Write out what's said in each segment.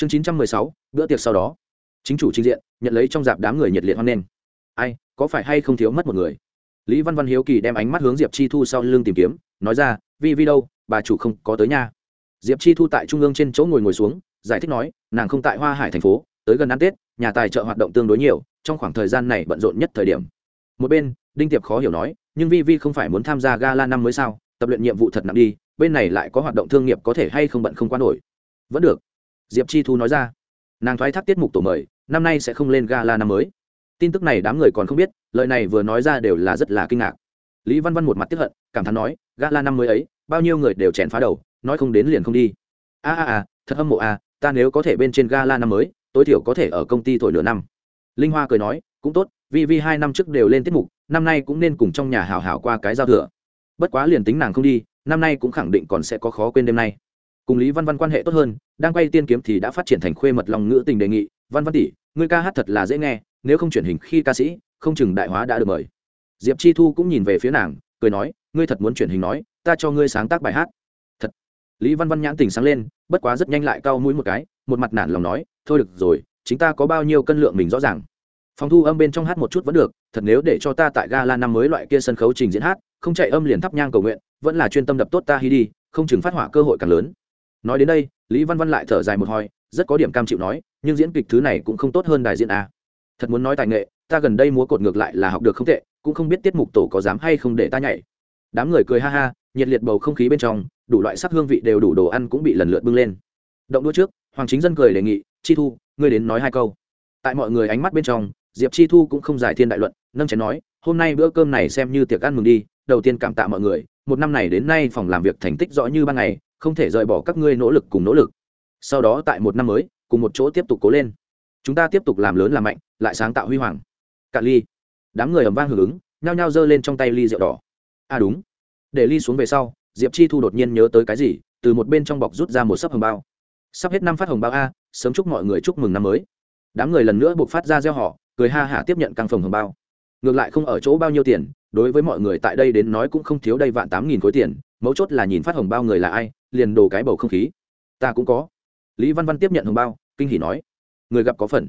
chương chín trăm mười sáu, bữa tiệc sau đó. Chính chủ trình diện, nhận lấy trong dạp đám người nhiệt liệt hoan nghênh. Ai, có phải hay không thiếu mất một người? Lý văn văn hiếu kỳ đem ánh mắt hướng diệp chi thu sau lưng tìm kiếm, nói ra, vi vi đâu, bà chủ không có tới nha. Diệp chi thu tại trung ương trên chỗ ngồi ngồi xuống, giải thích nói, nàng không tại hoa hải thành phố, tới gần ăn tết, nhà tài trợ hoạt động tương đối nhiều, trong khoảng thời gian này bận rộn nhất thời điểm. Một bên, đinh tiệp khó hiểu nói, nhưng vi vi không phải muốn tham gia gala năm mới sao? Tập luyện nhiệm vụ thật nặng đi, bên này lại có hoạt động thương nghiệp có thể hay không bận không quan nổi? Vẫn được diệp chi thu nói ra. Nàng thoái thác tiết mục tổ mời, năm nay sẽ không lên gala năm mới. Tin tức này đám người còn không biết, lời này vừa nói ra đều là rất là kinh ngạc. Lý văn văn một mặt tiếp hận, cảm thán nói, gala năm mới ấy, bao nhiêu người đều chèn phá đầu, nói không đến liền không đi. A a a, thật hâm mộ a ta nếu có thể bên trên gala năm mới, tối thiểu có thể ở công ty thổi nửa năm. Linh hoa cười nói, cũng tốt, vì vì hai năm trước đều lên tiết mục, năm nay cũng nên cùng trong nhà hào hào qua cái giao thừa. Bất quá liền tính nàng không đi, năm nay cũng khẳng định còn sẽ có khó quên đêm nay cùng lý văn văn quan hệ tốt hơn, đang quay tiên kiếm thì đã phát triển thành khuê mật lòng ngữ tình đề nghị, văn văn tỷ, ngươi ca hát thật là dễ nghe, nếu không chuyển hình khi ca sĩ, không chừng đại hóa đã được mời. Diệp chi thu cũng nhìn về phía nàng, cười nói, ngươi thật muốn chuyển hình nói, ta cho ngươi sáng tác bài hát. Thật. Lý văn văn nhãn tình sáng lên, bất quá rất nhanh lại cau mũi một cái, một mặt nản lòng nói, thôi được rồi, chính ta có bao nhiêu cân lượng mình rõ ràng. Phòng thu âm bên trong hát một chút vẫn được, thật nếu để cho ta tại gala năm mới loại kia sân khấu trình diễn hát, không chạy âm liền thắp nhang cầu nguyện, vẫn là chuyên tâm đập tốt ta hy đi, không chừng phát hỏa cơ hội càng lớn nói đến đây, lý văn văn lại thở dài một hoi rất có điểm cam chịu nói, nhưng diễn kịch thứ này cũng không tốt hơn đại diện a thật muốn nói tài nghệ, ta gần đây múa cột ngược lại là học được không tệ, cũng không biết tiết mục tổ có dám hay không để ta nhảy. Đám người cười ha ha, nhiệt liệt bầu không khí bên trong, đủ loại sắc hương vị đều đủ đồ ăn cũng bị lần lượt bưng lên. Động đua trước, hoàng chính dân cười đề nghị, chi thu, ngươi đến nói hai câu. Tại mọi người ánh mắt bên trong, diệp chi thu cũng không giải thiên đại luận, nâng chén nói, hôm nay bữa cơm này xem như tiệc ăn mừng đi, đầu tiên cảm tạ mọi người, một năm này đến nay phòng làm việc thành tích rõ như ban ngày không thể rời bỏ các ngươi nỗ lực cùng nỗ lực. Sau đó tại một năm mới, cùng một chỗ tiếp tục cố lên. Chúng ta tiếp tục làm lớn làm mạnh, lại sáng tạo huy hoàng. Cạn ly. Đám người ầm vang hưởng ứng, nhao nhao giơ lên trong tay ly rượu đỏ. À đúng. Để ly xuống về sau, diệp chi thu đột nhiên nhớ tới cái gì, từ một bên trong bọc rút ra một sấp hồng bao. Sắp hết năm phát hồng bao a, sớm chúc mọi người chúc mừng năm mới. Đám người lần nữa buộc phát ra gieo họ cười ha hả tiếp nhận căng phòng hồng bao. Ngược lại không ở chỗ bao nhiêu tiền, đối với mọi người tại đây đến nói cũng không thiếu đây vạn tám nghìn khối tiền mấu chốt là nhìn phát hồng bao người là ai, liền đồ cái bầu không khí. Ta cũng có. Lý văn văn tiếp nhận hồng bao, kinh hỉ nói. Người gặp có phần.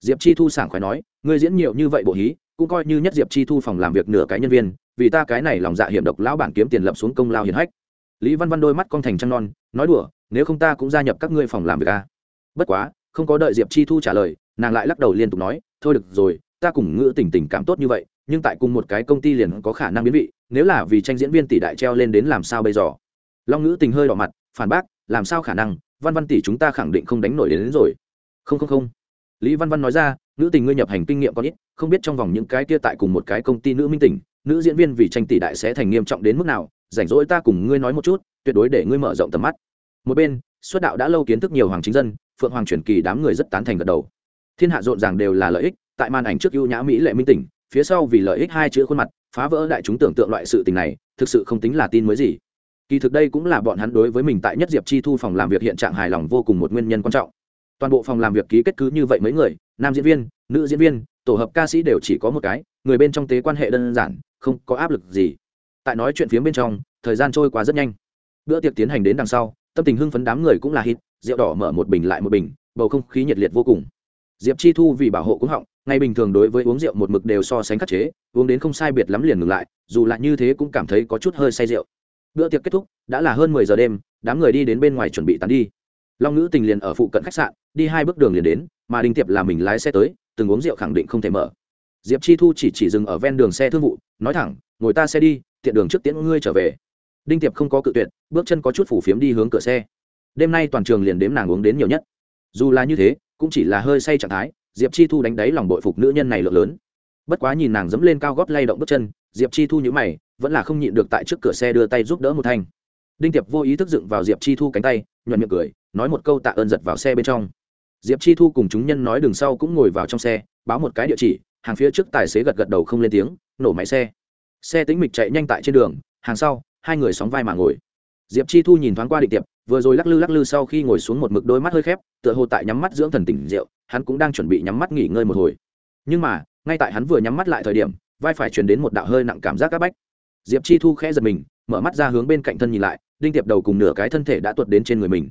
Diệp chi thu sảng khoái nói người diễn nhiều như vậy bộ hí, cũng coi như nhất diệp chi thu phòng làm việc nửa cái nhân viên, vì ta cái này lòng dạ hiểm độc lão bản kiếm tiền lập xuống công lao hiền hách. Lý văn văn đôi mắt con thành trăng non, nói đùa, nếu không ta cũng gia nhập các ngươi phòng làm việc a. Bất quá, không có đợi diệp chi thu trả lời, nàng lại lắc đầu liên tục nói, thôi được rồi, ta cùng ngữ tình tình cảm tốt như vậy nhưng tại cùng một cái công ty liền có khả năng biến vị nếu là vì tranh diễn viên tỷ đại treo lên đến làm sao bây giờ? Long ngữ tình hơi đỏ mặt phản bác làm sao khả năng? Văn văn tỷ chúng ta khẳng định không đánh nổi đến, đến rồi. Không không không. Lý văn văn nói ra nữ tình ngươi nhập hành kinh nghiệm có ít không biết trong vòng những cái kia tại cùng một cái công ty nữ minh tỉnh nữ diễn viên vì tranh tỷ đại sẽ thành nghiêm trọng đến mức nào rảnh rỗi ta cùng ngươi nói một chút tuyệt đối để ngươi mở rộng tầm mắt. Một bên xuất đạo đã lâu kiến thức nhiều hoàng chính dân phượng hoàng truyền kỳ đám người rất tán thành gật đầu. Thiên hạ rộn ràng đều là lợi ích tại màn ảnh trước ưu nhã mỹ lệ minh tỉnh phía sau vì lợi ích hai chữ khuôn mặt, phá vỡ đại chúng tưởng tượng loại sự tình này, thực sự không tính là tin mới gì. Kỳ thực đây cũng là bọn hắn đối với mình tại nhất diệp chi thu phòng làm việc hiện trạng hài lòng vô cùng một nguyên nhân quan trọng. Toàn bộ phòng làm việc ký kết cứ như vậy mấy người, nam diễn viên, nữ diễn viên, tổ hợp ca sĩ đều chỉ có một cái, người bên trong tế quan hệ đơn giản, không có áp lực gì. Tại nói chuyện phía bên trong, thời gian trôi qua rất nhanh. Bữa tiệc tiến hành đến đằng sau, tâm tình hưng phấn đám người cũng là hít, rượu đỏ mở một bình lại một bình, bầu không khí nhiệt liệt vô cùng. Diệp chi thu vì bảo hộ cũng họng ngày bình thường đối với uống rượu một mực đều so sánh khắc chế, uống đến không sai biệt lắm liền ngừng lại, dù lại như thế cũng cảm thấy có chút hơi say rượu. Bữa tiệc kết thúc, đã là hơn mười giờ đêm, đám người đi đến bên ngoài chuẩn bị tán đi. Long nữ tình liền ở phụ cận khách sạn, đi hai bước đường liền đến, mà đinh tiệp là mình lái xe tới, từng uống rượu khẳng định không thể mở. Diệp chi thu chỉ chỉ dừng ở ven đường xe thương vụ, nói thẳng, ngồi ta xe đi, tiện đường trước tiễn ngươi trở về. Đinh tiệp không có cự tuyệt, bước chân có chút phủ phiếm đi hướng cửa xe. Đêm nay toàn trường liền đếm nàng uống đến nhiều nhất. Dù là như thế, cũng chỉ là hơi say trạng thái diệp chi thu đánh đáy lòng bội phục nữ nhân này lượng lớn bất quá nhìn nàng dẫm lên cao góp lay động bước chân diệp chi thu nhữ mày vẫn là không nhịn được tại trước cửa xe đưa tay giúp đỡ một thanh đinh tiệp vô ý thức dựng vào diệp chi thu cánh tay nhuận miệng cười nói một câu tạ ơn giật vào xe bên trong diệp chi thu cùng chúng nhân nói đường sau cũng ngồi vào trong xe báo một cái địa chỉ hàng phía trước tài xế gật gật đầu không lên tiếng nổ máy xe xe tính mịch chạy nhanh tại trên đường hàng sau hai người sóng vai mà ngồi diệp chi thu nhìn thoáng qua định tiệp vừa rồi lắc lư lắc lư sau khi ngồi xuống một mực đôi mắt hơi khép tựa hồ tại nhắm mắt dưỡng thần tỉnh rượu hắn cũng đang chuẩn bị nhắm mắt nghỉ ngơi một hồi. Nhưng mà, ngay tại hắn vừa nhắm mắt lại thời điểm, vai phải truyền đến một đạo hơi nặng cảm giác áp bách. Diệp chi thu khẽ giật mình, mở mắt ra hướng bên cạnh thân nhìn lại, đinh tiệp đầu cùng nửa cái thân thể đã tuột đến trên người mình.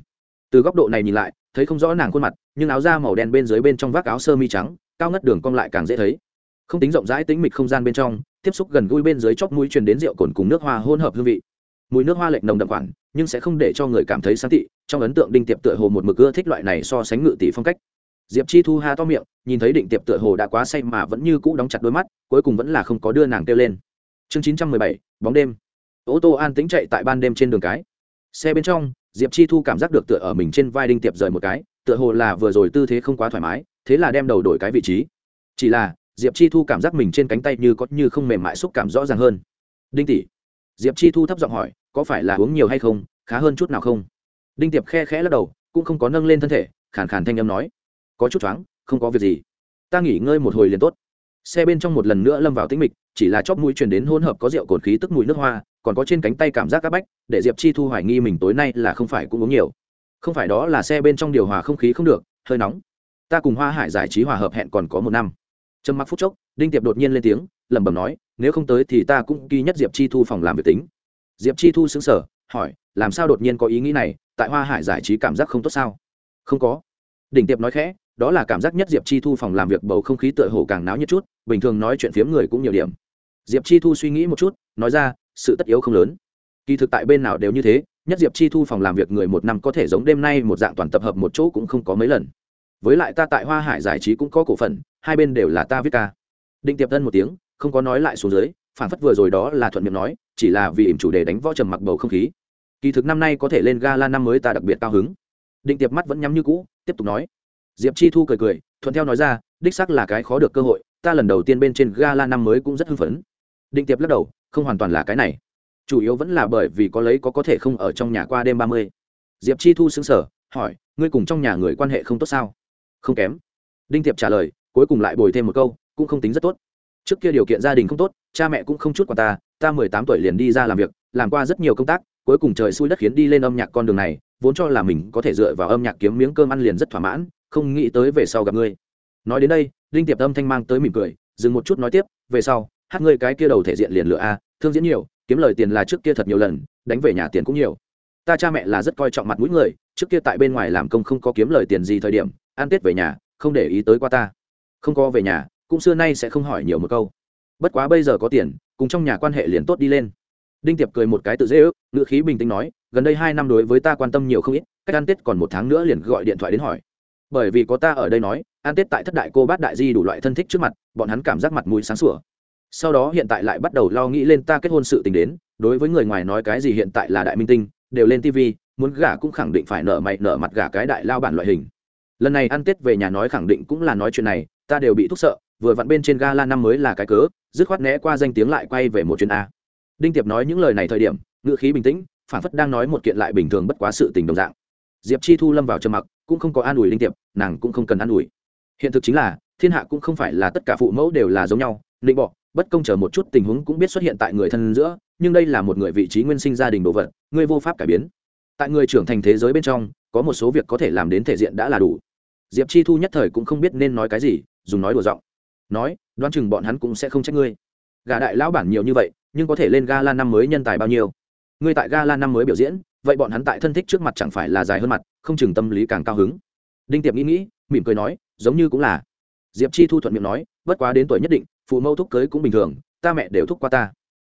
Từ góc độ này nhìn lại, thấy không rõ nàng khuôn mặt, nhưng áo da màu đen bên dưới bên trong vác áo sơ mi trắng, cao ngất đường cong lại càng dễ thấy. Không tính rộng rãi tính mịch không gian bên trong, tiếp xúc gần gũi bên dưới chóp mũi truyền đến rượu cồn cùng nước hoa hỗn hợp hương vị. Mùi nước hoa lệch nồng đậm khoản, nhưng sẽ không để cho người cảm thấy sáng thị trong ấn tượng đinh tiệp tựa hồ một mực ưa thích loại này so sánh ngự tỷ phong cách diệp chi thu ha to miệng, nhìn thấy định tiệp tựa hồ đã quá say mà vẫn như cũ đóng chặt đôi mắt, cuối cùng vẫn là không có đưa nàng kêu lên. Chương chín trăm mười bảy, bóng đêm. Ô tô an tính chạy tại ban đêm trên đường cái. Xe bên trong, diệp chi thu cảm giác được tựa ở mình trên vai đinh tiệp rời một cái, tựa hồ là vừa rồi tư thế không quá thoải mái, thế là đem đầu đổi cái vị trí. Chỉ là, diệp chi thu cảm giác mình trên cánh tay như có như không mềm mại xúc cảm rõ ràng hơn. Đinh tỷ. Diệp chi thu thấp giọng hỏi, có phải là uống nhiều hay không? Khá hơn chút nào không? Đinh tiệp khe khẽ lắc đầu, cũng không có nâng lên thân thể, khàn khàn thanh âm nói có chút choáng không có việc gì. Ta nghỉ ngơi một hồi liền tốt. Xe bên trong một lần nữa lâm vào tĩnh mịch, chỉ là chóp mũi truyền đến hỗn hợp có rượu cồn khí tức mùi nước hoa, còn có trên cánh tay cảm giác các bách, để diệp chi thu hoài nghi mình tối nay là không phải cũng uống nhiều. Không phải đó là xe bên trong điều hòa không khí không được, hơi nóng. Ta cùng hoa hải giải trí hòa hợp hẹn còn có một năm. Trầm mặc phút chốc, đinh tiệp đột nhiên lên tiếng, lẩm bẩm nói, nếu không tới thì ta cũng ghi nhất diệp chi thu phòng làm việc tính. Diệp chi thu xứng sở hỏi, làm sao đột nhiên có ý nghĩ này, tại hoa hải giải trí cảm giác không tốt sao? Không có. Đỉnh tiệp nói khẽ đó là cảm giác nhất diệp chi thu phòng làm việc bầu không khí tựa hồ càng náo nhất chút, bình thường nói chuyện phiếm người cũng nhiều điểm. Diệp chi thu suy nghĩ một chút, nói ra, sự tất yếu không lớn. Kỳ thực tại bên nào đều như thế, nhất diệp chi thu phòng làm việc người một năm có thể giống đêm nay một dạng toàn tập hợp một chỗ cũng không có mấy lần. Với lại ta tại hoa hải giải trí cũng có cổ phần, hai bên đều là ta viết ca. Định tiệp thân một tiếng, không có nói lại xuống dưới, phản phất vừa rồi đó là thuận miệng nói, chỉ là vì ỉm chủ đề đánh võ trầm mặc bầu không khí. Kỳ thực năm nay có thể lên gala năm mới ta đặc biệt cao hứng. Định tiệp mắt vẫn nhắm như cũ, tiếp tục nói diệp chi thu cười cười, thuận theo nói ra, đích sắc là cái khó được cơ hội, ta lần đầu tiên bên trên gala năm mới cũng rất hưng phấn. Định tiệp lắc đầu, không hoàn toàn là cái này. Chủ yếu vẫn là bởi vì có lấy có có thể không ở trong nhà qua đêm ba mươi. Diệp chi thu xứng sở hỏi, ngươi cùng trong nhà người quan hệ không tốt sao? Không kém. Đinh tiệp trả lời, cuối cùng lại bồi thêm một câu, cũng không tính rất tốt. Trước kia điều kiện gia đình không tốt, cha mẹ cũng không chút quan ta ta mười tám tuổi liền đi ra làm việc, làm qua rất nhiều công tác, cuối cùng trời xui đất khiến đi lên âm nhạc con đường này, vốn cho là mình có thể dựa vào âm nhạc kiếm miếng cơm ăn liền rất thỏa mãn không nghĩ tới về sau gặp ngươi. Nói đến đây linh tiệp âm thanh mang tới mỉm cười, dừng một chút nói tiếp, về sau, hát ngươi cái kia đầu thể diện liền lựa a, thương diễn nhiều, kiếm lời tiền là trước kia thật nhiều lần, đánh về nhà tiền cũng nhiều. Ta cha mẹ là rất coi trọng mặt mũi người, trước kia tại bên ngoài làm công không có kiếm lời tiền gì thời điểm, ăn tết về nhà, không để ý tới qua ta. Không có về nhà, cũng xưa nay sẽ không hỏi nhiều một câu. Bất quá bây giờ có tiền, cùng trong nhà quan hệ liền tốt đi lên. Đinh tiệp cười một cái tự dễ ước, ngữ khí bình tĩnh nói, gần đây hai năm đối với ta quan tâm nhiều không ít, cách ăn tết còn một tháng nữa liền gọi điện thoại đến hỏi bởi vì có ta ở đây nói, ăn tết tại thất đại cô bát đại di đủ loại thân thích trước mặt, bọn hắn cảm giác mặt mũi sáng sủa. Sau đó hiện tại lại bắt đầu lo nghĩ lên ta kết hôn sự tình đến, đối với người ngoài nói cái gì hiện tại là đại minh tinh, đều lên tv muốn gả cũng khẳng định phải nở mày, nở mặt gả cái đại lao bản loại hình. Lần này ăn tết về nhà nói khẳng định cũng là nói chuyện này, ta đều bị thúc sợ, vừa vặn bên trên gala năm mới là cái cớ, dứt khoát né qua danh tiếng lại quay về một chuyến a. Đinh tiệp nói những lời này thời điểm, ngữ khí bình tĩnh phản phất đang nói một kiện lại bình thường bất quá sự tình đồng dạng. Diệp chi thu lâm vào trầm mặc, cũng không có an ủi đinh tiệp nàng cũng không cần an ủi. Hiện thực chính là, thiên hạ cũng không phải là tất cả phụ mẫu đều là giống nhau định bọ, bất công chờ một chút tình huống cũng biết xuất hiện tại người thân giữa, nhưng đây là một người vị trí nguyên sinh gia đình đồ vật, người vô pháp cải biến. Tại người trưởng thành thế giới bên trong, có một số việc có thể làm đến thể diện đã là đủ. Diệp chi thu nhất thời cũng không biết nên nói cái gì, dùng nói đùa giọng. Nói, đoán chừng bọn hắn cũng sẽ không trách ngươi. Gà đại lão bản nhiều như vậy, nhưng có thể lên gala năm mới nhân tài bao nhiêu? Ngươi tại gala năm mới biểu diễn, vậy bọn hắn tại thân thích trước mặt chẳng phải là dài hơn mặt, không chừng tâm lý càng cao hứng đinh tiệp nghĩ nghĩ, mỉm cười nói, giống như cũng là. Diệp chi thu thuận miệng nói, bất quá đến tuổi nhất định, phụ mẫu thúc cưới cũng bình thường, ta mẹ đều thúc qua ta.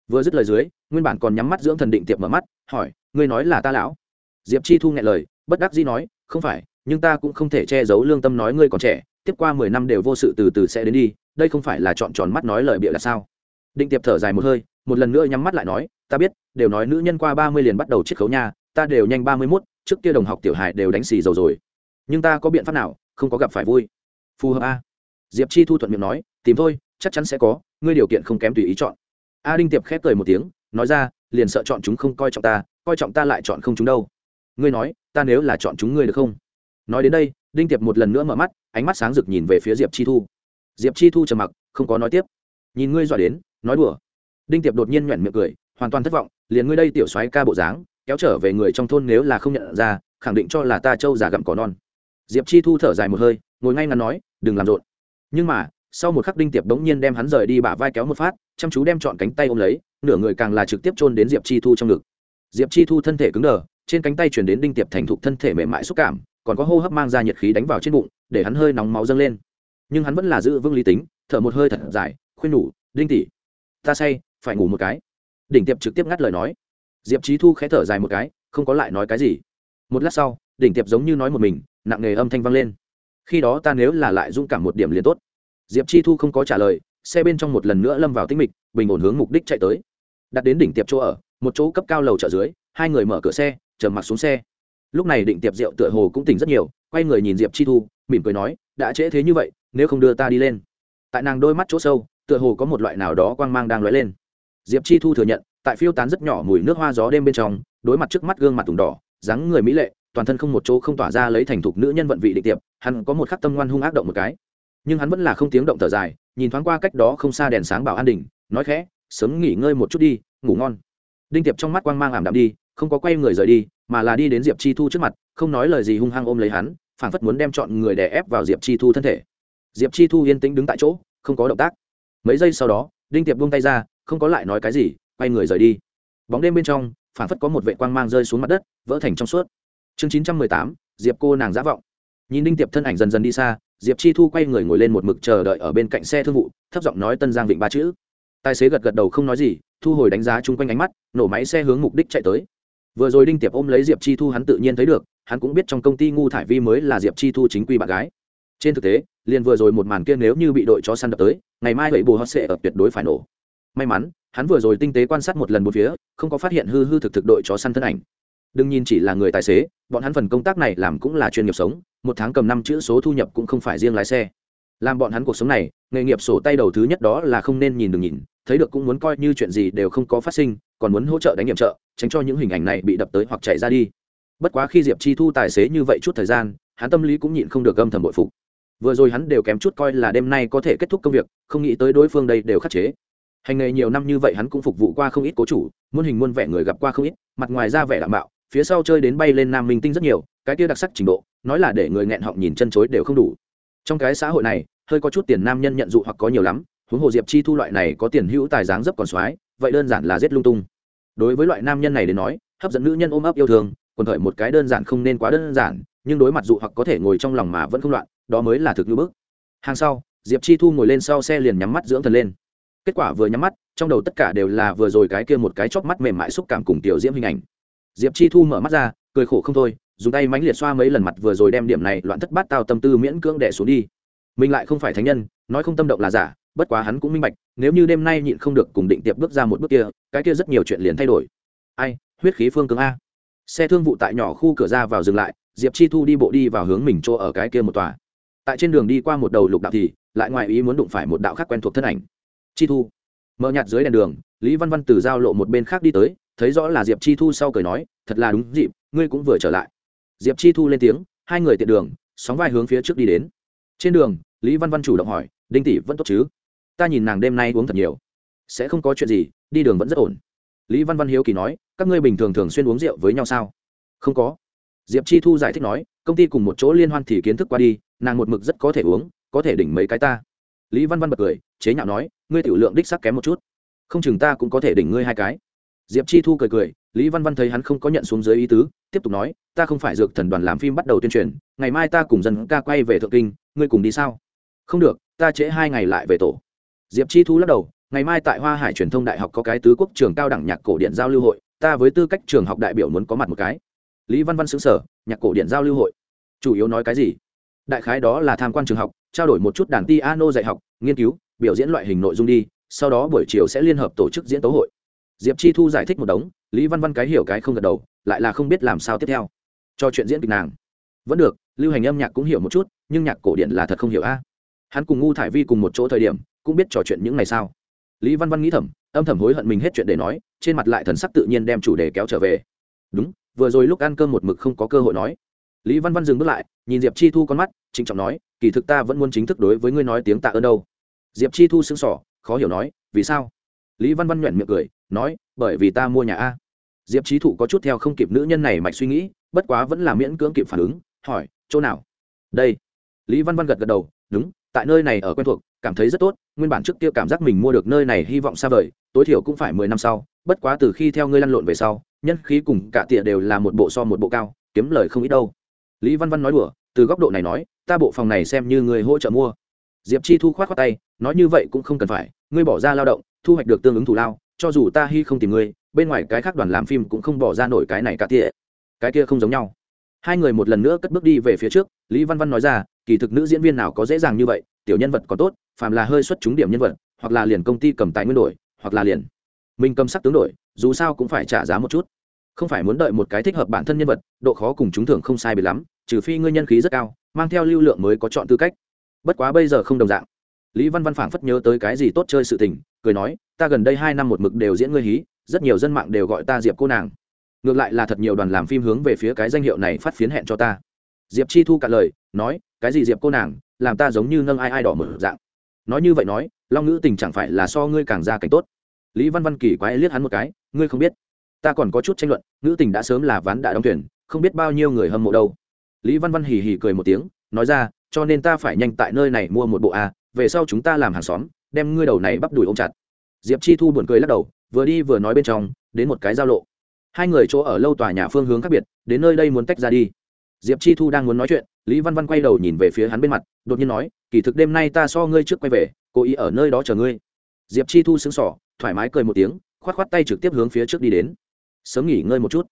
Vừa dứt lời dưới, nguyên bản còn nhắm mắt dưỡng thần định tiệp mở mắt, hỏi, ngươi nói là ta lão? Diệp chi thu nghe lời, bất đắc dĩ nói, không phải, nhưng ta cũng không thể che giấu lương tâm nói ngươi còn trẻ, tiếp qua mười năm đều vô sự từ từ sẽ đến đi, đây không phải là chọn tròn mắt nói lời bịa là sao? Định tiệp thở dài một hơi, một lần nữa nhắm mắt lại nói, ta biết, đều nói nữ nhân qua ba mươi liền bắt đầu chiết khấu nha, ta đều nhanh ba mươi mốt, trước kia đồng học tiểu hài đều đánh xì dầu rồi nhưng ta có biện pháp nào, không có gặp phải vui. Phù hợp a. Diệp chi thu thuận miệng nói, tìm thôi, chắc chắn sẽ có, ngươi điều kiện không kém tùy ý chọn. A đinh tiệp khép cười một tiếng, nói ra, liền sợ chọn chúng không coi trọng ta, coi trọng ta lại chọn không chúng đâu. Ngươi nói, ta nếu là chọn chúng ngươi được không? Nói đến đây, đinh tiệp một lần nữa mở mắt, ánh mắt sáng rực nhìn về phía diệp chi thu. Diệp chi thu trầm mặc, không có nói tiếp. Nhìn ngươi dọa đến, nói đùa. Đinh tiệp đột nhiên nhoẻn miệng cười, hoàn toàn thất vọng, liền ngươi đây tiểu soái ca bộ dáng, kéo trở về người trong thôn nếu là không nhận ra, khẳng định cho là ta trâu già gặm cỏ non diệp chi thu thở dài một hơi, ngồi ngay ngắn nói, đừng làm rộn. Nhưng mà, sau một khắc đinh tiệp bỗng nhiên đem hắn rời đi bả vai kéo một phát, chăm chú đem chọn cánh tay ôm lấy, nửa người càng là trực tiếp chôn đến diệp chi thu trong ngực. Diệp chi thu thân thể cứng đờ, trên cánh tay chuyển đến đinh tiệp thành thục thân thể mềm mại xúc cảm, còn có hô hấp mang ra nhiệt khí đánh vào trên bụng, để hắn hơi nóng máu dâng lên. Nhưng hắn vẫn là giữ vững lý tính, thở một hơi thật dài, khuyên nhủ, đinh tỷ, ta say, phải ngủ một cái. Đỉnh tiệp trực tiếp ngắt lời nói. Diệp trí thu khẽ thở dài một cái, không có lại nói cái gì. Một lát sau đỉnh tiệp giống như nói một mình nặng nề âm thanh vang lên. Khi đó ta nếu là lại dũng cảm một điểm liền tốt. Diệp chi thu không có trả lời, xe bên trong một lần nữa lâm vào tinh mịch, bình ổn hướng mục đích chạy tới. Đặt đến đỉnh tiệp chỗ ở, một chỗ cấp cao lầu chợ dưới, hai người mở cửa xe chờ mặc xuống xe. Lúc này định tiệp rượu tựa hồ cũng tỉnh rất nhiều, quay người nhìn diệp chi thu, mỉm cười nói, đã trễ thế như vậy, nếu không đưa ta đi lên. Tại nàng đôi mắt chỗ sâu, tựa hồ có một loại nào đó quang mang đang lóe lên. Diệp chi thu thừa nhận, tại phiêu tán rất nhỏ mùi nước hoa gió đêm bên trong, đối mặt trước mắt gương mặt tùng đỏ, dáng người mỹ lệ toàn thân không một chỗ không tỏa ra lấy thành thục nữ nhân vận vị định tiệp, hắn có một khắc tâm ngoan hung ác động một cái. Nhưng hắn vẫn là không tiếng động thở dài, nhìn thoáng qua cách đó không xa đèn sáng bảo an đình nói khẽ, sớm nghỉ ngơi một chút đi, ngủ ngon. Đinh tiệp trong mắt quang mang ảm đạm đi, không có quay người rời đi, mà là đi đến diệp chi thu trước mặt, không nói lời gì hung hăng ôm lấy hắn, phảng phất muốn đem chọn người đè ép vào diệp chi thu thân thể. Diệp chi thu yên tĩnh đứng tại chỗ, không có động tác. Mấy giây sau đó, đinh tiệp buông tay ra, không có lại nói cái gì, quay người rời đi. Bóng đêm bên trong, phảng phất có một vệ quang mang rơi xuống mặt đất, vỡ thành trong suốt chương chín trăm mười tám, diệp cô nàng giả vọng. Nhìn đinh tiệp thân ảnh dần dần đi xa, diệp chi thu quay người ngồi lên một mực chờ đợi ở bên cạnh xe thương vụ, thấp giọng nói tân giang vịnh ba chữ. Tài xế gật gật đầu không nói gì, thu hồi đánh giá chung quanh ánh mắt, nổ máy xe hướng mục đích chạy tới. Vừa rồi đinh tiệp ôm lấy diệp chi thu hắn tự nhiên thấy được, hắn cũng biết trong công ty ngu thải vi mới là diệp chi thu chính quy bạn gái. Trên thực tế, liền vừa rồi một màn kia nếu như bị đội chó săn đập tới, ngày mai vậy bù hót sẽ ở tuyệt đối phải nổ. May mắn, hắn vừa rồi tinh tế quan sát một lần một phía, không có phát hiện hư hư thực thực đội chó săn thân ảnh đừng nhìn chỉ là người tài xế, bọn hắn phần công tác này làm cũng là chuyên nghiệp sống, một tháng cầm năm chữ số thu nhập cũng không phải riêng lái xe. Làm bọn hắn cuộc sống này, nghề nghiệp sổ tay đầu thứ nhất đó là không nên nhìn đừng nhìn, thấy được cũng muốn coi như chuyện gì đều không có phát sinh, còn muốn hỗ trợ đánh nghiệm trợ, tránh cho những hình ảnh này bị đập tới hoặc chạy ra đi. Bất quá khi diệp chi thu tài xế như vậy chút thời gian, hắn tâm lý cũng nhịn không được âm thầm bội phục. Vừa rồi hắn đều kém chút coi là đêm nay có thể kết thúc công việc, không nghĩ tới đối phương đây đều khắc chế. Hành nghề nhiều năm như vậy hắn cũng phục vụ qua không ít cố chủ, muôn hình muôn vẻ người gặp qua không ít, mặt ngoài ra vẻ đảm bảo phía sau chơi đến bay lên nam minh tinh rất nhiều, cái kia đặc sắc trình độ, nói là để người nghẹn họng nhìn chân chối đều không đủ. Trong cái xã hội này, hơi có chút tiền nam nhân nhận dụ hoặc có nhiều lắm, huống hồ diệp chi thu loại này có tiền hữu tài dáng dấp còn soái vậy đơn giản là giết lung tung. Đối với loại nam nhân này đến nói, hấp dẫn nữ nhân ôm ấp yêu thương còn thời một cái đơn giản không nên quá đơn giản, nhưng đối mặt dụ hoặc có thể ngồi trong lòng mà vẫn không loạn, đó mới là thực như bước hàng sau, diệp chi thu ngồi lên sau xe liền nhắm mắt dưỡng thần lên. Kết quả vừa nhắm mắt, trong đầu tất cả đều là vừa rồi cái kia một cái chóp mắt mềm mại xúc cảm cùng tiểu diễm hình ảnh diệp chi thu mở mắt ra, cười khổ không thôi, dùng tay mánh liệt xoa mấy lần mặt vừa rồi đem điểm này loạn thất bát tao tâm tư miễn cưỡng đẻ xuống đi. Mình lại không phải thánh nhân, nói không tâm động là giả, bất quá hắn cũng minh bạch, nếu như đêm nay nhịn không được cùng định tiệp bước ra một bước kia, cái kia rất nhiều chuyện liền thay đổi. Ai, huyết khí phương cứng a. Xe thương vụ tại nhỏ khu cửa ra vào dừng lại, diệp chi thu đi bộ đi vào hướng mình chỗ ở cái kia một tòa. Tại trên đường đi qua một đầu lục đạo thì, lại ngoài ý muốn đụng phải một đạo khác quen thuộc thân ảnh. Chi thu mờ nhạt dưới đèn đường, lý văn văn từ giao lộ một bên khác đi tới thấy rõ là diệp chi thu sau cười nói, thật là đúng dịp, ngươi cũng vừa trở lại. Diệp chi thu lên tiếng, hai người tiện đường, sóng vai hướng phía trước đi đến. Trên đường, lý văn văn chủ động hỏi, đinh tỷ vẫn tốt chứ? Ta nhìn nàng đêm nay uống thật nhiều. Sẽ không có chuyện gì, đi đường vẫn rất ổn. Lý văn văn hiếu kỳ nói, các ngươi bình thường thường xuyên uống rượu với nhau sao? Không có. Diệp chi thu giải thích nói, công ty cùng một chỗ liên hoan thì kiến thức qua đi, nàng một mực rất có thể uống, có thể đỉnh mấy cái ta. Lý văn văn bật cười, chế nhạo nói, ngươi tiểu lượng đích sắc kém một chút. Không chừng ta cũng có thể đỉnh ngươi hai cái diệp chi thu cười cười, lý văn văn thấy hắn không có nhận xuống dưới ý tứ, tiếp tục nói, ta không phải dược thần đoàn làm phim bắt đầu tuyên truyền, ngày mai ta cùng dân ca quay về thượng kinh, ngươi cùng đi sao? Không được, ta trễ hai ngày lại về tổ. Diệp chi thu lắc đầu, ngày mai tại hoa hải truyền thông đại học có cái tứ quốc trường cao đẳng nhạc cổ điện giao lưu hội, ta với tư cách trường học đại biểu muốn có mặt một cái. Lý văn văn xứng sở nhạc cổ điện giao lưu hội? Chủ yếu nói cái gì? Đại khái đó là tham quan trường học, trao đổi một chút đàn ti ano dạy học, nghiên cứu, biểu diễn loại hình nội dung đi, sau đó buổi chiều sẽ liên hợp tổ chức diễn tấu hội diệp chi thu giải thích một đống, lý văn văn cái hiểu cái không gật đầu, lại là không biết làm sao tiếp theo. Cho chuyện diễn kịch nàng. Vẫn được, lưu hành âm nhạc cũng hiểu một chút, nhưng nhạc cổ điển là thật không hiểu a. Hắn cùng ngu thải vi cùng một chỗ thời điểm, cũng biết trò chuyện những ngày sao lý văn văn nghĩ thầm, âm thầm hối hận mình hết chuyện để nói, trên mặt lại thần sắc tự nhiên đem chủ đề kéo trở về. Đúng, vừa rồi lúc ăn cơm một mực không có cơ hội nói. Lý văn văn dừng bước lại, nhìn diệp chi thu con mắt, trịnh trọng nói, kỳ thực ta vẫn muốn chính thức đối với ngươi nói tiếng tạ ơn đâu. Diệp chi thu sững sỏ khó hiểu nói, vì sao? Lý văn văn nhuận miệng cười nói, bởi vì ta mua nhà a. Diệp trí thụ có chút theo không kịp nữ nhân này mạch suy nghĩ, bất quá vẫn là miễn cưỡng kịp phản ứng, hỏi, chỗ nào? Đây. Lý văn văn gật gật đầu, đúng, tại nơi này ở quen thuộc, cảm thấy rất tốt, nguyên bản trước kia cảm giác mình mua được nơi này hy vọng xa vời, tối thiểu cũng phải mười năm sau, bất quá từ khi theo ngươi lăn lộn về sau, nhân khí cùng cả tịa đều là một bộ so một bộ cao, kiếm lời không ít đâu. Lý văn văn nói đùa, từ góc độ này nói, ta bộ phòng này xem như người hỗ trợ mua. Diệp chi thu k h o á t tay, nói như vậy cũng không cần phải, ngươi bỏ ra lao động, thu hoạch được tương ứng thủ lao cho dù ta hy không tìm ngươi, bên ngoài cái khác đoàn làm phim cũng không bỏ ra nổi cái này cả tỉa cái kia không giống nhau. Hai người một lần nữa cất bước đi về phía trước, lý văn văn nói ra, kỳ thực nữ diễn viên nào có dễ dàng như vậy, tiểu nhân vật có tốt, phàm là hơi xuất trúng điểm nhân vật, hoặc là liền công ty cầm tài nguyên đổi, hoặc là liền mình cầm sắc tướng đổi, dù sao cũng phải trả giá một chút. Không phải muốn đợi một cái thích hợp bản thân nhân vật, độ khó cùng chúng thường không sai biệt lắm, trừ phi ngươi nhân khí rất cao, mang theo lưu lượng mới có chọn tư cách. Bất quá bây giờ không đồng dạng lý văn văn phảng phất nhớ tới cái gì tốt chơi sự tình, cười nói, ta gần đây hai năm một mực đều diễn ngươi hí, rất nhiều dân mạng đều gọi ta diệp cô nàng. Ngược lại là thật nhiều đoàn làm phim hướng về phía cái danh hiệu này phát phiến hẹn cho ta. Diệp chi thu cả lời, nói, cái gì diệp cô nàng, làm ta giống như nâng ai ai đỏ mở dạng. Nói như vậy nói, long ngữ tình chẳng phải là so ngươi càng ra cảnh tốt. Lý văn văn kỳ quái liếc hắn một cái, ngươi không biết, ta còn có chút tranh luận, ngữ tình đã sớm là ván đã đóng tuyển không biết bao nhiêu người hâm mộ đâu. Lý văn văn hì hì cười một tiếng, nói ra, cho nên ta phải nhanh tại nơi này mua một bộ a về sau chúng ta làm hàng xóm, đem ngươi đầu này bắp đùi ôm chặt. Diệp chi thu buồn cười lắc đầu, vừa đi vừa nói bên trong, đến một cái giao lộ. Hai người chỗ ở lâu tòa nhà phương hướng khác biệt, đến nơi đây muốn tách ra đi. Diệp chi thu đang muốn nói chuyện, lý văn văn quay đầu nhìn về phía hắn bên mặt, đột nhiên nói, kỳ thực đêm nay ta so ngươi trước quay về, cố ý ở nơi đó chờ ngươi. Diệp chi thu xứng sỏ thoải mái cười một tiếng k h o á t k h o á t tay trực tiếp hướng phía trước đi đến. Sớm nghỉ ngơi một chút.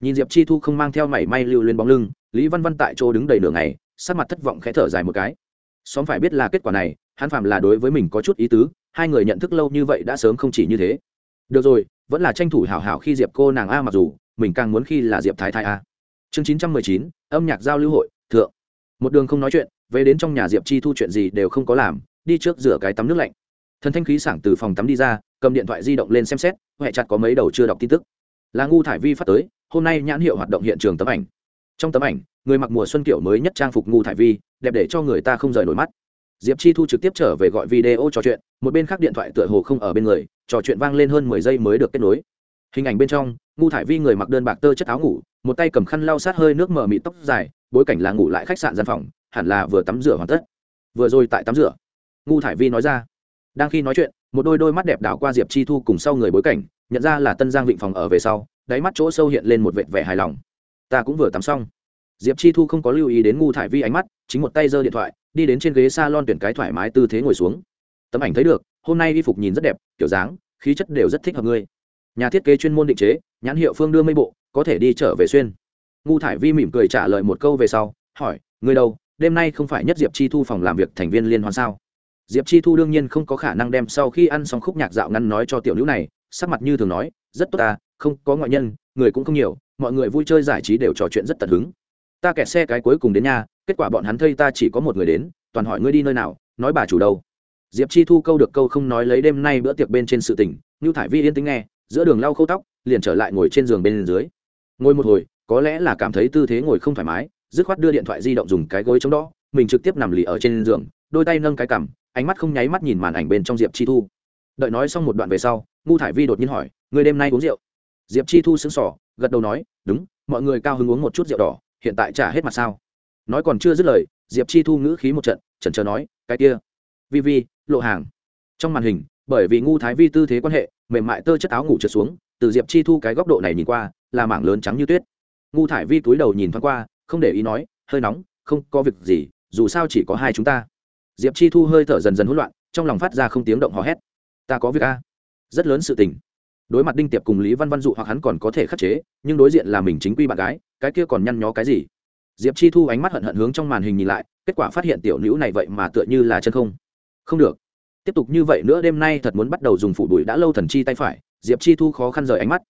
Nhìn diệp chi thu không mang theo mảy may lưu lên bóng lưng, lý văn văn tại chỗ đứng đầy nửa ngày, sắc mặt thất vọng khẽ thở dài một cái xóm phải biết là kết quả này, hắn phạm là đối với mình có chút ý tứ, hai người nhận thức lâu như vậy đã sớm không chỉ như thế. Được rồi, vẫn là tranh thủ hảo hảo khi diệp cô nàng a mặc dù, mình càng muốn khi là diệp thái thái a. Chương chín trăm mười chín, âm nhạc giao lưu hội, thượng. Một đường không nói chuyện, về đến trong nhà diệp chi thu chuyện gì đều không có làm, đi trước rửa cái tắm nước lạnh. Thần thanh khí sảng từ phòng tắm đi ra, cầm điện thoại di động lên xem xét huệ chặt có mấy đầu chưa đọc tin tức. Là ngu thải vi phát tới, hôm nay nhãn hiệu hoạt động hiện trường tấm ảnh. Trong tấm ảnh, người mặc mùa xuân kiểu mới nhất trang phục ngu thải vi đẹp để cho người ta không rời nổi mắt. Diệp chi thu trực tiếp trở về gọi video trò chuyện, một bên khác điện thoại tựa hồ không ở bên người, trò chuyện vang lên hơn mười giây mới được kết nối. Hình ảnh bên trong, ngu thải vi người mặc đơn bạc tơ chất áo ngủ, một tay cầm khăn lau sát hơi nước mờ mịt tóc dài, bối cảnh là ngủ lại khách sạn gian phòng, hẳn là vừa tắm rửa hoàn tất. Vừa rồi tại tắm rửa, ngu thải vi nói ra. Đang khi nói chuyện, một đôi đôi mắt đẹp đảo qua diệp chi thu cùng sau người bối cảnh, nhận ra là tân giang vịnh phòng ở về sau, đáy mắt chỗ sâu hiện lên một vệt vẻ hài lòng. Ta cũng vừa tắm xong diệp chi thu không có lưu ý đến ngu thải vi ánh mắt, chính một tay giơ điện thoại, đi đến trên ghế s a lon tuyển cái thoải mái tư thế ngồi xuống. Tấm ảnh thấy được, hôm nay y phục nhìn rất đẹp, kiểu dáng, khí chất đều rất thích hợp ngươi. Nhà thiết kế chuyên môn định chế, nhãn hiệu phương đưa mây bộ, có thể đi trở về xuyên. Ngu thải vi mỉm cười trả lời một câu về sau, hỏi, ngươi đâu, đêm nay không phải nhất diệp chi thu phòng làm việc thành viên liên hoan sao? Diệp chi thu đương nhiên không có khả năng đem sau khi ăn xong khúc nhạc dạo ngắn nói cho tiểu nữ này, sắc mặt như thường nói, rất tốt ta, không có ngoại nhân, người cũng không nhiều, mọi người vui chơi giải trí đều trò chuyện rất tận hứng ta kẹt xe cái cuối cùng đến nhà kết quả bọn hắn thây ta chỉ có một người đến toàn hỏi ngươi đi nơi nào nói bà chủ đâu. Diệp chi thu câu được câu không nói lấy đêm nay bữa tiệc bên trên sự tỉnh, như thải vi yên tính nghe giữa đường lau khâu tóc liền trở lại ngồi trên giường bên dưới. Ngồi một hồi có lẽ là cảm thấy tư thế ngồi không thoải mái dứt khoát đưa điện thoại di động dùng cái gối chống đó mình trực tiếp nằm lì ở trên giường đôi tay nâng cái cằm ánh mắt không nháy mắt nhìn màn ảnh bên trong diệp chi thu. Đợi nói xong một đoạn về sau ngu thải vi đột nhiên hỏi người đêm nay uống rượu? Diệp chi thu sững sỏ gật đầu nói đúng mọi người cao hứng uống một chút rượu đỏ hiện tại trả hết mặt sao? Nói còn chưa dứt lời, diệp chi thu ngữ khí một trận, chần chờ nói, cái kia. Vi vi, lộ hàng. Trong màn hình, bởi vì ngu thái vi tư thế quan hệ, mềm mại tơ chất áo ngủ trượt xuống, từ diệp chi thu cái góc độ này nhìn qua, là mảng lớn trắng như tuyết. Ngu thải vi túi đầu nhìn thoáng qua, không để ý nói, hơi nóng, không có việc gì, dù sao chỉ có hai chúng ta. Diệp chi thu hơi thở dần dần hỗn loạn, trong lòng phát ra không tiếng động hò hét. Ta có việc a. Rất lớn sự tình đối mặt đinh tiệp cùng lý văn văn dụ hoặc hắn còn có thể khắc chế, nhưng đối diện là mình chính quy bạn gái, cái kia còn nhăn nhó cái gì? Diệp chi thu ánh mắt hận hận hướng trong màn hình nhìn lại, kết quả phát hiện tiểu nữ này vậy mà tựa như là chân không. Không được. Tiếp tục như vậy nữa đêm nay thật muốn bắt đầu dùng phủ đuổi đã lâu thần chi tay phải, diệp chi thu khó khăn rời ánh mắt.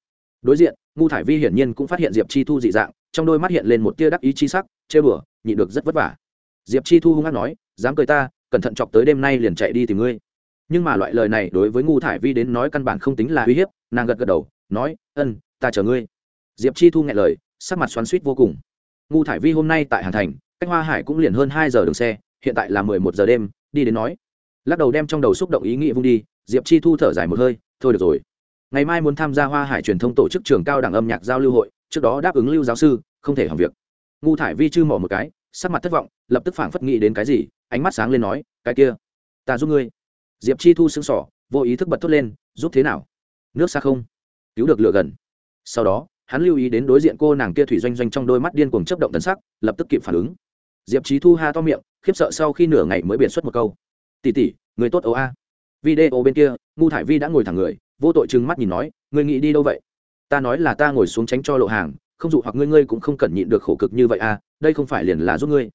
Đối diện, ngu thải vi hiển nhiên cũng phát hiện diệp chi thu dị dạng, trong đôi mắt hiện lên một tia đắc ý chi sắc chê bửa nhịn được rất vất vả. Diệp chi thu hung hát nói, dám cười ta, cẩn thận chọc tới đêm nay liền chạy đi tìm ngươi nhưng mà loại lời này đối với ngu thải vi đến nói căn bản không tính là uy hiếp, nàng gật gật đầu, nói, ân, ta chờ ngươi. Diệp chi thu nghe lời, sắc mặt xoắn suýt vô cùng. Ngu thải vi hôm nay tại hàn thành, cách hoa hải cũng liền hơn hai giờ đường xe, hiện tại là mười một giờ đêm, đi đến nói. Lắc đầu đem trong đầu xúc động ý nghĩ vung đi, diệp chi thu thở dài một hơi, thôi được rồi. Ngày mai muốn tham gia hoa hải truyền thông tổ chức trường cao đẳng âm nhạc giao lưu hội, trước đó đáp ứng lưu giáo sư, không thể hỏng việc. Ngu thải vi chư mỏ một cái, sắc mặt thất vọng, lập tức phảng phất nghĩ đến cái gì, ánh mắt sáng lên nói, cái kia, ta giúp ngươi diệp chi thu sững sỏ vô ý thức bật thốt lên, giúp thế nào? Nước xa không? Cứu được lửa gần. Sau đó, hắn lưu ý đến đối diện cô nàng kia thủy doanh doanh trong đôi mắt điên cuồng chấp động tấn sắc, lập tức kịp phản ứng. Diệp trí thu ha to miệng, khiếp sợ sau khi nửa ngày mới biển xuất một câu. Tỉ tỉ người tốt ấu a. Video bên kia ngu thải vi đã ngồi thẳng người, vô tội chừng mắt nhìn nói, người nghĩ đi đâu vậy? Ta nói là ta ngồi xuống tránh cho lộ hàng, không dụ hoặc ngươi ngươi cũng không cần nhịn được khổ cực như vậy à đây không phải liền là giúp ngươi.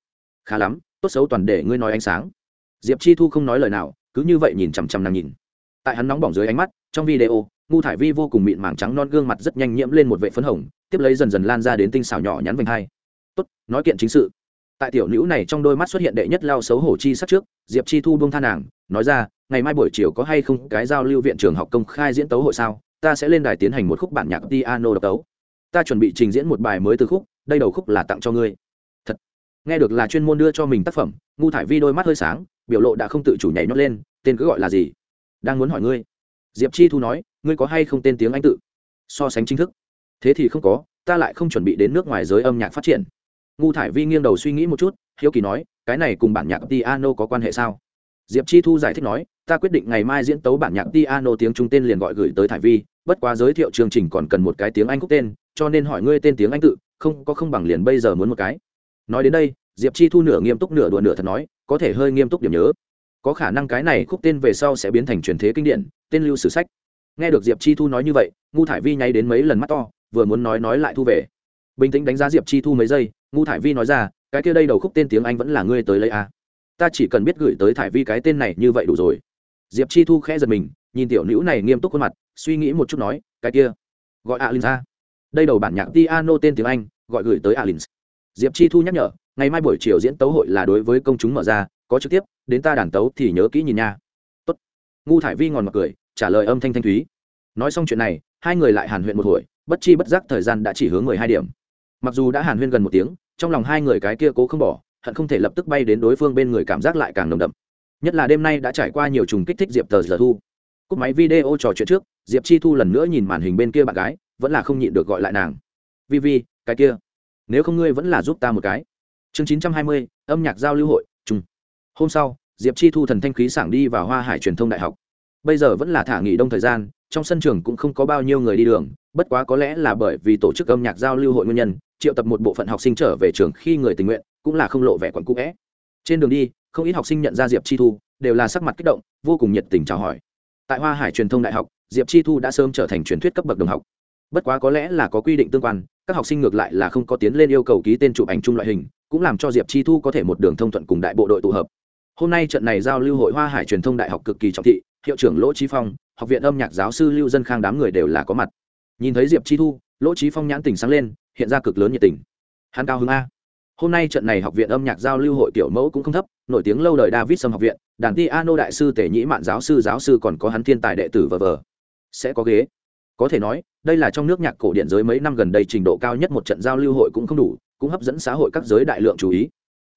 Khá lắm, tốt xấu toàn để ngươi nói ánh sáng. Diệp chi thu không nói lời nào cứ như vậy nhìn chằm chằm nàng nhìn. Tại hắn nóng bỏng dưới ánh mắt, trong video, ngu thải vi vô cùng mịn màng trắng non gương mặt rất nhanh nhiễm lên một vệ phấn hồng, tiếp lấy dần dần lan ra đến tinh xảo nhỏ nhắn vành hai. Tốt, nói kiện chính sự. Tại tiểu nữ này trong đôi mắt xuất hiện đệ nhất lao xấu hổ chi sắc trước, diệp chi thu buông tha nàng, nói ra, ngày mai buổi chiều có hay không cái giao lưu viện trường học công khai diễn tấu hội sao? Ta sẽ lên đài tiến hành một khúc bản nhạc piano độc tấu. Ta chuẩn bị trình diễn một bài mới từ khúc, đây đầu khúc là tặng cho ngươi. Thật. Nghe được là chuyên môn đưa cho mình tác phẩm, ngu thải vi đôi mắt hơi sáng biểu lộ đã không tự chủ nhảy nhót lên, tên cứ gọi là gì? Đang muốn hỏi ngươi. Diệp chi thu nói, ngươi có hay không tên tiếng anh tự? So sánh chính thức. Thế thì không có, ta lại không chuẩn bị đến nước ngoài giới âm nhạc phát triển. Ngu thải vi nghiêng đầu suy nghĩ một chút, hiếu kỳ nói, cái này cùng bản nhạc piano có quan hệ sao? Diệp chi thu giải thích nói, ta quyết định ngày mai diễn tấu bản nhạc piano tiếng trung tên liền gọi gửi tới thải vi, bất quá giới thiệu chương trình còn cần một cái tiếng anh khúc tên, cho nên hỏi ngươi tên tiếng anh tự, không có không bằng liền bây giờ muốn một cái. Nói đến đây diệp chi thu nửa nghiêm túc nửa đùa nửa thật nói, có thể hơi nghiêm túc điểm nhớ. Có khả năng cái này khúc tên về sau sẽ biến thành truyền thế kinh điển, tên lưu sử sách. Nghe được diệp chi thu nói như vậy ngu thải vi nháy đến mấy lần mắt to, vừa muốn nói nói lại thu về. Bình tĩnh đánh giá diệp chi thu mấy giây ngu thải vi nói ra, cái kia đây đầu khúc tên tiếng anh vẫn là ngươi tới lấy a à. ta chỉ cần biết gửi tới thải vi cái tên này như vậy đủ rồi. Diệp chi thu khẽ giật mình, nhìn tiểu nữ này nghiêm túc khuôn mặt, suy nghĩ một chút nói, cái kia, gọi alin ra à? đây đầu bản nhạc piano tên tiếng anh, gọi gửi tới alin diệp chi thu nhắc nhở ngày mai buổi chiều diễn tấu hội là đối với công chúng mở ra, có trực tiếp, đến ta đàn tấu thì nhớ kỹ nhìn nha. Tốt. Ngu thải vi ngòn mặt cười, trả lời âm thanh thanh thúy. Nói xong chuyện này, hai người lại hàn huyên một hồi, bất chi bất giác thời gian đã chỉ hướng mười hai điểm. Mặc dù đã hàn huyên gần một tiếng, trong lòng hai người cái kia cố không bỏ, hận không thể lập tức bay đến đối phương bên người cảm giác lại càng nồng đậm. Nhất là đêm nay đã trải qua nhiều trùng kích thích diệp tờ giờ thu. Cúp máy video trò chuyện trước, diệp chi thu lần nữa nhìn màn hình bên kia bạn gái, vẫn là không nhịn được gọi lại nàng. Vi vi, cái kia, nếu không ngươi vẫn là giúp ta một cái chương chín trăm hai mươi, âm nhạc giao lưu hội chung hôm sau, diệp chi thu thần thanh khí sảng đi vào hoa hải truyền thông đại học. Bây giờ vẫn là thả nghỉ đông thời gian, trong sân trường cũng không có bao nhiêu người đi đường, bất quá có lẽ là bởi vì tổ chức âm nhạc giao lưu hội nguyên nhân, triệu tập một bộ phận học sinh trở về trường khi người tình nguyện, cũng là không lộ vẻ quẩn cũ vẽ. Trên đường đi, không ít học sinh nhận ra diệp chi thu, đều là sắc mặt kích động, vô cùng nhiệt tình chào hỏi. Tại hoa hải truyền thông đại học, diệp chi thu đã sớm trở thành truyền thuyết cấp bậc đồng học. Bất quá có lẽ là có quy định tương quan, các học sinh ngược lại là không có tiến lên yêu cầu ký tên chụp ảnh chung loại hình cũng làm cho diệp chi thu có thể một đường thông thuận cùng đại bộ đội tụ hợp. Hôm nay trận này giao lưu hội hoa hải truyền thông đại học cực kỳ trọng thị, hiệu trưởng lỗ trí phong, học viện âm nhạc giáo sư lưu dân khang đám người đều là có mặt. Nhìn thấy diệp chi thu, lỗ trí phong nhãn tình sáng lên, hiện ra cực lớn nhiệt tình. Hắn cao hứng a. Hôm nay trận này học viện âm nhạc giao lưu hội tiểu mẫu cũng không thấp, nổi tiếng lâu đời david sâm học viện, đàn ti ano đại sư tể nhĩ mạn giáo sư giáo sư còn có hắn thiên tài đệ tử vờ vờ. Sẽ có ghế. Có thể nói, đây là trong nước nhạc cổ điện giới mấy năm gần đây trình độ cao nhất một trận giao lưu hội cũng không đủ cũng hấp dẫn xã hội các giới đại lượng chú ý.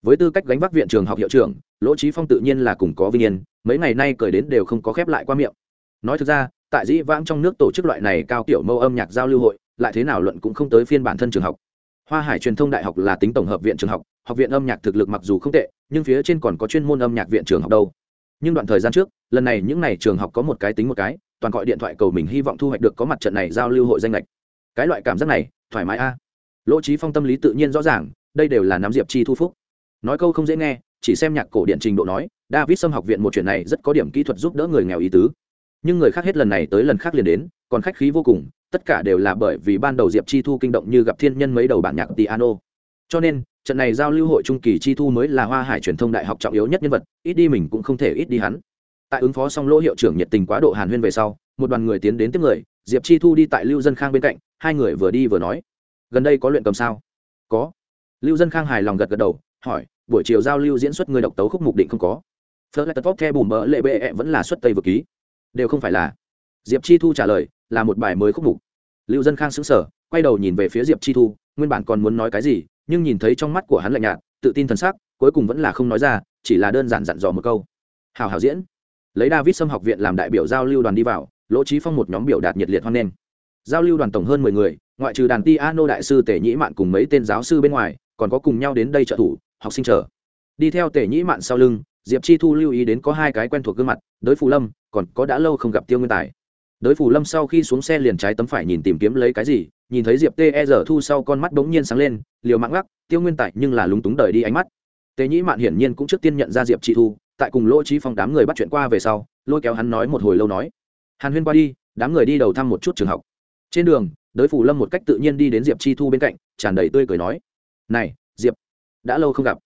Với tư cách gánh vác viện trường học hiệu trưởng, lỗ trí phong tự nhiên là cùng có vinh yên, mấy ngày nay cười đến đều không có khép lại qua miệng. Nói thực ra, tại dĩ vãng trong nước tổ chức loại này cao kiểu mâu âm nhạc giao lưu hội, lại thế nào luận cũng không tới phiên bản thân trường học. Hoa hải truyền thông đại học là tính tổng hợp viện trường học học viện âm nhạc thực lực mặc dù không tệ, nhưng phía trên còn có chuyên môn âm nhạc viện trường học đâu. Nhưng đoạn thời gian trước, lần này những n à y trường học có một cái tính một cái, toàn gọi điện thoại cầu mình hy vọng thu hoạch được có mặt trận này giao lưu hội danh lệch. Cái loại cảm giác này, thoải mái a lỗ trí phong tâm lý tự nhiên rõ ràng, đây đều là nắm diệp chi thu phúc. Nói câu không dễ nghe, chỉ xem nhạc cổ điện trình độ nói, david xâm học viện một chuyện này rất có điểm kỹ thuật giúp đỡ người nghèo ý tứ. Nhưng người khác hết lần này tới lần khác liền đến, còn khách khí vô cùng, tất cả đều là bởi vì ban đầu diệp chi thu kinh động như gặp thiên nhân mấy đầu bản nhạc piano. Cho nên, trận này giao lưu hội trung kỳ chi thu mới là hoa hải truyền thông đại học trọng yếu nhất nhân vật, ít đi mình cũng không thể ít đi hắn. Tại ứng phó xong lỗ hiệu trưởng nhiệt tình quá độ hàn huyên về sau, một đoàn người tiến đến tiếp người, diệp chi thu đi tại lưu dân khang bên cạnh, hai người vừa đi vừa nói gần đây có luyện cầm sao? Có. Lưu dân khang hài lòng gật gật đầu, hỏi, buổi chiều giao lưu diễn xuất người độc tấu khúc mục định không có? Phớt lại tật vóc the bùm mỡ lệ bệ vẫn là xuất tây vừa ký. Đều không phải là. Diệp chi thu trả lời, là một bài mới khúc mục. Lưu dân khang xứng sở quay đầu nhìn về phía diệp chi thu, nguyên bản còn muốn nói cái gì, nhưng nhìn thấy trong mắt của hắn lạnh nhạt, tự tin thần sắc, cuối cùng vẫn là không nói ra, chỉ là đơn giản dặn dò một câu. Hào hào diễn. Lấy david xâm học viện làm đại biểu giao lưu đoàn đi vào, lỗ trí phong một nhóm biểu đạt nhiệt liệt hoan nghênh giao lưu đoàn tổng hơn mười người ngoại trừ đàn ti Nô đại sư tể nhĩ mạn cùng mấy tên giáo sư bên ngoài còn có cùng nhau đến đây trợ thủ học sinh chờ. Đi theo tể nhĩ mạn sau lưng diệp chi thu lưu ý đến có hai cái quen thuộc gương mặt đới phù lâm còn có đã lâu không gặp tiêu nguyên tài. Đới phủ lâm sau khi xuống xe liền trái tấm phải nhìn tìm kiếm lấy cái gì nhìn thấy diệp tê e thu sau con mắt bỗng nhiên sáng lên liều mạng lắc, tiêu nguyên tài nhưng là lúng túng đời đi ánh mắt. Tề nhĩ mạn hiển nhiên cũng trước tiên nhận ra diệp chị thu tại cùng lỗ trí phong đám người bắt chuyện qua về sau lôi kéo hắn nói một hồi lâu nói hàn huyên qua đi đám người đi đầu thăm một chút trường học trên đường, đới phủ lâm một cách tự nhiên đi đến diệp chi thu bên cạnh, tràn đầy tươi cười nói, này, diệp, đã lâu không gặp.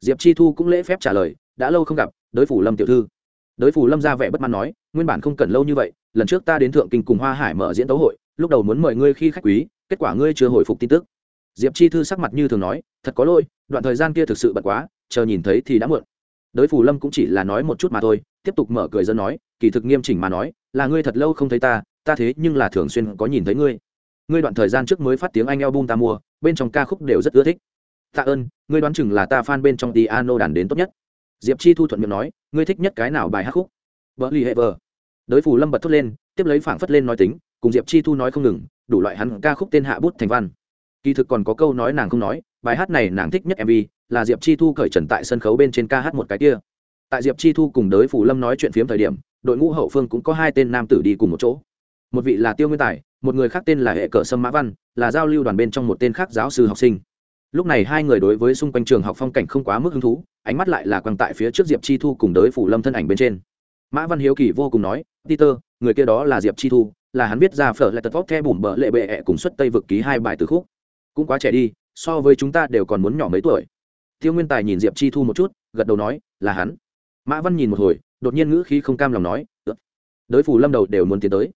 Diệp chi thu cũng lễ phép trả lời, đã lâu không gặp, đới phủ lâm tiểu thư. Đới phủ lâm ra vẻ bất mãn nói, nguyên bản không cần lâu như vậy, lần trước ta đến thượng kinh cùng hoa hải mở diễn tấu hội, lúc đầu muốn mời ngươi khi khách quý, kết quả ngươi chưa hồi phục tin tức. Diệp chi thư sắc mặt như thường nói, thật có lỗi, đoạn thời gian kia thực sự bận quá, chờ nhìn thấy thì đã muộn. Đới phủ lâm cũng chỉ là nói một chút mà thôi, tiếp tục mở cười dân nói, kỳ thực nghiêm chỉnh mà nói, là ngươi thật lâu không thấy ta ta thế nhưng là thường xuyên có nhìn thấy ngươi. Ngươi đoạn thời gian trước mới phát tiếng anh album ta mua, bên trong ca khúc đều rất ưa thích. Tạ ơn, ngươi đoán chừng là ta fan bên trong piano đàn đến tốt nhất. Diệp chi thu thuận miệng nói, ngươi thích nhất cái nào bài hát khúc? Vợ lì hệ đới phủ lâm bật thốt lên, tiếp lấy phảng phất lên nói tính, cùng diệp chi thu nói không ngừng, đủ loại hắn ca khúc tên hạ bút thành văn. Kỳ thực còn có câu nói nàng không nói, bài hát này nàng thích nhất mv là diệp chi thu cởi trần tại sân khấu bên trên ca hát một cái kia. Tại diệp chi thu cùng đới phủ lâm nói chuyện phiếm thời điểm, đội ngũ hậu phương cũng có hai tên nam tử đi cùng một chỗ một vị là tiêu nguyên tài, một người khác tên là hệ cờ sâm mã văn, là giao lưu đoàn bên trong một tên khác giáo sư học sinh. Lúc này hai người đối với xung quanh trường học phong cảnh không quá mức hứng thú, ánh mắt lại là quăng tại phía trước diệp chi thu cùng đới phủ lâm thân ảnh bên trên. Mã văn hiếu kỳ vô cùng nói, peter, người kia đó là diệp chi thu, là hắn viết ra phở lại tật vóc the bùm bợ lệ bệ ẹ cùng xuất tây vực ký hai bài từ khúc. Cũng quá trẻ đi, so với chúng ta đều còn muốn nhỏ mấy tuổi. Tiêu nguyên tài nhìn diệp chi thu một chút, gật đầu nói, là hắn. Mã văn nhìn một hồi, đột nhiên ngữ khí không cam lòng nói đới phủ lâm đầu đều muốn tiến tới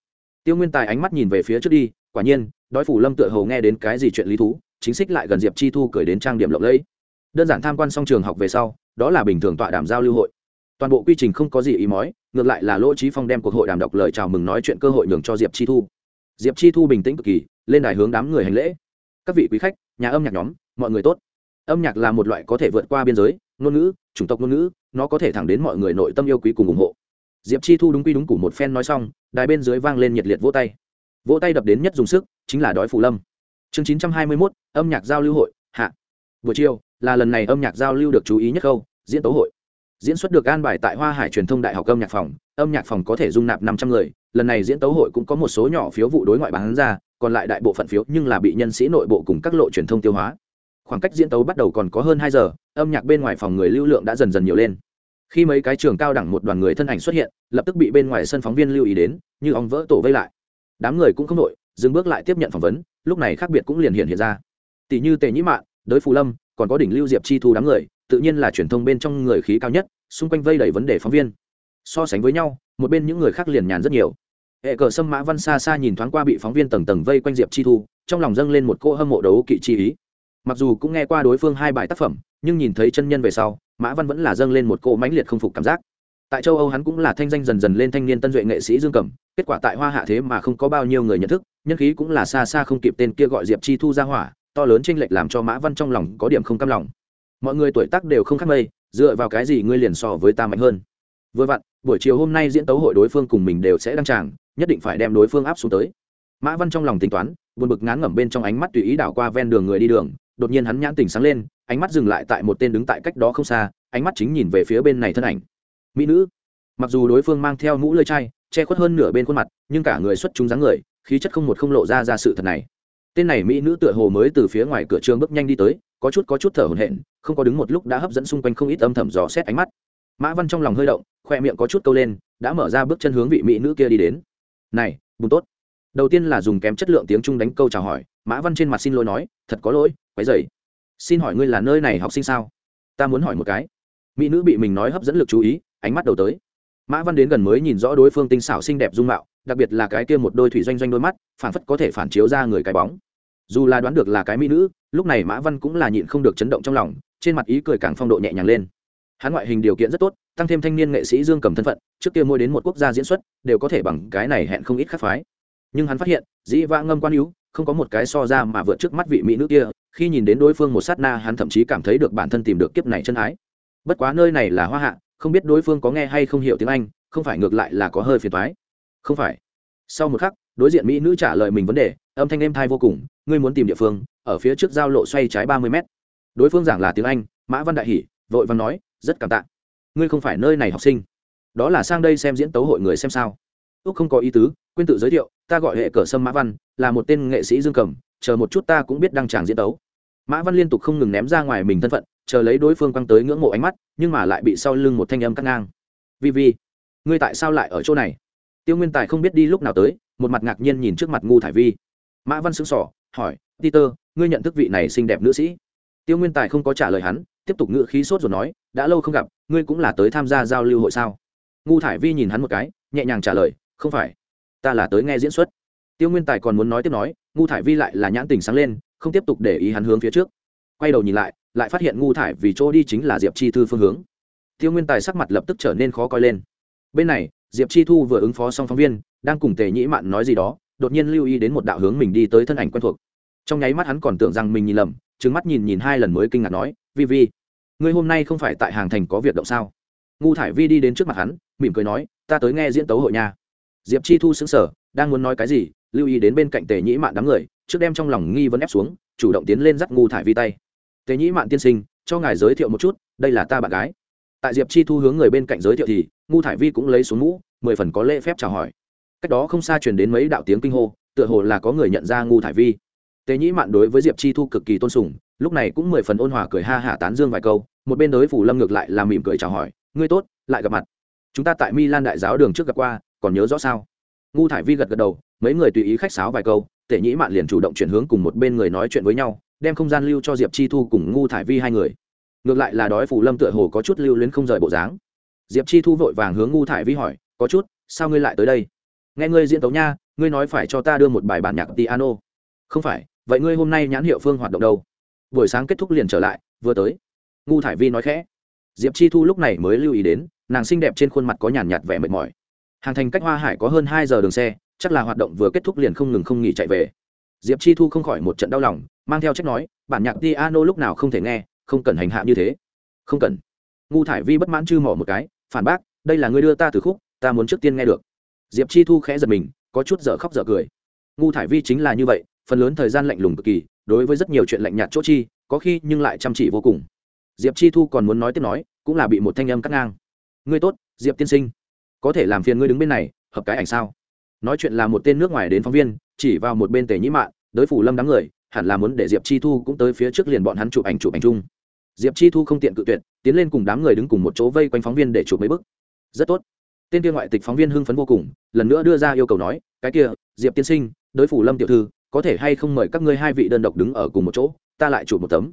tiêu nguyên tài ánh mắt nhìn về phía trước đi, quả nhiên, đói phủ lâm tựa hồ nghe đến cái gì chuyện lý thú, chính xích lại gần diệp chi thu cười đến trang điểm lộng lẫy. Đơn giản tham quan xong trường học về sau, đó là bình thường tọa đàm giao lưu hội. Toàn bộ quy trình không có gì ý mói, ngược lại là lỗ trí phong đem cuộc hội đàm đọc lời chào mừng nói chuyện cơ hội nhường cho diệp chi thu. Diệp chi thu bình tĩnh cực kỳ, lên đài hướng đám người hành lễ. Các vị quý khách, nhà âm nhạc nhóm, mọi người tốt. Âm nhạc là một loại có thể vượt qua biên giới, ngôn ngữ, chủng tộc ngôn ngữ, nó có thể thẳng đến mọi người nội tâm yêu quý cùng ủng hộ diệp chi thu đúng quy đúng củ một phen nói xong, đài bên dưới vang lên nhiệt liệt vỗ tay. Vỗ tay đập đến nhất dùng sức, chính là đói phù lâm. Chương chín trăm hai mươi mốt, âm nhạc giao lưu hội, hạ. Buổi chiều, là lần này âm nhạc giao lưu được chú ý nhất khâu, diễn tấu hội. Diễn xuất được an bài tại hoa hải truyền thông đại học âm nhạc phòng. Âm nhạc phòng có thể dung nạp năm trăm người, lần này diễn tấu hội cũng có một số nhỏ phiếu vụ đối ngoại bán ra, còn lại đại bộ phận phiếu nhưng là bị nhân sĩ nội bộ cùng các lộ truyền thông tiêu hóa. Khoảng cách diễn tấu bắt đầu còn có hơn hai giờ, âm nhạc bên ngoài phòng người lưu lượng đã dần dần nhiều lên khi mấy cái trường cao đẳng một đoàn người thân ảnh xuất hiện, lập tức bị bên ngoài sân phóng viên lưu ý đến, như ong vỡ tổ vây lại. Đám người cũng không đội dừng bước lại tiếp nhận phỏng vấn, lúc này khác biệt cũng liền hiện hiện ra. Tỷ như tề nhĩ mạn, đới phù lâm, còn có đỉnh lưu diệp chi thu đám người, tự nhiên là truyền thông bên trong người khí cao nhất, xung quanh vây đầy vấn đề phóng viên. So sánh với nhau, một bên những người khác liền nhàn rất nhiều. Hệ cờ sâm mã văn xa xa nhìn thoáng qua bị phóng viên tầng tầng vây quanh diệp chi thu, trong lòng dâng lên một cô hâm mộ đấu kỵ chi ý. Mặc dù cũng nghe qua đối phương hai bài tác phẩm, nhưng nhìn thấy chân nhân về sau mã văn vẫn là dâng lên một cỗ mãnh liệt không phục cảm giác. Tại châu âu hắn cũng là thanh danh dần dần lên thanh niên tân duệ nghệ sĩ dương cầm. kết quả tại hoa hạ thế mà không có bao nhiêu người nhận thức, nhân khí cũng là xa xa không kịp tên kia gọi diệp chi thu ra hỏa, to lớn tranh lệch làm cho mã văn trong lòng có điểm không cam lòng. Mọi người tuổi tác đều không khác mây, dựa vào cái gì ngươi liền so với ta mạnh hơn? Vừa vặn, buổi chiều hôm nay diễn tấu hội đối phương cùng mình đều sẽ đăng tràng, nhất định phải đem đối phương áp xuống tới. Mã văn trong lòng tính toán, buồn bực ngán ngẩm bên trong ánh mắt tùy ý đảo qua ven đường người đi đường, đột nhiên hắn nhãn tỉnh sáng lên ánh mắt dừng lại tại một tên đứng tại cách đó không xa, ánh mắt chính nhìn về phía bên này thân ảnh. Mỹ nữ. Mặc dù đối phương mang theo mũ lơi chai, che khuất hơn nửa bên khuôn mặt, nhưng cả người xuất chúng dáng người, khí chất không một không lộ ra ra sự thật này. Tên này mỹ nữ tựa hồ mới từ phía ngoài cửa trường bước nhanh đi tới, có chút có chút thở hổn hển, không có đứng một lúc đã hấp dẫn xung quanh không ít âm thầm dò xét ánh mắt. Mã văn trong lòng hơi động, khoe miệng có chút câu lên, đã mở ra bước chân hướng vị mỹ nữ kia đi đến. Này, bùn tốt. Đầu tiên là dùng kém chất lượng tiếng trung đánh câu chào hỏi, mã văn trên mặt xin lỗi nói, thật có lỗi, quấy dày xin hỏi ngươi là nơi này học sinh sao? Ta muốn hỏi một cái. Mỹ nữ bị mình nói hấp dẫn lực chú ý, ánh mắt đầu tới. Mã văn đến gần mới nhìn rõ đối phương tinh xảo xinh đẹp dung mạo, đặc biệt là cái kia một đôi thủy doanh doanh đôi mắt phản phất có thể phản chiếu ra người cái bóng. Dù là đoán được là cái mỹ nữ, lúc này mã văn cũng là nhịn không được chấn động trong lòng, trên mặt ý cười càng phong độ nhẹ nhàng lên. Hắn ngoại hình điều kiện rất tốt, tăng thêm thanh niên nghệ sĩ dương cầm thân phận, trước kia mua đến một quốc gia diễn xuất, đều có thể bằng cái này hẹn không ít khắc phái. Nhưng hắn phát hiện, dĩ vã ngâm quan hữu không có một cái so ra mà vượt trước mắt vị mỹ nữ kia, khi nhìn đến đối phương một sát na, hắn thậm chí cảm thấy được bản thân tìm được kiếp này chân ái. Bất quá nơi này là hoa hạ, không biết đối phương có nghe hay không hiểu tiếng anh, không phải ngược lại là có hơi phiền thoái không phải. Sau một khắc, đối diện mỹ nữ trả lời mình vấn đề, âm thanh êm thai vô cùng, ngươi muốn tìm địa phương, ở phía trước giao lộ xoay trái ba mươi mét. Đối phương giảng là tiếng anh, mã văn đại hỷ, vội văn nói, rất cảm tạ. Ngươi không phải nơi này học sinh. Đó là sang đây xem diễn tấu hội người xem sao. Úc không có ý tứ, quên tự giới thiệu ta gọi hệ cờ sâm mã văn, là một tên nghệ sĩ dương cầm, chờ một chút ta cũng biết đăng tràng diễn tấu. Mã văn liên tục không ngừng ném ra ngoài mình thân phận, chờ lấy đối phương quăng tới ngưỡng mộ ánh mắt, nhưng mà lại bị sau lưng một thanh âm cắt ngang. Vi vi, ngươi tại sao lại ở chỗ này? Tiêu nguyên tài không biết đi lúc nào tới, một mặt ngạc nhiên nhìn trước mặt ngu thải vi. Mã văn xứng sỏ hỏi, peter, ngươi nhận thức vị này xinh đẹp nữ sĩ? Tiêu nguyên tài không có trả lời hắn, tiếp tục ngự khí sốt rồi nói, đã lâu không gặp, ngươi cũng là tới tham gia giao lưu hội sao? Ngu thải vi nhìn hắn một cái, nhẹ nhàng trả lời, không phải ta là tới nghe diễn xuất. Tiêu nguyên tài còn muốn nói tiếp nói, ngu thải vi lại là nhãn tình sáng lên, không tiếp tục để ý hắn hướng phía trước. Quay đầu nhìn lại lại phát hiện ngu thải vì chỗ đi chính là diệp chi thư phương hướng. Tiêu nguyên tài sắc mặt lập tức trở nên khó coi lên. Bên này, diệp chi thu vừa ứng phó xong phóng viên, đang cùng tề nhĩ mạn nói gì đó, đột nhiên lưu ý đến một đạo hướng mình đi tới thân ảnh quen thuộc. Trong nháy mắt hắn còn tưởng rằng mình nhìn lầm trứng mắt nhìn nhìn hai lần mới kinh ngạc nói, vi vi, ngươi hôm nay không phải tại hàng thành có việc động sao? Ngu thải vi đi đến trước mặt hắn, mỉm cười nói, ta tới nghe diễn tấu hội nhà diệp chi thu xứng sở đang muốn nói cái gì, lưu ý đến bên cạnh tề nhĩ mạn đám người, trước đem trong lòng nghi vấn ép xuống, chủ động tiến lên dắt ngu thải vi tay. Tề nhĩ mạn tiên sinh, cho ngài giới thiệu một chút, đây là ta bạn gái. Tại diệp chi thu hướng người bên cạnh giới thiệu thì, ngu thải vi cũng lấy xuống mũ, mười phần có lễ phép chào hỏi. Cách đó không xa truyền đến mấy đạo tiếng kinh hô, tựa hồ là có người nhận ra ngu thải vi. Tề nhĩ mạn đối với diệp chi thu cực kỳ tôn sùng, lúc này cũng mười phần ôn hòa cười ha hả tán dương vài câu, một bên đối phủ lâm ngược lại là mỉm cười chào hỏi, ngươi tốt, lại gặp mặt. Chúng ta tại milan đại giáo đường trước gặp qua còn nhớ rõ sao? Ngu thải vi gật gật đầu, mấy người tùy ý khách sáo vài câu, tể nhĩ mạn liền chủ động chuyển hướng cùng một bên người nói chuyện với nhau, đem không gian lưu cho diệp chi thu cùng ngu thải vi hai người. Ngược lại là đói phủ lâm tựa hồ có chút lưu luyến không rời bộ dáng. Diệp chi thu vội vàng hướng ngu thải vi hỏi, có chút, sao ngươi lại tới đây? Nghe ngươi diễn tấu nha, ngươi nói phải cho ta đưa một bài bản nhạc piano. Không phải, vậy ngươi hôm nay nhãn hiệu phương hoạt động đâu? Buổi sáng kết thúc liền trở lại, vừa tới. Ngu thải vi nói khẽ. Diệp chi thu lúc này mới lưu ý đến, nàng xinh đẹp trên khuôn mặt có nhàn nhạt vẻ mệt mỏi hàng thành cách hoa hải có hơn hai giờ đường xe, chắc là hoạt động vừa kết thúc liền không ngừng không nghỉ chạy về. Diệp chi thu không khỏi một trận đau lòng, mang theo trách nói, bản nhạc piano lúc nào không thể nghe, không cần hành hạ như thế. Không cần. Ngu thải vi bất mãn chư mỏ một cái, phản bác, đây là ngươi đưa ta từ khúc, ta muốn trước tiên nghe được. Diệp chi thu khẽ giật mình, có chút dở khóc dở cười. Ngu thải vi chính là như vậy, phần lớn thời gian lạnh lùng cực kỳ, đối với rất nhiều chuyện lạnh nhạt chỗ chi, có khi nhưng lại chăm chỉ vô cùng. Diệp chi thu còn muốn nói tiếp nói, cũng là bị một thanh âm cắt ngang. Ngươi tốt, diệp tiên sinh có thể làm phiền ngươi đứng bên này hợp cái ảnh sao? Nói chuyện là một tên nước ngoài đến phóng viên chỉ vào một bên tề nhĩ mạn đối phủ lâm đám người hẳn là muốn để diệp chi thu cũng tới phía trước liền bọn hắn chụp ảnh chụp ảnh chung. Diệp chi thu không tiện cự tuyệt tiến lên cùng đám người đứng cùng một chỗ vây quanh phóng viên để chụp mấy bức. Rất tốt. Tên kia ngoại tịch phóng viên hưng phấn vô cùng lần nữa đưa ra yêu cầu nói cái kia diệp tiên sinh đối phủ lâm tiểu thư có thể hay không mời các ngươi hai vị đơn độc đứng ở cùng một chỗ ta lại chụp một tấm.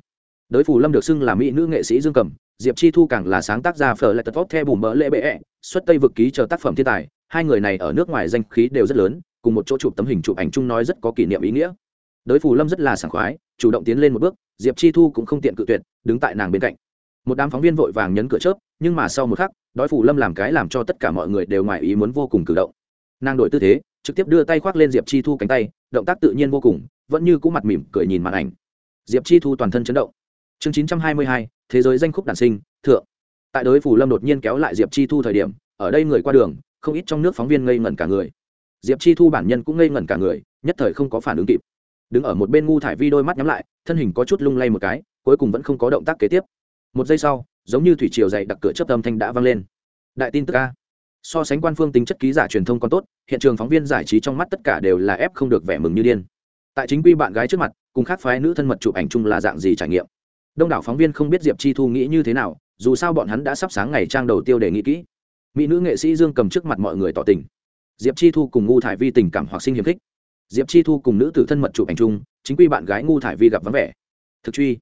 Đối phủ lâm được xưng là mỹ nữ nghệ sĩ dương cầm diệp chi thu càng là sáng tác ra phở lại tật vót theo bùm mỡ lễ bệ -E, xuất tây vực ký chờ tác phẩm thiên tài, hai người này ở nước ngoài danh khí đều rất lớn, cùng một chỗ chụp tấm hình chụp ảnh chung nói rất có kỷ niệm ý nghĩa. Đối phủ lâm rất là sảng khoái, chủ động tiến lên một bước, diệp chi thu cũng không tiện cự tuyệt, đứng tại nàng bên cạnh. Một đám phóng viên vội vàng nhấn cửa chớp, nhưng mà sau một khắc đói phủ lâm làm cái làm cho tất cả mọi người đều ngoài ý muốn vô cùng cử động. Nàng đổi tư thế, trực tiếp đưa tay khoác lên diệp chi thu cánh tay, động tác tự nhiên vô cùng, vẫn như cũ mặt mỉm cười nhìn màn ảnh. Diệp chi thu toàn thân chấn động. Chương chín trăm hai mươi hai, thế giới danh khúc đản sinh, thượng tại đới phủ lâm đột nhiên kéo lại diệp chi thu thời điểm, ở đây người qua đường, không ít trong nước phóng viên ngây ngẩn cả người. Diệp chi thu bản nhân cũng ngây ngẩn cả người, nhất thời không có phản ứng kịp. Đứng ở một bên ngu thải vi đôi mắt nhắm lại, thân hình có chút lung lay một cái, cuối cùng vẫn không có động tác kế tiếp. Một giây sau, giống như thủy triều dày đặc cửa chấp âm thanh đã vang lên. Đại tin tức ca so sánh quan phương tính chất ký giả truyền thông còn tốt, hiện trường phóng viên giải trí trong mắt tất cả đều là ép không được vẻ mừng như điên. Tại chính quy bạn gái trước mặt, cùng khác phái nữ thân mật chụp ảnh chung là dạng gì trải nghiệm? Đông đảo phóng viên không biết diệp chi thu nghĩ như thế nào dù sao bọn hắn đã sắp sáng ngày trang đầu tiêu để nghĩ kỹ. Mỹ nữ nghệ sĩ dương cầm trước mặt mọi người tỏ tình. Diệp chi thu cùng ngu thải vi tình cảm hoặc sinh hiếm khích. Diệp chi thu cùng nữ tử thân mật chụp ảnh chung, chính quy bạn gái ngu thải vi gặp vắng vẻ. Thực truy.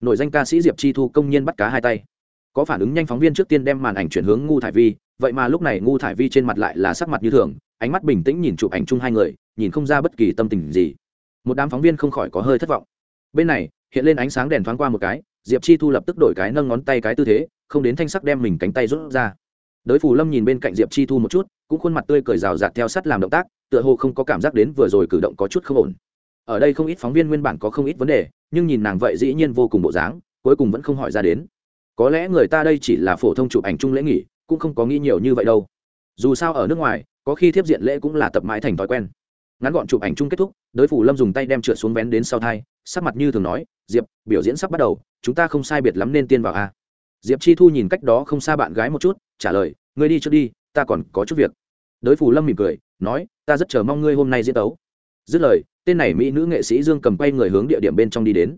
Nổi danh ca sĩ diệp chi thu công nhiên bắt cá hai tay. Có phản ứng nhanh phóng viên trước tiên đem màn ảnh chuyển hướng ngu thải vi, vậy mà lúc này ngu thải vi trên mặt lại là sắc mặt như thường, ánh mắt bình tĩnh nhìn chụp ảnh chung hai người, nhìn không ra bất kỳ tâm tình gì. Một đám phóng viên không khỏi có hơi thất vọng. Bên này, hiện lên ánh sáng đèn thoáng qua một cái diệp chi thu lập tức đổi cái nâng ngón tay cái tư thế, không đến thanh sắc đem mình cánh tay rút ra. Đới phù lâm nhìn bên cạnh diệp chi thu một chút, cũng khuôn mặt tươi cười rào rạt theo sắt làm động tác, tựa hồ không có cảm giác đến vừa rồi cử động có chút không ổn. Ở đây không ít phóng viên nguyên bản có không ít vấn đề, nhưng nhìn nàng vậy dĩ nhiên vô cùng bộ dáng, cuối cùng vẫn không hỏi ra đến. Có lẽ người ta đây chỉ là phổ thông chụp ảnh chung lễ nghỉ, cũng không có nghĩ nhiều như vậy đâu. Dù sao ở nước ngoài, có khi thiếp diện lễ cũng là tập mãi thành thói quen ngắn gọn chụp ảnh chung kết thúc Đới phủ lâm dùng tay đem trượt xuống vén đến sau thai, sắc mặt như thường nói, diệp, biểu diễn sắp bắt đầu, chúng ta không sai biệt lắm nên tiên vào a diệp chi thu nhìn cách đó không xa bạn gái một chút, trả lời, ngươi đi trước đi, ta còn có chút việc. Đới phủ lâm mỉm cười, nói, ta rất chờ mong ngươi hôm nay diễn tấu. Dứt lời, tên này mỹ nữ nghệ sĩ dương cầm quay người hướng địa điểm bên trong đi đến.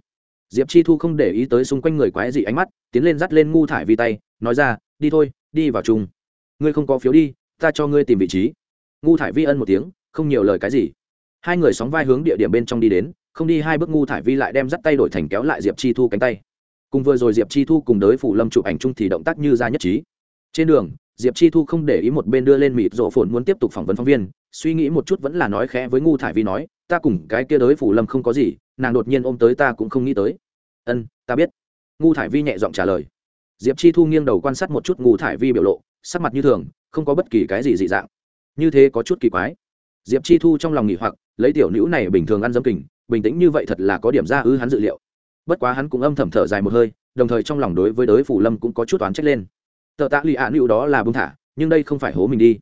Diệp chi thu không để ý tới xung quanh người quái dị ánh mắt, tiến lên dắt lên ngu thải vi tay, nói ra, đi thôi, đi vào chung. Ngươi không có phiếu đi, ta cho ngươi tìm vị trí. Ngu thải vi ân một tiếng không nhiều lời cái gì. Hai người sóng vai hướng địa điểm bên trong đi đến, không đi hai bước ngu thải vi lại đem dắt tay đổi thành kéo lại diệp chi thu cánh tay. Cùng vừa rồi diệp chi thu cùng đới phủ lâm chụp ảnh chung thì động tác như ra nhất trí. Trên đường, diệp chi thu không để ý một bên đưa lên mịt rộ phồn muốn tiếp tục phỏng vấn phóng viên, suy nghĩ một chút vẫn là nói khẽ với ngu thải vi nói, ta cùng cái kia đới phủ lâm không có gì, nàng đột nhiên ôm tới ta cũng không nghĩ tới. Ân, ta biết. Ngu thải vi nhẹ giọng trả lời. Diệp chi thu nghiêng đầu quan sát một chút ngu thải vi biểu lộ, sắc mặt như thường, không có bất kỳ cái gì dị dạng. Như thế có chút kỳ quái diệp chi thu trong lòng nghỉ hoặc, lấy tiểu nữ này bình thường ăn dâm kình, bình tĩnh như vậy thật là có điểm ra ư hắn dự liệu. Bất quá hắn cũng âm thầm thở dài một hơi, đồng thời trong lòng đối với đới phủ lâm cũng có chút toán trách lên. Tờ tạ lụy ạ nữ đó là bưng thả, nhưng đây không phải hố mình đi.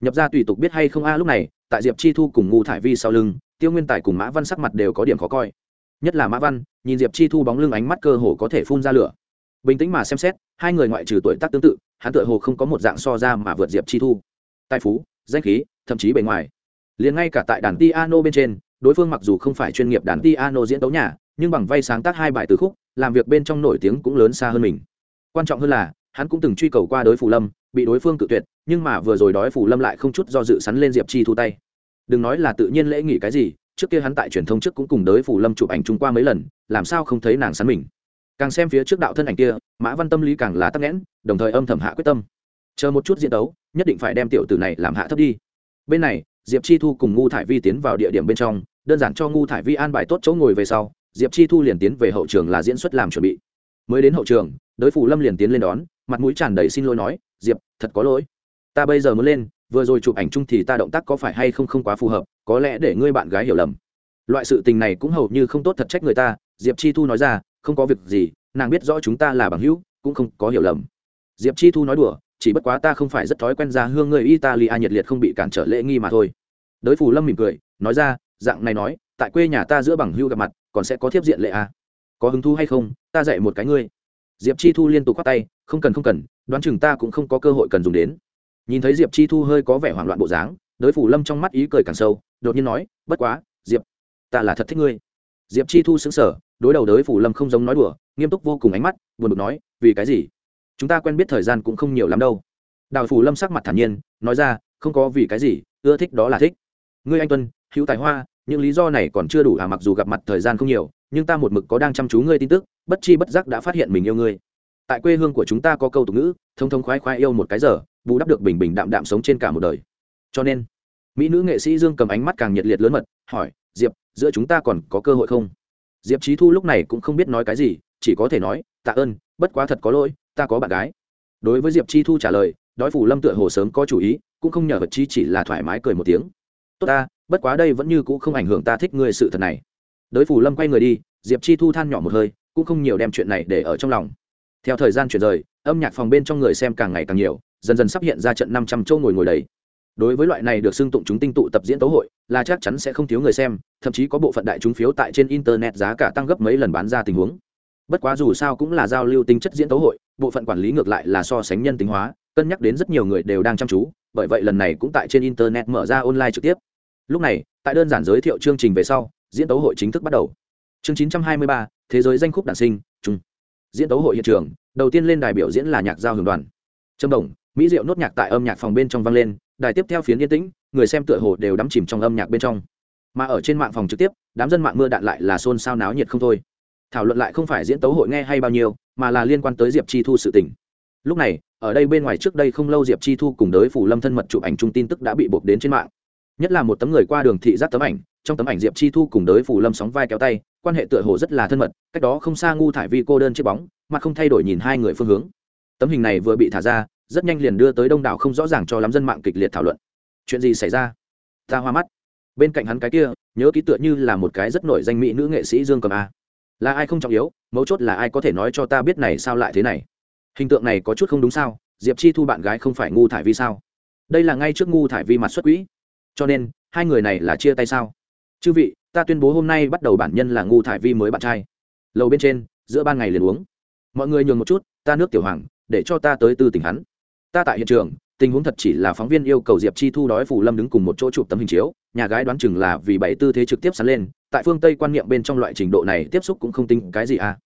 Nhập ra tùy tục biết hay không a, lúc này, tại diệp chi thu cùng ngu thải vi sau lưng, tiêu nguyên tài cùng mã văn sắc mặt đều có điểm khó coi. Nhất là mã văn, nhìn diệp chi thu bóng lưng ánh mắt cơ hồ có thể phun ra lửa. Bình tĩnh mà xem xét, hai người ngoại trừ tuổi tác tương tự, hắn tựa hồ không có một dạng so ra mà vượt diệp chi thu. Tài phú, danh khí, thậm chí bề ngoài liền ngay cả tại đàn piano bên trên, đối phương mặc dù không phải chuyên nghiệp đàn piano diễn tấu nhà, nhưng bằng vay sáng tác hai bài từ khúc, làm việc bên trong nổi tiếng cũng lớn xa hơn mình. Quan trọng hơn là, hắn cũng từng truy cầu qua đối phủ lâm, bị đối phương cự tuyệt, nhưng mà vừa rồi đói phủ lâm lại không chút do dự sắn lên diệp chi thu tay. Đừng nói là tự nhiên lễ nghỉ cái gì, trước kia hắn tại truyền thông trước cũng cùng đới phủ lâm chụp ảnh chung qua mấy lần, làm sao không thấy nàng sắn mình. Càng xem phía trước đạo thân ảnh kia, mã văn tâm lý càng là tắc nghẽn, đồng thời âm thầm hạ quyết tâm. Chờ một chút diễn đấu nhất định phải đem tiểu tử này làm hạ thấp đi. Bên này diệp chi thu cùng ngu thải vi tiến vào địa điểm bên trong, đơn giản cho ngu thải vi an bài tốt chỗ ngồi về sau, diệp chi thu liền tiến về hậu trường là diễn xuất làm chuẩn bị. Mới đến hậu trường đới phủ lâm liền tiến lên đón, mặt mũi tràn đầy xin lỗi nói, diệp, thật có lỗi. Ta bây giờ mới lên, vừa rồi chụp ảnh chung thì ta động tác có phải hay không không quá phù hợp, có lẽ để ngươi bạn gái hiểu lầm. Loại sự tình này cũng hầu như không tốt thật trách người ta, diệp chi thu nói ra, không có việc gì, nàng biết rõ chúng ta là bằng hữu, cũng không có hiểu lầm. Diệp chi thu nói đùa chỉ bất quá ta không phải rất thói quen ra hương người italia nhiệt liệt không bị cản trở lễ nghi mà thôi. Đới phù lâm mỉm cười, nói ra, dạng này nói, tại quê nhà ta giữa bằng hữu gặp mặt, còn sẽ có thiếp diện lệ à? có hứng thú hay không, ta dạy một cái ngươi. Diệp chi thu liên tục khoác tay, không cần không cần, đoán chừng ta cũng không có cơ hội cần dùng đến. Nhìn thấy diệp chi thu hơi có vẻ hoảng loạn bộ dáng đới phủ lâm trong mắt ý cười càng sâu, đột nhiên nói, bất quá, diệp, ta là thật thích ngươi. Diệp chi thu xứng sở đối đầu đới phủ lâm không giống nói đùa, nghiêm túc vô cùng ánh mắt, buồn bực nói, vì cái gì? Chúng ta quen biết thời gian cũng không nhiều lắm đâu. Đào phủ lâm sắc mặt thản nhiên, nói ra, không có vì cái gì, ưa thích đó là thích. Ngươi anh tuân, hữu tài hoa, những lý do này còn chưa đủ à mặc dù gặp mặt thời gian không nhiều, nhưng ta một mực có đang chăm chú ngươi tin tức, bất chi bất giác đã phát hiện mình yêu ngươi. Tại quê hương của chúng ta có câu tục ngữ, thông thông khoái khoái yêu một cái giờ, bù đắp được bình bình đạm đạm sống trên cả một đời. Cho nên, mỹ nữ nghệ sĩ dương cầm ánh mắt càng nhiệt liệt lớn mật, hỏi, diệp, giữa chúng ta còn có cơ hội không? Diệp trí thu lúc này cũng không biết nói cái gì, chỉ có thể nói, tạ ơn, bất quá thật có lỗi ta có bạn gái. Đối với diệp chi thu trả lời, đói phủ lâm tựa hồ sớm có chủ ý, cũng không nhờ vật chi chỉ là thoải mái cười một tiếng. Tốt ta, bất quá đây vẫn như c ũ không ảnh hưởng ta thích ngươi sự thật này. Đới phủ lâm quay người đi, diệp chi thu than nhỏ một hơi, cũng không nhiều đem chuyện này để ở trong lòng. Theo thời gian chuyển rời, âm nhạc phòng bên trong người xem càng ngày càng nhiều, dần dần sắp hiện ra trận năm trăm châu ngồi ngồi đầy. Đối với loại này được xưng tụng chúng tinh tụ tập diễn tấu hội, là chắc chắn sẽ không thiếu người xem, thậm chí có bộ phận đại chúng phiếu tại trên internet giá cả tăng gấp mấy lần bán ra tình huống bất quá dù sao cũng là giao lưu tính chất diễn tấu hội bộ phận quản lý ngược lại là so sánh nhân tính hóa cân nhắc đến rất nhiều người đều đang chăm chú bởi vậy lần này cũng tại trên internet mở ra online trực tiếp. Lúc này tại đơn giản giới thiệu chương trình về sau diễn tấu hội chính thức bắt đầu. Chương 923, thế giới danh khúc đản sinh chung. Diễn tấu hội hiện trường đầu tiên lên đài biểu diễn là nhạc giao hưởng đoàn. Trâm đồng mỹ diệu nốt nhạc tại âm nhạc phòng bên trong vang lên đài tiếp theo phiến yên tĩnh người xem tựa hồ đều đắm chìm trong âm nhạc bên trong. Mà ở trên mạng phòng trực tiếp đám dân mạng mưa đạn lại là xôn xao náo nhiệt không thôi thảo luận lại không phải diễn tấu hội nghe hay bao nhiêu, mà là liên quan tới diệp chi thu sự tình. Lúc này, ở đây bên ngoài trước đây không lâu diệp chi thu cùng đới phủ lâm thân mật chụp ảnh chung tin tức đã bị buộc đến trên mạng. Nhất là một tấm người qua đường thị giác tấm ảnh, trong tấm ảnh diệp chi thu cùng đới phủ lâm sóng vai kéo tay, quan hệ tựa hồ rất là thân mật, cách đó không xa ngu thải vi cô đơn chiếc bóng, mà không thay đổi nhìn hai người phương hướng. Tấm hình này vừa bị thả ra, rất nhanh liền đưa tới đông đảo không rõ ràng cho lắm dân mạng kịch liệt thảo luận. Chuyện gì xảy ra? Ta hoa mắt. Bên cạnh hắn cái kia, nhớ ký tựa như là một cái rất nổi danh mỹ nữ nghệ sĩ dương cầm a là ai không trọng yếu, mấu chốt là ai có thể nói cho ta biết này sao lại thế này. Hình tượng này có chút không đúng sao, diệp chi thu bạn gái không phải ngu thải vi sao? Đây là ngay trước ngu thải vi mặt xuất quỹ. Cho nên, hai người này là chia tay sao? Chư vị, ta tuyên bố hôm nay bắt đầu bản nhân là ngu thải vi mới bạn trai. Lầu bên trên, giữa ban ngày liền uống. Mọi người nhường một chút, ta nước tiểu hoàng, để cho ta tới tư tỉnh hắn. Ta tại hiện trường, tình huống thật chỉ là phóng viên yêu cầu diệp chi thu đói phủ lâm đứng cùng một chỗ chụp tấm hình chiếu nhà gái đoán chừng là vì bảy tư thế trực tiếp sắn lên, tại phương tây quan niệm bên trong loại trình độ này tiếp xúc cũng không tính cái gì à.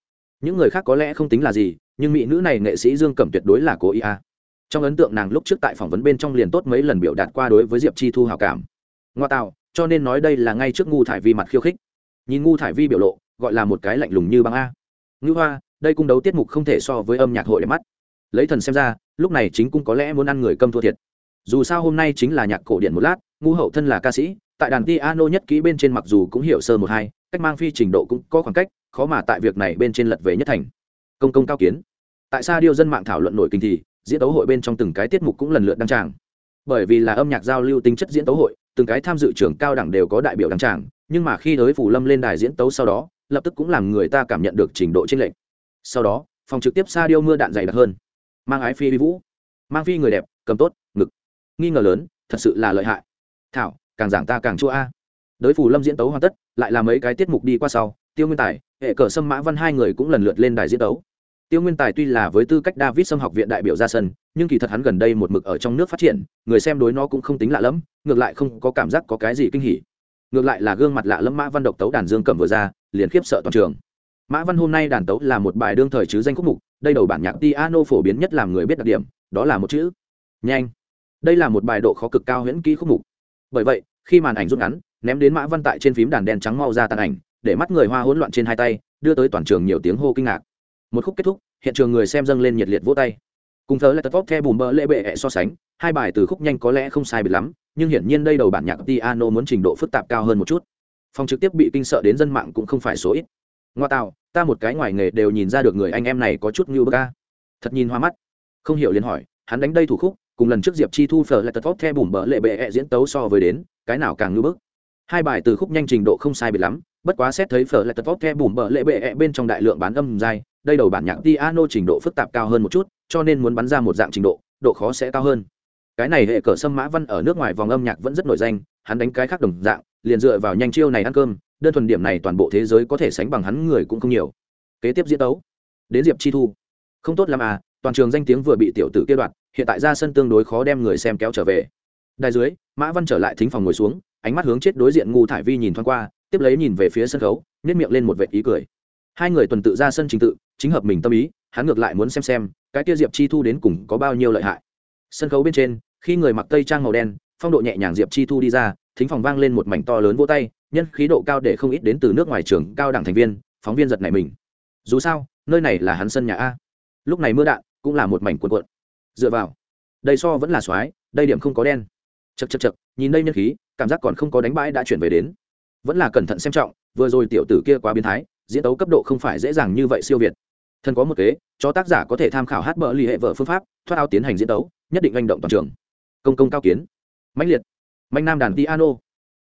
Những người khác có lẽ không tính là gì, nhưng mỹ nữ này nghệ sĩ dương cẩm tuyệt đối là cố ý à. Trong ấn tượng nàng lúc trước tại phỏng vấn bên trong liền tốt mấy lần biểu đạt qua đối với diệp chi thu hào cảm. Ngoa tạo, cho nên nói đây là ngay trước ngu thải vi mặt khiêu khích. Nhìn ngu thải vi biểu lộ, gọi là một cái lạnh lùng như băng a. Ngữ hoa, đây cung đấu tiết mục không thể so với âm nhạc hội đẹp mắt. Lấy thần xem ra, lúc này chính cung có lẽ muốn ăn người câm thua thiệt. Dù sao hôm nay chính là nhạc cổ điển một lát ngu hậu thân là ca sĩ, tại đàn piano nhất kỹ bên trên mặc dù cũng hiểu sơ một hai, cách mang phi trình độ cũng có khoảng cách, khó mà tại việc này bên trên lật về nhất thành. Công công cao kiến. Tại sao điêu dân mạng thảo luận nổi kinh thì, diễn tấu hội bên trong từng cái tiết mục cũng lần lượt đăng tràng. Bởi vì là âm nhạc giao lưu tính chất diễn tấu hội, từng cái tham dự trưởng cao đẳng đều có đại biểu đăng tràng, nhưng mà khi đới phủ lâm lên đài diễn tấu sau đó, lập tức cũng làm người ta cảm nhận được trình độ trên lệch. Sau đó, phòng trực tiếp xa điêu mưa đạn dày đặc hơn. Mang ái phi vi vũ. Mang phi người đẹp, cầm tốt, ngực. Nghi ngờ lớn, thật sự là lợi hại thảo, càng giảng ta càng chua a. Đới phủ lâm diễn tấu hoàn tất, lại là mấy cái tiết mục đi qua sau, tiêu nguyên tài, hệ cờ sâm mã văn hai người cũng lần lượt lên đài diễn tấu. Tiêu nguyên tài tuy là với tư cách david sâm học viện đại biểu ra sân, nhưng kỳ thật hắn gần đây một mực ở trong nước phát triển, người xem đối nó cũng không tính lạ lẫm, ngược lại không có cảm giác có cái gì kinh hỉ. Ngược lại là gương mặt lạ lẫm mã văn độc tấu đàn dương cầm vừa ra, liền khiếp sợ toàn trường. Mã văn hôm nay đàn tấu là một bài đương thời chứ danh khúc mục, đây đầu bản nhạc piano phổ biến nhất làm người biết đặc điểm, đó là một chữ. Nhanh. Đây là một bài độ khó cực cao huyễn kỹ khúc mục bởi vậy, khi màn ảnh rút ngắn, ném đến mã văn tại trên phím đàn đen trắng mau ra tàn ảnh, để mắt người hoa hỗn loạn trên hai tay, đưa tới toàn trường nhiều tiếng hô kinh ngạc. Một khúc kết thúc, hiện trường người xem dâng lên nhiệt liệt vỗ tay. Cùng thớ là tật vóc theo bùm bơ lễ bệ hẹ so sánh, hai bài từ khúc nhanh có lẽ không sai biệt lắm, nhưng hiển nhiên đây đầu bản nhạc piano muốn trình độ phức tạp cao hơn một chút. Phòng trực tiếp bị kinh sợ đến dân mạng cũng không phải số ít. Ngoa tạo, ta một cái ngoài nghề đều nhìn ra được người anh em này có chút như bơ ca. Thật nhìn hoa mắt. Không hiểu liền hỏi, hắn đánh đây thủ khúc cùng lần trước diệp chi thu phở lại tật vóc theo bùm bơ lệ bệ hẹ diễn tấu so với đến, cái nào càng ngưỡng bức. Hai bài từ khúc nhanh trình độ không sai biệt lắm, bất quá xét thấy phở lại tật vóc theo bùm bơ lệ bệ hẹ bên trong đại lượng bán âm dài, đây đầu bản nhạc piano trình độ phức tạp cao hơn một chút, cho nên muốn bắn ra một dạng trình độ độ khó sẽ cao hơn. Cái này hệ cờ sâm mã văn ở nước ngoài vòng âm nhạc vẫn rất nổi danh, hắn đánh cái khác đồng dạng, liền dựa vào nhanh chiêu này ăn cơm, đơn thuần điểm này toàn bộ thế giới có thể sánh bằng hắn người cũng không nhiều. Kế tiếp diễn tấu. Đến diệp chi thu. Không tốt l à toàn trường danh tiếng vừa bị tiểu tử kia đoạt hiện tại ra sân tương đối khó đem người xem kéo trở về. Đài dưới, mã văn trở lại thính phòng ngồi xuống, ánh mắt hướng chết đối diện ngu thải vi nhìn thoáng qua, tiếp lấy nhìn về phía sân khấu nhét miệng lên một vệ ý cười. Hai người tuần tự ra sân trình tự, chính hợp mình tâm ý, hắn ngược lại muốn xem xem, cái kia diệp chi thu đến cùng có bao nhiêu lợi hại. Sân khấu bên trên, khi người mặc tây trang màu đen, phong độ nhẹ nhàng diệp chi thu đi ra, thính phòng vang lên một mảnh to lớn vỗ tay, nhân khí độ cao để không ít đến từ nước ngoài trường cao đẳng thành viên, phóng viên giật này mình. Dù sao, nơi này là hắn sân nhà a. Lúc này mưa đạn cũng là một mảnh cuộn cuộn dựa vào. Đây so vẫn là soái, đây điểm không có đen. Chật chật chật nhìn đây nhân khí, cảm giác còn không có đánh bãi đã chuyển về đến. Vẫn là cẩn thận xem trọng, vừa rồi tiểu tử kia quá biến thái, diễn tấu cấp độ không phải dễ dàng như vậy siêu việt. Thân có một kế, cho tác giả có thể tham khảo hát bờ ly hệ vợ phương pháp, thoát áo tiến hành diễn tấu, nhất định hành động toàn trường. Công công cao kiến. Mãnh liệt. Mạnh nam đàn piano.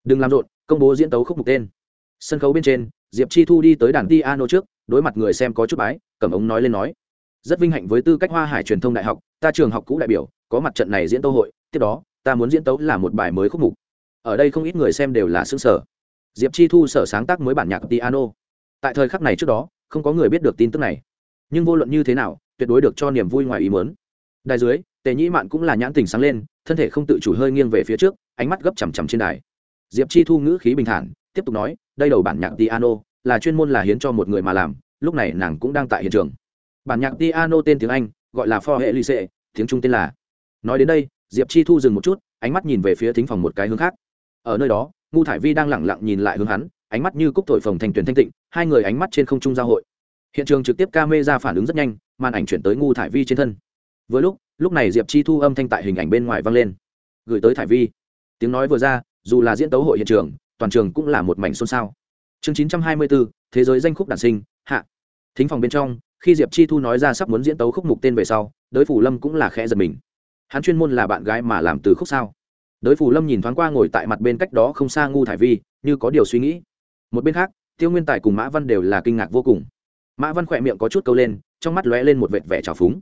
Đừng làm rộn, công bố diễn tấu khúc mục tên. Sân khấu bên trên, diệp chi thu đi tới đàn piano trước, đối mặt người xem có chút bái, cầm ống nói lên nói rất vinh hạnh với tư cách hoa hải truyền thông đại học, ta trường học cũ đại biểu, có mặt trận này diễn tấu hội, tiếp đó, ta muốn diễn tấu là một bài mới khúc mục. Ở đây không ít người xem đều là xương sở diệp chi thu sở sáng tác mới bản nhạc piano. Tại thời khắc này trước đó, không có người biết được tin tức này. Nhưng vô luận như thế nào, tuyệt đối được cho niềm vui ngoài ý mớn đài dưới, tề nhĩ mạn cũng là nhãn tình sáng lên, thân thể không tự chủ hơi nghiêng về phía trước, ánh mắt gấp chằm chằm trên đài. Diệp chi thu ngữ khí bình thản, tiếp tục nói, đây đầu bản nhạc piano, là chuyên môn là hiến cho một người mà làm, lúc này nàng cũng đang tại hiện trường bản nhạc piano tên tiếng anh, gọi là for hệ lycée tiếng trung tên là. Nói đến đây, diệp chi thu dừng một chút, ánh mắt nhìn về phía thính phòng một cái hướng khác. Ở nơi đó ngu thải vi đang lẳng lặng nhìn lại hướng hắn, ánh mắt như cúc thổi phồng thành tuyển thanh tịnh, hai người ánh mắt trên không trung giao hội. Hiện trường trực tiếp ca mê ra phản ứng rất nhanh, màn ảnh chuyển tới ngu thải vi trên thân. Vừa lúc lúc này diệp chi thu âm thanh tại hình ảnh bên ngoài vang lên. Gửi tới thải vi. Tiếng nói vừa ra, dù là diễn tấu hội hiện trường, toàn trường cũng là một mảnh xôn xao. Chương chín trăm hai mươi bốn, thế giới danh khúc đản sinh, hạ. Thính phòng bên trong khi diệp chi thu nói ra sắp muốn diễn tấu khúc mục tên về sau, đới phủ lâm cũng là khẽ giật mình. Hắn chuyên môn là bạn gái mà làm từ khúc sao? Đới phủ lâm nhìn thoáng qua ngồi tại mặt bên cách đó không xa ngu thải vi, như có điều suy nghĩ. Một bên khác, tiêu nguyên tài cùng mã văn đều là kinh ngạc vô cùng. Mã văn khỏe miệng có chút câu lên, trong mắt lóe lên một vệt vẻ trào phúng.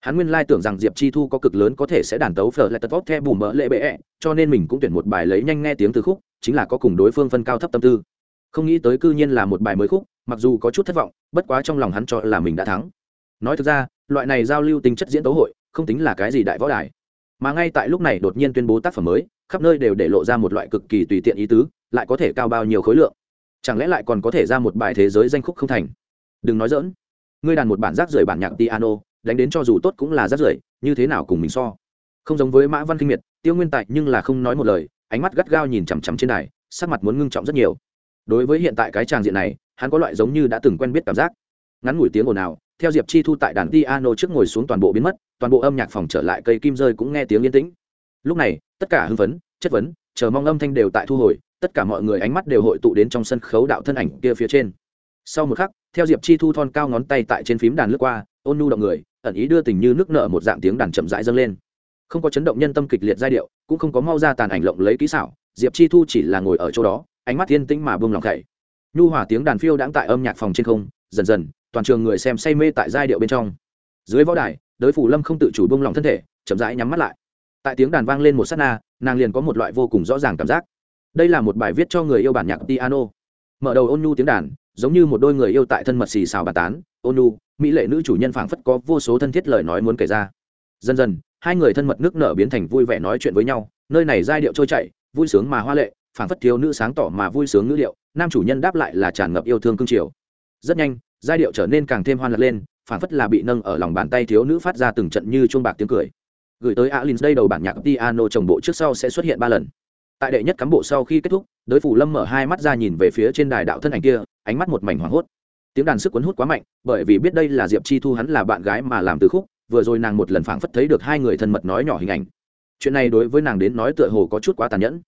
Hắn nguyên lai tưởng rằng diệp chi thu có cực lớn có thể sẽ đàn tấu phở lại tật vót the bùm mỡ lệ bệ, cho nên mình cũng tuyển một bài lấy nhanh nghe tiếng từ khúc, chính là có cùng đối phương phân cao thấp tâm tư không nghĩ tới cư nhiên là một bài mới khúc, mặc dù có chút thất vọng, bất quá trong lòng hắn cho là mình đã thắng. Nói thực ra, loại này giao lưu tính chất diễn tấu hội, không tính là cái gì đại võ đài. Mà ngay tại lúc này đột nhiên tuyên bố tác phẩm mới, khắp nơi đều để lộ ra một loại cực kỳ tùy tiện ý tứ, lại có thể cao bao nhiêu khối lượng. Chẳng lẽ lại còn có thể ra một bài thế giới danh khúc không thành? Đừng nói dỡn ngươi đàn một bản rác rưởi bản nhạc piano, đánh đến cho dù tốt cũng là rác rưởi, như thế nào cùng mình so? Không giống với mã văn kinh miệt, tiêu nguyên tại nhưng là không nói một lời, ánh mắt gắt gao nhìn chằm chằm trên đài, sắc mặt muốn ngưng trọng rất nhiều đối với hiện tại cái tràng diện này, hắn có loại giống như đã từng quen biết cảm giác. Ngắn ngủi tiếng ồn ào, theo diệp chi thu tại đàn piano trước ngồi xuống toàn bộ biến mất, toàn bộ âm nhạc phòng trở lại cây kim rơi cũng nghe tiếng yên tĩnh. Lúc này, tất cả hưng phấn, chất vấn, chờ mong âm thanh đều tại thu hồi, tất cả mọi người ánh mắt đều hội tụ đến trong sân khấu đạo thân ảnh kia phía trên. Sau một khắc, theo diệp chi thu thon cao ngón tay tại trên phím đàn lướt qua, ôn nu động người, ẩn ý đưa tình như nước nợ một dạng tiếng đàn chậm rãi dâng lên. Không có chấn động nhân tâm kịch liệt giai điệu, cũng không có mau ra tàn ảnh lộng lấy kỹ xảo, diệp chi thu chỉ là ngồi ở chỗ đó ánh mắt thiên tĩnh mà bông lòng khẩy. Nhu hòa tiếng đàn phiêu đãng tại âm nhạc phòng trên không, dần dần, toàn trường người xem say mê tại giai điệu bên trong. Dưới võ đài đới phủ lâm không tự chủ bông lòng thân thể, chậm rãi nhắm mắt lại. Tại tiếng đàn vang lên một s á t na, nàng liền có một loại vô cùng rõ ràng cảm giác. Đây là một bài viết cho người yêu bản nhạc piano. Mở đầu ôn nhu tiếng đàn, giống như một đôi người yêu tại thân mật xì xào bà tán. Ôn nhu, mỹ lệ nữ chủ nhân phảng phất có vô số thân thiết lời nói muốn kể ra. Dần dần, hai người thân mật nước nở biến thành vui vẻ nói chuyện với nhau, nơi này giai điệu trôi chảy, vui sướng mà hoa lệ phảng phất thiếu nữ sáng tỏ mà vui sướng ngữ liệu, nam chủ nhân đáp lại là tràn ngập yêu thương cương triều. Rất nhanh giai điệu trở nên càng thêm hoan lạc lên phảng phất là bị nâng ở lòng bàn tay thiếu nữ phát ra từng trận như chuông bạc tiếng cười. Gửi tới alin đây đầu bản nhạc piano trồng bộ trước sau sẽ xuất hiện ba lần. Tại đệ nhất cắm bộ sau khi kết thúc đới phủ lâm mở hai mắt ra nhìn về phía trên đài đạo thân ảnh kia ánh mắt một mảnh hoảng hốt. Tiếng đàn sức cuốn hút quá mạnh bởi vì biết đây là diệp chi thu hắn là bạn gái mà làm từ khúc vừa rồi nàng một lần phảng phất thấy được hai người thân mật nói nhỏ hình ảnh. Chuyện này đối với nàng đến nói tựa hồ có chút quá tàn nhẫn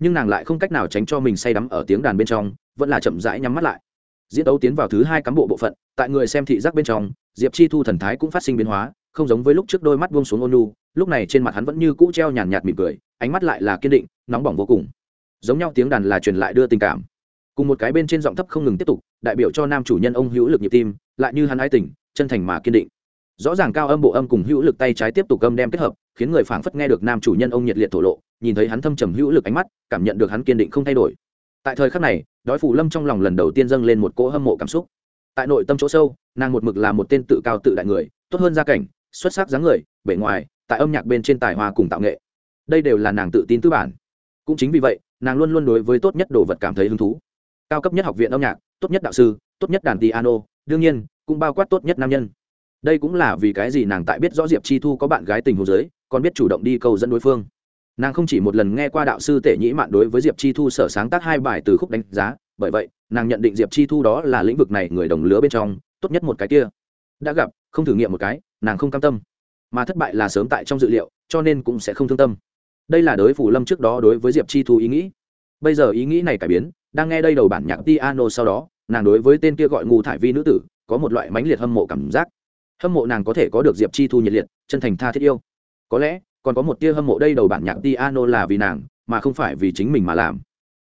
nhưng nàng lại không cách nào tránh cho mình say đắm ở tiếng đàn bên trong, vẫn là chậm rãi nhắm mắt lại. Diễn tấu tiến vào thứ hai cán bộ bộ phận, tại người xem thị giác bên trong, diệp chi thu thần thái cũng phát sinh biến hóa, không giống với lúc trước đôi mắt buông xuống ôn lu lúc này trên mặt hắn vẫn như cũ treo nhàn nhạt mỉm cười, ánh mắt lại là kiên định, nóng bỏng vô cùng. Giống nhau tiếng đàn là truyền lại đưa tình cảm. Cùng một cái bên trên giọng thấp không ngừng tiếp tục, đại biểu cho nam chủ nhân ông hữu lực nhịp tim, lại như hắn ái tình, chân thành mà kiên định. Rõ ràng cao âm bộ âm cùng hữu lực tay trái tiếp tục âm đem kết hợp, khiến người phảng phất nghe được nam chủ nhân ông nhiệt liệt thổ lộ nhìn thấy hắn thâm trầm hữu lực ánh mắt, cảm nhận được hắn kiên định không thay đổi. Tại thời khắc này, đói phủ lâm trong lòng lần đầu tiên dâng lên một cỗ hâm mộ cảm xúc. Tại nội tâm chỗ sâu, nàng một mực là một tên tự cao tự đại người, tốt hơn gia cảnh, xuất sắc dáng người, bề ngoài, tại âm nhạc bên trên tài hoa cùng tạo nghệ. Đây đều là nàng tự tin tư bản. Cũng chính vì vậy, nàng luôn luôn đối với tốt nhất đồ vật cảm thấy hứng thú. Cao cấp nhất học viện âm nhạc, tốt nhất đạo sư, tốt nhất đàn piano, đương nhiên, cũng bao quát tốt nhất nam nhân. Đây cũng là vì cái gì nàng tại biết rõ diệp chi thu có bạn gái tình hồ giới, còn biết chủ động đi câu dẫn đối phương nàng không chỉ một lần nghe qua đạo sư tể nhĩ mạn đối với diệp chi thu sở sáng tác hai bài từ khúc đánh giá, bởi vậy, nàng nhận định diệp chi thu đó là lĩnh vực này người đồng lứa bên trong, tốt nhất một cái kia. Đã gặp, không thử nghiệm một cái, nàng không cam tâm. Mà thất bại là sớm tại trong dự liệu, cho nên cũng sẽ không thương tâm. Đây là đối phủ lâm trước đó đối với diệp chi thu ý nghĩ. Bây giờ ý nghĩ này cải biến, đang nghe đây đầu bản nhạc piano sau đó, nàng đối với tên kia gọi ngu thải vi nữ tử, có một loại mãnh liệt hâm mộ cảm giác. Hâm mộ nàng có thể có được diệp chi thu nhiệt liệt, chân thành tha thiết yêu. Có lẽ còn có một tia hâm mộ đây đầu bản nhạc piano là vì nàng, mà không phải vì chính mình mà làm.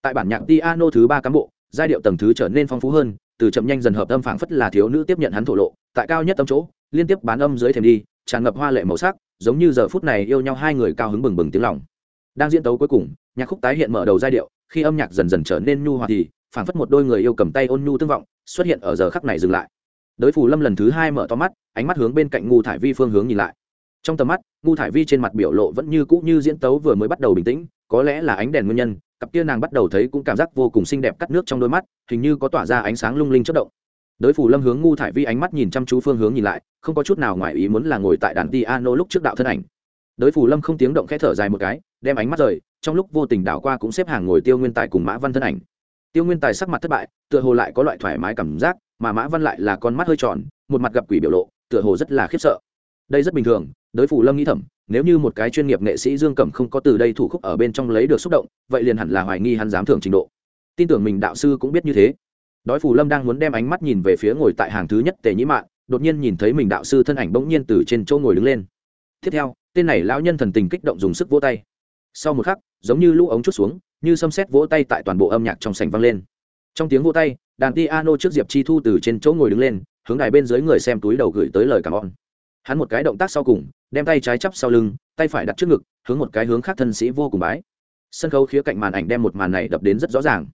Tại bản nhạc piano thứ ba cán bộ, giai điệu tầng thứ trở nên phong phú hơn, từ chậm nhanh dần hợp âm phảng phất là thiếu nữ tiếp nhận hắn thổ lộ, tại cao nhất tâm chỗ, liên tiếp bán âm dưới thềm đi, tràn ngập hoa lệ màu sắc, giống như giờ phút này yêu nhau hai người cao hứng bừng bừng tiếng lòng. Đang diễn tấu cuối cùng, nhạc khúc tái hiện mở đầu giai điệu, khi âm nhạc dần dần trở nên nhu hòa thì, phảng phất một đôi người yêu cầm tay ôn nhu tương vọng, xuất hiện ở giờ khắc này dừng lại. Đới phù lâm lần thứ hai mở to mắt, ánh mắt hướng bên cạnh ngu thải vi phương hướng nhìn lại trong tầm mắt ngu thải vi trên mặt biểu lộ vẫn như cũ như diễn tấu vừa mới bắt đầu bình tĩnh, có lẽ là ánh đèn nguyên nhân, cặp kia nàng bắt đầu thấy cũng cảm giác vô cùng xinh đẹp cắt nước trong đôi mắt, hình như có tỏa ra ánh sáng lung linh chất động. Đới phủ lâm hướng ngu thải vi ánh mắt nhìn chăm chú phương hướng nhìn lại, không có chút nào ngoài ý muốn là ngồi tại đàn piano lúc trước đạo thân ảnh. Đới phủ lâm không tiếng động khẽ thở dài một cái, đem ánh mắt rời, trong lúc vô tình đảo qua cũng xếp hàng ngồi tiêu nguyên tài cùng mã văn thân ảnh. Tiêu nguyên tài sắc mặt thất bại, tựa hồ lại có loại thoải mái cảm giác, mà mã văn lại là con mắt hơi tròn, một mặt gặp quỷ biểu lộ, tựa hồ rất là khiếp sợ. Đây rất bình thường đới phủ lâm nghĩ thầm, nếu như một cái chuyên nghiệp nghệ sĩ dương cẩm không có từ đây thủ khúc ở bên trong lấy được xúc động, vậy liền hẳn là hoài nghi hắn dám thưởng trình độ. Tin tưởng mình đạo sư cũng biết như thế. Đói phủ lâm đang muốn đem ánh mắt nhìn về phía ngồi tại hàng thứ nhất tề nhĩ mạn, đột nhiên nhìn thấy mình đạo sư thân ảnh bỗng nhiên từ trên chỗ ngồi đứng lên. Tiếp theo, tên này lão nhân thần tình kích động dùng sức vỗ tay. Sau một khắc, giống như lũ ống chút xuống, như xâm xét vỗ tay tại toàn bộ âm nhạc trong sảnh vang lên. Trong tiếng vỗ tay, đàn piano trước diệp chi thu từ trên chỗ ngồi đứng lên, hướng đài bên dưới người xem túi đầu gửi tới lời cảm ơn. Hắn một cái động tác sau cùng đem tay trái chắp sau lưng, tay phải đặt trước ngực, hướng một cái hướng khác thân sĩ vô cùng bái. Sân khấu khía cạnh màn ảnh đem một màn này đập đến rất rõ ràng.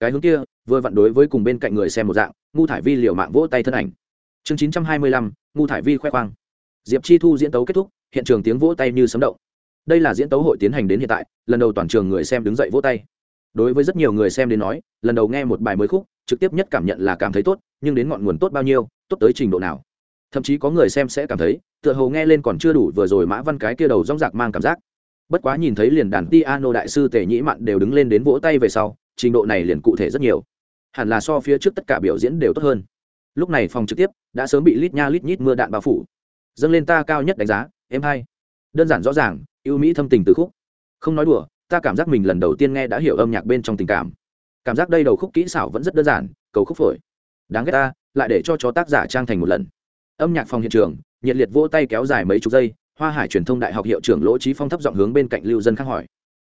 Cái hướng kia, vừa vặn đối với cùng bên cạnh người xem một dạng, ngu thải vi liều mạng vỗ tay thân ảnh. Chương chín trăm hai mươi lăm, ngu thải vi khoe khoang. Diệp chi thu diễn tấu kết thúc, hiện trường tiếng vỗ tay như sấm động. Đây là diễn tấu hội tiến hành đến hiện tại, lần đầu toàn trường người xem đứng dậy vỗ tay. Đối với rất nhiều người xem đến nói, lần đầu nghe một bài mới khúc, trực tiếp nhất cảm nhận là cảm thấy tốt, nhưng đến ngọn nguồn tốt bao nhiêu, tốt tới trình độ nào thậm chí có người xem sẽ cảm thấy, tựa hồ nghe lên còn chưa đủ vừa rồi mã văn cái kia đầu rong rạc mang cảm giác. Bất quá nhìn thấy liền đàn ti piano đại sư tề nhĩ mạn đều đứng lên đến vỗ tay về sau, trình độ này liền cụ thể rất nhiều. Hẳn là so phía trước tất cả biểu diễn đều tốt hơn. Lúc này phòng trực tiếp đã sớm bị lít nha lít nhít mưa đạn bao phủ. Dâng lên ta cao nhất đánh giá, em hay đơn giản rõ ràng, yêu mỹ thâm tình từ khúc. Không nói đùa, ta cảm giác mình lần đầu tiên nghe đã hiểu âm nhạc bên trong tình cảm. Cảm giác đây đầu khúc kỹ xảo vẫn rất đơn giản, cầu khúc phổi. Đáng ghét ta, lại để cho chó tác giả trang thành một lần âm nhạc phòng hiện trường, nhiệt liệt vỗ tay kéo dài mấy chục giây, hoa hải truyền thông đại học hiệu trưởng lỗ trí phong thấp giọng hướng bên cạnh lưu dân khác hỏi.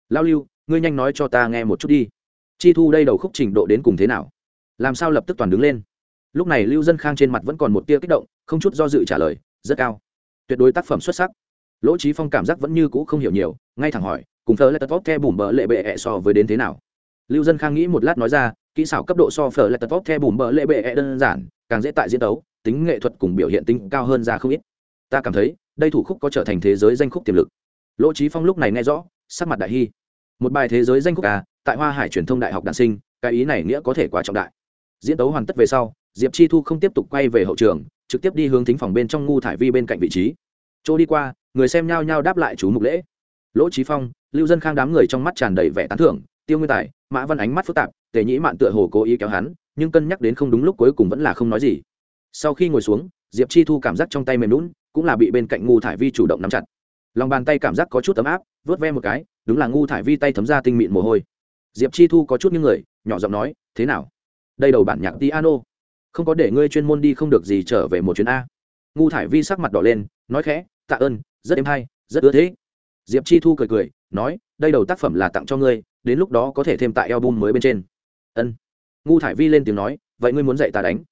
Lao lưu, ngươi nhanh nói cho ta nghe một chút đi. Chi thu đây đầu khúc trình độ đến cùng thế nào? Làm sao lập tức toàn đứng lên? Lúc này lưu dân khang trên mặt vẫn còn một tia kích động, không chút do dự trả lời, rất cao. Tuyệt đối tác phẩm xuất sắc. Lỗ trí phong cảm giác vẫn như cũ không hiểu nhiều, ngay thẳng hỏi, cùng thờ lệ tật vóc the bùm bờ lệ bệ ẹ so với đến thế nào? Lưu dân khang nghĩ một lát nói ra, kỹ xảo cấp độ so phở lệ tật vóc the bùm bờ lệ bệ ẹ đơn giản, càng dễ tại diễn tấu tính nghệ thuật cùng biểu hiện tính cao hơn ra không ít. Ta cảm thấy, đây thủ khúc có trở thành thế giới danh khúc tiềm lực. Lỗ trí phong lúc này nghe rõ, sắc mặt đại hy. Một bài thế giới danh khúc à tại hoa hải truyền thông đại học đàn sinh, cái ý này nghĩa có thể quá trọng đại. Diễn tấu hoàn tất về sau, diệp chi thu không tiếp tục quay về hậu trường, trực tiếp đi hướng thính phòng bên trong ngu thải vi bên cạnh vị trí. Chỗ đi qua, người xem nhao nhao đáp lại chú mục lễ. Lỗ trí phong, lưu dân khang đám người trong mắt tràn đầy vẻ tán thưởng, tiêu nguyên tài, mã văn ánh mắt phức tạp, tề nhĩ mạn tựa hồ cố ý kéo hắn, nhưng cân nhắc đến không đúng lúc cuối cùng vẫn là không nói gì sau khi ngồi xuống, diệp chi thu cảm giác trong tay mềm lún cũng là bị bên cạnh ngu thải vi chủ động nắm chặt. Lòng bàn tay cảm giác có chút ấm áp vớt ve một cái, đúng là ngu thải vi tay thấm ra tinh mịn mồ hôi. Diệp chi thu có chút những người, nhỏ giọng nói, thế nào? Đây đầu bản nhạc piano. Không có để ngươi chuyên môn đi không được gì trở về một chuyến a. Ngu thải vi sắc mặt đỏ lên, nói khẽ, tạ ơn, rất êm hay, rất ưa thế diệp chi thu cười cười, nói, đây đầu tác phẩm là tặng cho ngươi, đến lúc đó có thể thêm tại album mới bên trên. Ân. Ngu thải vi lên tiếng nói, vậy ngươi muốn dạy ta đánh?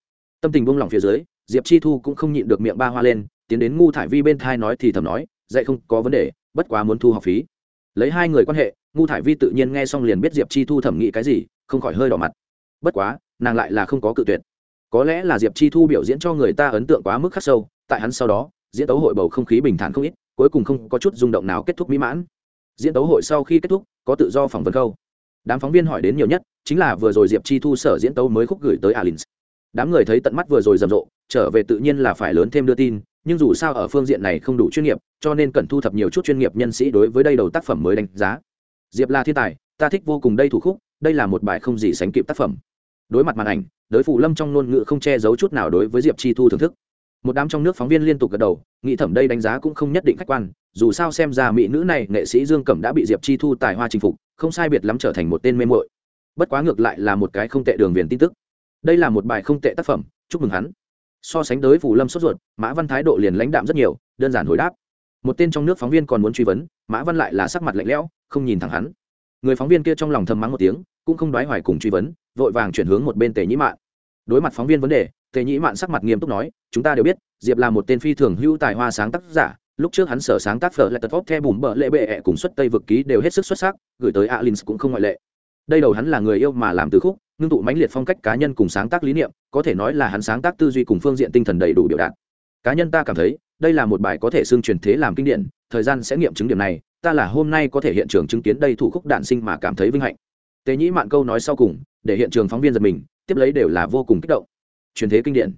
Tâm tình buông lỏng phía dưới, diệp chi thu cũng không nhịn được miệng ba hoa lên, tiến đến ngu thải vi bên thai nói thì thầm nói, dạy không có vấn đề, bất quá muốn thu học phí. Lấy hai người quan hệ, ngu thải vi tự nhiên nghe xong liền biết diệp chi thu thẩm nghĩ cái gì, không khỏi hơi đỏ mặt. Bất quá, nàng lại là không có cự tuyệt. Có lẽ là diệp chi thu biểu diễn cho người ta ấn tượng quá mức khắc sâu, tại hắn sau đó, diễn tấu hội bầu không khí bình thản không ít, cuối cùng không có chút rung động nào kết thúc mỹ mãn. Diễn tấu hội sau khi kết thúc, có tự do phỏng vấn câu. Đám phóng viên hỏi đến nhiều nhất, chính là vừa rồi diệp chi thu sở diễn tấu mới khúc gửi tới alins đám người thấy tận mắt vừa rồi rầm rộ, trở về tự nhiên là phải lớn thêm đưa tin, nhưng dù sao ở phương diện này không đủ chuyên nghiệp, cho nên cần thu thập nhiều chút chuyên nghiệp nhân sĩ đối với đây đầu tác phẩm mới đánh giá. Diệp là thiên tài, ta thích vô cùng đây thủ khúc, đây là một bài không gì sánh kịp tác phẩm. Đối mặt màn ảnh đới phụ lâm trong ngôn ngữ không che giấu chút nào đối với diệp chi thu thưởng thức. Một đám trong nước phóng viên liên tục gật đầu, nghĩ thẩm đây đánh giá cũng không nhất định khách quan, dù sao xem ra mỹ nữ này, nghệ sĩ dương cẩm đã bị diệp chi thu tài hoa chinh phục, không sai biệt lắm trở thành một tên mê mội bất quá ngược lại là một cái không tệ đường viền tin tức đây là một bài không tệ tác phẩm, chúc mừng hắn. So sánh tới phủ lâm sốt ruột, mã văn thái độ liền lãnh đạm rất nhiều, đơn giản hồi đáp. Một tên trong nước phóng viên còn muốn truy vấn, mã văn lại là sắc mặt lạnh lẽo, không nhìn thẳng hắn. Người phóng viên kia trong lòng thầm mắng một tiếng, cũng không đoái hoài cùng truy vấn, vội vàng chuyển hướng một bên tề nhĩ mạn. Đối mặt phóng viên vấn đề, tề nhĩ mạn sắc mặt nghiêm túc nói, chúng ta đều biết, diệp là một tên phi thường hữu tài hoa sáng tác giả, lúc trước hắn sở sáng tác phở lại tật vóc theo bùm bợ lệ bệ ẹ cùng xuất tây vực ký đều hết sức xuất sắc, gửi tới alin cũng không ngoại lệ. Đây đầu hắn là người yêu mà làm từ khúc ngưng tụ mãnh liệt phong cách cá nhân cùng sáng tác lý niệm, có thể nói là hắn sáng tác tư duy cùng phương diện tinh thần đầy đủ biểu đạt. Cá nhân ta cảm thấy, đây là một bài có thể xương truyền thế làm kinh điển, thời gian sẽ nghiệm chứng điểm này, ta là hôm nay có thể hiện trường chứng kiến đây thủ khúc đạn sinh mà cảm thấy vinh hạnh. Tế nhĩ mạn câu nói sau cùng, để hiện trường phóng viên giật mình, tiếp lấy đều là vô cùng kích động. Truyền thế kinh điển.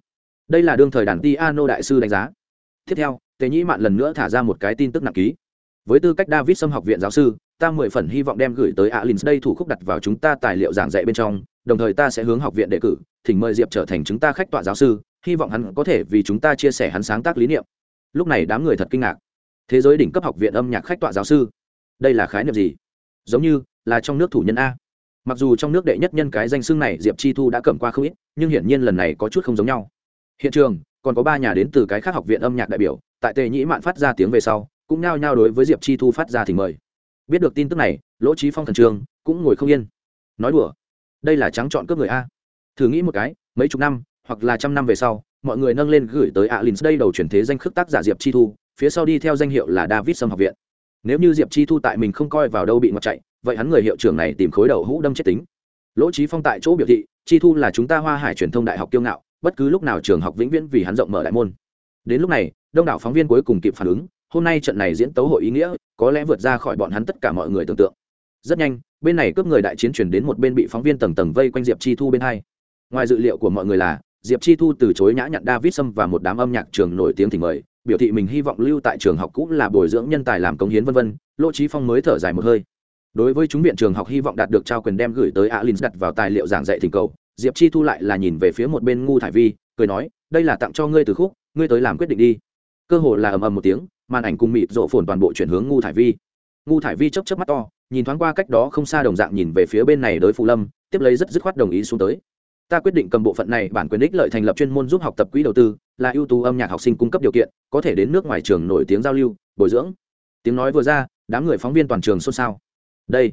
Đây là đương thời đàn piano đại sư đánh giá. Tiếp theo, tế nhĩ mạn lần nữa thả ra một cái tin tức nặng ký. Với tư cách david xâm học viện giáo sư, ta mười phần hy vọng đem gửi tới alin đây thủ khúc đặt vào chúng ta tài liệu giảng dạy bên trong đồng thời ta sẽ hướng học viện đề cử, thỉnh mời diệp trở thành chúng ta khách tọa giáo sư, hy vọng hắn có thể vì chúng ta chia sẻ hắn sáng tác lý niệm. Lúc này đám người thật kinh ngạc. Thế giới đỉnh cấp học viện âm nhạc khách tọa giáo sư, đây là khái niệm gì? Giống như là trong nước thủ nhân a. Mặc dù trong nước đệ nhất nhân cái danh xưng này diệp chi thu đã cầm qua không ít, nhưng hiển nhiên lần này có chút không giống nhau. Hiện trường, còn có ba nhà đến từ cái khác học viện âm nhạc đại biểu, tại tề nhĩ mạn phát ra tiếng về sau, cũng nao nhao đối với diệp chi thu phát ra thì mời. Biết được tin tức này, lỗ trí phong thần trường cũng ngồi không yên. Nói đùa đây là trắng chọn cướp người a. Thử nghĩ một cái, mấy chục năm, hoặc là trăm năm về sau, mọi người nâng lên gửi tới alin đây đầu chuyển thế danh khước tác giả diệp chi thu, phía sau đi theo danh hiệu là david sâm học viện. Nếu như diệp chi thu tại mình không coi vào đâu bị ngọt chạy, vậy hắn người hiệu trưởng này tìm khối đầu hũ đâm chết tính. Lỗ trí phong tại chỗ biểu thị, chi thu là chúng ta hoa hải truyền thông đại học kiêu ngạo, bất cứ lúc nào trường học vĩnh viễn vì hắn rộng mở đại môn. Đến lúc này, đông đảo phóng viên cuối cùng kịp phản ứng, hôm nay trận này diễn tấu hội ý nghĩa, có lẽ vượt ra khỏi bọn hắn tất cả mọi người tưởng tượng rất nhanh, bên này cướp người đại chiến chuyển đến một bên bị phóng viên tầng tầng vây quanh diệp chi thu bên hai. Ngoài dự liệu của mọi người là, diệp chi thu từ chối nhã nhặn david sâm và một đám âm nhạc trường nổi tiếng thì mời, biểu thị mình hy vọng lưu tại trường học cũ là bồi dưỡng nhân tài làm công hiến vân vân, lỗ trí phong mới thở dài một hơi. Đối với chúng viện trường học hy vọng đạt được trao quyền đem gửi tới alin đặt vào tài liệu giảng dạy thỉnh cầu, diệp chi thu lại là nhìn về phía một bên ngu thải vi, cười nói, đây là tặng cho ngươi từ khúc, ngươi tới làm quyết định đi. Cơ hồ là ầm ầm một tiếng, màn ảnh cùng mịt rộ phồn toàn bộ chuyển hướng ngu thải vi. Ngu thải vi chấp chấp mắt to nhìn thoáng qua cách đó không xa đồng dạng nhìn về phía bên này đối phù lâm, tiếp lấy rất dứt khoát đồng ý xuống tới. Ta quyết định cầm bộ phận này bản quyền ích lợi thành lập chuyên môn giúp học tập quỹ đầu tư, là ưu tú âm nhạc học sinh cung cấp điều kiện, có thể đến nước ngoài trường nổi tiếng giao lưu, bồi dưỡng. Tiếng nói vừa ra, đám người phóng viên toàn trường xôn xao. Đây,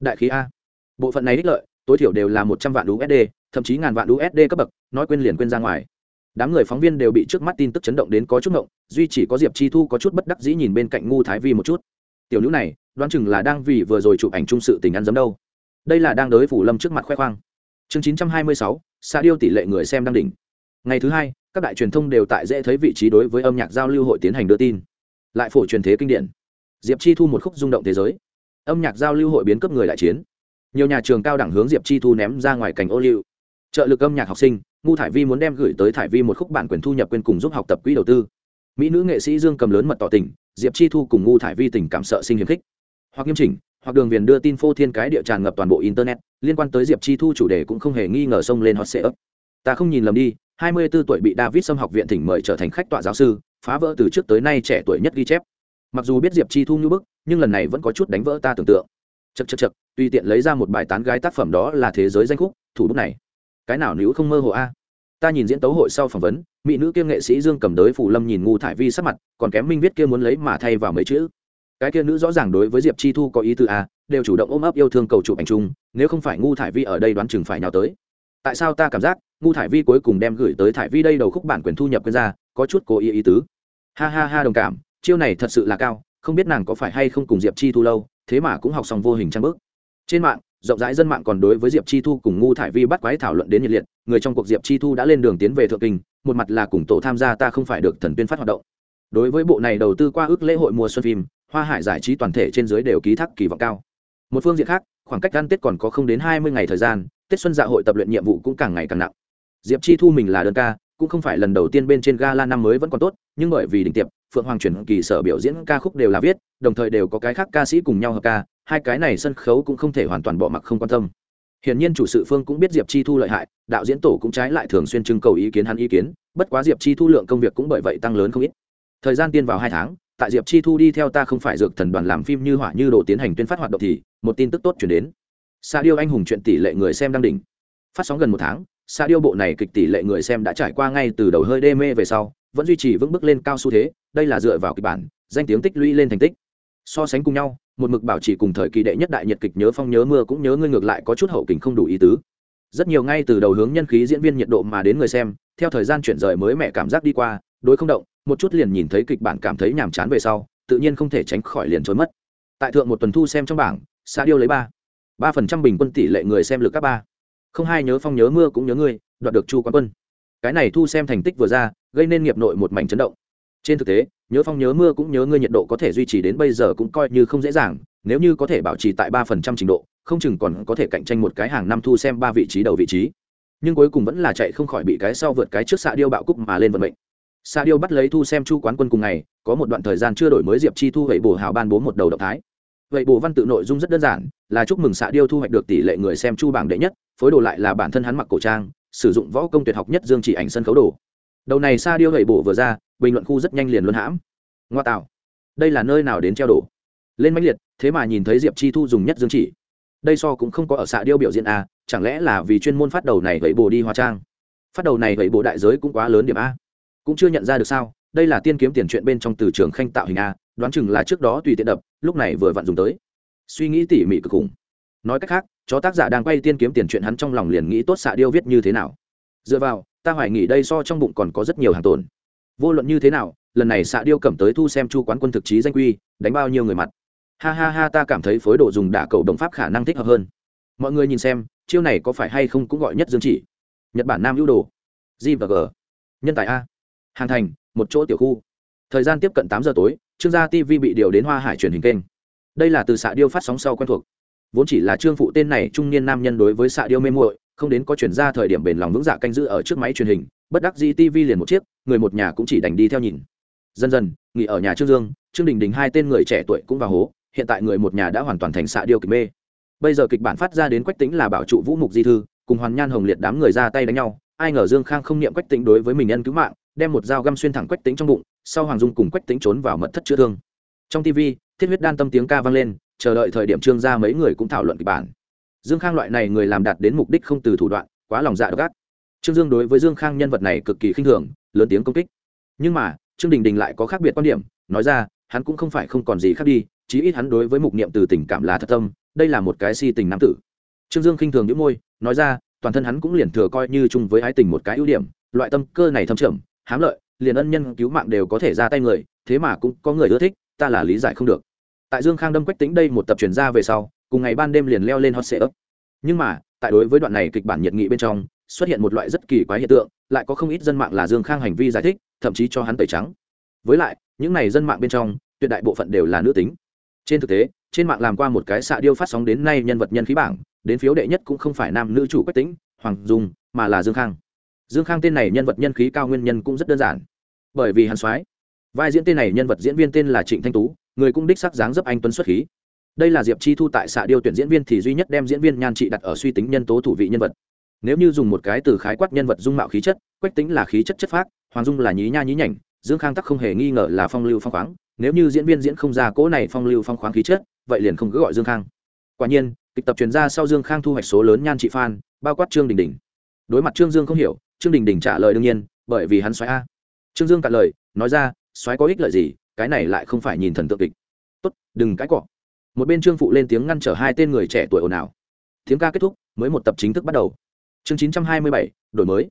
đại khí a. Bộ phận này ích lợi, tối thiểu đều là một trăm vạn usd thậm chí ngàn vạn usd cấp bậc, nói quên liền quên ra ngoài. Đám người phóng viên đều bị trước mắt tin tức chấn động đến có chút ngộng, duy chỉ có diệp chi thu có chút bất đắc dĩ nhìn bên cạnh ngu thái vi một chút. Tiểu nữ này đoán chừng là đang vì vừa rồi chụp ảnh chung sự tình ăn dấm đâu. Đây là đang đới phủ lâm trước mặt khoe khoang. Chương chín trăm hai mươi sáu xa điêu tỷ lệ người xem đang đỉnh. Ngày thứ hai, các đại truyền thông đều tại dễ thấy vị trí đối với âm nhạc giao lưu hội tiến hành đưa tin. Lại phổ truyền thế kinh điển. Diệp chi thu một khúc rung động thế giới. Âm nhạc giao lưu hội biến cấp người đại chiến. Nhiều nhà trường cao đẳng hướng diệp chi thu ném ra ngoài cảnh ô liu. Trợ lực âm nhạc học sinh, ngu thải vi muốn đem gửi tới thải vi một khúc bản quyền thu nhập quyền cùng giúp học tập quỹ đầu tư. Mỹ nữ nghệ sĩ dương cầm lớn mật tỏ tình, diệp chi thu cùng ngu thải vi tình cảm sợ sinh hiếm khích hoặc nghiêm chỉnh, hoặc đường viền đưa tin phô thiên cái địa tràn ngập toàn bộ internet, liên quan tới diệp chi thu chủ đề cũng không hề nghi ngờ xông lên hot sệ ấp. Ta không nhìn lầm đi, hai mươi 24 tuổi bị david xâm học viện thỉnh mời trở thành khách tọa giáo sư, phá vỡ từ trước tới nay trẻ tuổi nhất ghi chép. Mặc dù biết diệp chi thu như bức, nhưng lần này vẫn có chút đánh vỡ ta tưởng tượng. Chật chật chật tùy tiện lấy ra một bài tán gái tác phẩm đó là thế giới danh khúc, thủ bút này. Cái nào nữ không mơ hồ a? Ta nhìn diễn tấu hội sau phỏng vấn, mỹ nữ kiêm nghệ sĩ dương cầm đới phủ lâm nhìn ngu thải vi sắc mặt, còn kém minh viết kia muốn lấy mà thay vào mấy chữ cái kia nữ rõ ràng đối với diệp chi thu có ý tư a đều chủ động ôm ấp yêu thương cầu chụp ảnh chung, nếu không phải ngu thải vi ở đây đoán chừng phải nào tới. Tại sao ta cảm giác, ngu thải vi cuối cùng đem gửi tới thải vi đây đầu khúc bản quyền thu nhập quyền ra, có chút cố ý ý tứ. Ha ha ha đồng cảm, chiêu này thật sự là cao, không biết nàng có phải hay không cùng diệp chi thu lâu, thế mà cũng học xong vô hình trang bước. Trên mạng, rộng rãi dân mạng còn đối với diệp chi thu cùng ngu thải vi bắt quái thảo luận đến nhiệt liệt, người trong cuộc diệp chi thu đã lên đường tiến về thượng kinh, một mặt là cùng tổ tham gia ta không phải được thần tuyên phát hoạt động. Đối với bộ này đầu tư qua ước lễ hội mùa xuân phim hoa hải giải trí toàn thể trên dưới đều ký thác kỳ vọng cao. Một phương diện khác, khoảng cách ăn tết còn có không đến hai mươi ngày thời gian, tết xuân dạ hội tập luyện nhiệm vụ cũng càng ngày càng nặng. Diệp chi thu mình là đơn ca, cũng không phải lần đầu tiên bên trên gala năm mới vẫn còn tốt, nhưng bởi vì đỉnh tiệp, phượng hoàng chuyển kỳ sở biểu diễn ca khúc đều là viết, đồng thời đều có cái khác ca sĩ cùng nhau hợp ca, hai cái này sân khấu cũng không thể hoàn toàn bỏ mặc không quan tâm. Hiển nhiên chủ sự phương cũng biết diệp chi thu lợi hại, đạo diễn tổ cũng trái lại thường xuyên trưng cầu ý kiến hắn ý kiến, bất quá diệp chi thu lượng công việc cũng bởi vậy tăng lớn không ít. Thời gian tiên vào hai tháng tại diệp chi thu đi theo ta không phải dược thần đoàn làm phim như hỏa như đồ tiến hành tuyên phát hoạt động thì, một tin tức tốt chuyển đến. Sa điêu anh hùng chuyện tỷ lệ người xem đang đỉnh. Phát sóng gần một tháng, sa điêu bộ này kịch tỷ lệ người xem đã trải qua ngay từ đầu hơi đê mê về sau, vẫn duy trì vững bước lên cao xu thế, đây là dựa vào kịch bản, danh tiếng tích lũy lên thành tích. So sánh cùng nhau, một mực bảo trì cùng thời kỳ đệ nhất đại nhật kịch nhớ phong nhớ mưa cũng nhớ ngươi ngược lại có chút hậu kình không đủ ý tứ. Rất nhiều ngay từ đầu hướng nhân khí diễn viên nhiệt độ mà đến người xem, theo thời gian chuyển rời mới mẹ cảm giác đi qua đối không động, một chút liền nhìn thấy kịch bản cảm thấy nhàm chán về sau, tự nhiên không thể tránh khỏi liền trốn mất. Tại thượng một tuần thu xem trong bảng xã điêu lấy ba. Ba phần trăm bình quân tỷ lệ người xem lực các ba. Không hai nhớ phong nhớ mưa cũng nhớ ngươi, đoạt được chu quán quân. Cái này thu xem thành tích vừa ra, gây nên nghiệp nội một mảnh chấn động. Trên thực tế, nhớ phong nhớ mưa cũng nhớ ngươi nhiệt độ có thể duy trì đến bây giờ cũng coi như không dễ dàng, nếu như có thể bảo trì tại ba phần trăm trình độ, không chừng còn có thể cạnh tranh một cái hàng năm thu xem ba vị trí đầu vị trí. Nhưng cuối cùng vẫn là chạy không khỏi bị cái sau vượt cái trước xạ điêu bạo cúc mà lên vận mệnh. Sa điêu bắt lấy thu xem chu quán quân cùng ngày, có một đoạn thời gian chưa đổi mới diệp chi thu vậy bổ hào ban bố một đầu động thái. Vậy bổ văn tự nội dung rất đơn giản, là chúc mừng xạ điêu thu hoạch được tỷ lệ người xem chu bảng đệ nhất, phối đồ lại là bản thân hắn mặc cổ trang, sử dụng võ công tuyệt học nhất dương chỉ ảnh sân khấu đồ. Đầu này sa điêu vậy bổ vừa ra, bình luận khu rất nhanh liền luân hãm. Ngoa tạo. Đây là nơi nào đến treo đổ lên mãnh liệt, thế mà nhìn thấy diệp chi thu dùng nhất dương chỉ. Đây so cũng không có ở xạ điêu biểu diễn a chẳng lẽ là vì chuyên môn phát đầu này vậy bổ đi hóa trang? Phát đầu này vậy bổ đại giới cũng quá lớn điểm a cũng chưa nhận ra được sao, đây là tiên kiếm tiền chuyện bên trong từ trường khanh tạo hình a, đoán chừng là trước đó tùy tiện đập, lúc này vừa vặn dùng tới. Suy nghĩ tỉ mỉ cực khủng. Nói cách khác, chó tác giả đang quay tiên kiếm tiền chuyện hắn trong lòng liền nghĩ tốt xạ điêu viết như thế nào. Dựa vào, ta hoài nghĩ đây so trong bụng còn có rất nhiều hàng tồn. Vô luận như thế nào, lần này xạ điêu cầm tới thu xem chu quán quân thực chí danh quy, đánh bao nhiêu người mặt. Ha ha ha, ta cảm thấy phối đồ dùng đả cầu đồng pháp khả năng thích hợp hơn. Mọi người nhìn xem, chiêu này có phải hay không cũng gọi nhất dương chỉ. Nhật bản nam ưu đồ. G và g. Nhân tài a hàng thành, một chỗ tiểu khu. Thời gian tiếp cận tám giờ tối, trương gia tv bị điều đến hoa hải truyền hình kênh. Đây là từ xạ điêu phát sóng sau quen thuộc. Vốn chỉ là trương phụ tên này trung niên nam nhân đối với xạ điêu mê muội, không đến có chuyển ra thời điểm bền lòng vững dạ canh giữ ở trước máy truyền hình, bất đắc dĩ tv liền một chiếc, người một nhà cũng chỉ đành đi theo nhìn. Dần dần, nghỉ ở nhà trương dương, trương đình đình hai tên người trẻ tuổi cũng vào hố, hiện tại người một nhà đã hoàn toàn thành xạ điêu kịch mê. Bây giờ kịch bản phát ra đến quách tính là bảo trụ vũ mục di thư, cùng hoàn nhan hồng liệt đám người ra tay đánh nhau, ai ngờ dương khang không niệm quách tính đối với mình nhân cứu mạng đem một dao găm xuyên thẳng quách tính trong bụng, sau hoàng dung cùng quách tính trốn vào mật thất chữa thương. Trong tv thiết huyết đan tâm tiếng ca vang lên, chờ đợi thời điểm trương ra mấy người cũng thảo luận kịch bản. Dương khang loại này người làm đạt đến mục đích không từ thủ đoạn, quá lòng dạ độc ác. Trương dương đối với dương khang nhân vật này cực kỳ khinh thường, lớn tiếng công kích. Nhưng mà, trương đình đình lại có khác biệt quan điểm, nói ra, hắn cũng không phải không còn gì khác đi, chí ít hắn đối với mục niệm từ tình cảm là thật tâm, đây là một cái si tình nam tử. Trương dương khinh thường những môi, nói ra, toàn thân hắn cũng liền thừa coi như chung với ái tình một cái ưu điểm, loại tâm cơ này thâm trầm hám lợi, liền ân nhân cứu mạng đều có thể ra tay người, thế mà cũng có người ưa thích, ta là lý giải không được. Tại dương khang đâm quách tính đây một tập truyền ra về sau, cùng ngày ban đêm liền leo lên hot sệ ấp. Nhưng mà, tại đối với đoạn này kịch bản nhiệt nghị bên trong, xuất hiện một loại rất kỳ quái hiện tượng, lại có không ít dân mạng là dương khang hành vi giải thích, thậm chí cho hắn tẩy trắng. Với lại, những này dân mạng bên trong, tuyệt đại bộ phận đều là nữ tính. Trên thực tế, trên mạng làm qua một cái xạ điêu phát sóng đến nay nhân vật nhân khí bảng, đến phiếu đệ nhất cũng không phải nam nữ chủ quách tính hoàng dung, mà là dương khang dương khang tên này nhân vật nhân khí cao nguyên nhân cũng rất đơn giản. Bởi vì hắn soái, vai diễn tên này nhân vật diễn viên tên là trịnh thanh tú, người cũng đích sắc dáng dấp anh tuấn xuất khí. Đây là diệp chi thu tại xạ điêu tuyển diễn viên thì duy nhất đem diễn viên nhan trị đặt ở suy tính nhân tố thủ vị nhân vật. Nếu như dùng một cái từ khái quát nhân vật dung mạo khí chất, quách tính là khí chất chất phác, hoàng dung là nhí nha nhí nhảnh, dương khang tắc không hề nghi ngờ là phong lưu phong khoáng. Nếu như diễn viên diễn không ra cỗ này phong lưu phong khoáng khí chất, vậy liền không cứ gọi dương khang. Quả nhiên, kịch tập truyền ra sau dương khang thu hoạch số lớn nhan trị phan bao quát trương đình đình. Đối mặt trương dương không hiểu trương đình đình trả lời đương nhiên, bởi vì hắn xoáy a. Trương dương cạn lời, nói ra xoáy có ích lợi gì, cái này lại không phải nhìn thần tượng kịch. Tốt, đừng cãi cọ. Một bên trương phụ lên tiếng ngăn trở hai tên người trẻ tuổi ồn ào. Tiếng ca kết thúc, mới một tập chính thức bắt đầu. Chương chín trăm hai mươi bảy, đổi mới.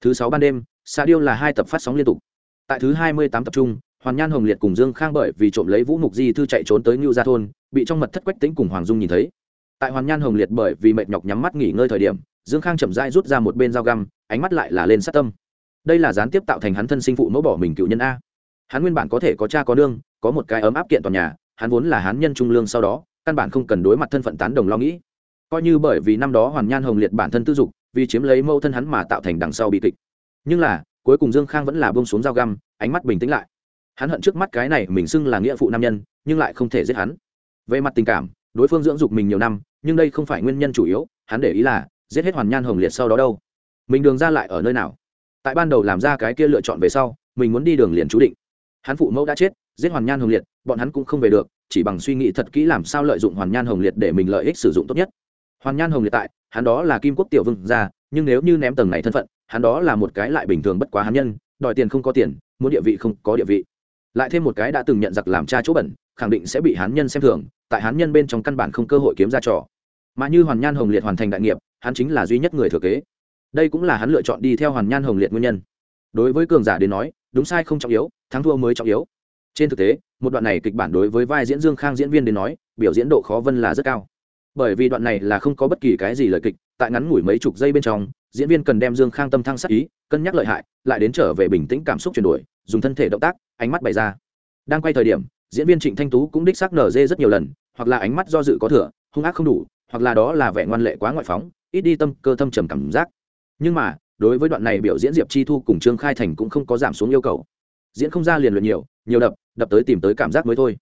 Thứ sáu ban đêm, sa điêu là hai tập phát sóng liên tục. Tại thứ hai mươi tám tập trung, hoàn nhan hồng liệt cùng dương khang bởi vì trộm lấy vũ mục di thư chạy trốn tới ngưu gia thôn, bị trong mật thất quách tính cùng hoàng dung nhìn thấy. Tại hoàn nhan hồng liệt bởi vì mệt nhọc nhắm mắt nghỉ ngơi thời điểm dương khang chậm rãi rút ra một bên dao găm, ánh mắt lại là lên sát tâm. Đây là gián tiếp tạo thành hắn thân sinh phụ mẫu bỏ mình cựu nhân a. Hắn nguyên bản có thể có cha có nương, có một cái ấm áp kiện toàn nhà, hắn vốn là hắn nhân trung lương sau đó, căn bản không cần đối mặt thân phận tán đồng lo nghĩ. Coi như bởi vì năm đó hoàn nhan hồng liệt bản thân tư dục, vì chiếm lấy mâu thân hắn mà tạo thành đằng sau bị kịch. Nhưng là, cuối cùng dương khang vẫn là bông xuống dao găm, ánh mắt bình tĩnh lại. Hắn hận trước mắt cái này mình xưng là nghĩa phụ nam nhân, nhưng lại không thể giết hắn. Về mặt tình cảm, đối phương dưỡng dục mình nhiều năm, nhưng đây không phải nguyên nhân chủ yếu, hắn để ý là giết hết hoàn nhan hồng liệt sau đó đâu? Mình đường ra lại ở nơi nào? Tại ban đầu làm ra cái kia lựa chọn về sau, mình muốn đi đường liền chú định. Hắn phụ mẫu đã chết, giết hoàn nhan hồng liệt, bọn hắn cũng không về được, chỉ bằng suy nghĩ thật kỹ làm sao lợi dụng hoàn nhan hồng liệt để mình lợi ích sử dụng tốt nhất. Hoàn nhan hồng liệt tại, hắn đó là kim quốc tiểu vương gia, nhưng nếu như ném tầng này thân phận, hắn đó là một cái lại bình thường bất quá hắn nhân, đòi tiền không có tiền, muốn địa vị không có địa vị. Lại thêm một cái đã từng nhận giặc làm cha chỗ bẩn, khẳng định sẽ bị hắn nhân xem thường, tại hắn nhân bên trong căn bản không cơ hội kiếm ra trò. Mà như hoàn nhan hồng liệt hoàn thành đại nghiệp hắn chính là duy nhất người thừa kế. Đây cũng là hắn lựa chọn đi theo hoàn nhan hồng liệt nguyên nhân. Đối với cường giả đến nói, đúng sai không trọng yếu, thắng thua mới trọng yếu. Trên thực tế, một đoạn này kịch bản đối với vai diễn dương khang diễn viên đến nói, biểu diễn độ khó vân là rất cao. Bởi vì đoạn này là không có bất kỳ cái gì lời kịch, tại ngắn ngủi mấy chục giây bên trong, diễn viên cần đem dương khang tâm thăng sắc ý, cân nhắc lợi hại, lại đến trở về bình tĩnh cảm xúc chuyển đổi, dùng thân thể động tác, ánh mắt bày ra. Đang quay thời điểm, diễn viên trịnh thanh tú cũng đích xác nở dê rất nhiều lần, hoặc là ánh mắt do dự có thừa, hung ác không đủ, hoặc là đó là vẻ ngoan lệ quá ngoại phóng ít đi tâm cơ thâm trầm cảm giác. Nhưng mà, đối với đoạn này biểu diễn diệp chi thu cùng trương khai thành cũng không có giảm xuống yêu cầu. Diễn không ra liền luyện nhiều nhiều đập đập tới tìm tới cảm giác mới thôi.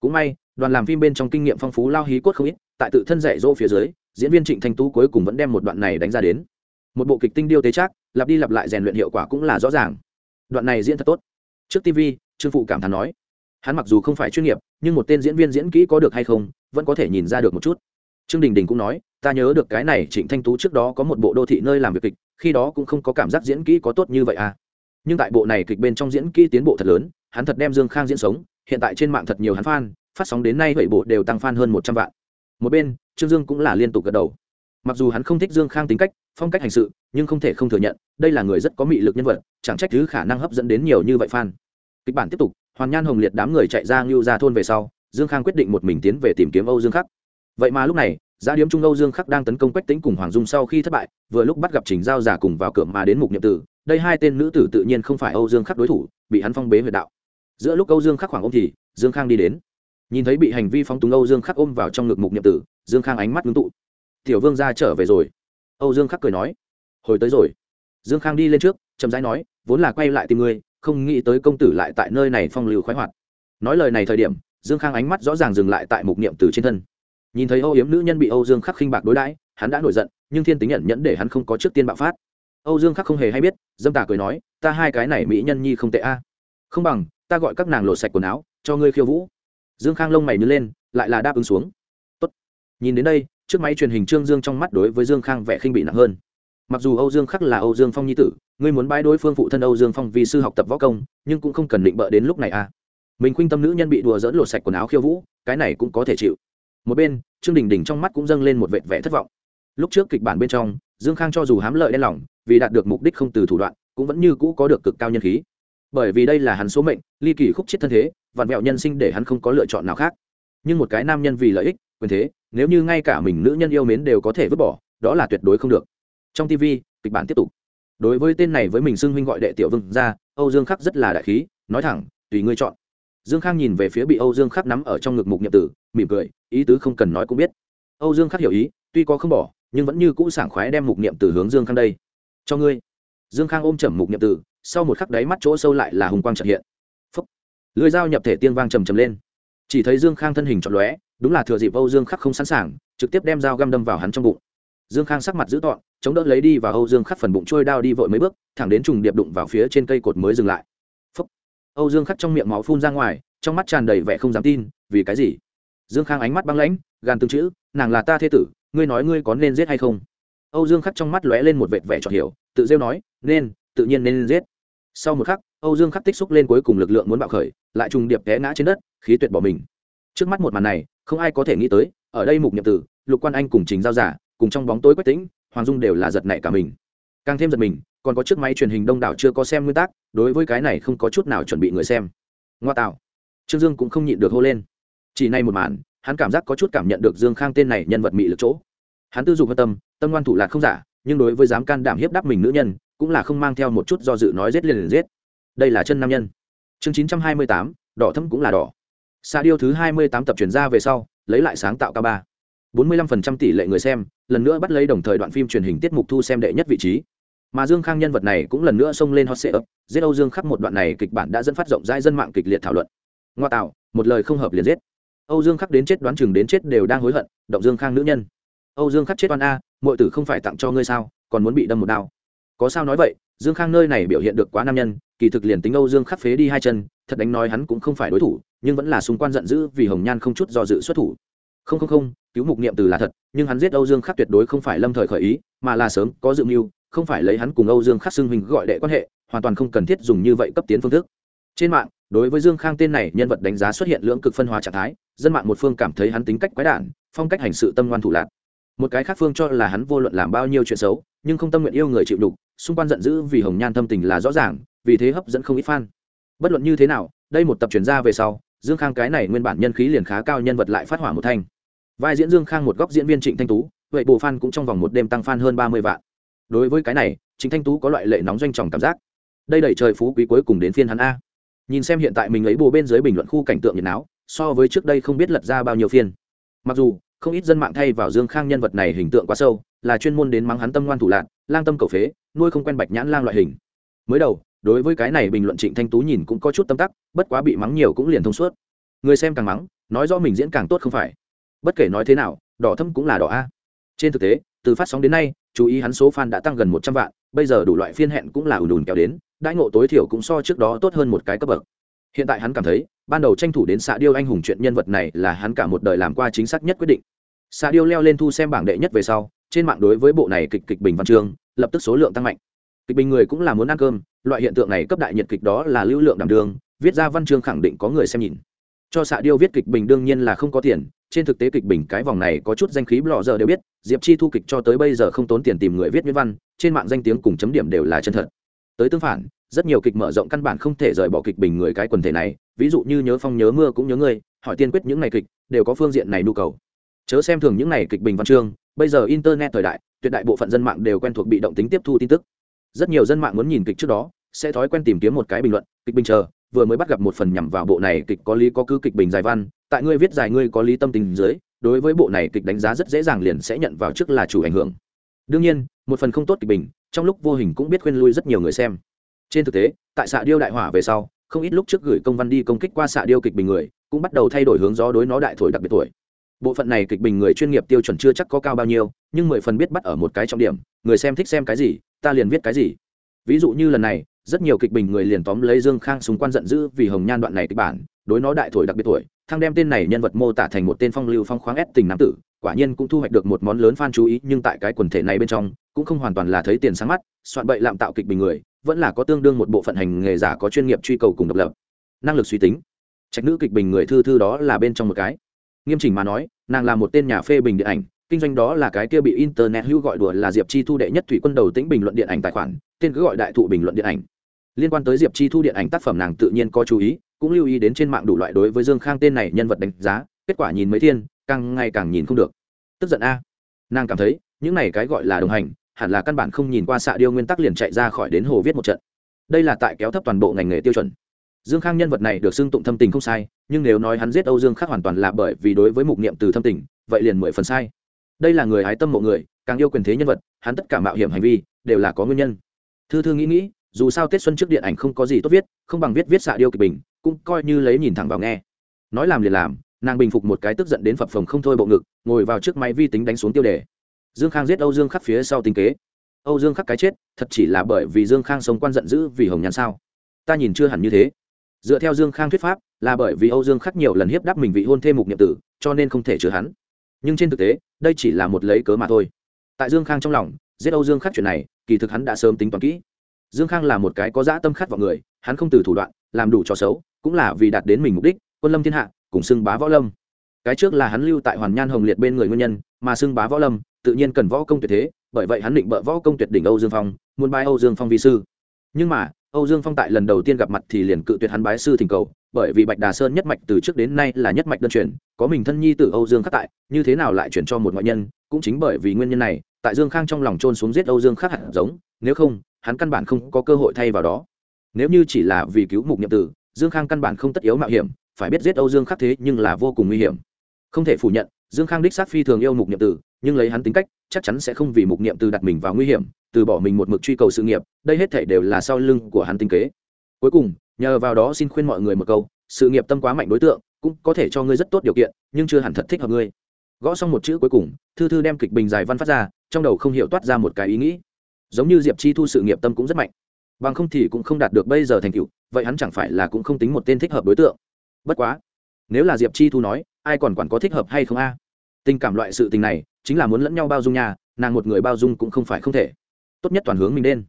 Cũng may, đoàn làm phim bên trong kinh nghiệm phong phú lao hí cốt không ít, tại tự thân dạy dỗ phía dưới, diễn viên trịnh thanh tú cuối cùng vẫn đem một đoạn này đánh ra đến. Một bộ kịch tinh điêu tế chắc lặp đi lặp lại rèn luyện hiệu quả cũng là rõ ràng. Đoạn này diễn thật tốt. Trước tv trương phụ cảm thán nói, hắn mặc dù không phải chuyên nghiệp, nhưng một tên diễn viên diễn kỹ có được hay không, vẫn có thể nhìn ra được một chút trương đình đình cũng nói, ta nhớ được cái này trịnh thanh tú trước đó có một bộ đô thị nơi làm việc kịch, khi đó cũng không có cảm giác diễn kỹ có tốt như vậy à. Nhưng tại bộ này kịch bên trong diễn kỹ tiến bộ thật lớn, hắn thật đem dương khang diễn sống, hiện tại trên mạng thật nhiều hắn fan, phát sóng đến nay bảy bộ đều tăng fan hơn một trăm vạn. Một bên, trương dương cũng là liên tục gật đầu. Mặc dù hắn không thích dương khang tính cách, phong cách hành sự, nhưng không thể không thừa nhận, đây là người rất có mị lực nhân vật, chẳng trách thứ khả năng hấp dẫn đến nhiều như vậy fan. Kịch bản tiếp tục, hoàn nhan hồng liệt đám người chạy ra ngưu ra thôn về sau, dương khang quyết định một mình tiến về tìm kiếm âu dương khắc vậy mà lúc này giá điếm trung âu dương khắc đang tấn công quách tính cùng hoàng dung sau khi thất bại, vừa lúc bắt gặp trình giao giả cùng vào cửa mà đến mục nhậm tử, đây hai tên nữ tử tự nhiên không phải âu dương khắc đối thủ, bị hắn phong bế huyệt đạo. Giữa lúc âu dương khắc khoảng ông thì, dương khang đi đến. Nhìn thấy bị hành vi phóng túng âu dương khắc ôm vào trong ngực mục niệm tử, dương khang ánh mắt ngưng tụ. Tiểu vương ra trở về rồi. Âu dương khắc cười nói. Hồi tới rồi. Dương khang đi lên trước, chậm rãi nói, vốn là quay lại tìm ngươi, không nghĩ tới công tử lại tại nơi này phong lưu khoái hoạt. Nói lời này thời điểm, dương khang ánh mắt rõ ràng dừng lại tại mục niệm tử trên thân nhìn thấy âu yếm nữ nhân bị âu dương khắc khinh bạc đối đãi, hắn đã nổi giận, nhưng thiên tính nhận nhẫn để hắn không có trước tiên bạo phát. Âu dương khắc không hề hay biết, dâm tà cười nói, ta hai cái này mỹ nhân nhi không tệ a. Không bằng, ta gọi các nàng lột sạch quần áo, cho ngươi khiêu vũ. Dương khang lông mày nhớ lên, lại là đáp ứng xuống. Tốt. nhìn đến đây chiếc máy truyền hình trương dương trong mắt đối với dương khang vẻ khinh bị nặng hơn. Mặc dù âu dương khắc là âu dương phong nhi tử, ngươi muốn bãi đối phương phụ thân âu dương phong vì sư học tập võ công, nhưng cũng không cần định bợ đến lúc này a. Mình khuynh tâm nữ nhân bị đùa dỡn lột sạch quần áo khiêu vũ, cái này cũng có thể chịu một bên, trương đình đình trong mắt cũng dâng lên một vệt vẻ thất vọng. Lúc trước kịch bản bên trong, dương khang cho dù hám lợi đen lòng, vì đạt được mục đích không từ thủ đoạn, cũng vẫn như cũ có được cực cao nhân khí. Bởi vì đây là hắn số mệnh, ly kỳ khúc chết thân thế, vạn vẹo nhân sinh để hắn không có lựa chọn nào khác. Nhưng một cái nam nhân vì lợi ích, quyền thế, nếu như ngay cả mình nữ nhân yêu mến đều có thể vứt bỏ, đó là tuyệt đối không được. Trong tv kịch bản tiếp tục. Đối với tên này với mình xưng huynh gọi đệ tiểu vương ra âu dương khắc rất là đại khí, nói thẳng, tùy ngươi chọn. Dương khang nhìn về phía bị âu dương khắc nắm ở trong ngực mục nhậm tử, mỉm cười ý tứ không cần nói cũng biết. Âu dương khắc hiểu ý, tuy có không bỏ, nhưng vẫn như cũ sảng khoái đem mục niệm từ hướng dương khang đây. Cho ngươi. Dương khang ôm chầm mục niệm từ, sau một khắc đáy mắt chỗ sâu lại là hùng quang trật hiện. Phấp lưới dao nhập thể tiên vang trầm trầm lên. Chỉ thấy dương khang thân hình trọn lóe, đúng là thừa dịp âu dương khắc không sẵn sàng, trực tiếp đem dao găm đâm vào hắn trong bụng. Dương khang sắc mặt dữ tọn chống đỡ lấy đi và âu dương khắc phần bụng trôi đao đi vội mấy bước, thẳng đến trùng điệp đụng vào phía trên cây cột mới dừng lại. Phấp âu dương khắc trong miệng máu phun ra ngoài, trong mắt tràn đầy vẻ không dám tin, vì cái gì? Dương khang ánh mắt băng lãnh gan tương chữ, nàng là ta thế tử, ngươi nói ngươi có nên giết hay không? Âu dương khắc trong mắt lóe lên một vệt vẻ trọn hiểu, tự rêu nói, nên, tự nhiên nên giết. Sau một khắc, âu dương khắc tích xúc lên cuối cùng lực lượng muốn bạo khởi, lại trùng điệp té ngã trên đất, khí tuyệt bỏ mình. Trước mắt một màn này, không ai có thể nghĩ tới, ở đây mục nhậm tử, lục quan anh cùng trình giao giả, cùng trong bóng tối quách tĩnh, hoàng dung đều là giật nảy cả mình. Càng thêm giật mình, còn có chiếc máy truyền hình đông đảo chưa có xem nguyên tắc, đối với cái này không có chút nào chuẩn bị người xem. Ngoa tạo. Trương dương cũng không nhịn được hô lên chỉ nay một màn, hắn cảm giác có chút cảm nhận được dương khang tên này nhân vật mị lực chỗ. Hắn tư dục hân tâm tâm ngoan thủ lạc không giả, nhưng đối với dám can đảm hiếp đáp mình nữ nhân, cũng là không mang theo một chút do dự nói giết liền liền giết. Đây là chân nam nhân. Chương chín trăm hai mươi tám, đỏ thấm cũng là đỏ. Xa điêu thứ hai mươi tám tập truyền ra về sau, lấy lại sáng tạo ca ba. bốn mươi lăm phần trăm tỷ lệ người xem, lần nữa bắt lấy đồng thời đoạn phim truyền hình tiết mục thu xem đệ nhất vị trí. Mà dương khang nhân vật này cũng lần nữa xông lên hot sale giết âu dương khắc một đoạn này kịch bản đã dẫn phát rộng rãi dân mạng kịch liệt thảo luận. Ngoa tạo, một lời không hợp liền giết âu dương khắc đến chết đoán chừng đến chết đều đang hối hận, động dương khang nữ nhân. Âu dương khắc chết oan a mọi tử không phải tặng cho ngươi sao, còn muốn bị đâm một đao. Có sao nói vậy, dương khang nơi này biểu hiện được quá nam nhân, kỳ thực liền tính âu dương khắc phế đi hai chân, thật đánh nói hắn cũng không phải đối thủ, nhưng vẫn là xung quanh giận dữ vì hồng nhan không chút do dự xuất thủ. Không không không, cứu mục niệm từ là thật, nhưng hắn giết âu dương khắc tuyệt đối không phải lâm thời khởi ý, mà là sớm, có dự mưu, không phải lấy hắn cùng âu dương khắc xưng hình gọi đệ quan hệ, hoàn toàn không cần thiết dùng như vậy cấp tiến phương thức. Trên mạng đối với dương khang tên này, nhân vật đánh giá xuất hiện lưỡng cực phân hóa trạng thái, dân mạng một phương cảm thấy hắn tính cách quái đản, phong cách hành sự tâm ngoan thủ lạc một cái khác phương cho là hắn vô luận làm bao nhiêu chuyện xấu, nhưng không tâm nguyện yêu người chịu đục, xung quanh giận dữ vì hồng nhan thâm tình là rõ ràng, vì thế hấp dẫn không ít fan. Bất luận như thế nào, đây một tập chuyển ra về sau, dương khang cái này nguyên bản nhân khí liền khá cao nhân vật lại phát hỏa một thanh. Vai diễn dương khang một góc diễn viên trịnh thanh tú, vậy bộ fan cũng trong vòng một đêm tăng fan hơn ba mươi vạn. Đối với cái này, trịnh thanh tú có loại lệ nóng doanh tròng cảm giác. Đây đẩy trời phú quý cuối cùng đến phiên hắn a nhìn xem hiện tại mình lấy bồ bên dưới bình luận khu cảnh tượng nhiệt náo, so với trước đây không biết lật ra bao nhiêu phiên. Mặc dù, không ít dân mạng thay vào dương khang nhân vật này hình tượng quá sâu, là chuyên môn đến mắng hắn tâm ngoan thủ lạc lang tâm cầu phế, nuôi không quen bạch nhãn lang loại hình. Mới đầu, đối với cái này bình luận trịnh thanh tú nhìn cũng có chút tâm tắc, bất quá bị mắng nhiều cũng liền thông suốt. Người xem càng mắng, nói rõ mình diễn càng tốt không phải. Bất kể nói thế nào, đỏ thâm cũng là đỏ a. Trên thực tế, từ phát sóng đến nay, chú ý hắn số fan đã tăng gần một trăm vạn, bây giờ đủ loại phiên hẹn cũng là ùn ùn kéo đến đãi ngộ tối thiểu cũng so trước đó tốt hơn một cái cấp bậc. Hiện tại hắn cảm thấy, ban đầu tranh thủ đến xạ điêu anh hùng chuyện nhân vật này là hắn cả một đời làm qua chính xác nhất quyết định. Xạ điêu leo lên thu xem bảng đệ nhất về sau, trên mạng đối với bộ này kịch kịch bình văn chương, lập tức số lượng tăng mạnh. Kịch bình người cũng là muốn ăn cơm, loại hiện tượng này cấp đại nhiệt kịch đó là lưu lượng đảm đường viết ra văn chương khẳng định có người xem nhìn. Cho xạ điêu viết kịch bình đương nhiên là không có tiền, trên thực tế kịch bình cái vòng này có chút danh khí lọ giờ đều biết, diệp chi thu kịch cho tới bây giờ không tốn tiền tìm người viết viết văn, trên mạng danh tiếng cùng chấm điểm đều là chân thật tới tương phản, rất nhiều kịch mở rộng căn bản không thể rời bỏ kịch bình người cái quần thể này, ví dụ như nhớ phong, nhớ mưa cũng nhớ ngươi, hỏi tiên quyết những ngày kịch, đều có phương diện này nhu cầu. Chớ xem thường những ngày kịch bình văn chương, bây giờ internet thời đại, tuyệt đại bộ phận dân mạng đều quen thuộc bị động tính tiếp thu tin tức. Rất nhiều dân mạng muốn nhìn kịch trước đó, sẽ thói quen tìm kiếm một cái bình luận, kịch bình chờ, vừa mới bắt gặp một phần nhằm vào bộ này kịch có lý có cứ kịch bình dài văn, tại ngươi viết dài ngươi có lý tâm tình dưới, đối với bộ này kịch đánh giá rất dễ dàng liền sẽ nhận vào trước là chủ ảnh hưởng đương nhiên, một phần không tốt kịch bình, trong lúc vô hình cũng biết khuyên lui rất nhiều người xem. Trên thực tế, tại xạ điêu đại hỏa về sau, không ít lúc trước gửi công văn đi công kích qua xạ điêu kịch bình người, cũng bắt đầu thay đổi hướng gió đối nó đại thổi đặc biệt tuổi. Bộ phận này kịch bình người chuyên nghiệp tiêu chuẩn chưa chắc có cao bao nhiêu, nhưng mười phần biết bắt ở một cái trọng điểm, người xem thích xem cái gì, ta liền viết cái gì. Ví dụ như lần này, rất nhiều kịch bình người liền tóm lấy dương khang súng quan giận dữ vì hồng nhan đoạn này kịch bản, đối nó đại thổi đặc biệt tuổi, thăng đem tên này nhân vật mô tả thành một tên phong lưu phong khoáng ép tình nam tử quả nhiên cũng thu hoạch được một món lớn fan chú ý, nhưng tại cái quần thể này bên trong, cũng không hoàn toàn là thấy tiền sáng mắt, soạn bậy lạm tạo kịch bình người, vẫn là có tương đương một bộ phận hành nghề giả có chuyên nghiệp truy cầu cùng độc lập. Năng lực suy tính. Trạch nữ kịch bình người thư thư đó là bên trong một cái. Nghiêm chỉnh mà nói, nàng là một tên nhà phê bình điện ảnh, kinh doanh đó là cái kia bị internet hữu gọi đùa là diệp chi thu đệ nhất thủy quân đầu tĩnh bình luận điện ảnh tài khoản, tên cứ gọi đại thụ bình luận điện ảnh. Liên quan tới diệp chi thu điện ảnh tác phẩm nàng tự nhiên có chú ý, cũng lưu ý đến trên mạng đủ loại đối với dương khang tên này nhân vật đánh giá, kết quả nhìn mấy thiên càng ngày càng nhìn không được. Tức giận a. Nàng cảm thấy, những này cái gọi là đồng hành, hẳn là căn bản không nhìn qua xạ điêu nguyên tắc liền chạy ra khỏi đến hồ viết một trận. Đây là tại kéo thấp toàn bộ ngành nghề tiêu chuẩn. Dương khang nhân vật này được xưng tụng thâm tình không sai, nhưng nếu nói hắn giết âu dương khác hoàn toàn là bởi vì đối với mục niệm từ thâm tình, vậy liền mười phần sai. Đây là người hái tâm mộ người, càng yêu quyền thế nhân vật, hắn tất cả mạo hiểm hành vi, đều là có nguyên nhân. Thư thư nghĩ nghĩ, dù sao tết xuân trước điện ảnh không có gì tốt viết, không bằng viết viết xạ điêu kịch bình, cũng coi như lấy nhìn thẳng vào nghe. Nói làm liền làm nàng bình phục một cái tức giận đến phập phồng không thôi bộ ngực, ngồi vào trước máy vi tính đánh xuống tiêu đề. Dương khang giết âu dương khắc phía sau tình kế. Âu dương khắc cái chết, thật chỉ là bởi vì dương khang sống quan giận dữ vì hồng nhàn sao? Ta nhìn chưa hẳn như thế. Dựa theo dương khang thuyết pháp, là bởi vì âu dương khắc nhiều lần hiếp đáp mình vị hôn thêm mục nhiệm tử, cho nên không thể chứa hắn. Nhưng trên thực tế, đây chỉ là một lấy cớ mà thôi. Tại dương khang trong lòng, giết âu dương khắc chuyện này, kỳ thực hắn đã sớm tính toán kỹ. Dương khang là một cái có dã tâm khát vào người, hắn không từ thủ đoạn, làm đủ cho xấu, cũng là vì đạt đến mình mục đích, quân lâm thiên hạ cùng xưng bá võ lâm cái trước là hắn lưu tại hoàn nhan hồng liệt bên người nguyên nhân, mà xưng bá võ lâm, tự nhiên cần võ công tuyệt thế, bởi vậy hắn định bợ võ công tuyệt đỉnh âu dương phong, muốn bái âu dương phong vi sư nhưng mà, âu dương phong tại lần đầu tiên gặp mặt thì liền cự tuyệt hắn bái sư thỉnh cầu, bởi vì bạch đà sơn nhất mạch từ trước đến nay là nhất mạch đơn truyền, có mình thân nhi t âu dương khắc tại, như thế nào lại chuyển cho một ngoại nhân, cũng chính bởi vì nguyên nhân này, tại dương khang trong lòng trôn xuống giết âu dương khắc hẳn. giống, nếu không, hắn căn bản không có cơ hội thay vào đó nếu như chỉ là vì cứu mục nhiệm tử, dương khang căn bản không tất yếu mạo hiểm phải biết giết âu dương khắc thế nhưng là vô cùng nguy hiểm. Không thể phủ nhận, dương khang đích xác phi thường yêu mục niệm tử, nhưng lấy hắn tính cách, chắc chắn sẽ không vì mục niệm tử đặt mình vào nguy hiểm, từ bỏ mình một mực truy cầu sự nghiệp, đây hết thể đều là sau lưng của hắn tinh kế. Cuối cùng, nhờ vào đó xin khuyên mọi người một câu, sự nghiệp tâm quá mạnh đối tượng, cũng có thể cho ngươi rất tốt điều kiện, nhưng chưa hẳn thật thích hợp ngươi. Gõ xong một chữ cuối cùng, thư thư đem kịch bình dài văn phát ra, trong đầu không hiểu toát ra một cái ý nghĩ. Giống như diệp chi thu sự nghiệp tâm cũng rất mạnh. Bằng không thì cũng không đạt được bây giờ thành tựu, vậy hắn chẳng phải là cũng không tính một tên thích hợp đối tượng bất quá, nếu là diệp chi thu nói, ai còn quản có thích hợp hay không a? Tình cảm loại sự tình này, chính là muốn lẫn nhau bao dung nhà nàng một người bao dung cũng không phải không thể. Tốt nhất toàn hướng mình đen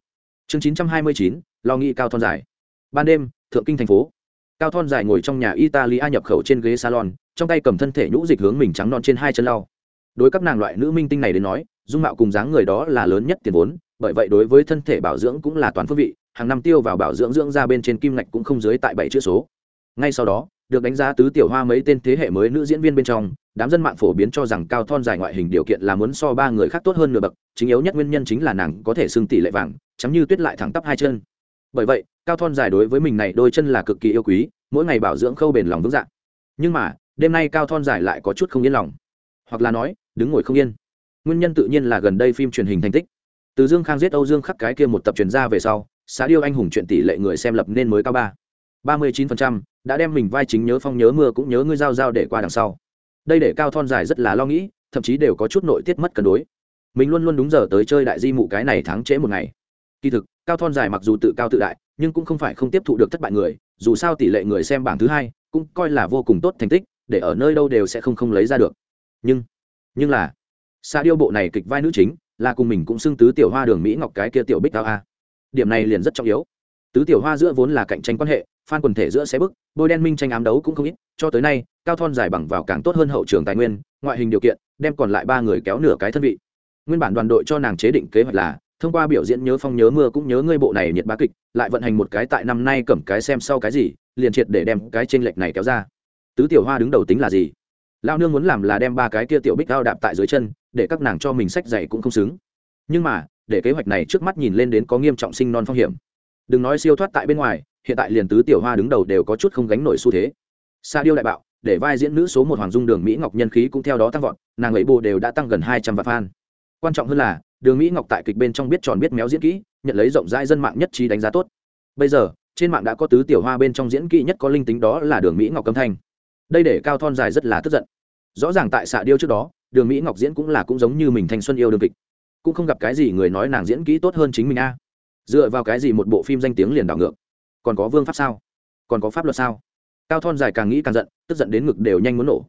chương chín trăm hai mươi chín, lo nghĩ cao thon dài. Ban đêm, thượng kinh thành phố. Cao thon dài ngồi trong nhà italia nhập khẩu trên ghế salon, trong tay cầm thân thể nhũ dịch hướng mình trắng non trên hai chân lau. Đối các nàng loại nữ minh tinh này đến nói, dung mạo cùng dáng người đó là lớn nhất tiền vốn, bởi vậy đối với thân thể bảo dưỡng cũng là toàn phương vị, hàng năm tiêu vào bảo dưỡng dưỡng ra bên trên kim ngạch cũng không dưới tại bảy chữ số. Ngay sau đó được đánh giá tứ tiểu hoa mấy tên thế hệ mới nữ diễn viên bên trong, đám dân mạng phổ biến cho rằng cao thon dài ngoại hình điều kiện là muốn so ba người khác tốt hơn nửa bậc, chính yếu nhất nguyên nhân chính là nàng có thể xưng tỷ lệ vàng chắm như tuyết lại thẳng tắp hai chân. Bởi vậy, cao thon dài đối với mình này đôi chân là cực kỳ yêu quý, mỗi ngày bảo dưỡng khâu bền lòng vững dạng nhưng mà, đêm nay cao thon dài lại có chút không yên lòng. Hoặc là nói, đứng ngồi không yên. Nguyên nhân tự nhiên là gần đây phim truyền hình thành tích. Từ dương khang giết âu dương khắc cái kia một tập truyền ra về sau xã điêu anh hùng chuyện tỷ lệ người xem lập nên mới cao ba. ba mươi chín phần trăm đã đem mình vai chính nhớ phong nhớ mưa cũng nhớ ngươi giao giao để qua đằng sau. Đây để cao thon dài rất là lo nghĩ, thậm chí đều có chút nội tiết mất cân đối. Mình luôn luôn đúng giờ tới chơi đại di mụ cái này thắng trễ một ngày. Kỳ thực, cao thon dài mặc dù tự cao tự đại, nhưng cũng không phải không tiếp thụ được thất bại người, dù sao tỷ lệ người xem bảng thứ hai cũng coi là vô cùng tốt thành tích, để ở nơi đâu đều sẽ không không lấy ra được. Nhưng nhưng là xa điêu bộ này kịch vai nữ chính, là cùng mình cũng xưng tứ tiểu hoa đường mỹ ngọc cái kia tiểu bích cao a. Điểm này liền rất trọng yếu tứ tiểu hoa giữa vốn là cạnh tranh quan hệ, phan quần thể giữa xe bức bôi đen minh tranh ám đấu cũng không ít, cho tới nay, cao thon dài bằng vào càng tốt hơn hậu trường tài nguyên, ngoại hình điều kiện, đem còn lại ba người kéo nửa cái thân vị. Nguyên bản đoàn đội cho nàng chế định kế hoạch là, thông qua biểu diễn nhớ phong nhớ mưa cũng nhớ ngươi bộ này nhiệt bá kịch, lại vận hành một cái tại năm nay cầm cái xem sau cái gì, liền triệt để đem cái tranh lệch này kéo ra. Tứ tiểu hoa đứng đầu tính là gì? Lao nương muốn làm là đem ba cái kia tiểu bích cao đạp tại dưới chân, để các nàng cho mình sách dạy cũng không xứng. Nhưng mà, để kế hoạch này trước mắt nhìn lên đến có nghiêm trọng sinh non phong hiểm đừng nói siêu thoát tại bên ngoài, hiện tại liền tứ tiểu hoa đứng đầu đều có chút không gánh nổi xu thế. Sa điêu đại bạo, để vai diễn nữ số một hoàng dung đường mỹ ngọc nhân khí cũng theo đó tăng vọt, nàng ấy bồ đều đã tăng gần hai trăm vạn fan. Quan trọng hơn là, đường mỹ ngọc tại kịch bên trong biết tròn biết méo diễn kỹ, nhận lấy rộng rãi dân mạng nhất trí đánh giá tốt. Bây giờ, trên mạng đã có tứ tiểu hoa bên trong diễn kỹ nhất có linh tính đó là đường mỹ ngọc âm thanh. Đây để cao thon dài rất là tức giận. Rõ ràng tại xạ điêu trước đó, đường mỹ ngọc diễn cũng là cũng giống như mình thanh xuân yêu đường kịch. Cũng không gặp cái gì người nói nàng diễn kỹ tốt hơn chính mình a dựa vào cái gì một bộ phim danh tiếng liền đảo ngược? Còn có vương pháp sao? Còn có pháp luật sao? Cao thon dài càng nghĩ càng giận, tức giận đến ngực đều nhanh muốn nổ.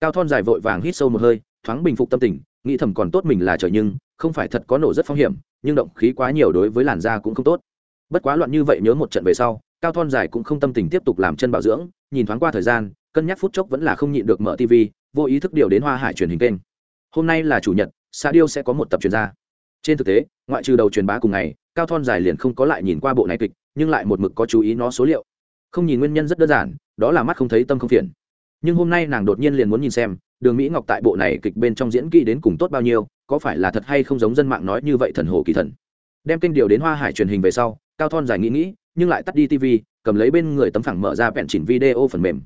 Cao thon dài vội vàng hít sâu một hơi, thoáng bình phục tâm tình, nghĩ thầm còn tốt mình là trời nhưng, không phải thật có nổ rất phong hiểm, nhưng động khí quá nhiều đối với làn da cũng không tốt. Bất quá loạn như vậy nhớ một trận về sau, cao thon dài cũng không tâm tình tiếp tục làm chân bảo dưỡng, nhìn thoáng qua thời gian, cân nhắc phút chốc vẫn là không nhịn được mở tv vô ý thức điều đến hoa hải truyền hình kênh. Hôm nay là chủ nhật, sa điêu sẽ có một tập truyền ra trên thực tế, ngoại trừ đầu truyền bá cùng ngày, cao thon dài liền không có lại nhìn qua bộ này kịch, nhưng lại một mực có chú ý nó số liệu. Không nhìn nguyên nhân rất đơn giản, đó là mắt không thấy tâm không phiền. Nhưng hôm nay nàng đột nhiên liền muốn nhìn xem, đường mỹ ngọc tại bộ này kịch bên trong diễn kỹ đến cùng tốt bao nhiêu, có phải là thật hay không giống dân mạng nói như vậy thần hồ kỳ thần. Đem kênh điều đến hoa hải truyền hình về sau, cao thon dài nghĩ nghĩ, nhưng lại tắt đi tv cầm lấy bên người tấm phẳng mở ra vẹn chỉnh video phần mềm.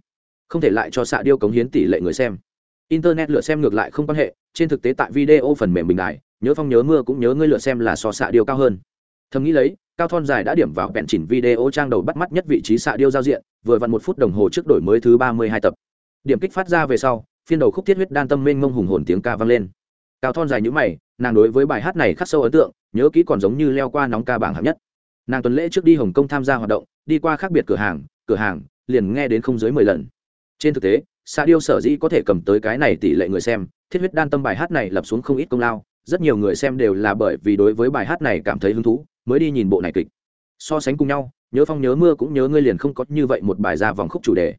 Không thể lại cho xạ điêu cống hiến tỷ lệ người xem. Internet lựa xem ngược lại không quan hệ, trên thực tế tại video phần mềm bình đại nhớ phong nhớ mưa cũng nhớ ngươi lựa xem là so xạ điêu cao hơn. Thầm nghĩ lấy, cao thon dài đã điểm vào bẹn chỉnh video trang đầu bắt mắt nhất vị trí xạ điêu giao diện, vừa vặn một phút đồng hồ trước đổi mới thứ ba mươi hai tập. Điểm kích phát ra về sau, phiên đầu khúc thiết huyết đan tâm mênh mông hùng hồn tiếng ca vang lên. Cao thon dài nhữ mày, nàng đối với bài hát này khắc sâu ấn tượng, nhớ kỹ còn giống như leo qua nóng ca bảng hạng nhất. Nàng tuần lễ trước đi hồng kông tham gia hoạt động, đi qua khác biệt cửa hàng cửa hàng, liền nghe đến không dưới mười lần. Trên thực tế, xạ điêu sở dĩ có thể cầm tới cái này tỷ lệ người xem, thiết huyết đan tâm bài hát này lập xuống không ít công lao rất nhiều người xem đều là bởi vì đối với bài hát này cảm thấy hứng thú, mới đi nhìn bộ này kịch. So sánh cùng nhau, nhớ phong nhớ mưa cũng nhớ ngươi liền không có như vậy một bài ra vòng khúc chủ đề.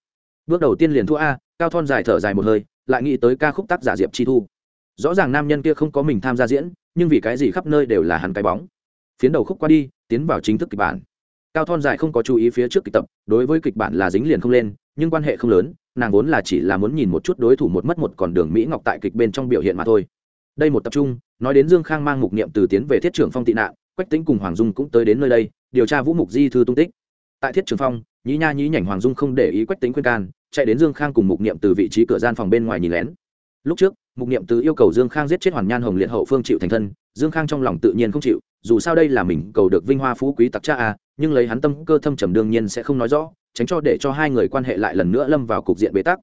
Bước đầu tiên liền thua a, cao thon dài thở dài một hơi, lại nghĩ tới ca khúc tác giả diệp chi thu. Rõ ràng nam nhân kia không có mình tham gia diễn, nhưng vì cái gì khắp nơi đều là hắn cái bóng. Phiến đầu khúc qua đi, tiến vào chính thức kịch bản. Cao thon dài không có chú ý phía trước kịch tập, đối với kịch bản là dính liền không lên, nhưng quan hệ không lớn, nàng vốn là chỉ là muốn nhìn một chút đối thủ một mất một còn đường mỹ ngọc tại kịch bên trong biểu hiện mà thôi. Đây một tập trung nói đến dương khang mang mục niệm từ tiến về thiết trưởng phong tị nạn, quách tính cùng hoàng dung cũng tới đến nơi đây, điều tra vũ mục di thư tung tích. Tại thiết trưởng phong nhí nha nhí nhảnh hoàng dung không để ý quách tính khuyên can, chạy đến dương khang cùng mục niệm từ vị trí cửa gian phòng bên ngoài nhìn lén. Lúc trước, mục niệm từ yêu cầu dương khang giết chết hoàn nhan hồng liệt hậu phương chịu thành thân, dương khang trong lòng tự nhiên không chịu, dù sao đây là mình cầu được vinh hoa phú quý tặc cha à nhưng lấy hắn tâm cơ thâm trầm đương nhiên sẽ không nói rõ, tránh cho để cho hai người quan hệ lại lần nữa lâm vào cục diện bế tắc.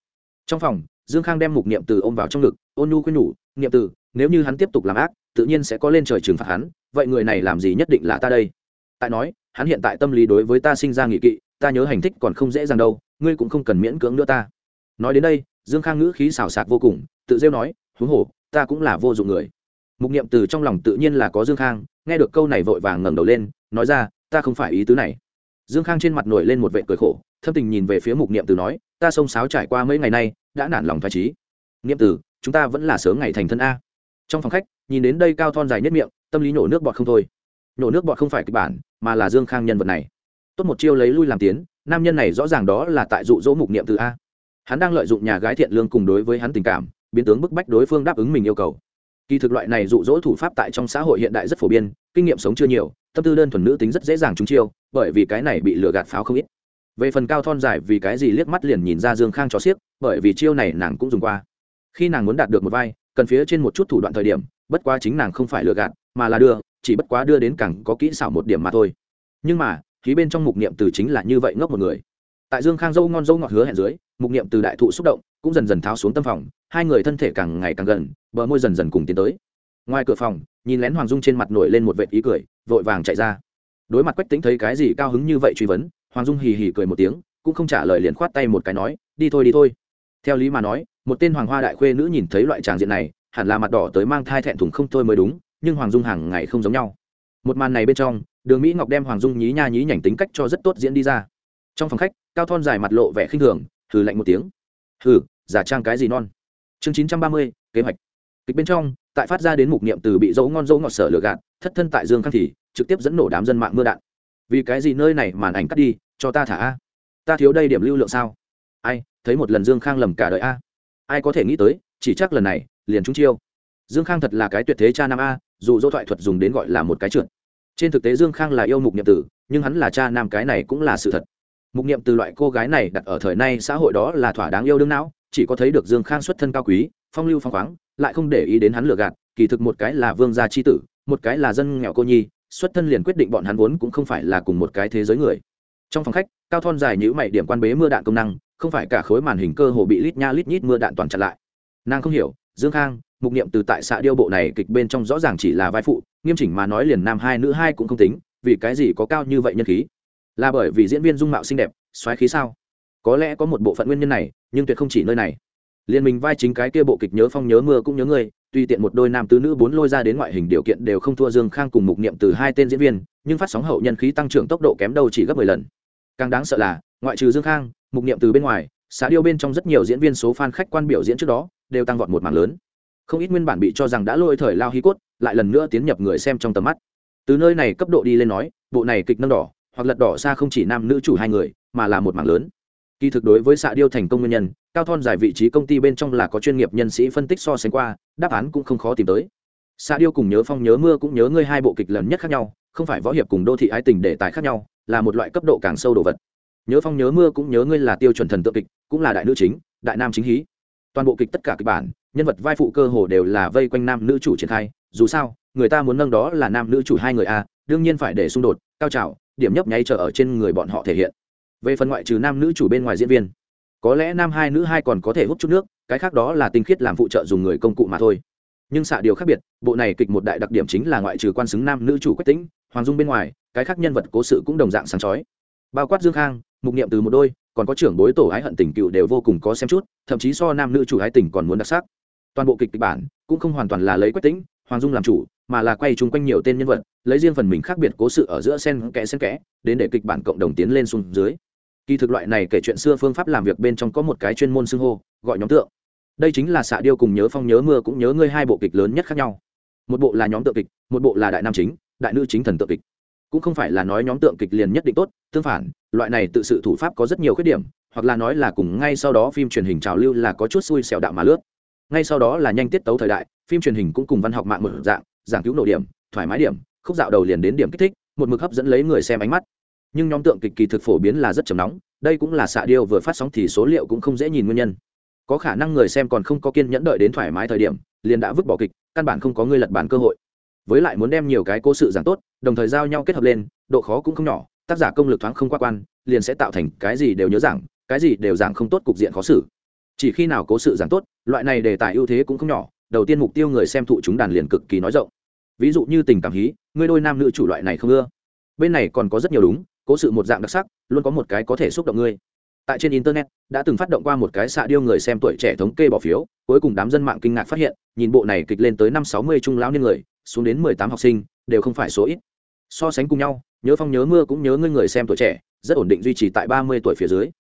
Trong phòng, dương khang đem mục niệm từ ôm vào trong ngực, ôn nhu khuyên nhủ, niệm từ nếu như hắn tiếp tục làm ác, tự nhiên sẽ có lên trời trừng phạt hắn, vậy người này làm gì nhất định là ta đây? Tại nói, hắn hiện tại tâm lý đối với ta sinh ra nghị kỵ, ta nhớ hành thích còn không dễ dàng đâu, ngươi cũng không cần miễn cưỡng nữa ta. Nói đến đây, dương khang ngữ khí xào sạc vô cùng, tự rêu nói, huống hồ, ta cũng là vô dụng người. Mục niệm từ trong lòng tự nhiên là có dương khang, nghe được câu này vội vàng ngẩng đầu lên, nói ra, ta không phải ý tứ này. Dương khang trên mặt nổi lên một vệ cười khổ, thâm tình nhìn về phía mục niệm từ nói, ta xông sáo trải qua mấy ngày nay, đã nản lòng thoải trí niệm từ, chúng ta vẫn là sớm ngày thành thân a trong phòng khách, nhìn đến đây cao thon dài nhất miệng, tâm lý nổ nước bọt không thôi. Nổ nước bọt không phải kịch bản, mà là dương khang nhân vật này. Tốt một chiêu lấy lui làm tiến, nam nhân này rõ ràng đó là tại dụ dỗ mục niệm từ a. Hắn đang lợi dụng nhà gái thiện lương cùng đối với hắn tình cảm, biến tướng bức bách đối phương đáp ứng mình yêu cầu. Kỳ thực loại này dụ dỗ thủ pháp tại trong xã hội hiện đại rất phổ biến, kinh nghiệm sống chưa nhiều, tâm tư đơn thuần nữ tính rất dễ dàng trúng chiêu, bởi vì cái này bị lừa gạt pháo không ít. Về phần cao thon dài vì cái gì liếc mắt liền nhìn ra dương khang cho xiếc, bởi vì chiêu này nàng cũng dùng qua. Khi nàng muốn đạt được một vai cần phía trên một chút thủ đoạn thời điểm, bất quá chính nàng không phải lừa gạt, mà là đưa, chỉ bất quá đưa đến càng có kỹ xảo một điểm mà thôi. Nhưng mà, khí bên trong mục niệm từ chính là như vậy ngốc một người. Tại dương khang dâu ngon dâu ngọt hứa hẹn dưới, mục niệm từ đại thụ xúc động, cũng dần dần tháo xuống tâm phòng, hai người thân thể càng ngày càng gần, bờ môi dần dần cùng tiến tới. Ngoài cửa phòng, nhìn lén hoàng dung trên mặt nổi lên một vệt ý cười, vội vàng chạy ra. Đối mặt quách tính thấy cái gì cao hứng như vậy truy vấn, hoàng dung hì hì cười một tiếng, cũng không trả lời liền khoát tay một cái nói, đi thôi đi thôi theo lý mà nói, một tên hoàng hoa đại khuê nữ nhìn thấy loại tràng diện này, hẳn là mặt đỏ tới mang thai thẹn thùng không thôi mới đúng, nhưng hoàng dung hàng ngày không giống nhau. Một màn này bên trong, đường mỹ ngọc đem hoàng dung nhí nha nhí nhảnh tính cách cho rất tốt diễn đi ra. Trong phòng khách, cao thon dài mặt lộ vẻ khinh thường, hừ lạnh một tiếng. Hừ, giả trang cái gì non? Chương chín trăm ba mươi, kế hoạch. Kịch bên trong, tại phát ra đến mục niệm từ bị dấu ngon dấu ngọt sở lừa gạt, thất thân tại dương khang thì, trực tiếp dẫn nổ đám dân mạng mưa đạn. Vì cái gì nơi này màn ảnh cắt đi, cho ta thả a? Ta thiếu đây điểm lưu lượng sao? Ai, thấy một lần dương khang lầm cả đời a. Ai có thể nghĩ tới, chỉ chắc lần này, liền trúng chiêu. Dương khang thật là cái tuyệt thế cha nam a, dù dỗ thoại thuật dùng đến gọi là một cái trượt. Trên thực tế dương khang là yêu mục niệm tử, nhưng hắn là cha nam cái này cũng là sự thật. Mục niệm từ loại cô gái này đặt ở thời nay xã hội đó là thỏa đáng yêu đương não, chỉ có thấy được dương khang xuất thân cao quý, phong lưu phong khoáng, lại không để ý đến hắn lừa gạt, kỳ thực một cái là vương gia c h i tử, một cái là dân nghèo cô nhi, xuất thân liền quyết định bọn hắn vốn cũng không phải là cùng một cái thế giới người trong phòng khách, cao thon dài nhữ mày điểm quan bế mưa đạn công năng, không phải cả khối màn hình cơ hồ bị lít nha lít nhít mưa đạn toàn chặn lại. Nàng không hiểu, dương khang, mục niệm từ tại xạ điêu bộ này kịch bên trong rõ ràng chỉ là vai phụ, nghiêm chỉnh mà nói liền nam hai nữ hai cũng không tính, vì cái gì có cao như vậy nhân khí? Là bởi vì diễn viên dung mạo xinh đẹp, xoáy khí sao? Có lẽ có một bộ phận nguyên nhân này, nhưng tuyệt không chỉ nơi này. Liên minh vai chính cái kia bộ kịch nhớ phong nhớ mưa cũng nhớ người tuy tiện một đôi nam tứ nữ bốn lôi ra đến ngoại hình điều kiện đều không thua dương khang cùng mục niệm từ hai tên diễn viên, nhưng phát sóng hậu nhân khí tăng trưởng tốc độ kém đâu chỉ gấp mười lần càng đáng sợ là, ngoại trừ dương khang, mục niệm từ bên ngoài, xã điêu bên trong rất nhiều diễn viên số fan khách quan biểu diễn trước đó, đều tăng vọt một mảng lớn. Không ít nguyên bản bị cho rằng đã lôi thời lao hí cốt, lại lần nữa tiến nhập người xem trong tầm mắt. Từ nơi này cấp độ đi lên nói, bộ này kịch nâng đỏ, hoặc lật đỏ xa không chỉ nam nữ chủ hai người, mà là một mảng lớn. Kỳ thực đối với xạ điêu thành công nguyên nhân, cao thon giải vị trí công ty bên trong là có chuyên nghiệp nhân sĩ phân tích so sánh qua, đáp án cũng không khó tìm tới. Xạ điêu cùng nhớ phong nhớ mưa cũng nhớ ngươi hai bộ kịch lần nhất khác nhau, không phải võ hiệp cùng đô thị ái tình để tài khác nhau là một loại cấp độ càng sâu đồ vật. Nhớ phong nhớ mưa cũng nhớ ngươi là tiêu chuẩn thần tượng kịch, cũng là đại nữ chính, đại nam chính hí. Toàn bộ kịch tất cả kịch bản, nhân vật vai phụ cơ hồ đều là vây quanh nam nữ chủ triển khai, dù sao, người ta muốn nâng đó là nam nữ chủ hai người a, đương nhiên phải để xung đột, cao trào, điểm nhấp nháy trở ở trên người bọn họ thể hiện. Về phần ngoại trừ nam nữ chủ bên ngoài diễn viên, có lẽ nam hai nữ hai còn có thể hút chút nước, cái khác đó là tinh khiết làm phụ trợ dùng người công cụ mà thôi nhưng xạ điều khác biệt, bộ này kịch một đại đặc điểm chính là ngoại trừ quan xứng nam nữ chủ quách tĩnh, hoàng dung bên ngoài, cái khác nhân vật cố sự cũng đồng dạng sáng chói. Bao quát dương khang, mục niệm từ một đôi, còn có trưởng bối tổ ái hận tình cựu đều vô cùng có xem chút, thậm chí so nam nữ chủ ái tình còn muốn đặc sắc. Toàn bộ kịch kịch bản cũng không hoàn toàn là lấy quách tĩnh, hoàng dung làm chủ, mà là quay chung quanh nhiều tên nhân vật, lấy riêng phần mình khác biệt cố sự ở giữa sen kẽ sen kẽ, đến để kịch bản cộng đồng tiến lên xuống dưới. Kỳ thực loại này kể chuyện xưa phương pháp làm việc bên trong có một cái chuyên môn xưng hô, gọi nhóm tượng đây chính là xạ điêu cùng nhớ phong nhớ mưa cũng nhớ ngươi hai bộ kịch lớn nhất khác nhau. Một bộ là nhóm tượng kịch, một bộ là đại nam chính, đại nữ chính thần tượng kịch. Cũng không phải là nói nhóm tượng kịch liền nhất định tốt, tương phản, loại này tự sự thủ pháp có rất nhiều khuyết điểm, hoặc là nói là cùng ngay sau đó phim truyền hình trào lưu là có chút xui xẻo đạo mà lướt. Ngay sau đó là nhanh tiết tấu thời đại, phim truyền hình cũng cùng văn học mạng mở dạng, giảng cứu nổ điểm, thoải mái điểm, khúc dạo đầu liền đến điểm kích thích, một mực hấp dẫn lấy người xem ánh mắt. Nhưng nhóm tượng kịch kỳ thực phổ biến là rất chầm nóng, đây cũng là xạ điêu vừa phát sóng thì số liệu cũng không dễ nhìn nguyên nhân có khả năng người xem còn không có kiên nhẫn đợi đến thoải mái thời điểm, liền đã vứt bỏ kịch, căn bản không có người lật bản cơ hội. Với lại muốn đem nhiều cái cố sự giảng tốt, đồng thời giao nhau kết hợp lên, độ khó cũng không nhỏ, tác giả công lực thoáng không qua quan, liền sẽ tạo thành cái gì đều nhớ giảng, cái gì đều giảng không tốt cục diện khó xử. Chỉ khi nào cố sự giảng tốt, loại này đề tài ưu thế cũng không nhỏ, đầu tiên mục tiêu người xem thụ chúng đàn liền cực kỳ nói rộng. Ví dụ như tình cảm hí, người đôi nam nữ chủ loại này không ưa. Bên này còn có rất nhiều đúng, cố sự một dạng đặc sắc, luôn có một cái có thể xúc động ngươi tại trên internet, đã từng phát động qua một cái xạ điêu người xem tuổi trẻ thống kê bỏ phiếu, cuối cùng đám dân mạng kinh ngạc phát hiện, nhìn bộ này kịch lên tới năm sáu mươi trung lão niên người, xuống đến mười tám học sinh, đều không phải số ít. So sánh cùng nhau, nhớ phong nhớ mưa cũng nhớ ngươi người xem tuổi trẻ, rất ổn định duy trì tại ba mươi tuổi phía dưới.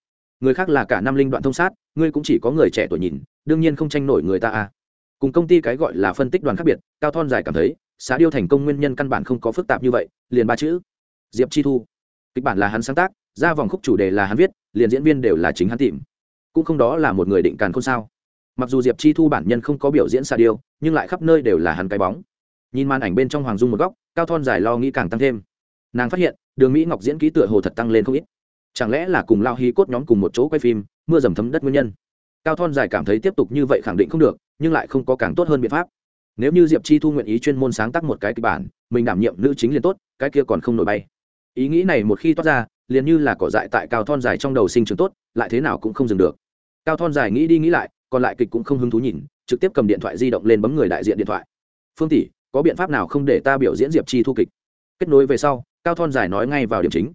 Người khác là cả năm linh đoạn thông sát, ngươi cũng chỉ có người trẻ tuổi nhìn, đương nhiên không tranh nổi người ta à. Cùng công ty cái gọi là phân tích đoàn khác biệt, cao thon dài cảm thấy xã điêu thành công nguyên nhân căn bản không có phức tạp như vậy, liền ba chữ. Diệp chi thu. Kịch bản là hắn sáng tác, ra vòng khúc chủ đề là hắn viết liền diễn viên đều là chính hắn tìm. Cũng không đó là một người định càn không sao. Mặc dù diệp chi thu bản nhân không có biểu diễn xa điêu, nhưng lại khắp nơi đều là hắn cái bóng. Nhìn màn ảnh bên trong hoàng dung một góc, cao thon dài lo nghĩ càng tăng thêm. Nàng phát hiện, đường mỹ ngọc diễn ký tựa hồ thật tăng lên không ít. Chẳng lẽ là cùng lao hí cốt nhóm cùng một chỗ quay phim, mưa dầm thấm đất nguyên nhân? Cao thon dài cảm thấy tiếp tục như vậy khẳng định không được, nhưng lại không có càng tốt hơn biện pháp. Nếu như diệp chi thu nguyện ý chuyên môn sáng tác một cái kịch bản, mình đảm nhiệm nữ chính liền tốt, cái kia còn không nổi bay. Ý nghĩ này một khi toát ra liền như là cỏ dại tại cao thon dài trong đầu sinh trường tốt, lại thế nào cũng không dừng được. Cao thon dài nghĩ đi nghĩ lại, còn lại kịch cũng không hứng thú nhìn, trực tiếp cầm điện thoại di động lên bấm người đại diện điện thoại. Phương tỷ, có biện pháp nào không để ta biểu diễn diệp chi thu kịch? Kết nối về sau, cao thon dài nói ngay vào điểm chính.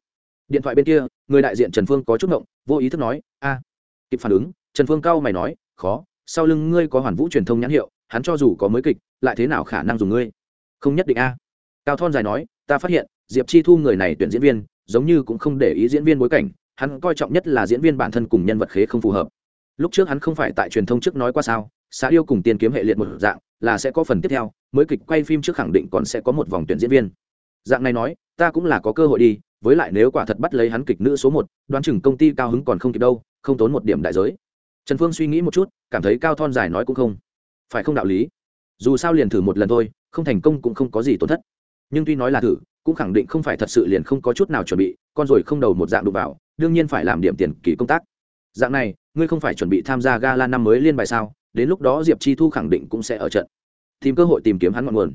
Điện thoại bên kia, người đại diện trần phương có chút ngộng, vô ý thức nói, a. Kịp phản ứng, trần phương cao mày nói, khó, sau lưng ngươi có hoàn vũ truyền thông nhãn hiệu, hắn cho dù có mới kịch, lại thế nào khả năng dùng ngươi? Không nhất định a. Cao thon dài nói, ta phát hiện, diệp chi thu người này tuyển diễn viên giống như cũng không để ý diễn viên bối cảnh, hắn coi trọng nhất là diễn viên bản thân cùng nhân vật khế không phù hợp. Lúc trước hắn không phải tại truyền thông trước nói qua sao xã yêu cùng tiên kiếm hệ liệt một dạng, là sẽ có phần tiếp theo, mới kịch quay phim trước khẳng định còn sẽ có một vòng tuyển diễn viên. Dạng này nói, ta cũng là có cơ hội đi, với lại nếu quả thật bắt lấy hắn kịch nữ số một, đoán chừng công ty cao hứng còn không kịp đâu, không tốn một điểm đại giới. Trần phương suy nghĩ một chút, cảm thấy cao thon dài nói cũng không phải không đạo lý. Dù sao liền thử một lần thôi, không thành công cũng không có gì tổn thất. Nhưng tuy nói là thử cũng khẳng định không phải thật sự liền không có chút nào chuẩn bị, con rồi không đầu một dạng đụng vào, đương nhiên phải làm điểm tiền kỳ công tác. Dạng này, ngươi không phải chuẩn bị tham gia gala năm mới liên bài sao, đến lúc đó diệp chi thu khẳng định cũng sẽ ở trận. Tìm cơ hội tìm kiếm hắn ngọn nguồn.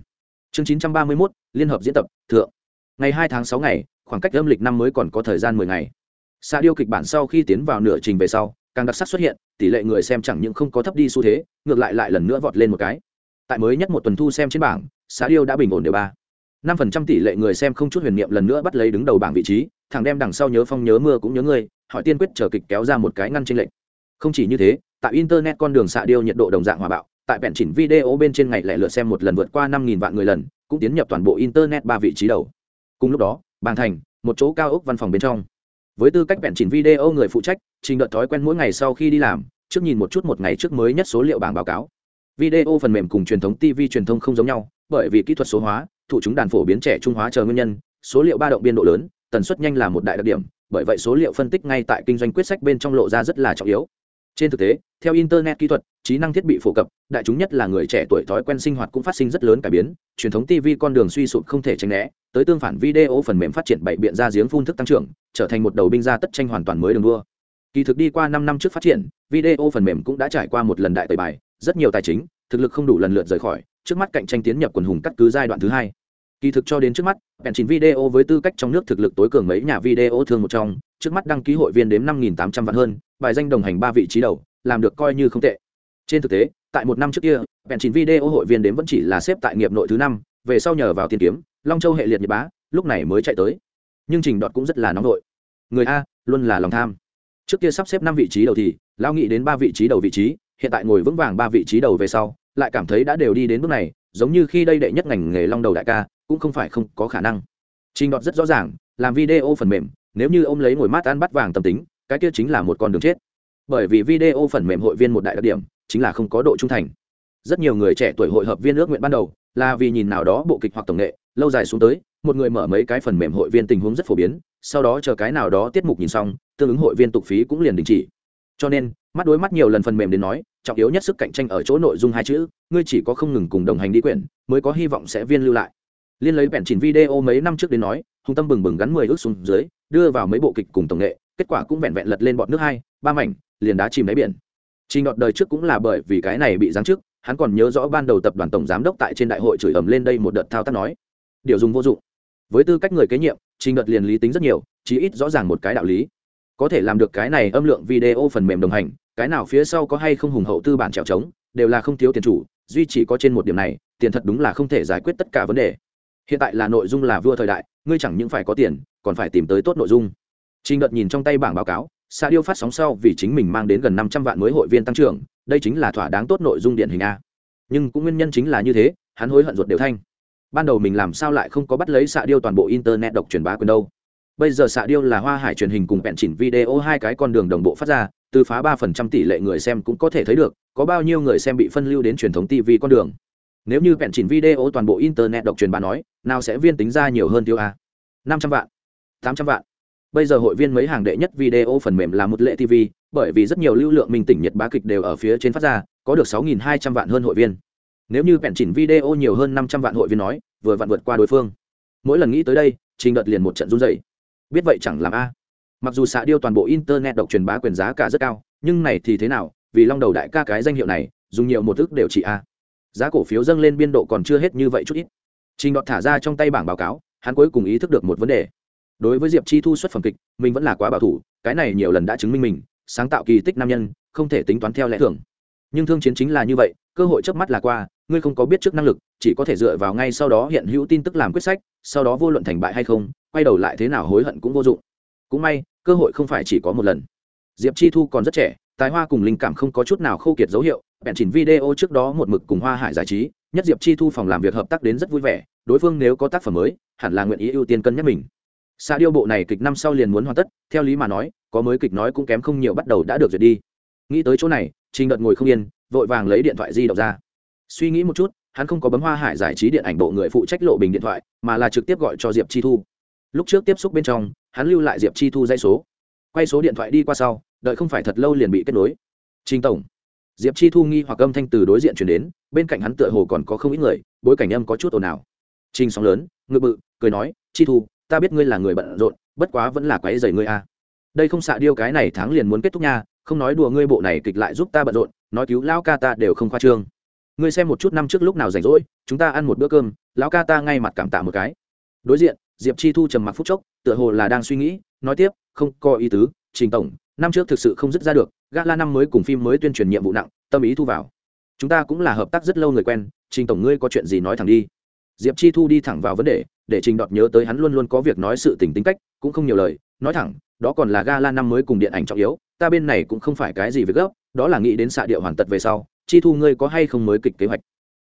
Chương chín trăm ba mươi mốt, liên hợp diễn tập, thượng. Ngày hai tháng sáu ngày, khoảng cách âm lịch năm mới còn có thời gian mười ngày. Xa điêu kịch bản sau khi tiến vào nửa trình về sau, càng đặc sắc xuất hiện, tỷ lệ người xem chẳng những không có thấp đi xu thế, ngược lại lại lần nữa vọt lên một cái. Tại mới nhất một tuần thu xem trên bảng xã điêu đã bình ổn đều ba năm phần trăm tỷ lệ người xem không chút huyền niệm lần nữa bắt lấy đứng đầu bảng vị trí, thằng đem đằng sau nhớ phong nhớ mưa cũng nhớ ngươi, hỏi tiên quyết chờ kịch kéo ra một cái ngăn tranh lệch. Không chỉ như thế, tại internet con đường xạ điêu nhiệt độ đồng dạng hòa bạo, tại bẹn chỉnh video bên trên ngày lẻ lượt xem một lần vượt qua năm nghìn vạn người lần, cũng tiến nhập toàn bộ internet ba vị trí đầu. Cùng lúc đó bàn thành, một chỗ cao ốc văn phòng bên trong. Với tư cách bẹn chỉnh video người phụ trách, trình đợt thói quen mỗi ngày sau khi đi làm, trước nhìn một chút một ngày trước mới nhất số liệu bảng báo cáo. Video phần mềm cùng truyền thống tv truyền thông không giống nhau, bởi vì kỹ thuật số hóa thủ chúng đàn phổ biến trẻ trung hóa chờ nguyên nhân, số liệu ba động biên độ lớn, tần suất nhanh là một đại đặc điểm, bởi vậy số liệu phân tích ngay tại kinh doanh quyết sách bên trong lộ ra rất là trọng yếu. Trên thực tế, theo internet kỹ thuật, trí năng thiết bị phổ cập, đại chúng nhất là người trẻ tuổi thói quen sinh hoạt cũng phát sinh rất lớn cải biến, truyền thống tv con đường suy sụp không thể tránh né, tới tương phản video phần mềm phát triển bảy biện ra giếng phun thức tăng trưởng, trở thành một đầu binh ra tất tranh hoàn toàn mới đường đua. Kỳ thực đi qua năm năm trước phát triển, video phần mềm cũng đã trải qua một lần đại tời bài, rất nhiều tài chính thực lực không đủ lần lượt rời khỏi, trước mắt cạnh tranh tiến nhập quần hùng cắt cứ giai đoạn thứ hai. Kỳ thực cho đến trước mắt bèn chín video với tư cách trong nước thực lực tối cường mấy nhà video thường một trong, trước mắt đăng ký hội viên đếm năm tám trăm vạn hơn, bài danh đồng hành ba vị trí đầu, làm được coi như không tệ. Trên thực tế, tại một năm trước kia bèn chín video hội viên đếm vẫn chỉ là xếp tại nghiệp nội thứ năm, về sau nhờ vào tiên kiếm, long châu hệ liệt nhật bá, lúc này mới chạy tới. Nhưng trình đọt cũng rất là nóng đội người a, luôn là lòng tham. Trước kia sắp xếp năm vị trí đầu thì lao nghĩ đến ba vị trí đầu vị trí hiện tại ngồi vững vàng ba vị trí đầu về sau, lại cảm thấy đã đều đi đến bước này, giống như khi đây đệ nhất ngành nghề long đầu đại ca, cũng không phải không có khả năng. Trình đọt rất rõ ràng, làm video phần mềm, nếu như ông lấy ngồi mát ăn bắt vàng tâm tính, cái kia chính là một con đường chết. Bởi vì video phần mềm hội viên một đại đặc điểm, chính là không có độ trung thành. Rất nhiều người trẻ tuổi hội hợp viên ước nguyện ban đầu, là vì nhìn nào đó bộ kịch hoặc tổng nghệ, lâu dài xuống tới, một người mở mấy cái phần mềm hội viên tình huống rất phổ biến, sau đó chờ cái nào đó tiết mục nhìn xong, tương ứng hội viên tục phí cũng liền đình chỉ. Cho nên mắt đối mắt nhiều lần phần mềm đến nói, trọng yếu nhất sức cạnh tranh ở chỗ nội dung hai chữ, ngươi chỉ có không ngừng cùng đồng hành đi quyển, mới có hy vọng sẽ viên lưu lại. Liên lấy bèn chỉnh video mấy năm trước đến nói hùng tâm bừng bừng gắn mười ước xuống dưới, đưa vào mấy bộ kịch cùng tổng nghệ, kết quả cũng vẹn vẹn lật lên bọn nước hai, ba mảnh, liền đá chìm đáy biển. Trình đọt đời trước cũng là bởi vì cái này bị giáng trước hắn còn nhớ rõ ban đầu tập đoàn tổng giám đốc tại trên đại hội chửi ầm lên đây một đợt thao tác nói, điều dùng vô dụng. Với tư cách người kế nhiệm, trình đợt liền lý tính rất nhiều, chí ít rõ ràng một cái đạo lý có thể làm được cái này âm lượng video phần mềm đồng hành, cái nào phía sau có hay không hùng hậu tư bản trèo trống, đều là không thiếu tiền chủ, duy chỉ có trên một điểm này, tiền thật đúng là không thể giải quyết tất cả vấn đề. Hiện tại là nội dung là vua thời đại, ngươi chẳng những phải có tiền, còn phải tìm tới tốt nội dung. Trình đợt nhìn trong tay bảng báo cáo xa điêu phát sóng sau vì chính mình mang đến gần năm trăm vạn mới hội viên tăng trưởng, đây chính là thỏa đáng tốt nội dung điển hình a. Nhưng cũng nguyên nhân chính là như thế, hắn hối hận ruột đều thanh. Ban đầu mình làm sao lại không có bắt lấy xạ điêu toàn bộ internet độc truyền bá quyền đâu? Bây giờ xạ điêu là hoa hải truyền hình cùng bẹn chỉnh video hai cái con đường đồng bộ phát ra, từ phá ba phần trăm tỷ lệ người xem cũng có thể thấy được, có bao nhiêu người xem bị phân lưu đến truyền thống tv con đường. Nếu như bẹn chỉnh video toàn bộ internet độc truyền bà nói, nào sẽ viên tính ra nhiều hơn tiêu a? năm trăm vạn, tám trăm vạn. Bây giờ hội viên mấy hàng đệ nhất video phần mềm là một lệ tv bởi vì rất nhiều lưu lượng minh tỉnh nhật bá kịch đều ở phía trên phát ra, có được 6.200 vạn hơn hội viên. Nếu như bẹn chỉnh video nhiều hơn 500 vạn hội viên nói, vừa vặn vượt qua đối phương. Mỗi lần nghĩ tới đây, trình đợt liền một trận run dày biết vậy chẳng làm a. Mặc dù xạ điêu toàn bộ internet độc truyền bá quyền giá cả rất cao, nhưng này thì thế nào, vì long đầu đại ca cái danh hiệu này, dùng nhiều một thức đều chỉ a. Giá cổ phiếu dâng lên biên độ còn chưa hết như vậy chút ít. Trình đọt thả ra trong tay bảng báo cáo, hắn cuối cùng ý thức được một vấn đề. Đối với diệp chi thu xuất phẩm kịch, mình vẫn là quá bảo thủ, cái này nhiều lần đã chứng minh mình, sáng tạo kỳ tích nam nhân, không thể tính toán theo lẽ thường. Nhưng thương chiến chính là như vậy, cơ hội trước mắt là qua, ngươi không có biết trước năng lực, chỉ có thể dựa vào ngay sau đó hiện hữu tin tức làm quyết sách, sau đó vô luận thành bại hay không quay đầu lại thế nào hối hận cũng vô dụng. Cũng may, cơ hội không phải chỉ có một lần. Diệp chi thu còn rất trẻ, tài hoa cùng linh cảm không có chút nào khô kiệt dấu hiệu, bèn chỉnh video trước đó một mực cùng hoa hải giải trí, nhất diệp chi thu phòng làm việc hợp tác đến rất vui vẻ, đối phương nếu có tác phẩm mới, hẳn là nguyện ý ưu tiên cân nhắc mình. Xa điêu bộ này kịch năm sau liền muốn hoàn tất, theo lý mà nói, có mới kịch nói cũng kém không nhiều bắt đầu đã được duyệt đi. Nghĩ tới chỗ này, trình đợt ngồi không yên, vội vàng lấy điện thoại di động ra. Suy nghĩ một chút, hắn không có bấm hoa hải giải trí điện ảnh bộ người phụ trách lộ bình điện thoại, mà là trực tiếp gọi cho diệp chi thu lúc trước tiếp xúc bên trong, hắn lưu lại diệp chi thu dây số. Quay số điện thoại đi qua sau, đợi không phải thật lâu liền bị kết nối. Trình tổng. Diệp chi thu nghi hoặc âm thanh từ đối diện chuyển đến, bên cạnh hắn tựa hồ còn có không ít người, bối cảnh âm có chút ồn ào. Trình sóng lớn, ngự bự, cười nói, chi thu, ta biết ngươi là người bận rộn, bất quá vẫn là quáy dày ngươi a. Đây không xạ điêu cái này tháng liền muốn kết thúc nha, không nói đùa ngươi bộ này kịch lại giúp ta bận rộn, nói cứu lão ca ta đều không khoa trương. Ngươi xem một chút năm trước lúc nào rảnh rỗi, chúng ta ăn một bữa cơm, lão ca ta ngay mặt cảm tạ một cái. Đối diện diệp chi thu trầm mặc phút chốc, tựa hồ là đang suy nghĩ, nói tiếp, không có ý tứ, trình tổng, năm trước thực sự không dứt ra được, gala năm mới cùng phim mới tuyên truyền nhiệm vụ nặng, tâm ý thu vào. Chúng ta cũng là hợp tác rất lâu người quen, trình tổng ngươi có chuyện gì nói thẳng đi. Diệp chi thu đi thẳng vào vấn đề, để trình đọt nhớ tới hắn luôn luôn có việc nói sự tình tính cách, cũng không nhiều lời, nói thẳng, đó còn là gala năm mới cùng điện ảnh trọng yếu, ta bên này cũng không phải cái gì việc gấp, đó là nghĩ đến xạ điệu hoàn tật về sau, chi thu ngươi có hay không mới kịch kế hoạch?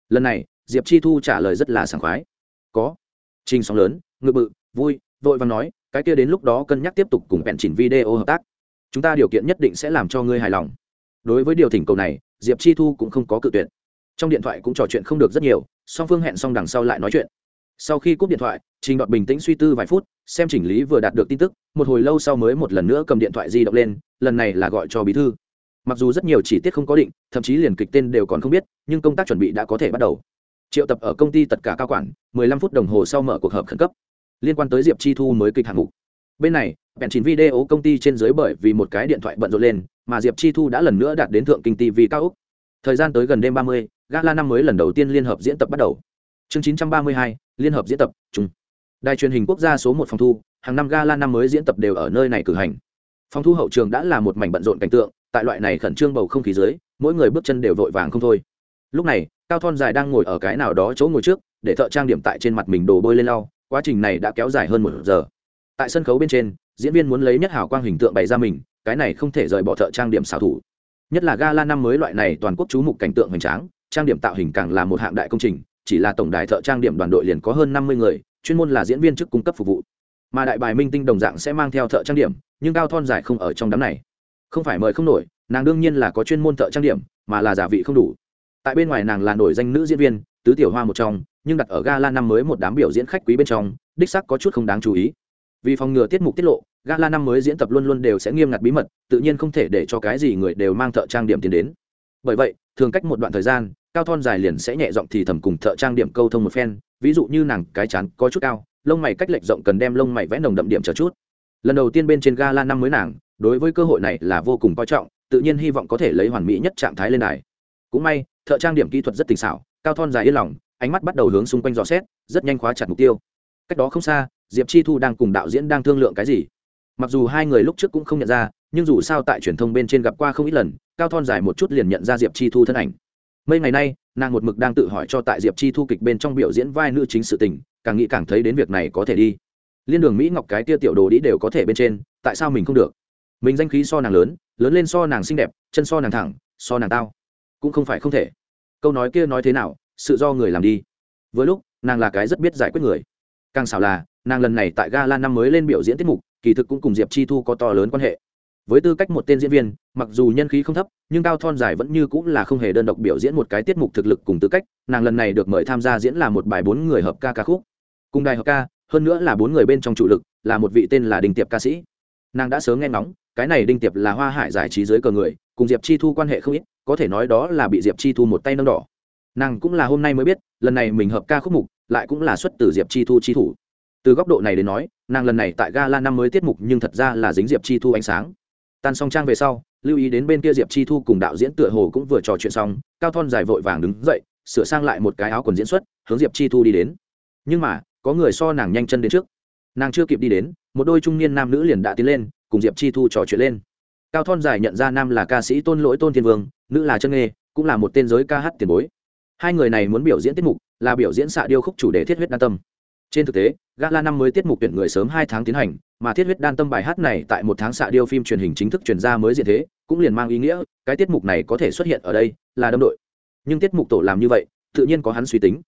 Lần này, diệp chi thu trả lời rất là sảng khoái. Có trình sóng lớn, ngự bự, vui, vội và nói, cái kia đến lúc đó cân nhắc tiếp tục cùng bẹn chỉnh video hợp tác. Chúng ta điều kiện nhất định sẽ làm cho ngươi hài lòng. Đối với điều thỉnh cầu này, diệp chi thu cũng không có cự tuyệt. Trong điện thoại cũng trò chuyện không được rất nhiều, song phương hẹn xong đằng sau lại nói chuyện. Sau khi cúp điện thoại, trình đọt bình tĩnh suy tư vài phút, xem chỉnh lý vừa đạt được tin tức, một hồi lâu sau mới một lần nữa cầm điện thoại di động lên, lần này là gọi cho bí thư. Mặc dù rất nhiều chi tiết không có định, thậm chí liền kịch tên đều còn không biết, nhưng công tác chuẩn bị đã có thể bắt đầu triệu tập ở công ty tất cả cao quản 15 phút đồng hồ sau mở cuộc họp khẩn cấp liên quan tới diệp chi thu mới kịch hạng mục. Bên này bèn chín video công ty trên dưới bởi vì một cái điện thoại bận rộn lên mà diệp chi thu đã lần nữa đạt đến thượng kinh tv cao úc. Thời gian tới gần đêm 30, gala năm mới lần đầu tiên liên hợp diễn tập bắt đầu. Chương 932, liên hợp diễn tập chung. Đài truyền hình quốc gia số một phòng thu hàng năm gala năm mới diễn tập đều ở nơi này cử hành. Phòng thu hậu trường đã là một mảnh bận rộn cảnh tượng tại loại này khẩn trương bầu không khí dưới mỗi người bước chân đều vội vàng không thôi. Lúc này cao thon dài đang ngồi ở cái nào đó chỗ ngồi trước, để thợ trang điểm tại trên mặt mình đổ bôi lên lau, quá trình này đã kéo dài hơn một giờ. Tại sân khấu bên trên, diễn viên muốn lấy nhất hảo quang hình tượng bày ra mình, cái này không thể rời bỏ thợ trang điểm xảo thủ. Nhất là gala năm mới loại này toàn quốc chú mục cảnh tượng hoành tráng, trang điểm tạo hình càng là một hạng đại công trình, chỉ là tổng đài thợ trang điểm đoàn đội liền có hơn năm mươi người, chuyên môn là diễn viên chức cung cấp phục vụ. Mà đại bài minh tinh đồng dạng sẽ mang theo thợ trang điểm, nhưng cao thon dài không ở trong đám này. Không phải mời không nổi, nàng đương nhiên là có chuyên môn thợ trang điểm, mà là giả vị không đủ tại bên ngoài nàng là nổi danh nữ diễn viên, tứ tiểu hoa một trong, nhưng đặt ở gala năm mới một đám biểu diễn khách quý bên trong, đích sắc có chút không đáng chú ý. Vì phòng ngừa tiết mục tiết lộ, gala năm mới diễn tập luôn luôn đều sẽ nghiêm ngặt bí mật, tự nhiên không thể để cho cái gì người đều mang thợ trang điểm tiến đến. Bởi vậy, thường cách một đoạn thời gian, cao thon dài liền sẽ nhẹ giọng thì thầm cùng thợ trang điểm câu thông một phen, ví dụ như nàng cái chán có chút cao, lông mày cách lệch rộng cần đem lông mày vẽ nồng đậm điểm chờ chút. Lần đầu tiên bên trên gala năm mới nàng, đối với cơ hội này là vô cùng coi trọng, tự nhiên hy vọng có thể lấy hoàn mỹ nhất trạng thái lên đài. Cũng may thợ trang điểm kỹ thuật rất tình xảo, cao thon dài yên lòng, ánh mắt bắt đầu hướng xung quanh dò xét, rất nhanh khóa chặt mục tiêu. Cách đó không xa, diệp chi thu đang cùng đạo diễn đang thương lượng cái gì. Mặc dù hai người lúc trước cũng không nhận ra, nhưng dù sao tại truyền thông bên trên gặp qua không ít lần, cao thon dài một chút liền nhận ra diệp chi thu thân ảnh. Mấy ngày nay, nàng một mực đang tự hỏi cho tại diệp chi thu kịch bên trong biểu diễn vai nữ chính sự tình, càng nghĩ càng thấy đến việc này có thể đi. Liên đường mỹ ngọc cái tia tiểu đồ đĩ đều có thể bên trên, tại sao mình không được? Mình danh khí so nàng lớn lớn lên so nàng xinh đẹp, chân so nàng thẳng, so nàng tao cũng không phải không thể. Câu nói kia nói thế nào, sự do người làm đi. Với lúc, nàng là cái rất biết giải quyết người. Càng xảo là, nàng lần này tại gala năm mới lên biểu diễn tiết mục, kỳ thực cũng cùng diệp chi thu có to lớn quan hệ. Với tư cách một tên diễn viên, mặc dù nhân khí không thấp, nhưng cao thon dài vẫn như cũng là không hề đơn độc biểu diễn một cái tiết mục thực lực cùng tư cách, nàng lần này được mời tham gia diễn là một bài bốn người hợp ca ca khúc. Cùng đài hợp ca, hơn nữa là bốn người bên trong chủ lực, là một vị tên là Đinh tiệp ca sĩ. Nàng đã sớm nghe ngóng, cái này đinh tiệp là hoa hải giải trí dưới cờ người, cùng diệp chi thu quan hệ không ít có thể nói đó là bị diệp chi thu một tay nâng đỏ. Nàng cũng là hôm nay mới biết, lần này mình hợp ca khúc mục, lại cũng là xuất từ diệp chi thu chi thủ. Từ góc độ này đến nói, nàng lần này tại gala năm mới tiết mục nhưng thật ra là dính diệp chi thu ánh sáng. Tan xong trang về sau, lưu ý đến bên kia diệp chi thu cùng đạo diễn tựa hồ cũng vừa trò chuyện xong, cao thon dài vội vàng đứng dậy, sửa sang lại một cái áo quần diễn xuất, hướng diệp chi thu đi đến. Nhưng mà, có người so nàng nhanh chân đến trước. Nàng chưa kịp đi đến, một đôi trung niên nam nữ liền đã tiến lên, cùng diệp chi thu trò chuyện lên cao thon dài nhận ra nam là ca sĩ tôn lỗi tôn thiên vương, nữ là chân nghê cũng là một tên giới ca hát tiền bối. Hai người này muốn biểu diễn tiết mục, là biểu diễn xạ điêu khúc chủ đề thiết huyết đan tâm. Trên thực tế, gala năm mới tiết mục tuyển người sớm hai tháng tiến hành, mà thiết huyết đan tâm bài hát này tại một tháng xạ điêu phim truyền hình chính thức truyền ra mới diện thế, cũng liền mang ý nghĩa, cái tiết mục này có thể xuất hiện ở đây, là đâm đội. Nhưng tiết mục tổ làm như vậy, tự nhiên có hắn suy tính.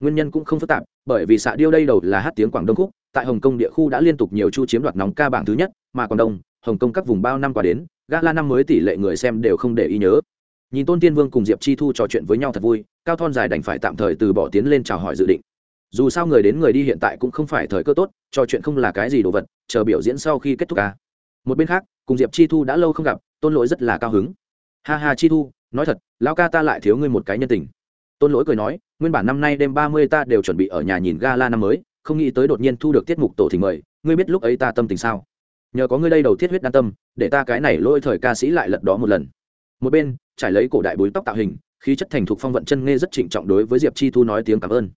Nguyên nhân cũng không phức tạp, bởi vì xạ điêu đây đầu là hát tiếng quảng đông khúc, tại hồng kông địa khu đã liên tục nhiều chu chiếm đoạt nóng ca bảng thứ nhất, mà còn đông, hồng kông các vùng bao năm qua đến gala năm mới tỷ lệ người xem đều không để ý nhớ. Nhìn tôn tiên vương cùng diệp chi thu trò chuyện với nhau thật vui, cao thon dài đành phải tạm thời từ bỏ tiến lên chào hỏi dự định. Dù sao người đến người đi hiện tại cũng không phải thời cơ tốt, trò chuyện không là cái gì đồ vật, chờ biểu diễn sau khi kết thúc ca. Một bên khác, cùng diệp chi thu đã lâu không gặp, tôn lỗi rất là cao hứng. Ha ha chi thu, nói thật, lão ca ta lại thiếu ngươi một cái nhân tình. Tôn lỗi cười nói, nguyên bản năm nay đêm ba mươi ta đều chuẩn bị ở nhà nhìn gala năm mới, không nghĩ tới đột nhiên thu được tiết mục tổ thì mời, ngươi biết lúc ấy ta tâm tình sao? Nhờ có ngươi đây đầu thiết huyết đan tâm, để ta cái này lôi thời ca sĩ lại lật đó một lần. Một bên, trải lấy cổ đại búi tóc tạo hình, khí chất thành thục phong vận chân nghe rất trịnh trọng đối với diệp chi thu nói tiếng cảm ơn.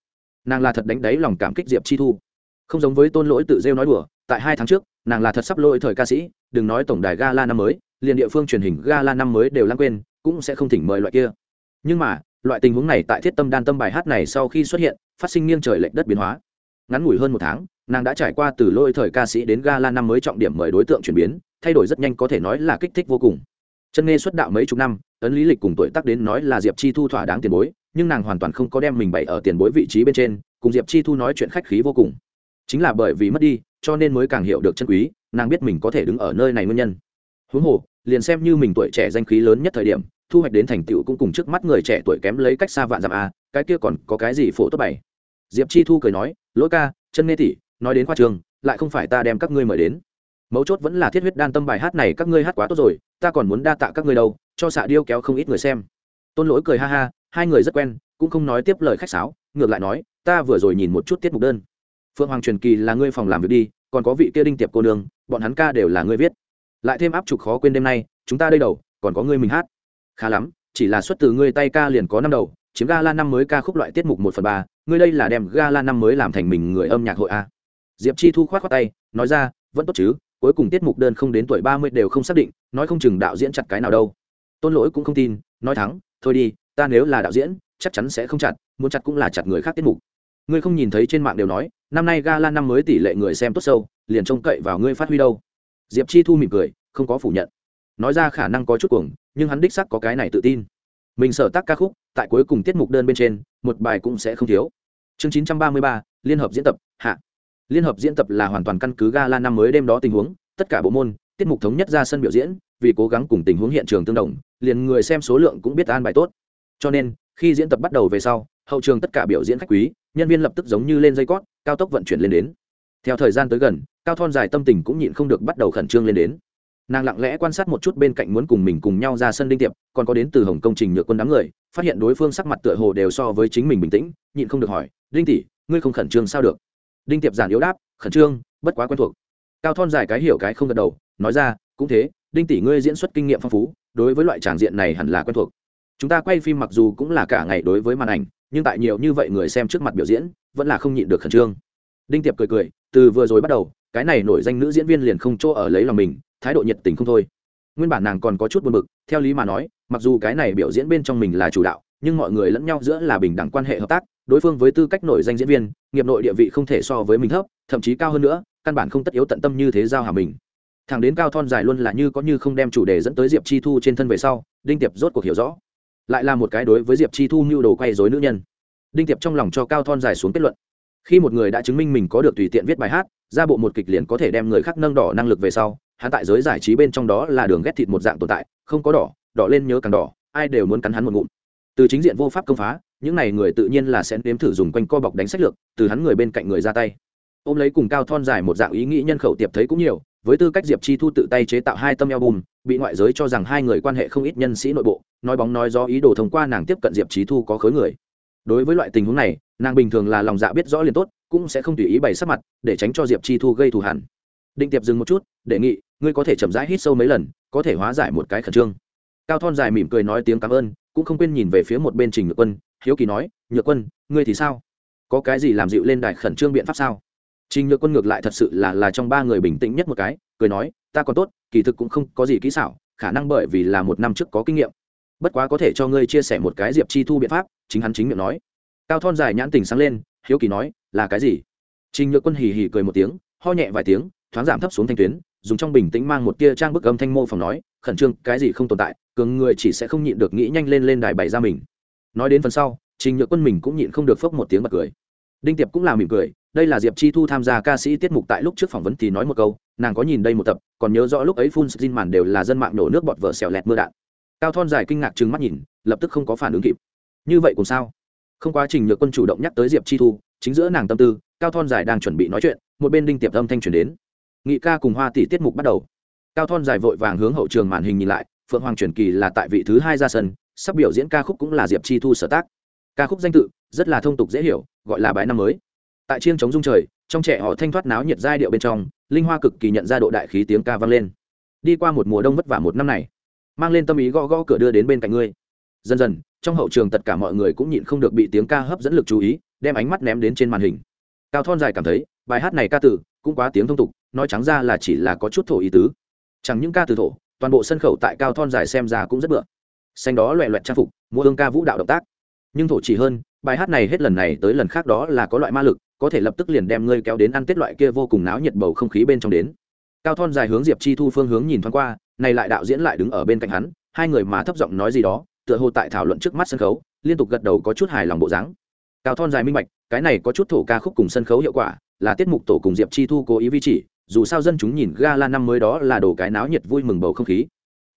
Nàng là thật đánh đáy lòng cảm kích diệp chi thu. Không giống với tôn lỗi tự rêu nói đùa, tại hai tháng trước, nàng là thật sắp lỗi thời ca sĩ, đừng nói tổng đài gala năm mới, liền địa phương truyền hình gala năm mới đều lãng quên, cũng sẽ không thỉnh mời loại kia. Nhưng mà, loại tình huống này tại thiết tâm đan tâm bài hát này sau khi xuất hiện, phát sinh nghiêng trời lệch đất biến hóa. Ngắn ngủi hơn một tháng nàng đã trải qua từ lôi thời ca sĩ đến gala năm mới trọng điểm mời đối tượng chuyển biến, thay đổi rất nhanh có thể nói là kích thích vô cùng. Chân nghe xuất đạo mấy chục năm, ấn lý lịch cùng tuổi tác đến nói là diệp chi thu thỏa đáng tiền bối, nhưng nàng hoàn toàn không có đem mình bày ở tiền bối vị trí bên trên, cùng diệp chi thu nói chuyện khách khí vô cùng. Chính là bởi vì mất đi, cho nên mới càng hiểu được chân quý, nàng biết mình có thể đứng ở nơi này nguyên nhân. Huống hồ, liền xem như mình tuổi trẻ danh khí lớn nhất thời điểm, thu hoạch đến thành tựu cũng cùng trước mắt người trẻ tuổi kém lấy cách xa vạn dặm a cái kia còn có cái gì phổ tốt bày? Diệp chi thu cười nói, lỗi ca, chân nghe tỉ nói đến khoa trường, lại không phải ta đem các ngươi mời đến. Mấu chốt vẫn là thiết huyết đan tâm bài hát này các ngươi hát quá tốt rồi, ta còn muốn đa tạ các ngươi đâu, cho xạ điêu kéo không ít người xem. Tôn lỗi cười ha ha, hai người rất quen, cũng không nói tiếp lời khách sáo, ngược lại nói, ta vừa rồi nhìn một chút tiết mục đơn. Phượng hoàng truyền kỳ là ngươi phòng làm việc đi, còn có vị kia đinh tiệp cô nương, bọn hắn ca đều là ngươi viết. Lại thêm áp trục khó quên đêm nay, chúng ta đây đầu, còn có ngươi mình hát. Khá lắm, chỉ là xuất từ ngươi tay ca liền có năm đầu, chiếm ga la năm mới ca khúc loại tiết mục một phần ba, ngươi đây là đem ga la năm mới làm thành mình người âm nhạc hội a diệp chi thu khoát khoát tay, nói ra, vẫn tốt chứ, cuối cùng tiết mục đơn không đến tuổi ba mươi đều không xác định, nói không chừng đạo diễn chặt cái nào đâu. Tôn lỗi cũng không tin, nói thắng, thôi đi, ta nếu là đạo diễn, chắc chắn sẽ không chặt, muốn chặt cũng là chặt người khác tiết mục. Ngươi không nhìn thấy trên mạng đều nói, năm nay gala năm mới tỷ lệ người xem tốt sâu, liền trông cậy vào ngươi phát huy đâu. Diệp chi thu mỉm cười, không có phủ nhận. Nói ra khả năng có chút cuồng, nhưng hắn đích sắc có cái này tự tin. Mình sở tác ca khúc, tại cuối cùng tiết mục đơn bên trên, một bài cũng sẽ không thiếu. Chương chín trăm ba mươi ba, liên hợp diễn tập, hạ liên hợp diễn tập là hoàn toàn căn cứ gala năm mới đêm đó tình huống, tất cả bộ môn, tiết mục thống nhất ra sân biểu diễn, vì cố gắng cùng tình huống hiện trường tương đồng, liền người xem số lượng cũng biết an bài tốt. Cho nên, khi diễn tập bắt đầu về sau, hậu trường tất cả biểu diễn khách quý, nhân viên lập tức giống như lên dây cót, cao tốc vận chuyển lên đến. Theo thời gian tới gần, cao thon dài tâm tình cũng nhịn không được bắt đầu khẩn trương lên đến. Nàng lặng lẽ quan sát một chút bên cạnh muốn cùng mình cùng nhau ra sân đinh tiệp, còn có đến từ hồng công trình nhựa quân đám người, phát hiện đối phương sắc mặt tựa hồ đều so với chính mình bình tĩnh, nhịn không được hỏi, đinh tỷ, ngươi không khẩn trương sao được? Đinh tiệp giản yếu đáp, khẩn trương, bất quá quen thuộc. Cao thon dài cái hiểu cái không gật đầu, nói ra, cũng thế, đinh tỷ ngươi diễn xuất kinh nghiệm phong phú, đối với loại tràng diện này hẳn là quen thuộc. Chúng ta quay phim mặc dù cũng là cả ngày đối với màn ảnh, nhưng tại nhiều như vậy người xem trước mặt biểu diễn, vẫn là không nhịn được khẩn trương. Đinh tiệp cười cười, từ vừa rồi bắt đầu, cái này nổi danh nữ diễn viên liền không chỗ ở lấy lòng mình, thái độ nhiệt tình không thôi. Nguyên bản nàng còn có chút buồn bực, theo lý mà nói, mặc dù cái này biểu diễn bên trong mình là chủ đạo nhưng mọi người lẫn nhau giữa là bình đẳng quan hệ hợp tác, đối phương với tư cách nổi danh diễn viên, nghiệp nội địa vị không thể so với mình thấp, thậm chí cao hơn nữa, căn bản không tất yếu tận tâm như thế giao hà mình. Thằng đến cao thon dài luôn là như có như không đem chủ đề dẫn tới diệp chi thu trên thân về sau, đinh tiệp rốt cuộc hiểu rõ. Lại là một cái đối với diệp chi thu mưu đồ quay dối nữ nhân. Đinh tiệp trong lòng cho cao thon dài xuống kết luận. Khi một người đã chứng minh mình có được tùy tiện viết bài hát, ra bộ một kịch liền có thể đem người khác nâng đỏ năng lực về sau, hắn tại giới giải trí bên trong đó là đường ghét thịt một dạng tồn tại, không có đỏ đỏ lên nhớ càng đỏ, ai đều muốn cắn hắn một ngụm từ chính diện vô pháp công phá những này người tự nhiên là sẽ nếm thử dùng quanh co bọc đánh sách lược từ hắn người bên cạnh người ra tay. Ôm lấy cùng cao thon dài một dạng ý nghĩ nhân khẩu tiệp thấy cũng nhiều với tư cách diệp chi thu tự tay chế tạo hai tâm eo bùn, bị ngoại giới cho rằng hai người quan hệ không ít nhân sĩ nội bộ nói bóng nói do ý đồ thông qua nàng tiếp cận diệp chi thu có khối người. Đối với loại tình huống này nàng bình thường là lòng dạ biết rõ liền tốt cũng sẽ không tùy ý bày sắc mặt để tránh cho diệp chi thu gây thù hẳn. Định tiệp dừng một chút đề nghị ngươi có thể chậm rãi hít sâu mấy lần có thể hóa giải một cái khẩn trương. Cao thon dài mỉm cười nói tiếng cảm ơn cũng không quên nhìn về phía một bên trình nhược quân, hiếu kỳ nói, nhược quân, ngươi thì sao? Có cái gì làm dịu lên đài khẩn trương biện pháp sao? Trình nhược quân ngược lại thật sự là là trong ba người bình tĩnh nhất một cái, cười nói, ta còn tốt, kỳ thực cũng không có gì kỹ xảo, khả năng bởi vì là một năm trước có kinh nghiệm. Bất quá có thể cho ngươi chia sẻ một cái diệp chi thu biện pháp, chính hắn chính miệng nói. Cao thon dài nhãn tình sáng lên, hiếu kỳ nói, là cái gì? Trình nhược quân hì hì cười một tiếng, ho nhẹ vài tiếng, thoáng giảm thấp xuống thanh tuyến, dùng trong bình tĩnh mang một tia trang bức âm thanh mô phỏng nói khẩn trương, cái gì không tồn tại, cường người chỉ sẽ không nhịn được nghĩ nhanh lên lên đài bày ra mình. Nói đến phần sau, trình nhược quân mình cũng nhịn không được phốc một tiếng bật cười. Đinh tiệp cũng là mỉm cười, đây là diệp chi thu tham gia ca sĩ tiết mục tại lúc trước phỏng vấn thì nói một câu, nàng có nhìn đây một tập, còn nhớ rõ lúc ấy phun xin màn đều là dân mạng nổ nước bọt vợ xẻo lẹt mưa đạn. Cao thon dài kinh ngạc trừng mắt nhìn, lập tức không có phản ứng kịp. Như vậy cũng sao? Không quá trình nhược quân chủ động nhắc tới diệp chi thu, chính giữa nàng tâm tư, cao thon dài đang chuẩn bị nói chuyện, một bên đinh tiệp âm thanh chuyển đến. Nghị ca cùng hoa tỷ tiết mục bắt đầu cao thon dài vội vàng hướng hậu trường màn hình nhìn lại, phượng hoàng truyền kỳ là tại vị thứ hai ra sân, sắp biểu diễn ca khúc cũng là diệp chi thu sở tác. Ca khúc danh tự, rất là thông tục dễ hiểu, gọi là bãi năm mới. Tại chiêng chống dung trời, trong trẻ họ thanh thoát náo nhiệt giai điệu bên trong, linh hoa cực kỳ nhận ra độ đại khí tiếng ca vang lên. Đi qua một mùa đông vất vả một năm này, mang lên tâm ý gõ gõ cửa đưa đến bên cạnh ngươi. Dần dần, trong hậu trường tất cả mọi người cũng nhịn không được bị tiếng ca hấp dẫn lực chú ý, đem ánh mắt ném đến trên màn hình. Cao thon dài cảm thấy, bài hát này ca từ cũng quá tiếng thông tục, nói trắng ra là chỉ là có chút thổ ý tứ chẳng những ca từ thổ, toàn bộ sân khẩu tại cao thon dài xem ra cũng rất bựa. Xanh đó loẹ loẹt trang phục mua hương ca vũ đạo động tác. Nhưng thổ chỉ hơn, bài hát này hết lần này tới lần khác đó là có loại ma lực, có thể lập tức liền đem ngươi kéo đến ăn tết loại kia vô cùng náo nhiệt bầu không khí bên trong đến. Cao thon dài hướng diệp chi thu phương hướng nhìn thoáng qua, này lại đạo diễn lại đứng ở bên cạnh hắn, hai người mà thấp giọng nói gì đó, tựa hồ tại thảo luận trước mắt sân khấu, liên tục gật đầu có chút hài lòng bộ dáng. Cao thon dài minh bạch, cái này có chút thổ ca khúc cùng sân khấu hiệu quả, là tiết mục tổ cùng diệp chi thu cố ý vi chỉ dù sao dân chúng nhìn gala năm mới đó là đồ cái náo nhiệt vui mừng bầu không khí.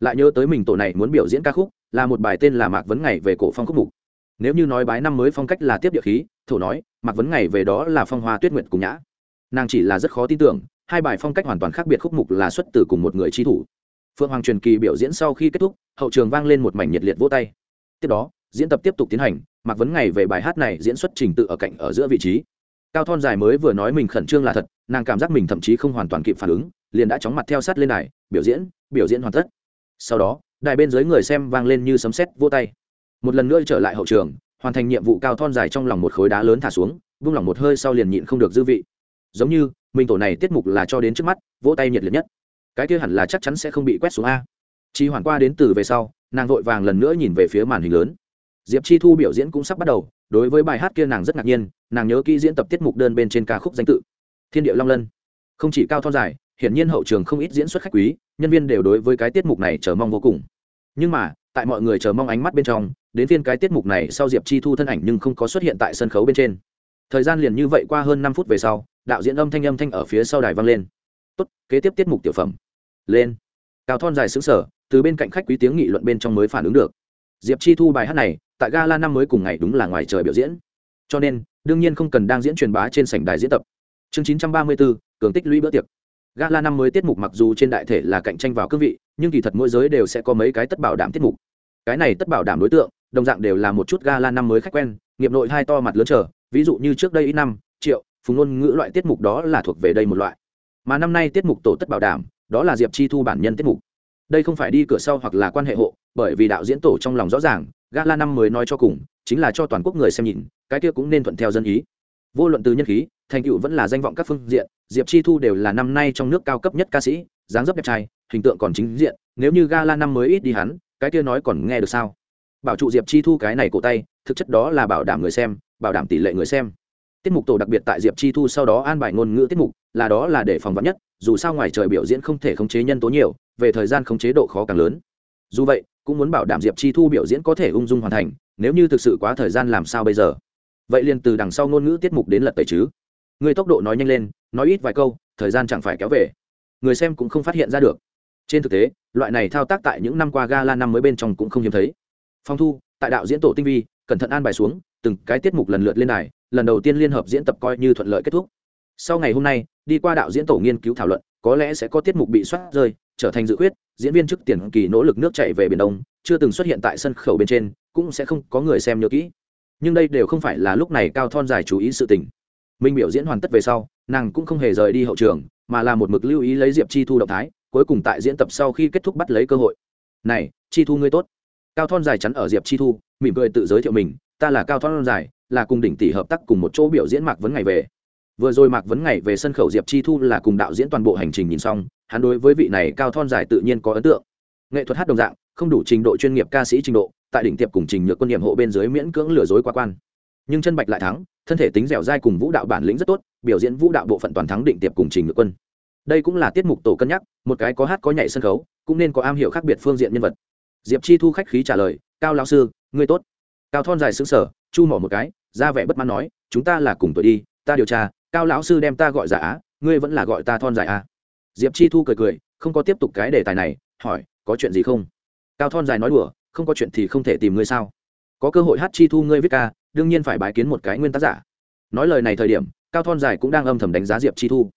Lại nhớ tới mình tổ này muốn biểu diễn ca khúc, là một bài tên là mạc vấn ngày về cổ phong khúc mục. Nếu như nói bái năm mới phong cách là tiếp địa khí, thổ nói, mạc vấn ngày về đó là phong hoa tuyết nguyệt cùng nhã. Nàng chỉ là rất khó tin tưởng, hai bài phong cách hoàn toàn khác biệt khúc mục là xuất từ cùng một người chi thủ. Phượng hoàng truyền kỳ biểu diễn sau khi kết thúc, hậu trường vang lên một mảnh nhiệt liệt vỗ tay. Tiếp đó, diễn tập tiếp tục tiến hành, mạc vấn ngày về bài hát này diễn xuất trình tự ở cạnh ở giữa vị trí cao thon dài mới vừa nói mình khẩn trương là thật, nàng cảm giác mình thậm chí không hoàn toàn kịp phản ứng, liền đã chóng mặt theo sát lên đài, biểu diễn biểu diễn hoàn tất. Sau đó, đài bên dưới người xem vang lên như sấm sét vô tay. Một lần nữa trở lại hậu trường, hoàn thành nhiệm vụ cao thon dài trong lòng một khối đá lớn thả xuống, vung lòng một hơi sau liền nhịn không được dư vị. Giống như, mình tổ này tiết mục là cho đến trước mắt, vỗ tay nhiệt liệt nhất. Cái kia hẳn là chắc chắn sẽ không bị quét xuống a. Chi hoàn qua đến từ về sau, nàng vội vàng lần nữa nhìn về phía màn hình lớn. Diệp chi thu biểu diễn cũng sắp bắt đầu, đối với bài hát kia nàng rất ngạc nhiên nàng nhớ kỹ diễn tập tiết mục đơn bên trên ca khúc danh tự. Thiên địa long lân. Không chỉ cao thon dài, hiển nhiên hậu trường không ít diễn xuất khách quý, nhân viên đều đối với cái tiết mục này chờ mong vô cùng. Nhưng mà, tại mọi người chờ mong ánh mắt bên trong, đến phiên cái tiết mục này sau diệp chi thu thân ảnh nhưng không có xuất hiện tại sân khấu bên trên. Thời gian liền như vậy qua hơn năm phút về sau, đạo diễn âm thanh âm thanh ở phía sau đài vang lên. Tốt, kế tiếp tiết mục tiểu phẩm. Lên. Cao thon dài xứng sở từ bên cạnh khách quý tiếng nghị luận bên trong mới phản ứng được. Diệp chi thu bài hát này, tại gala năm mới cùng ngày đúng là ngoài trời biểu diễn. Cho nên đương nhiên không cần đang diễn truyền bá trên sảnh đài diễn tập. Chương chín trăm ba mươi bốn cường tích lũy bữa tiệc. Gala năm mới tiết mục mặc dù trên đại thể là cạnh tranh vào cương vị, nhưng kỳ thật mỗi giới đều sẽ có mấy cái tất bảo đảm tiết mục. Cái này tất bảo đảm đối tượng, đồng dạng đều là một chút gala năm mới khách quen, nghiệp nội hai to mặt lớn trở ví dụ như trước đây ít năm, triệu, phùng ngôn ngữ loại tiết mục đó là thuộc về đây một loại. Mà năm nay tiết mục tổ tất bảo đảm, đó là diệp chi thu bản nhân tiết mục. Đây không phải đi cửa sau hoặc là quan hệ hộ, bởi vì đạo diễn tổ trong lòng rõ ràng, gala năm mới nói cho cùng, chính là cho toàn quốc người xem nhìn cái kia cũng nên thuận theo dân ý. Vô luận từ nhân khí, thành tựu vẫn là danh vọng các phương diện, diệp chi thu đều là năm nay trong nước cao cấp nhất ca sĩ, dáng dấp đẹp trai, hình tượng còn chính diện, nếu như gala năm mới ít đi hắn, cái kia nói còn nghe được sao? Bảo trụ diệp chi thu cái này cổ tay, thực chất đó là bảo đảm người xem, bảo đảm tỷ lệ người xem. Tiết mục tổ đặc biệt tại diệp chi thu sau đó an bài ngôn ngữ tiết mục, là đó là để phòng vắn nhất, dù sao ngoài trời biểu diễn không thể khống chế nhân tố nhiều, về thời gian khống chế độ khó càng lớn. Dù vậy, cũng muốn bảo đảm diệp chi thu biểu diễn có thể ung dung hoàn thành, nếu như thực sự quá thời gian làm sao bây giờ? Vậy liền từ đằng sau ngôn ngữ tiết mục đến lật tẩy chứ. Người tốc độ nói nhanh lên, nói ít vài câu, thời gian chẳng phải kéo về. Người xem cũng không phát hiện ra được. Trên thực tế, loại này thao tác tại những năm qua gala năm mới bên trong cũng không hiếm thấy. Phong thu, tại đạo diễn tổ tinh vi, cẩn thận an bài xuống, từng cái tiết mục lần lượt lên đài, lần đầu tiên liên hợp diễn tập coi như thuận lợi kết thúc. Sau ngày hôm nay, đi qua đạo diễn tổ nghiên cứu thảo luận, có lẽ sẽ có tiết mục bị soát rơi, trở thành dự khuyết, diễn viên trước tiền kỳ nỗ lực nước chạy về biển đông, chưa từng xuất hiện tại sân khấu bên trên, cũng sẽ không có người xem nhớ kỹ nhưng đây đều không phải là lúc này cao thon dài chú ý sự tình. Minh biểu diễn hoàn tất về sau, nàng cũng không hề rời đi hậu trường, mà là một mực lưu ý lấy diệp chi thu động thái, cuối cùng tại diễn tập sau khi kết thúc bắt lấy cơ hội. Này, chi thu ngươi tốt. Cao thon dài chắn ở diệp chi thu, mỉm cười tự giới thiệu mình, ta là cao thon dài là cùng đỉnh tỷ hợp tác cùng một chỗ biểu diễn mạc vấn ngày về. Vừa rồi mạc vấn ngày về sân khẩu diệp chi thu là cùng đạo diễn toàn bộ hành trình nhìn xong, hắn đối với vị này cao thon dài tự nhiên có ấn tượng. Nghệ thuật hát đồng dạng không đủ trình độ chuyên nghiệp ca sĩ trình độ, tại đỉnh tiệp cùng trình nhược quân nhiệm hộ bên dưới miễn cưỡng lừa dối qua quan. Nhưng chân bạch lại thắng, thân thể tính dẻo dai cùng vũ đạo bản lĩnh rất tốt, biểu diễn vũ đạo bộ phận toàn thắng định tiệp cùng trình nhược quân. Đây cũng là tiết mục tổ cân nhắc, một cái có hát có nhảy sân khấu, cũng nên có am hiểu khác biệt phương diện nhân vật. Diệp chi thu khách khí trả lời, cao lao sư, ngươi tốt. Cao thon dài xứng sở chu mỏ một cái, ra vẻ bất mãn nói, chúng ta là cùng tuổi đi, ta điều tra, cao lão sư đem ta gọi giả á, ngươi vẫn là gọi ta thon dài à. diệp chi thu cười cười, không có tiếp tục cái đề tài này, hỏi, có chuyện gì không? Cao thon dài nói đùa, không có chuyện thì không thể tìm ngươi sao? Có cơ hội hát chi thu ngươi viết ca, đương nhiên phải bái kiến một cái nguyên tác giả. Nói lời này thời điểm, cao thon dài cũng đang âm thầm đánh giá diệp chi thu.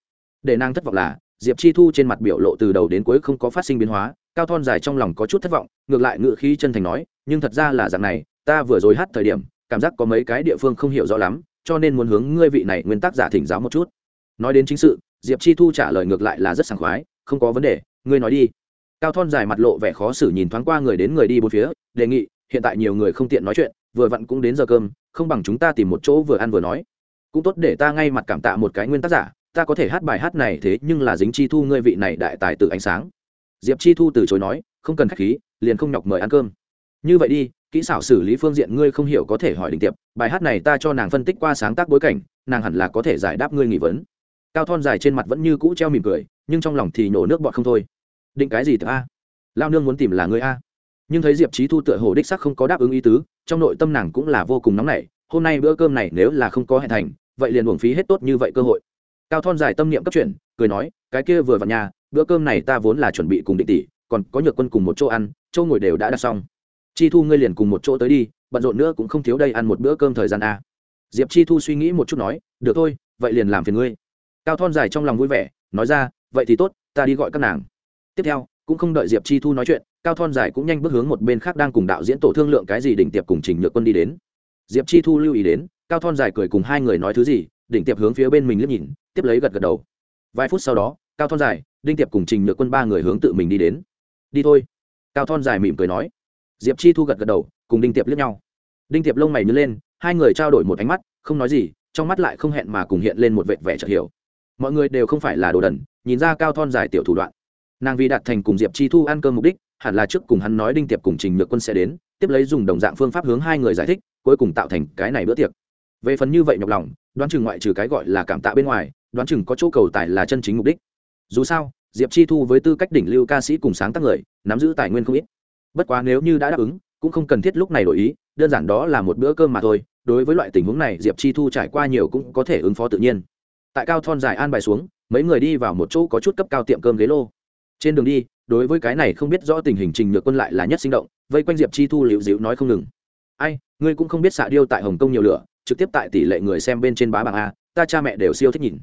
Để nàng thất vọng là, diệp chi thu trên mặt biểu lộ từ đầu đến cuối không có phát sinh biến hóa, cao thon dài trong lòng có chút thất vọng, ngược lại ngự khí chân thành nói, nhưng thật ra là dạng này, ta vừa rồi hát thời điểm, cảm giác có mấy cái địa phương không hiểu rõ lắm, cho nên muốn hướng ngươi vị này nguyên tác giả thỉnh giáo một chút. Nói đến chính sự, diệp chi thu trả lời ngược lại là rất sảng khoái, không có vấn đề, ngươi nói đi cao thon dài mặt lộ vẻ khó xử nhìn thoáng qua người đến người đi bốn phía, đề nghị, hiện tại nhiều người không tiện nói chuyện, vừa vặn cũng đến giờ cơm, không bằng chúng ta tìm một chỗ vừa ăn vừa nói. Cũng tốt để ta ngay mặt cảm tạ một cái nguyên tác giả, ta có thể hát bài hát này thế nhưng là dính chi thu ngươi vị này đại tài từ ánh sáng. Diệp chi thu từ chối nói, không cần k h á c h khí, liền không nhọc mời ăn cơm. Như vậy đi, kỹ xảo xử lý phương diện ngươi không hiểu có thể hỏi đình tiệp, bài hát này ta cho nàng phân tích qua sáng tác bối cảnh, nàng hẳn là có thể giải đáp ngươi nghỉ vấn. Cao thon dài trên mặt vẫn như cũ treo mỉm cười, nhưng trong lòng thì nổ nước bọt không thôi định cái gì từ a? Lao nương muốn tìm là ngươi a. Nhưng thấy diệp trí thu tựa hồ đích sắc không có đáp ứng ý tứ, trong nội tâm nàng cũng là vô cùng nóng nảy, hôm nay bữa cơm này nếu là không có hẹn thành, vậy liền uổng phí hết tốt như vậy cơ hội. Cao thon dài tâm niệm cấp chuyển, cười nói, cái kia vừa vào nhà, bữa cơm này ta vốn là chuẩn bị cùng định tỷ, còn có nhược quân cùng một chỗ ăn, chỗ ngồi đều đã đặt xong. Chi thu ngươi liền cùng một chỗ tới đi, bận rộn nữa cũng không thiếu đây ăn một bữa cơm thời gian a. Diệp chi thu suy nghĩ một chút nói, được thôi, vậy liền làm phiền ngươi. Cao thon dài trong lòng vui vẻ, nói ra, vậy thì tốt, ta đi gọi các nàng tiếp theo, cũng không đợi diệp chi thu nói chuyện, cao thon dài cũng nhanh bước hướng một bên khác đang cùng đạo diễn tổ thương lượng cái gì đỉnh tiệp cùng trình nhược quân đi đến. Diệp chi thu lưu ý đến, cao thon dài cười cùng hai người nói thứ gì, đỉnh tiệp hướng phía bên mình liếc nhìn, tiếp lấy gật gật đầu. Vài phút sau đó, cao thon dài đinh tiệp cùng trình nhược quân ba người hướng tự mình đi đến. Đi thôi. Cao thon dài mỉm cười nói. Diệp chi thu gật gật đầu, cùng đinh tiệp liếc nhau. Đinh tiệp lông mày nhớ lên, hai người trao đổi một ánh mắt, không nói gì, trong mắt lại không hẹn mà cùng hiện lên một vệt vẻ chợt hiểu. Mọi người đều không phải là đồ đần, nhìn ra cao thon dài tiểu thủ đoạn nàng vì đạt thành cùng diệp chi thu ăn cơm mục đích, hẳn là trước cùng hắn nói đinh tiệp cùng trình nhược quân sẽ đến, tiếp lấy dùng đồng dạng phương pháp hướng hai người giải thích, cuối cùng tạo thành cái này bữa tiệc. Về phần như vậy nhọc lòng, đoán chừng ngoại trừ cái gọi là cảm tạ bên ngoài, đoán chừng có chỗ cầu tài là chân chính mục đích. Dù sao, diệp chi thu với tư cách đỉnh lưu ca sĩ cùng sáng tác người, nắm giữ tài nguyên không ít. Bất quá nếu như đã đáp ứng, cũng không cần thiết lúc này đổi ý, đơn giản đó là một bữa cơm mà thôi, đối với loại tình huống này diệp chi thu trải qua nhiều cũng có thể ứng phó tự nhiên. Tại cao thon dài an bài xuống, mấy người đi vào một chỗ có chút cấp cao tiệm cơm ghế lô trên đường đi, đối với cái này không biết rõ tình hình trình nhược quân lại là nhất sinh động, vây quanh diệp chi thu liễu dịu nói không ngừng. Ai, ngươi cũng không biết xạ điêu tại hồng kông nhiều lửa, trực tiếp tại tỷ lệ người xem bên trên bá bảng a, ta cha mẹ đều siêu thích nhìn.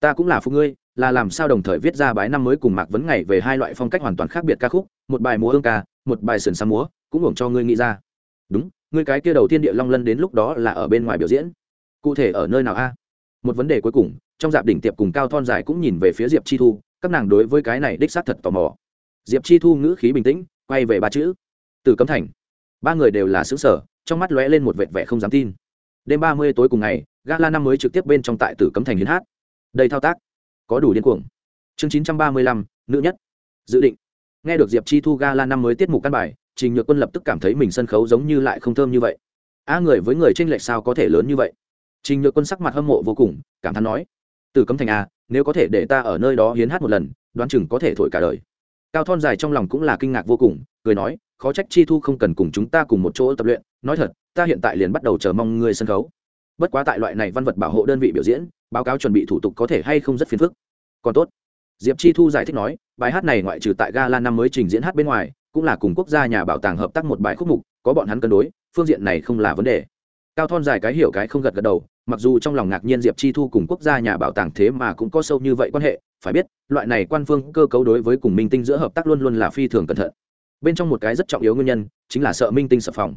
Ta cũng là phụ ngươi, là làm sao đồng thời viết ra bái năm mới cùng mạc vấn ngày về hai loại phong cách hoàn toàn khác biệt ca khúc, một bài múa ương ca, một bài sườn xa múa, cũng hưởng cho ngươi nghĩ ra. Đúng, ngươi cái kia đầu tiên địa long lân đến lúc đó là ở bên ngoài biểu diễn. Cụ thể ở nơi nào a? Một vấn đề cuối cùng, trong dạp đỉnh tiệp cùng cao thon dài cũng nhìn về phía diệp chi thu các nàng đối với cái này đích xác thật tò mò. Diệp chi thu ngữ khí bình tĩnh, quay về ba chữ. Từ cấm thành. Ba người đều là xứ sở, trong mắt lóe lên một vệt vẻ không dám tin. Đêm ba mươi tối cùng ngày, gala năm mới trực tiếp bên trong tại tử cấm thành hiến hát. Đầy thao tác. Có đủ điên cuồng. Chương chín trăm ba mươi lăm, nữ nhất. Dự định. Nghe được diệp chi thu gala năm mới tiết mục căn bài, trình nhược quân lập tức cảm thấy mình sân khấu giống như lại không thơm như vậy. A người với người tranh lệch sao có thể lớn như vậy? Trình nhược quân sắc mặt hâm mộ vô cùng, cảm thán nói từ cấm thành a nếu có thể để ta ở nơi đó hiến hát một lần, đoán chừng có thể thổi cả đời. Cao thon dài trong lòng cũng là kinh ngạc vô cùng, cười nói, khó trách chi thu không cần cùng chúng ta cùng một chỗ tập luyện, nói thật, ta hiện tại liền bắt đầu chờ mong ngươi sân khấu. Bất quá tại loại này văn vật bảo hộ đơn vị biểu diễn, báo cáo chuẩn bị thủ tục có thể hay không rất phiền phức. Còn tốt. Diệp chi thu giải thích nói, bài hát này ngoại trừ tại gala năm mới trình diễn hát bên ngoài, cũng là cùng quốc gia nhà bảo tàng hợp tác một bài khúc mục, có bọn hắn cân đối, phương diện này không là vấn đề. Cao thon dài cái hiểu cái không gật gật đầu mặc dù trong lòng ngạc nhiên diệp chi thu cùng quốc gia nhà bảo tàng thế mà cũng có sâu như vậy quan hệ, phải biết, loại này quan phương cơ cấu đối với cùng minh tinh giữa hợp tác luôn luôn là phi thường cẩn thận. Bên trong một cái rất trọng yếu nguyên nhân, chính là sợ minh tinh sập phòng.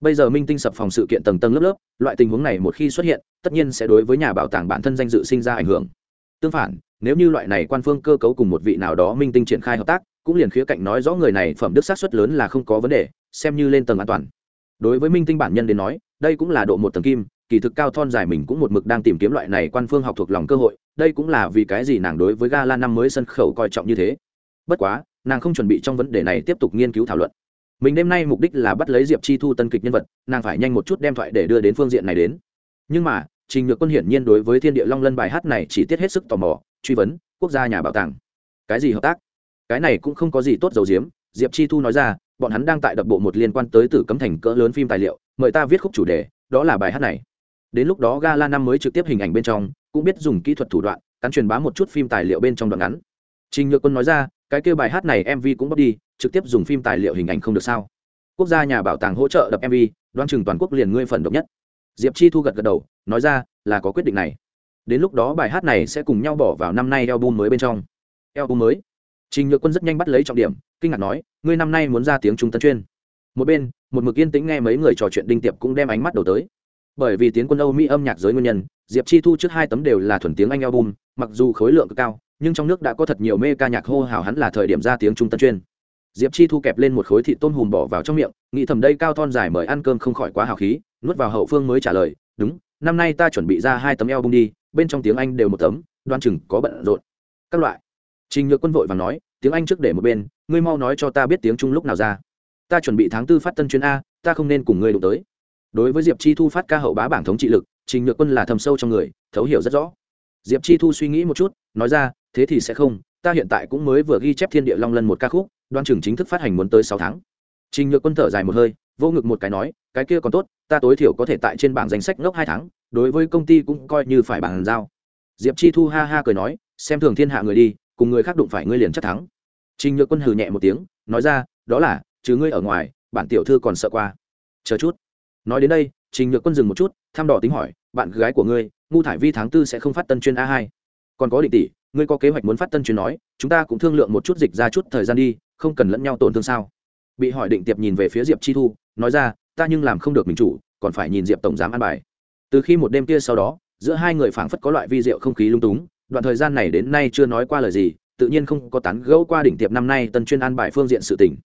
Bây giờ minh tinh sập phòng sự kiện tầng tầng lớp lớp, loại tình huống này một khi xuất hiện, tất nhiên sẽ đối với nhà bảo tàng bản thân danh dự sinh ra ảnh hưởng. Tương phản, nếu như loại này quan phương cơ cấu cùng một vị nào đó minh tinh triển khai hợp tác, cũng liền khía cạnh nói rõ người này phẩm đức sát xuất lớn là không có vấn đề, xem như lên tầng an toàn. Đối với minh tinh bản nhân đến nói, đây cũng là độ một tầng kim kỳ thực cao thon dài mình cũng một mực đang tìm kiếm loại này quan phương học thuộc lòng cơ hội, đây cũng là vì cái gì nàng đối với gala năm mới sân khấu coi trọng như thế. Bất quá, nàng không chuẩn bị trong vấn đề này tiếp tục nghiên cứu thảo luận. Mình đêm nay mục đích là bắt lấy diệp chi thu tân kịch nhân vật, nàng phải nhanh một chút đem thoại để đưa đến phương diện này đến. Nhưng mà, trình nhược quân hiển nhiên đối với thiên địa long lân bài hát này chỉ tiết hết sức tò mò, truy vấn, quốc gia nhà bảo tàng. Cái gì hợp tác? Cái này cũng không có gì tốt dầu diếm, diệp chi thu nói ra, bọn hắn đang tại đập bộ một liên quan tới tử cấm thành cỡ lớn phim tài liệu, mời ta viết khúc chủ đề, đó là bài hát này đến lúc đó gala năm mới trực tiếp hình ảnh bên trong, cũng biết dùng kỹ thuật thủ đoạn, cắn truyền bá một chút phim tài liệu bên trong đoạn ngắn. Trình nhược quân nói ra, cái kêu bài hát này mv cũng bóc đi, trực tiếp dùng phim tài liệu hình ảnh không được sao? Quốc gia nhà bảo tàng hỗ trợ đập mv đoan chừng toàn quốc liền ngươi phần độc nhất. Diệp chi thu gật gật đầu, nói ra, là có quyết định này. Đến lúc đó bài hát này sẽ cùng nhau bỏ vào năm nay album mới bên trong. Album mới. Trình nhược quân rất nhanh bắt lấy trọng điểm, kinh ngạc nói, ngươi năm nay muốn ra tiếng trung tân chuyên. Một bên, một mực yên tĩnh nghe mấy người trò chuyện đinh tiệp cũng đem ánh mắt đầu tới bởi vì tiến quân âu mỹ âm nhạc giới nguyên nhân, diệp chi thu trước hai tấm đều là thuần tiếng anh album, mặc dù khối lượng cực cao, nhưng trong nước đã có thật nhiều mê ca nhạc hô hào hắn là thời điểm ra tiếng trung tân chuyên. Diệp chi thu kẹp lên một khối thị tôm hùm bỏ vào trong miệng, nghĩ thầm đây cao thon dài mời ăn cơm không khỏi quá hào khí, nuốt vào hậu phương mới trả lời, đúng, năm nay ta chuẩn bị ra hai tấm album đi, bên trong tiếng anh đều một tấm, đoan chừng có bận rộn. Các loại. Trình nhược quân vội và nói, tiếng anh trước để một bên, ngươi mau nói cho ta biết tiếng trung lúc nào ra. Ta chuẩn bị tháng tư phát tân chuyên a, ta không nên cùng ngươi đụng tới đối với diệp chi thu phát ca hậu bá bảng thống trị lực, trình nhược quân là thầm sâu trong người, thấu hiểu rất rõ. Diệp chi thu suy nghĩ một chút, nói ra, thế thì sẽ không, ta hiện tại cũng mới vừa ghi chép thiên địa long lân một ca khúc, đoan trường chính thức phát hành muốn tới sáu tháng. Trình nhược quân thở dài một hơi, vô ngực một cái nói, cái kia còn tốt, ta tối thiểu có thể tại trên bảng danh sách ngốc hai tháng, đối với công ty cũng coi như phải bàn giao. Diệp chi thu ha ha cười nói, xem thường thiên hạ người đi, cùng người khác đụng phải ngươi liền chắc thắng. Trình nhược quân hừ nhẹ một tiếng, nói ra, đó là chứ ngươi ở ngoài, bản tiểu thư còn sợ qua. Chờ chút nói đến đây, trình nhược quân dừng một chút, thăm đỏ tính hỏi, bạn gái của ngươi, ngu thải vi tháng tư sẽ không phát tân chuyên a hai. Còn có định tỷ, ngươi có kế hoạch muốn phát tân chuyên nói, chúng ta cũng thương lượng một chút dịch ra chút thời gian đi, không cần lẫn nhau tổn thương sao? Bị hỏi định tiệp nhìn về phía diệp chi thu, nói ra, ta nhưng làm không được mình chủ, còn phải nhìn diệp tổng giám an bài. Từ khi một đêm kia sau đó, giữa hai người phảng phất có loại vi diệu không khí lung túng, đoạn thời gian này đến nay chưa nói qua lời gì, tự nhiên không có tán gẫu qua đỉnh tiệp năm nay tân chuyên an bài phương diện sự tình.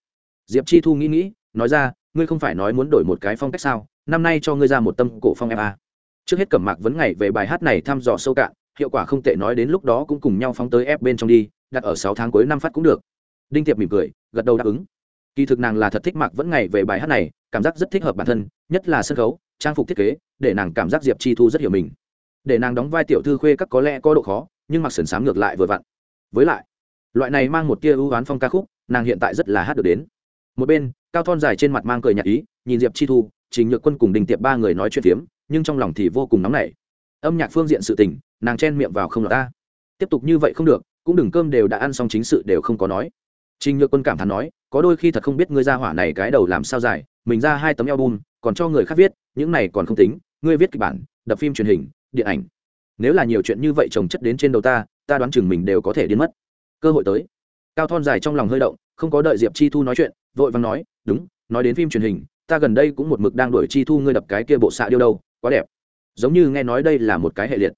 Diệp chi thu nghĩ nghĩ, nói ra ngươi không phải nói muốn đổi một cái phong cách sao? Năm nay cho ngươi ra một tâm cổ phong em a. Trước hết cẩm mạc vấn ngày về bài hát này thăm dò sâu cạn, hiệu quả không tệ nói đến lúc đó cũng cùng nhau phóng tới ép bên trong đi, đặt ở sáu tháng cuối năm phát cũng được. Đinh tiệp mỉm cười, gật đầu đáp ứng. Kỳ thực nàng là thật thích mạc vẫn ngày về bài hát này, cảm giác rất thích hợp bản thân, nhất là sân khấu, trang phục thiết kế, để nàng cảm giác diệp chi thu rất hiểu mình. Để nàng đóng vai tiểu thư khuê các có lẽ có độ khó, nhưng mặc sườn sám ngược lại vừa vặn. Với lại, loại này mang một tia ưu oán phong ca khúc, nàng hiện tại rất là hát được đến. Một bên cao thon dài trên mặt mang cười nhạt ý, nhìn diệp chi thu, trình nhược quân cùng đình tiệp ba người nói chuyện phiếm, nhưng trong lòng thì vô cùng nóng nảy. Âm nhạc phương diện sự tình, nàng chen miệng vào không là ta. Tiếp tục như vậy không được, cũng đừng cơm đều đã ăn xong chính sự đều không có nói. Trình nhược quân cảm thán nói, có đôi khi thật không biết ngươi ra hỏa này cái đầu làm sao dài, mình ra hai tấm album, còn cho người khác viết, những này còn không tính, ngươi viết kịch bản, đập phim truyền hình, điện ảnh. Nếu là nhiều chuyện như vậy trồng chất đến trên đầu ta ta đoán chừng mình đều có thể điên mất. Cơ hội tới. Cao thon dài trong lòng hơi động, không có đợi diệp chi thu nói chuyện, vội vàng nói đúng, nói đến phim truyền hình, ta gần đây cũng một mực đang đuổi chi thu ngươi đập cái kia bộ xạ điêu đâu, quá đẹp. Giống như nghe nói đây là một cái hệ liệt.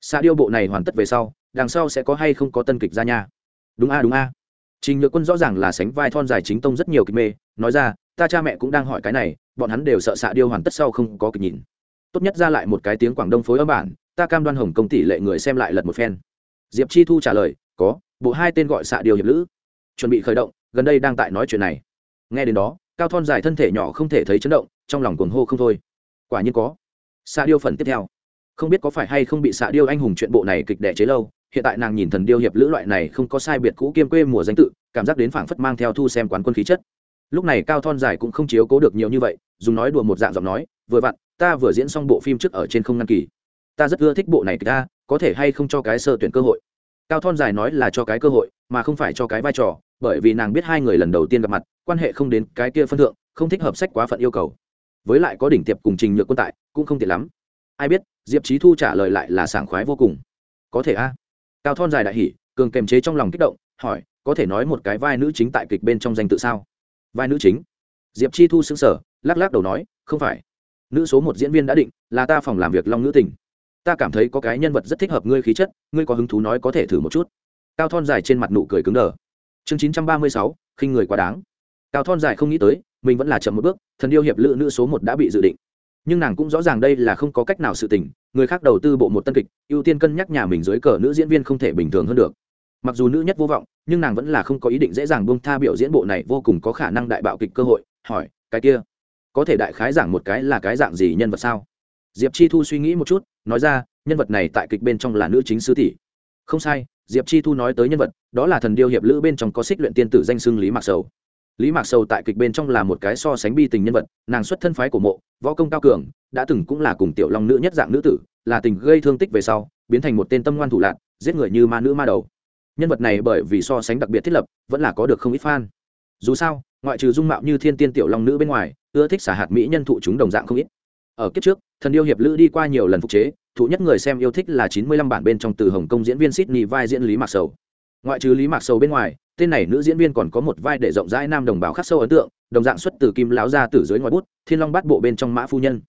Xạ điêu bộ này hoàn tất về sau, đằng sau sẽ có hay không có tân kịch ra nha. Đúng a đúng a. Trình nhược quân rõ ràng là sánh vai thon dài chính tông rất nhiều kịch mê, nói ra, ta cha mẹ cũng đang hỏi cái này, bọn hắn đều sợ xạ điêu hoàn tất sau không có kịch nhìn. Tốt nhất ra lại một cái tiếng quảng đông phối âm bản, ta cam đoan hồng công tỷ lệ người xem lại lật một phen. Diệp chi thu trả lời, có, bộ hai tên gọi xạ điêu hiệp lữ. Chuẩn bị khởi động, gần đây đang tại nói chuyện này nghe đến đó, cao thon dài thân thể nhỏ không thể thấy chấn động, trong lòng cuồng hô không thôi. Quả nhiên có. Xạ điêu phần tiếp theo. Không biết có phải hay không bị xạ điêu anh hùng chuyện bộ này kịch đẻ chế lâu, hiện tại nàng nhìn thần điêu hiệp lữ loại này không có sai biệt cũ kiêm quê mùa danh tự, cảm giác đến phảng phất mang theo thu xem quán quân khí chất. Lúc này cao thon dài cũng không chiếu cố được nhiều như vậy, dùng nói đùa một dạng giọng nói, vừa vặn, ta vừa diễn xong bộ phim trước ở trên không ngăn kỳ. Ta rất ưa thích bộ này ta, có thể hay không cho cái sơ tuyển cơ hội? Cao thon dài nói là cho cái cơ hội, mà không phải cho cái vai trò, bởi vì nàng biết hai người lần đầu tiên gặp mặt quan hệ không đến cái kia phân thượng, không thích hợp sách quá phận yêu cầu. Với lại có đỉnh tiệp cùng trình nhược quân tại, cũng không tiện lắm. Ai biết, diệp trí thu trả lời lại là sảng khoái vô cùng. Có thể a. Cao thon dài đại hỉ, cường kềm chế trong lòng kích động, hỏi, có thể nói một cái vai nữ chính tại kịch bên trong danh tự sao? Vai nữ chính? Diệp chi thu xứng sở lắc lắc đầu nói, không phải. Nữ số một diễn viên đã định, là ta phòng làm việc long nữ tình. Ta cảm thấy có cái nhân vật rất thích hợp ngươi khí chất, ngươi có hứng thú nói có thể thử một chút. Cao thon dài trên mặt nụ cười cứng đờ. Chương chín trăm ba mươi sáu, khinh người quá đáng cao thon dài không nghĩ tới, mình vẫn là chậm một bước, thần yêu hiệp lữ nữ số một đã bị dự định. Nhưng nàng cũng rõ ràng đây là không có cách nào sự tình, người khác đầu tư bộ một tân kịch, ưu tiên cân nhắc nhà mình dưới cờ nữ diễn viên không thể bình thường hơn được. Mặc dù nữ nhất vô vọng, nhưng nàng vẫn là không có ý định dễ dàng buông tha biểu diễn bộ này vô cùng có khả năng đại bạo kịch cơ hội, hỏi, cái kia, có thể đại khái giảng một cái là cái dạng gì nhân vật sao? Diệp chi thu suy nghĩ một chút, nói ra, nhân vật này tại kịch bên trong là nữ chính sứ tỷ. Không sai, diệp chi thu nói tới nhân vật, đó là thần điêu hiệp lữ bên trong có xích luyện tiên tử danh xưng lý mạc sầu lý mạc sầu tại kịch bên trong là một cái so sánh bi tình nhân vật, nàng xuất thân phái của mộ, võ công cao cường, đã từng cũng là cùng tiểu long nữ nhất dạng nữ tử, là tình gây thương tích về sau, biến thành một tên tâm ngoan thủ lạc giết người như ma nữ ma đầu. Nhân vật này bởi vì so sánh đặc biệt thiết lập, vẫn là có được không ít fan. Dù sao, ngoại trừ dung mạo như thiên tiên tiểu long nữ bên ngoài, ưa thích xả hạt mỹ nhân thụ chúng đồng dạng không ít. Ở kiếp trước, thần yêu hiệp lữ đi qua nhiều lần phục chế, thụ nhất người xem yêu thích là chín mươi lăm bản bên trong từ hồng kông diễn viên sydney vai diễn lý mạc sầu ngoại trừ lý mạc sầu bên ngoài, tên này nữ diễn viên còn có một vai để rộng rãi nam đồng bào khắc sâu ấn tượng, đồng dạng xuất từ kim láo ra từ dưới ngoài bút, thiên long bắt bộ bên trong mã phu nhân.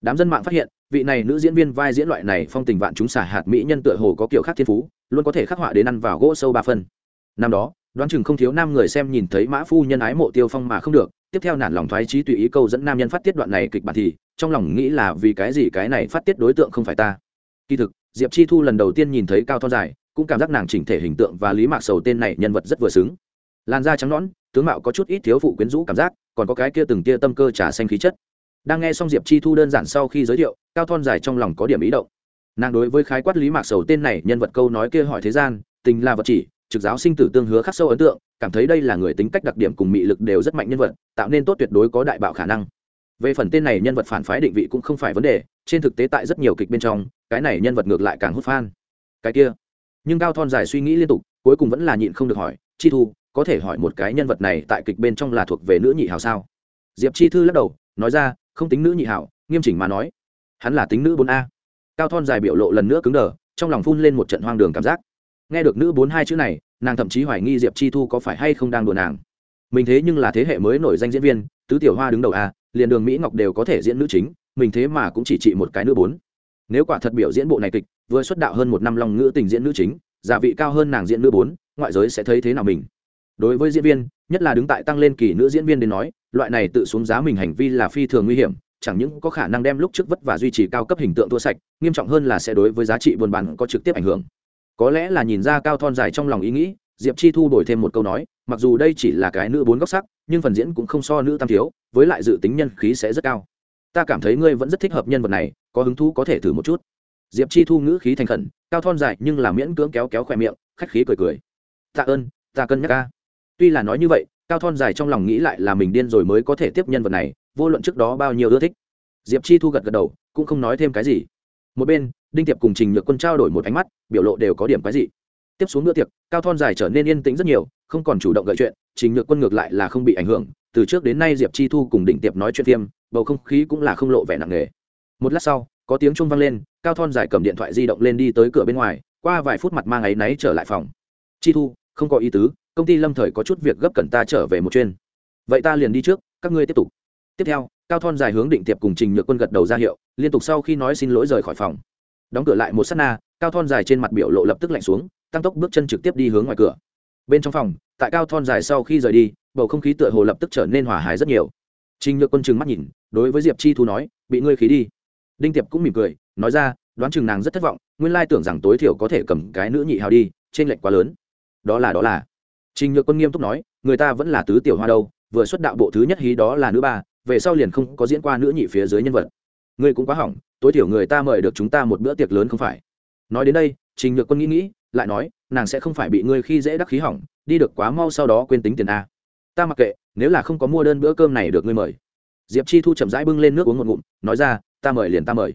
Đám dân mạng phát hiện, vị này nữ diễn viên vai diễn loại này phong tình vạn chúng xả hạt mỹ nhân tựa hồ có kiểu khác thiên phú, luôn có thể khắc họa đến ăn vào gỗ sâu ba phân năm đó, đoán chừng không thiếu nam người xem nhìn thấy mã phu nhân ái mộ tiêu phong mà không được, tiếp theo nản lòng thoái trí tùy ý câu dẫn nam nhân phát tiết đoạn này kịch bản thì, trong lòng nghĩ là vì cái gì cái này phát tiết đối tượng không phải ta. Kỳ thực, diệp chi thu lần đầu tiên nhìn thấy cao thon dài cũng cảm giác nàng chỉnh thể hình tượng và lý mạc sầu tên này nhân vật rất vừa xứng. Làn da trắng nõn, tướng mạo có chút ít thiếu phụ quyến rũ cảm giác, còn có cái kia từng tia tâm cơ trà xanh khí chất. Đang nghe xong diệp chi thu đơn giản sau khi giới thiệu, cao thon dài trong lòng có điểm ý động. Nàng đối với khái quát lý mạc sầu tên này nhân vật câu nói kia hỏi thế gian, tình là vật chỉ, trực giáo sinh tử tương hứa khắc sâu ấn tượng, cảm thấy đây là người tính cách đặc điểm cùng mị lực đều rất mạnh nhân vật, tạo nên tốt tuyệt đối có đại bạo khả năng. Về phần tên này nhân vật phản phái định vị cũng không phải vấn đề, trên thực tế tại rất nhiều kịch bên trong, cái này nhân vật ngược lại càng hút fan. Cái kia nhưng cao thon dài suy nghĩ liên tục, cuối cùng vẫn là nhịn không được hỏi, chi thu, có thể hỏi một cái nhân vật này tại kịch bên trong là thuộc về nữ nhị hào sao? Diệp chi thư lắc đầu, nói ra, không tính nữ nhị hào nghiêm chỉnh mà nói, hắn là tính nữ bốn a. Cao thon dài biểu lộ lần nữa cứng đờ, trong lòng phun lên một trận hoang đường cảm giác. Nghe được nữ bốn hai chữ này, nàng thậm chí hoài nghi diệp chi thu có phải hay không đang đùa nàng. Mình thế nhưng là thế hệ mới nổi danh diễn viên, tứ tiểu hoa đứng đầu a, liền đường mỹ ngọc đều có thể diễn nữ chính, mình thế mà cũng chỉ trị một cái nữ bốn. Nếu quả thật biểu diễn bộ này kịch vừa xuất đạo hơn một năm Long ngữ tình diễn nữ chính, giả vị cao hơn nàng diễn nữ bốn, ngoại giới sẽ thấy thế nào mình. Đối với diễn viên, nhất là đứng tại tăng lên kỳ nữ diễn viên đến nói, loại này tự xuống giá mình hành vi là phi thường nguy hiểm, chẳng những có khả năng đem lúc trước vất và duy trì cao cấp hình tượng thua sạch, nghiêm trọng hơn là sẽ đối với giá trị buôn bán có trực tiếp ảnh hưởng. Có lẽ là nhìn ra cao thon dài trong lòng ý nghĩ, diệp chi thu đổi thêm một câu nói, mặc dù đây chỉ là cái nữ bốn góc sắc, nhưng phần diễn cũng không so nữ tam thiếu, với lại dự tính nhân khí sẽ rất cao. Ta cảm thấy ngươi vẫn rất thích hợp nhân vật này, có hứng thú có thể thử một chút diệp chi thu ngữ khí thành khẩn, cao thon dài nhưng là miễn cưỡng kéo kéo khỏe miệng, khách khí cười cười. Tạ ơn, ta cân nhắc ca tuy là nói như vậy, cao thon dài trong lòng nghĩ lại là mình điên rồi mới có thể tiếp nhân vật này, vô luận trước đó bao nhiêu ưa thích. Diệp chi thu gật gật đầu, cũng không nói thêm cái gì. Một bên, đinh tiệp cùng trình nhược quân trao đổi một ánh mắt, biểu lộ đều có điểm cái gì tiếp xuống bữa tiệc, cao thon dài trở nên yên tĩnh rất nhiều, không còn chủ động gợi chuyện, trình nhược quân ngược lại là không bị ảnh hưởng. Từ trước đến nay diệp chi thu cùng đinh tiệp nói chuyện phim bầu không khí cũng là không lộ vẻ nặng nề. Một lát sau có tiếng trung vang lên, cao thon dài cầm điện thoại di động lên đi tới cửa bên ngoài, qua vài phút mặt mang ấy náy trở lại phòng. Chi thu, không có ý tứ, công ty lâm thời có chút việc gấp cần ta trở về một chuyên vậy ta liền đi trước, các ngươi tiếp tục. Tiếp theo, cao thon dài hướng định tiệp cùng trình nhược quân gật đầu ra hiệu, liên tục sau khi nói xin lỗi rời khỏi phòng. Đóng cửa lại một s á t na, cao thon dài trên mặt biểu lộ lập tức lạnh xuống, tăng tốc bước chân trực tiếp đi hướng ngoài cửa. Bên trong phòng, tại cao thon dài sau khi rời đi, bầu không khí tựa hồ lập tức trở nên hòa hài rất nhiều. Trình nhược quân chừng mắt nhìn, đối với diệp chi thu nói, bị ngươi khí đi đinh tiệp cũng mỉm cười, nói ra, đoán chừng nàng rất thất vọng, nguyên lai tưởng rằng tối thiểu có thể cầm cái nữ nhị hào đi trên lệnh quá lớn. Đó là đó là. Trình nhược quân nghiêm túc nói, người ta vẫn là tứ tiểu hoa đâu, vừa xuất đạo bộ thứ nhất hí đó là nữ ba, về sau liền không có diễn qua nữ nhị phía dưới nhân vật. Ngươi cũng quá hỏng, tối thiểu người ta mời được chúng ta một bữa tiệc lớn không phải. Nói đến đây, trình nhược quân nghĩ nghĩ, lại nói, nàng sẽ không phải bị ngươi khi dễ đắc khí hỏng, đi được quá mau sau đó quên tính tiền a. Ta mặc kệ, nếu là không có mua đơn bữa cơm này được ngươi mời. Diệp chi thu chậm rãi bưng lên nước uống một ngụm, nói ra ta mời liền ta mời.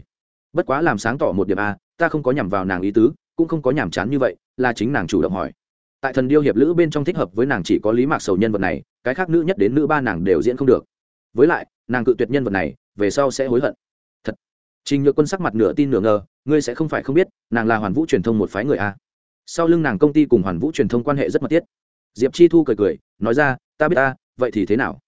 Bất quá làm sáng tỏ một điểm a, ta không có nhằm vào nàng ý tứ, cũng không có nhàm chán như vậy, là chính nàng chủ động hỏi. Tại thần điêu hiệp lữ bên trong thích hợp với nàng chỉ có lý mạc sầu nhân vật này, cái khác nữ nhất đến nữ ba nàng đều diễn không được. Với lại, nàng cự tuyệt nhân vật này, về sau sẽ hối hận. Thật. Trình nhược quân sắc mặt nửa tin nửa ngờ, ngươi sẽ không phải không biết, nàng là hoàn vũ truyền thông một phái người a. Sau lưng nàng công ty cùng hoàn vũ truyền thông quan hệ rất mật thiết. Diệp chi thu cười cười, nói ra, ta biết ta, vậy thì thế nào?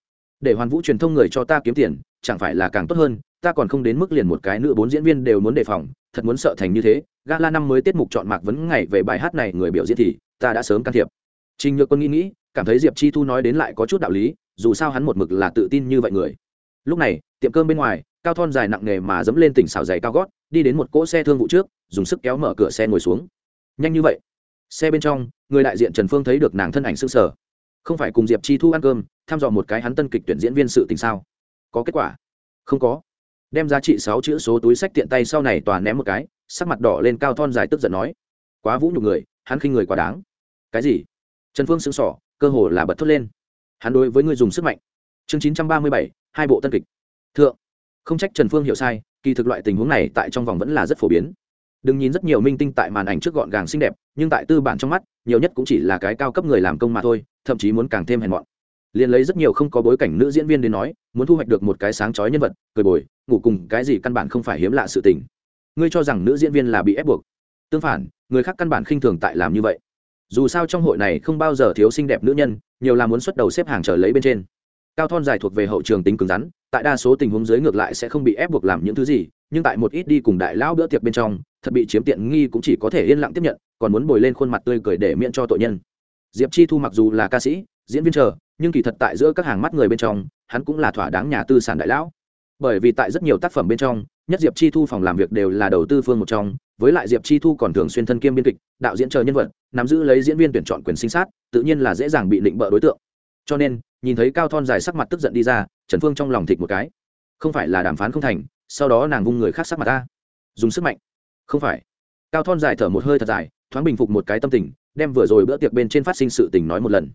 Để hoàn vũ truyền thông người cho ta kiếm tiền, chẳng phải là càng tốt hơn ta còn không đến mức liền một cái nữ bốn diễn viên đều muốn đề phòng, thật muốn sợ thành như thế. Gala năm mới tiết mục chọn mạc vấn ngày về bài hát này người biểu diễn thì, ta đã sớm can thiệp. Trình nhược quân nghĩ nghĩ, cảm thấy diệp chi thu nói đến lại có chút đạo lý, dù sao hắn một mực là tự tin như vậy người. Lúc này, tiệm cơm bên ngoài, cao thon dài nặng nề mà dẫm lên tỉnh xào giày cao gót, đi đến một cỗ xe thương vụ trước, dùng sức kéo mở cửa xe ngồi xuống. Nhanh như vậy. Xe bên trong, người đại diện trần phương thấy được nàng thân ảnh s ư sở không phải cùng diệp chi thu ăn cơm, thăm dò một cái hắn tân kịch tuyển diễn viên sự tình sao? Có kết quả? Không có đem giá trị sáu chữ số túi sách tiện tay sau này toàn ném một cái, sắc mặt đỏ lên cao thon dài tức giận nói, quá vũ nhục người, hắn khinh người quá đáng. Cái gì? Trần phương sững sỏ cơ hồ là bật thốt lên. Hắn đối với người dùng sức mạnh. Chương chín trăm ba mươi bảy, hai bộ tân kịch. Thượng. Không trách trần phương hiểu sai, kỳ thực loại tình huống này tại trong vòng vẫn là rất phổ biến. Đừng nhìn rất nhiều minh tinh tại màn ảnh trước gọn gàng xinh đẹp, nhưng tại tư bản trong mắt, nhiều nhất cũng chỉ là cái cao cấp người làm công mà thôi, thậm chí muốn càng thêm hèn mọn liền lấy rất nhiều không có bối cảnh nữ diễn viên đến nói, muốn thu hoạch được một cái sáng chói nhân vật, cười bồi, ngủ cùng cái gì căn bản không phải hiếm lạ sự tình. Ngươi cho rằng nữ diễn viên là bị ép buộc? Tương phản, người khác căn bản khinh thường tại làm như vậy. Dù sao trong hội này không bao giờ thiếu xinh đẹp nữ nhân, nhiều là muốn xuất đầu xếp hàng trở lấy bên trên. Cao thon dài thuộc về hậu trường tính cứng rắn, tại đa số tình huống dưới ngược lại sẽ không bị ép buộc làm những thứ gì, nhưng tại một ít đi cùng đại lão bữa tiệc bên trong, thật bị chiếm tiện nghi cũng chỉ có thể yên lặng tiếp nhận, còn muốn bồi lên khuôn mặt tươi cười để miễn cho tội nhân. Diệp chi thu mặc dù là ca sĩ diễn viên chờ, nhưng kỳ thật tại giữa các hàng mắt người bên trong, hắn cũng là thỏa đáng nhà tư sản đại lão. Bởi vì tại rất nhiều tác phẩm bên trong, nhất diệp chi thu phòng làm việc đều là đầu tư phương một trong, với lại diệp chi thu còn thường xuyên thân kiêm biên kịch, đạo diễn chờ nhân vật, nắm giữ lấy diễn viên tuyển chọn quyền sinh sát, tự nhiên là dễ dàng bị định bợ đối tượng. Cho nên, nhìn thấy cao thon dài sắc mặt tức giận đi ra, trần phương trong lòng thịt một cái. Không phải là đàm phán không thành, sau đó nàng vung người khác sắc mặt ta. Dùng sức mạnh. Không phải. Cao thon dài thở một hơi thật dài, thoáng bình phục một cái tâm tình, đem vừa rồi bữa tiệc bên trên phát sinh sự tình nói một lần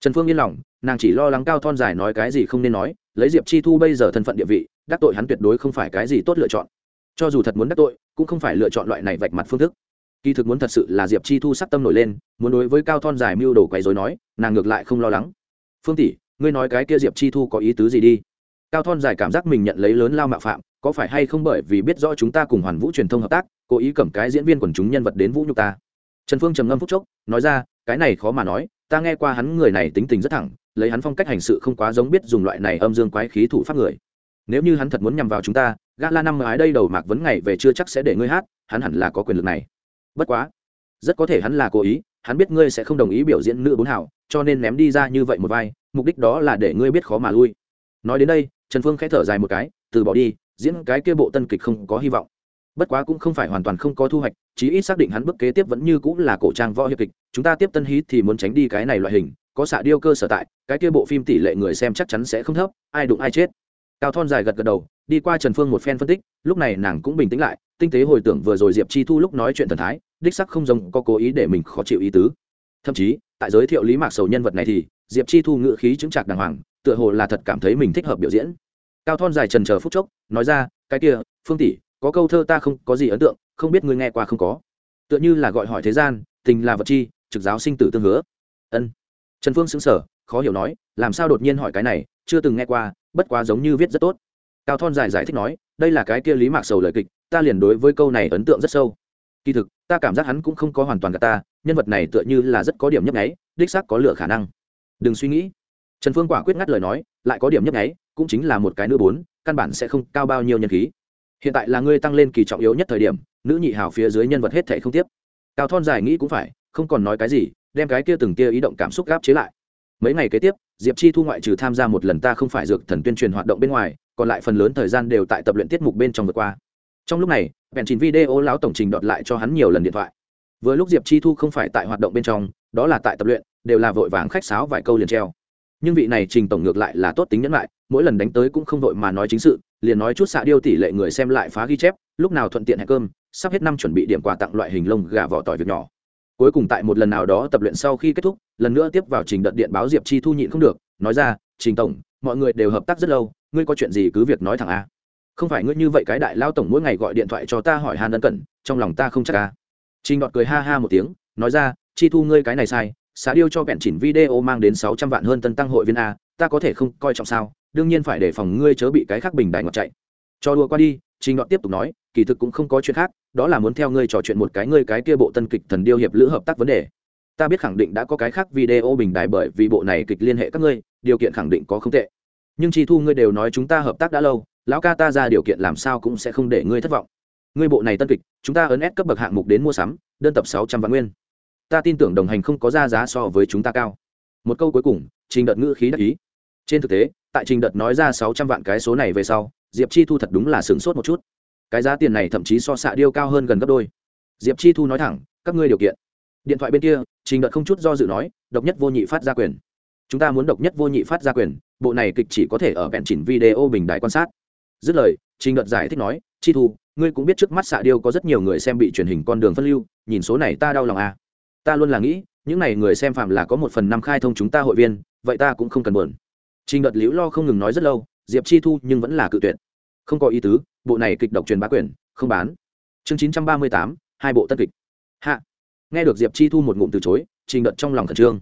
trần phương yên lòng, nàng chỉ lo lắng cao thon dài nói cái gì không nên nói, lấy diệp chi thu bây giờ thân phận địa vị, đắc tội hắn tuyệt đối không phải cái gì tốt lựa chọn. Cho dù thật muốn đắc tội, cũng không phải lựa chọn loại này vạch mặt phương thức. Kỳ thực muốn thật sự là diệp chi thu sắc tâm nổi lên, muốn đối với cao thon dài mưu đồ quấy dối nói, nàng ngược lại không lo lắng. Phương tỷ, ngươi nói cái kia diệp chi thu có ý tứ gì đi? Cao thon dài cảm giác mình nhận lấy lớn lao mạo phạm, có phải hay không bởi vì biết rõ chúng ta cùng hoàn vũ truyền thông hợp tác, cố ý cầm cái diễn viên quần chúng nhân vật đến vũ nhục ta? Trần phương trầm ngâm phúc chốc, nói ra cái này khó mà nói, ta nghe qua hắn người này tính tình rất thẳng, lấy hắn phong cách hành sự không quá giống biết dùng loại này âm dương quái khí thủ pháp người. Nếu như hắn thật muốn nhằm vào chúng ta, gã la năm ái đây đầu mạc vấn ngày về chưa chắc sẽ để ngươi hát, hắn hẳn là có quyền lực này. Bất quá, rất có thể hắn là cố ý, hắn biết ngươi sẽ không đồng ý biểu diễn nữ bốn hảo cho nên ném đi ra như vậy một vai, mục đích đó là để ngươi biết khó mà lui. Nói đến đây, trần phương khẽ thở dài một cái, từ bỏ đi, diễn cái kia bộ tân kịch không có hy vọng bất quá cũng không phải hoàn toàn không có thu hoạch, chí ít xác định hắn bước kế tiếp vẫn như cũng là cổ trang võ hiệp kịch, chúng ta tiếp tân hí thì muốn tránh đi cái này loại hình, có xạ điêu cơ sở tại, cái kia bộ phim tỷ lệ người xem chắc chắn sẽ không thấp, ai đụng ai chết. Cao thon dài gật gật đầu, đi qua trần phương một phen phân tích, lúc này nàng cũng bình tĩnh lại, tinh tế hồi tưởng vừa rồi diệp chi thu lúc nói chuyện thần thái, đích sắc không giống có cố ý để mình khó chịu ý tứ. Thậm chí, tại giới thiệu lý mạc sầu nhân vật này thì, diệp chi thu ngự khí chứng trạc đàng hoàng, tựa hồ là thật cảm thấy mình thích hợp biểu diễn. Cao thon dài trần chờ phút chốc, nói ra, cái kia, phương tỷ có câu thơ ta không có gì ấn tượng, không biết ngươi nghe qua không có. Tựa như là gọi hỏi thế gian, tình là vật chi, trực giáo sinh tử tương hứa. Ân. Trần phương xứng sở khó hiểu nói, làm sao đột nhiên hỏi cái này, chưa từng nghe qua, bất quá giống như viết rất tốt. Cao thon dài giải thích nói, đây là cái kia lý mạc sầu lời kịch, ta liền đối với câu này ấn tượng rất sâu. Kỳ thực, ta cảm giác hắn cũng không có hoàn toàn cả ta, nhân vật này tựa như là rất có điểm nhấp nháy, đích xác có lựa khả năng. Đừng suy nghĩ. Trần phương quả quyết ngắt lời nói, lại có điểm nhấp nháy, cũng chính là một cái nữ bốn, căn bản sẽ không cao bao nhiêu nhân khí hiện tại là ngươi tăng lên kỳ trọng yếu nhất thời điểm, nữ nhị hào phía dưới nhân vật hết thể không tiếp. Cao thon dài nghĩ cũng phải, không còn nói cái gì, đem cái kia từng kia ý động cảm xúc gáp chế lại. Mấy ngày kế tiếp, diệp chi thu ngoại trừ tham gia một lần ta không phải dược thần tuyên truyền hoạt động bên ngoài, còn lại phần lớn thời gian đều tại tập luyện tiết mục bên trong vượt qua. Trong lúc này, bèn trình video lão tổng trình đọt lại cho hắn nhiều lần điện thoại. Vừa lúc diệp chi thu không phải tại hoạt động bên trong, đó là tại tập luyện, đều là vội vàng khách sáo vài câu liền treo. Nhưng vị này trình tổng ngược lại là tốt tính nhẫn lại, mỗi lần đánh tới cũng không vội mà nói chính sự liền nói chút xạ điêu tỷ lệ người xem lại phá ghi chép, lúc nào thuận tiện hẹn cơm, sắp hết năm chuẩn bị điểm quà tặng loại hình lông gà vỏ tỏi việc nhỏ. Cuối cùng tại một lần nào đó tập luyện sau khi kết thúc, lần nữa tiếp vào trình đợt điện báo diệp chi thu nhịn không được, nói ra, trình tổng, mọi người đều hợp tác rất lâu, ngươi có chuyện gì cứ việc nói thẳng a. Không phải ngươi như vậy cái đại lao tổng mỗi ngày gọi điện thoại cho ta hỏi hàn ân cẩn, trong lòng ta không chắc a. Trình đọt cười ha ha một tiếng, nói ra, chi thu ngươi cái này sai, xạ điêu cho vẹn chỉnh video mang đến sáu trăm vạn hơn tân tăng hội viên a, ta có thể không coi trọng sao? Đương nhiên phải để phòng ngươi chớ bị cái khác bình đại ngọt chạy. Cho đùa qua đi, trình đoạn tiếp tục nói, kỳ thực cũng không có chuyện khác, đó là muốn theo ngươi trò chuyện một cái ngươi cái kia bộ tân kịch thần điêu hiệp lữ hợp tác vấn đề. Ta biết khẳng định đã có cái khác video bình đại bởi vì bộ này kịch liên hệ các ngươi, điều kiện khẳng định có không tệ. Nhưng chi thu ngươi đều nói chúng ta hợp tác đã lâu, lão ca ta ra điều kiện làm sao cũng sẽ không để ngươi thất vọng. Ngươi bộ này tân kịch, chúng ta ấn ép cấp bậc hạng mục đến mua sắm, đơn tập sáu trăm vạn nguyên. Ta tin tưởng đồng hành không có ra giá so với chúng ta cao. Một câu cuối cùng, trình đợt ngữ khí đắc ý. Trên thực tế tại trình đợt nói ra sáu trăm vạn cái số này về sau, diệp chi thu thật đúng là sửng sốt một chút. Cái giá tiền này thậm chí so xạ điêu cao hơn gần gấp đôi. Diệp chi thu nói thẳng, các ngươi điều kiện. Điện thoại bên kia, trình đợt không chút do dự nói, độc nhất vô nhị phát ra quyền. Chúng ta muốn độc nhất vô nhị phát ra quyền, bộ này kịch chỉ có thể ở vẹn chỉnh video bình đại quan sát. Dứt lời, trình đợt giải thích nói, chi thu, ngươi cũng biết trước mắt xạ điêu có rất nhiều người xem bị truyền hình con đường phân lưu, nhìn số này ta đau lòng à. ta luôn là nghĩ, những n à y người xem phạm là có một phần năm khai thông chúng ta hội viên, vậy ta cũng không cần buồn trình đợt liễu lo không ngừng nói rất lâu, diệp chi thu nhưng vẫn là cự tuyệt. Không có ý tứ, bộ này kịch độc truyền bá quyền, không bán. Chương chín trăm ba mươi tám, hai bộ tân kịch. Hạ. Nghe được diệp chi thu một ngụm từ chối, trình đợt trong lòng khẩn trương.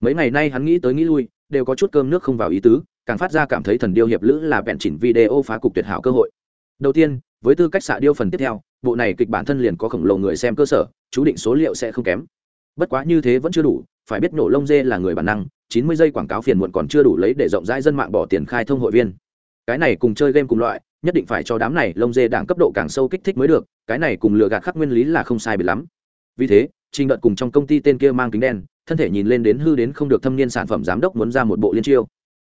Mấy ngày nay hắn nghĩ tới nghĩ lui, đều có chút cơm nước không vào ý tứ, càng phát ra cảm thấy thần điêu hiệp lữ là vẹn chỉnh video phá cục tuyệt hảo cơ hội. Đầu tiên, với tư cách xạ điêu phần tiếp theo, bộ này kịch bản thân liền có khổng lồ người xem cơ sở, chú định số liệu sẽ không kém. Bất quá như thế vẫn chưa đủ, phải biết nổ lông dê là người bản năng chín mươi giây quảng cáo phiền muộn còn chưa đủ lấy để rộng rãi dân mạng bỏ tiền khai thông hội viên. Cái này cùng chơi game cùng loại, nhất định phải cho đám này lông dê đảng cấp độ càng sâu kích thích mới được, cái này cùng lừa gạt khắc nguyên lý là không sai bị lắm. Vì thế, trình đợt cùng trong công ty tên kia mang kính đen, thân thể nhìn lên đến hư đến không được thâm niên sản phẩm giám đốc muốn ra một bộ liên chiêu.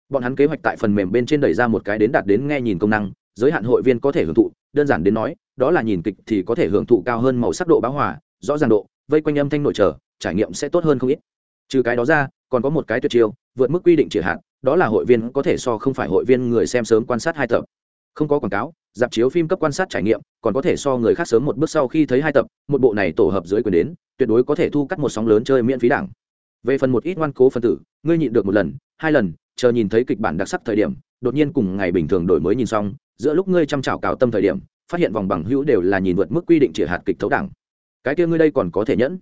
Bọn hắn kế hoạch tại phần mềm bên trên đẩy ra một cái đến đạt đến nghe nhìn công năng, giới hạn hội viên có thể hưởng thụ, đơn giản đến nói, đó là nhìn kịch thì có thể hưởng thụ cao hơn màu sắc độ báo hòa, rõ ràng độ, vây quanh âm thanh nội trở trải nghiệm sẽ tốt hơn không ít. Trừ cái đó ra còn có một cái tuyệt chiêu, vượt mức quy định chỉ hạn đó là hội viên có thể so không phải hội viên người xem sớm quan sát hai tập. Không có quảng cáo, dạp chiếu phim cấp quan sát trải nghiệm, còn có thể so người khác sớm một bước sau khi thấy hai tập, một bộ này tổ hợp dưới quyền đến, tuyệt đối có thể thu cắt một sóng lớn chơi miễn phí đảng. Về phần một ít ngoan cố phân tử, ngươi nhịn được một lần, hai lần, chờ nhìn thấy kịch bản đặc sắc thời điểm, đột nhiên cùng ngày bình thường đổi mới nhìn xong, giữa lúc ngươi chăm chảo cào tâm thời điểm, phát hiện vòng bằng hữu đều là nhìn vượt mức quy định chỉ hạt kịch thấu đảng. Cái kia ngươi đây còn có thể nhẫn?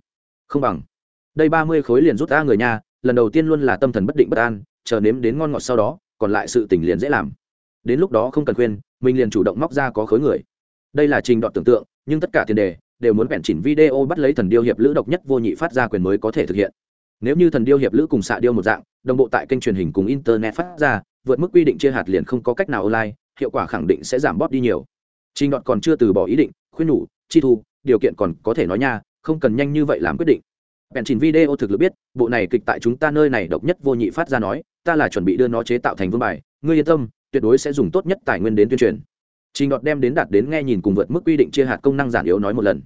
Không bằng. Đây ba mươi khối liền rút ra người nha lần đầu tiên luôn là tâm thần bất định bất an, chờ nếm đến ngon ngọt sau đó, còn lại sự tỉnh liền dễ làm. Đến lúc đó không cần khuyên, mình liền chủ động móc ra có khối người. Đây là trình đoạn tưởng tượng, nhưng tất cả tiền đề đều muốn vẹn chỉnh video bắt lấy thần điêu hiệp lữ độc nhất vô nhị phát ra quyền mới có thể thực hiện. Nếu như thần điêu hiệp lữ cùng xạ điêu một dạng, đồng bộ tại kênh truyền hình cùng internet phát ra, vượt mức quy định chia hạt liền không có cách nào online, hiệu quả khẳng định sẽ giảm bóp đi nhiều. Trình đoạn còn chưa từ bỏ ý định, khuyên nhủ, chi thu, điều kiện còn có thể nói nha, không cần nhanh như vậy làm quyết định bèn chỉnh video thực lực biết, bộ này kịch tại chúng ta nơi này độc nhất vô nhị phát ra nói, ta là chuẩn bị đưa nó chế tạo thành vương bài. Ngươi yên tâm, tuyệt đối sẽ dùng tốt nhất tài nguyên đến tuyên truyền. Trình đọt đem đến đạt đến nghe nhìn cùng vượt mức quy định chia hạt công năng giản yếu nói một lần.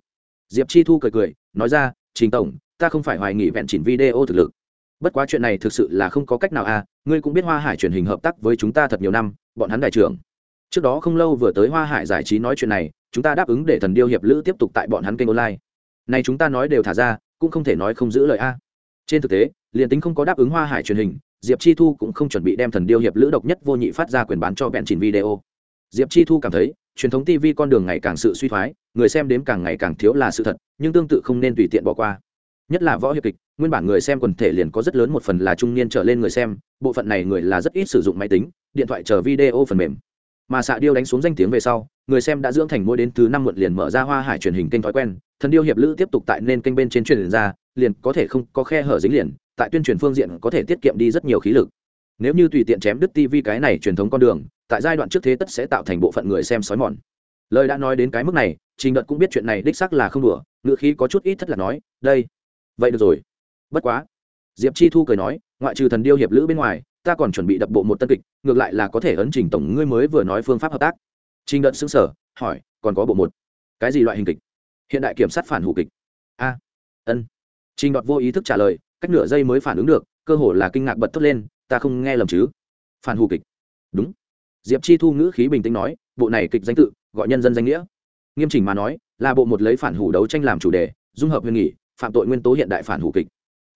Diệp chi thu cười cười, nói ra, trình tổng, ta không phải hoài nghị vẹn chỉnh video thực lực. Bất quá chuyện này thực sự là không có cách nào à ngươi cũng biết hoa hải truyền hình hợp tác với chúng ta thật nhiều năm, bọn hắn đại trưởng. Trước đó không lâu vừa tới hoa hải giải trí nói chuyện này, chúng ta đáp ứng để thần điêu hiệp lữ tiếp tục tại bọn hắn kênh online. Này chúng ta nói đều thả ra cũng không thể nói không giữ lời a. Trên thực tế, liền tính không có đáp ứng hoa hải truyền hình, diệp chi thu cũng không chuẩn bị đem thần điêu hiệp lữ độc nhất vô nhị phát ra quyền bán cho bẹn chỉnh video. Diệp chi thu cảm thấy, truyền thống tv con đường ngày càng sự suy thoái, người xem đếm càng ngày càng thiếu là sự thật, nhưng tương tự không nên tùy tiện bỏ qua. Nhất là võ hiệp kịch, nguyên bản người xem quần thể liền có rất lớn một phần là trung niên trở lên người xem, bộ phận này người là rất ít sử dụng máy tính, điện thoại chờ video phần mềm. Mà xạ điêu đánh xuống danh tiếng về sau người xem đã dưỡng thành mỗi đến thứ năm muộn liền mở ra hoa hải truyền hình kênh thói quen, thần điêu hiệp lữ tiếp tục tại nên kênh bên trên truyền ra, liền có thể không có khe hở dính liền, tại tuyên truyền phương diện có thể tiết kiệm đi rất nhiều khí lực. Nếu như tùy tiện chém đứt tv cái này truyền thống con đường, tại giai đoạn trước thế tất sẽ tạo thành bộ phận người xem sói mòn. Lời đã nói đến cái mức này, trình đợt cũng biết chuyện này đích sắc là không đùa ngựa khí có chút ít thất là nói, đây, vậy được rồi. Bất quá. Diệp chi thu cười nói, ngoại trừ thần điêu hiệp lữ bên ngoài, ta còn chuẩn bị đập bộ một tân kịch, ngược lại là có thể ấn trình tổng ngươi mới vừa nói phương pháp hợp tác trình đợt xứng sở hỏi, còn có bộ một, cái gì loại hình kịch? Hiện đại kiểm sát phản hủ kịch. A, ân. Trình đọt vô ý thức trả lời, cách nửa giây mới phản ứng được, cơ hồ là kinh ngạc bật thốt lên, ta không nghe lầm chứ? Phản hủ kịch. Đúng. Diệp chi thu ngữ khí bình tĩnh nói, bộ này kịch danh tự, gọi nhân dân danh nghĩa. Nghiêm chỉnh mà nói, là bộ một lấy phản hủ đấu tranh làm chủ đề, dung hợp huyền nghị phạm tội nguyên tố hiện đại phản hủ kịch.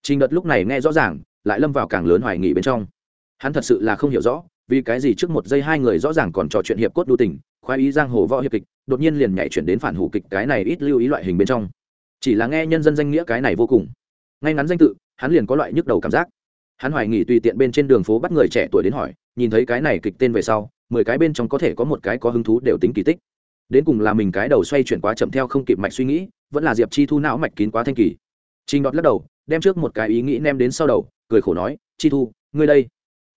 Trình đợt lúc này nghe rõ ràng, lại lâm vào càng lớn hoài nghị bên trong. Hắn thật sự là không hiểu rõ vì cái gì trước một giây hai người rõ ràng còn trò chuyện hiệp cốt đu tình, khoái ý giang hồ võ hiệp kịch, đột nhiên liền nhảy chuyển đến phản hủ kịch cái này ít lưu ý loại hình bên trong. Chỉ là nghe nhân dân danh nghĩa cái này vô cùng. Ngay ngắn danh tự, hắn liền có loại nhức đầu cảm giác. Hắn hoài nghỉ tùy tiện bên trên đường phố bắt người trẻ tuổi đến hỏi, nhìn thấy cái này kịch tên về sau, mười cái bên trong có thể có một cái có hứng thú đều tính kỳ tích. Đến cùng là mình cái đầu xoay chuyển quá chậm theo không kịp mạch suy nghĩ, vẫn là diệp chi thu não mạch kín quá thanh kỳ. Trình đọt lắc đầu, đem trước một cái ý nghĩ nem đến sau đầu, cười khổ nói, chi thu, ngươi đây.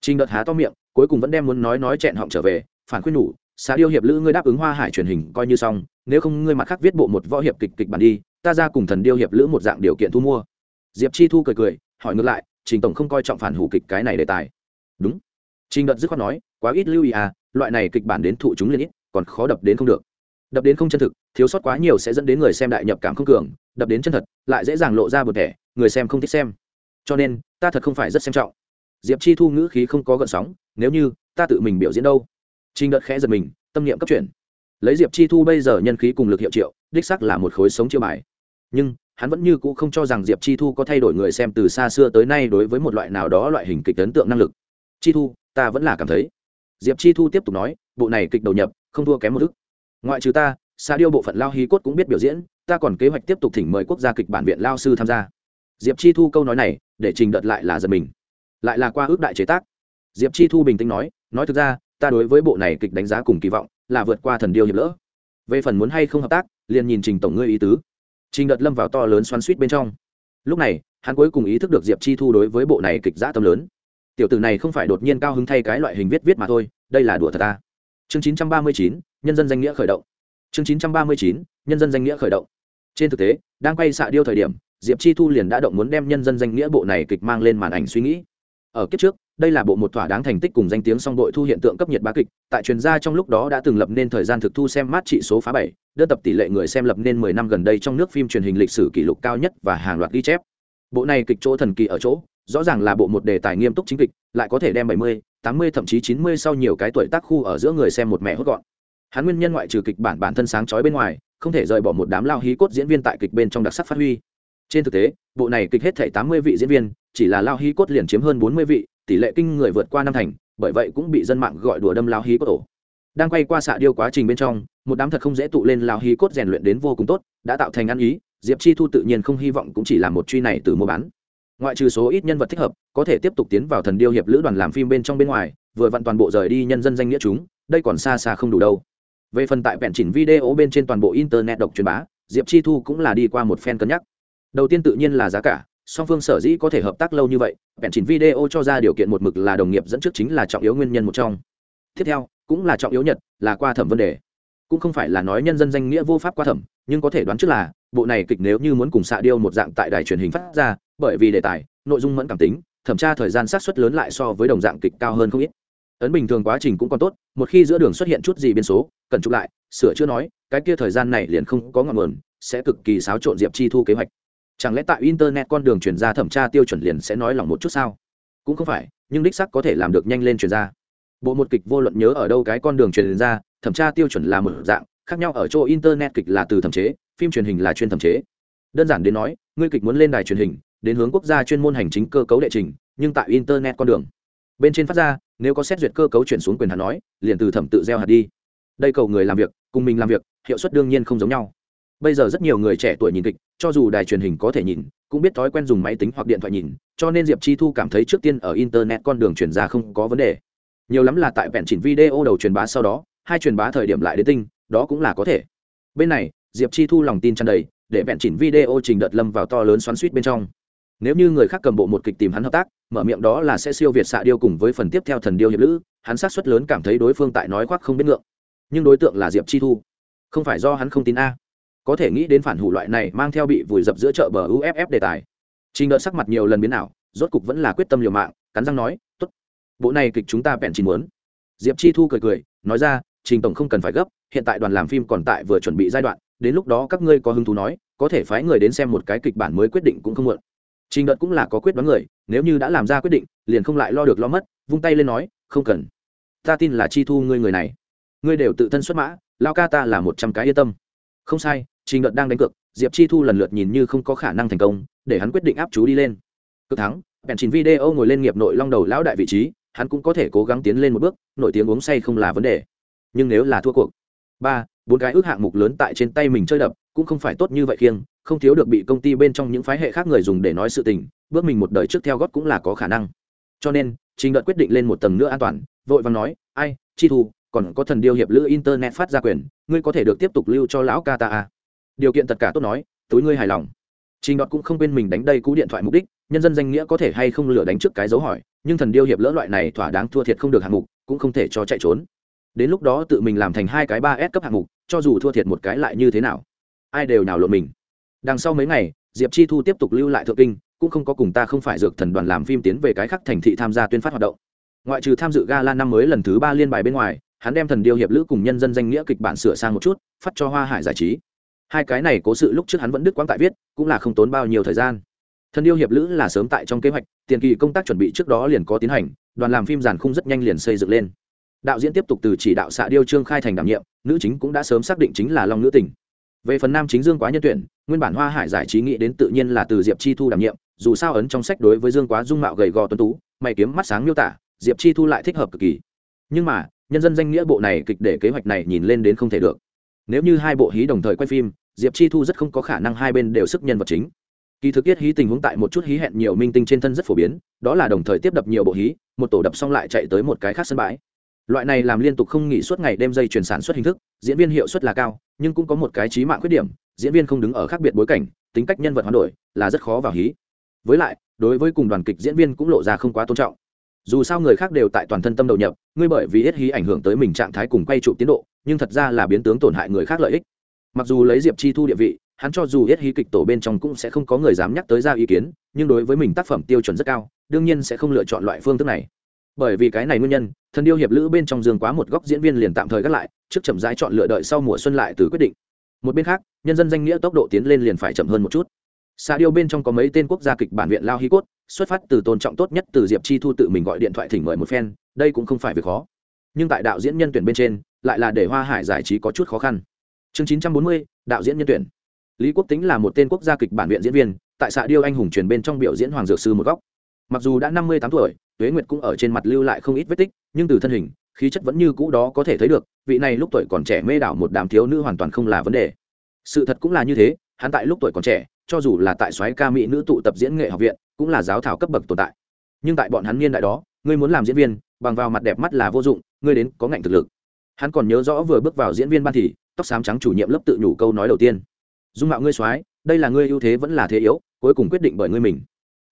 Trình đọt há to miệng cuối cùng vẫn đem muốn nói nói chẹn họng trở về, phản khuyên nhủ xã điêu hiệp lữ ngươi đáp ứng hoa hải truyền hình coi như xong, nếu không ngươi mặt khác viết bộ một võ hiệp kịch kịch bản đi, ta ra cùng thần điêu hiệp lữ một dạng điều kiện thu mua. Diệp chi thu cười cười, hỏi ngược lại, trình tổng không coi trọng phản hủ kịch cái này đề tài? Đúng. Trình đợt dứt khoát nói, quá ít lưu ý à loại này kịch bản đến thụ chúng liên ít, còn khó đập đến không được. Đập đến không chân thực, thiếu sót quá nhiều sẽ dẫn đến người xem đại nhập cảm không cường, đập đến chân thật, lại dễ dàng lộ ra bột thẻ, người xem không thích xem. Cho nên, ta thật không phải rất xem trọng diệp chi thu ngữ khí không có gợn sóng, nếu như, ta tự mình biểu diễn đâu? Trình đợt khẽ giật mình, tâm niệm cấp chuyển. Lấy diệp chi thu bây giờ nhân khí cùng lực hiệu triệu, đích sắc là một khối sống chiêu bài. Nhưng, hắn vẫn như cũ không cho rằng diệp chi thu có thay đổi người xem từ xa xưa tới nay đối với một loại nào đó loại hình kịch ấn tượng năng lực. Chi thu, ta vẫn là cảm thấy. Diệp chi thu tiếp tục nói, bộ này kịch đầu nhập, không thua kém một ức. Ngoại trừ ta xa điêu bộ phận lao hí cốt cũng biết biểu diễn, ta còn kế hoạch tiếp tục thỉnh mời quốc gia kịch bản viện lao sư tham gia. Diệp chi thu câu nói này, để trình đợt lại là giật mình lại là qua ước đại chế tác. Diệp chi thu bình tĩnh nói nói thực ra ta đối với bộ này kịch đánh giá cùng kỳ vọng là vượt qua thần điêu hiệp lỡ. Về phần muốn hay không hợp tác liền nhìn trình tổng ngươi ý tứ. Trình đợt lâm vào to lớn xoắn suýt bên trong. Lúc này hắn cuối cùng ý thức được diệp chi thu đối với bộ này kịch giã tâm lớn. Tiểu tử này không phải đột nhiên cao hứng thay cái loại hình viết viết mà thôi đây là đùa thật ta. Chương 939, nhân dân danh nghĩa khởi động. Chương 939, nhân dân danh nghĩa khởi động. Trên thực tế đang quay xạ điêu thời điểm diệp chi thu liền đã động muốn đem nhân dân danh nghĩa bộ này kịch mang lên màn ảnh suy nghĩ ở kiếp trước, đây là bộ một thỏa đáng thành tích cùng danh tiếng song đội thu hiện tượng cấp nhiệt bá kịch. Tại truyền gia trong lúc đó đã từng lập nên thời gian thực thu xem mát trị số phá bảy đơn tập tỷ lệ người xem lập nên mười năm gần đây trong nước phim truyền hình lịch sử kỷ lục cao nhất và hàng loạt ghi chép. Bộ này kịch chỗ thần kỳ ở chỗ, rõ ràng là bộ một đề tài nghiêm túc chính kịch, lại có thể đem bảy mươi, tám mươi, thậm chí chín mươi sau nhiều cái tuổi tác khu ở giữa người xem một mẹ hốt gọn. Hắn nguyên nhân ngoại trừ kịch bản bản thân sáng chói bên ngoài, không thể rời bỏ một đám lao hí cốt diễn viên tại kịch bên trong đặc sắc phát huy trên thực tế, bộ này kịch hết thảy tám mươi vị diễn viên, chỉ là lao hí cốt liền chiếm hơn bốn mươi vị, tỷ lệ kinh người vượt qua năm thành, bởi vậy cũng bị dân mạng gọi đùa đâm lao hí cốt tổ. Đang quay qua xạ điêu quá trình bên trong, một đám thật không dễ tụ lên lao hí cốt rèn luyện đến vô cùng tốt, đã tạo thành ăn ý, diệp chi thu tự nhiên không hy vọng cũng chỉ là một truy này từ mua bán. Ngoại trừ số ít nhân vật thích hợp, có thể tiếp tục tiến vào thần điêu hiệp lữ đoàn làm phim bên trong bên ngoài, vừa vặn toàn bộ rời đi nhân dân danh nghĩa chúng, đây còn xa xa không đủ đâu. Về phần tại vẹn chỉnh video bên trên toàn bộ internet độc truyền bá, diệp chi thu cũng là đi qua một phen cân nhắc đầu tiên tự nhiên là giá cả, song phương sở dĩ có thể hợp tác lâu như vậy, vẹn chỉnh video cho ra điều kiện một mực là đồng nghiệp dẫn trước chính là trọng yếu nguyên nhân một trong. Tiếp theo, cũng là trọng yếu nhất, là qua thẩm vấn đề. Cũng không phải là nói nhân dân danh nghĩa vô pháp qua thẩm, nhưng có thể đoán trước là, bộ này kịch nếu như muốn cùng xạ điêu một dạng tại đài truyền hình phát ra, bởi vì đề tài, nội dung mẫn cảm tính, thẩm tra thời gian sát xuất lớn lại so với đồng dạng kịch cao hơn không ít. Ấn bình thường quá trình cũng còn tốt, một khi giữa đường xuất hiện chút gì biên số, cần chụp lại, sửa chữa nói, cái kia thời gian này liền không có ngọn nguồn, sẽ cực kỳ xáo trộn diệp chi thu kế hoạch chẳng lẽ tại internet con đường chuyển ra thẩm tra tiêu chuẩn liền sẽ nói lòng một chút sao? Cũng không phải, nhưng đích sắc có thể làm được nhanh lên chuyển ra. Bộ một kịch vô luận nhớ ở đâu cái con đường truyền ra, thẩm tra tiêu chuẩn là một dạng, khác nhau ở chỗ internet kịch là từ thẩm chế, phim truyền hình là chuyên thẩm chế. Đơn giản đến nói, ngươi kịch muốn lên đài truyền hình, đến hướng quốc gia chuyên môn hành chính cơ cấu đệ trình, nhưng tại internet con đường. Bên trên phát ra, nếu có xét duyệt cơ cấu chuyển xuống quyền hạt nói, liền từ thẩm tự gieo hạt đi. Đây cầu người làm việc, cùng mình làm việc, hiệu suất đương nhiên không giống nhau. Bây giờ rất nhiều người trẻ tuổi nhìn kịch cho dù đài truyền hình có thể nhìn, cũng biết thói quen dùng máy tính hoặc điện thoại nhìn, cho nên diệp chi thu cảm thấy trước tiên ở internet con đường truyền ra không có vấn đề. Nhiều lắm là tại vẹn chỉnh video đầu truyền bá sau đó, hai truyền bá thời điểm lại đến tinh, đó cũng là có thể. Bên này, diệp chi thu lòng tin tràn đầy, để vẹn chỉnh video trình đợt lâm vào to lớn xoắn suýt bên trong. Nếu như người khác cầm bộ một kịch tìm hắn hợp tác, mở miệng đó là sẽ siêu việt xạ điêu cùng với phần tiếp theo thần điêu hiệp lữ, hắn sát xuất lớn cảm thấy đối phương tại nói khoác không biết ngượng. Nhưng đối tượng là diệp chi thu. Không phải do hắn không tin a có thể nghĩ đến phản hủ loại này mang theo bị vùi dập giữa chợ bờ uff đề tài. Trình đợt sắc mặt nhiều lần biến nào rốt cục vẫn là quyết tâm liều mạng, cắn răng nói t ố t bộ này kịch chúng ta bèn chỉ muốn. Diệp chi thu cười cười, nói ra, trình tổng không cần phải gấp, hiện tại đoàn làm phim còn tại vừa chuẩn bị giai đoạn, đến lúc đó các ngươi có hứng thú nói, có thể phái người đến xem một cái kịch bản mới quyết định cũng không muộn. Trình đợt cũng là có quyết đoán người, nếu như đã làm ra quyết định, liền không lại lo được lo mất, vung tay lên nói, không cần. Ta tin là chi thu ngươi người này. Ngươi đều tự thân xuất mã, lao ca ta là một trăm cái yên tâm. Không sai trình đợt đang đánh cược, diệp chi thu lần lượt nhìn như không có khả năng thành công, để hắn quyết định áp chú đi lên. Cực thắng, bèn chín video ngồi lên nghiệp nội long đầu lão đại vị trí, hắn cũng có thể cố gắng tiến lên một bước, nổi tiếng uống say không là vấn đề. Nhưng nếu là thua cuộc, ba, bốn cái ước hạng mục lớn tại trên tay mình chơi đập, cũng không phải tốt như vậy khiêng, không thiếu được bị công ty bên trong những phái hệ khác người dùng để nói sự tình, bước mình một đời trước theo gót cũng là có khả năng. Cho nên, trình đợt quyết định lên một tầng nữa an toàn, vội vàng nói, ai, chi thu, còn có thần điêu hiệp lữ internet phát ra quyền, ngươi có thể được tiếp tục lưu cho lão ca ta à điều kiện tất cả tốt nói, túi ngươi hài lòng. Trình đọt cũng không quên mình đánh đây cú điện thoại mục đích, nhân dân danh nghĩa có thể hay không lừa đánh trước cái dấu hỏi, nhưng thần điêu hiệp lỡ loại này thỏa đáng thua thiệt không được hạng mục, cũng không thể cho chạy trốn. Đến lúc đó tự mình làm thành hai cái ba s cấp hạng mục, cho dù thua thiệt một cái lại như thế nào? Ai đều nào lộn mình. Đằng sau mấy ngày, diệp chi thu tiếp tục lưu lại thượng kinh, cũng không có cùng ta không phải dược thần đoàn làm phim tiến về cái khắc thành thị tham gia tuyên phát hoạt động. Ngoại trừ tham dự gala năm mới lần thứ ba liên bài bên ngoài, hắn đem thần điêu hiệp lữ cùng nhân dân danh nghĩa kịch bản sửa sang một chút, phát cho hoa hải giải trí hai cái này cố sự lúc trước hắn vẫn đức quang tại viết, cũng là không tốn bao nhiêu thời gian. Thân yêu hiệp lữ là sớm tại trong kế hoạch, tiền kỳ công tác chuẩn bị trước đó liền có tiến hành, đoàn làm phim giàn khung rất nhanh liền xây dựng lên. Đạo diễn tiếp tục từ chỉ đạo xạ điêu trương khai thành đảm nhiệm, nữ chính cũng đã sớm xác định chính là long nữ tình. Về phần nam chính dương quá nhân tuyển, nguyên bản hoa hải giải trí nghĩ đến tự nhiên là từ diệp chi thu đảm nhiệm, dù sao ấn trong sách đối với dương quá dung mạo gầy gò tuấn tú, mày kiếm mắt sáng miêu tả, diệp chi thu lại thích hợp cực kỳ. Nhưng mà, nhân dân danh nghĩa bộ này kịch để kế hoạch này nhìn lên đến không thể được. Nếu như hai bộ hí đồng thời quay phim diệp chi thu rất không có khả năng hai bên đều sức nhân vật chính. Kỳ thực tiết hí tình huống tại một chút hí hẹn nhiều minh tinh trên thân rất phổ biến, đó là đồng thời tiếp đập nhiều bộ hí, một tổ đập xong lại chạy tới một cái khác sân bãi. Loại này làm liên tục không nghỉ suốt ngày đêm dây chuyển sản xuất hình thức, diễn viên hiệu suất là cao, nhưng cũng có một cái trí mạng khuyết điểm, diễn viên không đứng ở khác biệt bối cảnh, tính cách nhân vật hoán đổi, là rất khó vào hí. Với lại, đối với cùng đoàn kịch diễn viên cũng lộ ra không quá tôn trọng. Dù sao người khác đều tại toàn thân tâm đầu nhập, ngươi bởi vì ít hí ảnh hưởng tới mình trạng thái cùng quay trụ tiến độ, nhưng thật ra là biến tướng tổn hại người khác lợi ích mặc dù lấy diệp chi thu địa vị, hắn cho dù ít hí kịch tổ bên trong cũng sẽ không có người dám nhắc tới ra ý kiến, nhưng đối với mình tác phẩm tiêu chuẩn rất cao, đương nhiên sẽ không lựa chọn loại phương thức này. Bởi vì cái này nguyên nhân, thần điêu hiệp lữ bên trong dương quá một góc diễn viên liền tạm thời gác lại, trước chậm rãi chọn lựa đợi sau mùa xuân lại từ quyết định. Một bên khác, nhân dân danh nghĩa tốc độ tiến lên liền phải chậm hơn một chút. Xa điêu bên trong có mấy tên quốc gia kịch bản viện lao hi cốt, xuất phát từ tôn trọng tốt nhất từ diệp chi thu tự mình gọi điện thoại thỉnh mời một phen, đây cũng không phải việc khó. Nhưng tại đạo diễn nhân tuyển bên trên, lại là để hoa hải giải trí có chút khó khăn chương chín trăm bốn mươi, đạo diễn nhân tuyển. Lý quốc tính là một tên quốc gia kịch bản viện diễn viên, tại xạ điêu anh hùng truyền bên trong biểu diễn hoàng dược sư một góc. Mặc dù đã năm mươi tám tuổi, tuế nguyệt cũng ở trên mặt lưu lại không ít vết tích, nhưng từ thân hình, khí chất vẫn như cũ đó có thể thấy được, vị này lúc tuổi còn trẻ mê đảo một đám thiếu nữ hoàn toàn không là vấn đề. Sự thật cũng là như thế, hắn tại lúc tuổi còn trẻ, cho dù là tại soái ca mỹ nữ tụ tập diễn nghệ học viện, cũng là giáo thảo cấp bậc tồn tại. Nhưng tại bọn hắn niên đại đó, ngươi muốn làm diễn viên, bằng vào mặt đẹp mắt là vô dụng, ngươi đến có ngạnh thực lực. Hắn còn nhớ rõ vừa bước vào diễn viên ban thì tóc xám trắng chủ nhiệm lớp tự nhủ câu nói đầu tiên. Dung mạo ngươi soái, đây là ngươi ưu thế vẫn là thế yếu, cuối cùng quyết định bởi ngươi mình.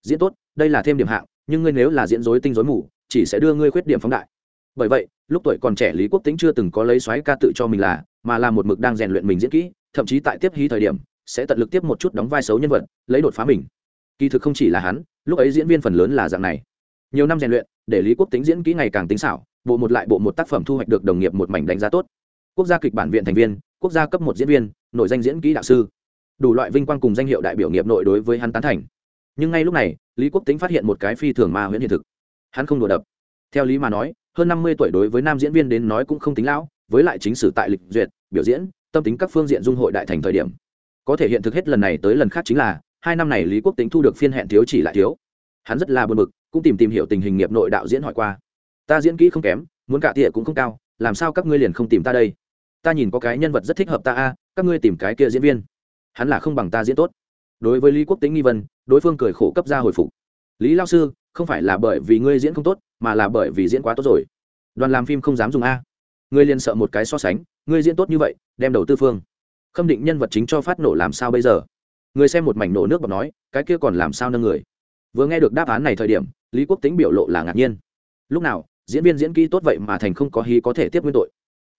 Diễn tốt, đây là thêm điểm hạng, nhưng ngươi nếu là diễn dối tinh dối mù, chỉ sẽ đưa ngươi khuyết điểm phóng đại. Bởi vậy, lúc tuổi còn trẻ lý quốc tính chưa từng có lấy soái ca tự cho mình là, mà là một mực đang rèn luyện mình diễn kỹ, thậm chí tại tiếp hí thời điểm, sẽ tận lực tiếp một chút đóng vai xấu nhân vật, lấy đột phá mình. Kỳ thực không chỉ là hắn, lúc ấy diễn viên phần lớn là dạng này. Nhiều năm rèn luyện, để lý quốc tính diễn kỹ ngày càng tính xảo, bộ một lại bộ một tác phẩm thu hoạch được đồng nghiệp một mảnh đánh giá tốt quốc gia kịch bản viện thành viên, quốc gia cấp một diễn viên, nội danh diễn kỹ đạo sư. Đủ loại vinh quang cùng danh hiệu đại biểu nghiệp nội đối với hắn tán thành. Nhưng ngay lúc này, lý quốc tính phát hiện một cái phi thường ma huyễn hiện thực. Hắn không đùa đập. Theo lý mà nói, hơn năm mươi tuổi đối với nam diễn viên đến nói cũng không tính lão, với lại chính sử tại lịch duyệt, biểu diễn, tâm tính các phương diện dung hội đại thành thời điểm. Có thể hiện thực hết lần này tới lần khác chính là, hai năm này lý quốc tính thu được phiên hẹn thiếu chỉ lại thiếu. Hắn rất là buồn bực, cũng tìm tìm hiểu tình hình nghiệp nội đạo diễn hỏi qua. Ta diễn kỹ không kém, muốn cả tỉa cũng không cao, làm sao các ngươi liền không tìm ta đây? Ta nhìn có cái nhân vật rất thích hợp ta a, các ngươi tìm cái kia diễn viên. Hắn là không bằng ta diễn tốt. Đối với lý quốc tính nghi vân đối phương cười khổ cấp ra hồi phục. Lý lao sư, không phải là bởi vì ngươi diễn không tốt, mà là bởi vì diễn quá tốt rồi. Đoàn làm phim không dám dùng a. Ngươi liền sợ một cái so sánh, ngươi diễn tốt như vậy, đem đầu tư phương. Khâm định nhân vật chính cho phát nổ làm sao bây giờ? Người xem một mảnh nổ nước bọt nói, cái kia còn làm sao nâng người? Vừa nghe được đáp án này thời điểm, lý quốc tính biểu lộ là ngạc nhiên. Lúc nào, diễn viên diễn kỹ tốt vậy mà thành không có hí có thể tiếp nguyên tội?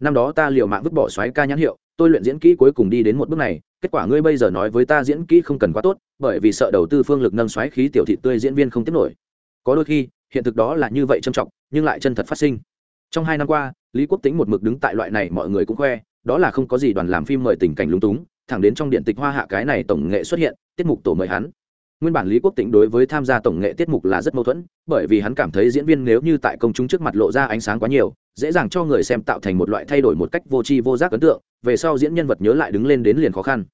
Năm đó ta liều mạng vứt bỏ xoáy ca nhãn hiệu, tôi luyện diễn kỹ cuối cùng đi đến một bước này, kết quả ngươi bây giờ nói với ta diễn kỹ không cần quá tốt, bởi vì sợ đầu tư phương lực nâng xoáy khí tiểu thị tươi diễn viên không tiếp nổi. Có đôi khi, hiện thực đó là như vậy trầm trọng, nhưng lại chân thật phát sinh. Trong hai năm qua, lý quốc tính một mực đứng tại loại này mọi người cũng khoe, đó là không có gì đoàn làm phim mời tình cảnh lúng túng, thẳng đến trong điện tịch hoa hạ cái này tổng nghệ xuất hiện, tiết mục tổ mời hắn nguyên bản lý quốc tĩnh đối với tham gia tổng nghệ tiết mục là rất mâu thuẫn, bởi vì hắn cảm thấy diễn viên nếu như tại công chúng trước mặt lộ ra ánh sáng quá nhiều, dễ dàng cho người xem tạo thành một loại thay đổi một cách vô tri vô giác ấn tượng, về sau diễn nhân vật nhớ lại đứng lên đến liền khó khăn.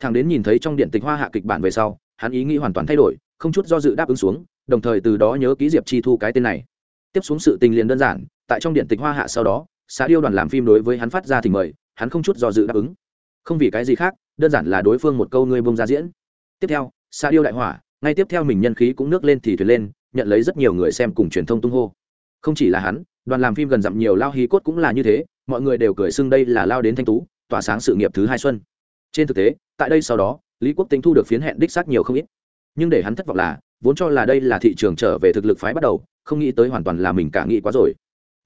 Thằng đến nhìn thấy trong điện tịch hoa hạ kịch bản về sau, hắn ý nghĩ hoàn toàn thay đổi, không chút do dự đáp ứng xuống, đồng thời từ đó nhớ ký diệp chi thu cái tên này. Tiếp xuống sự tình liền đơn giản, tại trong điện tịch hoa hạ sau đó, xã điêu đoàn làm phim đối với hắn phát ra thì mời, hắn không chút do dự đáp ứng. Không vì cái gì khác, đơn giản là đối phương một câu ngươi bông ra diễn. Tiếp theo xa điêu đại hỏa, ngay tiếp theo mình nhân khí cũng nước lên thì thuyền lên, nhận lấy rất nhiều người xem cùng truyền thông tung hô. Không chỉ là hắn, đoàn làm phim gần dặm nhiều lao hí cốt cũng là như thế, mọi người đều cười xưng đây là lao đến thanh tú, tỏa sáng sự nghiệp thứ hai xuân. Trên thực tế, tại đây sau đó, lý quốc tính thu được phiến hẹn đích xác nhiều không ít. Nhưng để hắn thất vọng là, vốn cho là đây là thị trường trở về thực lực phái bắt đầu, không nghĩ tới hoàn toàn là mình cả nghĩ quá rồi.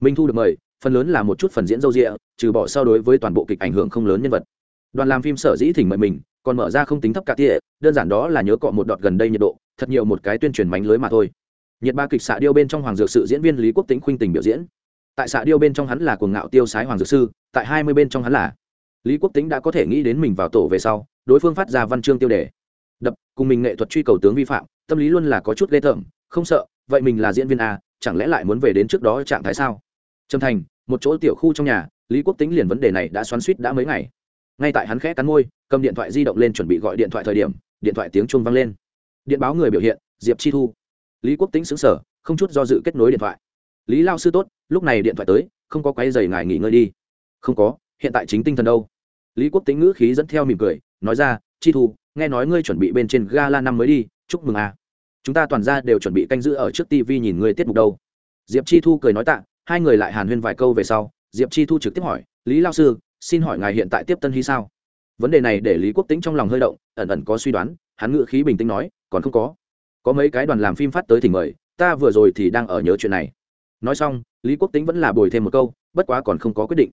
Mình thu được mời, phần lớn là một chút phần diễn dâu rịa trừ bỏ so đối với toàn bộ kịch ảnh hưởng không lớn nhân vật. Đoàn làm phim sở dĩ thỉnh mời mình, còn mở ra không tính thấp cả tỉa đơn giản đó là nhớ cọ một đọt gần đây nhiệt độ, thật nhiều một cái tuyên truyền mánh lưới mà thôi. Nhiệt ba kịch xạ điêu bên trong hoàng dược sự diễn viên lý quốc tính khuynh tình biểu diễn. Tại xạ điêu bên trong hắn là cuồng ngạo tiêu sái hoàng dược sư, tại hai mươi bên trong hắn là. Lý quốc tính đã có thể nghĩ đến mình vào tổ về sau, đối phương phát ra văn chương tiêu đề. Đập, cùng mình nghệ thuật truy cầu tướng vi phạm, tâm lý luôn là có chút ghê tởm, không sợ, vậy mình là diễn viên a chẳng lẽ lại muốn về đến trước đó trạng thái sao? Trâm thành, một chỗ tiểu khu trong nhà, lý quốc tính liền vấn đề này đã xoắn suýt đã mấy ngày. Ngay tại hắn khẽ cắn môi, cầm điện thoại di động lên chuẩn bị gọi điện thoại thời điểm điện thoại tiếng chuông vang lên. Điện báo người biểu hiện, diệp chi thu. Lý quốc tính xứng sở không chút do dự kết nối điện thoại. Lý lao sư tốt, lúc này điện thoại tới, không có quay giày ngài nghỉ ngơi đi. Không có, hiện tại chính tinh thần đâu. Lý quốc tính ngữ khí dẫn theo mỉm cười, nói ra, chi thu, nghe nói ngươi chuẩn bị bên trên gala năm mới đi, chúc mừng à. chúng ta toàn ra đều chuẩn bị canh giữ ở trước tv nhìn ngươi tiết mục đâu. Diệp chi thu cười nói tạ, hai người lại hàn huyên vài câu về sau, diệp chi thu trực tiếp hỏi, lý lao sư, xin hỏi ngài hiện tại tiếp tân hy sao? Vấn đề này để lý quốc tính trong lòng hơi động, ẩn ẩn có suy đoán, hắn ngự khí bình tĩnh nói, còn không có. Có mấy cái đoàn làm phim phát tới thì mời, ta vừa rồi thì đang ở nhớ chuyện này. Nói xong, lý quốc tính vẫn là bồi thêm một câu, bất quá còn không có quyết định.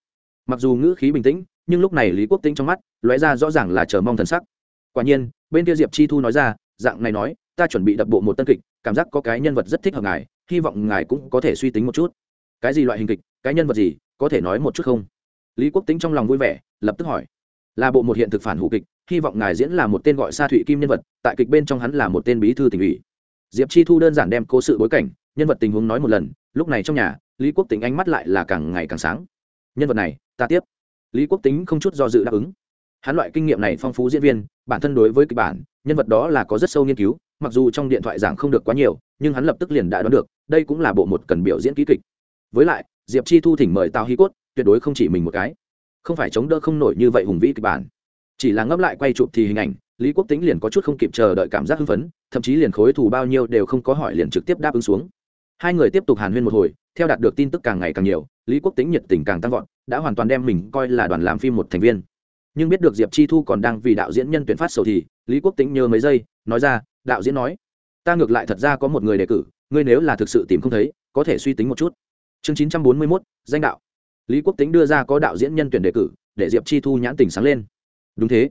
Mặc dù ngữ khí bình tĩnh, nhưng lúc này lý quốc tính trong mắt lóe ra rõ ràng là chờ mong thần sắc. Quả nhiên, bên kia diệp chi thu nói ra, dạng này nói, ta chuẩn bị đập bộ một tân kịch, cảm giác có cái nhân vật rất thích hợp ngài, hy vọng ngài cũng có thể suy tính một chút. Cái gì loại hình kịch? Cái nhân vật gì? Có thể nói một chút không? Lý quốc tính trong lòng vui vẻ, lập tức hỏi là bộ một hiện thực phản hủ kịch, hy vọng ngài diễn là một tên gọi sa thụy kim nhân vật, tại kịch bên trong hắn là một tên bí thư tỉnh ủy. Diệp chi thu đơn giản đem cố sự bối cảnh, nhân vật tình huống nói một lần, lúc này trong nhà, lý quốc tính ánh mắt lại là càng ngày càng sáng. Nhân vật này, ta tiếp. Lý quốc tính không chút do dự đáp ứng. Hắn loại kinh nghiệm này phong phú diễn viên, bản thân đối với kịch bản, nhân vật đó là có rất sâu nghiên cứu, mặc dù trong điện thoại giảng không được quá nhiều, nhưng hắn lập tức liền đã đoán được, đây cũng là bộ một cần biểu diễn ký kịch. Với lại, diệp chi thu thỉnh mời tào Hi cốt, tuyệt đối không chỉ mình một cái không phải chống đỡ không nổi như vậy hùng vĩ kịch bản. Chỉ là ngấp lại quay chụp thì hình ảnh, lý quốc tính liền có chút không kịp chờ đợi cảm giác hưng phấn, thậm chí liền khối thù bao nhiêu đều không có hỏi liền trực tiếp đáp ứng xuống. Hai người tiếp tục hàn huyên một hồi, theo đạt được tin tức càng ngày càng nhiều, lý quốc tính nhiệt tình càng tăng vọt, đã hoàn toàn đem mình coi là đoàn làm phim một thành viên. Nhưng biết được diệp chi thu còn đang vì đạo diễn nhân tuyển phát sầu thì, lý quốc tính nhớ mấy giây, nói ra, đạo diễn nói, ta ngược lại thật ra có một người đề cử, ngươi nếu là thực sự tìm không thấy, có thể suy tính một chút. Chương chín trăm bốn mươi mốt, danh đạo lý quốc tính đưa ra có đạo diễn nhân tuyển đề cử, để diệp chi thu nhãn tình sáng lên. Đúng thế.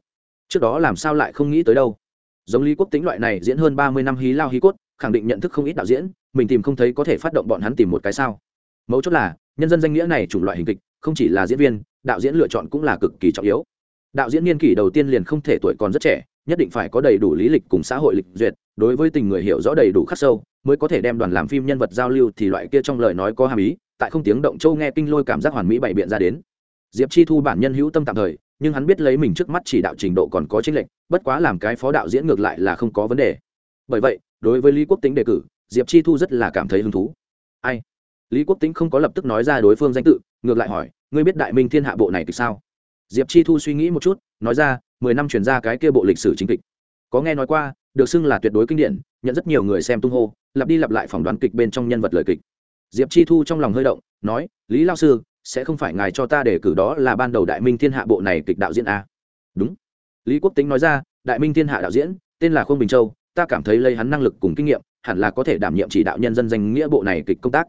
Trước đó làm sao lại không nghĩ tới đâu. Giống lý quốc tính loại này diễn hơn ba mươi năm hí lao hí cốt, khẳng định nhận thức không ít đạo diễn, mình tìm không thấy có thể phát động bọn hắn tìm một cái sao. Mấu chốt là, nhân dân danh nghĩa này chủng loại hình kịch, không chỉ là diễn viên, đạo diễn lựa chọn cũng là cực kỳ trọng yếu. Đạo diễn niên kỷ đầu tiên liền không thể tuổi còn rất trẻ, nhất định phải có đầy đủ lý lịch cùng xã hội lịch duyệt, đối với tình người hiểu rõ đầy đủ khắc sâu, mới có thể đem đoàn làm phim nhân vật giao lưu thì loại kia trong lời nói có hàm ý tại không tiếng động châu nghe kinh lôi cảm giác hoàn mỹ bày biện ra đến. Diệp chi thu bản nhân hữu tâm tạm thời, nhưng hắn biết lấy mình trước mắt chỉ đạo trình độ còn có chênh lệch, bất quá làm cái phó đạo diễn ngược lại là không có vấn đề. Bởi vậy, đối với lý quốc tính đề cử, diệp chi thu rất là cảm thấy hứng thú. Ai? Lý quốc tính không có lập tức nói ra đối phương danh tự, ngược lại hỏi, ngươi biết đại minh thiên hạ bộ này thì sao? Diệp chi thu suy nghĩ một chút, nói ra, mười năm chuyển ra cái kia bộ lịch sử chính kịch. Có nghe nói qua, được xưng là tuyệt đối kinh điển, nhận rất nhiều người xem tung hô, lặp đi lặp lại phỏng đoán kịch bên trong nhân vật lời kịch diệp chi thu trong lòng hơi động, nói, lý lao sư, sẽ không phải ngài cho ta để cử đó là ban đầu đại minh thiên hạ bộ này kịch đạo diễn a đúng. Lý quốc tính nói ra, đại minh thiên hạ đạo diễn, tên là khuông bình châu, ta cảm thấy lấy hắn năng lực cùng kinh nghiệm, hẳn là có thể đảm nhiệm chỉ đạo nhân dân danh nghĩa bộ này kịch công tác.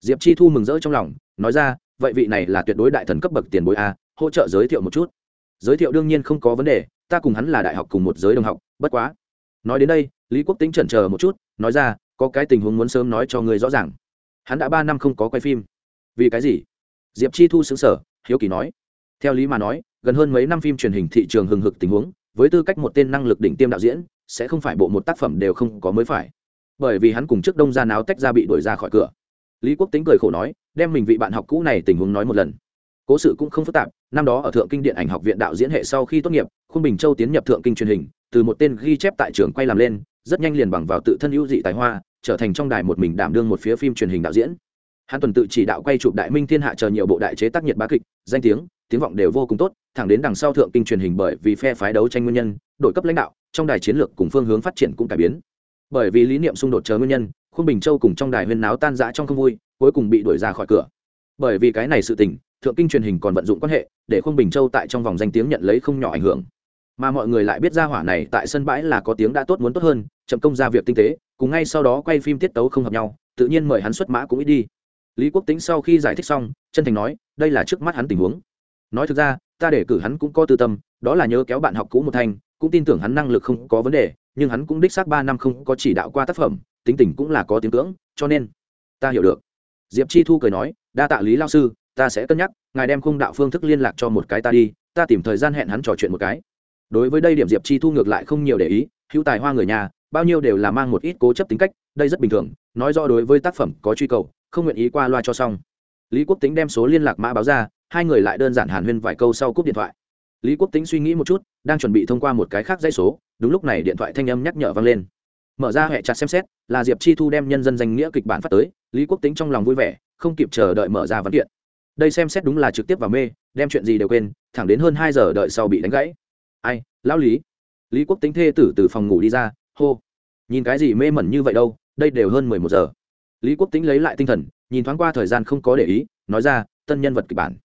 Diệp chi thu mừng rỡ trong lòng, nói ra, vậy vị này là tuyệt đối đại thần cấp bậc tiền bối a, hỗ trợ giới thiệu một chút. Giới thiệu đương nhiên không có vấn đề, ta cùng hắn là đại học cùng một giới đồng học, bất quá. Nói đến đây, lý quốc tính chần chờ một chút, nói ra, có cái tình huống muốn sớm nói cho người rõ ràng hắn đã ba năm không có quay phim. Vì cái gì? Diệp chi thu xứng sở hiếu kỳ nói. Theo lý mà nói, gần hơn mấy năm phim truyền hình thị trường hừng hực tình huống, với tư cách một tên năng lực đỉnh tiêm đạo diễn, sẽ không phải bộ một tác phẩm đều không có mới phải. Bởi vì hắn cùng trước đông ra náo tách ra bị đuổi ra khỏi cửa. Lý quốc tính cười khổ nói, đem mình vị bạn học cũ này tình huống nói một lần. Cố sự cũng không phức tạp, năm đó ở thượng kinh điện ảnh học viện đạo diễn hệ sau khi tốt nghiệp khuôn bình châu tiến nhập thượng kinh truyền hình, từ một tên ghi chép tại trường quay làm lên, rất nhanh liền bằng vào tự thân hữu dị tài hoa trở thành trong đài một mình đảm đương một phía phim truyền hình đạo diễn. Hắn tuần tự chỉ đạo quay chụp đại minh thiên hạ chờ nhiều bộ đại chế tác nhiệt bá kịch, danh tiếng tiếng vọng đều vô cùng tốt, thẳng đến đằng sau thượng kinh truyền hình bởi vì phe phái đấu tranh nguyên nhân đổi cấp lãnh đạo, trong đài chiến lược cùng phương hướng phát triển cũng cải biến. Bởi vì lý niệm xung đột chờ nguyên nhân khuôn bình châu cùng trong đài huyên náo tan rã trong không vui, cuối cùng bị đuổi ra khỏi cửa. Bởi vì cái này sự tình, thượng kinh truyền hình còn vận dụng quan hệ, để khuôn bình châu tại trong vòng danh tiếng nhận lấy không nhỏ ảnh hưởng. Mà mọi người lại biết ra hỏa này tại sân bãi là có tiếng đã tốt muốn tốt hơn chậm công ra việc tinh tế cùng ngay sau đó quay phim tiết tấu không hợp nhau tự nhiên mời hắn xuất mã cũng ít đi. Lý quốc tính sau khi giải thích xong chân thành nói đây là trước mắt hắn tình huống. Nói thực ra ta để cử hắn cũng có tư tâm đó là nhớ kéo bạn học cũ một thành, cũng tin tưởng hắn năng lực không có vấn đề nhưng hắn cũng đích xác ba năm không có chỉ đạo qua tác phẩm tính tình cũng là có tiếng cưỡng cho nên ta hiểu được. Diệp chi thu cười nói đa tạ lý lao sư ta sẽ cân nhắc ngài đem khung đạo phương thức liên lạc cho một cái ta đi ta tìm thời gian hẹn hắn trò chuyện một cái. Đối với đây điểm diệp chi thu ngược lại không nhiều để ý hữu tài hoa người nhà bao nhiêu đều là mang một ít cố chấp tính cách, đây rất bình thường, nói rõ đối với tác phẩm có truy cầu, không nguyện ý qua loa cho xong. Lý quốc tính đem số liên lạc mã báo ra, hai người lại đơn giản hàn huyên vài câu sau cúp điện thoại. Lý quốc tính suy nghĩ một chút, đang chuẩn bị thông qua một cái khác dây số, đúng lúc này điện thoại thanh âm nhắc nhở vang lên. Mở ra hệ chặt xem xét, là diệp chi thu đem nhân dân danh nghĩa kịch bản phát tới, lý quốc tính trong lòng vui vẻ, không kịp chờ đợi mở ra văn kiện. Đây xem xét đúng là trực tiếp vào mê, đem chuyện gì đều quên, thẳng đến hơn hai giờ đợi sau bị đánh gãy. Ai, lão lý? Lý quốc tính thê tử từ phòng ngủ đi ra hô. Nhìn cái gì mê mẩn như vậy đâu, đây đều hơn mười một giờ. Lý quốc tính lấy lại tinh thần, nhìn thoáng qua thời gian không có để ý, nói ra, tân nhân vật kịch bản.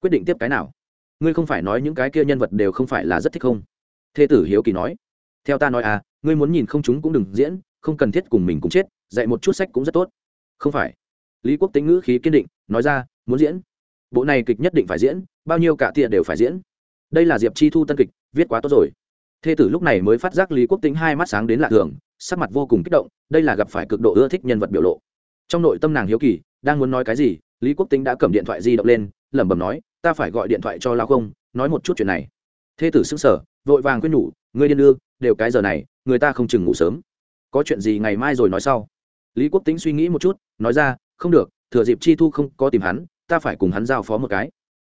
Quyết định tiếp cái nào? Ngươi không phải nói những cái kia nhân vật đều không phải là rất thích không? Thê tử hiếu kỳ nói. Theo ta nói à ngươi muốn nhìn không chúng cũng đừng diễn, không cần thiết cùng mình cũng chết, dạy một chút sách cũng rất tốt. Không phải. Lý quốc tính ngữ khí kiên định, nói ra, muốn diễn? Bộ này kịch nhất định phải diễn, bao nhiêu cả tia đều phải diễn. Đây là diệp chi thu tân kịch, viết quá tốt rồi thê tử lúc này mới phát giác lý quốc tính hai mắt sáng đến lạ thường, sắc mặt vô cùng kích động, đây là gặp phải cực độ ưa thích nhân vật biểu lộ. Trong nội tâm nàng hiếu kỳ, đang muốn nói cái gì, lý quốc tính đã cầm điện thoại di động lên, lẩm bẩm nói, ta phải gọi điện thoại cho lao không nói một chút chuyện này. Thê tử xứng sở vội vàng quyết nhủ, ngươi điên đưa đều cái giờ này, người ta không chừng ngủ sớm. Có chuyện gì ngày mai rồi nói sau. Lý quốc tính suy nghĩ một chút, nói ra, không được, thừa dịp chi thu không có tìm hắn, ta phải cùng hắn giao phó một cái.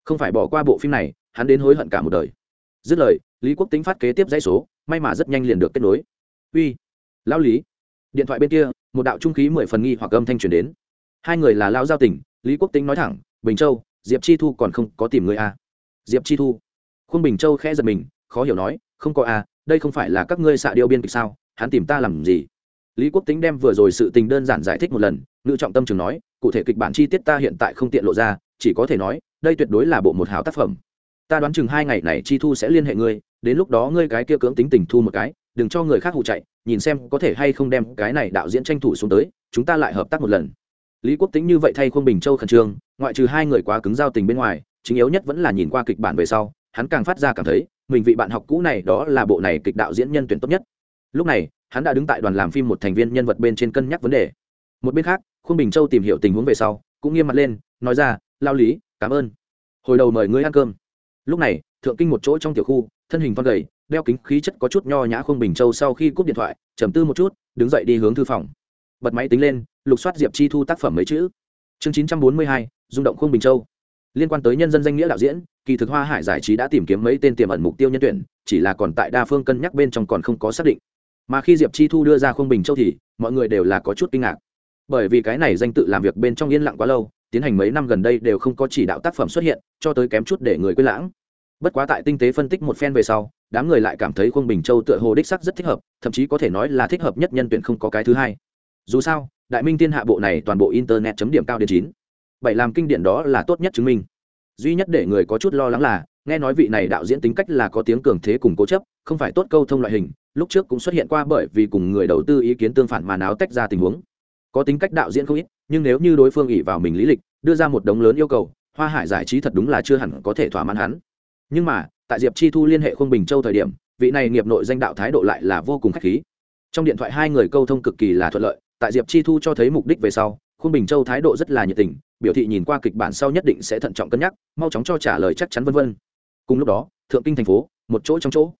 Không phải bỏ qua bộ phim này, hắn đến hối hận cả một đời. Dứt lời lý quốc tính phát kế tiếp dãy số may mà rất nhanh liền được kết nối. Uy lão lý. Điện thoại bên kia một đạo trung khí mười phần nghi hoặc âm thanh truyền đến. Hai người là lão giao tỉnh lý quốc tính nói thẳng bình châu diệp chi thu còn không có tìm người a à. diệp chi thu. Khuôn bình châu khẽ giật mình khó hiểu nói không có a à, đây không phải là các ngươi xạ điêu biên kịch sao hắn tìm ta làm gì? Lý quốc tính đem vừa rồi sự tình đơn giản giải thích một lần ngự trọng tâm trường nói cụ thể kịch bản chi tiết ta hiện tại không tiện lộ ra chỉ có thể nói đây tuyệt đối là bộ một hào tác phẩm. Ta đoán chừng hai ngày này chi thu sẽ liên hệ ngươi đến lúc đó ngươi cái kia cưỡng tính tình thu một cái, đừng cho người khác hụ chạy, nhìn xem có thể hay không đem cái này đạo diễn tranh thủ xuống tới, chúng ta lại hợp tác một lần. Lý quốc tính như vậy thay khuôn bình châu khẩn trương, ngoại trừ hai người quá cứng giao tình bên ngoài, chính yếu nhất vẫn là nhìn qua kịch bản về sau, hắn càng phát ra cảm thấy, mình vị bạn học cũ này đó là bộ này kịch đạo diễn nhân tuyển tốt nhất. Lúc này, hắn đã đứng tại đoàn làm phim một thành viên nhân vật bên trên cân nhắc vấn đề. Một bên khác khuôn bình châu tìm hiểu tình huống về sau, cũng nghiêm mặt lên, nói ra, lao lý, cảm ơn. Hồi đầu mời ngươi ăn cơm. Lúc này, thượng kinh một chỗ trong tiểu khu thân hình con gầy, đeo kính khí chất có chút nho nhã khung bình châu sau khi cúp điện thoại, trầm tư một chút, đứng dậy đi hướng thư phòng. Bật máy tính lên, lục soát diệp chi thu tác phẩm mấy chữ. Chương chín trăm bốn mươi hai, rung động khung bình châu. Liên quan tới nhân dân danh nghĩa đạo diễn, kỳ thực hoa hải giải trí đã tìm kiếm mấy tên tiềm ẩn mục tiêu nhân tuyển, chỉ là còn tại đa phương cân nhắc bên trong còn không có xác định. Mà khi diệp chi thu đưa ra khung bình châu thì, mọi người đều là có chút kinh ngạc. Bởi vì cái này danh tự làm việc bên trong yên lặng quá lâu, tiến hành mấy năm gần đây đều không có chỉ đạo tác phẩm xuất hiện, cho tới kém chút để người quên lãng bất quá tại tinh tế phân tích một phen về sau, đám người lại cảm thấy khuôn bình châu tựa hồ đích sắc rất thích hợp, thậm chí có thể nói là thích hợp nhất nhân tuyển không có cái thứ hai. Dù sao, đại minh thiên hạ bộ này toàn bộ internet chấm điểm cao đến chín. Bảy làm kinh điển đó là tốt nhất chứng minh. Duy nhất để người có chút lo lắng là, nghe nói vị này đạo diễn tính cách là có tiếng cường thế cùng cố chấp, không phải tốt câu thông loại hình, lúc trước cũng xuất hiện qua bởi vì cùng người đầu tư ý kiến tương phản mà náo tách ra tình huống. Có tính cách đạo diễn không ít, nhưng nếu như đối phương ỉ vào mình lý lịch, đưa ra một đống lớn yêu cầu, hoa hải giải trí thật đúng là chưa hẳn có thể thỏa mãn hắn nhưng mà, tại diệp chi thu liên hệ khung bình châu thời điểm, vị này nghiệp nội danh đạo thái độ lại là vô cùng k h á c h khí. Trong điện thoại hai người câu thông cực kỳ là thuận lợi, tại diệp chi thu cho thấy mục đích về sau khung bình châu thái độ rất là nhiệt tình, biểu thị nhìn qua kịch bản sau nhất định sẽ thận trọng cân nhắc, mau chóng cho trả lời chắc chắn vân vân. Cùng lúc đó, thượng kinh thành phố, một chỗ trong chỗ.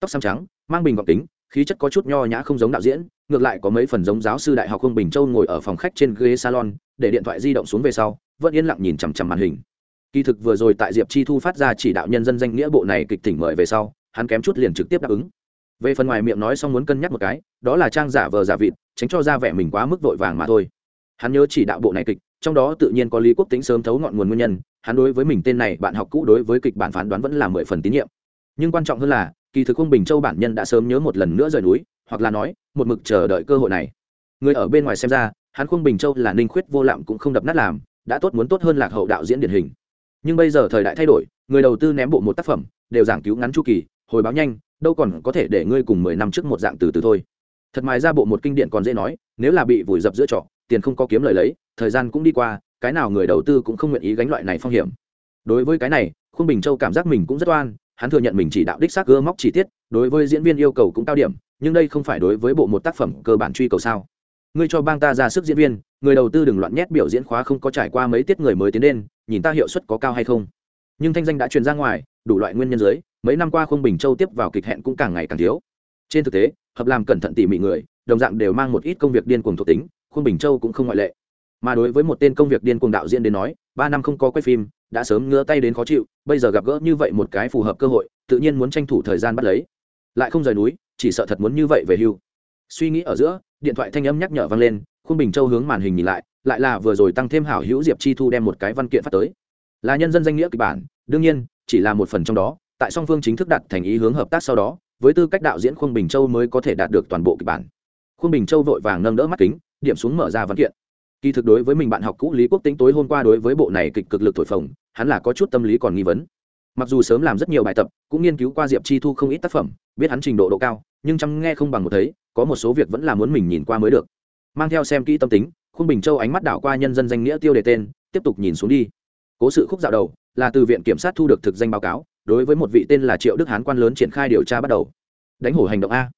Tóc xăm trắng, mang bình gọc tính khí chất có chút nho nhã không giống đạo diễn, ngược lại có mấy phần giống giáo sư đại học Khương bình châu ngồi ở phòng khách trên ghế salon, để điện thoại di động xuống về sau, vẫn yên lặng nhìn chằm chằm màn hình kỳ thực vừa rồi tại diệp chi thu phát ra chỉ đạo nhân dân danh nghĩa bộ này kịch tỉnh mời về sau, hắn kém chút liền trực tiếp đáp ứng. Về phần ngoài miệng nói xong muốn cân nhắc một cái, đó là trang giả vờ giả vịt, tránh cho ra vẻ mình quá mức vội vàng mà thôi. Hắn nhớ chỉ đạo bộ này kịch, trong đó tự nhiên có lý quốc tính sớm thấu ngọn nguồn nguyên nhân, hắn đối với mình tên này bạn học cũ đối với kịch bản phán đoán vẫn là mười phần tín nhiệm. Nhưng quan trọng hơn là, kỳ thực không bình châu bản nhân đã sớm nhớ một lần nữa rời núi, hoặc là nói, một mực chờ đợi cơ hội này. Người ở bên ngoài xem ra, hắn khung bình châu là ninh khuyết vô lạm cũng không đập nát làm, đã tốt muốn tốt hơn lạc hậu đạo diễn điển hình nhưng bây giờ thời đại thay đổi, người đầu tư ném bộ một tác phẩm, đều giảng cứu ngắn chu kỳ, hồi báo nhanh, đâu còn có thể để ngươi cùng mười năm trước một dạng từ từ thôi. Thật mài ra bộ một kinh điển còn dễ nói, nếu là bị vùi dập giữa trọ, tiền không có kiếm lời lấy, thời gian cũng đi qua, cái nào người đầu tư cũng không nguyện ý gánh loại này phong hiểm. Đối với cái này, khung bình châu cảm giác mình cũng rất oan, hắn thừa nhận mình chỉ đạo đích xác gỡ móc chi tiết, đối với diễn viên yêu cầu cũng cao điểm, nhưng đây không phải đối với bộ một tác phẩm cơ bản truy cầu sao. Ngươi cho bang ta ra sức diễn viên, người đầu tư đừng loạn nhét biểu diễn khóa không có trải qua mấy tiết người mới tiến lên nhìn ta hiệu suất có cao hay không. Nhưng thanh danh đã truyền ra ngoài, đủ loại nguyên nhân dưới, mấy năm qua không bình châu tiếp vào kịch hẹn cũng càng ngày càng thiếu. Trên thực tế, hợp làm cẩn thận tỉ mỉ người, đồng dạng đều mang một ít công việc điên cuồng thuộc tính khuôn bình châu cũng không ngoại lệ. Mà đối với một tên công việc điên cuồng đạo diễn đến nói, ba năm không có quay phim, đã sớm ngứa tay đến khó chịu, bây giờ gặp gỡ như vậy một cái phù hợp cơ hội, tự nhiên muốn tranh thủ thời gian bắt lấy. Lại không rời núi, chỉ sợ thật muốn như vậy về hưu. Suy nghĩ ở giữa, điện thoại thanh âm nhắc nhở vang lên khuôn bình châu hướng màn hình nhìn lại lại là vừa rồi tăng thêm hảo hữu diệp chi thu đem một cái văn kiện phát tới. Là nhân dân danh nghĩa kịch bản, đương nhiên, chỉ là một phần trong đó, tại song phương chính thức đặt thành ý hướng hợp tác sau đó, với tư cách đạo diễn khuôn bình châu mới có thể đạt được toàn bộ kịch bản. Khuôn bình châu vội vàng nâng đỡ mắt kính, điểm xuống mở ra văn kiện. Kỳ thực đối với mình bạn học cũ lý quốc tính tối hôm qua đối với bộ này kịch cực lực thổi phồng, hắn là có chút tâm lý còn nghi vấn. Mặc dù sớm làm rất nhiều bài tập, cũng nghiên cứu qua diệp chi thu không ít tác phẩm, biết hắn trình độ độ cao, nhưng chăm nghe không bằng một thấy, có một số việc vẫn là muốn mình nhìn qua mới được. Mang theo xem kỹ tâm tính khung bình châu ánh mắt đảo qua nhân dân danh nghĩa tiêu đề tên, tiếp tục nhìn xuống đi. Cố sự khúc dạo đầu, là từ viện kiểm sát thu được thực danh báo cáo, đối với một vị tên là triệu đức hán quan lớn triển khai điều tra bắt đầu. Đánh hổ hành động a.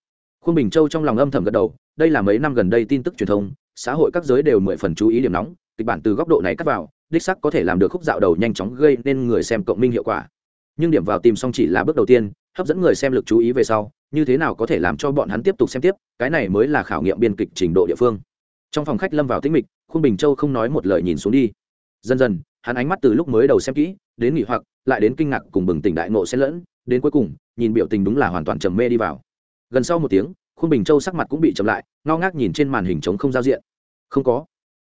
Khung bình châu trong lòng âm thầm gật đầu, đây là mấy năm gần đây tin tức truyền thông, xã hội các giới đều mười phần chú ý điểm nóng, kịch bản từ góc độ này cắt vào, đích sắc có thể làm được khúc dạo đầu nhanh chóng gây nên người xem cộng minh hiệu quả. Nhưng điểm vào tìm xong chỉ là bước đầu tiên, hấp dẫn người xem lực chú ý về sau, như thế nào có thể làm cho bọn hắn tiếp tục xem tiếp, cái này mới là khảo nghiệm biên kịch trình độ địa phương trong phòng khách lâm vào tĩnh mịch khuôn bình châu không nói một lời nhìn xuống đi. Dần dần, hắn ánh mắt từ lúc mới đầu xem kỹ, đến nghỉ hoặc, lại đến kinh ngạc cùng bừng tỉnh đại ngộ xen lẫn, đến cuối cùng, nhìn biểu tình đúng là hoàn toàn trầm mê đi vào. Gần sau một tiếng khuôn bình châu sắc mặt cũng bị chậm lại, ngao ngác nhìn trên màn hình trống không giao diện. Không có.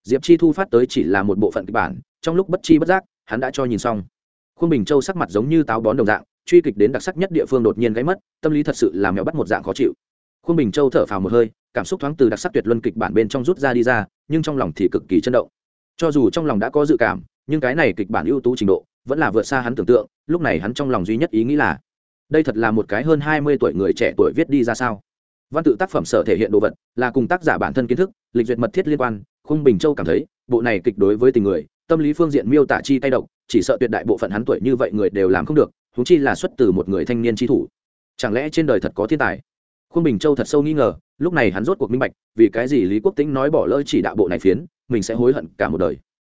Diệp chi thu phát tới chỉ là một bộ phận kịch bản, trong lúc bất chi bất giác, hắn đã cho nhìn xong. Khuôn bình châu sắc mặt giống như táo bón đồng dạng, truy kịch đến đặc sắc nhất địa phương đột nhiên gáy mất, tâm lý thật sự làm mèo bắt một dạng khó chịu khuôn bình châu thở phào một hơi, cảm xúc thoáng từ đặc sắc tuyệt luân kịch bản bên trong rút ra đi ra, nhưng trong lòng thì cực kỳ chấn động. Cho dù trong lòng đã có dự cảm, nhưng cái này kịch bản ưu tú trình độ vẫn là vượt xa hắn tưởng tượng, lúc này hắn trong lòng duy nhất ý nghĩ là, đây thật là một cái hơn hai mươi tuổi người trẻ tuổi viết đi ra sao? Văn tự tác phẩm sở thể hiện đồ vật là cùng tác giả bản thân kiến thức, lịch duyệt mật thiết liên quan khung bình châu cảm thấy, bộ này kịch đối với tình người, tâm lý phương diện miêu tả chi tay độc, chỉ sợ tuyệt đại bộ phận hắn tuổi như vậy người đều làm không được húng chi là xuất từ một người thanh niên trí thủ. Chẳng lẽ trên đời thật có thiên tài? Khuôn bình châu thật sâu nghi ngờ, lúc này hắn rốt cuộc minh bạch, vì cái gì lý quốc tĩnh nói bỏ lỡ chỉ đạo bộ này phiến, mình sẽ hối hận cả một đời.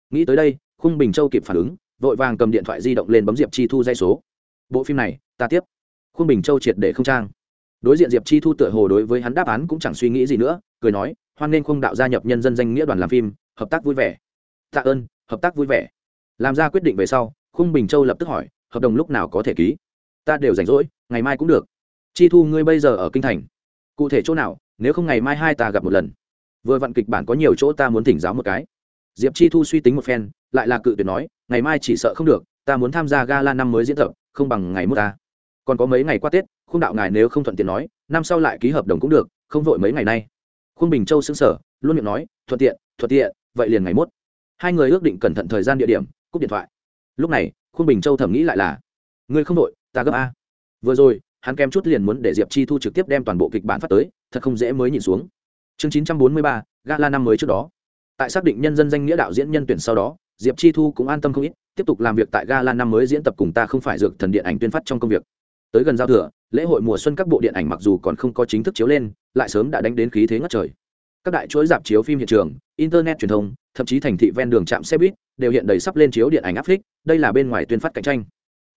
Nghĩ tới đây khung bình châu kịp phản ứng, vội vàng cầm điện thoại di động lên bấm diệp chi thu dây số. Bộ phim này, ta tiếp. Khung bình châu triệt để không trang. Đối diện diệp chi thu tựa hồ đối với hắn đáp án cũng chẳng suy nghĩ gì nữa, cười nói, hoan nghênh khung đạo gia nhập nhân dân danh nghĩa đoàn làm phim, hợp tác vui vẻ. Tạ ơn, hợp tác vui vẻ. Làm ra quyết định về sau khung bình châu lập tức hỏi, hợp đồng lúc nào có thể ký? Ta đều rảnh rỗi, ngày mai cũng được chi thu, ngươi bây giờ ở kinh thành. Cụ thể chỗ nào, nếu không ngày mai hai ta gặp một lần. Vừa vặn kịch bản có nhiều chỗ ta muốn thỉnh giáo một cái. Diệp chi thu suy tính một phen, lại là cự tuyệt nói, ngày mai chỉ sợ không được, ta muốn tham gia gala năm mới diễn tập, không bằng ngày mốt ta. Còn có mấy ngày qua tết, khung đạo ngài nếu không thuận tiện nói, năm sau lại ký hợp đồng cũng được, không vội mấy ngày nay. Khung bình châu xứng sở luôn miệng nói, thuận tiện thuận tiện, vậy liền ngày mốt. Hai người ước định cẩn thận thời gian địa điểm, cúp điện thoại. Lúc này, khung bình châu thẩm nghĩ lại là, ngươi không đội ta gấp a. Vừa rồi hắn kém chút liền muốn để diệp chi thu trực tiếp đem toàn bộ kịch bản phát tới, thật không dễ mới nhìn xuống. Chương chín trăm bốn mươi ba, gala năm mới trước đó. Tại xác định nhân dân danh nghĩa đạo diễn nhân tuyển sau đó, diệp chi thu cũng an tâm không ít, tiếp tục làm việc tại gala năm mới diễn tập cùng ta không phải dược thần điện ảnh tuyên phát trong công việc. Tới gần giao thừa, lễ hội mùa xuân các bộ điện ảnh mặc dù còn không có chính thức chiếu lên, lại sớm đã đánh đến khí thế ngất trời. Các đại chuỗi dạp chiếu phim hiện trường, internet truyền thông, thậm chí thành thị ven đường trạm xe buýt, đều hiện đầy sắp lên chiếu điện ảnh áp phích đây là bên ngoài tuyên phát cạnh tranh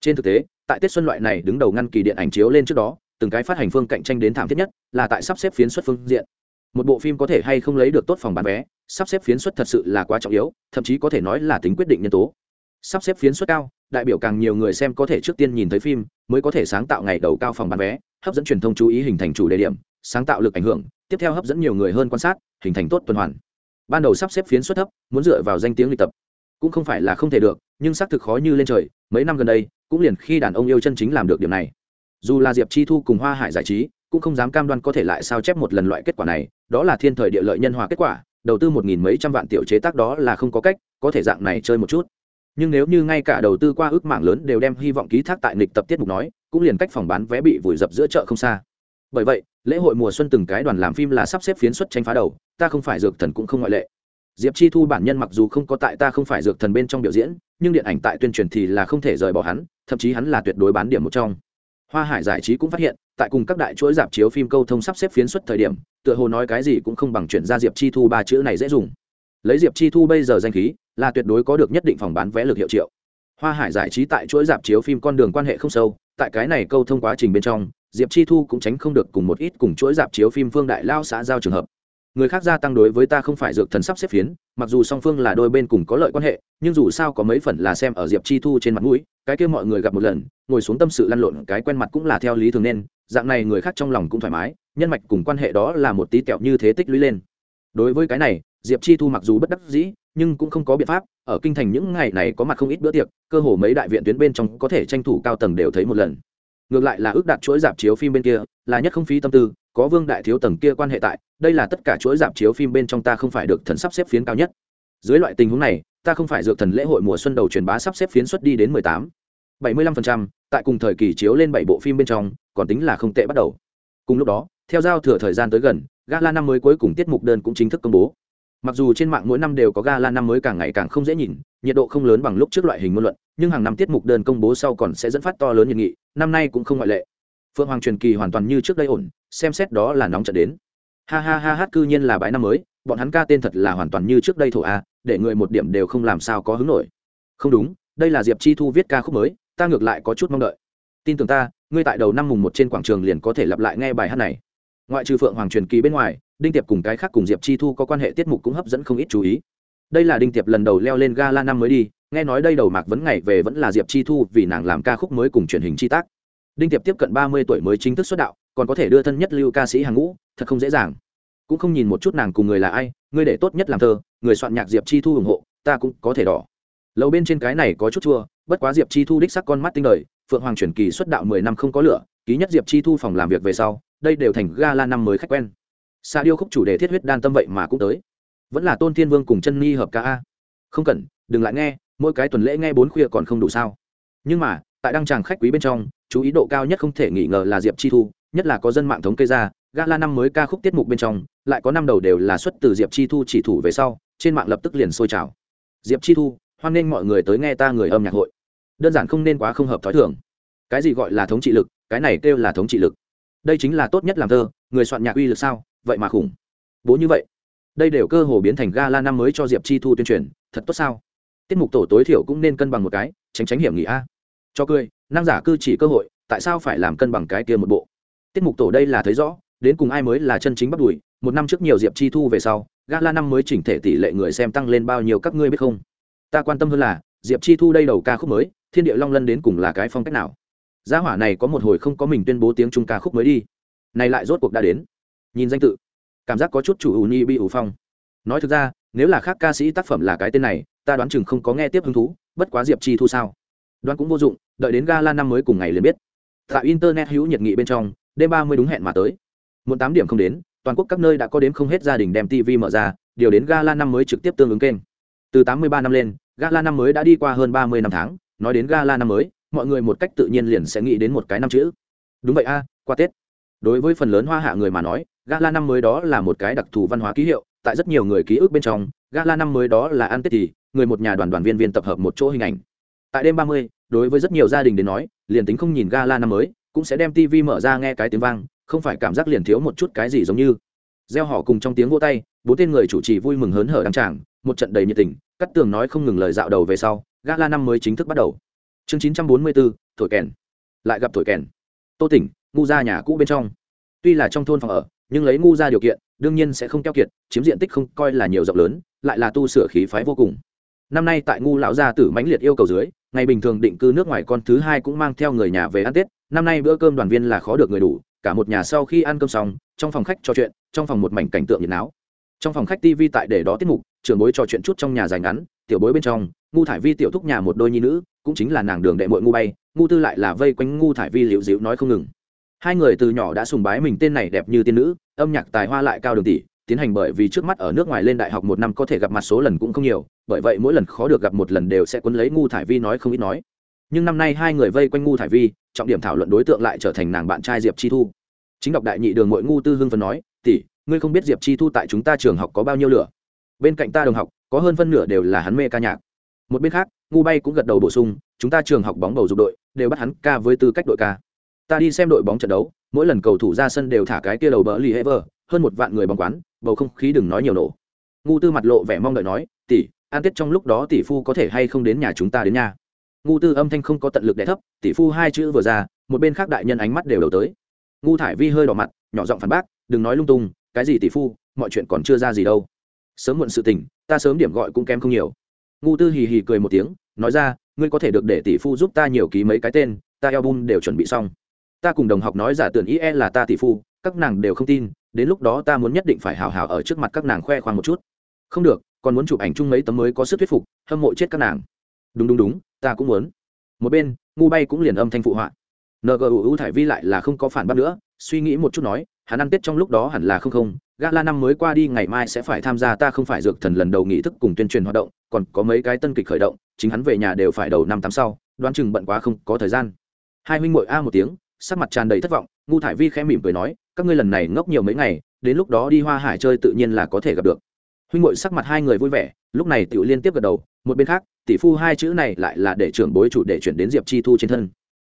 trên thực tế, tại tết xuân loại này đứng đầu ngăn kỳ điện ảnh chiếu lên trước đó, từng cái phát hành phương cạnh tranh đến thảm thiết nhất là tại sắp xếp phiến xuất phương diện. Một bộ phim có thể hay không lấy được tốt phòng bán vé, sắp xếp phiến xuất thật sự là quá trọng yếu, thậm chí có thể nói là tính quyết định nhân tố. Sắp xếp phiến xuất cao, đại biểu càng nhiều người xem có thể trước tiên nhìn thấy phim, mới có thể sáng tạo ngày đầu cao phòng bán vé, hấp dẫn truyền thông chú ý hình thành chủ đề điểm, sáng tạo lực ảnh hưởng, tiếp theo hấp dẫn nhiều người hơn quan sát, hình thành tốt tuần hoàn. Ban đầu sắp xếp phiến xuất thấp, muốn dựa vào danh tiếng lịch tập cũng không phải là không thể được, nhưng xác thực khó như lên trời, mấy năm gần đây, cũng liền khi đàn ông yêu chân chính làm được điểm này. Dù là diệp chi thu cùng hoa hải giải trí, cũng không dám cam đoan có thể lại sao chép một lần loại kết quả này, đó là thiên thời địa lợi nhân hòa kết quả, đầu tư một nghìn mấy trăm vạn tiểu chế tác đó là không có cách, có thể dạng này chơi một chút. Nhưng nếu như ngay cả đầu tư qua ước mạng lớn đều đem hy vọng ký thác tại nghịch tập tiết mục nói, cũng liền cách phòng bán vé bị vùi dập giữa chợ không xa. Bởi vậy, lễ hội mùa xuân từng cái đoàn làm phim là sắp xếp phiến xuất tranh phá đầu, ta không phải dược thần cũng không ngoại lệ diệp chi thu bản nhân mặc dù không có tại ta không phải dược thần bên trong biểu diễn, nhưng điện ảnh tại tuyên truyền thì là không thể rời bỏ hắn, thậm chí hắn là tuyệt đối bán điểm một trong. Hoa hải giải trí cũng phát hiện, tại cùng các đại chuỗi dạp chiếu phim câu thông sắp xếp phiến xuất thời điểm, tựa hồ nói cái gì cũng không bằng chuyển ra diệp chi thu ba chữ này dễ dùng. Lấy diệp chi thu bây giờ danh khí, là tuyệt đối có được nhất định phòng bán vé lực hiệu triệu. Hoa hải giải trí tại chuỗi dạp chiếu phim con đường quan hệ không sâu, tại cái này câu thông quá trình bên trong, diệp chi thu cũng tránh không được cùng một ít cùng chuỗi dạp chiếu phim phương đại lao xã giao trường hợp người khác gia tăng đối với ta không phải dược thần sắp xếp phiến, mặc dù song phương là đôi bên cùng có lợi quan hệ, nhưng dù sao có mấy phần là xem ở diệp chi thu trên mặt mũi, cái kia mọi người gặp một lần, ngồi xuống tâm sự lăn lộn cái quen mặt cũng là theo lý thường nên, dạng này người khác trong lòng cũng thoải mái, nhân mạch cùng quan hệ đó là một tí kẹo như thế tích lũy lên. Đối với cái này, diệp chi thu mặc dù bất đắc dĩ, nhưng cũng không có biện pháp, ở kinh thành những ngày này có mặt không ít bữa tiệc, cơ hồ mấy đại viện tuyến bên trong có thể tranh thủ cao tầng đều thấy một lần. Ngược lại là ước đạt chuỗi dạp chiếu phim bên kia, là nhất không phí tâm tư có vương đại thiếu tầng kia quan hệ tại, đây là tất cả chuỗi dạp chiếu phim bên trong ta không phải được thần sắp xếp phiến cao nhất. Dưới loại tình huống này, ta không phải dược thần lễ hội mùa xuân đầu truyền bá sắp xếp phiến xuất đi đến mười tám. bảy mươi lăm phần trăm, tại cùng thời kỳ chiếu lên bảy bộ phim bên trong, còn tính là không tệ bắt đầu. Cùng lúc đó, theo giao thừa thời gian tới gần, gala năm mới cuối cùng tiết mục đơn cũng chính thức công bố. Mặc dù trên mạng mỗi năm đều có gala năm mới càng ngày càng không dễ nhìn, nhiệt độ không lớn bằng lúc trước loại hình ngôn luận, nhưng hàng năm tiết mục đơn công bố sau còn sẽ dẫn phát to lớn nhiệt nghị, năm nay cũng không ngoại lệ. Phượng hoàng truyền kỳ hoàn toàn như trước đây ổn xem xét đó là nóng trận đến. Ha ha ha hát cư nhiên là bãi năm mới, bọn hắn ca tên thật là hoàn toàn như trước đây thổ a, để người một điểm đều không làm sao có hứng nổi. Không đúng, đây là diệp chi thu viết ca khúc mới, ta ngược lại có chút mong đợi. Tin tưởng ta, ngươi tại đầu năm mùng một trên quảng trường liền có thể lặp lại nghe bài hát này. Ngoại trừ phượng hoàng truyền kỳ bên ngoài, đinh tiệp cùng cái khác cùng diệp chi thu có quan hệ tiết mục cũng hấp dẫn không ít chú ý. Đây là đinh tiệp lần đầu leo lên gala năm mới đi, nghe nói đây đầu mạc vấn ngày về vẫn là diệp chi thu vì nàng làm ca khúc mới cùng truyền hình chi tác. Đinh tiệp tiếp cận ba mươi tuổi mới chính thức xuất đạo còn có thể đưa thân nhất lưu ca sĩ hàng ngũ, thật không dễ dàng. Cũng không nhìn một chút nàng cùng người là ai, ngươi để tốt nhất làm thơ, người soạn nhạc diệp chi thu ủng hộ, ta cũng có thể đỏ. Lầu bên trên cái này có chút chua, bất quá diệp chi thu đích sắc con mắt tinh đời, phượng hoàng truyền kỳ xuất đạo mười năm không có lửa, ký nhất diệp chi thu phòng làm việc về sau, đây đều thành gala năm mới khách quen. Xa điêu khúc chủ đề thiết huyết đan tâm vậy mà cũng tới. Vẫn là tôn thiên vương cùng chân ni hợp ca a. Không cần, đừng lại nghe, mỗi cái tuần lễ nghe bốn khuya còn không đủ sao. Nhưng mà, tại đăng tràng khách quý bên trong, chú ý độ cao nhất không thể nghi ngờ là diệp chi thu nhất là có dân mạng thống kê ra, gala năm mới ca khúc tiết mục bên trong, lại có năm đầu đều là xuất từ diệp chi thu chỉ thủ về sau, trên mạng lập tức liền sôi trào. Diệp chi thu, hoan nghênh mọi người tới nghe ta người âm nhạc hội. Đơn giản không nên quá không hợp t h ó i thường. Cái gì gọi là thống trị lực, cái này kêu là thống trị lực. Đây chính là tốt nhất làm thơ, người soạn nhạc uy lực sao, vậy mà khủng. Bố như vậy, đây đều cơ hồ biến thành gala năm mới cho diệp chi thu tuyên truyền, thật tốt sao? Tiết mục tổ tối thiểu cũng nên cân bằng một cái, tránh tránh hiểm nghỉ a. Cho cười, năng giả cư chỉ cơ hội, tại sao phải làm cân bằng cái kia một bộ? Tiết mục tổ đây là thấy rõ, đến cùng ai mới là chân chính bắt đùi một năm trước nhiều diệp chi thu về sau, gala năm mới chỉnh thể tỷ lệ người xem tăng lên bao nhiêu các ngươi biết không? Ta quan tâm hơn là, diệp chi thu đây đầu ca khúc mới, thiên địa long lân đến cùng là cái phong cách nào? Gia hỏa này có một hồi không có mình tuyên bố tiếng trung ca khúc mới đi. Này lại rốt cuộc đã đến. Nhìn danh tự, cảm giác có chút chủ ủ nhi bị ủ phong. Nói thực ra, nếu là khác ca sĩ tác phẩm là cái tên này, ta đoán chừng không có nghe tiếp hứng thú, bất quá diệp chi thu sao? Đoán cũng vô dụng, đợi đến gala năm mới cùng ngày liền biết. Tại internet hữu nhiệt nghị bên trong đêm ba mươi đúng hẹn mà tới. Một tám điểm không đến, toàn quốc các nơi đã có đến không hết gia đình đem tv mở ra, điều đến gala năm mới trực tiếp tương ứng kênh. Từ tám mươi ba năm lên, gala năm mới đã đi qua hơn ba mươi năm tháng, nói đến gala năm mới, mọi người một cách tự nhiên liền sẽ nghĩ đến một cái năm chữ. Đúng vậy a, qua tết. Đối với phần lớn hoa hạ người mà nói, gala năm mới đó là một cái đặc thù văn hóa ký hiệu, tại rất nhiều người ký ức bên trong, gala năm mới đó là ăn tết thì, người một nhà đoàn đoàn viên viên tập hợp một chỗ hình ảnh. Tại đêm ba mươi, đối với rất nhiều gia đình đến nói, liền tính không nhìn gala năm mới cũng sẽ đem tv mở ra nghe cái tiếng vang, không phải cảm giác liền thiếu một chút cái gì giống như. Gieo họ cùng trong tiếng vô tay, bốn tên người chủ trì vui mừng hớn hở đăng tràng, một trận đầy nhiệt tình, cắt tường nói không ngừng lời dạo đầu về sau, gala năm mới chính thức bắt đầu. Chương chín trăm bốn mươi bốn, thổi kèn. Lại gặp thổi kèn. Tô tỉnh, ngu ra nhà cũ bên trong. Tuy là trong thôn phòng ở, nhưng lấy ngu ra điều kiện, đương nhiên sẽ không keo kiệt, chiếm diện tích không coi là nhiều rộng lớn, lại là tu sửa khí phái vô cùng. Năm nay tại ngu lão gia tử mãnh liệt yêu cầu dưới ngày bình thường định cư nước ngoài con thứ hai cũng mang theo người nhà về ăn tết, năm nay bữa cơm đoàn viên là khó được người đủ, cả một nhà sau khi ăn cơm xong, trong phòng khách trò chuyện, trong phòng một mảnh cảnh tượng nhiệt náo. Trong phòng khách tv tại để đó tiết mục, trưởng bối trò chuyện chút trong nhà dài ngắn, tiểu bối bên trong, ngu thải vi tiểu thúc nhà một đôi nhi nữ, cũng chính là nàng đường đệ mội ngu bay, ngu tư lại là vây quanh ngu thải vi liễu dịu nói không ngừng. Hai người từ nhỏ đã sùng bái mình tên này đẹp như tiên nữ, âm nhạc tài hoa lại cao đường tỷ tiến hành bởi vì trước mắt ở nước ngoài lên đại học một năm có thể gặp mặt số lần cũng không nhiều, bởi vậy mỗi lần khó được gặp một lần đều sẽ quấn lấy ngu thải vi nói không ít nói. Nhưng năm nay hai người vây quanh ngu thải vi, trọng điểm thảo luận đối tượng lại trở thành nàng bạn trai diệp chi thu. Chính đọc đại nhị đường mội ngu tư hưng phân nói, tỷ, ngươi không biết diệp chi thu tại chúng ta trường học có bao nhiêu lửa? Bên cạnh ta đồng học, có hơn phân nửa đều là hắn mê ca nhạc. Một bên khác, ngu bay cũng gật đầu bổ sung, chúng ta trường học bóng bầu dục đội, đều bắt hắn ca với tư cách đội ca. Ta đi xem đội bóng trận đấu, mỗi lần cầu thủ ra sân đều thả cái kia đầu bờ lì hệ vờ hơn một vạn người bóng quán, bầu không khí đừng nói nhiều nổ. Ngu tư mặt lộ vẻ mong đợi nói, tỷ an tết trong lúc đó tỷ phu có thể hay không đến nhà chúng ta đến nhà ngu tư âm thanh không có tận lực đẻ thấp, tỷ phu hai chữ vừa ra, một bên khác đại nhân ánh mắt đều đầu tới. Ngu thải vi hơi đỏ mặt, nhỏ giọng phản bác, đừng nói lung tung, cái gì tỷ phu, mọi chuyện còn chưa ra gì đâu. Sớm muộn sự tình, ta sớm điểm gọi cũng kém không nhiều. Ngu tư hì hì cười một tiếng, nói ra, ngươi có thể được để tỷ phu giúp ta nhiều ký mấy cái tên, ta album đều chuẩn bị xong. Ta cùng đồng học nói giả tưởng ý e là ta tỷ phu, các nàng đều không tin đến lúc đó ta muốn nhất định phải hào hào ở trước mặt các nàng khoe khoang một chút. Không được, còn muốn chụp ảnh chung mấy tấm mới có sức thuyết phục, hâm mộ chết các nàng. Đúng đúng đúng, ta cũng muốn. Một bên, ngu bay cũng liền âm thanh phụ họa. Ngu thải vi lại là không có phản bác nữa, suy nghĩ một chút nói, hắn ăn tết trong lúc đó hẳn là không không, gala năm mới qua đi ngày mai sẽ phải tham gia ta không phải dược thần lần đầu nghị thức cùng tuyên truyền hoạt động, còn có mấy cái tân kịch khởi động, chính hắn về nhà đều phải đầu năm tám sau, đoán chừng bận quá không có thời gian. Hai huynh muội a một tiếng, sắc mặt tràn đầy thất vọng, ngu thải vi khẽ mỉm cười nói các ngươi lần này ngốc nhiều mấy ngày, đến lúc đó đi hoa hải chơi tự nhiên là có thể gặp được. Huynh ngội sắc mặt hai người vui vẻ, lúc này tiểu liên tiếp gật đầu, một bên khác, tỷ phu hai chữ này lại là để trưởng bối chủ để chuyển đến diệp chi thu trên thân.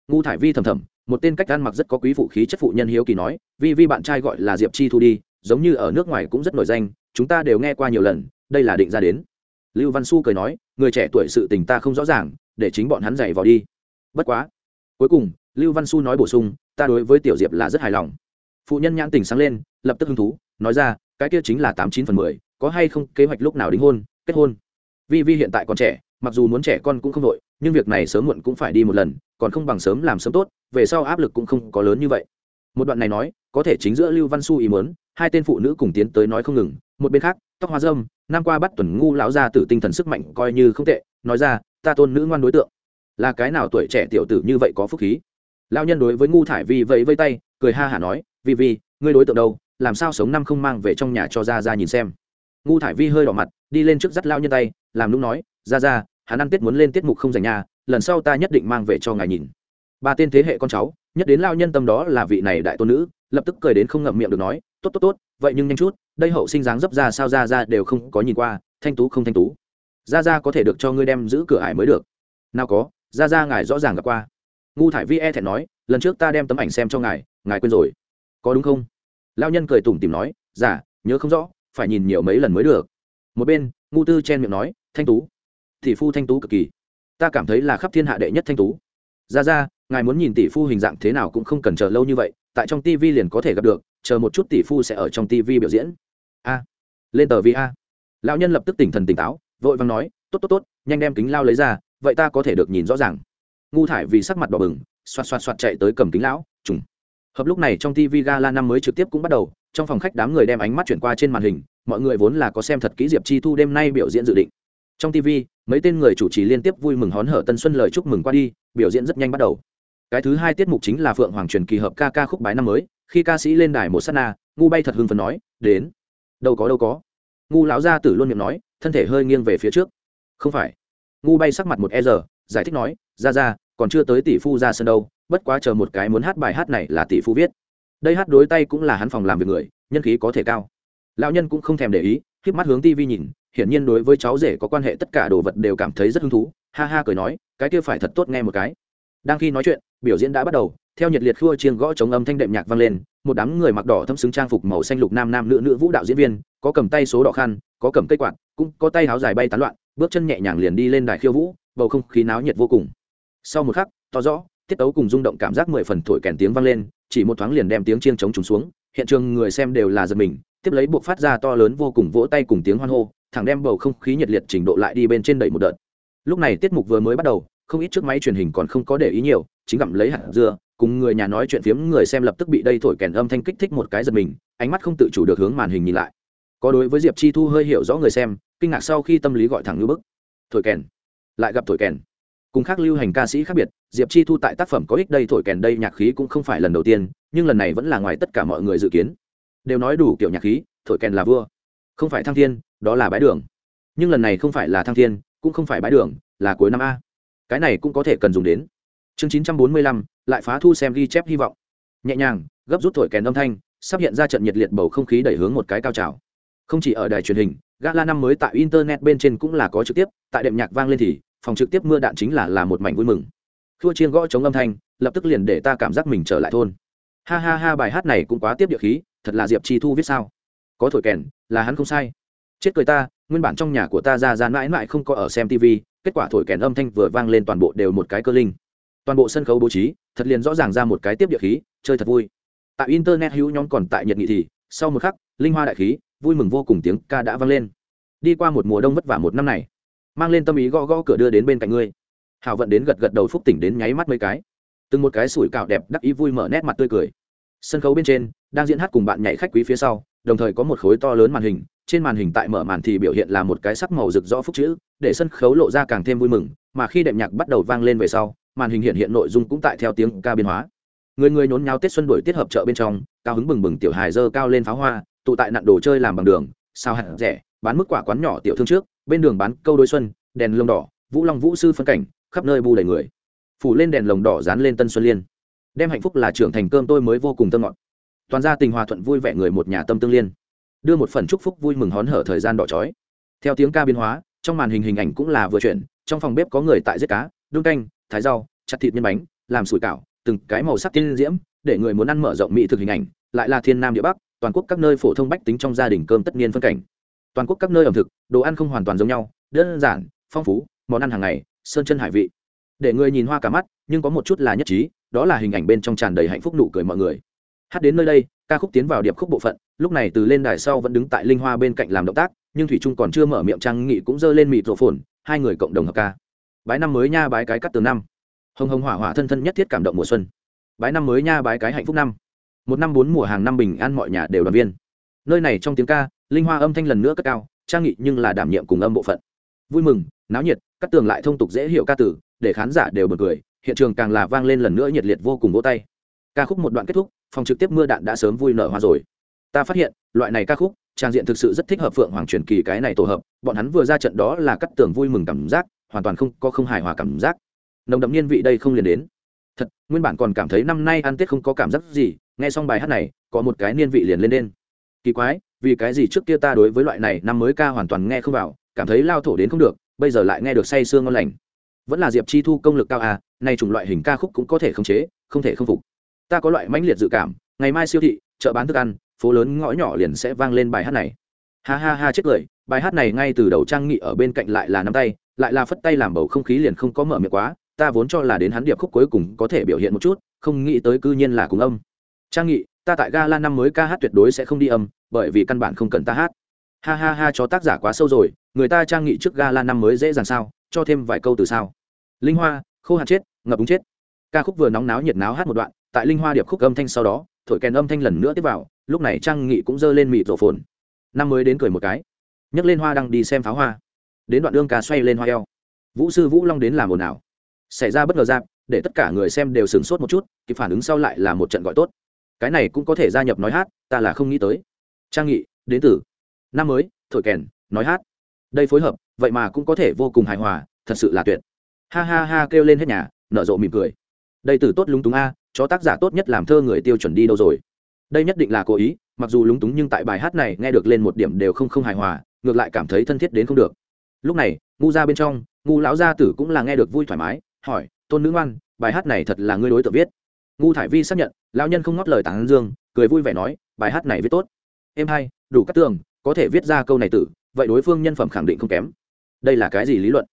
Ngu thải vi thầm thầm, một tên cách ăn mặc rất có quý phụ khí chất phụ nhân hiếu kỳ nói, vi vi bạn trai gọi là diệp chi thu đi, giống như ở nước ngoài cũng rất nổi danh, chúng ta đều nghe qua nhiều lần, đây là định ra đến. Lưu văn su cười nói, người trẻ tuổi sự tình ta không rõ ràng, để chính bọn hắn dạy vào đi. Bất quá, cuối cùng, lưu văn su nói bổ sung, ta đối với tiểu diệp là rất hài lòng phụ nhân nhãn tình sáng lên, lập tức hứng thú, nói ra, cái kia chính là tám chín phần mười, có hay không kế hoạch lúc nào đính hôn, kết hôn? Vi vi hiện tại còn trẻ, mặc dù muốn trẻ con cũng không đội nhưng việc này sớm muộn cũng phải đi một lần, còn không bằng sớm làm sớm tốt, về sau áp lực cũng không có lớn như vậy. Một đoạn này nói, có thể chính giữa lưu văn su ý mớn hai tên phụ nữ cùng tiến tới nói không ngừng, một bên khác, tóc hoa dâm, năm qua bắt tuần ngu lão ra từ tinh thần sức mạnh coi như không tệ, nói ra, ta tôn nữ ngoan đối tượng. Là cái nào tuổi trẻ tiểu tử như vậy có phúc khí? Lao nhân đối với ngu thải vi vẫy vây tay, cười ha hả nói vi vi, ngươi đối tượng đâu? Làm sao sống năm không mang về trong nhà cho ra ra nhìn xem? Ngu thải vi hơi đỏ mặt, đi lên trước dắt lao nhân tay, làm lúc nói ra ra hắn ăn tết muốn lên tiết mục không dành nhà, lần sau ta nhất định mang về cho ngài nhìn. Ba tên thế hệ con cháu, nhất đến lao nhân tâm đó là vị này đại tôn nữ, lập tức cười đến không ngậm miệng được nói, tốt tốt tốt, vậy nhưng nhanh chút, đây hậu sinh dáng dấp ra sao ra ra đều không có nhìn qua, thanh tú không thanh tú. Ra ra có thể được cho ngươi đem giữ cửa ải mới được. Nào có ra ra ngài rõ ràng gặp qua. Ngu thải vi e thẹn nói, lần trước ta đem tấm ảnh xem cho ngài ngài quên rồi có đúng không? Lao nhân cười tủm tìm nói giả dạ, nhớ không rõ phải nhìn nhiều mấy lần mới được. Một bên ngu tư chen miệng nói thanh tú. Tỷ phu thanh tú cực kỳ. Ta cảm thấy là khắp thiên hạ đệ nhất thanh tú. Ra ra ngài muốn nhìn tỷ phu hình dạng thế nào cũng không cần chờ lâu như vậy tại trong tv liền có thể gặp được chờ một chút tỷ phu sẽ ở trong tv biểu diễn. A. Lên tờ vi a. Lão nhân lập tức tỉnh thần tỉnh táo vội vàng nói tốt tốt tốt nhanh đem kính lao lấy ra vậy ta có thể được nhìn rõ ràng. Ngu thải vì sắc mặt đỏ bừng xoạt xoạt xoạt chạy tới cầm kính lão trùng hợp lúc này trong tv gala năm mới trực tiếp cũng bắt đầu, trong phòng khách đám người đem ánh mắt chuyển qua trên màn hình, mọi người vốn là có xem thật kỹ diệp chi thu đêm nay biểu diễn dự định. Trong tv mấy tên người chủ trì liên tiếp vui mừng hón hở tân xuân lời chúc mừng qua đi, biểu diễn rất nhanh bắt đầu. Cái thứ hai tiết mục chính là phượng hoàng truyền kỳ hợp ca ca khúc bái năm mới, khi ca sĩ lên đài một s á t na, ngu bay thật hưng phấn nói, đến. Đâu có đâu có. Ngu lão gia tử luôn miệng nói, thân thể hơi nghiêng về phía trước. Không phải. Ngu bay sắc mặt một e giờ giải thích nói, ra ra, còn chưa tới tỷ phu ra sân đâu bất quá chờ một cái muốn hát bài hát này là tỷ phú viết. Đây hát đối tay cũng là hắn phòng làm việc người, nhân khí có thể cao. Lão nhân cũng không thèm để ý k mắt hướng tivi nhìn, hiển nhiên đối với cháu rể có quan hệ tất cả đồ vật đều cảm thấy rất hứng thú, ha ha cười nói, cái kia phải thật tốt nghe một cái. Đang khi nói chuyện, biểu diễn đã bắt đầu, theo nhiệt liệt khua chiêng gõ chống âm thanh đệm nhạc vang lên, một đám người mặc đỏ thâm xứng trang phục màu xanh lục nam nam nữ nữ vũ đạo diễn viên, có cầm tay số đỏ khăn, có cầm cây quạt, cũng có tay áo dài bay tán loạn, bước chân nhẹ nhàng liền đi lên đài khiêu vũ, bầu không khí náo nhiệt vô cùng. Sau một khắc, to rõ tiết tấu cùng rung động cảm giác mười phần thổi kèn tiếng vang lên, chỉ một thoáng liền đem tiếng chiêng chống trùng xuống, hiện trường người xem đều là giật mình, tiếp lấy buộc phát ra to lớn vô cùng vỗ tay cùng tiếng hoan hô, thẳng đem bầu không khí nhiệt liệt trình độ lại đi bên trên đẩy một đợt. Lúc này tiết mục vừa mới bắt đầu, không ít chiếc máy truyền hình còn không có để ý nhiều, chính gặm lấy hạt dưa, cùng người nhà nói chuyện phiếm người xem lập tức bị đây thổi kèn âm thanh kích thích một cái giật mình, ánh mắt không tự chủ được hướng màn hình nhìn lại. Có đối với diệp chi thu hơi hiểu rõ người xem, kinh ngạc sau khi tâm lý gọi thẳng như bức. Thổi kèn. Lại gặp thổi kèn cùng khác lưu hành ca sĩ khác biệt, diệp chi thu tại tác phẩm có ích đây thổi kèn đây nhạc khí cũng không phải lần đầu tiên, nhưng lần này vẫn là ngoài tất cả mọi người dự kiến. Đều nói đủ kiểu nhạc khí, thổi kèn là vua. Không phải thăng thiên, đó là bãi đường. Nhưng lần này không phải là thăng thiên, cũng không phải bãi đường, là cuối năm a. Cái này cũng có thể cần dùng đến. Chương chín trăm bốn mươi lăm, lại phá thu xem ghi chép hy vọng. Nhẹ nhàng, gấp rút thổi kèn âm thanh, sắp hiện ra trận nhiệt liệt bầu không khí đẩy hướng một cái cao trào. Không chỉ ở đài truyền hình, gala năm mới tại internet bên trên cũng là có trực tiếp, tại đệm nhạc vang lên thì phòng trực tiếp mưa đạn chính là là một mảnh vui mừng. Thua chiên gõ chống âm thanh, lập tức liền để ta cảm giác mình trở lại thôn. Ha ha ha, bài hát này cũng quá tiếp địa khí, thật là diệp chi thu viết sao? Có thổi kèn, là hắn không sai. Chết cười ta, nguyên bản trong nhà của ta ra ra mãi mãi không có ở xem tv kết quả thổi kèn âm thanh vừa vang lên toàn bộ đều một cái cơ linh. Toàn bộ sân khấu bố trí, thật liền rõ ràng ra một cái tiếp địa khí, chơi thật vui. Tại internet hữu nhóm còn tại nhật nghị thì, sau một khắc, linh hoa đại khí, vui mừng vô cùng tiếng ca đã vang lên. Đi qua một mùa đông vất vả một năm này mang lên tâm ý gõ gõ cửa đưa đến bên cạnh ngươi. Hào vận đến gật gật đầu phúc tỉnh đến nháy mắt mấy cái. Từng một cái sủi cạo đẹp đắc ý vui mở nét mặt tươi cười. Sân khấu bên trên, đang diễn hát cùng bạn nhảy khách quý phía sau, đồng thời có một khối to lớn màn hình, trên màn hình tại mở màn thì biểu hiện là một cái sắc màu rực rõ phúc chữ, để sân khấu lộ ra càng thêm vui mừng, mà khi đệm nhạc bắt đầu vang lên về sau, màn hình hiện hiện nội dung cũng tại theo tiếng ca biên hóa. Người người nhốn nháo tết xuân đổi tiết hợp chợ bên trong, cao hứng bừng bừng tiểu hài dơ cao lên pháo hoa, tụ tại nặn đồ chơi làm bằng đường, sao hạt rẻ, bán mức quả quán nhỏ tiểu thương trước bên đường bán câu đối xuân, đèn lồng đỏ, vũ long vũ sư phân cảnh, khắp nơi bu đầy người. Phủ lên đèn lồng đỏ dán lên tân xuân liên. Đem hạnh phúc là trưởng thành cơm tôi mới vô cùng tâm ngọt. Toàn gia tình hòa thuận vui vẻ người một nhà tâm tương liên. Đưa một phần chúc phúc vui mừng hón hở thời gian đỏ chói. Theo tiếng ca biến hóa, trong màn hình hình ảnh cũng là vừa chuyển, trong phòng bếp có người tại giết cá, đun canh, thái rau, chặt thịt nhân bánh, làm sủi cảo, từng cái màu sắc tiên diễm, để người muốn ăn mở rộng mỹ thực hình ảnh, lại là thiên nam địa bắc, toàn quốc các nơi phổ thông bách tính trong gia đình cơm tất niên phân cảnh toàn quốc các nơi ẩm thực, đồ ăn không hoàn toàn giống nhau, đơn giản, phong phú, món ăn hàng ngày, sơn chân hải vị. Để người nhìn hoa cả mắt, nhưng có một chút là nhất trí, đó là hình ảnh bên trong tràn đầy hạnh phúc nụ cười mọi người. Hát đến nơi đây, ca khúc tiến vào điệp khúc bộ phận, lúc này từ lên đài sau vẫn đứng tại linh hoa bên cạnh làm động tác, nhưng thủy trung còn chưa mở miệng trang nghị cũng giơ lên mịt rổ phồn hai người cộng đồng hợp ca. Bái năm mới nha, bái cái cắt tường năm. Hồng hồng hỏa hỏa thân thân nhất thiết cảm động mùa xuân. Bái năm mới nha, bái cái hạnh phúc năm. Một năm bốn mùa hàng năm bình an mọi nhà đều đoàn viên nơi này trong tiếng ca, linh hoa âm thanh lần nữa cất cao, trang nghị nhưng là đảm nhiệm cùng âm bộ phận. Vui mừng, náo nhiệt cắt tường lại thông tục dễ hiểu ca tử để khán giả đều bật cười, hiện trường càng là vang lên lần nữa nhiệt liệt vô cùng vỗ tay. Ca khúc một đoạn kết thúc, phòng trực tiếp mưa đạn đã sớm vui nở hoa rồi. Ta phát hiện, loại này ca khúc, trang diện thực sự rất thích hợp phượng hoàng truyền kỳ cái này tổ hợp, bọn hắn vừa ra trận đó là cắt tường vui mừng cảm giác, hoàn toàn không có không hài hòa cảm giác. Nồng đậm niên vị đây không liền đến. Thật, nguyên bản còn cảm thấy năm nay ăn tết không có cảm giác gì, nghe xong bài hát này, có một cái niên vị liền lên lên kỳ quái, vì cái gì trước kia ta đối với loại này năm mới ca hoàn toàn nghe không vào, cảm thấy lao thổ đến không được, bây giờ lại nghe được say sương ngon lành. Vẫn là diệp chi thu công lực cao à nay chủng loại hình ca khúc cũng có thể khống chế, không thể không phục. Ta có loại mãnh liệt dự cảm, ngày mai siêu thị, chợ bán thức ăn, phố lớn ngõ nhỏ liền sẽ vang lên bài hát này. Ha ha ha, chết cười, bài hát này ngay từ đầu trang nghị ở bên cạnh lại là nắm tay, lại là phất tay làm bầu không khí liền không có mở miệng quá, ta vốn cho là đến hắn điệp khúc cuối cùng có thể biểu hiện một chút, không nghĩ tới cư nhiên là cùng âm. Trang nghị ta tại gala năm mới ca hát tuyệt đối sẽ không đi âm, bởi vì căn bản không cần ta hát. Ha ha ha cho tác giả quá sâu rồi, người ta trang nghị trước gala năm mới dễ dàng sao, cho thêm vài câu từ sao. Linh hoa, khô hạt chết, ngập úng chết. Ca khúc vừa nóng náo nhiệt náo hát một đoạn, tại linh hoa điệp khúc âm thanh sau đó, thổi kèn âm thanh lần nữa tiếp vào, lúc này trang nghị cũng giơ lên mịt rổ phồn. Năm mới đến cười một cái. Nhấc lên hoa đang đi xem pháo hoa. Đến đoạn đương ca xoay lên hoa eo. Vũ sư vũ long đến làm ồn ào. Xảy ra bất ngờ giáp để tất cả người xem đều sửng sốt một chút, kịp phản ứng sau lại là một trận gọi tốt cái này cũng có thể gia nhập nói hát, ta là không nghĩ tới. Trang nghị, đến từ năm mới, thổi kèn, nói hát. Đây phối hợp, vậy mà cũng có thể vô cùng hài hòa, thật sự là tuyệt. Ha ha ha, kêu lên hết nhà, nở rộ mỉm cười. Đây từ tốt lúng túng a cho tác giả tốt nhất làm thơ người tiêu chuẩn đi đâu rồi? Đây nhất định là cố ý, mặc dù lúng túng nhưng tại bài hát này nghe được lên một điểm đều không không hài hòa, ngược lại cảm thấy thân thiết đến không được. Lúc này, ngu ra bên trong, ngu lão gia tử cũng là nghe được vui thoải mái, hỏi, tôn nữ ngoan, bài hát này thật là ngươi đối tượng viết? Ngu thải vi xác nhận, lão nhân không ngót lời tán dương, cười vui vẻ nói, bài hát này viết tốt. Em hay đủ các tường, có thể viết ra câu này tử, vậy đối phương nhân phẩm khẳng định không kém. Đây là cái gì lý luận?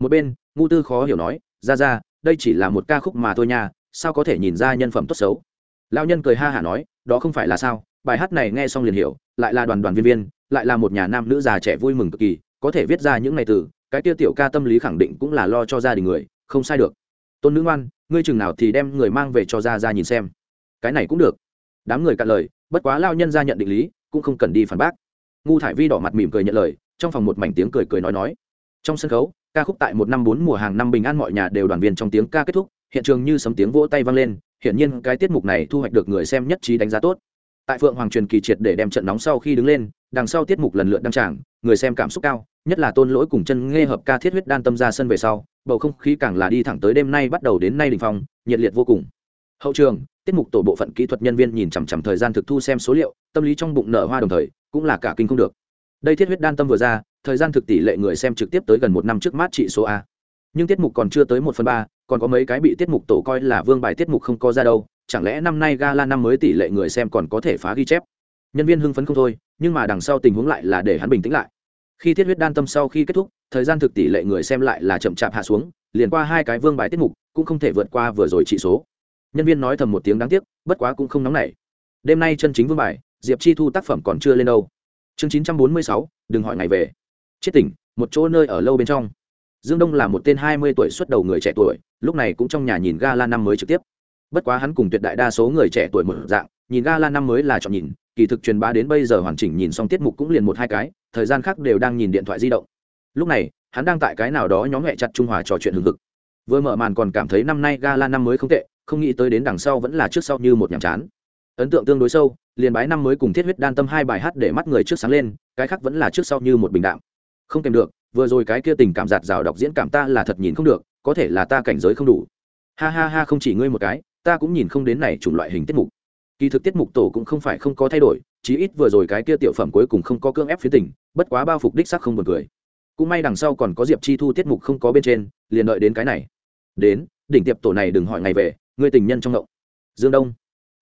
Một bên, ngu tư khó hiểu nói, ra ra, đây chỉ là một ca khúc mà thôi nha, sao có thể nhìn ra nhân phẩm tốt xấu? Lão nhân cười ha hả nói, đó không phải là sao, bài hát này nghe xong liền hiểu, lại là đoàn đoàn viên viên, lại là một nhà nam nữ già trẻ vui mừng cực kỳ, có thể viết ra những ngày từ cái tiêu tiểu ca tâm lý khẳng định cũng là lo cho gia đình người, không sai được tôn nữ ngoan, ngươi chừng nào thì đem người mang về cho ra ra nhìn xem. Cái này cũng được. Đám người cạn lời, bất quá lao nhân ra nhận định lý, cũng không cần đi phản bác. Ngu thải vi đỏ mặt mỉm cười nhận lời, trong phòng một mảnh tiếng cười cười nói nói. Trong sân khấu, ca khúc tại một năm bốn mùa hàng năm bình an mọi nhà đều đoàn viên trong tiếng ca kết thúc, hiện trường như sấm tiếng vỗ tay vang lên, hiển nhiên cái tiết mục này thu hoạch được người xem nhất trí đánh giá tốt. Tại phượng hoàng truyền kỳ triệt để đem trận nóng sau khi đứng lên, đằng sau tiết mục lần lượt đăng trảng người xem cảm xúc cao, nhất là tôn lỗi cùng chân nghe hợp ca thiết huyết đan tâm ra sân về sau bầu không khí càng là đi thẳng tới đêm nay bắt đầu đến nay đình phong, nhiệt liệt vô cùng. Hậu trường, tiết mục tổ bộ phận kỹ thuật nhân viên nhìn chằm chằm thời gian thực thu xem số liệu, tâm lý trong bụng nở hoa đồng thời, cũng là cả kinh không được. Đây thiết huyết đan tâm vừa ra, thời gian thực tỷ lệ người xem trực tiếp tới gần một năm trước mát trị số a. Nhưng tiết mục còn chưa tới một phần ba, còn có mấy cái bị tiết mục tổ coi là vương bài tiết mục không có ra đâu, chẳng lẽ năm nay gala năm mới tỷ lệ người xem còn có thể phá ghi chép? Nhân viên hưng phấn không thôi, nhưng mà đằng sau tình huống lại là để hắn bình tĩnh lại khi thiết huyết đan tâm sau khi kết thúc, thời gian thực tỷ lệ người xem lại là chậm chạp hạ xuống, liền qua hai cái vương bài tiết mục, cũng không thể vượt qua vừa rồi trị số. Nhân viên nói thầm một tiếng đáng tiếc, bất quá cũng không nóng nảy. Đêm nay chân chính vương bài, diệp chi thu tác phẩm còn chưa lên đâu. Chương chín trăm bốn mươi sáu, đừng hỏi ngày về. Chết tỉnh, một chỗ nơi ở lâu bên trong. Dương đông là một tên hai mươi tuổi xuất đầu người trẻ tuổi, lúc này cũng trong nhà nhìn gala năm mới trực tiếp. Bất quá hắn cùng tuyệt đại đa số người trẻ tuổi một dạng, nhìn gala năm mới là chọn nhìn kỳ thực truyền bá đến bây giờ hoàn chỉnh nhìn xong tiết mục cũng liền một hai cái, thời gian khác đều đang nhìn điện thoại di động. Lúc này, hắn đang tại cái nào đó nhóm nghệ chặt trung hòa trò chuyện hừng hực. Vừa mở màn còn cảm thấy năm nay gala năm mới không tệ, không nghĩ tới đến đằng sau vẫn là trước sau như một nhàm chán. Ấn tượng tương đối sâu, liền bái năm mới cùng thiết huyết đan tâm hai bài hát để mắt người trước sáng lên, cái khác vẫn là trước sau như một bình đạm. Không kèm được, vừa rồi cái kia tình cảm giạt rào đọc diễn cảm ta là thật nhìn không được, có thể là ta cảnh giới không đủ. Ha ha ha không chỉ ngươi một cái, ta cũng nhìn không đến này chủng loại hình tiết mục kỳ thực tiết mục tổ cũng không phải không có thay đổi, chí ít vừa rồi cái kia tiểu phẩm cuối cùng không có cưỡng ép phía tỉnh bất quá bao phục đích sắc không buồn cười. Cũng may đằng sau còn có diệp chi thu tiết mục không có bên trên, liền đợi đến cái này. Đến, đỉnh tiệp tổ này đừng hỏi ngày về, người tình nhân trong động. dương đông.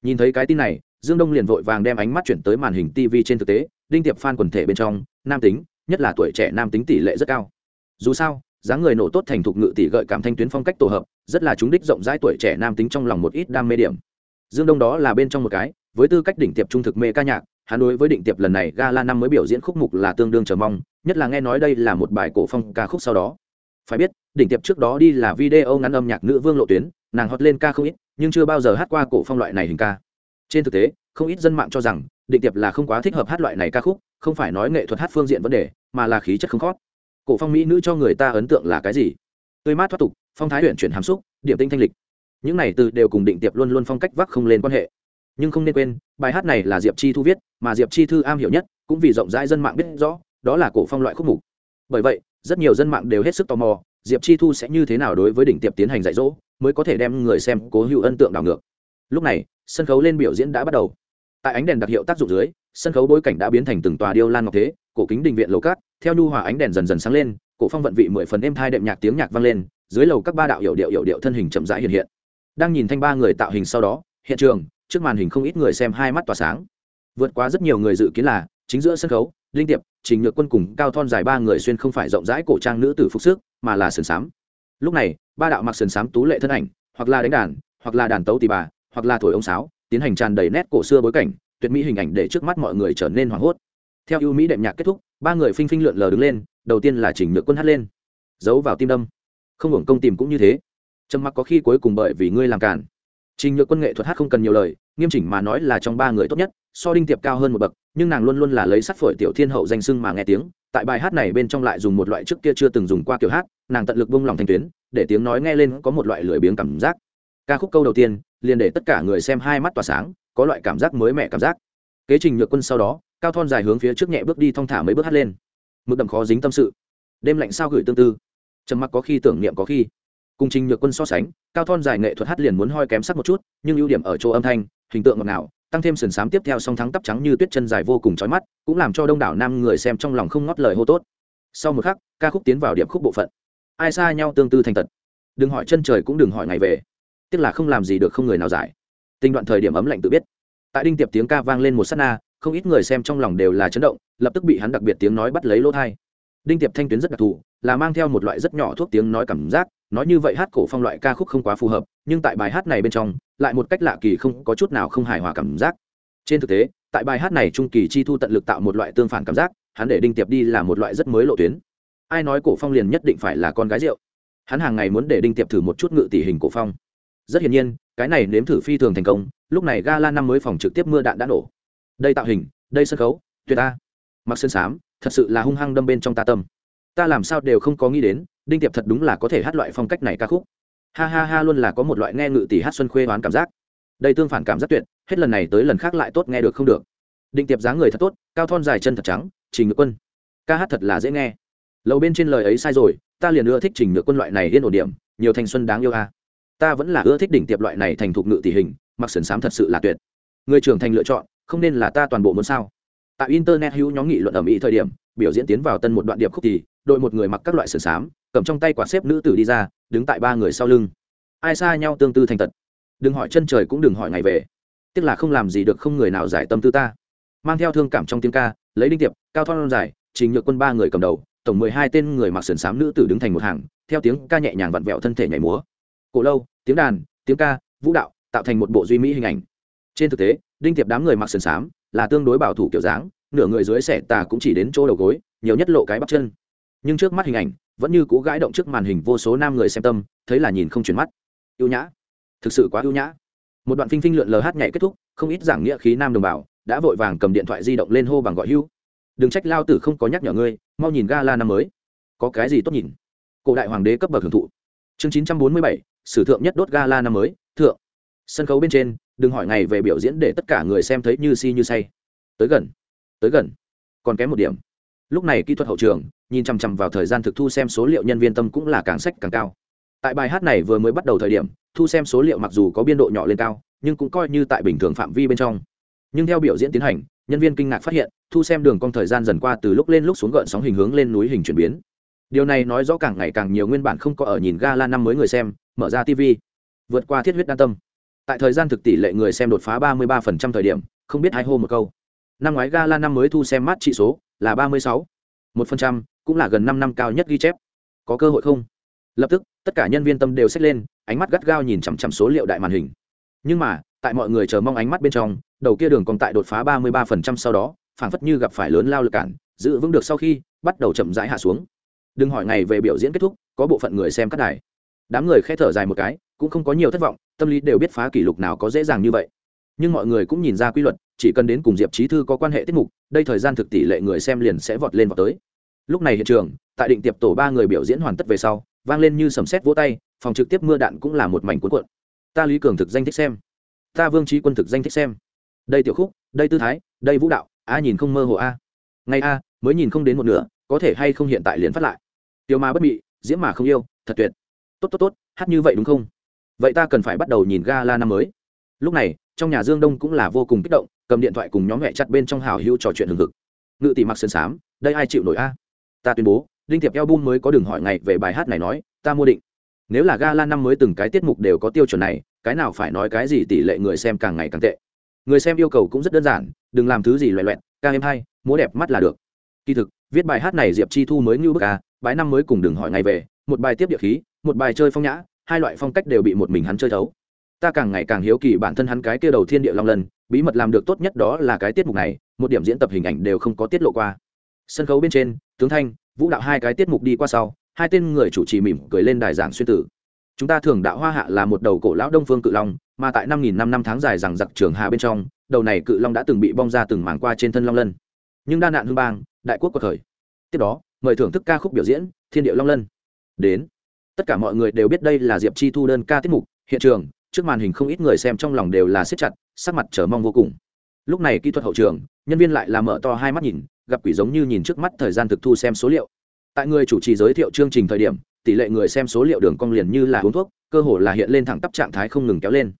Nhìn thấy cái tin này, dương đông liền vội vàng đem ánh mắt chuyển tới màn hình tv trên thực tế, đinh tiệp phan quần thể bên trong, nam tính, nhất là tuổi trẻ nam tính tỷ lệ rất cao. Dù sao, dáng người nổ tốt thành thục ngự tỷ gợi cảm thanh tuyến phong cách tổ hợp, rất là chúng đích rộng rãi tuổi trẻ nam tính trong lòng một ít đam mê điểm dương đông đó là bên trong một cái, với tư cách đỉnh tiệp trung thực mê ca nhạc, hắn đối với định tiệp lần này gala năm mới biểu diễn khúc mục là tương đương chờ mong, nhất là nghe nói đây là một bài cổ phong ca khúc sau đó. Phải biết, đỉnh tiệp trước đó đi là video ngắn âm nhạc nữ vương lộ tuyến, nàng hót lên ca không ít, nhưng chưa bao giờ hát qua cổ phong loại này hình ca. Trên thực tế, không ít dân mạng cho rằng định tiệp là không quá thích hợp hát loại này ca khúc, không phải nói nghệ thuật hát phương diện vấn đề, mà là khí chất không khót. Cổ phong mỹ nữ cho người ta ấn tượng là cái gì? Tươi mát thoát tục, phong thái huyện chuyển hàm xúc, điểm tinh thanh lịch những này từ đều cùng định tiệp luôn luôn phong cách vắc không lên quan hệ. Nhưng không nên quên, bài hát này là diệp chi thu viết, mà diệp chi thư am hiểu nhất, cũng vì rộng rãi dân mạng biết rõ, đó là cổ phong loại khúc mục. Bởi vậy, rất nhiều dân mạng đều hết sức tò mò, diệp chi thu sẽ như thế nào đối với đỉnh tiệp tiến hành dạy dỗ, mới có thể đem người xem cố hữu ân tượng đảo ngược. Lúc này, sân khấu lên biểu diễn đã bắt đầu. Tại ánh đèn đặc hiệu tác dụng dưới, sân khấu bối cảnh đã biến thành từng tòa điêu lan ngọc thế, cổ kính đình viện lầu cát, theo nhu hòa ánh đèn dần dần sáng lên, cổ phong vận vị mười phần êm thai đệm nhạc tiếng nhạc vang lên, dưới lầu các ba đạo hiệu điệu hiệu điệu thân hình chậm rãi hiện hiện đang nhìn thanh ba người tạo hình sau đó, hiện trường, trước màn hình không ít người xem hai mắt tỏa sáng. Vượt qua rất nhiều người dự kiến là, chính giữa sân khấu linh tiệp, trình nhược quân cùng cao thon dài ba người xuyên không phải rộng rãi cổ trang nữ tử phục sức, mà là sườn xám lúc này, ba đạo mặc sườn xám tú lệ thân ảnh, hoặc là đánh đàn, hoặc là đàn tấu tì bà, hoặc là thổi ông sáo, tiến hành tràn đầy nét cổ xưa bối cảnh, tuyệt mỹ hình ảnh để trước mắt mọi người trở nên hoảng hốt. Theo ưu mỹ đệm nhạc kết thúc, ba người phinh phinh lượn lờ đứng lên, đầu tiên là chỉnh nhược quân hát lên. Giấu vào tim đâm. Không hưởng công tìm cũng như thế trầm mặc có khi cuối cùng bởi vì ngươi làm cản trình nhược quân nghệ thuật hát không cần nhiều lời, nghiêm chỉnh mà nói là trong ba người tốt nhất, so đinh tiệp cao hơn một bậc, nhưng nàng luôn luôn là lấy sắt phổi tiểu thiên hậu danh sưng mà nghe tiếng, tại bài hát này bên trong lại dùng một loại trước kia chưa từng dùng qua kiểu hát, nàng tận lực bông lòng thành tuyến, để tiếng nói nghe lên có một loại lười biếng cảm giác. Ca khúc câu đầu tiên, liền để tất cả người xem hai mắt tỏa sáng, có loại cảm giác mới mẻ cảm giác. Kế trình nhược quân sau đó, cao thon dài hướng phía trước nhẹ bước đi thong thả mấy bước hát lên. Mực đậm khó dính tâm sự. Đêm lạnh sao gửi tương tư. Trầm mặc có khi tưởng niệm có khi cùng trình nhược quân so sánh, cao thon dài nghệ thuật hát liền muốn hoi kém sắc một chút, nhưng ưu điểm ở chỗ âm thanh, hình tượng ngọt ngào, tăng thêm sườn xám tiếp theo song thắng tắp trắng như tuyết chân dài vô cùng trói mắt, cũng làm cho đông đảo nam người xem trong lòng không ngót lời hô tốt. Sau một khắc, ca khúc tiến vào điểm khúc bộ phận. Ai xa nhau tương tư thành tật. Đừng hỏi chân trời cũng đừng hỏi ngày về. Tức là không làm gì được không người nào giải. Tình đoạn thời điểm ấm lạnh tự biết. Tại đinh tiệp tiếng ca vang lên một s á t na, không ít người xem trong lòng đều là chấn động, lập tức bị hắn đặc biệt tiếng nói bắt lấy lỗ thai đinh tiệp thanh tuyến rất đặc thù, là mang theo một loại rất nhỏ thuốc tiếng nói cảm giác nói như vậy hát cổ phong loại ca khúc không quá phù hợp, nhưng tại bài hát này bên trong, lại một cách lạ kỳ không có chút nào không hài hòa cảm giác. Trên thực tế, tại bài hát này trung kỳ chi thu tận lực tạo một loại tương phản cảm giác, hắn để đinh tiệp đi là một loại rất mới lộ tuyến. Ai nói cổ phong liền nhất định phải là con gái rượu? Hắn hàng ngày muốn để đinh tiệp thử một chút ngự tỷ hình cổ phong. Rất hiển nhiên, cái này nếm thử phi thường thành công, lúc này gala năm mới phòng trực tiếp mưa đạn đã nổ. Đây tạo hình, đây sân khấu, tuyệt ta. Mặc sơn sám, thật sự là hung hăng đâm bên trong ta tâm. Ta làm sao đều không có nghĩ đến đinh tiệp thật đúng là có thể hát loại phong cách này ca khúc. Ha ha ha luôn là có một loại nghe ngự tỷ hát xuân khuê đoán cảm giác. Đây tương phản cảm giác tuyệt, hết lần này tới lần khác lại tốt nghe được không được. Đinh tiệp dáng người thật tốt, cao thon dài chân thật trắng, trình ngự quân. Ca hát thật là dễ nghe. Lầu bên trên lời ấy sai rồi, ta liền ưa thích trình ngự quân loại này yên ổn điểm, nhiều thanh xuân đáng yêu a. À. ta vẫn là ưa thích đỉnh tiệp loại này thành thục ngự tỷ hình, mặc sườn xám thật sự là tuyệt. Người trưởng thành lựa chọn, không nên là ta toàn bộ muốn sao? Tại internet hữu nhóm nghị luận ở mỹ thời điểm, biểu diễn tiến vào tân một đoạn điệp khúc thì, đội một người mặc các loại sườn xám, cầm trong tay quả xếp nữ tử đi ra, đứng tại ba người sau lưng. Ai xa nhau tương tư thành tật. Đừng hỏi chân trời cũng đừng hỏi ngày về. Tức là không làm gì được không người nào giải tâm tư ta. Mang theo thương cảm trong tiếng ca, lấy đinh tiệp, cao thon dài, trình nhược quân ba người cầm đầu, tổng mười hai tên người mặc sườn xám nữ tử đứng thành một hàng, theo tiếng ca nhẹ nhàng vặn vẹo thân thể nhảy múa. Cổ lâu, tiếng đàn, tiếng ca, vũ đạo, tạo thành một bộ duy mỹ hình ảnh. Trên thực tế, đinh tiệp đám người mặc sườn xám là tương đối bảo thủ kiểu dáng, nửa người dưới xẻ tà cũng chỉ đến chỗ đầu gối, nhiều nhất lộ cái bắp chân. Nhưng trước mắt hình ảnh, vẫn như cũ gãi động trước màn hình vô số nam người xem tâm, thấy là nhìn không chuyển mắt. Ưu nhã. Thực sự quá ưu nhã. Một đoạn phinh phinh lượn lờ hát nhảy kết thúc, không ít giảng nghĩa khí nam đồng bào đã vội vàng cầm điện thoại di động lên hô bằng gọi hưu. Đừng trách lao tử không có nhắc nhở ngươi, mau nhìn gala năm mới. Có cái gì tốt nhìn? Cổ đại hoàng đế cấp bậc hưởng thụ. Chương chín trăm bốn mươi bảy, sử thượng nhất đốt gala năm mới, thượng sân khấu bên trên, đừng hỏi ngày về biểu diễn để tất cả người xem thấy như si như say. Tới gần tới gần, còn kém một điểm. Lúc này kỹ thuật hậu trường, nhìn chằm chằm vào thời gian thực thu xem số liệu nhân viên tâm cũng là càng sách càng cao. Tại bài hát này vừa mới bắt đầu thời điểm, thu xem số liệu mặc dù có biên độ nhỏ lên cao, nhưng cũng coi như tại bình thường phạm vi bên trong. Nhưng theo biểu diễn tiến hành, nhân viên kinh ngạc phát hiện, thu xem đường cong thời gian dần qua từ lúc lên lúc xuống gợn sóng hình hướng lên núi hình chuyển biến. Điều này nói rõ càng ngày càng nhiều nguyên bản không có ở nhìn gala năm mới người xem, mở ra tv vượt qua thiết huyết đa tâm tại thời gian thực tỷ lệ người xem đột phá 33% thời điểm, không biết hai hô một câu. Năm ngoái gala năm mới thu xem mát trị số là 36. một cũng là gần năm năm cao nhất ghi chép. Có cơ hội không? Lập tức, tất cả nhân viên tâm đều xách lên, ánh mắt gắt gao nhìn chằm chằm số liệu đại màn hình. Nhưng mà, tại mọi người chờ mong ánh mắt bên trong, đầu kia đường còn tại đột phá 33% sau đó, phảng phất như gặp phải lớn lao lực cản, giữ vững được sau khi, bắt đầu chậm rãi hạ xuống. Đừng hỏi ngày về biểu diễn kết thúc, có bộ phận người xem cắt đài đám người khẽ thở dài một cái, cũng không có nhiều thất vọng, tâm lý đều biết phá kỷ lục nào có dễ dàng như vậy. Nhưng mọi người cũng nhìn ra quy luật, chỉ cần đến cùng diệp trí thư có quan hệ tiết mục, đây thời gian thực tỷ lệ người xem liền sẽ vọt lên vọt tới. Lúc này hiện trường, tại định tiệp tổ ba người biểu diễn hoàn tất về sau, vang lên như sầm sét vỗ tay, phòng trực tiếp mưa đạn cũng là một mảnh cuốn cuộn. Ta lý cường thực danh thích xem. Ta vương trí quân thực danh thích xem. Đây tiểu khúc, đây tư thái, đây vũ đạo a nhìn không mơ hồ a. Ngay a, mới nhìn không đến một nửa, có thể hay không hiện tại liền phát lại. Tiêu mà bất bị diễm mà không yêu, thật tuyệt tốt tốt tốt, hát như vậy đúng không? Vậy ta cần phải bắt đầu nhìn ga la năm mới. Lúc này, trong nhà dương đông cũng là vô cùng kích động, cầm điện thoại cùng nhóm mẹ chặt bên trong hào hữu trò chuyện hừng hực. Ngự tỷ mặc sơn sám, đây ai chịu nổi a? Ta tuyên bố, đinh thiệp bun mới có đường hỏi ngày về bài hát này nói, ta mua định. Nếu là gala năm mới từng cái tiết mục đều có tiêu chuẩn này, cái nào phải nói cái gì tỷ lệ người xem càng ngày càng tệ. Người xem yêu cầu cũng rất đơn giản, đừng làm thứ gì loẹ loẹt, ca em hay, múa đẹp mắt là được. Kỳ thực, viết bài hát này diệp chi thu mới như bức a, bài năm mới cùng đừng hỏi ngày về, một bài tiếp địa khí một bài chơi phong nhã, hai loại phong cách đều bị một mình hắn chơi thấu. Ta càng ngày càng hiếu kỳ bản thân hắn cái kia đầu thiên địa long lần, bí mật làm được tốt nhất đó là cái tiết mục này, một điểm diễn tập hình ảnh đều không có tiết lộ qua. Sân khấu bên trên, tướng thanh, vũ đạo hai cái tiết mục đi qua sau, hai tên người chủ trì mỉm cười lên đài giảng xuyên tử. Chúng ta thường đạo hoa hạ là một đầu cổ lão đông phương cự long, mà tại năm nghìn năm năm tháng dài rằng giặc trường hà bên trong, đầu này cự long đã từng bị bong ra từng mảng qua trên thân long lân. Nhưng đa nạn hương bang, đại quốc của thời tiếp đó, mời thưởng thức ca khúc biểu diễn, thiên điệu long lân. Đến tất cả mọi người đều biết đây là diệp chi thu đơn ca tiết mục hiện trường trước màn hình không ít người xem trong lòng đều là siết chặt sắc mặt chờ mong vô cùng. Lúc này kỹ thuật hậu trường nhân viên lại là mở to hai mắt nhìn gặp quỷ giống như nhìn trước mắt thời gian thực thu xem số liệu. Tại người chủ trì giới thiệu chương trình thời điểm tỷ lệ người xem số liệu đường cong liền như là uống thuốc cơ hồ là hiện lên thẳng tắp trạng thái không ngừng kéo lên.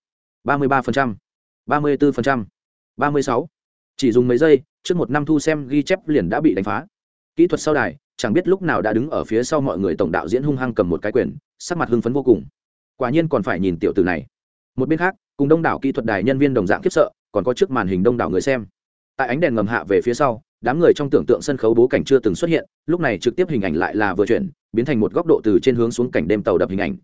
33%, 34%, 36. chỉ dùng mấy giây trước một năm thu xem ghi chép liền đã bị đánh phá. Kỹ thuật sau đài chẳng biết lúc nào đã đứng ở phía sau mọi người tổng đạo diễn hung hăng cầm một cái quyền, sắc mặt hưng phấn vô cùng. Quả nhiên còn phải nhìn tiểu tử này. Một bên khác, cùng đông đảo kỹ thuật đài nhân viên đồng dạng khiếp sợ, còn có trước màn hình đông đảo người xem. Tại ánh đèn ngầm hạ về phía sau, đám người trong tưởng tượng sân khấu bố cảnh chưa từng xuất hiện, lúc này trực tiếp hình ảnh lại là vừa chuyển, biến thành một góc độ từ trên hướng xuống cảnh đêm tàu đập hình ảnh.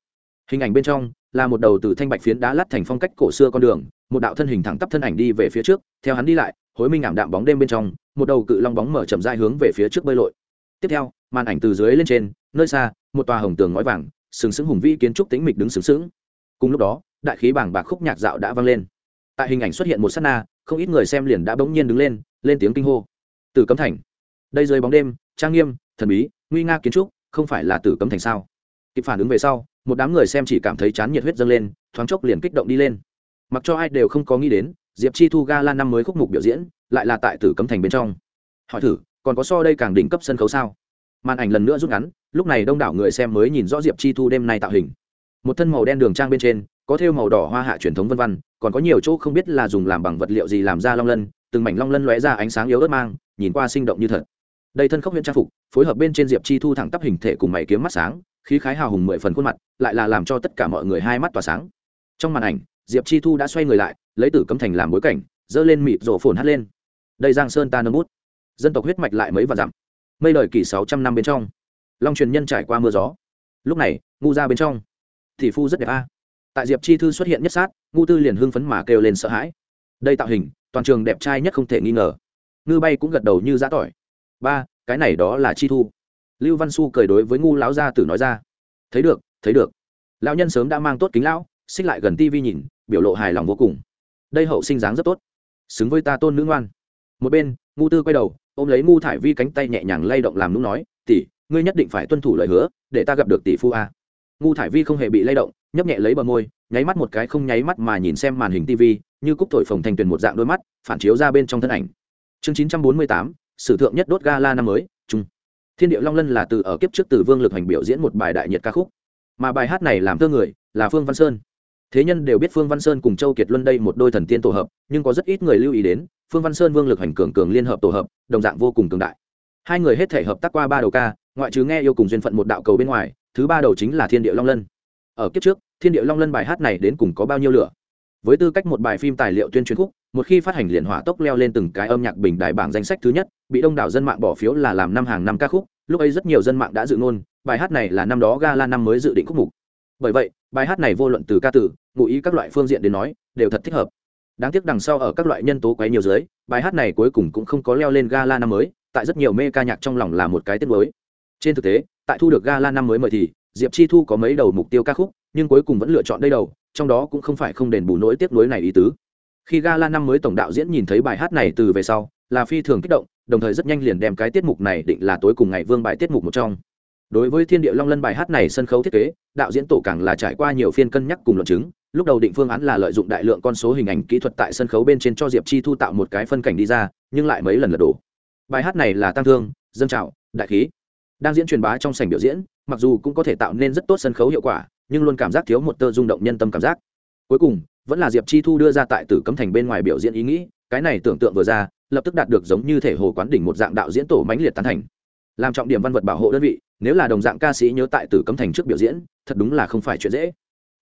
Hình ảnh bên trong, là một đầu từ thanh bạch phiến đá lát thành phong cách cổ xưa con đường, một đạo thân hình thẳng tắp thân ảnh đi về phía trước, theo hắn đi lại, hối minh ảm đạm bóng đêm bên trong, một đầu cự long bóng mở chậm dai hướng về phía trước bơi lội tiếp theo, màn ảnh từ dưới lên trên, nơi xa, một tòa hồng tường ngói vàng, sừng sững hùng vĩ kiến trúc tĩnh mịch đứng sừng sững. Cùng lúc đó, đại khí bảng bạc khúc nhạc dạo đã vang lên. Tại hình ảnh xuất hiện một sát na, không ít người xem liền đã bỗng nhiên đứng lên lên tiếng kinh hô. Tử cấm thành. Đây dưới bóng đêm, trang nghiêm, thần bí, nguy nga kiến trúc, không phải là tử cấm thành sao? Kịp phản ứng về sau, một đám người xem chỉ cảm thấy chán nhiệt huyết dâng lên, thoáng chốc liền kích động đi lên. Mặc cho ai đều không có nghĩ đến, diệp chi thu ga la năm mới khúc mục biểu diễn, lại là tại tử cấm thành bên trong. Hỏi thử còn có so đây càng đỉnh cấp sân khấu sao? Màn ảnh lần nữa rút ngắn, lúc này đông đảo người xem mới nhìn rõ diệp chi thu đêm nay tạo hình. Một thân màu đen đường trang bên trên, có thêu màu đỏ hoa hạ truyền thống vân vân, còn có nhiều chỗ không biết là dùng làm bằng vật liệu gì làm ra long lân, từng mảnh long lân lóe ra ánh sáng yếu ớt mang, nhìn qua sinh động như thật. Đây thân khốc huyện trang phục, phối hợp bên trên diệp chi thu thẳng tắp hình thể cùng mày kiếm mắt sáng, khí khái hào hùng mười phần khuôn mặt, lại là làm cho tất cả mọi người hai mắt tỏa sáng. Trong màn ảnh, diệp chi thu đã xoay người lại, lấy tử cấm thành làm bối cảnh dơ lên mịt rổ phồn hát lên. Đây giang sơn ta nâng bút dân tộc huyết mạch lại mấy và dặm. Mây đời kỷ sáu trăm năm bên trong, long truyền nhân trải qua mưa gió. Lúc này, ngu ra bên trong. Thì phu rất đẹp a. Tại diệp chi thư xuất hiện nhất sát, ngu tư liền hưng phấn mà kêu lên sợ hãi. Đây tạo hình, toàn trường đẹp trai nhất không thể nghi ngờ. Ngư bay cũng gật đầu như giã tỏi. Ba, cái này đó là chi thu. Lưu văn su cười đối với ngu lão gia tử nói ra. Thấy được thấy được. Lão nhân sớm đã mang tốt kính lão, xích lại gần tivi nhìn, biểu lộ hài lòng vô cùng. Đây hậu sinh dáng rất tốt. Xứng với ta tôn nữ ngoan. Một bên, ngu tư quay đầu ôm lấy ngu thải vi cánh tay nhẹ nhàng lay động làm nũng nói, tỷ, ngươi nhất định phải tuân thủ lời hứa, để ta gặp được tỷ phu a. Ngu thải vi không hề bị lay động, nhấp nhẹ lấy bờ môi, nháy mắt một cái không nháy mắt mà nhìn xem màn hình tv như cúc thổi phồng thành tuyền một dạng đôi mắt, phản chiếu ra bên trong thân ảnh. Chương chín trăm bốn mươi tám, sử thượng nhất đốt gala năm mới trung thiên điệu long lân là từ ở kiếp trước từ vương lực hành biểu diễn một bài đại nhiệt ca khúc. Mà bài hát này làm thơ người là phương văn sơn thế nhân đều biết phương văn sơn cùng châu kiệt luân đây một đôi thần tiên tổ hợp, nhưng có rất ít người lưu ý đến, phương văn sơn vương lực hành cường cường liên hợp tổ hợp, đồng dạng vô cùng cường đại. Hai người hết thể hợp tác qua ba đầu ca, ngoại trừ nghe yêu cùng duyên phận một đạo cầu bên ngoài, thứ ba đầu chính là thiên địa long lân. Ở kiếp trước, thiên địa long lân bài hát này đến cùng có bao nhiêu lửa? Với tư cách một bài phim tài liệu tuyên truyền khúc, một khi phát hành liền hỏa tốc leo lên từng cái âm nhạc bình đại bảng danh sách thứ nhất, bị đông đảo dân mạng bỏ phiếu là làm năm hàng năm ca khúc, lúc ấy rất nhiều dân mạng đã dự ngôn, bài hát này là năm đó gala năm mới dự định khúc mục bởi vậy, bài hát này vô luận từ ca tử, ngụ ý các loại phương diện đến nói, đều thật thích hợp. Đáng tiếc đằng sau ở các loại nhân tố quấy nhiều dưới, bài hát này cuối cùng cũng không có leo lên gala năm mới, tại rất nhiều mê ca nhạc trong lòng là một cái tiết mới trên thực tế, tại thu được gala năm mới mời thì, diệp chi thu có mấy đầu mục tiêu ca khúc, nhưng cuối cùng vẫn lựa chọn đây đầu, trong đó cũng không phải không đền bù nỗi tiếc nuối này ý tứ. Khi gala năm mới tổng đạo diễn nhìn thấy bài hát này từ về sau, là phi thường kích động, đồng thời rất nhanh liền đem cái tiết mục này định là tối cùng ngày vương bài tiết mục một trong đối với thiên địa long lân bài hát này sân khấu thiết kế, đạo diễn tổ càng là trải qua nhiều phiên cân nhắc cùng luận chứng. Lúc đầu định phương án là lợi dụng đại lượng con số hình ảnh kỹ thuật tại sân khấu bên trên cho diệp chi thu tạo một cái phân cảnh đi ra, nhưng lại mấy lần lật đổ. Bài hát này là tăng thương dân trào, đại khí. Đang diễn truyền bá trong sảnh biểu diễn, mặc dù cũng có thể tạo nên rất tốt sân khấu hiệu quả, nhưng luôn cảm giác thiếu một tơ rung động nhân tâm cảm giác. Cuối cùng, vẫn là diệp chi thu đưa ra tại tử cấm thành bên ngoài biểu diễn ý nghĩ, cái này tưởng tượng vừa ra, lập tức đạt được giống như thể hồ quán đỉnh một dạng đạo diễn tổ mãnh liệt tán thành. Làm trọng điểm văn vật bảo hộ đơn vị nếu là đồng dạng ca sĩ nhớ tại tử cấm thành trước biểu diễn, thật đúng là không phải chuyện dễ.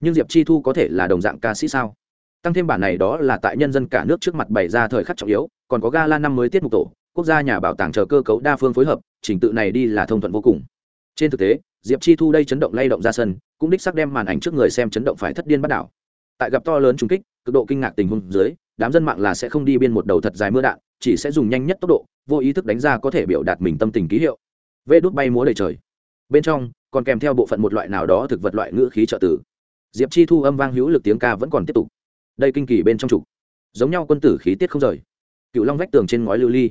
Nhưng diệp chi thu có thể là đồng dạng ca sĩ sao? Tăng thêm bản này đó là tại nhân dân cả nước trước mặt bày ra thời khắc trọng yếu, còn có gala năm mới tiết mục tổ, quốc gia nhà bảo tàng chờ cơ cấu đa phương phối hợp, trình tự này đi là thông thuận vô cùng. Trên thực tế, diệp chi thu đây chấn động lay động ra sân, cũng đích sắc đem màn ảnh trước người xem chấn động phải thất điên bắt đảo. Tại gặp to lớn trung kích, cực độ kinh ngạc tình huống dưới, đám dân mạng là sẽ không đi biên một đầu thật dài mưa đạn, chỉ sẽ dùng nhanh nhất tốc độ, vô ý thức đánh ra có thể biểu đạt mình tâm tình ký hiệu. Vê đốt bay múa đầy trời bên trong, còn kèm theo bộ phận một loại nào đó thực vật loại ngữ khí trợ tử. Diệp chi thu âm vang hữu lực tiếng ca vẫn còn tiếp tục. Đây kinh kỳ bên trong trục giống nhau quân tử khí tiết không rời. Cựu long vách tường trên ngói lưu ly.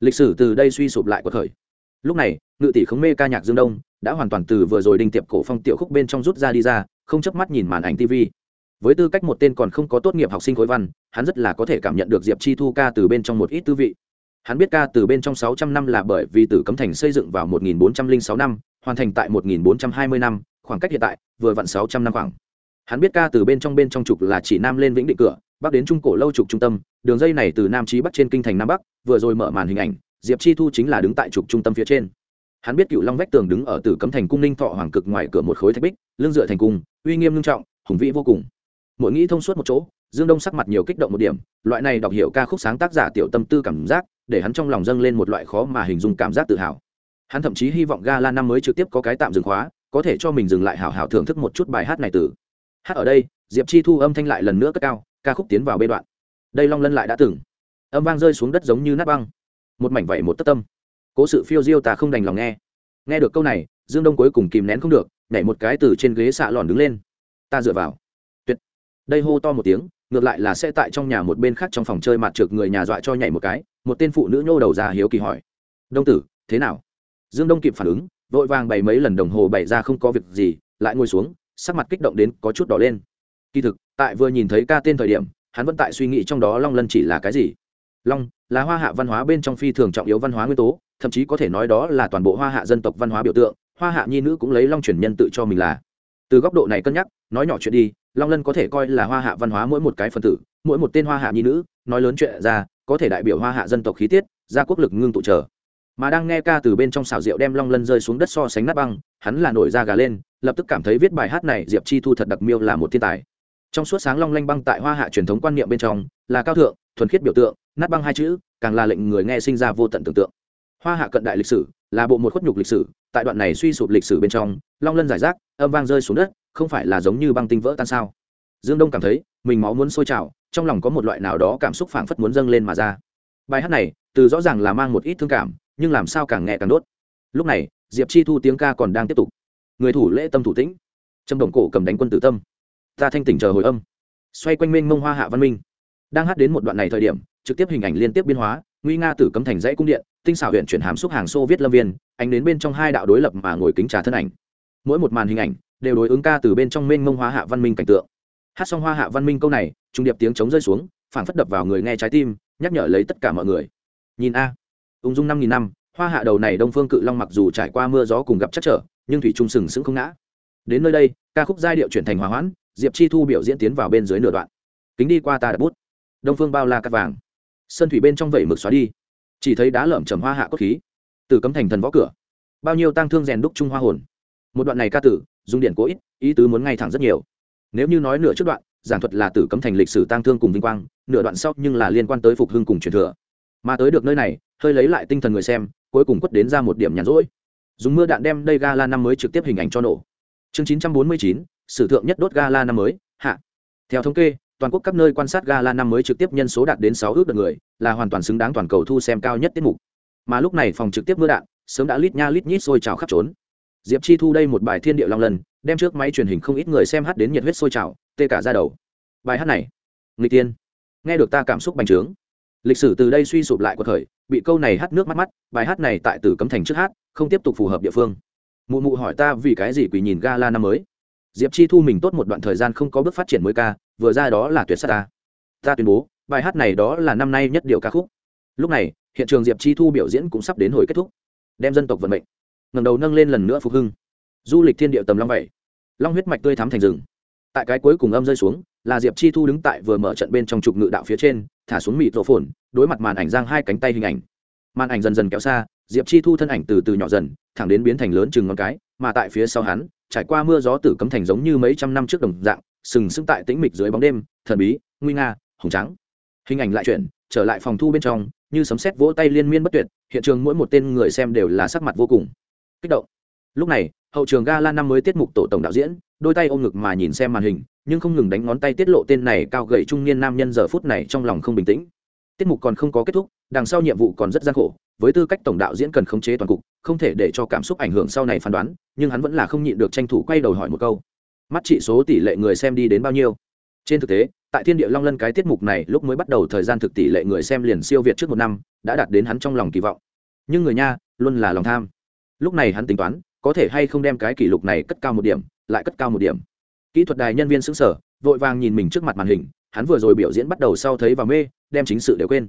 Lịch sử từ đây suy sụp lại của thời lúc này, ngự tỷ khống mê ca nhạc dương đông đã hoàn toàn từ vừa rồi đinh tiệp cổ phong tiểu khúc bên trong rút ra đi ra, không chớp mắt nhìn màn ảnh tv với tư cách một tên còn không có tốt nghiệp học sinh khối văn, hắn rất là có thể cảm nhận được diệp chi thu ca từ bên trong một ít tư vị hắn biết ca từ bên trong sáu trăm năm là bởi vì tử cấm thành xây dựng vào một nghìn bốn trăm linh sáu năm, hoàn thành tại một nghìn bốn trăm hai mươi năm, khoảng cách hiện tại vừa vặn sáu trăm năm khoảng. Hắn biết ca từ bên trong bên trong trục là chỉ nam lên vĩnh định cửa, bắc đến trung cổ lâu trục trung tâm, đường dây này từ nam chí bắc trên kinh thành nam bắc, vừa rồi mở màn hình ảnh, diệp chi thu chính là đứng tại trục trung tâm phía trên. Hắn biết cựu long vách tường đứng ở tử cấm thành cung ninh thọ hoàng cực ngoài cửa một khối thạch bích, lưng dựa thành cung, uy nghiêm nghiêm trọng, hùng vĩ vô cùng. Mỗi nghĩ thông suốt một chỗ dương đông sắc mặt nhiều kích động một điểm, loại này đọc hiểu ca khúc sáng tác giả tiểu tâm tư cảm giác, để hắn trong lòng dâng lên một loại khó mà hình dung cảm giác tự hào. Hắn thậm chí hy vọng gala năm mới trực tiếp có cái tạm dừng khóa, có thể cho mình dừng lại hào hào thưởng thức một chút bài hát này từ. Hát ở đây, diệp chi thu âm thanh lại lần nữa cất cao, ca khúc tiến vào bê đoạn. Đây long lân lại đã từng. Âm vang rơi xuống đất giống như nát băng. Một mảnh vẩy một tất tâm. Cố sự phiêu diêu ta không đành lòng nghe. Nghe được câu này, dương đông cuối cùng kìm nén không được, nhảy một cái từ trên ghế xạ lòn đứng lên. Ta dựa vào. Tuyệt. Đây hô to một tiếng ngược lại là sẽ tại trong nhà một bên khác trong phòng chơi mặt trượt người nhà dọa cho nhảy một cái, một tên phụ nữ nhô đầu ra hiếu kỳ hỏi. Đông tử, thế nào? Dương đông kịp phản ứng, vội vàng bày mấy lần đồng hồ bày ra không có việc gì, lại ngồi xuống, sắc mặt kích động đến có chút đỏ lên. Kỳ thực, tại vừa nhìn thấy ca tên thời điểm, hắn vẫn tại suy nghĩ trong đó long lân chỉ là cái gì. Long là hoa hạ văn hóa bên trong phi thường trọng yếu văn hóa nguyên tố, thậm chí có thể nói đó là toàn bộ hoa hạ dân tộc văn hóa biểu tượng, hoa hạ nhi nữ cũng lấy long truyền nhân tự cho mình là. Từ góc độ này cân nhắc, nói nhỏ chuyện đi long lân có thể coi là hoa hạ văn hóa mỗi một cái phần tử, mỗi một tên hoa hạ nhi nữ, nói lớn chuyện ra, có thể đại biểu hoa hạ dân tộc khí tiết ra quốc lực ngưng tụ trở. Mà đang nghe ca từ bên trong xào rượu đem long lân rơi xuống đất so sánh nát băng, hắn là nổi da gà lên, lập tức cảm thấy viết bài hát này diệp chi thu thật đặc miêu là một thiên tài. Trong suốt sáng long lanh băng tại hoa hạ truyền thống quan niệm bên trong, là cao thượng, thuần khiết biểu tượng, nát băng hai chữ, càng là lệnh người nghe sinh ra vô tận tưởng tượng. Hoa hạ cận đại lịch sử, là bộ một khuất nhục lịch sử, tại đoạn này suy sụp lịch sử bên trong, long lân giải rác, âm vang rơi xuống đất không phải là giống như băng tinh vỡ tan sao? Dương đông cảm thấy, mình máu muốn sôi trào, trong lòng có một loại nào đó cảm xúc phảng phất muốn dâng lên mà ra. Bài hát này, từ rõ ràng là mang một ít thương cảm, nhưng làm sao càng nghe càng đốt. Lúc này, diệp chi thu tiếng ca còn đang tiếp tục. Người thủ lễ tâm thủ tĩnh. Trâm đồng cổ cầm đánh quân tử tâm. Ta thanh tỉnh chờ hồi âm. Xoay quanh minh mông hoa hạ văn minh. Đang hát đến một đoạn này thời điểm, trực tiếp hình ảnh liên tiếp biên hóa, nguy nga tử cấm thành dãy cung điện, tinh xảo huyện chuyển hàm xúc hàng xô viết lâm viên, ánh đến bên trong hai đạo đối lập mà ngồi kính trà thân ảnh. Mỗi một màn hình ảnh đều đối ứng ca từ bên trong mênh mông hoa hạ văn minh cảnh tượng. Hát xong hoa hạ văn minh câu này, trung điệp tiếng chống rơi xuống phản phất đập vào người nghe trái tim, nhắc nhở lấy tất cả mọi người. Nhìn a, ung dung năm nghìn năm, hoa hạ đầu này đông phương cự long mặc dù trải qua mưa gió cùng gặp chắc trở, nhưng thủy trung sừng sững không ngã. Đến nơi đây, ca khúc giai điệu chuyển thành hòa hoãn, diệp chi thu biểu diễn tiến vào bên dưới nửa đoạn. Kính đi qua ta đặt bút. Đông phương bao la cắt vàng. Sân thủy bên trong vẩy mực xóa đi. Chỉ thấy đá lởm chầm hoa hạ cốt khí. Từ cấm thành thần võ cửa. Bao nhiêu tang thương rèn đúc trung hoa hồn một đoạn này ca tử dùng điện cố ít ý tứ muốn ngay thẳng rất nhiều. Nếu như nói nửa trước đoạn giảng thuật là tử cấm thành lịch sử tang thương cùng vinh quang nửa đoạn sau nhưng là liên quan tới phục hưng cùng truyền thừa. Mà tới được nơi này hơi lấy lại tinh thần người xem cuối cùng quất đến ra một điểm nhàn rỗi. Dùng mưa đạn đem đây gala năm mới trực tiếp hình ảnh cho nổ. Chương 949, sử thượng nhất đốt gala năm mới hạ. Theo thống kê toàn quốc các nơi quan sát gala năm mới trực tiếp nhân số đạt đến sáu ước đợt người là hoàn toàn xứng đáng toàn cầu thu xem cao nhất tiết mục. Mà lúc này phòng trực tiếp mưa đạn sớm đã lít nha lít nhít sôi trào khắp trốn diệp chi thu đây một bài thiên địa long lần đem trước máy truyền hình không ít người xem hát đến nhiệt huyết sôi trào, tê cả ra đầu. Bài hát này, nghịch tiên nghe được ta cảm xúc bành trướng. Lịch sử từ đây suy sụp lại của thời, bị câu này hát nước mắt mắt, bài hát này tại tử cấm thành trước hát, không tiếp tục phù hợp địa phương. Mụ mụ hỏi ta vì cái gì quỳ nhìn gala năm mới. Diệp chi thu mình tốt một đoạn thời gian không có bước phát triển mới ca, vừa ra đó là tuyệt s á ta. Ta tuyên bố, bài hát này đó là năm nay nhất điều ca khúc. Lúc này, hiện trường diệp chi thu biểu diễn cũng sắp đến hồi kết thúc. Đem dân tộc vận mệnh ngầm đầu nâng lên lần nữa phục hưng. Du lịch thiên địa tầm long vậy long huyết mạch tươi thắm thành rừng. Tại cái cuối cùng âm rơi xuống, là diệp chi thu đứng tại vừa mở trận bên trong trục ngự đạo phía trên, thả xuống mịt rổ phồn, đối mặt màn ảnh giang hai cánh tay hình ảnh. Màn ảnh dần dần kéo xa, diệp chi thu thân ảnh từ từ nhỏ dần, thẳng đến biến thành lớn chừng ngón cái, mà tại phía sau hắn, trải qua mưa gió tử cấm thành giống như mấy trăm năm trước đồng dạng, sừng sững tại tĩnh mịch dưới bóng đêm, thần bí, nguy nga, hùng trắng hình ảnh lại chuyển, trở lại phòng thu bên trong, như sấm sét vỗ tay liên miên bất tuyệt, hiện trường mỗi một tên người xem đều là sắc mặt vô cùng kích động. Lúc này, hậu trường ga la năm mới tiết mục tổ tổng đạo diễn, đôi tay ôm ngực mà nhìn xem màn hình, nhưng không ngừng đánh ngón tay tiết lộ tên này cao gậy trung niên nam nhân giờ phút này trong lòng không bình tĩnh. Tiết mục còn không có kết thúc, đằng sau nhiệm vụ còn rất gian khổ, với tư cách tổng đạo diễn cần khống chế toàn cục, không thể để cho cảm xúc ảnh hưởng sau này phán đoán, nhưng hắn vẫn là không nhịn được tranh thủ quay đầu hỏi một câu. Mắt trị số tỷ lệ người xem đi đến bao nhiêu? Trên thực tế, tại thiên địa long lân cái tiết mục này lúc mới bắt đầu thời gian thực tỷ lệ người xem liền siêu việt trước một năm, đã đạt đến hắn trong lòng kỳ vọng. Nhưng người nha, luôn là lòng tham lúc này hắn tính toán, có thể hay không đem cái kỷ lục này cất cao một điểm, lại cất cao một điểm. Kỹ thuật đài nhân viên xứng sở vội vàng nhìn mình trước mặt màn hình, hắn vừa rồi biểu diễn bắt đầu sau thấy và mê, đem chính sự đều quên.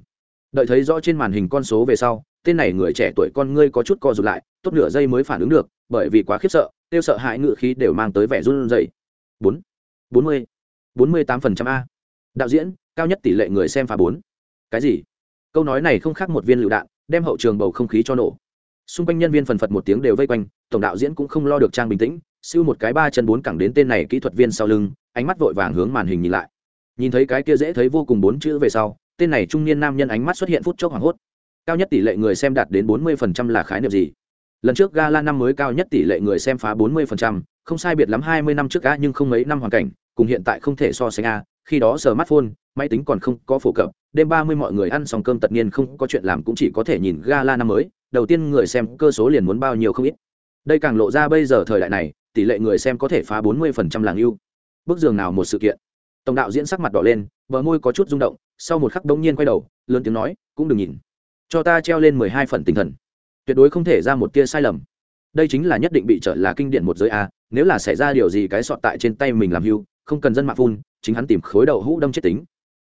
Đợi thấy rõ trên màn hình con số về sau, tên này người trẻ tuổi con ngươi có chút co rụt lại, tốt nửa giây mới phản ứng được, bởi vì quá khiếp sợ, tiêu sợ hãi ngự khí đều mang tới vẻ run rẩy. Bốn bốn mươi bốn mươi tám phần trăm a. Đạo diễn, cao nhất tỷ lệ người xem phá bốn. Cái gì? Câu nói này không khác một viên lựu đạn, đem hậu trường bầu không khí cho nổ xung quanh nhân viên phần phật một tiếng đều vây quanh, tổng đạo diễn cũng không lo được trang bình tĩnh, siêu một cái ba chân bốn cẳng đến tên này kỹ thuật viên sau lưng, ánh mắt vội vàng hướng màn hình nhìn lại. Nhìn thấy cái kia dễ thấy vô cùng bốn chữ về sau, tên này trung niên nam nhân ánh mắt xuất hiện phút chốc hoảng hốt. Cao nhất tỷ lệ người xem đạt đến bốn mươi phần trăm là khái niệm gì? Lần trước gala năm mới cao nhất tỷ lệ người xem phá bốn mươi phần trăm, không sai biệt lắm hai mươi năm trước ga nhưng không mấy năm hoàn cảnh, cùng hiện tại không thể so sánh a khi đó smartphone, máy tính còn không có phổ cập, đêm ba mươi mọi người ăn xong cơm tất nhiên không có chuyện làm cũng chỉ có thể nhìn gala năm mới đầu tiên người xem cơ số liền muốn bao nhiêu không ít. Đây càng lộ ra bây giờ thời đại này, tỷ lệ người xem có thể phá bốn mươi phần trăm làng yêu. Bức giường nào một sự kiện. Tổng đạo diễn sắc mặt đỏ lên, bờ môi có chút rung động, sau một khắc bỗng nhiên quay đầu, lớn tiếng nói, cũng đừng nhìn. Cho ta treo lên mười hai phần tinh thần. Tuyệt đối không thể ra một tia sai lầm. Đây chính là nhất định bị trở là kinh điển một giới a, nếu là xảy ra điều gì cái sọt tại trên tay mình làm hưu, không cần dân mạng phun, chính hắn tìm khối đầu hũ đâm chết tính.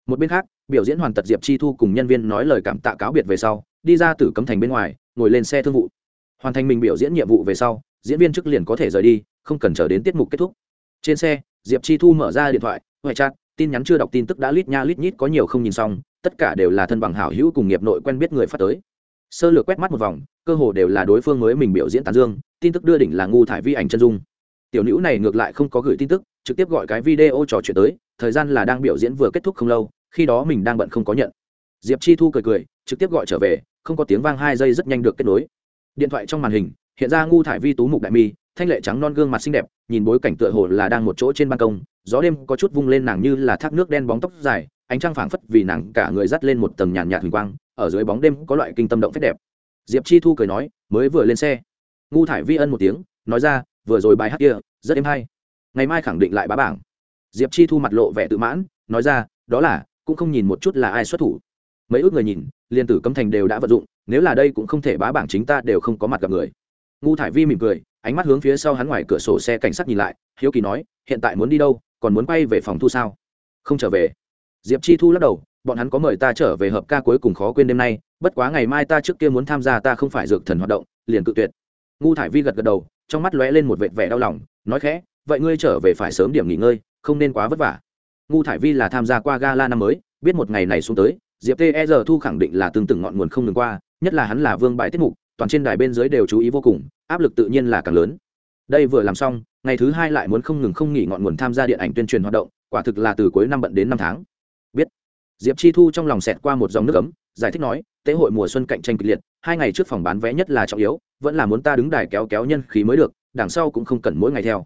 Một bên khác, biểu diễn hoàn tật diệp chi thu cùng nhân viên nói lời cảm tạ cáo biệt về sau, đi ra từ cấm thành bên ngoài ngồi lên xe thương vụ. Hoàn thành mình biểu diễn nhiệm vụ về sau, diễn viên chức liền có thể rời đi, không cần chờ đến tiết mục kết thúc. Trên xe, diệp chi thu mở ra điện thoại huệ chat tin nhắn chưa đọc tin tức đã lít nha lít nhít, có nhiều không nhìn xong, tất cả đều là thân bằng hảo hữu cùng nghiệp nội quen biết người phát tới. Sơ lược quét mắt một vòng, cơ hồ đều là đối phương mới mình biểu diễn tán dương, tin tức đưa đỉnh là ngu thải vi ảnh chân dung. Tiểu nữ này ngược lại không có gửi tin tức, trực tiếp gọi cái video trò chuyện tới, thời gian là đang biểu diễn vừa kết thúc không lâu, khi đó mình đang bận không có nhận. Diệp chi thu cười cười, trực tiếp gọi trở về không có tiếng vang hai giây rất nhanh được kết nối. Điện thoại trong màn hình, hiện ra ngu thải vi tú mục đại mi, thanh lệ trắng non gương mặt xinh đẹp, nhìn bối cảnh tựa hồ là đang một chỗ trên ban công, gió đêm có chút vung lên nàng như là thác nước đen bóng tóc dài, ánh trăng phảng phất vì nàng cả người dắt lên một tầng nhàn nhạt huỳnh quang, ở dưới bóng đêm có loại kinh tâm động phép đẹp. Diệp chi thu cười nói, mới vừa lên xe. Ngu thải vi ân một tiếng, nói ra, vừa rồi bài hát kia, rất êm hay. Ngày mai khẳng định lại bá bảng. Diệp chi thu mặt lộ vẻ tự mãn, nói ra, đó là, cũng không nhìn một chút là ai xuất thủ mấy ước người nhìn, liên tử cấm thành đều đã vận dụng, nếu là đây cũng không thể bá bảng chính ta đều không có mặt gặp người. Ngu thải vi mỉm cười, ánh mắt hướng phía sau hắn ngoài cửa sổ xe cảnh sát nhìn lại, hiếu kỳ nói, hiện tại muốn đi đâu, còn muốn quay về phòng thu sao? Không trở về. Diệp chi thu lắc đầu, bọn hắn có mời ta trở về hợp ca cuối cùng khó quên đêm nay, bất quá ngày mai ta trước kia muốn tham gia ta không phải dược thần hoạt động, liền cự tuyệt. Ngu thải vi gật gật đầu, trong mắt lóe lên một vệt vẻ đau lòng, nói khẽ, vậy ngươi trở về phải sớm điểm nghỉ ngơi, không nên quá vất vả. Ngu thải vi là tham gia qua gala năm mới, biết một ngày này xuống tới diệp tê e thu khẳng định là tương từng ngọn nguồn không ngừng qua, nhất là hắn là vương bại tiết mục, toàn trên đài bên dưới đều chú ý vô cùng, áp lực tự nhiên là càng lớn. Đây vừa làm xong, ngày thứ hai lại muốn không ngừng không nghỉ ngọn nguồn tham gia điện ảnh tuyên truyền hoạt động, quả thực là từ cuối năm bận đến năm tháng. Biết. Diệp chi thu trong lòng xẹt qua một dòng nước ấm, giải thích nói, tế hội mùa xuân cạnh tranh kịch liệt, hai ngày trước phòng bán vé nhất là trọng yếu, vẫn là muốn ta đứng đài kéo kéo nhân khí mới được, đằng sau cũng không cần mỗi ngày theo.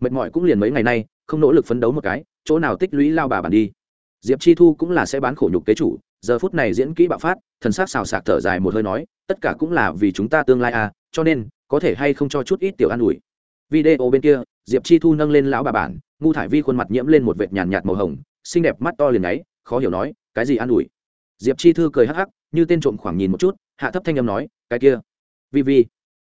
Mệt mỏi cũng liền mấy ngày nay, không nỗ lực phấn đấu một cái, chỗ nào tích lũy lao bà bản đi. Diệp chi thu cũng là sẽ bán khổ nhục kế chủ giờ phút này diễn kỹ bạo phát, thần sắc xào sạc thở dài một hơi nói, tất cả cũng là vì chúng ta tương lai à cho nên, có thể hay không cho chút ít tiểu an ủi. Video bên kia, diệp chi thu nâng lên lão bà bản, ngu thải vi khuôn mặt nhiễm lên một vệt nhàn nhạt màu hồng, xinh đẹp mắt to liền ấy, khó hiểu nói, cái gì an ủi? Diệp chi thư cười hắc hắc, như tên trộm khoảng nhìn một chút, hạ thấp thanh âm nói, cái kia. Vi vi,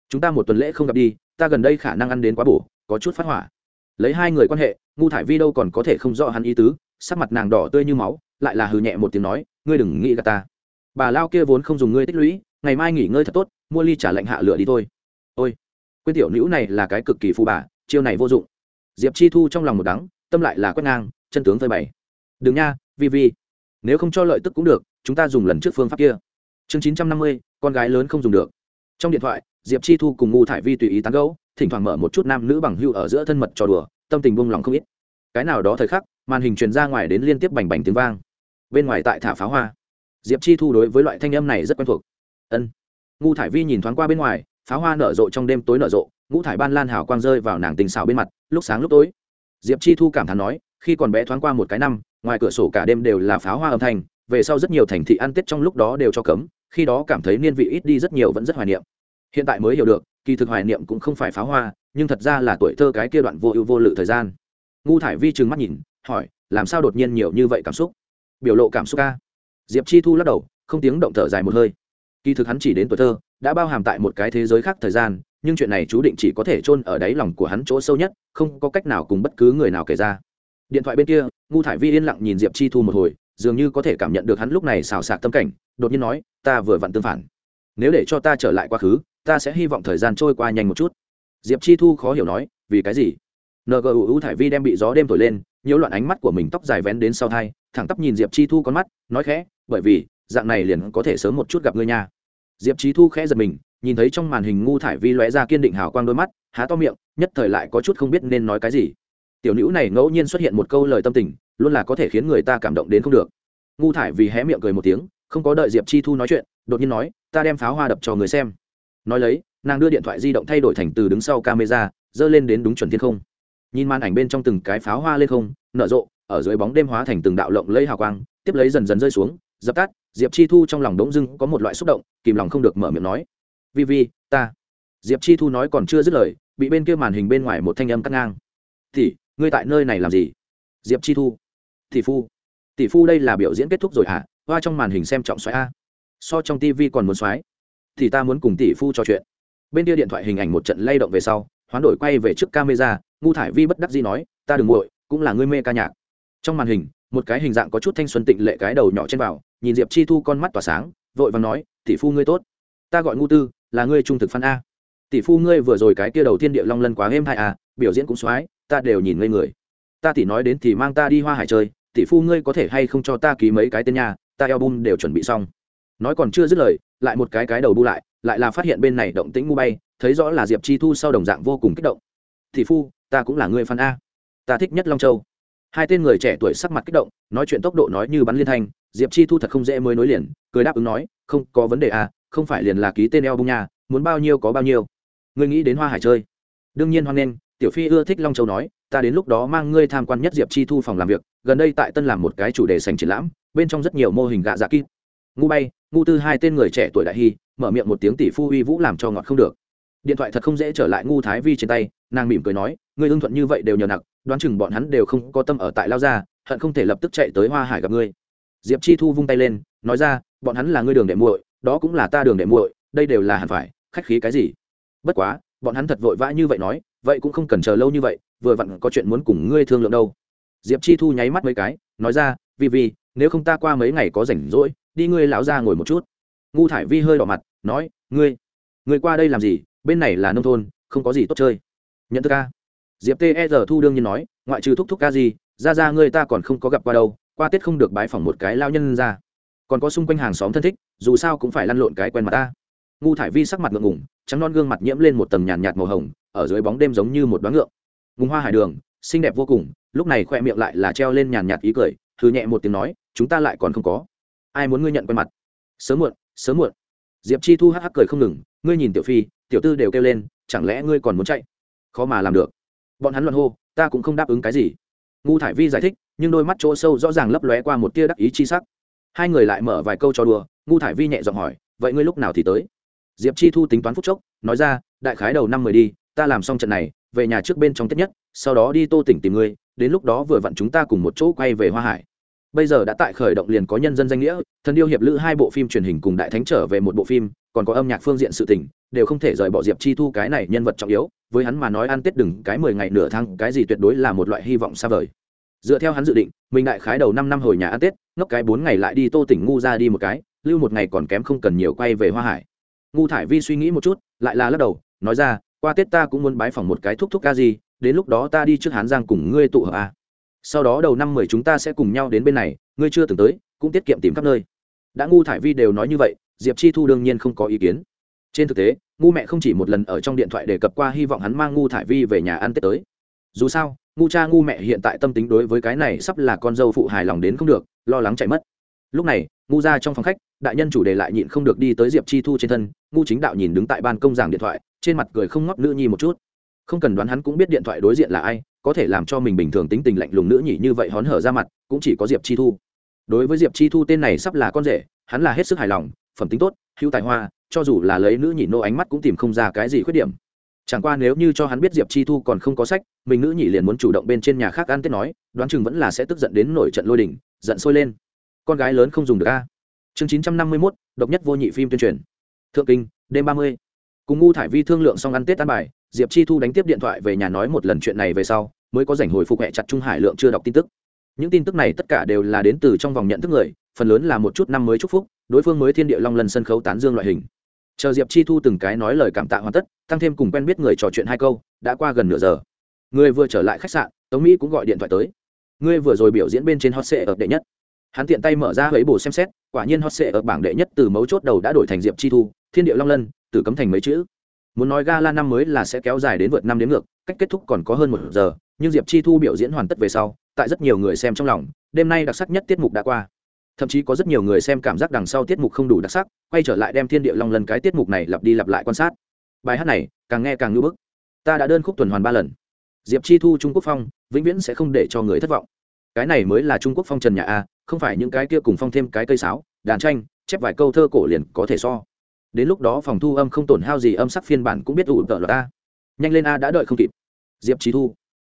chúng ta một tuần lễ không gặp đi, ta gần đây khả năng ăn đến quá bổ, có chút phát hỏa. Lấy hai người quan hệ, ngu thải vi đâu còn có thể không rõ hắn ý tứ, sắc mặt nàng đỏ tươi như máu, lại là hừ nhẹ một tiếng nói ngươi đừng nghĩ gà ta. Bà lao kia vốn không dùng ngươi tích lũy, ngày mai nghỉ ngơi thật tốt, mua ly trả lệnh hạ lửa đi thôi. Ôi quyên tiểu nữ này là cái cực kỳ phù bà, chiêu này vô dụng. Diệp chi thu trong lòng một đắng, tâm lại là quét ngang, chân tướng phơi bày. Đừng nha, vi vi, nếu không cho lợi tức cũng được, chúng ta dùng lần trước phương pháp kia. Chương chín trăm năm mươi, con gái lớn không dùng được. Trong điện thoại, diệp chi thu cùng ngu thải vi tùy ý tán gẫu, thỉnh thoảng mở một chút nam nữ bằng hưu ở giữa thân mật trò đùa, tâm tình buông lòng không ít. Cái nào đó thời khắc, màn hình truyền ra ngoài đến liên tiếp bành bành tiếng vang bên ngoài tại thả pháo hoa. Diệp chi thu đối với loại thanh âm này rất quen thuộc. Ân. Ngu thải vi nhìn thoáng qua bên ngoài, pháo hoa nở rộ trong đêm tối nở rộ, ngũ thải ban lan hào quang rơi vào nàng tình xào bên mặt, lúc sáng lúc tối. Diệp chi thu cảm thán nói, khi còn bé thoáng qua một cái năm, ngoài cửa sổ cả đêm đều là pháo hoa âm thanh, về sau rất nhiều thành thị ăn tết trong lúc đó đều cho cấm, khi đó cảm thấy niên vị ít đi rất nhiều vẫn rất hoài niệm. Hiện tại mới hiểu được, kỳ thực hoài niệm cũng không phải pháo hoa, nhưng thật ra là tuổi thơ cái kia đoạn vô ưu vô lự thời gian. Ngu thải vi trừng mắt nhìn, hỏi, làm sao đột nhiên nhiều như vậy cảm xúc? Biểu lộ cảm xúc ca. Diệp chi thu lắc đầu, không tiếng động thở dài một hơi. Kỳ thực hắn chỉ đến tuổi thơ, đã bao hàm tại một cái thế giới khác thời gian, nhưng chuyện này chú định chỉ có thể chôn ở đáy lòng của hắn chỗ sâu nhất, không có cách nào cùng bất cứ người nào kể ra. Điện thoại bên kia, ngu thải vi yên lặng nhìn diệp chi thu một hồi, dường như có thể cảm nhận được hắn lúc này xào xạc tâm cảnh, đột nhiên nói, ta vừa vặn tương phản. Nếu để cho ta trở lại quá khứ, ta sẽ hy vọng thời gian trôi qua nhanh một chút. Diệp chi thu khó hiểu nói, vì cái gì? Ngu thải vi đem bị gió đêm thổi lên nhiễu loạn ánh mắt của mình tóc dài vén đến sau thai, thẳng tắp nhìn diệp chi thu con mắt, nói khẽ, bởi vì, dạng này liền có thể sớm một chút gặp ngươi nha. Diệp chi thu khẽ giật mình, nhìn thấy trong màn hình ngu thải vi lóe ra kiên định hào quang đôi mắt, há to miệng, nhất thời lại có chút không biết nên nói cái gì. Tiểu nữ này ngẫu nhiên xuất hiện một câu lời tâm tình, luôn là có thể khiến người ta cảm động đến không được. Ngu thải vì hé miệng cười một tiếng, không có đợi diệp chi thu nói chuyện, đột nhiên nói, ta đem pháo hoa đập cho người xem. Nói lấy, nàng đưa điện thoại di động thay đổi thành từ đứng sau camera dơ lên đến đúng chuẩn thiên không nhìn màn ảnh bên trong từng cái pháo hoa lên không, nở rộ, ở dưới bóng đêm hóa thành từng đạo lộng lây hào quang, tiếp lấy dần dần rơi xuống, dập tắt, diệp chi thu trong lòng đống dưng có một loại xúc động, kìm lòng không được mở miệng nói. Vi vi, ta. Diệp chi thu nói còn chưa dứt lời, bị bên kia màn hình bên ngoài một thanh âm cắt ngang. Thì ngươi tại nơi này làm gì? Diệp chi thu. Tỷ phu. Tỷ phu đây là biểu diễn kết thúc rồi hả? Hoa trong màn hình xem trọng xoáy a. So trong tv còn muốn xoáy. Thì ta muốn cùng tỷ phu trò chuyện. Bên kia điện thoại hình ảnh một trận lay động về sau, hoán đổi quay về trước camera ngu thải vi bất đắc dĩ nói, ta đừng nguội cũng là ngươi mê ca nhạc. Trong màn hình, một cái hình dạng có chút thanh xuân tịnh lệ cái đầu nhỏ trên vào, nhìn diệp chi thu con mắt tỏa sáng, vội và nói, tỷ phu ngươi tốt. Ta gọi ngu tư, là ngươi trung thực phan a. Tỷ phu ngươi vừa rồi cái kia đầu tiên địa long lân quá êm hai a à, biểu diễn cũng soái ta đều nhìn ngây người. Ta tỷ nói đến thì mang ta đi hoa hải chơi, tỷ phu ngươi có thể hay không cho ta ký mấy cái tên nhà ta album đều chuẩn bị xong. Nói còn chưa dứt lời, lại một cái cái đầu bu lại lại là phát hiện bên này động tĩnh ngu bay, thấy rõ là diệp chi thu sau đồng dạng vô cùng kích động. Tỷ phu ta cũng là người phan a. Ta thích nhất long châu. Hai tên người trẻ tuổi sắc mặt kích động, nói chuyện tốc độ nói như bắn liên thanh, diệp chi thu thật không dễ mới nối liền, cười đáp ứng nói, không có vấn đề à không phải liền là ký tên eo bung nha, muốn bao nhiêu có bao nhiêu. Ngươi nghĩ đến hoa hải chơi. Đương nhiên hoan nghênh, tiểu phi ưa thích long châu nói, ta đến lúc đó mang ngươi tham quan nhất diệp chi thu phòng làm việc, gần đây tại tân làm một cái chủ đề sành triển lãm, bên trong rất nhiều mô hình gạ dạ kít. Ngu bay, ngu tư hai tên người trẻ tuổi đại hy, mở miệng một tiếng tỷ phu uy vũ làm cho ngọt không được điện thoại thật không dễ trở lại ngu thái vi trên tay, nàng mỉm cười nói, ngươi hưng thuận như vậy đều nhờ nặc, đoán chừng bọn hắn đều không có tâm ở tại lao gia, hận không thể lập tức chạy tới hoa hải gặp ngươi. Diệp chi thu vung tay lên, nói ra, bọn hắn là ngươi đường đệ muội, đó cũng là ta đường đệ muội, đây đều là hẳn phải, khách khí cái gì? Bất quá, bọn hắn thật vội vã như vậy nói, vậy cũng không cần chờ lâu như vậy, vừa vặn có chuyện muốn cùng ngươi thương lượng đâu. Diệp chi thu nháy mắt mấy cái, nói ra, vì vì, nếu không ta qua mấy ngày có rảnh rỗi, đi ngươi lão ra ngồi một chút. Ngu thải vi hơi đỏ mặt, nói, ngươi ngươi qua đây làm gì? Bên này là nông thôn không có gì tốt chơi. Nhận thức ca. Diệp t thu đương nhiên nói ngoại trừ thúc thúc ca gì ra ra ngươi ta còn không có gặp qua đâu qua tết không được bái phỏng một cái lao nhân ra. Còn có xung quanh hàng xóm thân thích dù sao cũng phải lăn lộn cái quen mặt ta. Ngu thải vi sắc mặt ngượng ngủng trắng non gương mặt nhiễm lên một tầng nhàn nhạt, nhạt màu hồng ở dưới bóng đêm giống như một đoán ngượng. Ngùng hoa hải đường xinh đẹp vô cùng lúc này khoe miệng lại là treo lên nhàn nhạt ý cười thư nhẹ một tiếng nói chúng ta lại còn không có. Ai muốn ngươi nhận quen mặt? Sớm muộn sớm muộn. Diệp chi thu hắc hắc cười không ngừng ngươi nhìn tiểu phi tiểu tư đều kêu lên, chẳng lẽ ngươi còn muốn chạy? Khó mà làm được. Bọn hắn luận hô, ta cũng không đáp ứng cái gì. Ngu thải vi giải thích, nhưng đôi mắt chỗ sâu rõ ràng lấp lóe qua một tia đắc ý chi sắc. Hai người lại mở vài câu cho đùa, ngu thải vi nhẹ giọng hỏi, vậy ngươi lúc nào thì tới? Diệp chi thu tính toán phúc chốc, nói ra, đại khái đầu năm mười đi, ta làm xong trận này, về nhà trước bên trong tết nhất, sau đó đi tô tỉnh tìm ngươi, đến lúc đó vừa vặn chúng ta cùng một chỗ quay về hoa hải bây giờ đã tại khởi động liền có nhân dân danh nghĩa, thần điêu hiệp lữ hai bộ phim truyền hình cùng đại thánh trở về một bộ phim, còn có âm nhạc phương diện sự tình, đều không thể rời bỏ diệp chi thu cái này nhân vật trọng yếu, với hắn mà nói ăn tết đừng cái mười ngày nửa tháng, cái gì tuyệt đối là một loại hy vọng xa vời. Dựa theo hắn dự định, mình đại khái đầu năm năm hồi nhà ăn tết, ngốc cái bốn ngày lại đi tô tỉnh ngu ra đi một cái, lưu một ngày còn kém không cần nhiều quay về hoa hải. Ngu thải vi suy nghĩ một chút, lại là lắc đầu, nói ra, qua tết ta cũng muốn bái phỏng một cái thúc thúc ca gì, đến lúc đó ta đi trước hán giang cùng ngươi tụ hợp a sau đó đầu năm mười chúng ta sẽ cùng nhau đến bên này, ngươi chưa từng tới, cũng tiết kiệm tìm khắp nơi. Đã ngu thải vi đều nói như vậy, diệp chi thu đương nhiên không có ý kiến. Trên thực tế, ngu mẹ không chỉ một lần ở trong điện thoại đề cập qua hy vọng hắn mang ngu thải vi về nhà ăn tết tới. Dù sao, ngu cha ngu mẹ hiện tại tâm tính đối với cái này sắp là con dâu phụ hài lòng đến không được, lo lắng chạy mất. Lúc này, ngu ra trong phòng khách, đại nhân chủ đề lại nhịn không được đi tới diệp chi thu trên thân, ngu chính đạo nhìn đứng tại ban công giảng điện thoại, trên mặt cười không ngóc nữ nhi một chút. Không cần đoán hắn cũng biết điện thoại đối diện là ai có thể làm cho mình bình thường tính tình lạnh lùng nữ nhỉ như vậy hón hở ra mặt, cũng chỉ có diệp chi thu. Đối với diệp chi thu tên này sắp là con rể, hắn là hết sức hài lòng, phẩm tính tốt, hữu tài hoa, cho dù là lấy nữ nhị nô ánh mắt cũng tìm không ra cái gì khuyết điểm. Chẳng qua nếu như cho hắn biết diệp chi thu còn không có sách, mình nữ nhị liền muốn chủ động bên trên nhà khác ăn tết nói, đoán chừng vẫn là sẽ tức giận đến nổi trận lôi đình, giận sôi lên. Con gái lớn không dùng được a. Chương chín trăm năm mươi mốt, độc nhất vô nhị phim tuyên truyền. Thượng kinh, đêm ba mươi cùng ngu thải vi thương lượng xong ăn tết ăn bài, diệp chi thu đánh tiếp điện thoại về nhà nói một lần chuyện này về sau, mới có dành hồi phục hẹ chặt trung hải lượng chưa đọc tin tức. Những tin tức này tất cả đều là đến từ trong vòng nhận thức người, phần lớn là một chút năm mới chúc phúc, đối phương mới thiên địa long lần sân khấu tán dương loại hình. Chờ diệp chi thu từng cái nói lời cảm tạ hoàn tất, tăng thêm cùng quen biết người trò chuyện hai câu, đã qua gần nửa giờ. Người vừa trở lại khách sạn, tống mỹ cũng gọi điện thoại tới. Ngươi vừa rồi biểu diễn bên trên hot sệ ở đệ nhất. Hắn tiện tay mở ra ấy bổ xem xét, quả nhiên hot sệ ở bảng đệ nhất từ mấu chốt đầu đã đổi thành diệp chi thu, thiên điệu long lân từ cấm thành mấy chữ. Muốn nói gala năm mới là sẽ kéo dài đến vượt năm đến ngược, cách kết thúc còn có hơn một giờ, nhưng diệp chi thu biểu diễn hoàn tất về sau, tại rất nhiều người xem trong lòng, đêm nay đặc sắc nhất tiết mục đã qua. Thậm chí có rất nhiều người xem cảm giác đằng sau tiết mục không đủ đặc sắc, quay trở lại đem thiên địa long lần cái tiết mục này lặp đi lặp lại quan sát. Bài hát này, càng nghe càng ngưỡng bức. Ta đã đơn khúc tuần hoàn ba lần. Diệp chi thu, trung quốc phong, vĩnh viễn sẽ không để cho người thất vọng. Cái này mới là trung quốc phong trần nhà a, không phải những cái kia cùng phong thêm cái cây sáo, đàn tranh, chép vài câu thơ cổ liền có thể so đến lúc đó phòng thu âm không tổn hao gì, âm sắc phiên bản cũng biết ủ tợ lọt a. Nhanh lên a đã đợi không kịp. Diệp trí thu.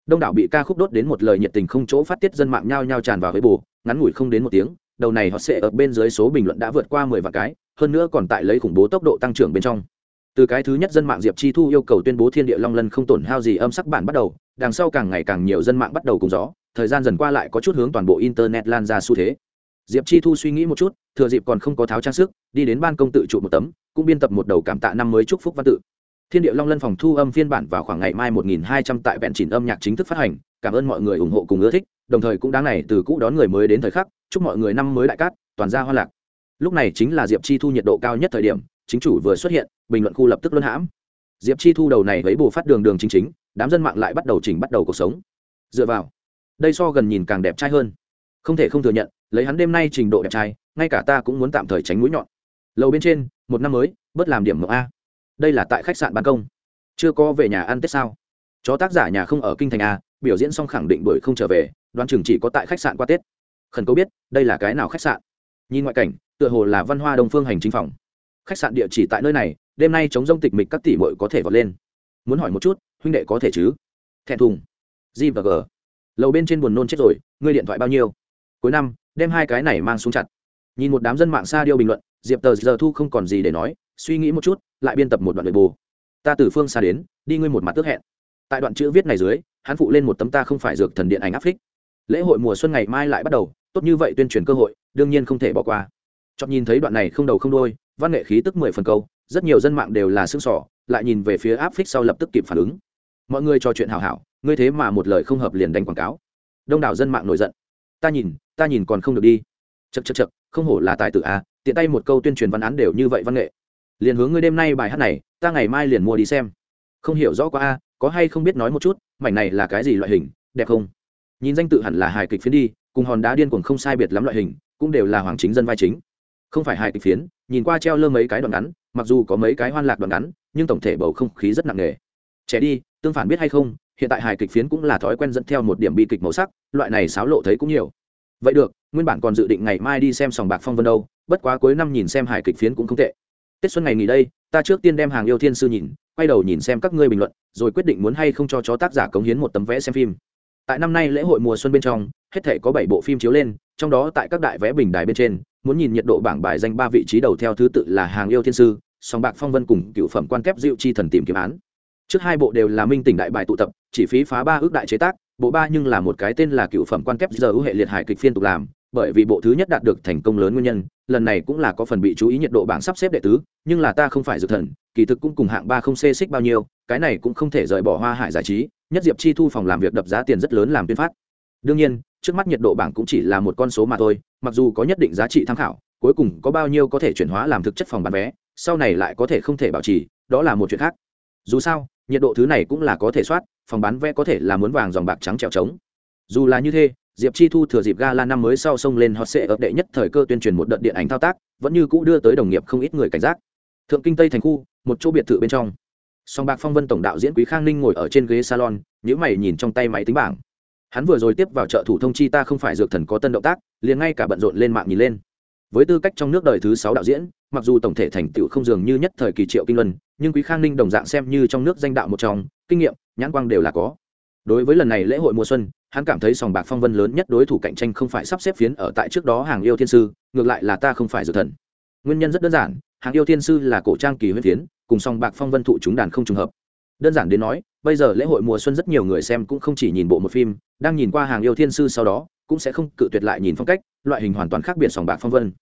Đông đảo bị ca khúc đốt đến một lời nhiệt tình không chỗ phát tiết dân mạng nhao nhao tràn vào với bù ngắn ngủi không đến một tiếng, đầu này họ sẽ ở bên dưới số bình luận đã vượt qua mười vạn cái, hơn nữa còn tại lấy khủng bố tốc độ tăng trưởng bên trong. Từ cái thứ nhất dân mạng diệp chi thu yêu cầu tuyên bố thiên địa long lân không tổn hao gì, âm sắc bản bắt đầu, đằng sau càng ngày càng nhiều dân mạng bắt đầu cùng gió, thời gian dần qua lại có chút hướng toàn bộ internet lan ra xu thế diệp chi thu suy nghĩ một chút, thừa dịp còn không có tháo trang sức, đi đến ban công tự trụ một tấm, cũng biên tập một đầu cảm tạ năm mới chúc phúc văn tự. Thiên địa long lân phòng thu âm phiên bản vào khoảng ngày mai 1200 tại vẹn chỉnh âm nhạc chính thức phát hành, cảm ơn mọi người ủng hộ cùng ưa thích, đồng thời cũng đáng này từ cũ đón người mới đến thời khắc, chúc mọi người năm mới đại cát, toàn gia hoa lạc. Lúc này chính là diệp chi thu nhiệt độ cao nhất thời điểm, chính chủ vừa xuất hiện, bình luận khu lập tức luân hãm. Diệp chi thu đầu này lấy bù phát đường đường chính chính, đám dân mạng lại bắt đầu chỉnh bắt đầu cuộc sống. Dựa vào, đây so gần nhìn càng đẹp trai hơn. Không thể không thừa nhận lấy hắn đêm nay trình độ đẹp trai, ngay cả ta cũng muốn tạm thời tránh mũi nhọn. Lầu bên trên, một năm mới, bớt làm điểm mộng a. Đây là tại khách sạn ban công. Chưa có về nhà ăn tết sao? Chó tác giả nhà không ở kinh thành a, biểu diễn xong khẳng định bởi không trở về, đoán chừng chỉ có tại khách sạn qua tết. Khẩn cầu biết, đây là cái nào khách sạn? Nhìn ngoại cảnh, tựa hồ là văn hoa đông phương hành chính phòng. Khách sạn địa chỉ tại nơi này, đêm nay chống rông tịch mịch các tỷ mội có thể vọt lên. Muốn hỏi một chút, huynh đệ có thể chứ? Thẹn thùng. G và g. Lầu bên trên buồn nôn chết rồi, ngươi điện thoại bao nhiêu? Cuối năm đem hai cái này mang xuống chặt. Nhìn một đám dân mạng xa điêu bình luận, diệp tờ giờ thu không còn gì để nói, suy nghĩ một chút, lại biên tập một đoạn lời bù. Ta từ phương xa đến, đi ngươi một mặt tước hẹn. Tại đoạn chữ viết này dưới, hắn phụ lên một tấm ta không phải dược thần điện ảnh áp phích. Lễ hội mùa xuân ngày mai lại bắt đầu, tốt như vậy tuyên truyền cơ hội, đương nhiên không thể bỏ qua. Chọn nhìn thấy đoạn này không đầu không đôi văn nghệ khí tức mười phần câu, rất nhiều dân mạng đều là xương sỏ lại nhìn về phía áp phích sau lập tức kịp phản ứng. Mọi người trò chuyện hào hảo, ngươi thế mà một lời không hợp liền đánh quảng cáo. Đông đảo dân mạng nổi giận. Ta nhìn ta nhìn còn không được đi. Chật chật chật không hổ là tài tử a, tiện tay một câu tuyên truyền văn án đều như vậy văn nghệ. Liền hướng ngươi đêm nay bài hát này, ta ngày mai liền mua đi xem. Không hiểu rõ qua a, có hay không biết nói một chút, mảnh này là cái gì loại hình, đẹp không? Nhìn danh tự hẳn là hài kịch phiến đi, cùng hòn đá điên cuồng không sai biệt lắm loại hình, cũng đều là hoàng chính dân vai chính. Không phải hài kịch phiến, nhìn qua treo lơ mấy cái đoạn ngắn, mặc dù có mấy cái hoan lạc đoạn ngắn, nhưng tổng thể bầu không khí rất nặng nề. Trẻ đi, tương phản biết hay không, hiện tại hài kịch phiến cũng là thói quen dẫn theo một điểm bi kịch màu sắc, loại này xáo lộ thấy cũng nhiều vậy được, nguyên bản còn dự định ngày mai đi xem sòng bạc phong vân đâu, bất quá cuối năm nhìn xem hài kịch phiến cũng không tệ. Tết xuân ngày nghỉ đây, ta trước tiên đem hàng yêu thiên sư nhìn, quay đầu nhìn xem các ngươi bình luận, rồi quyết định muốn hay không cho chó tác giả cống hiến một tấm vé xem phim. Tại năm nay lễ hội mùa xuân bên trong, hết thể có bảy bộ phim chiếu lên, trong đó tại các đại vé bình đài bên trên, muốn nhìn nhiệt độ bảng bài danh ba vị trí đầu theo thứ tự là hàng yêu thiên sư, sòng bạc phong vân cùng cựu phẩm quan kép diệu chi thần tìm kiếm án. Trước hai bộ đều là minh tỉnh đại bài tụ tập, chỉ phí phá ba ước đại chế tác bộ ba nhưng là một cái tên là cựu phẩm quan kép giờ ưu hệ liệt hải kịch phiên tục làm, bởi vì bộ thứ nhất đạt được thành công lớn nguyên nhân, lần này cũng là có phần bị chú ý nhiệt độ bảng sắp xếp đệ tứ, nhưng là ta không phải dược thần, kỳ thực cũng cùng hạng ba không xê xích bao nhiêu, cái này cũng không thể rời bỏ hoa hải giải trí, nhất diệp chi thu phòng làm việc đập giá tiền rất lớn làm tuyên phát. Đương nhiên, trước mắt nhiệt độ bảng cũng chỉ là một con số mà thôi, mặc dù có nhất định giá trị tham khảo, cuối cùng có bao nhiêu có thể chuyển hóa làm thực chất phòng bán vé, sau này lại có thể không thể bảo trì, đó là một chuyện khác dù sao, nhiệt độ thứ này cũng là có thể soát, phòng bán vé có thể là muốn vàng dòng bạc trắng trèo trống. Dù là như thế, diệp chi thu thừa dịp gala năm mới sau xông lên hot sệ ập đệ nhất thời cơ tuyên truyền một đợt điện ảnh thao tác, vẫn như cũ đưa tới đồng nghiệp không ít người cảnh giác. Thượng kinh tây thành khu, một chỗ biệt thự bên trong. Song bạc phong vân tổng đạo diễn quý khang ninh ngồi ở trên ghế salon nhữ mày nhìn trong tay máy tính bảng. Hắn vừa rồi tiếp vào trợ thủ thông chi ta không phải dược thần có tân động tác, liền ngay cả bận rộn lên mạng nhìn lên. Với tư cách trong nước đời thứ sáu đạo diễn, mặc dù tổng thể thành tựu không dường như nhất thời kỳ triệu kinh luân nhưng quý khang ninh đồng dạng xem như trong nước danh đạo một trong, kinh nghiệm, nhãn quang đều là có. Đối với lần này lễ hội mùa xuân, hắn cảm thấy sòng bạc phong vân lớn nhất đối thủ cạnh tranh không phải sắp xếp phiến ở tại trước đó hàng yêu thiên sư, ngược lại là ta không phải dược thần. Nguyên nhân rất đơn giản, hàng yêu thiên sư là cổ trang kỳ huyết phiến, cùng sòng bạc phong vân thụ chúng đàn không trùng hợp. Đơn giản đến nói, bây giờ lễ hội mùa xuân rất nhiều người xem cũng không chỉ nhìn bộ một phim, đang nhìn qua hàng yêu thiên sư sau đó, cũng sẽ không cự tuyệt lại nhìn phong cách, loại hình hoàn toàn khác biệt sòng bạc phong vân.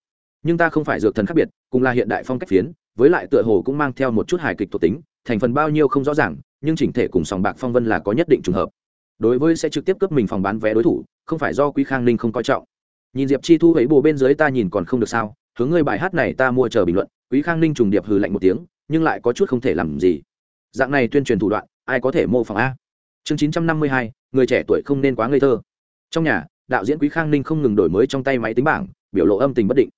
Nhưng ta không phải dược thần khác biệt, cùng là hiện đại phong cách phiến với lại tựa hồ cũng mang theo một chút hài kịch thuộc tính, thành phần bao nhiêu không rõ ràng, nhưng chỉnh thể cùng sòng bạc phong vân là có nhất định trùng hợp. Đối với sẽ trực tiếp cướp mình phòng bán vé đối thủ, không phải do quý khang ninh không coi trọng. Nhìn diệp chi thu ấy bồ bên dưới ta nhìn còn không được sao, hướng ngươi bài hát này ta mua chờ bình luận, quý khang ninh trùng điệp hừ lạnh một tiếng, nhưng lại có chút không thể làm gì. Dạng này tuyên truyền thủ đoạn, ai có thể mô phỏng a? Chương chín trăm năm mươi hai, người trẻ tuổi không nên quá ngây thơ. Trong nhà, đạo diễn quý khang ninh không ngừng đổi mới trong tay máy tính bảng, biểu lộ âm tình bất định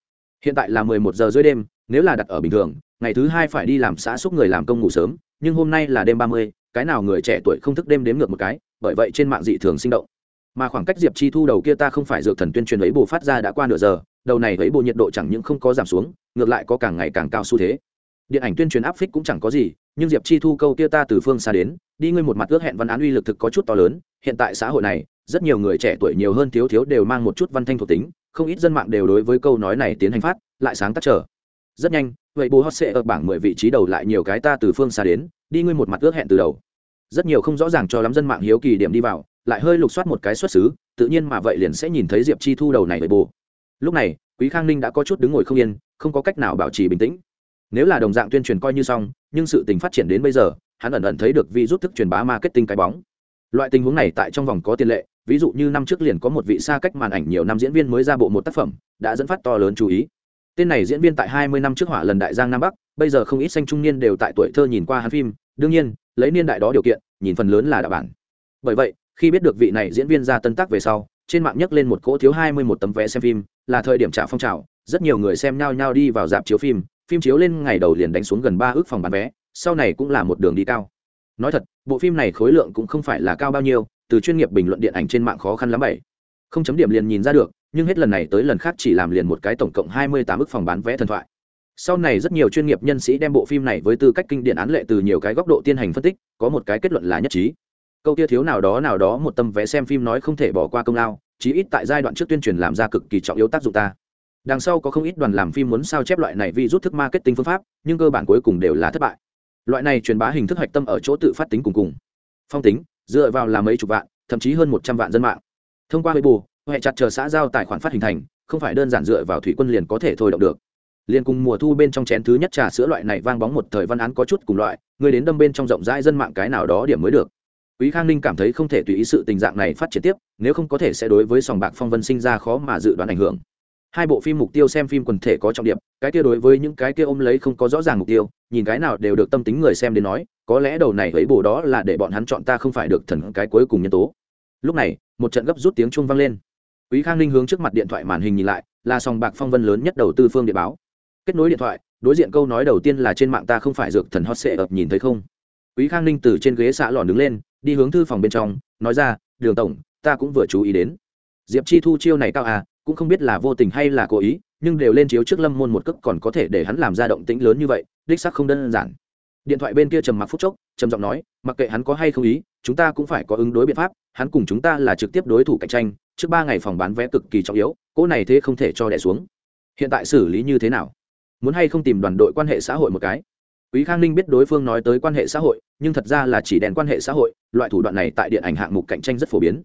hiện tại là mười một giờ dưới đêm, nếu là đặt ở bình thường, ngày thứ hai phải đi làm xã xúc người làm công ngủ sớm, nhưng hôm nay là đêm ba mươi, cái nào người trẻ tuổi không thức đêm đếm ngược một cái, bởi vậy trên mạng dị thường sinh động. Mà khoảng cách diệp chi thu đầu kia ta không phải dược thần tuyên truyền ấy bù phát ra đã qua nửa giờ, đầu này ấy bù nhiệt độ chẳng những không có giảm xuống, ngược lại có càng ngày càng cao xu thế. Điện ảnh tuyên truyền áp phích cũng chẳng có gì, nhưng diệp chi thu câu kia ta từ phương xa đến, đi ngươi một mặt ước hẹn văn án uy lực thực có chút to lớn, hiện tại xã hội này, rất nhiều người trẻ tuổi nhiều hơn thiếu thiếu đều mang một chút văn thanh thuộc tính không ít dân mạng đều đối với câu nói này tiến hành phát, lại sáng tác trở rất nhanh, vậy bù hot sẽ ở bảng mười vị trí đầu lại nhiều cái ta từ phương xa đến, đi ngươi một mặt ước hẹn từ đầu. Rất nhiều không rõ ràng cho lắm dân mạng hiếu kỳ điểm đi vào, lại hơi lục soát một cái xuất xứ, tự nhiên mà vậy liền sẽ nhìn thấy diệp chi thu đầu này với bồ lúc này, quý khang ninh đã có chút đứng ngồi không yên, không có cách nào bảo trì bình tĩnh. Nếu là đồng dạng tuyên truyền coi như xong, nhưng sự tình phát triển đến bây giờ, hắn ẩn ẩn thấy được vi rút thức truyền bá marketing cái bóng loại tình huống này tại trong vòng có tiền lệ, ví dụ như năm trước liền có một vị xa cách màn ảnh nhiều năm diễn viên mới ra bộ một tác phẩm, đã dẫn phát to lớn chú ý. Tên này diễn viên tại hai mươi năm trước hỏa lần đại giang nam bắc, bây giờ không ít xanh trung niên đều tại tuổi thơ nhìn qua hắn phim, đương nhiên, lấy niên đại đó điều kiện, nhìn phần lớn là đạo bản. Bởi vậy, khi biết được vị này diễn viên ra tân tác về sau, trên mạng nhấc lên một cỗ thiếu hai mươi một tấm vé xem phim, là thời điểm trả phong trào, rất nhiều người xem nhau nhau đi vào dạp chiếu phim phim chiếu lên ngày đầu liền đánh xuống gần ba ước phòng bán vé, sau này cũng là một đường đi cao. Nói thật bộ phim này khối lượng cũng không phải là cao bao nhiêu, từ chuyên nghiệp bình luận điện ảnh trên mạng khó khăn lắm bảy. Không chấm điểm liền nhìn ra được, nhưng hết lần này tới lần khác chỉ làm liền một cái tổng cộng hai mươi tám ước phòng bán vé thần thoại. Sau này rất nhiều chuyên nghiệp nhân sĩ đem bộ phim này với tư cách kinh điển án lệ từ nhiều cái góc độ tiên hành phân tích, có một cái kết luận là nhất trí. Câu tia thiếu nào đó nào đó một tâm vé xem phim nói không thể bỏ qua công lao, chí ít tại giai đoạn trước tuyên truyền làm ra cực kỳ trọng yếu tác dụng ta. Đằng sau có không ít đoàn làm phim muốn sao chép loại này vì rút thức marketing phương pháp, nhưng cơ bản cuối cùng đều là thất bại loại này truyền bá hình thức hạch tâm ở chỗ tự phát tính cùng cùng. Phong tính, dựa vào là mấy chục vạn, thậm chí hơn một trăm vạn dân mạng. Thông qua bù hệ chặt chờ xã giao tài khoản phát hình thành, không phải đơn giản dựa vào thủy quân liền có thể thôi động được. Liền cùng mùa thu bên trong chén thứ nhất trà sữa loại này vang bóng một thời văn án có chút cùng loại, người đến đâm bên trong rộng rãi dân mạng cái nào đó điểm mới được. Quý khang ninh cảm thấy không thể tùy ý sự tình dạng này phát triển tiếp, nếu không có thể sẽ đối với sòng bạc phong vân sinh ra khó mà dự đoán ảnh hưởng. Hai bộ phim mục tiêu xem phim quần thể có trọng điểm, cái kia đối với những cái kia ôm lấy không có rõ ràng mục tiêu nhìn cái nào đều được tâm tính người xem đến nói, có lẽ đầu này ấy bổ đó là để bọn hắn chọn ta không phải được thần cái cuối cùng nhân tố. Lúc này, một trận gấp rút tiếng chuông vang lên. Quý khang ninh hướng trước mặt điện thoại màn hình nhìn lại, là sòng bạc phong vân lớn nhất đầu tư phương điện báo. Kết nối điện thoại, đối diện câu nói đầu tiên là trên mạng ta không phải dược thần hot sệ ập nhìn thấy không? Quý khang ninh từ trên ghế xạ lòn đứng lên, đi hướng thư phòng bên trong, nói ra, đường tổng, ta cũng vừa chú ý đến. Diệp chi thu chiêu này cao à cũng không biết là vô tình hay là cố ý nhưng đều lên chiếu trước lâm môn một cước còn có thể để hắn làm ra động tĩnh lớn như vậy, đích sắc không đơn giản. Điện thoại bên kia trầm mặc phút chốc, trầm giọng nói, mặc kệ hắn có hay không ý, chúng ta cũng phải có ứng đối biện pháp, hắn cùng chúng ta là trực tiếp đối thủ cạnh tranh, trước ba ngày phòng bán vé cực kỳ trọng yếu, cỗ này thế không thể cho đẻ xuống. Hiện tại xử lý như thế nào? Muốn hay không tìm đoàn đội quan hệ xã hội một cái? Quý khang ninh biết đối phương nói tới quan hệ xã hội, nhưng thật ra là chỉ đèn quan hệ xã hội, loại thủ đoạn này tại điện ảnh hạng mục cạnh tranh rất phổ biến.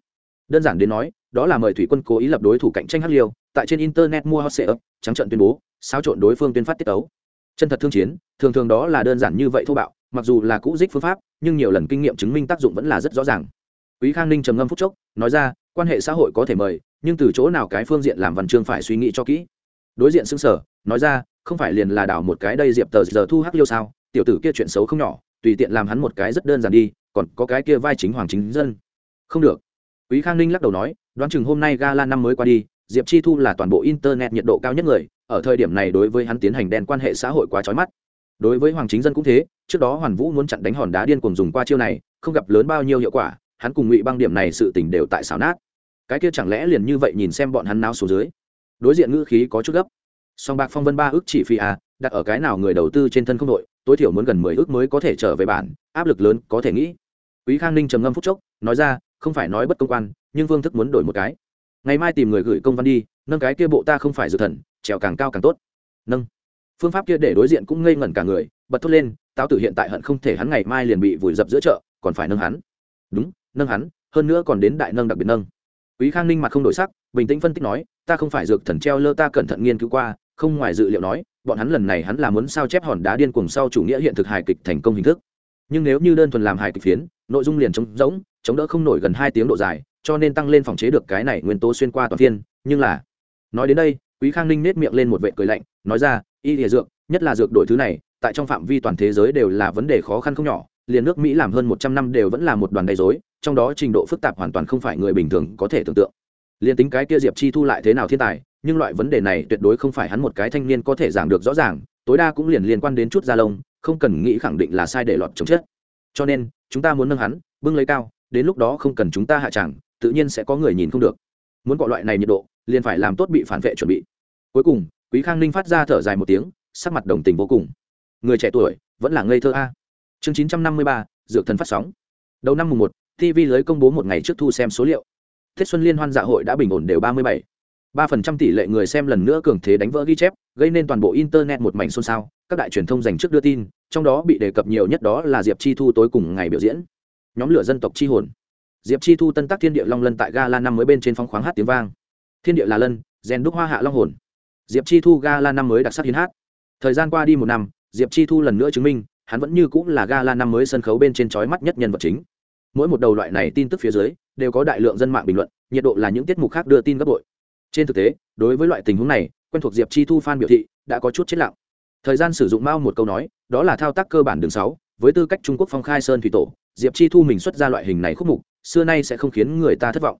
Đơn giản đến nói, đó là mời thủy quân cố ý lập đối thủ cạnh tranh hắc liêu tại trên internet mua hot sale trắng trận tuyên bố, xáo trộn đối phương tuyên phát tiết tấu. Chân thật thương chiến, thường thường đó là đơn giản như vậy thô bạo, mặc dù là cũ dích phương pháp, nhưng nhiều lần kinh nghiệm chứng minh tác dụng vẫn là rất rõ ràng. Quý khang ninh trầm ngâm phúc chốc, nói ra, quan hệ xã hội có thể mời, nhưng từ chỗ nào cái phương diện làm văn chương phải suy nghĩ cho kỹ. Đối diện xứng sở, nói ra, không phải liền là đảo một cái đây diệp tờ giờ thu hắc liêu sao, tiểu tử kia chuyện xấu không nhỏ, tùy tiện làm hắn một cái rất đơn giản đi, còn có cái kia vai chính hoàng chính dân. Không được. Quý khang ninh lắc đầu nói, đoán chừng hôm nay gala năm mới qua đi diệp chi thu là toàn bộ internet nhiệt độ cao nhất người, ở thời điểm này đối với hắn tiến hành đen quan hệ xã hội quá trói mắt. Đối với hoàng chính dân cũng thế, trước đó hoàn vũ muốn chặn đánh hòn đá điên cùng dùng qua chiêu này, không gặp lớn bao nhiêu hiệu quả, hắn cùng ngụy băng điểm này sự tình đều tại xảo nát. Cái kia chẳng lẽ liền như vậy nhìn xem bọn hắn náo xuống dưới. Đối diện ngữ khí có chút gấp. Song bạc phong vân ba ước chỉ phi à đặt ở cái nào người đầu tư trên thân không đội, tối thiểu muốn gần mười ước mới có thể trở về bản, áp lực lớn có thể nghĩ. Quý khang ninh trầm ngâm phúc chốc, nói ra, không phải nói bất công quan, nhưng phương thức muốn đổi một cái ngày mai tìm người gửi công văn đi, nâng cái kia bộ ta không phải dự thần, trèo càng cao càng tốt. Nâng. Phương pháp kia để đối diện cũng ngây ngẩn cả người, bật thốt lên, táo tử hiện tại hận không thể hắn ngày mai liền bị vùi dập giữa chợ, còn phải nâng hắn. Đúng, nâng hắn, hơn nữa còn đến đại nâng đặc biệt nâng. Quý khang ninh mặt không đổi sắc, bình tĩnh phân tích nói, ta không phải dược thần treo lơ ta cẩn thận nghiên cứu qua, không ngoài dự liệu nói, bọn hắn lần này hắn là muốn sao chép hòn đá điên cùng sau chủ nghĩa hiện thực hài kịch thành công hình thức. Nhưng nếu như đơn thuần làm hài kịch phiến, nội dung liền trống rỗng, chống đỡ không nổi gần hai tiếng độ dài cho nên tăng lên phòng chế được cái này nguyên tố xuyên qua toàn thiên, nhưng là nói đến đây quý khang ninh nết miệng lên một vệ cười lạnh nói ra y địa dược nhất là dược đổi thứ này tại trong phạm vi toàn thế giới đều là vấn đề khó khăn không nhỏ liền nước mỹ làm hơn một trăm năm đều vẫn là một đoàn gây dối trong đó trình độ phức tạp hoàn toàn không phải người bình thường có thể tưởng tượng. Liền tính cái kia diệp chi thu lại thế nào thiên tài nhưng loại vấn đề này tuyệt đối không phải hắn một cái thanh niên có thể giảng được rõ ràng tối đa cũng liền liên quan đến chút da lông không cần nghĩ khẳng định là sai để lọt chống chết. Cho nên chúng ta muốn nâng hắn bưng lấy cao đến lúc đó không cần chúng ta hạ tràng tự nhiên sẽ có người nhìn không được. Muốn gọi loại này nhiệt độ, liền phải làm tốt bị phản vệ chuẩn bị. Cuối cùng, quý khang ninh phát ra thở dài một tiếng, sắc mặt đồng tình vô cùng. Người trẻ tuổi, vẫn là ngây thơ a. Chương chín trăm năm mươi ba, dược thần phát sóng. Đầu năm mùng một tv lưới công bố một ngày trước thu xem số liệu. Tết xuân liên hoan dạ hội đã bình ổn đều ba mươi bảy. ba phần trăm tỷ lệ người xem lần nữa cường thế đánh vỡ ghi chép, gây nên toàn bộ internet một mảnh xôn xao, các đại truyền thông dành trước đưa tin, trong đó bị đề cập nhiều nhất đó là diệp chi thu tối cùng ngày biểu diễn. Nhóm lửa dân tộc chi hồn diệp chi thu tân tác thiên địa long lân tại ga la năm mới bên trên phong khoáng hát tiếng vang. Thiên địa là lân rèn đúc hoa hạ long hồn. Diệp chi thu ga la năm mới đặc sắc hiến hát. Thời gian qua đi một năm, diệp chi thu lần nữa chứng minh, hắn vẫn như cũng là ga la năm mới sân khấu bên trên trói mắt nhất nhân vật chính. Mỗi một đầu loại này tin tức phía dưới, đều có đại lượng dân mạng bình luận, nhiệt độ là những tiết mục khác đưa tin gấp bội. Trên thực tế, đối với loại tình huống này, quen thuộc diệp chi thu f biểu thị, đã có chút chết lặng. Thời gian sử dụng mao một câu nói, đó là thao tác cơ bản đường sáu, với tư cách trung quốc phong khai sơn thủy tổ, diệp chi thu mình xuất ra loại hình này khúc mục xưa nay sẽ không khiến người ta thất vọng.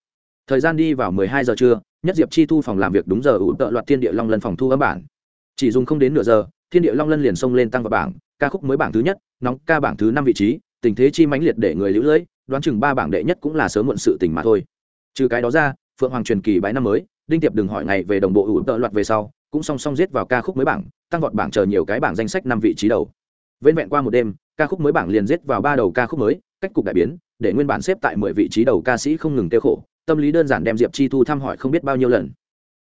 Thời gian đi vào mười hai giờ trưa, nhất diệp chi thu phòng làm việc đúng giờ ủ tợ loạt thiên địa long lân phòng thu âm bản. Chỉ dùng không đến nửa giờ, thiên địa long lân liền xông lên tăng vào bảng, ca khúc mới bảng thứ nhất, nóng ca bảng thứ năm vị trí, tình thế chi mãnh liệt để người lũ lưỡi đoán chừng ba bảng đệ nhất cũng là sớm muộn sự tình mà thôi. Trừ cái đó ra, phượng hoàng truyền kỳ bái năm mới, đinh tiệp đừng hỏi ngày về đồng bộ ủ tợ loạt về sau, cũng song song giết vào ca khúc mới bảng, tăng vọt bảng chờ nhiều cái bảng danh sách năm vị trí đầu. Vên vẹn qua một đêm, ca khúc mới bảng liền giết vào ba đầu ca khúc mới cách cục đại biến, để nguyên bản xếp tại mười vị trí đầu ca sĩ không ngừng tiêu khổ, tâm lý đơn giản đem diệp chi thu thăm hỏi không biết bao nhiêu lần.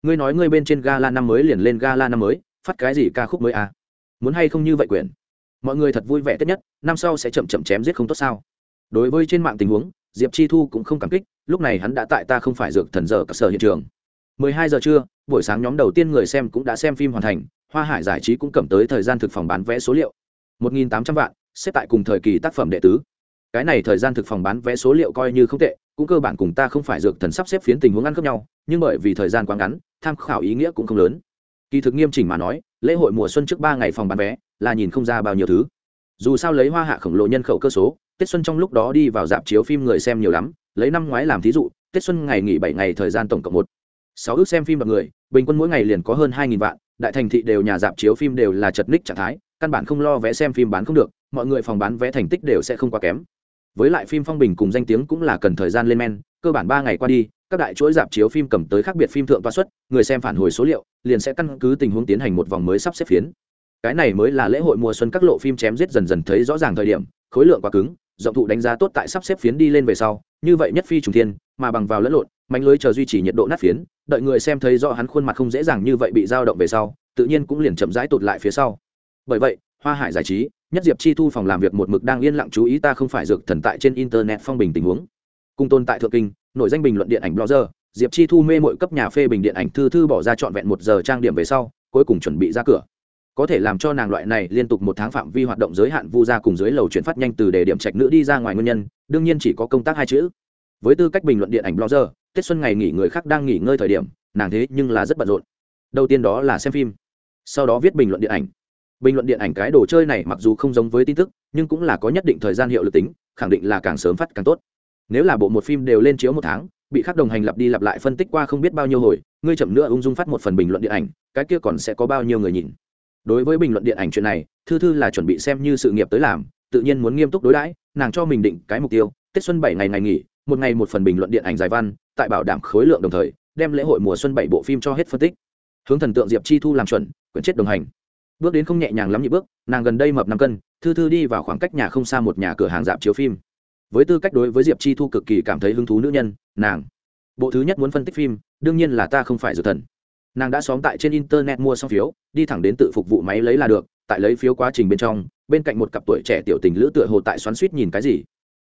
Ngươi nói ngươi bên trên gala năm mới liền lên gala năm mới, phát cái gì ca khúc mới à? Muốn hay không như vậy quyền mọi người thật vui vẻ tết nhất, năm sau sẽ chậm chậm chém giết không tốt sao? Đối với trên mạng tình huống, diệp chi thu cũng không cảm kích, lúc này hắn đã tại ta không phải dược thần giờ các sở hiện trường. 12 giờ trưa, buổi sáng nhóm đầu tiên người xem cũng đã xem phim hoàn thành, hoa hải giải trí cũng cầm tới thời gian thực phòng bán vé số liệu. 1.800 vạn, xếp tại cùng thời kỳ tác phẩm đệ tứ cái này thời gian thực phòng bán vé số liệu coi như không tệ, cũng cơ bản cùng ta không phải dược thần sắp xếp phiến tình huống ăn khớp nhau, nhưng bởi vì thời gian quá ngắn, tham khảo ý nghĩa cũng không lớn. Kỳ thực nghiêm chỉnh mà nói, lễ hội mùa xuân trước ba ngày phòng bán vé là nhìn không ra bao nhiêu thứ. Dù sao lấy hoa hạ khổng lồ nhân khẩu cơ số, tết xuân trong lúc đó đi vào dạp chiếu phim người xem nhiều lắm, lấy năm ngoái làm thí dụ, tết xuân ngày nghỉ bảy ngày thời gian tổng cộng một. Sáu ước xem phim bằng người, bình quân mỗi ngày liền có hơn hai nghìn vạn, đại thành thị đều nhà dạp chiếu phim đều là chật ních trạng thái, căn bản không lo vé xem phim bán không được, mọi người phòng bán vé thành tích đều sẽ không quá kém với lại phim phong bình cùng danh tiếng cũng là cần thời gian lên men, cơ bản ba ngày qua đi, các đại chuỗi dạp chiếu phim cầm tới khác biệt phim thượng toa xuất người xem phản hồi số liệu, liền sẽ căn cứ tình huống tiến hành một vòng mới sắp xếp phiến. Cái này mới là lễ hội mùa xuân các lộ phim chém giết dần dần thấy rõ ràng thời điểm, khối lượng quá cứng, rộng thụ đánh giá tốt tại sắp xếp phiến đi lên về sau, như vậy nhất phi trùng thiên, mà bằng vào lẫn lộn, mạnh lưới chờ duy trì nhiệt độ nát phiến, đợi người xem thấy rõ hắn khuôn mặt không dễ dàng như vậy bị dao động về sau, tự nhiên cũng liền chậm rãi tụt lại phía sau. Bởi vậy, hoa hải giải trí nhất diệp chi thu phòng làm việc một mực đang yên lặng chú ý ta không phải dược thần tại trên internet phong bình tình huống. Cung tôn tại thượng kinh nội danh bình luận điện ảnh blogger, diệp chi thu mê mội cấp nhà phê bình điện ảnh thư thư bỏ ra trọn vẹn một giờ trang điểm về sau, cuối cùng chuẩn bị ra cửa. Có thể làm cho nàng loại này liên tục một tháng phạm vi hoạt động giới hạn vu ra cùng dưới lầu chuyển phát nhanh từ đề điểm trạch nữ đi ra ngoài nguyên nhân, đương nhiên chỉ có công tác hai chữ. Với tư cách bình luận điện ảnh blogger, tết xuân ngày nghỉ người khác đang nghỉ ngơi thời điểm, nàng thế nhưng là rất bận rộn. Đầu tiên đó là xem phim, sau đó viết bình luận điện ảnh bình luận điện ảnh cái đồ chơi này mặc dù không giống với tin tức, nhưng cũng là có nhất định thời gian hiệu lực tính, khẳng định là càng sớm phát càng tốt. Nếu là bộ một phim đều lên chiếu một tháng, bị khắc đồng hành lặp đi lặp lại phân tích qua không biết bao nhiêu hồi, ngươi chậm nữa ung dung phát một phần bình luận điện ảnh, cái kia còn sẽ có bao nhiêu người nhìn. Đối với bình luận điện ảnh chuyện này, thư thư là chuẩn bị xem như sự nghiệp tới làm, tự nhiên muốn nghiêm túc đối đãi, nàng cho mình định cái mục tiêu, tết xuân bảy ngày ngày nghỉ, một ngày một phần bình luận điện ảnh dài văn, tại bảo đảm khối lượng đồng thời, đem lễ hội mùa xuân bảy bộ phim cho hết phân tích. Hướng thần tượng diệp chi thu làm chuẩn, quyển chết đồng hành bước đến không nhẹ nhàng lắm nhịp bước, nàng gần đây mập năm cân, thư thư đi vào khoảng cách nhà không xa một nhà cửa hàng dạp chiếu phim. Với tư cách đối với diệp chi thu cực kỳ cảm thấy hứng thú nữ nhân, nàng. Bộ thứ nhất muốn phân tích phim, đương nhiên là ta không phải dược thần. Nàng đã xóm tại trên internet mua xong phiếu, đi thẳng đến tự phục vụ máy lấy là được, tại lấy phiếu quá trình bên trong, bên cạnh một cặp tuổi trẻ tiểu tình lữ tựa hồ tại xoắn suýt nhìn cái gì.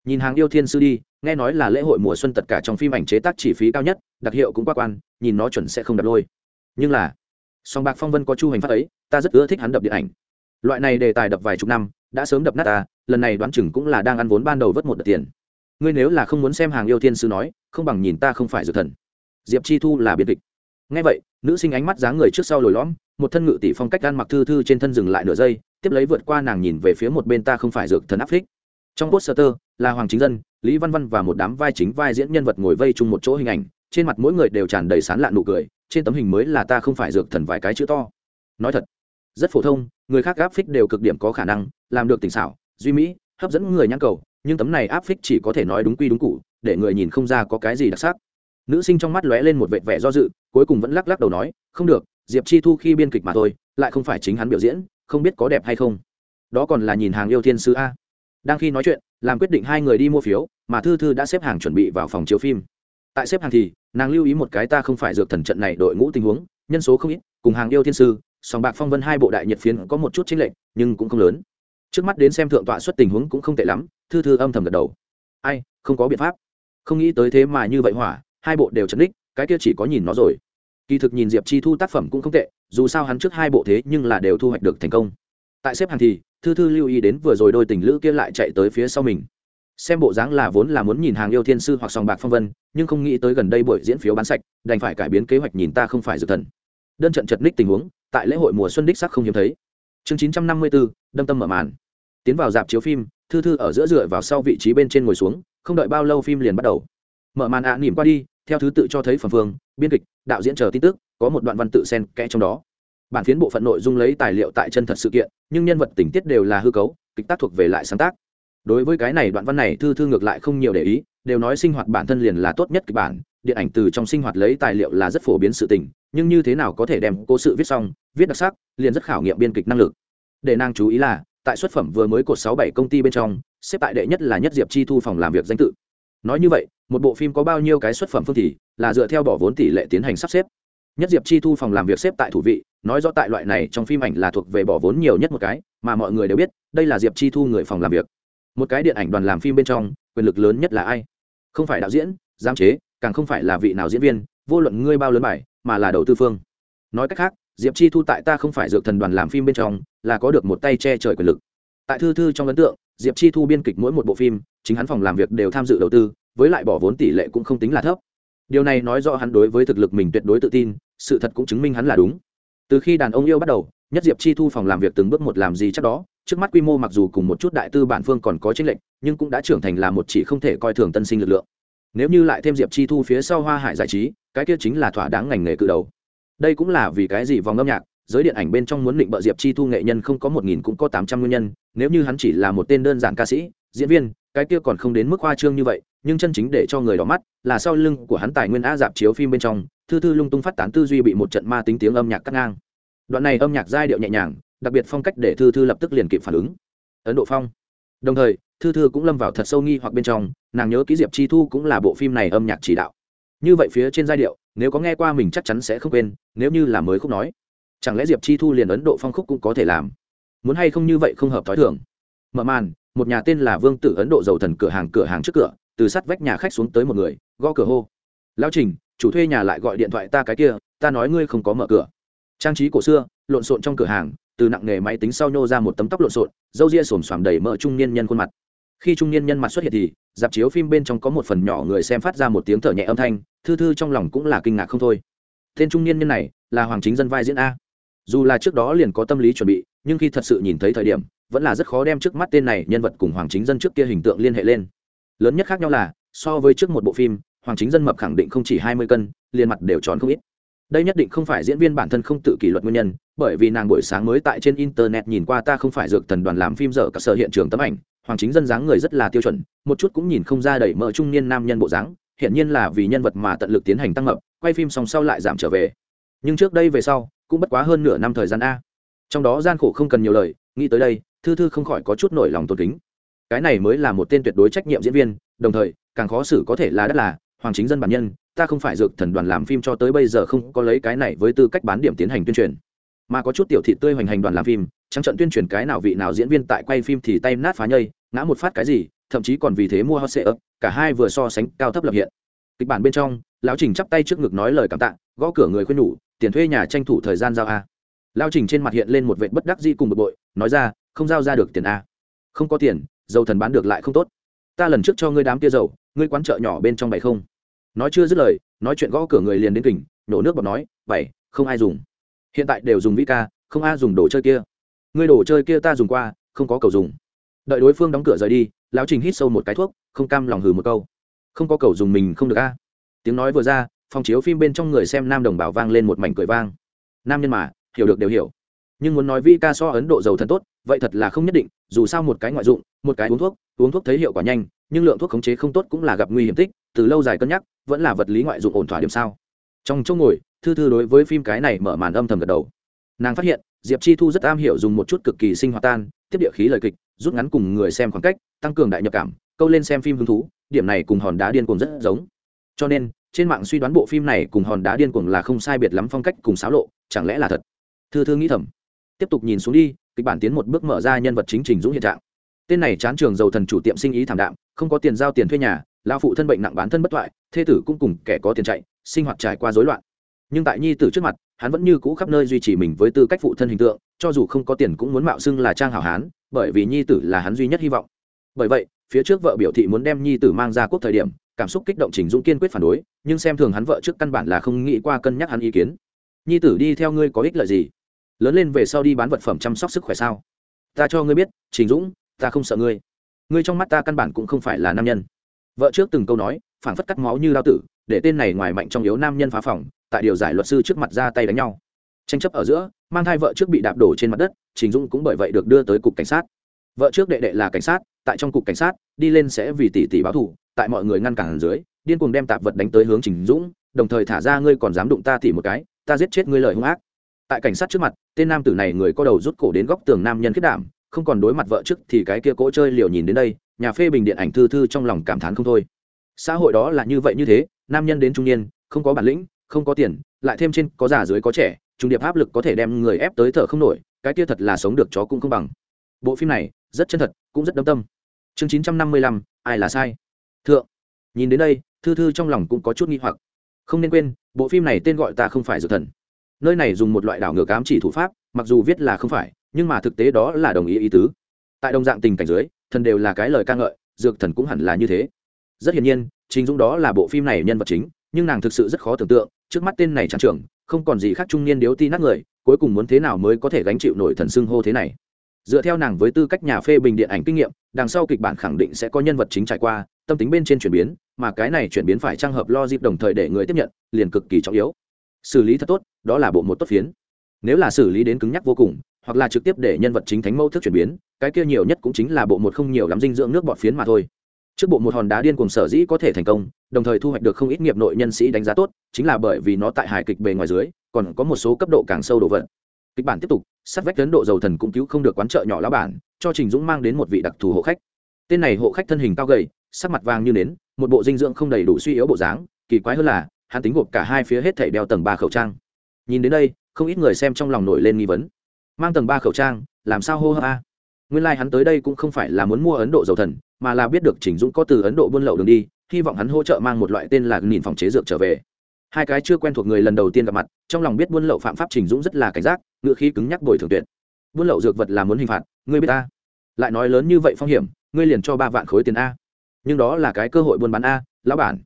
Nhìn hàng yêu thiên sư đi, nghe nói là lễ hội mùa xuân tất cả trong phim ảnh chế tác chi phí cao nhất, đặc hiệu cũng quá quan, nhìn nó chuẩn sẽ không đập lôi. Nhưng là, song bạc phong vân có chu hành phát ấy ta rất ưa thích hắn đập điện ảnh. Loại này đề tài đập vài chục năm, đã sớm đập nát ta, lần này đoán chừng cũng là đang ăn vốn ban đầu vớt một đợt tiền. Ngươi nếu là không muốn xem hàng yêu thiên sư nói, không bằng nhìn ta không phải dược thần. Diệp chi thu là biên kịch. Ngay vậy, nữ sinh ánh mắt dáng người trước sau lồi lõm, một thân ngự tỷ phong cách gan mặc thư thư trên thân dừng lại nửa giây, tiếp lấy vượt qua nàng nhìn về phía một bên ta không phải dược thần áp phích. Trong poster là hoàng chính dân, lý văn văn và một đám vai chính vai diễn nhân vật ngồi vây chung một chỗ hình ảnh, trên mặt mỗi người đều tràn đầy sán lạn nụ cười, trên tấm hình mới là ta không phải dược thần vài cái chữ to. Nói thật rất phổ thông, người khác áp phích đều cực điểm có khả năng làm được tỉnh xảo, duy mỹ, hấp dẫn người nhãn cầu, nhưng tấm này áp phích chỉ có thể nói đúng quy đúng cụ để người nhìn không ra có cái gì đặc sắc. Nữ sinh trong mắt lóe lên một vệ vẻ do dự, cuối cùng vẫn lắc lắc đầu nói, không được, diệp chi thu khi biên kịch mà thôi, lại không phải chính hắn biểu diễn, không biết có đẹp hay không. Đó còn là nhìn hàng yêu thiên sứ a. Đang khi nói chuyện, làm quyết định hai người đi mua phiếu, mà thư thư đã xếp hàng chuẩn bị vào phòng chiếu phim. Tại xếp hàng thì, nàng lưu ý một cái ta không phải dược thần trận này đội ngũ tình huống, nhân số không ít, cùng hàng yêu thiên sư sòng bạc phong vân hai bộ đại nhật phiến có một chút chính lệnh nhưng cũng không lớn. Trước mắt đến xem thượng tọa xuất tình huống cũng không tệ lắm, thư thư âm thầm gật đầu. Ai, không có biện pháp. Không nghĩ tới thế mà như vậy hỏa, hai bộ đều chấn đích cái kia chỉ có nhìn nó rồi. Kỳ thực nhìn diệp chi thu tác phẩm cũng không tệ, dù sao hắn trước hai bộ thế nhưng là đều thu hoạch được thành công. Tại xếp hàng thì, thư thư lưu ý đến vừa rồi đôi tình lữ kia lại chạy tới phía sau mình. Xem bộ dáng là vốn là muốn nhìn hàng yêu thiên sư hoặc sòng bạc phong vân, nhưng không nghĩ tới gần đây buổi diễn phiếu bán sạch, đành phải cải biến kế hoạch nhìn ta không phải dự thần. Đơn trận chật ních tình huống tại lễ hội mùa xuân đích sắc không hiếm thấy. Chương chín trăm năm mươi bốn đâm tâm mở màn. Tiến vào dạp chiếu phim thư thư ở giữa dựa vào sau vị trí bên trên ngồi xuống không đợi bao lâu phim liền bắt đầu. Mở màn ạ à, nỉm qua đi theo thứ tự cho thấy phần phương biên kịch đạo diễn chờ tin tức có một đoạn văn tự xen kẽ trong đó. Bản phiến bộ phận nội dung lấy tài liệu tại chân thật sự kiện nhưng nhân vật tình tiết đều là hư cấu kịch tác thuộc về lại sáng tác. Đối với cái này đoạn văn này thư thư ngược lại không nhiều để ý đều nói sinh hoạt bản thân liền là tốt nhất kịch bản điện ảnh từ trong sinh hoạt lấy tài liệu là rất phổ biến sự tình nhưng như thế nào có thể đem cố sự viết xong, viết đặc sắc, liền rất khảo nghiệm biên kịch năng lực. Để nàng chú ý là, tại xuất phẩm vừa mới cột sáu bảy công ty bên trong, xếp tại đệ nhất là nhất diệp chi thu phòng làm việc danh tự. Nói như vậy, một bộ phim có bao nhiêu cái xuất phẩm phương thì, là dựa theo bỏ vốn tỷ lệ tiến hành sắp xếp. Nhất diệp chi thu phòng làm việc xếp tại thủ vị, nói rõ tại loại này trong phim ảnh là thuộc về bỏ vốn nhiều nhất một cái, mà mọi người đều biết, đây là diệp chi thu người phòng làm việc. Một cái điện ảnh đoàn làm phim bên trong, quyền lực lớn nhất là ai? Không phải đạo diễn, giám chế, càng không phải là vị nào diễn viên, vô luận ngươi bao lớn bài mà là đầu tư phương. Nói cách khác, diệp chi thu tại ta không phải dược thần đoàn làm phim bên trong, là có được một tay che trời quyền lực. Tại thư thư trong ấn tượng, diệp chi thu biên kịch mỗi một bộ phim, chính hắn phòng làm việc đều tham dự đầu tư, với lại bỏ vốn tỷ lệ cũng không tính là thấp. Điều này nói rõ hắn đối với thực lực mình tuyệt đối tự tin, sự thật cũng chứng minh hắn là đúng. Từ khi đàn ông yêu bắt đầu, nhất diệp chi thu phòng làm việc từng bước một làm gì chắc đó, trước mắt quy mô mặc dù cùng một chút đại tư bản phương còn có tranh lệch, nhưng cũng đã trưởng thành là một chỉ không thể coi thường tân sinh lực lượng nếu như lại thêm diệp chi thu phía sau hoa hải giải trí, cái kia chính là thỏa đáng ngành nghề cự đầu. Đây cũng là vì cái gì vòng âm nhạc, giới điện ảnh bên trong muốn định bợ diệp chi thu nghệ nhân không có một nghìn cũng có tám trăm nguyên nhân, nếu như hắn chỉ là một tên đơn giản ca sĩ, diễn viên, cái kia còn không đến mức hoa trương như vậy, nhưng chân chính để cho người đỏ mắt là sau lưng của hắn tài nguyên a dạp chiếu phim bên trong, thư thư lung tung phát tán tư duy bị một trận ma tính tiếng âm nhạc cắt ngang. Đoạn này âm nhạc giai điệu nhẹ nhàng, đặc biệt phong cách để thư thư lập tức liền kịp phản ứng. Ấn độ phong. Đồng thời thư thư cũng lâm vào thật sâu nghi hoặc bên trong, nàng nhớ ký diệp chi thu cũng là bộ phim này âm nhạc chỉ đạo. Như vậy phía trên giai điệu, nếu có nghe qua mình chắc chắn sẽ không quên, nếu như là mới khúc nói. Chẳng lẽ diệp chi thu liền ấn độ phong khúc cũng có thể làm? Muốn hay không như vậy không hợp t h ó i thường. Mở màn, một nhà tên là vương tử ấn độ dầu thần cửa hàng cửa hàng trước cửa, từ sắt vách nhà khách xuống tới một người, gõ cửa hô. Lao trình, chủ thuê nhà lại gọi điện thoại ta cái kia, ta nói ngươi không có mở cửa. Trang trí cổ xưa, lộn xộn trong cửa hàng, từ nặng nghề máy tính sau nhô ra một tấm tóc lộn xộn, râu ria xồm xoàm đầy mỡ trung niên nhân khuôn mặt khi trung niên nhân mặt xuất hiện thì, dạp chiếu phim bên trong có một phần nhỏ người xem phát ra một tiếng thở nhẹ âm thanh, thư thư trong lòng cũng là kinh ngạc không thôi. Tên trung niên nhân này, là hoàng chính dân vai diễn a. Dù là trước đó liền có tâm lý chuẩn bị, nhưng khi thật sự nhìn thấy thời điểm, vẫn là rất khó đem trước mắt tên này, nhân vật cùng hoàng chính dân trước kia hình tượng liên hệ lên. Lớn nhất khác nhau là, so với trước một bộ phim, hoàng chính dân mập khẳng định không chỉ hai mươi cân, liền mặt đều tròn không ít. Đây nhất định không phải diễn viên bản thân không tự kỷ luật nguyên nhân, bởi vì nàng buổi sáng mới tại trên internet nhìn qua ta không phải dược thần đoàn làm phim dở cả sở hiện trường tấm ảnh hoàng chính dân dáng người rất là tiêu chuẩn, một chút cũng nhìn không ra đẩy mỡ trung niên nam nhân bộ dáng hiện nhiên là vì nhân vật mà tận lực tiến hành tăng mập, quay phim xong sau lại giảm trở về. Nhưng trước đây về sau, cũng bất quá hơn nửa năm thời gian a. Trong đó gian khổ không cần nhiều lời, nghĩ tới đây, thư thư không khỏi có chút nổi lòng tôn kính. Cái này mới là một tên tuyệt đối trách nhiệm diễn viên, đồng thời, càng khó xử có thể là đất là, hoàng chính dân bản nhân, ta không phải dược thần đoàn làm phim cho tới bây giờ không có lấy cái này với tư cách bán điểm tiến hành tuyên truyền mà có chút tiểu thị tươi hoành hành đoàn làm phim, trắng trận tuyên truyền cái nào vị nào diễn viên tại quay phim thì tay nát phá nhây, ngã một phát cái gì, thậm chí còn vì thế mua hot sale cả hai vừa so sánh cao thấp lập hiện. Kịch bản bên trong, lão trình chắp tay trước ngực nói lời cảm tạ, gõ cửa người khuyên nhủ, tiền thuê nhà tranh thủ thời gian giao a. Lão trình trên mặt hiện lên một vệ bất đắc di cùng bực bội, nói ra, không giao ra được tiền a. Không có tiền, dầu thần bán được lại không tốt. Ta lần trước cho ngươi đám tia dầu, ngươi quán chợ nhỏ bên trong bảy không. Nói chưa dứt lời, nói chuyện gõ cửa người liền đến kình, nổ nước bọt nói bảy không ai dùng hiện tại đều dùng vĩ ca, không ai dùng đồ chơi kia. Ngươi đồ chơi kia ta dùng qua, không có cầu dùng. Đợi đối phương đóng cửa rời đi, lão trình hít sâu một cái thuốc, không cam lòng hừ một câu. Không có cầu dùng mình không được a. Tiếng nói vừa ra, phòng chiếu phim bên trong người xem nam đồng bào vang lên một mảnh cười vang. Nam nhân mà, hiểu được đều hiểu. Nhưng muốn nói vi ca so ấn độ giàu thần tốt, vậy thật là không nhất định, dù sao một cái ngoại dụng, một cái uống thuốc uống thuốc thấy hiệu quả nhanh, nhưng lượng thuốc khống chế không tốt cũng là gặp nguy hiểm tích, từ lâu dài cân nhắc, vẫn là vật lý ngoại dụng ổn thỏa điểm sao. Trong chỗ ngồi thư thư đối với phim cái này mở màn âm thầm gật đầu. Nàng phát hiện, diệp chi thu rất am hiểu dùng một chút cực kỳ sinh hoạt tan, tiếp địa khí lời kịch, rút ngắn cùng người xem khoảng cách, tăng cường đại nhập cảm, câu lên xem phim hứng thú, điểm này cùng hòn đá điên cuồng rất giống. Cho nên, trên mạng suy đoán bộ phim này cùng hòn đá điên cuồng là không sai biệt lắm phong cách cùng xáo lộ, chẳng lẽ là thật? Thư thư nghĩ thầm. Tiếp tục nhìn xuống đi, kịch bản tiến một bước mở ra nhân vật chính trình dũng hiện trạng. Tên này chán trường giàu thần chủ tiệm sinh ý thảm đạm, không có tiền giao tiền thuê nhà lao phụ thân bệnh nặng bán thân bất thoại thê tử cũng cùng kẻ có tiền chạy, sinh hoạt trải qua rối loạn nhưng tại nhi tử trước mặt, hắn vẫn như cũ khắp nơi duy trì mình với tư cách phụ thân hình tượng, cho dù không có tiền cũng muốn mạo xưng là trang hảo hán, bởi vì nhi tử là hắn duy nhất hy vọng. Bởi vậy, phía trước vợ biểu thị muốn đem nhi tử mang ra quốc thời điểm, cảm xúc kích động trình dũng kiên quyết phản đối, nhưng xem thường hắn vợ trước căn bản là không nghĩ qua cân nhắc hắn ý kiến. Nhi tử đi theo ngươi có ích lợi gì? Lớn lên về sau đi bán vật phẩm chăm sóc sức khỏe sao? Ta cho ngươi biết, trình dũng, ta không sợ ngươi. Ngươi trong mắt ta căn bản cũng không phải là nam nhân. Vợ trước từng câu nói phản phất cắt máu như lao tử, để tên này ngoài mạnh trong yếu nam nhân phá phòng tại điều giải luật sư trước mặt ra tay đánh nhau. Tranh chấp ở giữa, mang thai vợ trước bị đạp đổ trên mặt đất, trình dũng cũng bởi vậy được đưa tới cục cảnh sát. Vợ trước đệ đệ là cảnh sát, tại trong cục cảnh sát, đi lên sẽ vì tỷ tỷ báo thù, tại mọi người ngăn cản dưới, điên cuồng đem tạp vật đánh tới hướng trình dũng, đồng thời thả ra ngươi còn dám đụng ta tỉ một cái, ta giết chết ngươi lời hung ác. Tại cảnh sát trước mặt, tên nam tử này người có đầu rút cổ đến góc tường nam nhân kết đảm, không còn đối mặt vợ trước thì cái kia cỗ chơi liều nhìn đến đây, nhà phê bình điện ảnh thư thư trong lòng cảm thán không thôi. Xã hội đó là như vậy như thế, nam nhân đến trung niên, không có bản lĩnh không có tiền, lại thêm trên có già dưới có trẻ, trung điệp áp lực có thể đem người ép tới thở không nổi, cái kia thật là sống được chó cũng không bằng. Bộ phim này, rất chân thật, cũng rất đâm tâm. Chương chín trăm năm mươi lăm, ai là sai? Thượng. Nhìn đến đây, thư thư trong lòng cũng có chút nghi hoặc. Không nên quên, bộ phim này tên gọi ta không phải dược thần. Nơi này dùng một loại đảo ngược ám chỉ thủ pháp, mặc dù viết là không phải, nhưng mà thực tế đó là đồng ý ý tứ. Tại đồng dạng tình cảnh dưới, thần đều là cái lời ca ngợi, dược thần cũng hẳn là như thế. Rất hiển nhiên trình dũng đó là bộ phim này nhân vật chính nhưng nàng thực sự rất khó tưởng tượng, trước mắt tên này trang trưởng, không còn gì khác trung niên điếu ti nát người, cuối cùng muốn thế nào mới có thể gánh chịu nổi thần xưng hô thế này. Dựa theo nàng với tư cách nhà phê bình điện ảnh kinh nghiệm, đằng sau kịch bản khẳng định sẽ có nhân vật chính trải qua, tâm tính bên trên chuyển biến, mà cái này chuyển biến phải trang hợp lo dịp đồng thời để người tiếp nhận, liền cực kỳ trọng yếu. Xử lý thật tốt, đó là bộ một tốt phiến. Nếu là xử lý đến cứng nhắc vô cùng, hoặc là trực tiếp để nhân vật chính thánh mẫu thức chuyển biến, cái kia nhiều nhất cũng chính là bộ một không nhiều lắm dinh dưỡng nước bọt phiến mà thôi. Trước bộ một hòn đá điên cùng sở dĩ có thể thành công đồng thời thu hoạch được không ít nghiệp nội nhân sĩ đánh giá tốt, chính là bởi vì nó tại hài kịch bề ngoài dưới, còn có một số cấp độ càng sâu đồ vận kịch bản tiếp tục, sát vách ấn độ dầu thần cũng cứu không được quán chợ nhỏ lá bản, cho trình dũng mang đến một vị đặc thù hộ khách. Tên này hộ khách thân hình cao gầy, sắc mặt vàng như nến, một bộ dinh dưỡng không đầy đủ suy yếu bộ dáng, kỳ quái hơn là, hắn tính gộp cả hai phía hết thảy đeo tầng ba khẩu trang. Nhìn đến đây, không ít người xem trong lòng nổi lên nghi vấn. Mang tầng ba khẩu trang, làm sao hô hấp a nguyên lai、like、hắn tới đây cũng không phải là muốn mua ấn độ dầu thần, mà là biết được chỉnh dũng có từ ấn độ buôn lậu đường đi hy vọng hắn hỗ trợ mang một loại tên là nghìn phòng chế dược trở về. Hai cái chưa quen thuộc người lần đầu tiên gặp mặt, trong lòng biết buôn lậu phạm pháp trình dũng rất là cảnh giác, ngựa khí cứng nhắc bồi thường tuyệt. Buôn lậu dược vật là muốn hình phạt, ngươi biết ta. Lại nói lớn như vậy phong hiểm, ngươi liền cho ba vạn khối tiền a. Nhưng đó là cái cơ hội buôn bán a, lão bản.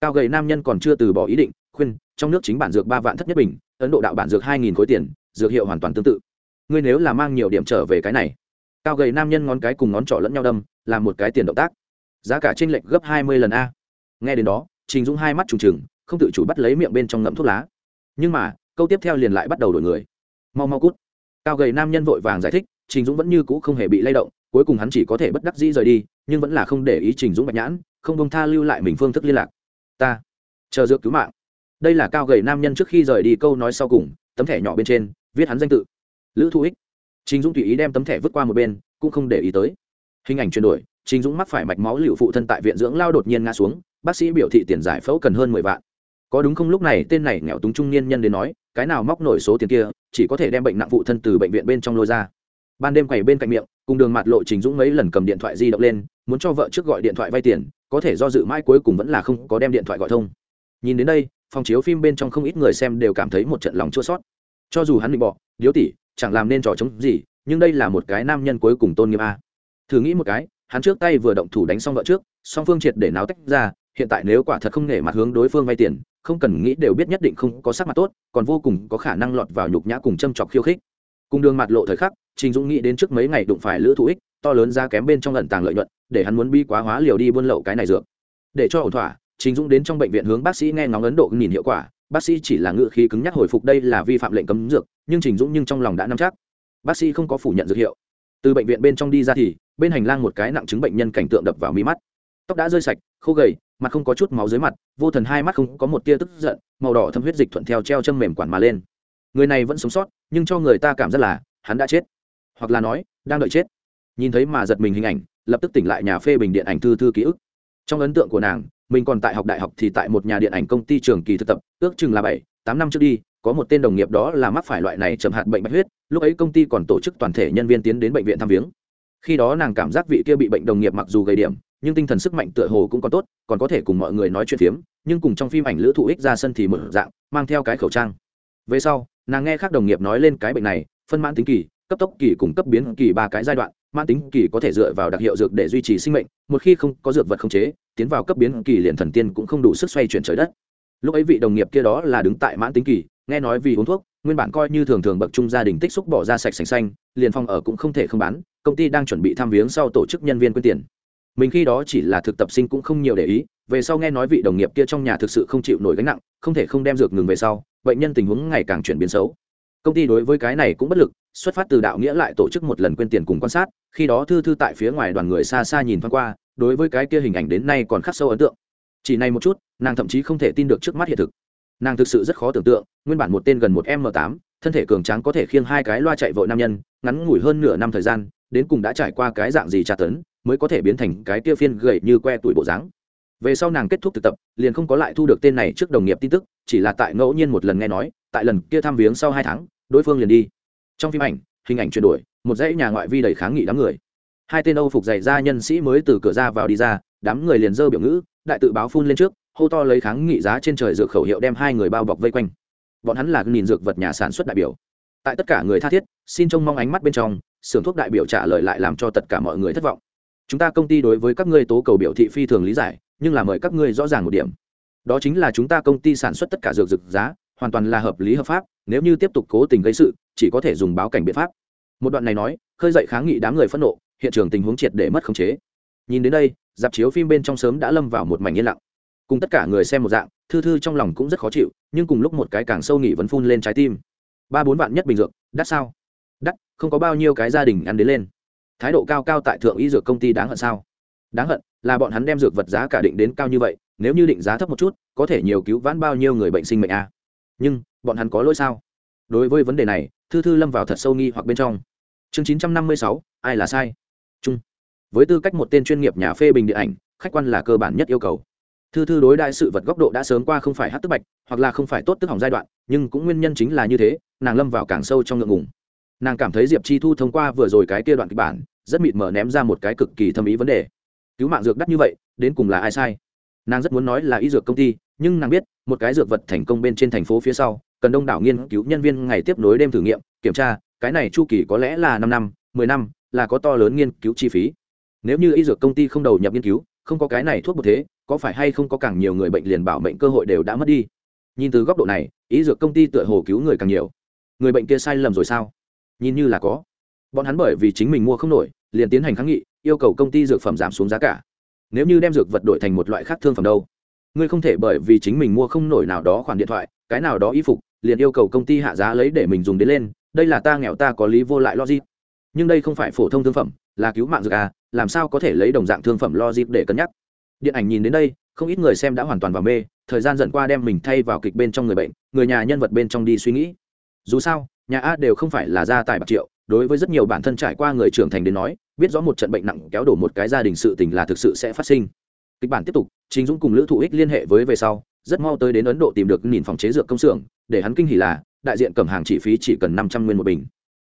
Cao gầy nam nhân còn chưa từ bỏ ý định, khuyên, trong nước chính bản dược ba vạn thất nhất bình, ấn độ đạo bản dược hai nghìn khối tiền, dược hiệu hoàn toàn tương tự. Ngươi nếu là mang nhiều điểm trở về cái này. Cao gầy nam nhân ngón cái cùng ngón trỏ lẫn nhau đâm, làm một cái tiền động tác giá cả trên lệch gấp hai mươi lần a. Nghe đến đó, trình dũng hai mắt trùng trừng, không tự chủ bắt lấy miệng bên trong ngậm thuốc lá. Nhưng mà, câu tiếp theo liền lại bắt đầu đổi người. Mau mau cút. Cao gầy nam nhân vội vàng giải thích, trình dũng vẫn như cũ không hề bị lay động, cuối cùng hắn chỉ có thể bất đắc dĩ rời đi, nhưng vẫn là không để ý trình dũng bạch nhãn, không bông tha lưu lại mình phương thức liên lạc. Ta, chờ dược cứu mạng. Đây là cao gầy nam nhân trước khi rời đi câu nói sau cùng, tấm thẻ nhỏ bên trên, viết hắn danh tự. Lữ thu ích. Trình dũng tùy ý đem tấm thẻ vứt qua một bên, cũng không để ý tới. Hình ảnh chuyển đổi trình dũng mắc phải mạch máu liệu phụ thân tại viện dưỡng lao đột nhiên ngã xuống, bác sĩ biểu thị tiền giải phẫu cần hơn mười vạn. Có đúng không? Lúc này, tên này nghèo túng trung niên nhân đến nói, cái nào móc nổi số tiền kia, chỉ có thể đem bệnh nặng phụ thân từ bệnh viện bên trong lôi ra. Ban đêm quầy bên cạnh miệng, cùng đường mặt lộ trình dũng mấy lần cầm điện thoại di động lên, muốn cho vợ trước gọi điện thoại vay tiền, có thể do dự mãi cuối cùng vẫn là không có đem điện thoại gọi thông. Nhìn đến đây, phòng chiếu phim bên trong không ít người xem đều cảm thấy một trận lòng chua xót. cho dù hắn bị bỏ, điếu tỷ chẳng làm nên trò chống gì, nhưng đây là một cái nam nhân cuối cùng tôn nghiêm a. Thử nghĩ một cái hắn trước tay vừa động thủ đánh xong vợ trước, song phương triệt để náo tách ra, hiện tại nếu quả thật không nể mặt hướng đối phương vay tiền, không cần nghĩ đều biết nhất định không có sắc mặt tốt, còn vô cùng có khả năng lọt vào nhục nhã cùng châm chọc khiêu khích. Cùng đường mặt lộ thời khắc, trình dũng nghĩ đến trước mấy ngày đụng phải lữ thụ ích, to lớn ra kém bên trong lần tàng lợi nhuận, để hắn muốn bi quá hóa liều đi buôn lậu cái này dược. Để cho ổn thỏa, trình dũng đến trong bệnh viện hướng bác sĩ nghe ngóng ấn độ nhìn hiệu quả, bác sĩ chỉ là ngự khí cứng nhắc hồi phục đây là vi phạm lệnh cấm dược, nhưng trình dũng nhưng trong lòng đã nắm chắc. Bác sĩ không có phủ nhận dược hiệu. Từ bệnh viện bên trong đi ra thì bên hành lang một cái nặng chứng bệnh nhân cảnh tượng đập vào mí mắt. Tóc đã rơi sạch, khô gầy, mặt không có chút máu dưới mặt, vô thần hai mắt không có một tia tức giận, màu đỏ thâm huyết dịch thuận theo treo châm mềm quản mà lên. Người này vẫn sống sót, nhưng cho người ta cảm giác là hắn đã chết, hoặc là nói, đang đợi chết. Nhìn thấy mà giật mình hình ảnh, lập tức tỉnh lại nhà phê bình điện ảnh thư thư ký ức. Trong ấn tượng của nàng, mình còn tại học đại học thì tại một nhà điện ảnh công ty trường kỳ thực tập, ước chừng là bảy, tám năm trước đi, có một tên đồng nghiệp đó là mắc phải loại này chậm hạt bệnh bạch huyết, lúc ấy công ty còn tổ chức toàn thể nhân viên tiến đến bệnh viện thăm viếng khi đó nàng cảm giác vị kia bị bệnh đồng nghiệp mặc dù gây điểm, nhưng tinh thần sức mạnh tựa hồ cũng còn tốt, còn có thể cùng mọi người nói chuyện phiếm, nhưng cùng trong phim ảnh lữ thụ ích ra sân thì mở dạng, mang theo cái khẩu trang. Về sau, nàng nghe khác đồng nghiệp nói lên cái bệnh này, phân mãn tính kỳ, cấp tốc kỳ cùng cấp biến kỳ ba cái giai đoạn, mãn tính kỳ có thể dựa vào đặc hiệu dược để duy trì sinh mệnh, một khi không có dược vật không chế, tiến vào cấp biến kỳ liền thần tiên cũng không đủ sức xoay chuyển trời đất. Lúc ấy vị đồng nghiệp kia đó là đứng tại mãn tính kỳ, nghe nói vì uống thuốc, nguyên bản coi như thường thường bậc trung gia đình tích xúc bỏ ra sạch sành xanh liền phong ở cũng không thể không bán, công ty đang chuẩn bị tham viếng sau tổ chức nhân viên quyên tiền. Mình khi đó chỉ là thực tập sinh cũng không nhiều để ý, về sau nghe nói vị đồng nghiệp kia trong nhà thực sự không chịu nổi gánh nặng, không thể không đem dược ngừng về sau, bệnh nhân tình huống ngày càng chuyển biến xấu. Công ty đối với cái này cũng bất lực, xuất phát từ đạo nghĩa lại tổ chức một lần quyên tiền cùng quan sát, khi đó thư thư tại phía ngoài đoàn người xa xa nhìn thoáng qua, đối với cái kia hình ảnh đến nay còn khắc sâu ấn tượng. Chỉ này một chút, nàng thậm chí không thể tin được trước mắt hiện thực. Nàng thực sự rất khó tưởng tượng, nguyên bản một tên gần một m tám thân thể cường tráng có thể khiêng hai cái loa chạy vội nam nhân, ngắn ngủi hơn nửa năm thời gian, đến cùng đã trải qua cái dạng gì tra tấn, mới có thể biến thành cái tiêu phiên gầy như que tuổi bộ dáng. Về sau nàng kết thúc thực tập, liền không có lại thu được tên này trước đồng nghiệp tin tức, chỉ là tại ngẫu nhiên một lần nghe nói, tại lần kia thăm viếng sau hai tháng, đối phương liền đi. Trong phim ảnh, hình ảnh chuyển đổi, một dãy nhà ngoại vi đầy kháng nghị đám người. Hai tên âu phục dày ra nhân sĩ mới từ cửa ra vào đi ra, đám người liền dơ biểu ngữ, đại tự báo phun lên trước, hô to lấy kháng nghị giá trên trời dược khẩu hiệu đem hai người bao bọc vây quanh bọn hắn là nghìn dược vật nhà sản xuất đại biểu. Tại tất cả người tha thiết, xin trông mong ánh mắt bên trong, xưởng thuốc đại biểu trả lời lại làm cho tất cả mọi người thất vọng. Chúng ta công ty đối với các ngươi tố cầu biểu thị phi thường lý giải, nhưng là mời các ngươi rõ ràng một điểm. Đó chính là chúng ta công ty sản xuất tất cả dược dược giá, hoàn toàn là hợp lý hợp pháp, nếu như tiếp tục cố tình gây sự, chỉ có thể dùng báo cảnh biện pháp. Một đoạn này nói, khơi dậy kháng nghị đám người phẫn nộ, hiện trường tình huống triệt để mất khống chế. Nhìn đến đây, dạp chiếu phim bên trong sớm đã lâm vào một mảnh yên lặng. Cùng tất cả người xem một dạng, thư thư trong lòng cũng rất khó chịu nhưng cùng lúc một cái càng sâu nghỉ vẫn phun lên trái tim. Ba bốn vạn nhất bình dược, đắt sao? Đắt, không có bao nhiêu cái gia đình ăn đến lên. Thái độ cao cao tại thượng y dược công ty đáng hận sao? Đáng hận, là bọn hắn đem dược vật giá cả định đến cao như vậy, nếu như định giá thấp một chút, có thể nhiều cứu vãn bao nhiêu người bệnh sinh mệnh a à. nhưng, bọn hắn có lỗi sao? Đối với vấn đề này, thư thư lâm vào thật sâu nghi hoặc bên trong. Chương chín trăm năm mươi sáu, ai là sai? Chung. Với tư cách một tên chuyên nghiệp nhà phê bình điện ảnh, khách quan là cơ bản nhất yêu cầu thư thư đối đại sự vật góc độ đã sớm qua không phải hát tức bạch, hoặc là không phải tốt tức hỏng giai đoạn, nhưng cũng nguyên nhân chính là như thế, nàng lâm vào càng sâu trong ngượng ngùng. Nàng cảm thấy diệp chi thu thông qua vừa rồi cái kia đoạn kịch bản, rất mịt mờ ném ra một cái cực kỳ thâm ý vấn đề. Cứu mạng dược đắt như vậy, đến cùng là ai sai? Nàng rất muốn nói là y dược công ty, nhưng nàng biết, một cái dược vật thành công bên trên thành phố phía sau, cần đông đảo nghiên cứu nhân viên ngày tiếp nối đêm thử nghiệm, kiểm tra, cái này chu kỳ có lẽ là năm năm, mười năm, là có to lớn nghiên cứu chi phí. Nếu như y dược công ty không đầu nhập nghiên cứu không có cái này thuốc một thế, có phải hay không có càng nhiều người bệnh liền bảo mệnh cơ hội đều đã mất đi? Nhìn từ góc độ này, ý dược công ty tựa hồ cứu người càng nhiều. Người bệnh kia sai lầm rồi sao? Nhìn như là có. Bọn hắn bởi vì chính mình mua không nổi, liền tiến hành kháng nghị, yêu cầu công ty dược phẩm giảm xuống giá cả. Nếu như đem dược vật đổi thành một loại khác thương phẩm đâu? Ngươi không thể bởi vì chính mình mua không nổi nào đó khoản điện thoại, cái nào đó y phục, liền yêu cầu công ty hạ giá lấy để mình dùng đến lên. Đây là ta nghèo ta có lý vô lại logic. Nhưng đây không phải phổ thông thương phẩm là cứu mạng dược à làm sao có thể lấy đồng dạng thương phẩm logic để cân nhắc? Điện ảnh nhìn đến đây, không ít người xem đã hoàn toàn vào mê, thời gian dần qua đem mình thay vào kịch bên trong người bệnh, người nhà nhân vật bên trong đi suy nghĩ. Dù sao, nhà a đều không phải là gia tài bạc triệu, đối với rất nhiều bản thân trải qua người trưởng thành đến nói, biết rõ một trận bệnh nặng kéo đổ một cái gia đình sự tình là thực sự sẽ phát sinh. Kịch bản tiếp tục chính dũng cùng lữ thụ ích liên hệ với về sau, rất mau tới đến ấn độ tìm được nhìn phòng chế dược công xưởng, để hắn kinh hỉ là, đại diện cầm hàng chi phí chỉ cần năm trăm nguyên một bình.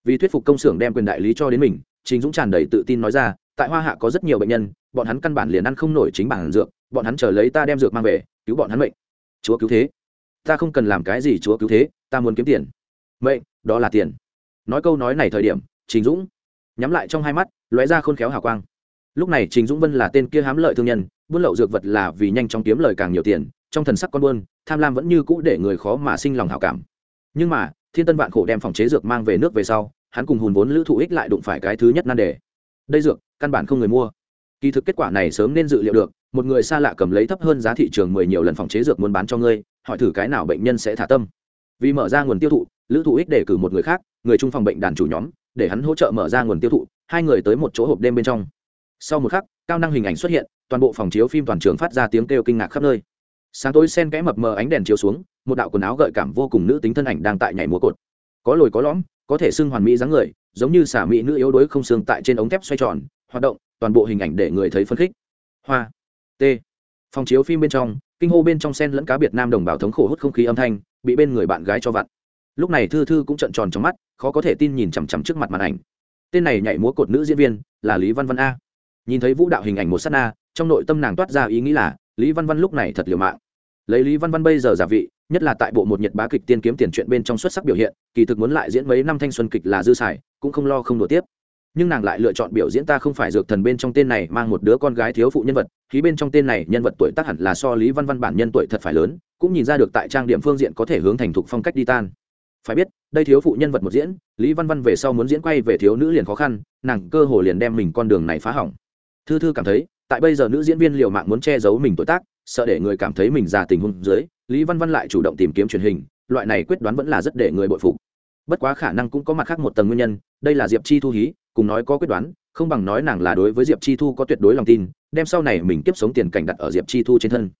Vì thuyết phục công xưởng đem quyền đại lý cho đến mình chính dũng tràn đầy tự tin nói ra, tại hoa hạ có rất nhiều bệnh nhân, bọn hắn căn bản liền ăn không nổi chính bản dược, bọn hắn chờ lấy ta đem dược mang về, cứu bọn hắn bệnh chúa cứu thế? Ta không cần làm cái gì chúa cứu thế, ta muốn kiếm tiền. Mệnh, đó là tiền. Nói câu nói này thời điểm, trình dũng nhắm lại trong hai mắt, lóe ra khôn khéo hào quang. Lúc này trình dũng vân là tên kia hám lợi thương nhân, buôn lậu dược vật là vì nhanh chóng kiếm lời càng nhiều tiền, trong thần sắc con buôn, tham lam vẫn như cũ để người khó mà sinh lòng hảo cảm. Nhưng mà, thiên tân vạn khổ đem phòng chế dược mang về nước về sau hắn cùng hùn vốn lữ thụ ích lại đụng phải cái thứ nhất nan đề. Đây dược, căn bản không người mua. Kỳ thực kết quả này sớm nên dự liệu được, một người xa lạ cầm lấy thấp hơn giá thị trường mười nhiều lần phòng chế dược muốn bán cho ngươi, hỏi thử cái nào bệnh nhân sẽ thả tâm. Vì mở ra nguồn tiêu thụ, lữ thụ ích để cử một người khác, người trung phòng bệnh đàn chủ nhóm, để hắn hỗ trợ mở ra nguồn tiêu thụ, hai người tới một chỗ hộp đêm bên trong. Sau một khắc, cao năng hình ảnh xuất hiện, toàn bộ phòng chiếu phim toàn trường phát ra tiếng kêu kinh ngạc khắp nơi. Sáng tối sen kẽ mập mờ ánh đèn chiếu xuống, một đạo quần áo gợi cảm vô cùng nữ tính thân ảnh đang tại nhảy múa cột. Có lồi có lõm có thể xưng hoàn mỹ dáng người, giống như xả mỹ nữ yếu đuối không xương tại trên ống thép xoay tròn, hoạt động, toàn bộ hình ảnh để người thấy phấn khích. Hoa. T. Phòng chiếu phim bên trong, kinh hô bên trong sen lẫn cá biệt nam đồng bào thống khổ hút không khí âm thanh, bị bên người bạn gái cho vặn. Lúc này thư thư cũng trợn tròn trong mắt, khó có thể tin nhìn chằm chằm trước mặt màn ảnh. Tên này nhảy múa cột nữ diễn viên, là lý văn văn a. Nhìn thấy vũ đạo hình ảnh một s á t na, trong nội tâm nàng toát ra ý nghĩ là, lý văn văn lúc này thật liều mạng. Lấy lý văn văn bây giờ giả vị nhất là tại bộ một nhật bá kịch tiên kiếm tiền chuyện bên trong xuất sắc biểu hiện, kỳ thực muốn lại diễn mấy năm thanh xuân kịch là dư xài, cũng không lo không đùa tiếp. Nhưng nàng lại lựa chọn biểu diễn ta không phải dược thần bên trong tên này mang một đứa con gái thiếu phụ nhân vật, khí bên trong tên này nhân vật tuổi tác hẳn là so lý văn văn bản nhân tuổi thật phải lớn, cũng nhìn ra được tại trang điểm phương diện có thể hướng thành thục phong cách đi tan. Phải biết, đây thiếu phụ nhân vật một diễn, lý văn văn về sau muốn diễn quay về thiếu nữ liền khó khăn, nàng cơ hồ liền đem mình con đường này phá hỏng. Thư thư cảm thấy, tại bây giờ nữ diễn viên liều mạng muốn che giấu mình tuổi tác sợ để người cảm thấy mình già tình huống dưới, lý văn văn lại chủ động tìm kiếm truyền hình, loại này quyết đoán vẫn là rất để người bội phục. Bất quá khả năng cũng có mặt khác một tầng nguyên nhân, đây là diệp chi thu hí, cùng nói có quyết đoán, không bằng nói nàng là đối với diệp chi thu có tuyệt đối lòng tin, đem sau này mình tiếp sống tiền cảnh đặt ở diệp chi thu trên thân.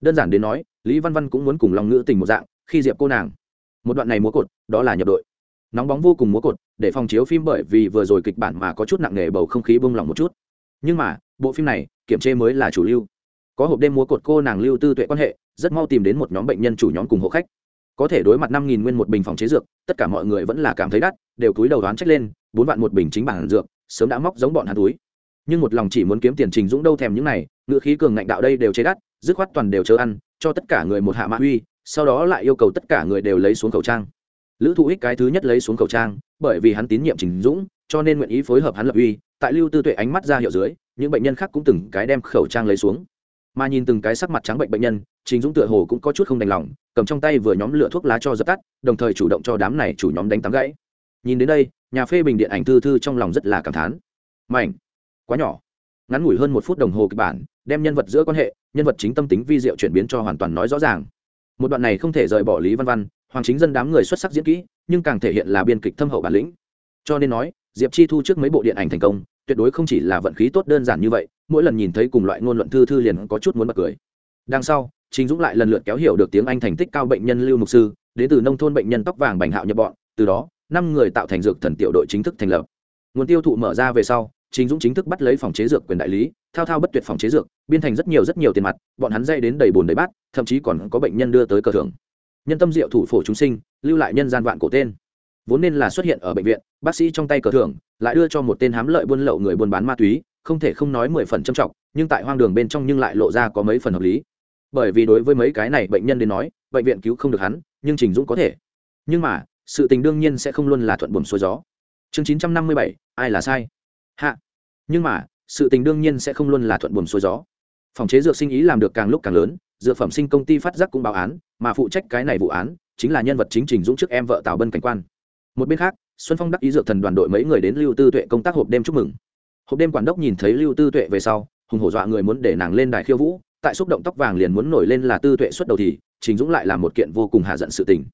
Đơn giản đến nói, lý văn văn cũng muốn cùng lòng ngữ tình một dạng, khi diệp cô nàng. Một đoạn này múa cột, đó là nhập đội. Nóng bóng vô cùng múa cột, để phòng chiếu phim bởi vì vừa rồi kịch bản mà có chút nặng nề bầu không khí bông lỏng một chút. Nhưng mà, bộ phim này, kiểm chế mới là chủ lưu có hộp đêm múa cột cô nàng lưu tư tuệ quan hệ, rất mau tìm đến một nhóm bệnh nhân chủ nhóm cùng hộ khách. Có thể đối mặt năm nghìn nguyên một bình phòng chế dược, tất cả mọi người vẫn là cảm thấy đắt, đều túi đầu đoán trách lên, bốn vạn một bình chính bản dược, sớm đã móc giống bọn hạt túi. Nhưng một lòng chỉ muốn kiếm tiền trình dũng đâu thèm những này, ngựa khí cường ngạnh đạo đây đều chế đắt, dứt khoát toàn đều chớ ăn, cho tất cả người một hạ mã uy, sau đó lại yêu cầu tất cả người đều lấy xuống khẩu trang. Lữ thụ ích cái thứ nhất lấy xuống khẩu trang, bởi vì hắn tín nhiệm trình dũng, cho nên nguyện ý phối hợp hắn lập uy, tại lưu tư tuệ ánh mắt ra hiệu dưới, những bệnh nhân khác cũng từng cái đem khẩu trang lấy xuống mà nhìn từng cái sắc mặt trắng bệnh bệnh nhân, trình dũng tựa hồ cũng có chút không đành lòng, cầm trong tay vừa nhóm lửa thuốc lá cho dập tắt, đồng thời chủ động cho đám này chủ nhóm đánh tắm gãy. Nhìn đến đây, nhà phê bình điện ảnh thư thư trong lòng rất là cảm thán. Mảnh, quá nhỏ. Ngắn ngủi hơn một phút đồng hồ kịch bản, đem nhân vật giữa quan hệ, nhân vật chính tâm tính vi diệu chuyển biến cho hoàn toàn nói rõ ràng. Một đoạn này không thể rời bỏ lý văn văn, hoàng chính dân đám người xuất sắc diễn kỹ, nhưng càng thể hiện là biên kịch thâm hậu bản lĩnh. Cho nên nói, diệp chi thu trước mấy bộ điện ảnh thành công tuyệt đối không chỉ là vận khí tốt đơn giản như vậy, mỗi lần nhìn thấy cùng loại ngôn luận thư thư liền có chút muốn bật cười. Đằng sau chính dũng lại lần lượt kéo hiểu được tiếng anh thành tích cao bệnh nhân lưu mục sư, đến từ nông thôn bệnh nhân tóc vàng bành hạo nhập bọn, từ đó, năm người tạo thành dược thần tiểu đội chính thức thành lập. Nguồn tiêu thụ mở ra về sau chính dũng chính thức bắt lấy phòng chế dược quyền đại lý, thao thao bất tuyệt phòng chế dược, biên thành rất nhiều rất nhiều tiền mặt, bọn hắn dây đến đầy bồn đầy bát, thậm chí còn có bệnh nhân đưa tới cờ thưởng. Nhân tâm diệu thủ phổ chúng sinh, lưu lại nhân gian vạn cổ tên. Vốn nên là xuất hiện ở bệnh viện, bác sĩ trong tay cờ thưởng lại đưa cho một tên hám lợi buôn lậu người buôn bán ma túy, không thể không nói mười phần trầm trọng, nhưng tại hoang đường bên trong nhưng lại lộ ra có mấy phần hợp lý. Bởi vì đối với mấy cái này bệnh nhân đến nói, bệnh viện cứu không được hắn, nhưng trình dũng có thể. Nhưng mà, sự tình đương nhiên sẽ không luôn là thuận buồm xuôi gió. Chương chín trăm năm mươi bảy, ai là sai? Hạ. Nhưng mà, sự tình đương nhiên sẽ không luôn là thuận buồm xuôi gió. Phòng chế dược sinh ý làm được càng lúc càng lớn, dược phẩm sinh công ty phát giác cũng báo án, mà phụ trách cái này vụ án, chính là nhân vật chính trình dũng trước em vợ tào bân cảnh quan. Một bên khác xuân phong đắc ý dược thần đoàn đội mấy người đến lưu tư tuệ công tác hộp đêm chúc mừng. Hộp đêm quản đốc nhìn thấy lưu tư tuệ về sau, hùng hổ dọa người muốn để nàng lên đài khiêu vũ, tại xúc động tóc vàng liền muốn nổi lên là tư tuệ xuất đầu thì chính dũng lại là một kiện vô cùng hạ giận sự tình.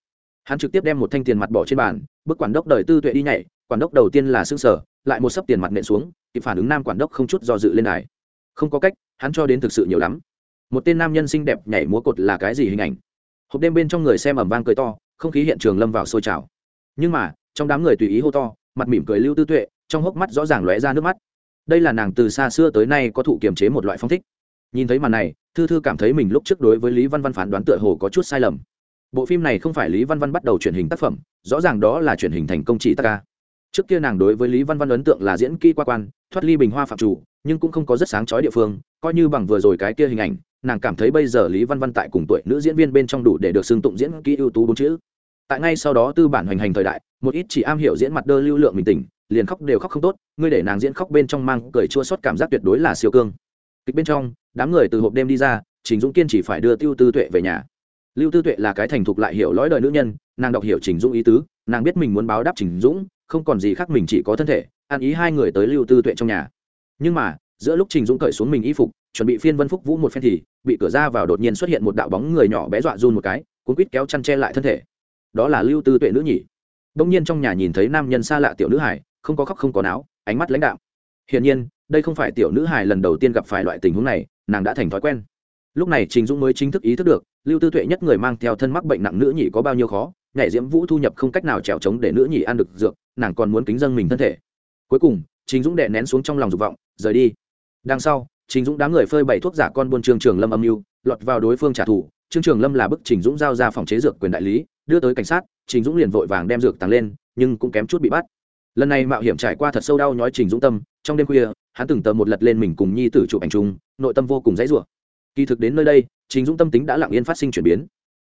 Hắn trực tiếp đem một thanh tiền mặt bỏ trên bàn bức quản đốc đời tư tuệ đi nhảy, quản đốc đầu tiên là xương sở lại một sấp tiền mặt nện xuống, kịp phản ứng nam quản đốc không chút do dự lên đài. Không có cách, hắn cho đến thực sự nhiều lắm. Một tên nam nhân xinh đẹp nhảy múa cột là cái gì hình ảnh? Hộp đêm bên trong người xem ẩm vang cười to, không khí hiện trường lâm vào sôi trào. Nhưng mà trong đám người tùy ý hô to, mặt mỉm cười lưu tư tuệ, trong hốc mắt rõ ràng lóe ra nước mắt. Đây là nàng từ xa xưa tới nay có thụ kiềm chế một loại phong thích. Nhìn thấy màn này, thư thư cảm thấy mình lúc trước đối với lý văn văn phán đoán tựa hồ có chút sai lầm. Bộ phim này không phải lý văn văn bắt đầu truyền hình tác phẩm, rõ ràng đó là truyền hình thành công chỉ tác ca. Trước kia nàng đối với lý văn văn ấn tượng là diễn kỹ qua quan, thoát ly bình hoa phạm chủ, nhưng cũng không có rất sáng chói địa phương, coi như bằng vừa rồi cái kia hình ảnh, nàng cảm thấy bây giờ lý văn văn tại cùng tuổi nữ diễn viên bên trong đủ để được xưng tụng diễn kỹ ưu tú bốn chữ. Tại ngay sau đó tư bản hoành hành thời đại một ít chỉ am hiểu diễn mặt đơ lưu lượng mình tỉnh, liền khóc đều khóc không tốt, ngươi để nàng diễn khóc bên trong mang cười chua xót cảm giác tuyệt đối là siêu cương. Kịch bên trong, đám người từ hộp đêm đi ra, trình dũng kiên chỉ phải đưa tiêu tư tuệ về nhà. Lưu tư tuệ là cái thành thục lại hiểu lõi đời nữ nhân, nàng đọc hiểu trình dũng ý tứ, nàng biết mình muốn báo đáp trình dũng, không còn gì khác mình chỉ có thân thể ăn ý hai người tới lưu tư tuệ trong nhà. Nhưng mà, giữa lúc trình dũng cởi xuống mình y phục, chuẩn bị phiên vân phúc vũ một phen thì, bị cửa ra vào đột nhiên xuất hiện một đạo bóng người nhỏ bé dọa run một cái, cuốn quýt kéo chăn che lại thân thể. Đó là lưu tư tuệ nữ nhỉ? Đông nhiên trong nhà nhìn thấy nam nhân xa lạ tiểu nữ hải không có khóc không có não ánh mắt lãnh đạo hiển nhiên, đây không phải tiểu nữ hải lần đầu tiên gặp phải loại tình huống này, nàng đã thành thói quen. Lúc này trình dũng mới chính thức ý thức được, lưu tư tuệ nhất người mang theo thân mắc bệnh nặng nữ nhị có bao nhiêu khó, nhảy diễm vũ thu nhập không cách nào trèo trống để nữ nhị ăn được dược, nàng còn muốn kính dâng mình thân thể. Cuối cùng, trình dũng đệ nén xuống trong lòng dục vọng, rời đi. Đằng sau, trình dũng đám người phơi bày thuốc giả con buôn trương trường lâm âm mưu, lọt vào đối phương trả thù. Trương trường lâm là bức trình dũng giao ra phòng chế dược quyền đại lý, đưa tới cảnh sát trình dũng liền vội vàng đem dược tàng lên, nhưng cũng kém chút bị bắt. Lần này mạo hiểm trải qua thật sâu đau nhói trình dũng tâm, trong đêm khuya, hắn từng tờ một lật lên mình cùng nhi tử chụp ảnh chung, nội tâm vô cùng dãy rủa. Kỳ thực đến nơi đây, trình dũng tâm tính đã lặng yên phát sinh chuyển biến.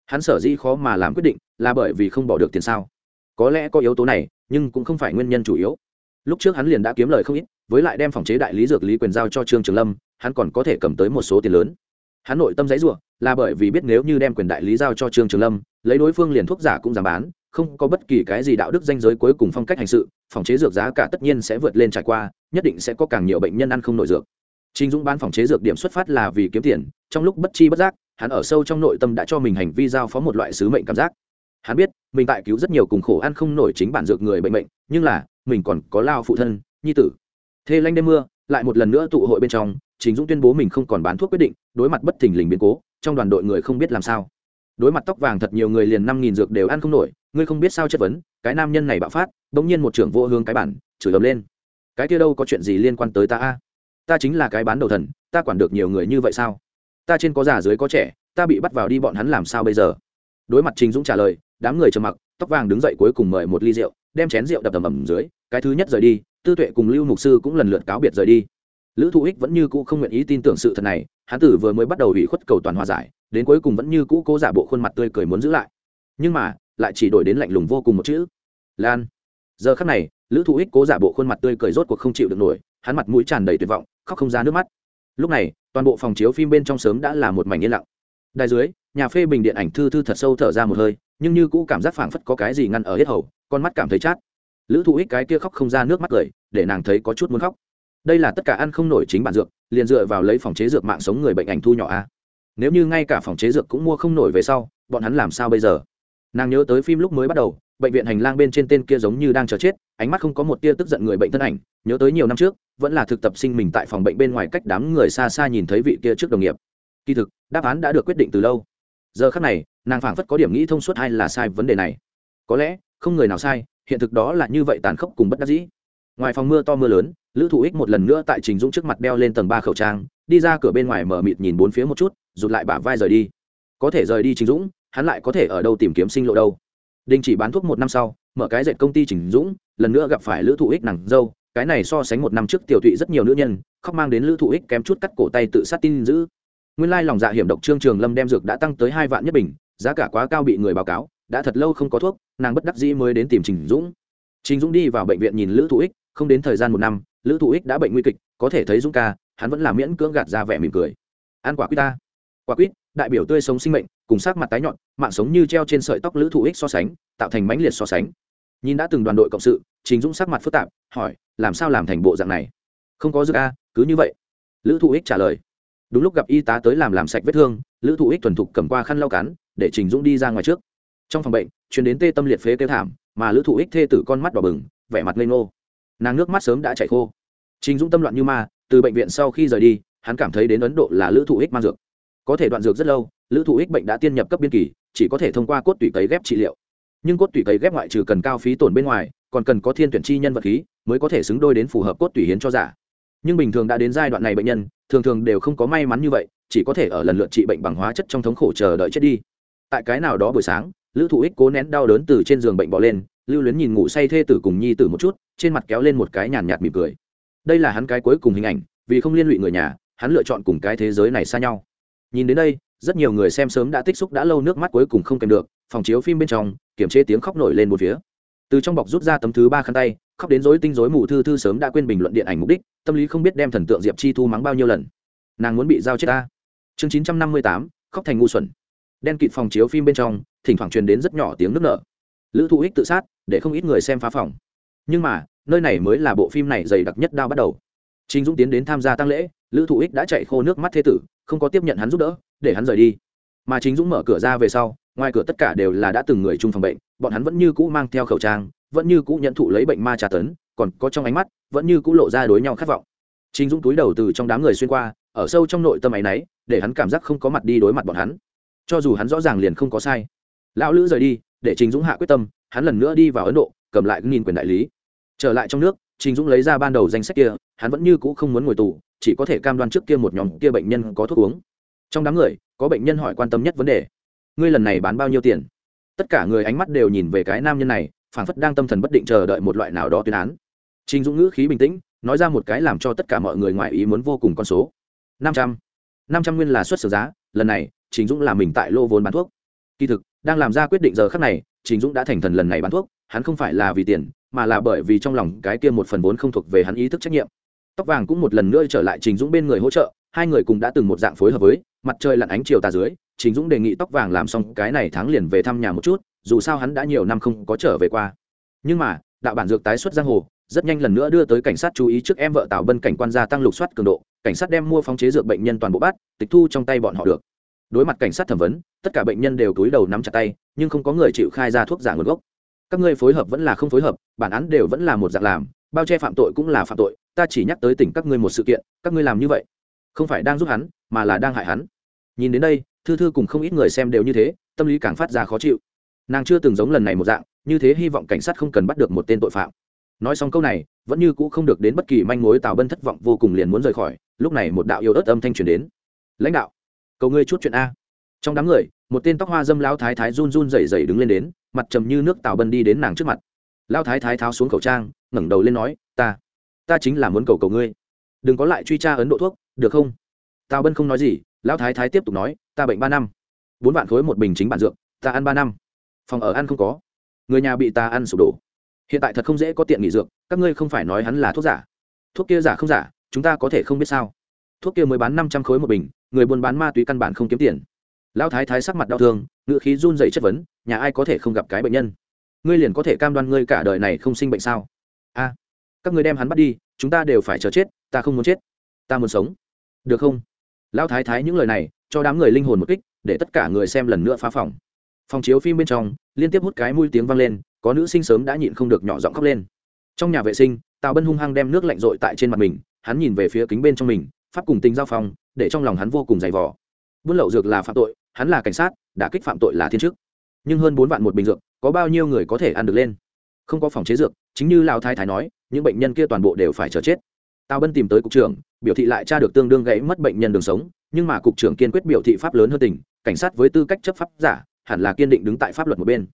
Hắn sở dĩ khó mà làm quyết định là bởi vì không bỏ được tiền sao. Có lẽ có yếu tố này, nhưng cũng không phải nguyên nhân chủ yếu. Lúc trước hắn liền đã kiếm lời không ít, với lại đem phòng chế đại lý dược lý quyền giao cho trương trường lâm, hắn còn có thể cầm tới một số tiền lớn. Hắn nội tâm giấy rủa là bởi vì biết nếu như đem quyền đại lý giao cho trương trường lâm lấy đối phương liền thuốc giả cũng giảm bán không có bất kỳ cái gì đạo đức danh giới cuối cùng phong cách hành sự phòng chế dược giá cả tất nhiên sẽ vượt lên trải qua nhất định sẽ có càng nhiều bệnh nhân ăn không nổi dược Trình Dũng bán phòng chế dược điểm xuất phát là vì kiếm tiền, trong lúc bất chi bất giác, hắn ở sâu trong nội tâm đã cho mình hành vi giao phó một loại sứ mệnh cảm giác. Hắn biết, mình tại cứu rất nhiều cùng khổ ăn không nổi chính bản dược người bệnh mệnh, nhưng là, mình còn có lao phụ thân, nhi tử. Thê lanh đêm mưa, lại một lần nữa tụ hội bên trong, Trình Dũng tuyên bố mình không còn bán thuốc quyết định, đối mặt bất thình lình biến cố, trong đoàn đội người không biết làm sao. Đối mặt tóc vàng thật nhiều người liền năm nghìn dược đều ăn không nổi, ngươi không biết sao chất vấn, cái nam nhân này bạo phát, bỗng nhiên một trưởng vô hướng cái bản, chửi ấm lên. Cái kia đâu có chuyện gì liên quan tới ta a? Ta chính là cái bán đầu thần, ta quản được nhiều người như vậy sao? Ta trên có già dưới có trẻ, ta bị bắt vào đi bọn hắn làm sao bây giờ? Đối mặt Trình Dũng trả lời, đám người trầm mặc, tóc vàng đứng dậy cuối cùng mời một ly rượu, đem chén rượu đập tầm ầm dưới, cái thứ nhất rời đi, Tư Tuệ cùng Lưu mục sư cũng lần lượt cáo biệt rời đi lữ thụ ích vẫn như cũ không nguyện ý tin tưởng sự thật này hán tử vừa mới bắt đầu hủy khuất cầu toàn hòa giải, đến cuối cùng vẫn như cũ cố giả bộ khuôn mặt tươi cười muốn giữ lại. Nhưng mà, lại chỉ đổi đến lạnh lùng vô cùng một chữ. Lan. Giờ khắc này, lữ thụ ích cố giả bộ khuôn mặt tươi cười rốt cuộc không chịu được nổi, hắn mặt mũi tràn đầy tuyệt vọng, khóc không ra nước mắt. Lúc này, toàn bộ phòng chiếu phim bên trong sớm đã là một mảnh yên lặng. Đài dưới, nhà phê bình điện ảnh thư thư thật sâu thở ra một hơi, nhưng như cũ cảm giác phảng phất có cái gì ngăn ở hết hầu, con mắt cảm thấy chát. Lữ thụ ích cái kia khóc không ra nước mắt cười, để nàng thấy có chút muốn khóc. Đây là tất cả ăn không nổi chính bản dược liền dựa vào lấy phòng chế dược mạng sống người bệnh ảnh thu nhỏ a. Nếu như ngay cả phòng chế dược cũng mua không nổi về sau, bọn hắn làm sao bây giờ? Nàng nhớ tới phim lúc mới bắt đầu, bệnh viện hành lang bên trên tên kia giống như đang chờ chết, ánh mắt không có một tia tức giận người bệnh thân ảnh, nhớ tới nhiều năm trước, vẫn là thực tập sinh mình tại phòng bệnh bên ngoài cách đám người xa xa nhìn thấy vị kia trước đồng nghiệp. Kỳ thực, đáp án đã được quyết định từ lâu. Giờ khác này, nàng phảng phất có điểm nghĩ thông suốt hay là sai vấn đề này. Có lẽ, không người nào sai, hiện thực đó là như vậy tàn khốc cùng bất đắc dĩ. Ngoài phòng mưa to mưa lớn lữ thụ ích một lần nữa tại trình dũng trước mặt đeo lên tầng ba khẩu trang, đi ra cửa bên ngoài mở mịt nhìn bốn phía một chút, rụt lại bả vai rời đi. Có thể rời đi trình dũng, hắn lại có thể ở đâu tìm kiếm sinh lộ đâu. Đình chỉ bán thuốc một năm sau, mở cái dệt công ty trình dũng, lần nữa gặp phải lữ thụ ích nàng dâu, cái này so sánh một năm trước tiểu thụy rất nhiều nữ nhân, khóc mang đến lữ thụ ích kém chút cắt cổ tay tự sát tin giữ. Nguyên lai lòng dạ hiểm độc trương trường lâm đem dược đã tăng tới hai vạn nhất bình, giá cả quá cao bị người báo cáo, đã thật lâu không có thuốc, nàng bất đắc dĩ mới đến tìm trình dũng. Trình dũng đi vào bệnh viện nhìn lữ thụ ích, không đến thời gian một năm lữ thụ ích đã bệnh nguy kịch, có thể thấy dũng ca, hắn vẫn là miễn cưỡng gạt ra vẻ mỉm cười. Ăn quả quýt ta. Quả quýt, đại biểu tươi sống sinh mệnh, cùng sắc mặt tái nhọn, mạng sống như treo trên sợi tóc lữ thụ ích so sánh, tạo thành mãnh liệt so sánh. Nhìn đã từng đoàn đội cộng sự, trình dũng sắc mặt phức tạp, hỏi, làm sao làm thành bộ dạng này? Không có dược a cứ như vậy. Lữ thụ ích trả lời. Đúng lúc gặp y tá tới làm làm sạch vết thương, lữ thụ ích thuần thục cầm qua khăn lau cắn, để trình dũng đi ra ngoài trước. Trong phòng bệnh chuyển đến tê tâm liệt phế kêu thảm, mà lữ thụ ích thê tử con mắt đỏ bừng, vẻ mặt ngây ngô nàng nước mắt sớm đã chảy khô. Trình dũng tâm loạn như ma, từ bệnh viện sau khi rời đi, hắn cảm thấy đến ấn độ là lữ thụ ích mang dược. Có thể đoạn dược rất lâu, lữ thụ ích bệnh đã tiên nhập cấp biên kỳ, chỉ có thể thông qua cốt tủy cấy ghép trị liệu. Nhưng cốt tủy cấy ghép ngoại trừ cần cao phí tổn bên ngoài, còn cần có thiên tuyển chi nhân vật khí mới có thể xứng đôi đến phù hợp cốt tủy hiến cho giả. Nhưng bình thường đã đến giai đoạn này bệnh nhân, thường thường đều không có may mắn như vậy, chỉ có thể ở lần lượt trị bệnh bằng hóa chất trong thống khổ chờ đợi chết đi. Tại cái nào đó buổi sáng, lữ thụ ích cố nén đau đớn từ trên giường bệnh bỏ lên, lưu luyến nhìn ngủ say thê tử cùng nhi tử một chút trên mặt kéo lên một cái nhàn nhạt mỉm cười. Đây là hắn cái cuối cùng hình ảnh, vì không liên lụy người nhà, hắn lựa chọn cùng cái thế giới này xa nhau. Nhìn đến đây, rất nhiều người xem sớm đã tích xúc đã lâu nước mắt cuối cùng không kèm được, phòng chiếu phim bên trong, kiểm chế tiếng khóc nổi lên một phía. Từ trong bọc rút ra tấm thứ ba khăn tay, khóc đến rối tinh rối mù thư thư sớm đã quên bình luận điện ảnh mục đích, tâm lý không biết đem thần tượng diệp chi thu mắng bao nhiêu lần. Nàng muốn bị giao chết ta. Chương chín trăm năm mươi tám, khóc thành ngu xuẩn. Đen kịt phòng chiếu phim bên trong, thỉnh thoảng truyền đến rất nhỏ tiếng nước nở. Lữ thụ ích tự sát, để không ít người xem phá phòng. Nhưng mà nơi này mới là bộ phim này dày đặc nhất đao bắt đầu Trình Dũng tiến đến tham gia tăng lễ, Lữ Thụ Ích đã chạy khô nước mắt thế tử, không có tiếp nhận hắn giúp đỡ, để hắn rời đi. Mà Trình Dũng mở cửa ra về sau, ngoài cửa tất cả đều là đã từng người chung phòng bệnh, bọn hắn vẫn như cũ mang theo khẩu trang, vẫn như cũ nhận thụ lấy bệnh ma trà tấn, còn có trong ánh mắt, vẫn như cũ lộ ra đối nhau khát vọng. Trình Dũng túi đầu từ trong đám người xuyên qua, ở sâu trong nội tâm ấy nấy, để hắn cảm giác không có mặt đi đối mặt bọn hắn. Cho dù hắn rõ ràng liền không có sai. Lão Lữ rời đi, để Trình Dũng hạ quyết tâm, hắn lần nữa đi vào Ấn Độ, cầm lại nghìn quyền đại lý. Trở lại trong nước, Trình Dũng lấy ra ban đầu danh sách kia, hắn vẫn như cũ không muốn ngồi tù, chỉ có thể cam đoan trước kia một nhóm kia bệnh nhân có thuốc uống. Trong đám người, có bệnh nhân hỏi quan tâm nhất vấn đề: "Ngươi lần này bán bao nhiêu tiền?" Tất cả người ánh mắt đều nhìn về cái nam nhân này, phảng phất đang tâm thần bất định chờ đợi một loại nào đó tuyên án. Trình Dũng ngữ khí bình tĩnh, nói ra một cái làm cho tất cả mọi người ngoài ý muốn vô cùng con số. năm trăm năm trăm nguyên là xuất sở giá, lần này, Trình Dũng làm mình tại lô vốn bán thuốc. Kỳ thực, đang làm ra quyết định giờ khắc này, Trình Dũng đã thành thần lần này bán thuốc, hắn không phải là vì tiền, mà là bởi vì trong lòng cái kia một phần vốn không thuộc về hắn ý thức trách nhiệm. Tóc vàng cũng một lần nữa trở lại trình dũng bên người hỗ trợ, hai người cùng đã từng một dạng phối hợp với, mặt trời lặn ánh chiều tà dưới, trình dũng đề nghị tóc vàng làm xong cái này tháng liền về thăm nhà một chút, dù sao hắn đã nhiều năm không có trở về qua. Nhưng mà, đạo bản dược tái xuất giang hồ, rất nhanh lần nữa đưa tới cảnh sát chú ý trước em vợ tào bân cảnh quan gia tăng lục soát cường độ, cảnh sát đem mua phóng chế dược bệnh nhân toàn bộ bắt, tịch thu trong tay bọn họ được. Đối mặt cảnh sát thẩm vấn, tất cả bệnh nhân đều cúi đầu nắm chặt tay, nhưng không có người chịu khai ra thuốc giả nguồn gốc các ngươi phối hợp vẫn là không phối hợp, bản án đều vẫn là một dạng làm, bao che phạm tội cũng là phạm tội, ta chỉ nhắc tới tỉnh các ngươi một sự kiện, các ngươi làm như vậy, không phải đang giúp hắn, mà là đang hại hắn. Nhìn đến đây, thư thư cùng không ít người xem đều như thế, tâm lý càng phát ra khó chịu. Nàng chưa từng giống lần này một dạng, như thế hy vọng cảnh sát không cần bắt được một tên tội phạm. Nói xong câu này, vẫn như cũ không được đến bất kỳ manh mối tào bân thất vọng vô cùng liền muốn rời khỏi, lúc này một đạo yêu ớt âm thanh truyền đến. Lãnh đạo, cầu ngươi chút chuyện a. Trong đám người, một tên tóc hoa dâm lão thái thái run run rẩy rẩy đứng lên đến mặt trầm như nước tào bân đi đến nàng trước mặt. Lão thái thái tháo xuống khẩu trang, ngẩng đầu lên nói, ta ta chính là muốn cầu cầu ngươi. Đừng có lại truy tra ấn độ thuốc, được không? Tào bân không nói gì lão thái thái tiếp tục nói, ta bệnh ba năm. Bốn vạn khối một bình chính bản dược, ta ăn ba năm. Phòng ở ăn không có. Người nhà bị ta ăn sụp đổ. Hiện tại thật không dễ có tiện nghỉ dược, các ngươi không phải nói hắn là thuốc giả. Thuốc kia giả không giả, chúng ta có thể không biết sao. Thuốc kia mới bán năm trăm khối một bình, người buôn bán ma túy căn bản không kiếm tiền lão thái thái sắc mặt đau thương ngựa khí run dậy chất vấn, nhà ai có thể không gặp cái bệnh nhân? Ngươi liền có thể cam đoan ngươi cả đời này không sinh bệnh sao? A, các ngươi đem hắn bắt đi, chúng ta đều phải chờ chết, ta không muốn chết, ta muốn sống. Được không? Lão thái thái những lời này, cho đám người linh hồn một kích, để tất cả người xem lần nữa phá phòng. Phòng chiếu phim bên trong, liên tiếp hút cái mũi tiếng vang lên, có nữ sinh sớm đã nhịn không được nhỏ giọng khóc lên. Trong nhà vệ sinh, tào bân hung hăng đem nước lạnh rội tại trên mặt mình, hắn nhìn về phía kính bên trong mình, pháp cùng tính giao phong để trong lòng hắn vô cùng dày vò. Buôn lậu dược là phạm tội hắn là cảnh sát đã kích phạm tội là thiên chức. Nhưng hơn bốn vạn một bình dược, có bao nhiêu người có thể ăn được lên? Không có phòng chế dược, chính như lao thái thái nói, những bệnh nhân kia toàn bộ đều phải chờ chết. Tào bân tìm tới cục trưởng, biểu thị lại tra được tương đương gãy mất bệnh nhân đường sống, nhưng mà cục trưởng kiên quyết biểu thị pháp lớn hơn tỉnh cảnh sát với tư cách chấp pháp giả, hẳn là kiên định đứng tại pháp luật một bên.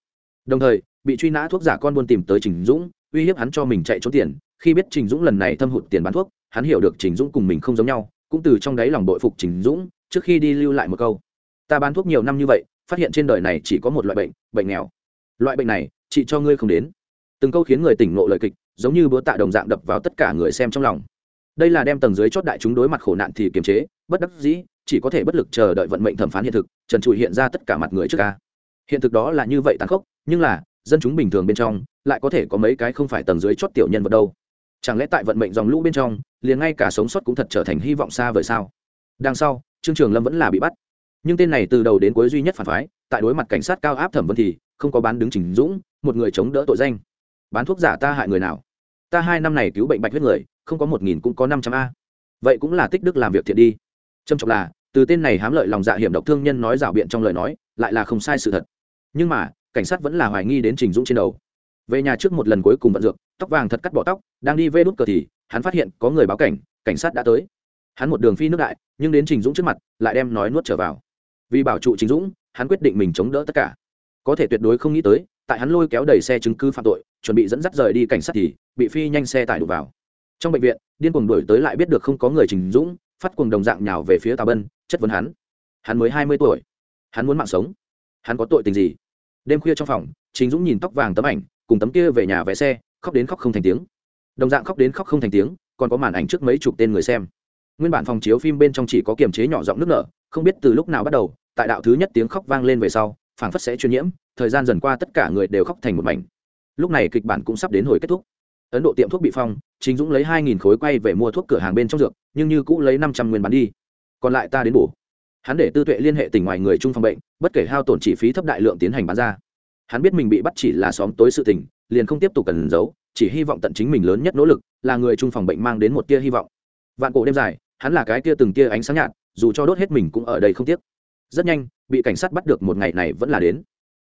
Đồng thời, bị truy nã thuốc giả con buôn tìm tới trình dũng, uy hiếp hắn cho mình chạy trốn tiền. Khi biết trình dũng lần này thâm hụt tiền bán thuốc, hắn hiểu được trình dũng cùng mình không giống nhau, cũng từ trong đáy lòng đội phục trình dũng, trước khi đi lưu lại một câu ta bán thuốc nhiều năm như vậy, phát hiện trên đời này chỉ có một loại bệnh bệnh nghèo. Loại bệnh này, chị cho ngươi không đến. Từng câu khiến người tỉnh ngộ lời kịch, giống như bữa tạ đồng dạng đập vào tất cả người xem trong lòng. Đây là đem tầng dưới chót đại chúng đối mặt khổ nạn thì kiềm chế, bất đắc dĩ, chỉ có thể bất lực chờ đợi vận mệnh thẩm phán hiện thực, trần trụi hiện ra tất cả mặt người trước ca. Hiện thực đó là như vậy tàn khốc, nhưng là, dân chúng bình thường bên trong, lại có thể có mấy cái không phải tầng dưới chót tiểu nhân vật đâu. Chẳng lẽ tại vận mệnh dòng lũ bên trong, liền ngay cả sống sót cũng thật trở thành hy vọng xa vời sao? Đằng sau, trương trường lâm vẫn là bị bắt nhưng tên này từ đầu đến cuối duy nhất phản phái, tại đối mặt cảnh sát cao áp thẩm vấn thì không có bán đứng trình dũng, một người chống đỡ tội danh. Bán thuốc giả ta hại người nào? Ta hai năm này cứu bệnh bạch huyết người, không có một nghìn cũng có năm trăm a. Vậy cũng là tích đức làm việc thiện đi. Trâm trọng là, từ tên này hám lợi lòng dạ hiểm độc thương nhân nói rảo biện trong lời nói, lại là không sai sự thật. Nhưng mà, cảnh sát vẫn là hoài nghi đến trình dũng trên đầu. Về nhà trước một lần cuối cùng vận dược, tóc vàng thật cắt bỏ tóc, đang đi vê đút cờ thì, hắn phát hiện có người báo cảnh cảnh sát đã tới. Hắn một đường phi nước đại, nhưng đến trình dũng trước mặt, lại đem nói nuốt trở vào vì bảo trụ chính dũng, hắn quyết định mình chống đỡ tất cả. Có thể tuyệt đối không nghĩ tới, tại hắn lôi kéo đầy xe chứng cứ phạm tội, chuẩn bị dẫn dắt rời đi cảnh sát thì bị phi nhanh xe tải đục vào. Trong bệnh viện, điên cuồng đuổi tới lại biết được không có người trình dũng, phát cuồng đồng dạng nhào về phía tà bân, chất vấn hắn. Hắn mới hai mươi tuổi. Hắn muốn mạng sống. Hắn có tội tình gì? Đêm khuya trong phòng chính dũng nhìn tóc vàng tấm ảnh, cùng tấm kia về nhà vẽ xe, khóc đến khóc không thành tiếng. Đồng dạng khóc đến khóc không thành tiếng, còn có màn ảnh trước mấy chục tên người xem nguyên bản phòng chiếu phim bên trong chỉ có kiềm chế nhỏ giọng nước nở, không biết từ lúc nào bắt đầu, tại đạo thứ nhất tiếng khóc vang lên về sau, phảng phất sẽ truyền nhiễm, thời gian dần qua tất cả người đều khóc thành một mảnh. Lúc này kịch bản cũng sắp đến hồi kết thúc. Ấn độ tiệm thuốc bị phong chính dũng lấy hai nghìn khối quay về mua thuốc cửa hàng bên trong dược, nhưng như cũ lấy năm trăm nguyên bán đi. Còn lại ta đến bổ. Hắn để tư tuệ liên hệ tỉnh ngoài người chung phòng bệnh, bất kể hao tổn chi phí thấp đại lượng tiến hành bán ra. Hắn biết mình bị bắt chỉ là xóm tối sự tình, liền không tiếp tục cần giấu, chỉ hy vọng tận chính mình lớn nhất nỗ lực, là người chung phòng bệnh mang đến một tia hy vọng. Vạn cổ đêm dài hắn là cái tia từng tia ánh sáng nhạt, dù cho đốt hết mình cũng ở đây không tiếc. Rất nhanh, bị cảnh sát bắt được một ngày này vẫn là đến.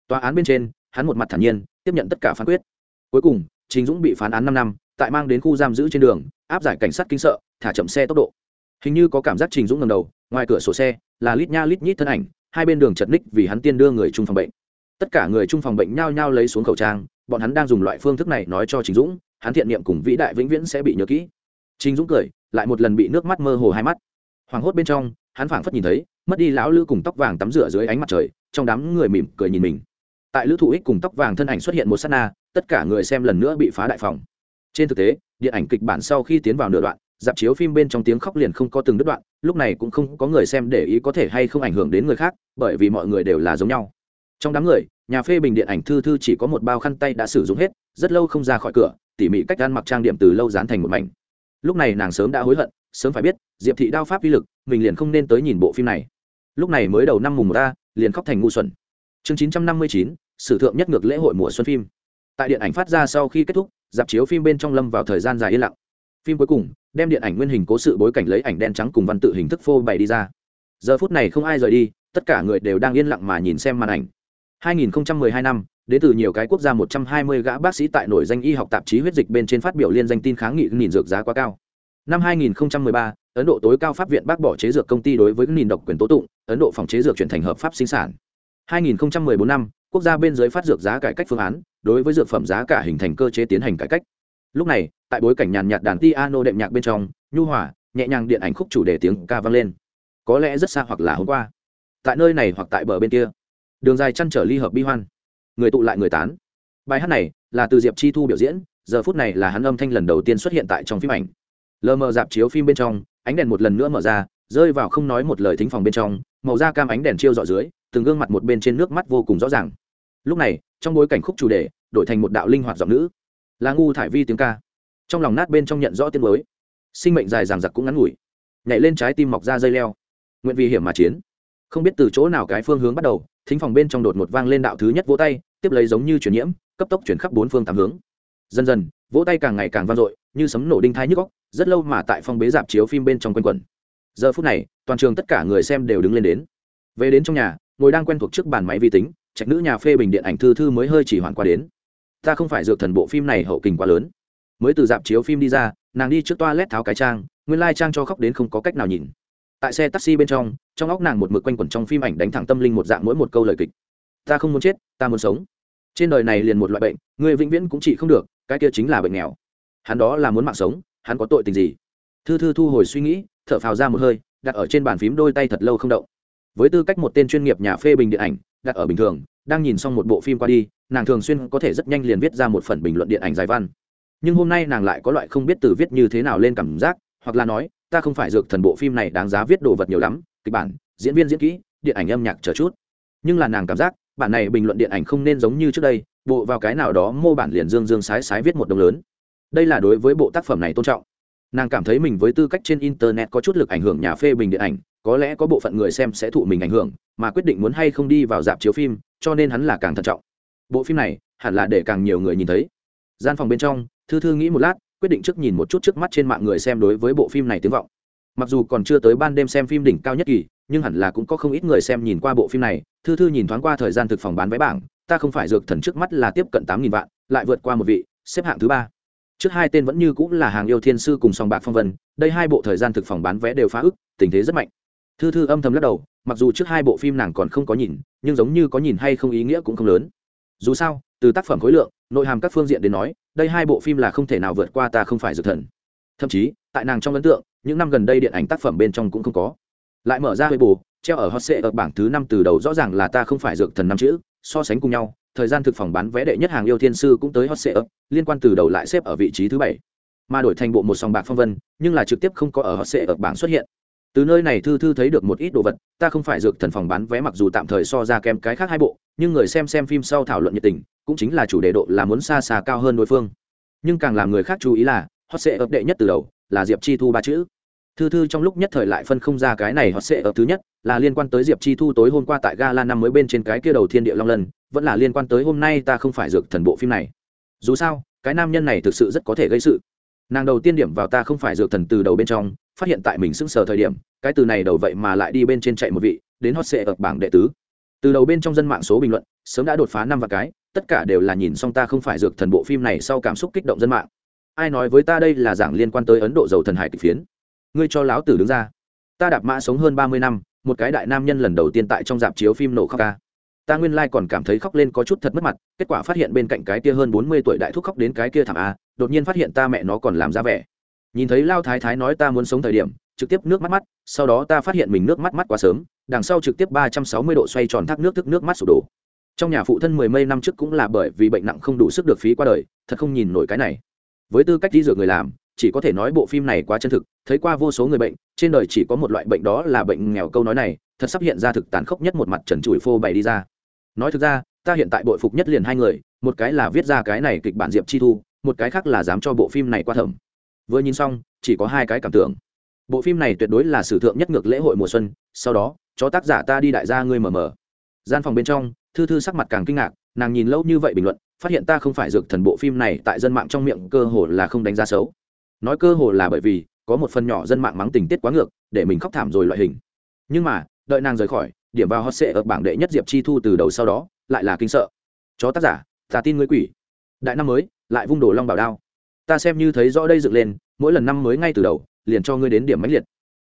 Tòa án bên trên, hắn một mặt thản nhiên, tiếp nhận tất cả phán quyết. Cuối cùng chính dũng bị phán án năm năm, tại mang đến khu giam giữ trên đường, áp giải cảnh sát kinh sợ, thả chậm xe tốc độ. Hình như có cảm giác trình dũng ngầm đầu, ngoài cửa sổ xe, là lít nha lít nhít thân ảnh, hai bên đường chật ních vì hắn tiên đưa người chung phòng bệnh. Tất cả người chung phòng bệnh nhao nhao lấy xuống khẩu trang, bọn hắn đang dùng loại phương thức này nói cho trình dũng, hắn thiện niệm cùng vĩ đại vĩnh viễn sẽ bị nhớ kỹ. Trình dũng cười lại một lần bị nước mắt mơ hồ hai mắt. Hoảng hốt bên trong, hắn phảng phất nhìn thấy, mất đi lão lư cùng tóc vàng tắm rửa dưới ánh mặt trời, trong đám người mỉm cười nhìn mình. Tại lữ thụ ích cùng tóc vàng thân ảnh xuất hiện một s á t na, tất cả người xem lần nữa bị phá đại phòng. Trên thực tế, điện ảnh kịch bản sau khi tiến vào nửa đoạn, dạp chiếu phim bên trong tiếng khóc liền không có từng đứt đoạn, lúc này cũng không có người xem để ý có thể hay không ảnh hưởng đến người khác, bởi vì mọi người đều là giống nhau. Trong đám người, nhà phê bình điện ảnh thư thư chỉ có một bao khăn tay đã sử dụng hết, rất lâu không ra khỏi cửa, tỉ mỉ cách ăn mặc trang điểm từ lâu dán thành một mảnh lúc này nàng sớm đã hối hận, sớm phải biết, diệp thị đao pháp uy lực, mình liền không nên tới nhìn bộ phim này. Lúc này mới đầu năm mùng một ta liền khóc thành ngu xuẩn. Chương chín trăm năm mươi chín, sử thượng nhất ngược lễ hội mùa xuân phim. Tại điện ảnh phát ra sau khi kết thúc, dạp chiếu phim bên trong lâm vào thời gian dài yên lặng. Phim cuối cùng, đem điện ảnh nguyên hình cố sự bối cảnh lấy ảnh đen trắng cùng văn tự hình thức phô bày đi ra. Giờ phút này không ai rời đi, tất cả người đều đang yên lặng mà nhìn xem màn ảnh. 2012 năm đến từ nhiều cái quốc gia 120 gã bác sĩ tại nổi danh y học tạp chí huyết dịch bên trên phát biểu liên danh tin kháng nghị nhìn dược giá quá cao. Năm 2013 ấn độ tối cao pháp viện bác bỏ chế dược công ty đối với nhìn độc quyền tố tụng, ấn độ phòng chế dược chuyển thành hợp pháp sinh sản. 2014 năm, quốc gia bên dưới phát dược giá cải cách phương án, đối với dược phẩm giá cả hình thành cơ chế tiến hành cải cách. Lúc này, tại bối cảnh nhàn nhạt đàn piano đệm nhạc bên trong, nhu hòa, nhẹ nhàng điện ảnh khúc chủ đề tiếng ca vang lên. Có lẽ rất xa hoặc là hôm qua. Tại nơi này hoặc tại bờ bên kia. Đường dài chăn trở ly hợp bi hoan người tụ lại người tán. Bài hát này là từ diệp chi thu biểu diễn, giờ phút này là hắn âm thanh lần đầu tiên xuất hiện tại trong phim ảnh. Lờ mờ dạp chiếu phim bên trong, ánh đèn một lần nữa mở ra, rơi vào không nói một lời thính phòng bên trong, màu da cam ánh đèn chiêu dọ dưới, từng gương mặt một bên trên nước mắt vô cùng rõ ràng. Lúc này, trong bối cảnh khúc chủ đề, đổi thành một đạo linh hoạt giọng nữ. Là ngu thải vi tiếng ca. Trong lòng nát bên trong nhận rõ tiếng mới. Sinh mệnh dài dằng dặc cũng ngắn ngủi. Nhảy lên trái tim mọc ra dây leo. Nguyện vì hiểm mà chiến. Không biết từ chỗ nào cái phương hướng bắt đầu thính phòng bên trong đột một vang lên đạo thứ nhất vỗ tay, tiếp lấy giống như chuyển nhiễm, cấp tốc chuyển khắp bốn phương tám hướng. Dần dần, vỗ tay càng ngày càng vang dội, như sấm nổ đinh thai nhức góc rất lâu mà tại phong bế dạp chiếu phim bên trong quanh quẩn. Giờ phút này, toàn trường tất cả người xem đều đứng lên đến. Về đến trong nhà, ngồi đang quen thuộc trước bàn máy vi tính, trạch nữ nhà phê bình điện ảnh thư thư mới hơi chỉ hoàn qua đến. Ta không phải dược thần bộ phim này hậu kình quá lớn. Mới từ dạp chiếu phim đi ra, nàng đi trước toa lét tháo cái trang, nguyên lai trang cho khóc đến không có cách nào nhìn tại xe taxi bên trong trong óc nàng một mực quanh quẩn trong phim ảnh đánh thẳng tâm linh một dạng mỗi một câu lời kịch. Ta không muốn chết, ta muốn sống. Trên đời này liền một loại bệnh, người vĩnh viễn cũng trị không được, cái kia chính là bệnh nghèo. Hắn đó là muốn mạng sống, hắn có tội tình gì? Thư thư thu hồi suy nghĩ, thở phào ra một hơi, đặt ở trên bàn phím đôi tay thật lâu không động. Với tư cách một tên chuyên nghiệp nhà phê bình điện ảnh, đặt ở bình thường, đang nhìn xong một bộ phim qua đi, nàng thường xuyên có thể rất nhanh liền viết ra một phần bình luận điện ảnh dài văn. Nhưng hôm nay nàng lại có loại không biết từ viết như thế nào lên cảm giác, hoặc là nói ta không phải dược thần bộ phim này đáng giá viết đồ vật nhiều lắm, kịch bản, diễn viên diễn kỹ, điện ảnh âm nhạc chờ chút. Nhưng là nàng cảm giác, bản này bình luận điện ảnh không nên giống như trước đây, bộ vào cái nào đó mô bản liền dương dương sái sái viết một đồng lớn. Đây là đối với bộ tác phẩm này tôn trọng. Nàng cảm thấy mình với tư cách trên internet có chút lực ảnh hưởng nhà phê bình điện ảnh, có lẽ có bộ phận người xem sẽ thụ mình ảnh hưởng, mà quyết định muốn hay không đi vào dạp chiếu phim, cho nên hắn là càng thận trọng. Bộ phim này hẳn là để càng nhiều người nhìn thấy. Gian phòng bên trong, thư thư nghĩ một lát quyết định trước nhìn một chút trước mắt trên mạng người xem đối với bộ phim này tiếng vọng. Mặc dù còn chưa tới ban đêm xem phim đỉnh cao nhất kỳ, nhưng hẳn là cũng có không ít người xem nhìn qua bộ phim này. Thư thư nhìn thoáng qua thời gian thực phòng bán vé bảng, ta không phải dược thần trước mắt là tiếp cận tám nghìn vạn, lại vượt qua một vị, xếp hạng thứ ba. Trước hai tên vẫn như cũng là hàng yêu thiên sư cùng song bạc phong vân, đây hai bộ thời gian thực phòng bán vé đều phá ức, tình thế rất mạnh. Thư thư âm thầm lắc đầu, mặc dù trước hai bộ phim nàng còn không có nhìn, nhưng giống như có nhìn hay không ý nghĩa cũng không lớn. Dù sao, từ tác phẩm khối lượng nội hàm các phương diện đến nói đây hai bộ phim là không thể nào vượt qua ta không phải dược thần. Thậm chí tại nàng trong ấn tượng những năm gần đây điện ảnh tác phẩm bên trong cũng không có. Lại mở ra hơi bù treo ở hot sệ ở bảng thứ năm từ đầu rõ ràng là ta không phải dược thần năm chữ so sánh cùng nhau thời gian thực phòng bán vé đệ nhất hàng yêu thiên sư cũng tới hot sệ ở, liên quan từ đầu lại xếp ở vị trí thứ bảy. Mà đổi thành bộ một sòng bạc phong vân nhưng là trực tiếp không có ở hot sệ ở bảng xuất hiện. Từ nơi này thư thư thấy được một ít đồ vật ta không phải dược thần phòng bán vé mặc dù tạm thời so ra kém cái khác hai bộ nhưng người xem xem phim sau thảo luận nhiệt tình, cũng chính là chủ đề độ là muốn xa xa cao hơn đối phương. Nhưng càng làm người khác chú ý là, hot sệ ập đệ nhất từ đầu, là diệp chi thu ba chữ. Thư thư trong lúc nhất thời lại phân không ra cái này hot sệ ập thứ nhất, là liên quan tới diệp chi thu tối hôm qua tại gala năm mới bên trên cái kia đầu thiên địa long lân vẫn là liên quan tới hôm nay ta không phải dược thần bộ phim này. Dù sao, cái nam nhân này thực sự rất có thể gây sự. Nàng đầu tiên điểm vào ta không phải dược thần từ đầu bên trong, phát hiện tại mình sững sờ thời điểm, cái từ này đầu vậy mà lại đi bên trên chạy một vị, đến hot sệ ở bảng đệ tứ từ đầu bên trong dân mạng số bình luận, sớm đã đột phá năm và cái, tất cả đều là nhìn xong ta không phải dược thần bộ phim này sau cảm xúc kích động dân mạng. Ai nói với ta đây là giảng liên quan tới ấn độ dầu thần hải kịch phiến? Ngươi cho láo tử đứng ra. Ta đạp mã sống hơn ba mươi năm, một cái đại nam nhân lần đầu tiên tại trong dạp chiếu phim nổ khóc ca. Ta nguyên lai、like、còn cảm thấy khóc lên có chút thật mất mặt, kết quả phát hiện bên cạnh cái kia hơn bốn mươi tuổi đại thúc khóc đến cái kia thảm a, đột nhiên phát hiện ta mẹ nó còn làm ra vẻ. Nhìn thấy lao thái thái nói ta muốn sống thời điểm, trực tiếp nước mắt mắt, sau đó ta phát hiện mình nước mắt mắt quá sớm đằng sau trực tiếp ba trăm sáu mươi độ xoay tròn thác nước thức nước mắt sụp đổ. Trong nhà phụ thân mười mấy năm trước cũng là bởi vì bệnh nặng không đủ sức được phí qua đời, thật không nhìn nổi cái này. Với tư cách đi dược người làm, chỉ có thể nói bộ phim này quá chân thực, thấy qua vô số người bệnh, trên đời chỉ có một loại bệnh đó là bệnh nghèo câu nói này, thật sắp hiện ra thực tàn khốc nhất một mặt trần trụi phô bày đi ra. Nói thực ra, ta hiện tại bội phục nhất liền hai người, một cái là viết ra cái này kịch bản diệp chi thu, một cái khác là dám cho bộ phim này qua thẩm. Vừa nhìn xong, chỉ có hai cái cảm tưởng bộ phim này tuyệt đối là sử thượng nhất ngược lễ hội mùa xuân, sau đó cho tác giả ta đi đại gia ngươi mờ mờ gian phòng bên trong, thư thư sắc mặt càng kinh ngạc, nàng nhìn lâu như vậy bình luận, phát hiện ta không phải dược thần bộ phim này tại dân mạng trong miệng cơ hồ là không đánh giá xấu. Nói cơ hồ là bởi vì, có một phần nhỏ dân mạng mắng tình tiết quá ngược, để mình khóc thảm rồi loại hình. Nhưng mà, đợi nàng rời khỏi, điểm vào hot sệ ở bảng đệ nhất diệp chi thu từ đầu sau đó, lại là kinh sợ. Chó tác giả, ta tin ngươi quỷ. Đại năm mới, lại vung đồ long bảo đao. Ta xem như thấy rõ đây dựng lên, mỗi lần năm mới ngay từ đầu liền cho ngươi đến điểm mãnh liệt.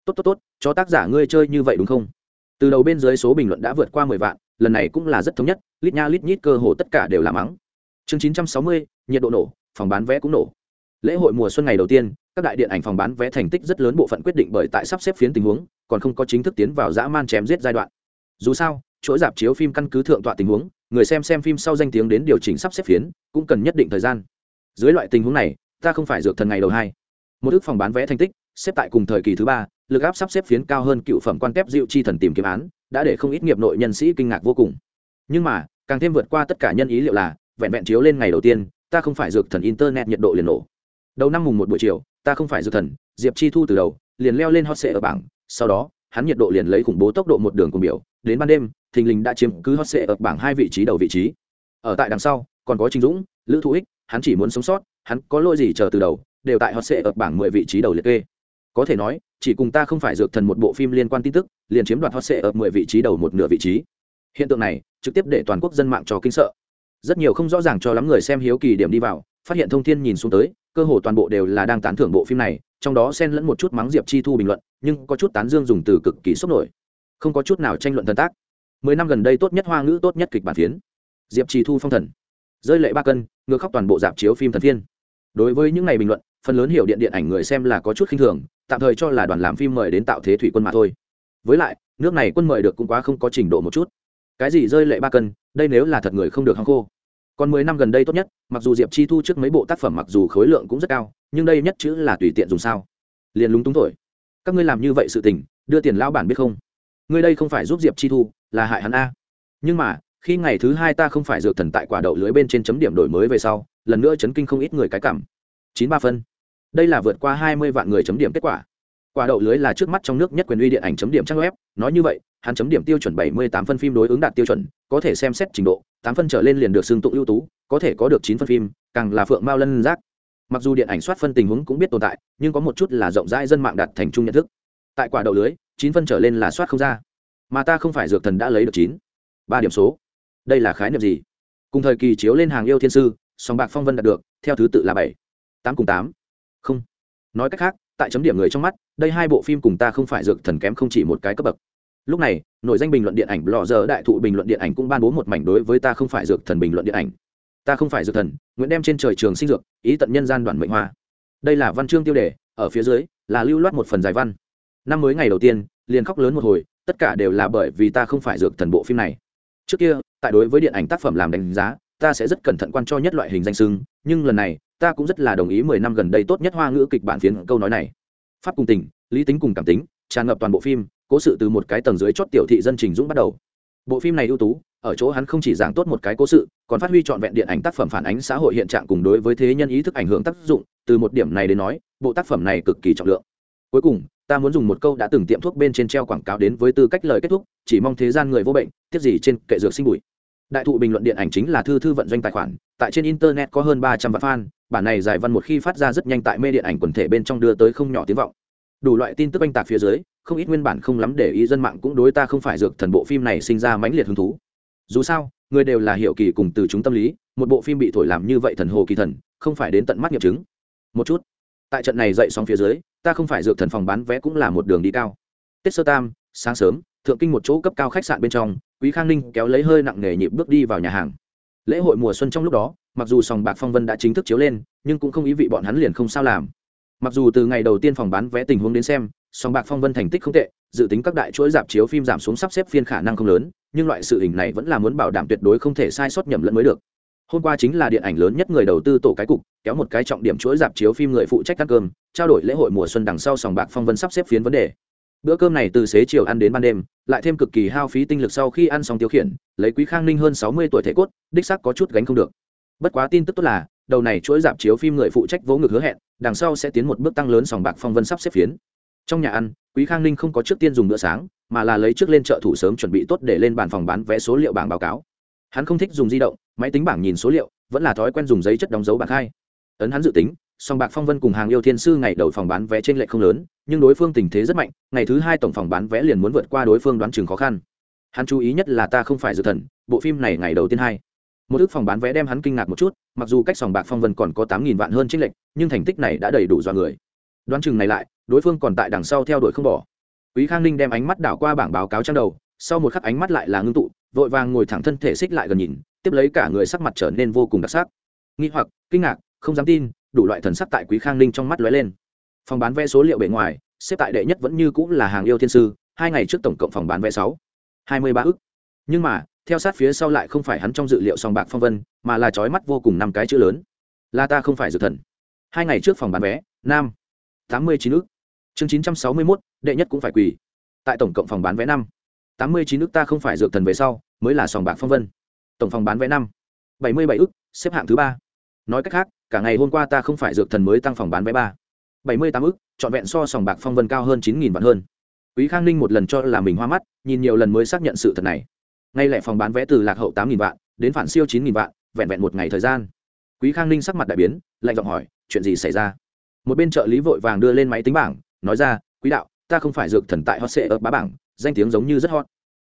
Tốt tốt tốt, cho tác giả ngươi chơi như vậy đúng không? Từ đầu bên dưới số bình luận đã vượt qua mười vạn, lần này cũng là rất thống nhất, lít nha lít nhít cơ hồ tất cả đều là mắng. Chương chín trăm sáu mươi, nhiệt độ nổ, phòng bán vé cũng nổ. Lễ hội mùa xuân ngày đầu tiên, các đại điện ảnh phòng bán vé thành tích rất lớn bộ phận quyết định bởi tại sắp xếp phiến tình huống, còn không có chính thức tiến vào dã man chém giết giai đoạn. Dù sao, chuỗi dạp chiếu phim căn cứ thượng tọa tình huống, người xem xem phim sau danh tiếng đến điều chỉnh sắp xếp phiến, cũng cần nhất định thời gian. Dưới loại tình huống này, ta không phải dược thần ngày đầu hai. Một ước phòng bán vé thành tích xếp tại cùng thời kỳ thứ ba lực áp sắp xếp phiến cao hơn cựu phẩm quan kép diệu chi thần tìm kiếm án đã để không ít nghiệp nội nhân sĩ kinh ngạc vô cùng. Nhưng mà càng thêm vượt qua tất cả nhân ý liệu là vẹn vẹn chiếu lên ngày đầu tiên ta không phải dược thần internet nhiệt độ liền nổ. Đầu năm mùng một buổi chiều ta không phải dược thần diệp chi thu từ đầu liền leo lên hot sệ ở bảng sau đó hắn nhiệt độ liền lấy khủng bố tốc độ một đường cùng biểu đến ban đêm thình lình đã chiếm cứ hot sệ ở bảng hai vị trí đầu vị trí. Ở tại đằng sau còn có Trình Dũng, Lữ Thụ Ích, hắn chỉ muốn sống sót, hắn có lỗi gì chờ từ đầu, đều tại hot sẽ ở bảng 10 vị trí đầu liệt kê. Có thể nói, chỉ cùng ta không phải dược thần một bộ phim liên quan tin tức, liền chiếm đoạt hot sệ ở 10 vị trí đầu một nửa vị trí. Hiện tượng này, trực tiếp để toàn quốc dân mạng cho kinh sợ. Rất nhiều không rõ ràng cho lắm người xem hiếu kỳ điểm đi vào, phát hiện thông thiên nhìn xuống tới, cơ hồ toàn bộ đều là đang tán thưởng bộ phim này, trong đó xen lẫn một chút mắng Diệp Chi Thu bình luận, nhưng có chút tán dương dùng từ cực kỳ sốc nổi. Không có chút nào tranh luận thần tác. Mười năm gần đây tốt nhất hoa ngữ tốt nhất kịch bản phiến. Diệp Chi Thu phong thần rơi lệ ba cân ngược khóc toàn bộ dạp chiếu phim thần phiên đối với những ngày bình luận phần lớn hiểu điện điện ảnh người xem là có chút khinh thường tạm thời cho là đoàn làm phim mời đến tạo thế thủy quân mà thôi. Với lại, nước này quân mời được cũng quá không có trình độ một chút. Cái gì rơi lệ ba cân, đây nếu là thật người không được hăng khô. Còn mười năm gần đây tốt nhất, mặc dù diệp chi thu trước mấy bộ tác phẩm mặc dù khối lượng cũng rất cao, nhưng đây nhất chữ là tùy tiện dùng sao. Liền lúng túng thổi. Các ngươi làm như vậy sự tình, đưa tiền lao bản biết không? Ngươi đây không phải giúp diệp chi thu, là hại hắn a. Nhưng mà, khi ngày thứ hai ta không phải dược thần tại quả đậu lưới bên trên chấm điểm đổi mới về sau, lần nữa chấn kinh không ít người cái cảm. Chín ba phân đây là vượt qua hai mươi vạn người chấm điểm kết quả. Quả đậu lưới là trước mắt trong nước nhất quyền uy điện ảnh chấm điểm trang web, nói như vậy, hắn chấm điểm tiêu chuẩn bảy mươi tám phân phim đối ứng đạt tiêu chuẩn, có thể xem xét trình độ, tám phân trở lên liền được xưng tụng ưu tú, có thể có được chín phân phim, càng là phượng mao lân giác. Mặc dù điện ảnh soát phân tình huống cũng biết tồn tại, nhưng có một chút là rộng rãi dân mạng đạt thành chung nhận thức. Tại quả đậu lưới, chín phân trở lên là soát không ra. Mà ta không phải dược thần đã lấy được chín. Ba điểm số. Đây là khái niệm gì? Cùng thời kỳ chiếu lên hàng yêu thiên sư, song bạc phong vân đạt được, theo thứ tự là bảy. Tám cùng tám không. Nói cách khác, tại chấm điểm người trong mắt, đây hai bộ phim cùng ta không phải dược thần kém không chỉ một cái cấp bậc. Lúc này, nội danh bình luận điện ảnh lò giờ đại thụ bình luận điện ảnh cũng ban bố một mảnh đối với ta không phải dược thần bình luận điện ảnh. Ta không phải dược thần nguyễn đem trên trời trường sinh dược, ý tận nhân gian đoàn mệnh hoa. Đây là văn chương tiêu đề, ở phía dưới là lưu loát một phần giải văn. Năm mới ngày đầu tiên, liền khóc lớn một hồi, tất cả đều là bởi vì ta không phải dược thần bộ phim này. Trước kia, tại đối với điện ảnh tác phẩm làm đánh giá, ta sẽ rất cẩn thận quan cho nhất loại hình danh sưng nhưng lần này ta cũng rất là đồng ý mười năm gần đây tốt nhất hoa ngữ kịch bản phiến câu nói này. Pháp cùng tình, lý tính cùng cảm tính, tràn ngập toàn bộ phim, cố sự từ một cái tầng dưới chót tiểu thị dân trình dũng bắt đầu. Bộ phim này ưu tú, ở chỗ hắn không chỉ giảng tốt một cái cố sự, còn phát huy trọn vẹn điện ảnh tác phẩm phản ánh xã hội hiện trạng cùng đối với thế nhân ý thức ảnh hưởng tác dụng, từ một điểm này đến nói, bộ tác phẩm này cực kỳ trọng lượng. Cuối cùng, ta muốn dùng một câu đã từng tiệm thuốc bên trên treo quảng cáo đến với tư cách lời kết thúc, chỉ mong thế gian người vô bệnh, tiếp gì trên kệ dược sinh bụi. Đại thụ bình luận điện ảnh chính là thư thư vận doanh tài khoản, tại trên internet có hơn ba trăm vạn fan bản này giải văn một khi phát ra rất nhanh tại mê điện ảnh quần thể bên trong đưa tới không nhỏ tiếng vọng. Đủ loại tin tức oanh tạc phía dưới, không ít nguyên bản không lắm để ý dân mạng cũng đối ta không phải dược thần bộ phim này sinh ra mãnh liệt hứng thú. Dù sao, người đều là hiệu kỳ cùng từ chúng tâm lý, một bộ phim bị thổi làm như vậy thần hồ kỳ thần, không phải đến tận mắt nghiệm chứng. Một chút, tại trận này dậy sóng phía dưới, ta không phải dược thần phòng bán vé cũng là một đường đi cao. Tết sơ tam, sáng sớm, thượng kinh một chỗ cấp cao khách sạn bên trong, quý khang ninh kéo lấy hơi nặng nề nhịp bước đi vào nhà hàng lễ hội mùa xuân trong lúc đó, mặc dù sòng bạc phong vân đã chính thức chiếu lên, nhưng cũng không ý vị bọn hắn liền không sao làm. Mặc dù từ ngày đầu tiên phòng bán vé tình huống đến xem, sòng bạc phong vân thành tích không tệ, dự tính các đại chuỗi dạp chiếu phim giảm xuống sắp xếp phiên khả năng không lớn, nhưng loại sự hình này vẫn là muốn bảo đảm tuyệt đối không thể sai sót nhầm lẫn mới được. Hôm qua chính là điện ảnh lớn nhất người đầu tư tổ cái cục, kéo một cái trọng điểm chuỗi dạp chiếu phim người phụ trách ăn cơm, trao đổi lễ hội mùa xuân đằng sau sòng bạc phong vân sắp xếp phiến vấn đề bữa cơm này từ xế chiều ăn đến ban đêm, lại thêm cực kỳ hao phí tinh lực sau khi ăn xong tiêu khiển, lấy quý khang ninh hơn sáu mươi tuổi thể cốt, đích sắc có chút gánh không được. Bất quá tin tức tốt là, đầu này chuỗi dạp chiếu phim người phụ trách vỗ ngực hứa hẹn, đằng sau sẽ tiến một bước tăng lớn sòng bạc phong vân sắp xếp phiến. Trong nhà ăn, quý khang ninh không có trước tiên dùng bữa sáng, mà là lấy trước lên chợ thủ sớm chuẩn bị tốt để lên bàn phòng bán vé số liệu bảng báo cáo. Hắn không thích dùng di động, máy tính bảng nhìn số liệu, vẫn là thói quen dùng giấy chất đóng dấu bảng hai ấn hắn dự tính song bạc phong vân cùng hàng yêu thiên sư ngày đầu phòng bán vé trên lệ không lớn, nhưng đối phương tình thế rất mạnh, ngày thứ hai tổng phòng bán vé liền muốn vượt qua đối phương đoán chừng khó khăn. Hắn chú ý nhất là ta không phải dự thần, bộ phim này ngày đầu tiên hai. Một ước phòng bán vé đem hắn kinh ngạc một chút, mặc dù cách sòng bạc phong vân còn có tám nghìn vạn hơn trên lệch, nhưng thành tích này đã đầy đủ dọa người. Đoán chừng này lại, đối phương còn tại đằng sau theo đuổi không bỏ. Quý khang ninh đem ánh mắt đảo qua bảng báo cáo trang đầu, sau một khắc ánh mắt lại là ngưng tụ, vội vàng ngồi thẳng thân thể xích lại gần nhìn, tiếp lấy cả người sắc mặt trở nên vô cùng đặc sắc. Nghi hoặc, kinh ngạc, không dám tin đủ loại thần sắc tại quý khang ninh trong mắt lóe lên. Phòng bán vé số liệu bề ngoài xếp tại đệ nhất vẫn như cũng là hàng yêu thiên sư hai ngày trước tổng cộng phòng bán vé sáu hai mươi ba ức. Nhưng mà theo sát phía sau lại không phải hắn trong dự liệu sòng bạc phong vân mà là trói mắt vô cùng năm cái chữ lớn. Là ta không phải dược thần. Hai ngày trước phòng bán vé nam tám mươi chín ức, chương chín trăm sáu mươi mốt đệ nhất cũng phải quỳ. Tại tổng cộng phòng bán vé năm tám mươi chín ức ta không phải dược thần về sau mới là sòng bạc phong vân. Tổng phòng bán vé năm bảy mươi bảy ức xếp hạng thứ ba. Nói cách khác cả ngày hôm qua ta không phải dược thần mới tăng phòng bán vé ba. Bảy mươi tám ức, trọn vẹn so sòng bạc phong vân cao hơn chín nghìn vạn hơn. Quý khang ninh một lần cho là mình hoa mắt, nhìn nhiều lần mới xác nhận sự thật này. Ngay lại phòng bán vé từ lạc hậu tám nghìn vạn, đến phản siêu chín nghìn vạn, vẹn vẹn một ngày thời gian. Quý khang ninh sắc mặt đại biến, lạnh giọng hỏi, chuyện gì xảy ra? Một bên trợ lý vội vàng đưa lên máy tính bảng, nói ra, quý đạo, ta không phải dược thần tại hot sệ ở bá bảng, danh tiếng giống như rất hot.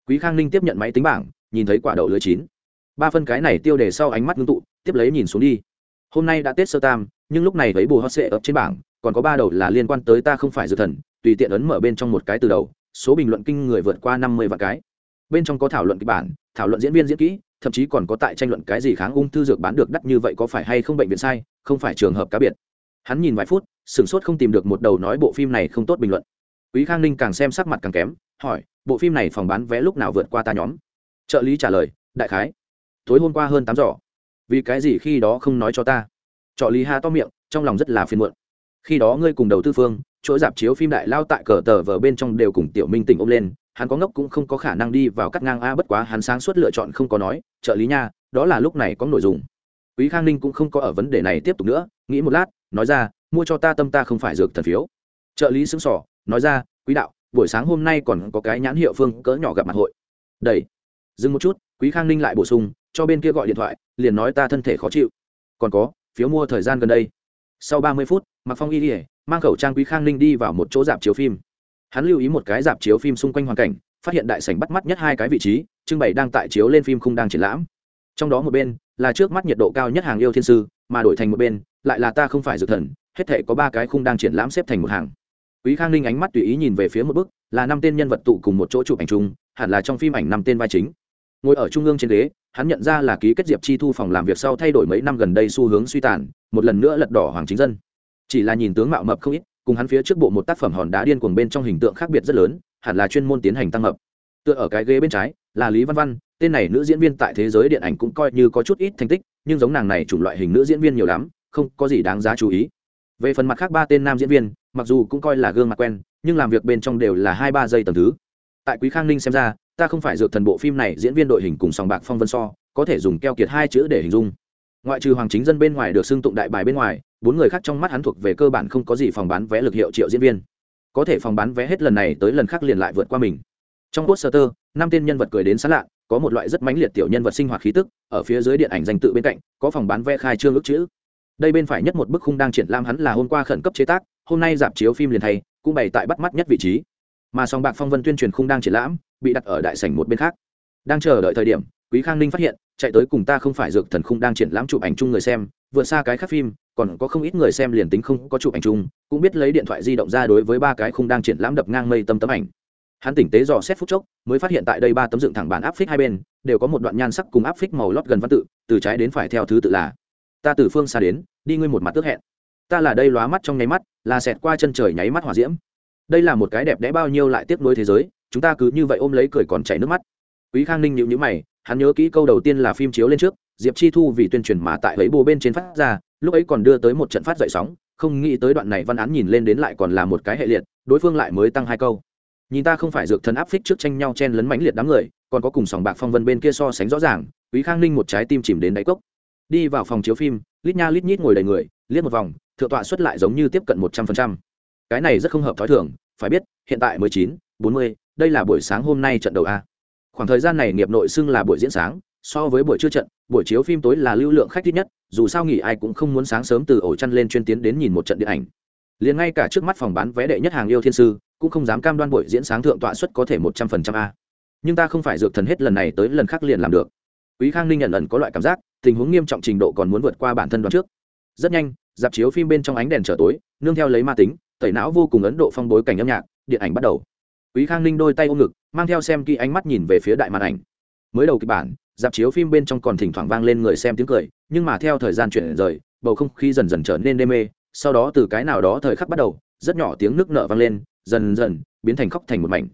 Quý khang ninh tiếp nhận máy tính bảng, nhìn thấy quả đậu lưới chín. Ba phân cái này tiêu đề sau ánh mắt ngưng tụ, tiếp lấy nhìn xuống đi hôm nay đã tết sơ tam, nhưng lúc này thấy bù hot sệ ập trên bảng, còn có ba đầu là liên quan tới ta không phải dược thần, tùy tiện ấn mở bên trong một cái từ đầu, số bình luận kinh người vượt qua năm mươi vạn cái. Bên trong có thảo luận kịch bản, thảo luận diễn viên diễn kỹ, thậm chí còn có tại tranh luận cái gì kháng ung thư dược bán được đắt như vậy có phải hay không bệnh viện sai, không phải trường hợp cá biệt. Hắn nhìn vài phút, sửng sốt không tìm được một đầu nói bộ phim này không tốt bình luận. Quý khang ninh càng xem sắc mặt càng kém, hỏi, bộ phim này phòng bán vé lúc nào vượt qua ta nhóm? Trợ lý trả lời, đại khái. Tối hôm qua hơn tám giờ vì cái gì khi đó không nói cho ta? Trợ lý ha to miệng, trong lòng rất là phiền muộn. Khi đó ngươi cùng đầu tư phương, chỗ dạp chiếu phim đại lao tại cờ tờ vờ bên trong đều cùng tiểu minh tỉnh ôm lên, hắn có ngốc cũng không có khả năng đi vào cắt ngang a, bất quá hắn sáng suốt lựa chọn không có nói, trợ lý nha, đó là lúc này có nội dung. Quý khang ninh cũng không có ở vấn đề này tiếp tục nữa, nghĩ một lát, nói ra, mua cho ta tâm ta không phải dược thần phiếu. Trợ lý xứng sỏ nói ra, quý đạo, buổi sáng hôm nay còn có cái nhãn hiệu phương cỡ nhỏ gặp mặt hội. Đầy dừng một chút, quý khang ninh lại bổ sung cho bên kia gọi điện thoại, liền nói ta thân thể khó chịu. Còn có, phiếu mua thời gian gần đây. Sau ba mươi phút mặc phong y ỉa mang khẩu trang quý khang ninh đi vào một chỗ dạp chiếu phim. Hắn lưu ý một cái dạp chiếu phim xung quanh hoàn cảnh, phát hiện đại sảnh bắt mắt nhất hai cái vị trí, trưng bày đang tại chiếu lên phim không đang triển lãm. Trong đó một bên, là trước mắt nhiệt độ cao nhất hàng yêu thiên sư, mà đổi thành một bên, lại là ta không phải dược thần, hết thể có ba cái khung đang triển lãm xếp thành một hàng. Quý khang ninh ánh mắt tùy ý nhìn về phía một bức, là năm tên nhân vật tụ cùng một chỗ chụp ảnh chung, hẳn là trong phim ảnh năm tên vai chính ngồi ở trung ương trên ghế, hắn nhận ra là ký kết diệp chi thu phòng làm việc sau thay đổi mấy năm gần đây xu hướng suy tàn, một lần nữa lật đỏ hoàng chính dân. Chỉ là nhìn tướng mạo mập không ít, cùng hắn phía trước bộ một tác phẩm hòn đá điên cuồng bên trong hình tượng khác biệt rất lớn, hẳn là chuyên môn tiến hành tăng mập. Tựa ở cái ghế bên trái, là lý văn văn, tên này nữ diễn viên tại thế giới điện ảnh cũng coi như có chút ít thành tích, nhưng giống nàng này chủng loại hình nữ diễn viên nhiều lắm, không có gì đáng giá chú ý. Về phần mặt khác ba tên nam diễn viên, mặc dù cũng coi là gương mặt quen, nhưng làm việc bên trong đều là hai ba giây tầm thứ. Tại quý khang ninh xem ra ta không phải dược thần bộ phim này diễn viên đội hình cùng sòng bạc phong vân so, có thể dùng keo kiệt hai chữ để hình dung. Ngoại trừ hoàng chính dân bên ngoài được xưng tụng đại bài bên ngoài, bốn người khác trong mắt hắn thuộc về cơ bản không có gì phòng bán vé lực hiệu triệu diễn viên. Có thể phòng bán vé hết lần này tới lần khác liền lại vượt qua mình. Trong poster, năm tên nhân vật cười đến sán lạ, có một loại rất mãnh liệt tiểu nhân vật sinh hoạt khí tức, ở phía dưới điện ảnh danh tự bên cạnh, có phòng bán vé khai trương ước chữ. Đây bên phải nhất một bức khung đang triển lãm hắn là hôm qua khẩn cấp chế tác, hôm nay giảm chiếu phim liền thay, cũng bày tại bắt mắt nhất vị trí. Mà song bạc phong vân tuyên truyền khung đang triển lãm bị đặt ở đại sảnh một bên khác. Đang chờ đợi thời điểm, quý khang ninh phát hiện, chạy tới cùng ta không phải dược thần khung đang triển lãm chụp ảnh chung người xem vượt xa cái khác phim, còn có không ít người xem liền tính không có chụp ảnh chung, cũng biết lấy điện thoại di động ra đối với ba cái khung đang triển lãm đập ngang mây tâm tấm ảnh. Hắn tỉnh tế dò xét phút chốc, mới phát hiện tại đây ba tấm dựng thẳng bản áp phích hai bên, đều có một đoạn nhan sắc cùng áp phích màu lót gần văn tự, từ trái đến phải theo thứ tự là, ta từ phương xa đến, đi ngươi một mặt tước hẹn. Ta là đây lóa mắt trong nháy mắt, là xẹt qua chân trời nháy mắt hỏa diễm. Đây là một cái đẹp đẽ bao nhiêu lại tiếp nối thế giới chúng ta cứ như vậy ôm lấy cười còn chảy nước mắt. Quý khang ninh nhịu nhữ mày, hắn nhớ kỹ câu đầu tiên là phim chiếu lên trước, diệp chi thu vì tuyên truyền mà tại ấy bồ bên trên phát ra, lúc ấy còn đưa tới một trận phát dậy sóng, không nghĩ tới đoạn này văn án nhìn lên đến lại còn là một cái hệ liệt, đối phương lại mới tăng hai câu. Nhìn ta không phải dược thần áp phích trước tranh nhau chen lấn mãnh liệt đám người, còn có cùng sòng bạc phong vân bên kia so sánh rõ ràng, quý khang ninh một trái tim chìm đến đáy cốc. Đi vào phòng chiếu phim, lít nha lít nhít ngồi đầy người, liếc một vòng, thượng tọa xuất lại giống như tiếp cận một trăm phần trăm. Cái này rất không hợp t h ó i thường, phải biết, hiện tại mười chín, bốn mươi đây là buổi sáng hôm nay trận đầu a. Khoảng thời gian này nghiệp nội xưng là buổi diễn sáng, so với buổi trưa trận, buổi chiếu phim tối là lưu lượng khách ít nhất, dù sao nghỉ ai cũng không muốn sáng sớm từ ổ chăn lên chuyên tiến đến nhìn một trận điện ảnh. Liền ngay cả trước mắt phòng bán vé đệ nhất hàng yêu thiên sư, cũng không dám cam đoan buổi diễn sáng thượng tọa suất có thể một trăm phần trăm a. Nhưng ta không phải dược thần hết lần này tới lần khác liền làm được. Quý khang ninh nhận ẩn có loại cảm giác, tình huống nghiêm trọng trình độ còn muốn vượt qua bản thân đoán trước. Rất nhanh, dạp chiếu phim bên trong ánh đèn trở tối, nương theo lấy ma tính, tẩy não vô cùng ấn độ phong bối cảnh âm nhạc, điện ảnh bắt đầu quý khang ninh đôi tay ôm ngực, mang theo xem kỹ ánh mắt nhìn về phía đại màn ảnh. Mới đầu kịch bản, dạp chiếu phim bên trong còn thỉnh thoảng vang lên người xem tiếng cười, nhưng mà theo thời gian chuyển rời, bầu không khí dần dần trở nên đê mê. Sau đó từ cái nào đó thời khắc bắt đầu, rất nhỏ tiếng nước nợ vang lên, dần dần biến thành khóc thành một mảnh.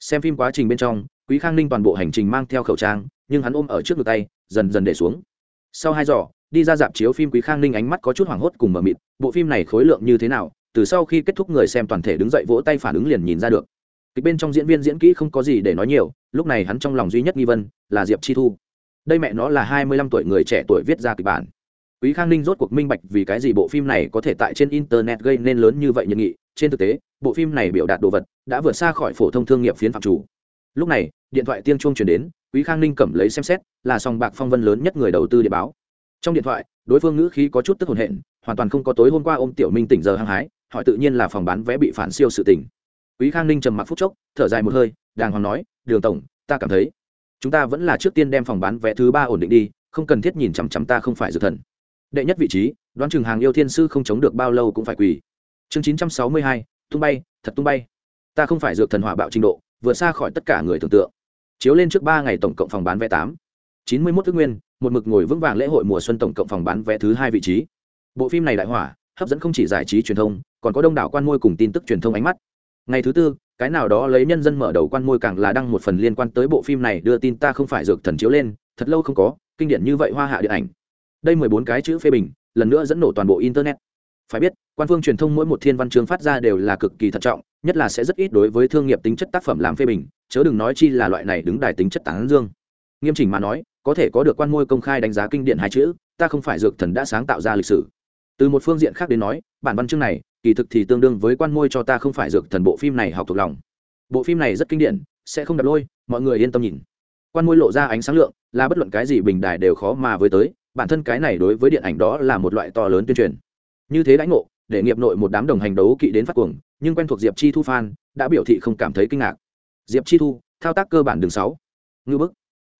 Xem phim quá trình bên trong, quý khang ninh toàn bộ hành trình mang theo khẩu trang, nhưng hắn ôm ở trước ngực tay, dần dần để xuống. Sau hai giỏ đi ra dạp chiếu phim quý khang ninh ánh mắt có chút hoảng hốt cùng mờ mịt, bộ phim này khối lượng như thế nào, từ sau khi kết thúc người xem toàn thể đứng dậy vỗ tay phản ứng liền nhìn ra được kịch bên trong diễn viên diễn kỹ không có gì để nói nhiều, lúc này hắn trong lòng duy nhất nghi vân là diệp chi thu. Đây mẹ nó là hai mươi lăm tuổi người trẻ tuổi viết ra kịch bản. Quý khang ninh rốt cuộc minh bạch vì cái gì bộ phim này có thể tại trên internet gây nên lớn như vậy nhiệt nghị. Trên thực tế, bộ phim này biểu đạt đồ vật đã vượt xa khỏi phổ thông thương nghiệp phiến phạm chủ. Lúc này, điện thoại tiên chuông chuyển đến, quý khang ninh cầm lấy xem xét, là sòng bạc phong vân lớn nhất người đầu tư địa báo. Trong điện thoại, đối phương ngữ khí có chút tức hồn hện, hoàn toàn không có tối hôm qua ôm tiểu minh tỉnh giờ hăng hái, hỏi tự nhiên là phòng bán vé bị phản siêu sự tỉnh quý khang ninh trầm mặc phút chốc, thở dài một hơi, đàng hoàng nói, đường tổng, ta cảm thấy chúng ta vẫn là trước tiên đem phòng bán vé thứ ba ổn định đi, không cần thiết nhìn chằm chằm ta không phải dược thần. Đệ nhất vị trí, đoán chừng hàng yêu thiên sư không chống được bao lâu cũng phải quỳ. Chương chín trăm sáu mươi hai, tung bay, thật tung bay. Ta không phải dược thần hỏa bạo trình độ, vượt xa khỏi tất cả người tưởng tượng. Chiếu lên trước ba ngày tổng cộng phòng bán vé tám. Chín mươi mốt ước nguyên, một mực ngồi vững vàng lễ hội mùa xuân tổng cộng phòng bán vé thứ hai vị trí. Bộ phim này đại hỏa, hấp dẫn không chỉ giải trí truyền thông, còn có đông đảo quan môi cùng tin tức truyền thông ánh mắt ngày thứ tư, cái nào đó lấy nhân dân mở đầu quan môi càng là đăng một phần liên quan tới bộ phim này, đưa tin ta không phải dược thần chiếu lên, thật lâu không có, kinh điển như vậy hoa hạ điện ảnh. Đây mười bốn cái chữ phê bình, lần nữa dẫn nổ toàn bộ internet. Phải biết, quan phương truyền thông mỗi một thiên văn chương phát ra đều là cực kỳ thận trọng, nhất là sẽ rất ít đối với thương nghiệp tính chất tác phẩm làm phê bình, chớ đừng nói chi là loại này đứng đài tính chất tán dương. Nghiêm chỉnh mà nói, có thể có được quan môi công khai đánh giá kinh điển hai chữ, ta không phải dược thần đã sáng tạo ra lịch sử. Từ một phương diện khác đến nói, bản văn chương này kỳ thực thì tương đương với quan môi cho ta không phải dược thần bộ phim này học thuộc lòng. Bộ phim này rất kinh điển, sẽ không đập lôi, mọi người yên tâm nhìn. Quan môi lộ ra ánh sáng lượng, là bất luận cái gì bình đài đều khó mà với tới, bản thân cái này đối với điện ảnh đó là một loại to lớn tuyên truyền. Như thế đãi ngộ, để nghiệp nội một đám đồng hành đấu kỵ đến phát cuồng, nhưng quen thuộc diệp chi thu fan, đã biểu thị không cảm thấy kinh ngạc. Diệp chi thu, thao tác cơ bản đường sáu. Ngư bức.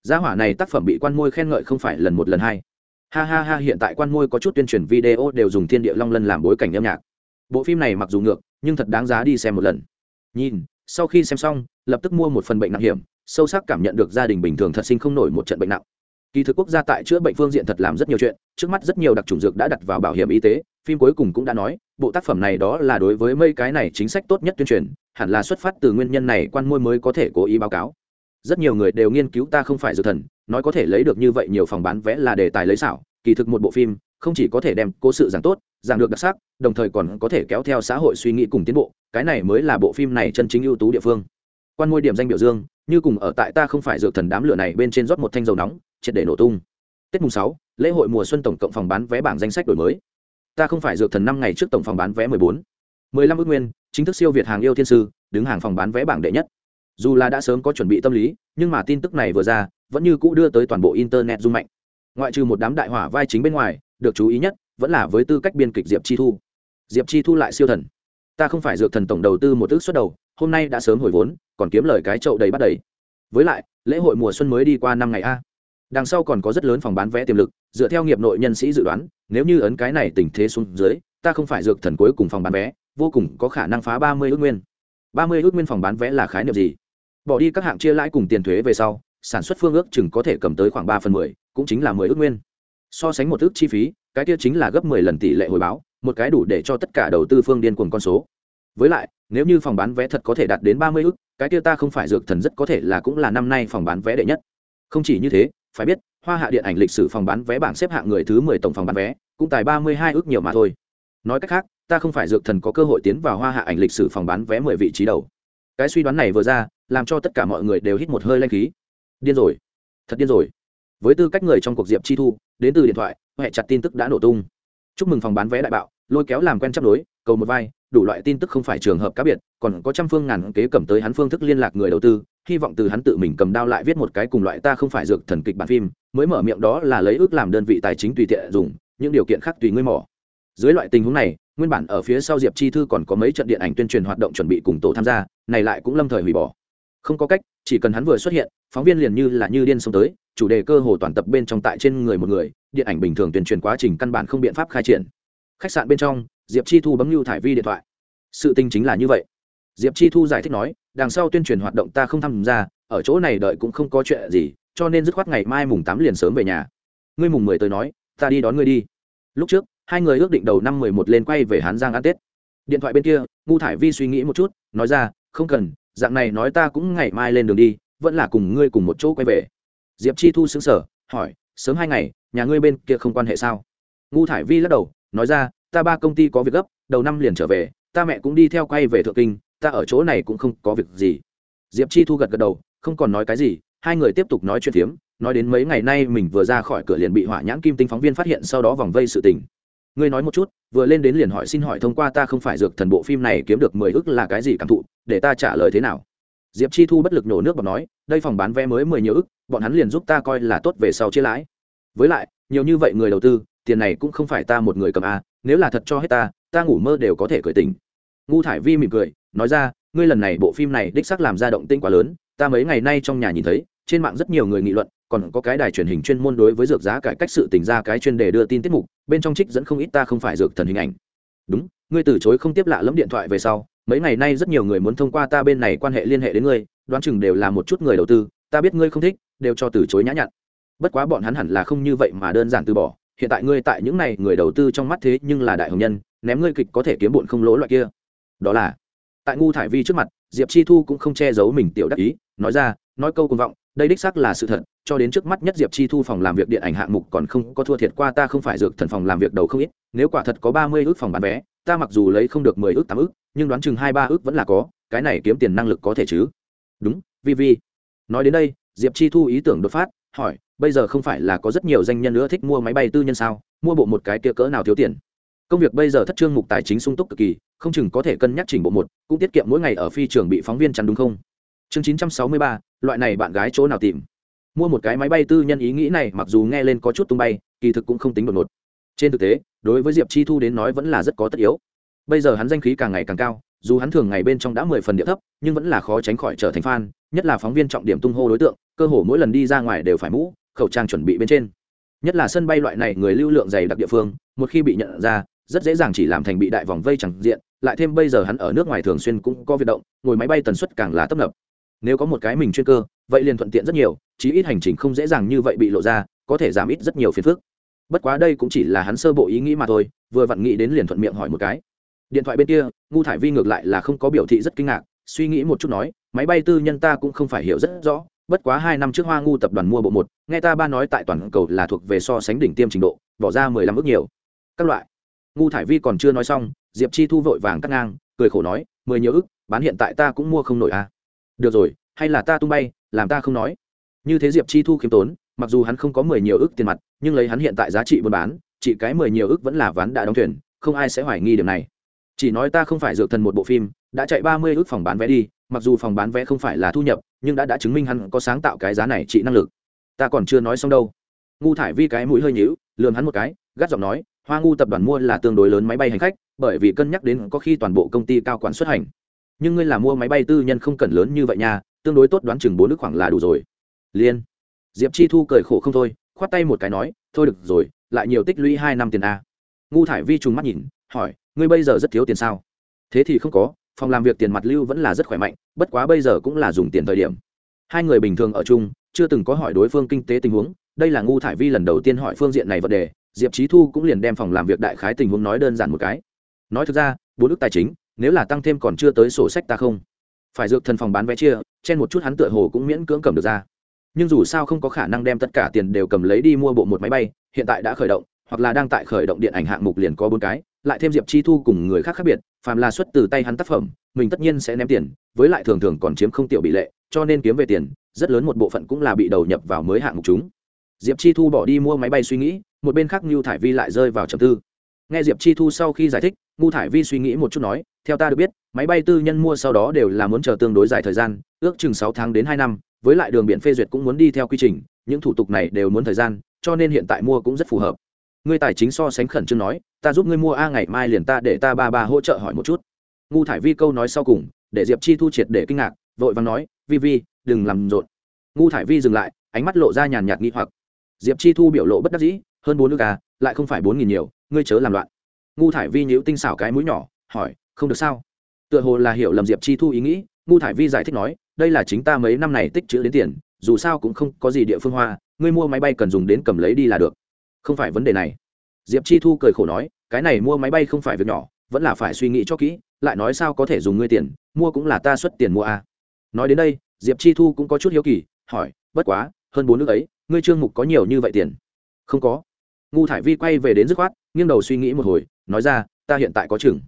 Gia hỏa này tác phẩm bị quan môi khen ngợi không phải lần một lần hai. Ha ha ha, hiện tại quan môi có chút tuyên truyền video đều dùng thiên địa long lân làm bối cảnh âm nhạc bộ phim này mặc dù ngược, nhưng thật đáng giá đi xem một lần. Nhìn, sau khi xem xong, lập tức mua một phần bệnh nặng hiểm, sâu sắc cảm nhận được gia đình bình thường thật sinh không nổi một trận bệnh nặng. Kỳ thực quốc gia tại chữa bệnh phương diện thật làm rất nhiều chuyện, trước mắt rất nhiều đặc trùng dược đã đặt vào bảo hiểm y tế, phim cuối cùng cũng đã nói, bộ tác phẩm này đó là đối với mấy cái này chính sách tốt nhất tuyên truyền, hẳn là xuất phát từ nguyên nhân này quan môi mới có thể cố ý báo cáo. Rất nhiều người đều nghiên cứu ta không phải dược thần, nói có thể lấy được như vậy nhiều phòng bán vé là đề tài lấy xảo, kỳ thực một bộ phim, không chỉ có thể đem cố sự giảng tốt giảng được đặc sắc, đồng thời còn có thể kéo theo xã hội suy nghĩ cùng tiến bộ, cái này mới là bộ phim này chân chính ưu tú địa phương. Quan môi điểm danh biểu dương, như cùng ở tại ta không phải dược thần đám lửa này bên trên rót một thanh dầu nóng, triệt để nổ tung. Tết mùng sáu, lễ hội mùa xuân tổng cộng phòng bán vé bảng danh sách đổi mới. Ta không phải dược thần năm ngày trước tổng phòng bán vé mười bốn. mười lăm ước nguyên, chính thức siêu việt hàng yêu thiên sư, đứng hàng phòng bán vé bảng đệ nhất. Dù là đã sớm có chuẩn bị tâm lý, nhưng mà tin tức này vừa ra, vẫn như cũ đưa tới toàn bộ internet rung mạnh. Ngoại trừ một đám đại hỏa vai chính bên ngoài, được chú ý nhất vẫn là với tư cách biên kịch diệp chi thu. Diệp chi thu lại siêu thần. Ta không phải dược thần tổng đầu tư một ước xuất đầu, hôm nay đã sớm hồi vốn, còn kiếm lời cái chậu đầy bắt đầy. Với lại, lễ hội mùa xuân mới đi qua năm ngày a. Đằng sau còn có rất lớn phòng bán vé tiềm lực, dựa theo nghiệp nội nhân sĩ dự đoán, nếu như ấn cái này tình thế xuống dưới, ta không phải dược thần cuối cùng phòng bán vé, vô cùng có khả năng phá ba mươi ước nguyên. ba mươi ước nguyên phòng bán vé là khái niệm gì? Bỏ đi các hạng chia lãi cùng tiền thuế về sau, sản xuất phương ước chừng có thể cầm tới khoảng ba phần mười, cũng chính là mười ước nguyên. So sánh một ước chi phí cái kia chính là gấp mười lần tỷ lệ hồi báo, một cái đủ để cho tất cả đầu tư phương điên cuồng con số. Với lại, nếu như phòng bán vé thật có thể đạt đến ba mươi ước cái kia ta không phải dược thần rất có thể là cũng là năm nay phòng bán vé đệ nhất. Không chỉ như thế, phải biết, hoa hạ điện ảnh lịch sử phòng bán vé bảng xếp hạng người thứ mười tổng phòng bán vé, cũng tài ba mươi hai ước nhiều mà thôi. Nói cách khác, ta không phải dược thần có cơ hội tiến vào hoa hạ ảnh lịch sử phòng bán vé mười vị trí đầu. Cái suy đoán này vừa ra, làm cho tất cả mọi người đều hít một hơi lanh khí. Điên rồi. Thật điên rồi với tư cách người trong cuộc diệp chi thu, đến từ điện thoại huệ chặt tin tức đã nổ tung. Chúc mừng phòng bán vé đại bạo, lôi kéo làm quen chấp đối cầu một vai, đủ loại tin tức không phải trường hợp cá biệt, còn có trăm phương ngàn kế cầm tới hắn phương thức liên lạc người đầu tư, hy vọng từ hắn tự mình cầm đao lại viết một cái cùng loại ta không phải dược thần kịch bản phim, mới mở miệng đó là lấy ước làm đơn vị tài chính tùy tiện dùng, những điều kiện khác tùy ngươi mỏ dưới loại tình huống này, nguyên bản ở phía sau diệp chi thư còn có mấy trận điện ảnh tuyên truyền hoạt động chuẩn bị cùng tổ tham gia, này lại cũng lâm thời hủy bỏ. Không có cách, chỉ cần hắn vừa xuất hiện, phóng viên liền như là như điên xông tới chủ đề cơ hồ toàn tập bên trong tại trên người một người, điện ảnh bình thường tuyên truyền quá trình căn bản không biện pháp khai triển. Khách sạn bên trong, diệp chi thu bấm lưu thải vi điện thoại. Sự tình chính là như vậy. Diệp chi thu giải thích nói, đằng sau tuyên truyền hoạt động ta không tham gia, ở chỗ này đợi cũng không có chuyện gì, cho nên dứt khoát ngày mai mùng tám liền sớm về nhà. Ngươi mùng mười tới nói, ta đi đón ngươi đi. Lúc trước, hai người ước định đầu năm mười một lên quay về hán giang ăn tết. Điện thoại bên kia ngu thải vi suy nghĩ một chút, nói ra, không cần, dạng này nói ta cũng ngày mai lên đường đi, vẫn là cùng ngươi cùng một chỗ quay về diệp chi thu xứng sở hỏi, sớm hai ngày, nhà ngươi bên kia không quan hệ sao? Ngu thải vi lắc đầu, nói ra, ta ba công ty có việc gấp, đầu năm liền trở về, ta mẹ cũng đi theo quay về thượng kinh, ta ở chỗ này cũng không có việc gì. Diệp chi thu gật gật đầu, không còn nói cái gì, hai người tiếp tục nói chuyện phiếm, nói đến mấy ngày nay mình vừa ra khỏi cửa liền bị hỏa nhãn kim tinh phóng viên phát hiện sau đó vòng vây sự tình. Ngươi nói một chút, vừa lên đến liền hỏi xin hỏi thông qua ta không phải dược thần bộ phim này kiếm được mười ức là cái gì cảm thụ, để ta trả lời thế nào? Diệp chi thu bất lực nổ nước và nói, đây phòng bán vé mới mười nhiều ức, bọn hắn liền giúp ta coi là tốt về sau chia lãi. Với lại, nhiều như vậy người đầu tư, tiền này cũng không phải ta một người cầm a nếu là thật cho hết ta ta ngủ mơ đều có thể cười tỉnh. Ngu thải vi mỉm cười, nói ra, ngươi lần này bộ phim này đích xác làm ra động tinh quá lớn, ta mấy ngày nay trong nhà nhìn thấy, trên mạng rất nhiều người nghị luận, còn có cái đài truyền hình chuyên môn đối với dược giá cải cách sự tình ra cái chuyên đề đưa tin tiết mục, bên trong trích dẫn không ít ta không phải dược thần hình ảnh. Đúng ngươi từ chối không tiếp lạ lẫm điện thoại về sau, mấy ngày nay rất nhiều người muốn thông qua ta bên này quan hệ liên hệ đến ngươi, đoán chừng đều là một chút người đầu tư, ta biết ngươi không thích, đều cho từ chối nhã nhặn. Bất quá bọn hắn hẳn là không như vậy mà đơn giản từ bỏ, hiện tại ngươi tại những này người đầu tư trong mắt thế nhưng là đại hồng nhân, ném ngươi kịch có thể kiếm bụn không lỗ loại kia. Đó là, tại ngu thải vi trước mặt, diệp chi thu cũng không che giấu mình tiểu đắc ý, nói ra, nói câu cuồng vọng, đây đích xác là sự thật, cho đến trước mắt nhất diệp chi thu phòng làm việc điện ảnh hạng mục còn không có thua thiệt qua ta không phải dược thần phòng làm việc đầu không ít, nếu quả thật có ba mươi ước phòng bán vé ta mặc dù lấy không được mười ước tám ước, nhưng đoán chừng hai ba ước vẫn là có, cái này kiếm tiền năng lực có thể chứ? Đúng, vi vi. Nói đến đây, diệp chi thu ý tưởng đột phát, hỏi, bây giờ không phải là có rất nhiều danh nhân nữa thích mua máy bay tư nhân sao? Mua bộ một cái kia cỡ nào thiếu tiền? Công việc bây giờ thất trương mục tài chính sung túc cực kỳ, không chừng có thể cân nhắc chỉnh bộ một, cũng tiết kiệm mỗi ngày ở phi trường bị phóng viên chắn đúng không? Chương chín trăm sáu mươi ba, loại này bạn gái chỗ nào tìm? Mua một cái máy bay tư nhân ý nghĩ này, mặc dù nghe lên có chút tung bay, kỳ thực cũng không tính đột ngột. Trên thực tế đối với diệp chi thu đến nói vẫn là rất có tất yếu. Bây giờ hắn danh khí càng ngày càng cao, dù hắn thường ngày bên trong đã mười phần địa thấp, nhưng vẫn là khó tránh khỏi trở thành fan, nhất là phóng viên trọng điểm tung hô đối tượng, cơ hồ mỗi lần đi ra ngoài đều phải mũ, khẩu trang chuẩn bị bên trên. Nhất là sân bay loại này người lưu lượng dày đặc địa phương, một khi bị nhận ra, rất dễ dàng chỉ làm thành bị đại vòng vây chẳng diện, lại thêm bây giờ hắn ở nước ngoài thường xuyên cũng có việc động, ngồi máy bay tần suất càng là tấp nập. Nếu có một cái mình chuyên cơ, vậy liền thuận tiện rất nhiều, chí ít hành trình không dễ dàng như vậy bị lộ ra, có thể giảm ít rất nhiều phiền phức bất quá đây cũng chỉ là hắn sơ bộ ý nghĩ mà thôi, vừa vặn nghĩ đến liền thuận miệng hỏi một cái. Điện thoại bên kia, ngu thải vi ngược lại là không có biểu thị rất kinh ngạc, suy nghĩ một chút nói, máy bay tư nhân ta cũng không phải hiểu rất rõ, bất quá hai năm trước hoa ngu tập đoàn mua bộ một, nghe ta ba nói tại toàn cầu là thuộc về so sánh đỉnh tiêm trình độ, bỏ ra mười lăm ước nhiều. Các loại. Ngu thải vi còn chưa nói xong, diệp chi thu vội vàng cắt ngang, cười khổ nói, mười nhiều ức bán hiện tại ta cũng mua không nổi à. Được rồi, hay là ta tung bay, làm ta không nói. Như thế diệp chi thu khiêm tốn mặc dù hắn không có mười nhiều ước tiền mặt, nhưng lấy hắn hiện tại giá trị buôn bán, chỉ cái mười nhiều ước vẫn là ván đã đóng thuyền, không ai sẽ hoài nghi điểm này. Chỉ nói ta không phải dược thần một bộ phim, đã chạy ba mươi ước phòng bán vé đi, mặc dù phòng bán vé không phải là thu nhập, nhưng đã đã chứng minh hắn có sáng tạo cái giá này trị năng lực. Ta còn chưa nói xong đâu. Ngu thải vi cái mũi hơi nhíu, lườm hắn một cái, gắt giọng nói, hoa ngu tập đoàn mua là tương đối lớn máy bay hành khách, bởi vì cân nhắc đến có khi toàn bộ công ty cao quản xuất hành. Nhưng ngươi là mua máy bay tư nhân không cần lớn như vậy nha, tương đối tốt đoán chừng bốn nước khoảng là đủ rồi. Liên diệp chi thu cười khổ không thôi, khoát tay một cái nói, thôi được rồi, lại nhiều tích lũy hai năm tiền a. Ngu thải vi trùng mắt nhìn, hỏi, ngươi bây giờ rất thiếu tiền sao? Thế thì không có, phòng làm việc tiền mặt lưu vẫn là rất khỏe mạnh, bất quá bây giờ cũng là dùng tiền thời điểm. Hai người bình thường ở chung, chưa từng có hỏi đối phương kinh tế tình huống, đây là ngu thải vi lần đầu tiên hỏi phương diện này vấn đề, diệp trí thu cũng liền đem phòng làm việc đại khái tình huống nói đơn giản một cái. Nói thực ra, bốn ước tài chính, nếu là tăng thêm còn chưa tới sổ sách ta không. Phải dược thần phòng bán vé chia, chen một chút hắn tựa hồ cũng miễn cưỡng cầm được ra nhưng dù sao không có khả năng đem tất cả tiền đều cầm lấy đi mua bộ một máy bay, hiện tại đã khởi động, hoặc là đang tại khởi động điện ảnh hạng mục liền có bốn cái, lại thêm diệp chi thu cùng người khác khác biệt, phàm là xuất từ tay hắn tác phẩm, mình tất nhiên sẽ ném tiền, với lại thường thường còn chiếm không tiểu bị lệ, cho nên kiếm về tiền, rất lớn một bộ phận cũng là bị đầu nhập vào mới hạng mục chúng. Diệp chi thu bỏ đi mua máy bay suy nghĩ, một bên khác ngưu thải vi lại rơi vào trầm tư. Nghe diệp chi thu sau khi giải thích, ngưu thải vi suy nghĩ một chút nói, theo ta được biết, máy bay tư nhân mua sau đó đều là muốn chờ tương đối dài thời gian, ước chừng sáu tháng đến hai năm với lại đường biển phê duyệt cũng muốn đi theo quy trình, những thủ tục này đều muốn thời gian, cho nên hiện tại mua cũng rất phù hợp. Ngươi tài chính so sánh khẩn trương nói, ta giúp ngươi mua a ngày mai liền ta để ta ba ba hỗ trợ hỏi một chút. Ngu thải vi câu nói sau cùng, để diệp chi thu triệt để kinh ngạc, vội vàng nói, vi vi, đừng làm rộn. Ngu thải vi dừng lại, ánh mắt lộ ra nhàn nhạt nghi hoặc. Diệp chi thu biểu lộ bất đắc dĩ, hơn bốn nước gà lại không phải bốn nghìn nhiều, ngươi chớ làm loạn. Ngu thải vi nhíu tinh xảo cái mũi nhỏ, hỏi, không được sao? Tựa hồ là hiểu lầm diệp chi thu ý nghĩ, ngu thải vi giải thích nói đây là chính ta mấy năm này tích chữ đến tiền, dù sao cũng không có gì địa phương hoa, ngươi mua máy bay cần dùng đến cầm lấy đi là được. Không phải vấn đề này. Diệp chi thu cười khổ nói, cái này mua máy bay không phải việc nhỏ, vẫn là phải suy nghĩ cho kỹ, lại nói sao có thể dùng ngươi tiền, mua cũng là ta xuất tiền mua à. nói đến đây, diệp chi thu cũng có chút hiếu kỳ, hỏi, bất quá, hơn bốn nước ấy, ngươi trương mục có nhiều như vậy tiền? Không có. Ngu thải vi quay về đến dứt khoát, nghiêng đầu suy nghĩ một hồi, nói ra, ta hiện tại có chừng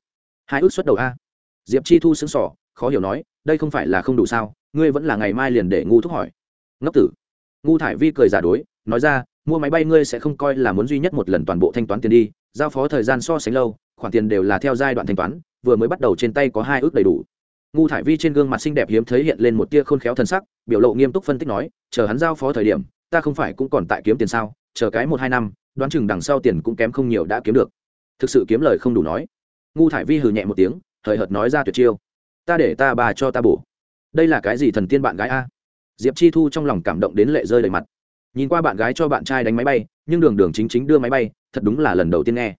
hai ước xuất đầu a. Diệp chi thu xứng sỏ khó hiểu nói đây không phải là không đủ sao, ngươi vẫn là ngày mai liền để ngu thúc hỏi. Ngốc tử. Ngu thải vi cười giả đối, nói ra, mua máy bay ngươi sẽ không coi là muốn duy nhất một lần toàn bộ thanh toán tiền đi, giao phó thời gian so sánh lâu, khoản tiền đều là theo giai đoạn thanh toán, vừa mới bắt đầu trên tay có hai ước đầy đủ. Ngu thải vi trên gương mặt xinh đẹp hiếm thấy hiện lên một tia khôn khéo thân sắc, biểu lộ nghiêm túc phân tích nói, chờ hắn giao phó thời điểm, ta không phải cũng còn tại kiếm tiền sao, chờ cái một hai năm, đoán chừng đằng sau tiền cũng kém không nhiều đã kiếm được. Thực sự kiếm lời không đủ nói. Ngu thải vi hừ nhẹ một tiếng thời hợt nói ra tuyệt chiêu ta để ta bà cho ta bổ. Đây là cái gì thần tiên bạn gái a? Diệp chi thu trong lòng cảm động đến lệ rơi đầy mặt. Nhìn qua bạn gái cho bạn trai đánh máy bay, nhưng đường đường chính chính đưa máy bay, thật đúng là lần đầu tiên nghe.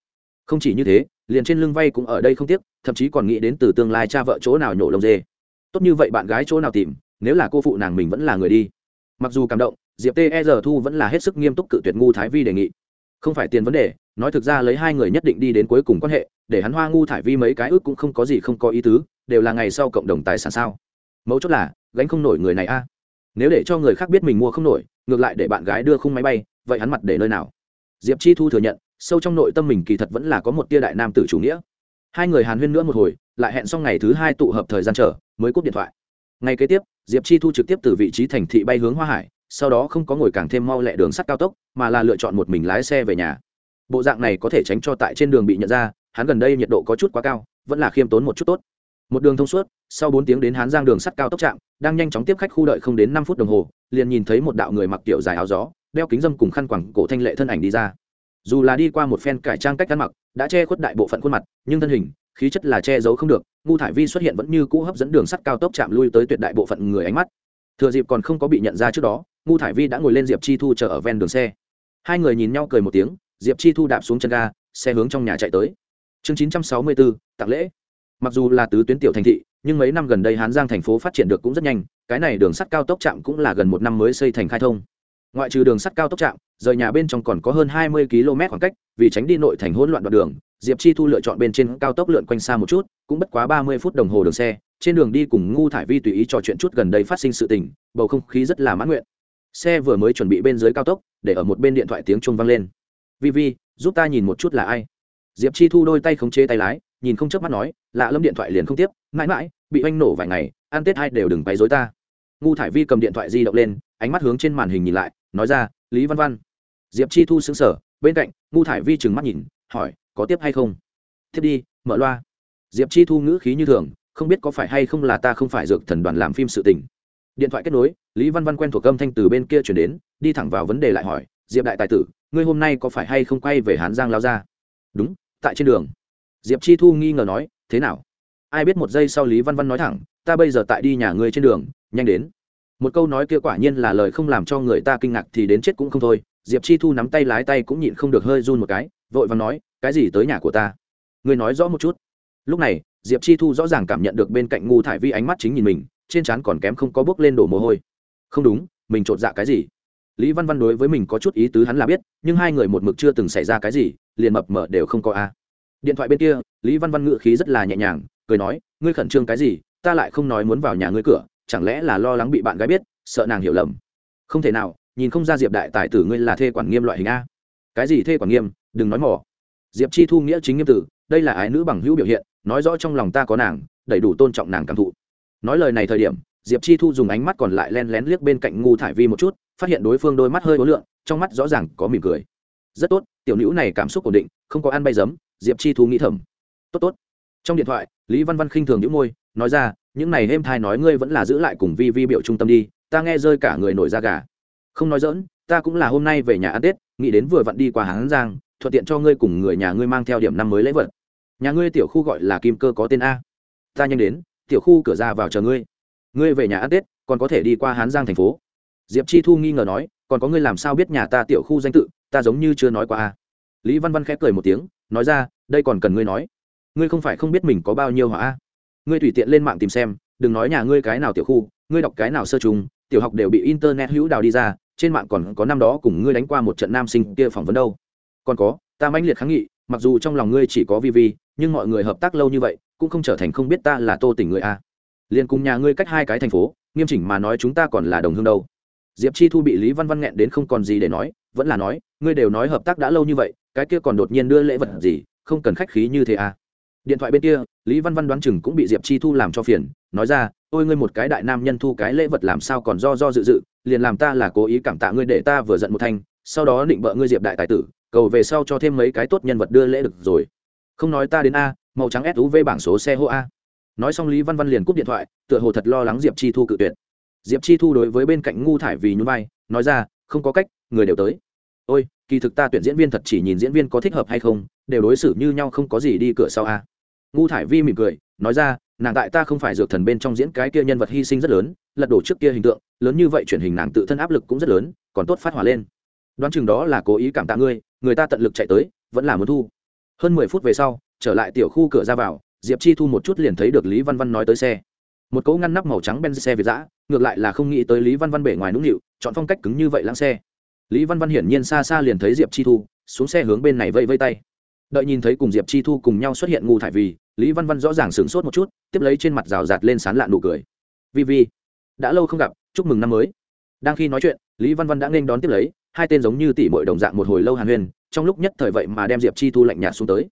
Không chỉ như thế, liền trên lưng vay cũng ở đây không tiếc, thậm chí còn nghĩ đến từ tương lai cha vợ chỗ nào nhổ lông dê. Tốt như vậy bạn gái chỗ nào tìm, nếu là cô phụ nàng mình vẫn là người đi. Mặc dù cảm động, diệp t e r thu vẫn là hết sức nghiêm túc cự tuyệt ngu thái vi đề nghị. Không phải tiền vấn đề, nói thực ra lấy hai người nhất định đi đến cuối cùng quan hệ, để hắn hoa ngu thải vi mấy cái ước cũng không có gì không có ý tứ đều là ngày sau cộng đồng tài sản sao? Mấu chốt là, gánh không nổi người này a. Nếu để cho người khác biết mình mua không nổi, ngược lại để bạn gái đưa khung máy bay, vậy hắn mặt để nơi nào? Diệp chi thu thừa nhận, sâu trong nội tâm mình kỳ thật vẫn là có một tia đại nam tử chủ nghĩa. Hai người hàn huyên nữa một hồi, lại hẹn xong ngày thứ hai tụ hợp thời gian chờ, mới cúp điện thoại. Ngày kế tiếp, diệp chi thu trực tiếp từ vị trí thành thị bay hướng hoa hải, sau đó không có ngồi càng thêm mau lẹ đường sắt cao tốc, mà là lựa chọn một mình lái xe về nhà. Bộ dạng này có thể tránh cho tại trên đường bị nhận ra, hắn gần đây nhiệt độ có chút quá cao, vẫn là khiêm tốn một chút tốt một đường thông suốt, sau bốn tiếng đến hán giang đường sắt cao tốc trạm, đang nhanh chóng tiếp khách khu đợi không đến năm phút đồng hồ, liền nhìn thấy một đạo người mặc kiểu dài áo gió, đeo kính dâm cùng khăn quẳng cổ thanh lệ thân ảnh đi ra. Dù là đi qua một phen cải trang cách ăn mặc, đã che khuất đại bộ phận khuôn mặt, nhưng thân hình, khí chất là che giấu không được, ngu thải vi xuất hiện vẫn như cũ hấp dẫn đường sắt cao tốc chạm lui tới tuyệt đại bộ phận người ánh mắt. Thừa dịp còn không có bị nhận ra trước đó, ngu thải vi đã ngồi lên diệp chi thu chờ ở ven đường xe. Hai người nhìn nhau cười một tiếng, diệp chi thu đạp xuống chân ga, xe hướng trong nhà chạy tới. Chương chín trăm sáu mươi bốn, tặng lễ mặc dù là tứ tuyến tiểu thành thị, nhưng mấy năm gần đây hán giang thành phố phát triển được cũng rất nhanh, cái này đường sắt cao tốc trạm cũng là gần một năm mới xây thành khai thông. Ngoại trừ đường sắt cao tốc trạm, rời nhà bên trong còn có hơn hai mươi km khoảng cách, vì tránh đi nội thành hỗn loạn đoạn đường, diệp chi thu lựa chọn bên trên cao tốc lượn quanh xa một chút, cũng bất quá ba mươi phút đồng hồ đường xe, trên đường đi cùng ngu thải vi tùy ý trò chuyện chút gần đây phát sinh sự tình, bầu không khí rất là mãn nguyện. Xe vừa mới chuẩn bị bên dưới cao tốc, để ở một bên điện thoại tiếng chuông vang lên. Vi vi, giúp ta nhìn một chút là ai? Diệp chi thu đôi tay khống chế tay lái nhìn không chớp mắt nói, lạ lâm điện thoại liền không tiếp, mãi mãi, bị oanh nổ vài ngày, ăn tết hai đều đừng bày dối ta. Ngu thải vi cầm điện thoại di động lên, ánh mắt hướng trên màn hình nhìn lại, nói ra, lý văn văn. Diệp chi thu xứng sở bên cạnh, ngu thải vi trừng mắt nhìn, hỏi, có tiếp hay không? Tiếp đi, mở loa. Diệp chi thu ngữ khí như thường, không biết có phải hay không là ta không phải dược thần đoàn làm phim sự tình. Điện thoại kết nối, lý văn văn quen thuộc âm thanh từ bên kia chuyển đến, đi thẳng vào vấn đề lại hỏi, diệp đại tài tử, ngươi hôm nay có phải hay không quay về hán giang lao ra? Đúng, tại trên đường diệp chi thu nghi ngờ nói, thế nào? Ai biết một giây sau lý văn văn nói thẳng, ta bây giờ tại đi nhà ngươi trên đường, nhanh đến. Một câu nói kia quả nhiên là lời không làm cho người ta kinh ngạc thì đến chết cũng không thôi. Diệp chi thu nắm tay lái tay cũng nhịn không được hơi run một cái, vội và nói, cái gì tới nhà của ta? Ngươi nói rõ một chút. Lúc này, diệp chi thu rõ ràng cảm nhận được bên cạnh ngu thải vi ánh mắt chính nhìn mình, trên trán còn kém không có bước lên đổ mồ hôi. Không đúng, mình t dạ cái gì? Lý văn văn đối với mình có chút ý tứ hắn là biết, nhưng hai người một mực chưa từng xảy ra cái gì, liền mập mở đều không có a điện thoại bên kia, lý văn văn ngự khí rất là nhẹ nhàng, cười nói, ngươi khẩn trương cái gì? Ta lại không nói muốn vào nhà ngươi cửa, chẳng lẽ là lo lắng bị bạn gái biết, sợ nàng hiểu lầm? Không thể nào, nhìn không ra diệp đại tài tử ngươi là thê quản nghiêm loại hình a. Cái gì thê quản nghiêm? Đừng nói mỏ diệp chi thu nghĩa chính nghiêm tử, đây là ái nữ bằng hữu biểu hiện, nói rõ trong lòng ta có nàng, đầy đủ tôn trọng nàng cảm thụ. Nói lời này thời điểm, diệp chi thu dùng ánh mắt còn lại len lén liếc bên cạnh ngu thải vi một chút, phát hiện đối phương đôi mắt hơi ố lượng trong mắt rõ ràng có mỉm cười. Rất tốt, tiểu nữ này cảm xúc ổn định, không có ăn bay giấm diệp chi thu nghĩ thầm. Tốt tốt. Trong điện thoại, lý văn văn khinh thường những môi, nói ra, những này êm thai nói ngươi vẫn là giữ lại cùng vi vi biểu trung tâm đi, ta nghe rơi cả người nổi da gà. Không nói dỡn ta cũng là hôm nay về nhà ăn tết, nghĩ đến vừa vặn đi qua hán giang, thuận tiện cho ngươi cùng người nhà ngươi mang theo điểm năm mới lễ vật. Nhà ngươi tiểu khu gọi là kim cơ có tên a. Ta nhanh đến, tiểu khu cửa ra vào chờ ngươi. Ngươi về nhà ăn tết, còn có thể đi qua hán giang thành phố. Diệp chi thu nghi ngờ nói, còn có ngươi làm sao biết nhà ta tiểu khu danh tự, ta giống như chưa nói qua a. Lý văn văn khẽ cười một tiếng nói ra, đây còn cần ngươi nói. Ngươi không phải không biết mình có bao nhiêu hỏa a. Ngươi tùy tiện lên mạng tìm xem, đừng nói nhà ngươi cái nào tiểu khu, ngươi đọc cái nào sơ trùng tiểu học đều bị internet hữu đào đi ra, trên mạng còn có năm đó cùng ngươi đánh qua một trận nam sinh kia phỏng vấn đâu. Còn có, ta mãnh liệt kháng nghị, mặc dù trong lòng ngươi chỉ có vi vi, nhưng mọi người hợp tác lâu như vậy, cũng không trở thành không biết ta là tô tỉnh người a. Liền cùng nhà ngươi cách hai cái thành phố, nghiêm chỉnh mà nói chúng ta còn là đồng hương đâu diệp chi thu bị lý văn văn nghẹn đến không còn gì để nói, vẫn là nói, ngươi đều nói hợp tác đã lâu như vậy, cái kia còn đột nhiên đưa lễ vật gì, không cần khách khí như thế à? Điện thoại bên kia, lý văn văn đoán chừng cũng bị diệp chi thu làm cho phiền, nói ra, ôi ngươi một cái đại nam nhân thu cái lễ vật làm sao còn do do dự dự, liền làm ta là cố ý cảm tạ ngươi để ta vừa giận một thanh, sau đó định bợ ngươi diệp đại tài tử, cầu về sau cho thêm mấy cái tốt nhân vật đưa lễ được rồi. Không nói ta đến a, màu trắng suv bảng số xe hô a. Nói xong lý văn văn liền cúp điện thoại, tựa hồ thật lo lắng diệp chi thu cự tuyệt diệp chi thu đối với bên cạnh ngu thải vì nhún vai, nói ra, không có cách, người đều tới. Ôi, kỳ thực ta tuyển diễn viên thật chỉ nhìn diễn viên có thích hợp hay không, đều đối xử như nhau không có gì đi cửa sau a ngu thải vi mỉm cười, nói ra, nàng tại ta không phải dược thần bên trong diễn cái kia nhân vật hy sinh rất lớn, lật đổ trước kia hình tượng, lớn như vậy truyền hình nàng tự thân áp lực cũng rất lớn, còn tốt phát hỏa lên. Đoán chừng đó là cố ý cảm tạ ngươi, người ta tận lực chạy tới, vẫn là muốn thu. Hơn mười phút về sau, trở lại tiểu khu cửa ra vào, diệp chi thu một chút liền thấy được lý văn văn nói tới xe. Một cỗ ngăn nắp màu trắng ben xe việt giã ngược lại là không nghĩ tới lý văn văn bể ngoài nũng nịu, chọn phong cách cứng như vậy lãng xe. Lý văn văn hiển nhiên xa xa liền thấy diệp chi thu, xuống xe hướng bên này vây vây tay. Đợi nhìn thấy cùng diệp chi thu cùng nhau xuất hiện ngu thải vì, lý văn văn rõ ràng sửng sốt một chút, tiếp lấy trên mặt rào rạt lên sán lạn nụ cười. Vi vi, đã lâu không gặp, chúc mừng năm mới. Đang khi nói chuyện, lý văn văn đã nên đón tiếp lấy, hai tên giống như tỷ mội đồng dạng một hồi lâu hàn huyên trong lúc nhất thời vậy mà đem diệp chi thu lạnh nhạt xuống tới.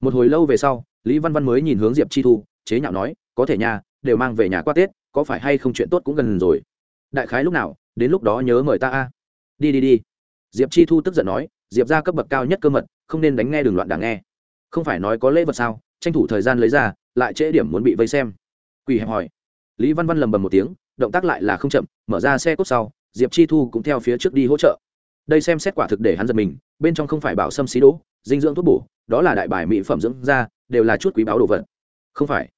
Một hồi lâu về sau, lý văn văn mới nhìn hướng diệp chi thu, chế nhạo nói, có thể nhà đều mang về nhà qua tết có phải hay không chuyện tốt cũng gần rồi? Đại khái lúc nào, đến lúc đó nhớ mời ta a. Đi đi đi. Diệp chi thu tức giận nói, diệp ra cấp bậc cao nhất cơ mật, không nên đánh nghe đường loạn đảng nghe. Không phải nói có lễ vật sao, tranh thủ thời gian lấy ra, lại trễ điểm muốn bị vây xem. Quỳ hẹp hỏi. Lý văn văn lầm bầm một tiếng, động tác lại là không chậm, mở ra xe cốt sau, diệp chi thu cũng theo phía trước đi hỗ trợ. Đây xem xét quả thực để hắn giật mình, bên trong không phải bảo xâm xí đỗ, dinh dưỡng thuốc bổ, đó là đại bài mỹ phẩm dưỡng da, đều là chút quý báo đồ vật. Không phải.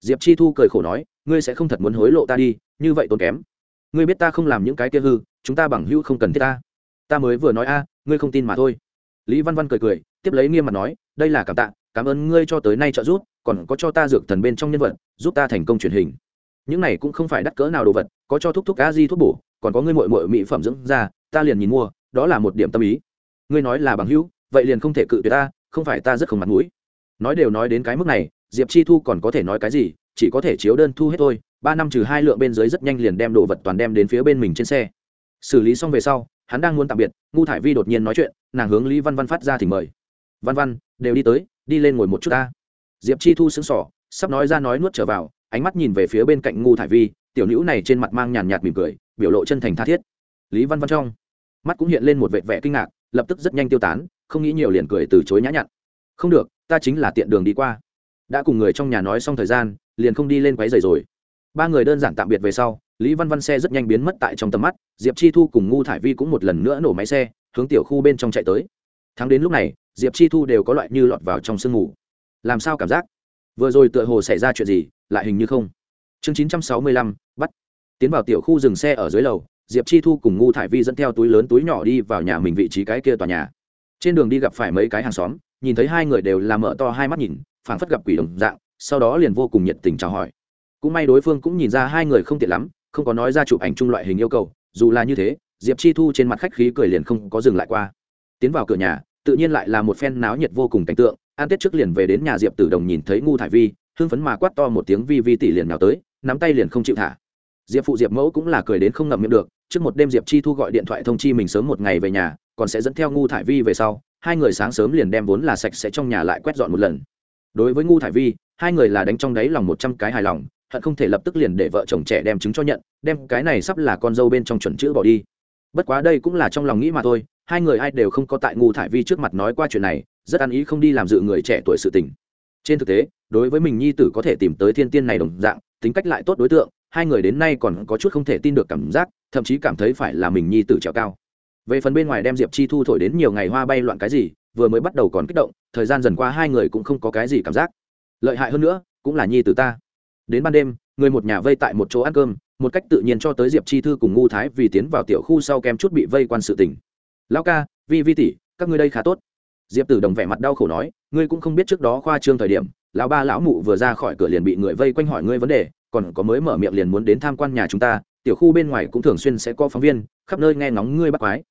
Diệp chi thu cười khổ nói ngươi sẽ không thật muốn hối lộ ta đi, như vậy tốn kém. Ngươi biết ta không làm những cái kia hư, chúng ta bằng hữu không cần thiết ta. Ta mới vừa nói a, ngươi không tin mà thôi. Lý văn văn cười cười, tiếp lấy nghiêm mặt nói, đây là cảm tạ, cảm ơn ngươi cho tới nay trợ giúp, còn có cho ta dược thần bên trong nhân vật, giúp ta thành công truyền hình. Những này cũng không phải đắt cỡ nào đồ vật, có cho thuốc thuốc cá di thuốc bổ, còn có ngươi mội mội mỹ phẩm dưỡng ra ta liền nhìn mua, đó là một điểm tâm ý. Ngươi nói là bằng hữu, vậy liền không thể cự tuyệt ta, không phải ta rất không mặt mũi. Nói đều nói đến cái mức này, diệp chi thu còn có thể nói cái gì chỉ có thể chiếu đơn thu hết thôi, ba năm trừ hai lượng bên dưới rất nhanh liền đem đồ vật toàn đem đến phía bên mình trên xe. Xử lý xong về sau, hắn đang muốn tạm biệt, ngu thải vi đột nhiên nói chuyện, nàng hướng lý văn văn phát ra thì mời. Văn văn, đều đi tới, đi lên ngồi một chút ta. Diệp chi thu xứng sỏ sắp nói ra nói nuốt trở vào, ánh mắt nhìn về phía bên cạnh ngu thải vi, tiểu nữ này trên mặt mang nhàn nhạt mỉm cười, biểu lộ chân thành tha thiết. Lý văn văn trong mắt cũng hiện lên một vệ vẻ kinh ngạc, lập tức rất nhanh tiêu tán, không nghĩ nhiều liền cười từ chối nhã nhặn. Không được, ta chính là tiện đường đi qua. Đã cùng người trong nhà nói xong thời gian liền không đi lên quấy giày rồi. Ba người đơn giản tạm biệt về sau, lý văn văn xe rất nhanh biến mất tại trong tầm mắt, diệp chi thu cùng ngu thải vi cũng một lần nữa nổ máy xe, hướng tiểu khu bên trong chạy tới. Thắng đến lúc này, diệp chi thu đều có loại như lọt vào trong sương ngủ làm sao cảm giác? Vừa rồi tựa hồ xảy ra chuyện gì, lại hình như không. Chương chín trăm sáu mươi lăm, bắt. Tiến vào tiểu khu dừng xe ở dưới lầu, diệp chi thu cùng ngu thải vi dẫn theo túi lớn túi nhỏ đi vào nhà mình vị trí cái kia tòa nhà. Trên đường đi gặp phải mấy cái hàng xóm, nhìn thấy hai người đều làm mở to hai mắt nhìn, phảng phất gặp quỷ đồng dạng sau đó liền vô cùng nhiệt tình chào hỏi. Cũng may đối phương cũng nhìn ra hai người không tiện lắm, không có nói ra chụp ảnh chung loại hình yêu cầu, dù là như thế, diệp chi thu trên mặt khách khí cười liền không có dừng lại qua. Tiến vào cửa nhà, tự nhiên lại là một phen náo nhiệt vô cùng cảnh tượng an tết trước liền về đến nhà diệp tử đồng nhìn thấy ngu thải vi, hưng phấn mà quát to một tiếng vi vi tỷ liền nào tới, nắm tay liền không chịu thả. Diệp phụ diệp mẫu cũng là cười đến không ngậm miệng được, trước một đêm diệp chi thu gọi điện thoại thông chi mình sớm một ngày về nhà, còn sẽ dẫn theo ngu thải vi về sau, hai người sáng sớm liền đem vốn là sạch sẽ trong nhà lại quét dọn một lần đối với ngu thải vi, hai người là đánh trong đáy lòng một trăm cái hài lòng, hận không thể lập tức liền để vợ chồng trẻ đem chứng cho nhận, đem cái này sắp là con dâu bên trong chuẩn chữ bỏ đi. Bất quá đây cũng là trong lòng nghĩ mà thôi, hai người ai đều không có tại ngu thải vi trước mặt nói qua chuyện này, rất ăn ý không đi làm dự người trẻ tuổi sự tình. Trên thực tế, đối với mình nhi tử có thể tìm tới thiên tiên này đồng dạng, tính cách lại tốt đối tượng, hai người đến nay còn có chút không thể tin được cảm giác, thậm chí cảm thấy phải là mình nhi tử trèo cao. Về phần bên ngoài đem diệp chi thu thổi đến nhiều ngày hoa bay loạn cái gì vừa mới bắt đầu còn kích động, thời gian dần qua hai người cũng không có cái gì cảm giác. Lợi hại hơn nữa, cũng là nhi tử ta. Đến ban đêm, người một nhà vây tại một chỗ ăn cơm, một cách tự nhiên cho tới diệp chi thư cùng ngu thái vì tiến vào tiểu khu sau kem chút bị vây quan sự tình. Lão ca, vi vi tỷ, các ngươi đây khá tốt. Diệp tử đồng vẻ mặt đau khổ nói, ngươi cũng không biết trước đó khoa trương thời điểm, lão ba lão mụ vừa ra khỏi cửa liền bị người vây quanh hỏi ngươi vấn đề, còn có mới mở miệng liền muốn đến tham quan nhà chúng ta, tiểu khu bên ngoài cũng thường xuyên sẽ có phóng viên, khắp nơi nghe ngóng ngươi bắt quái.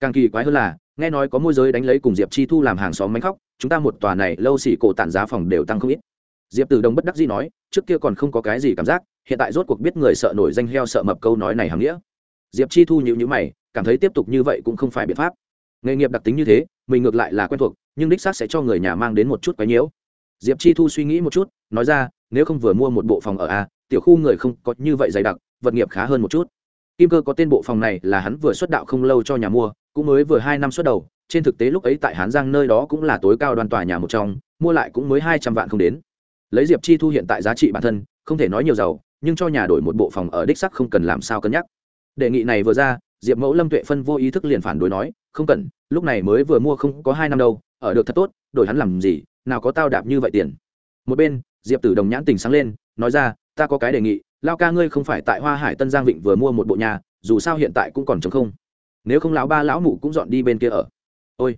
Càng kỳ quái hơn là nghe nói có môi giới đánh lấy cùng diệp chi thu làm hàng xóm mánh khóc, chúng ta một tòa này lâu xỉ cổ tản giá phòng đều tăng không ít. Diệp tử đồng bất đắc dĩ nói, trước kia còn không có cái gì cảm giác, hiện tại rốt cuộc biết người sợ nổi danh heo sợ mập câu nói này hàm nghĩa. Diệp chi thu nhịu nhữ mày, cảm thấy tiếp tục như vậy cũng không phải biện pháp. Nghề nghiệp đặc tính như thế, mình ngược lại là quen thuộc, nhưng đích xác sẽ cho người nhà mang đến một chút quái nhiễu. Diệp chi thu suy nghĩ một chút, nói ra, nếu không vừa mua một bộ phòng ở a, tiểu khu người không có như vậy dày đặc, vật nghiệp khá hơn một chút. Kim cơ có tên bộ phòng này là hắn vừa xuất đạo không lâu cho nhà mua cũng mới vừa hai năm xuất đầu, trên thực tế lúc ấy tại hán giang nơi đó cũng là tối cao đoàn tòa nhà một trong, mua lại cũng mới hai trăm vạn không đến. Lấy diệp chi thu hiện tại giá trị bản thân, không thể nói nhiều giàu, nhưng cho nhà đổi một bộ phòng ở đích sắc không cần làm sao cân nhắc. Đề nghị này vừa ra, diệp mẫu lâm tuệ phân vô ý thức liền phản đối nói, không cần, lúc này mới vừa mua không có hai năm đâu, ở được thật tốt, đổi hắn làm gì, nào có tao đạp như vậy tiền. Một bên, diệp tử đồng nhãn tình sáng lên, nói ra, ta có cái đề nghị, lao ca ngươi không phải tại hoa hải tân giang vịnh vừa mua một bộ nhà, dù sao hiện tại cũng còn chống không nếu không lão ba lão mụ cũng dọn đi bên kia ở. Ôi,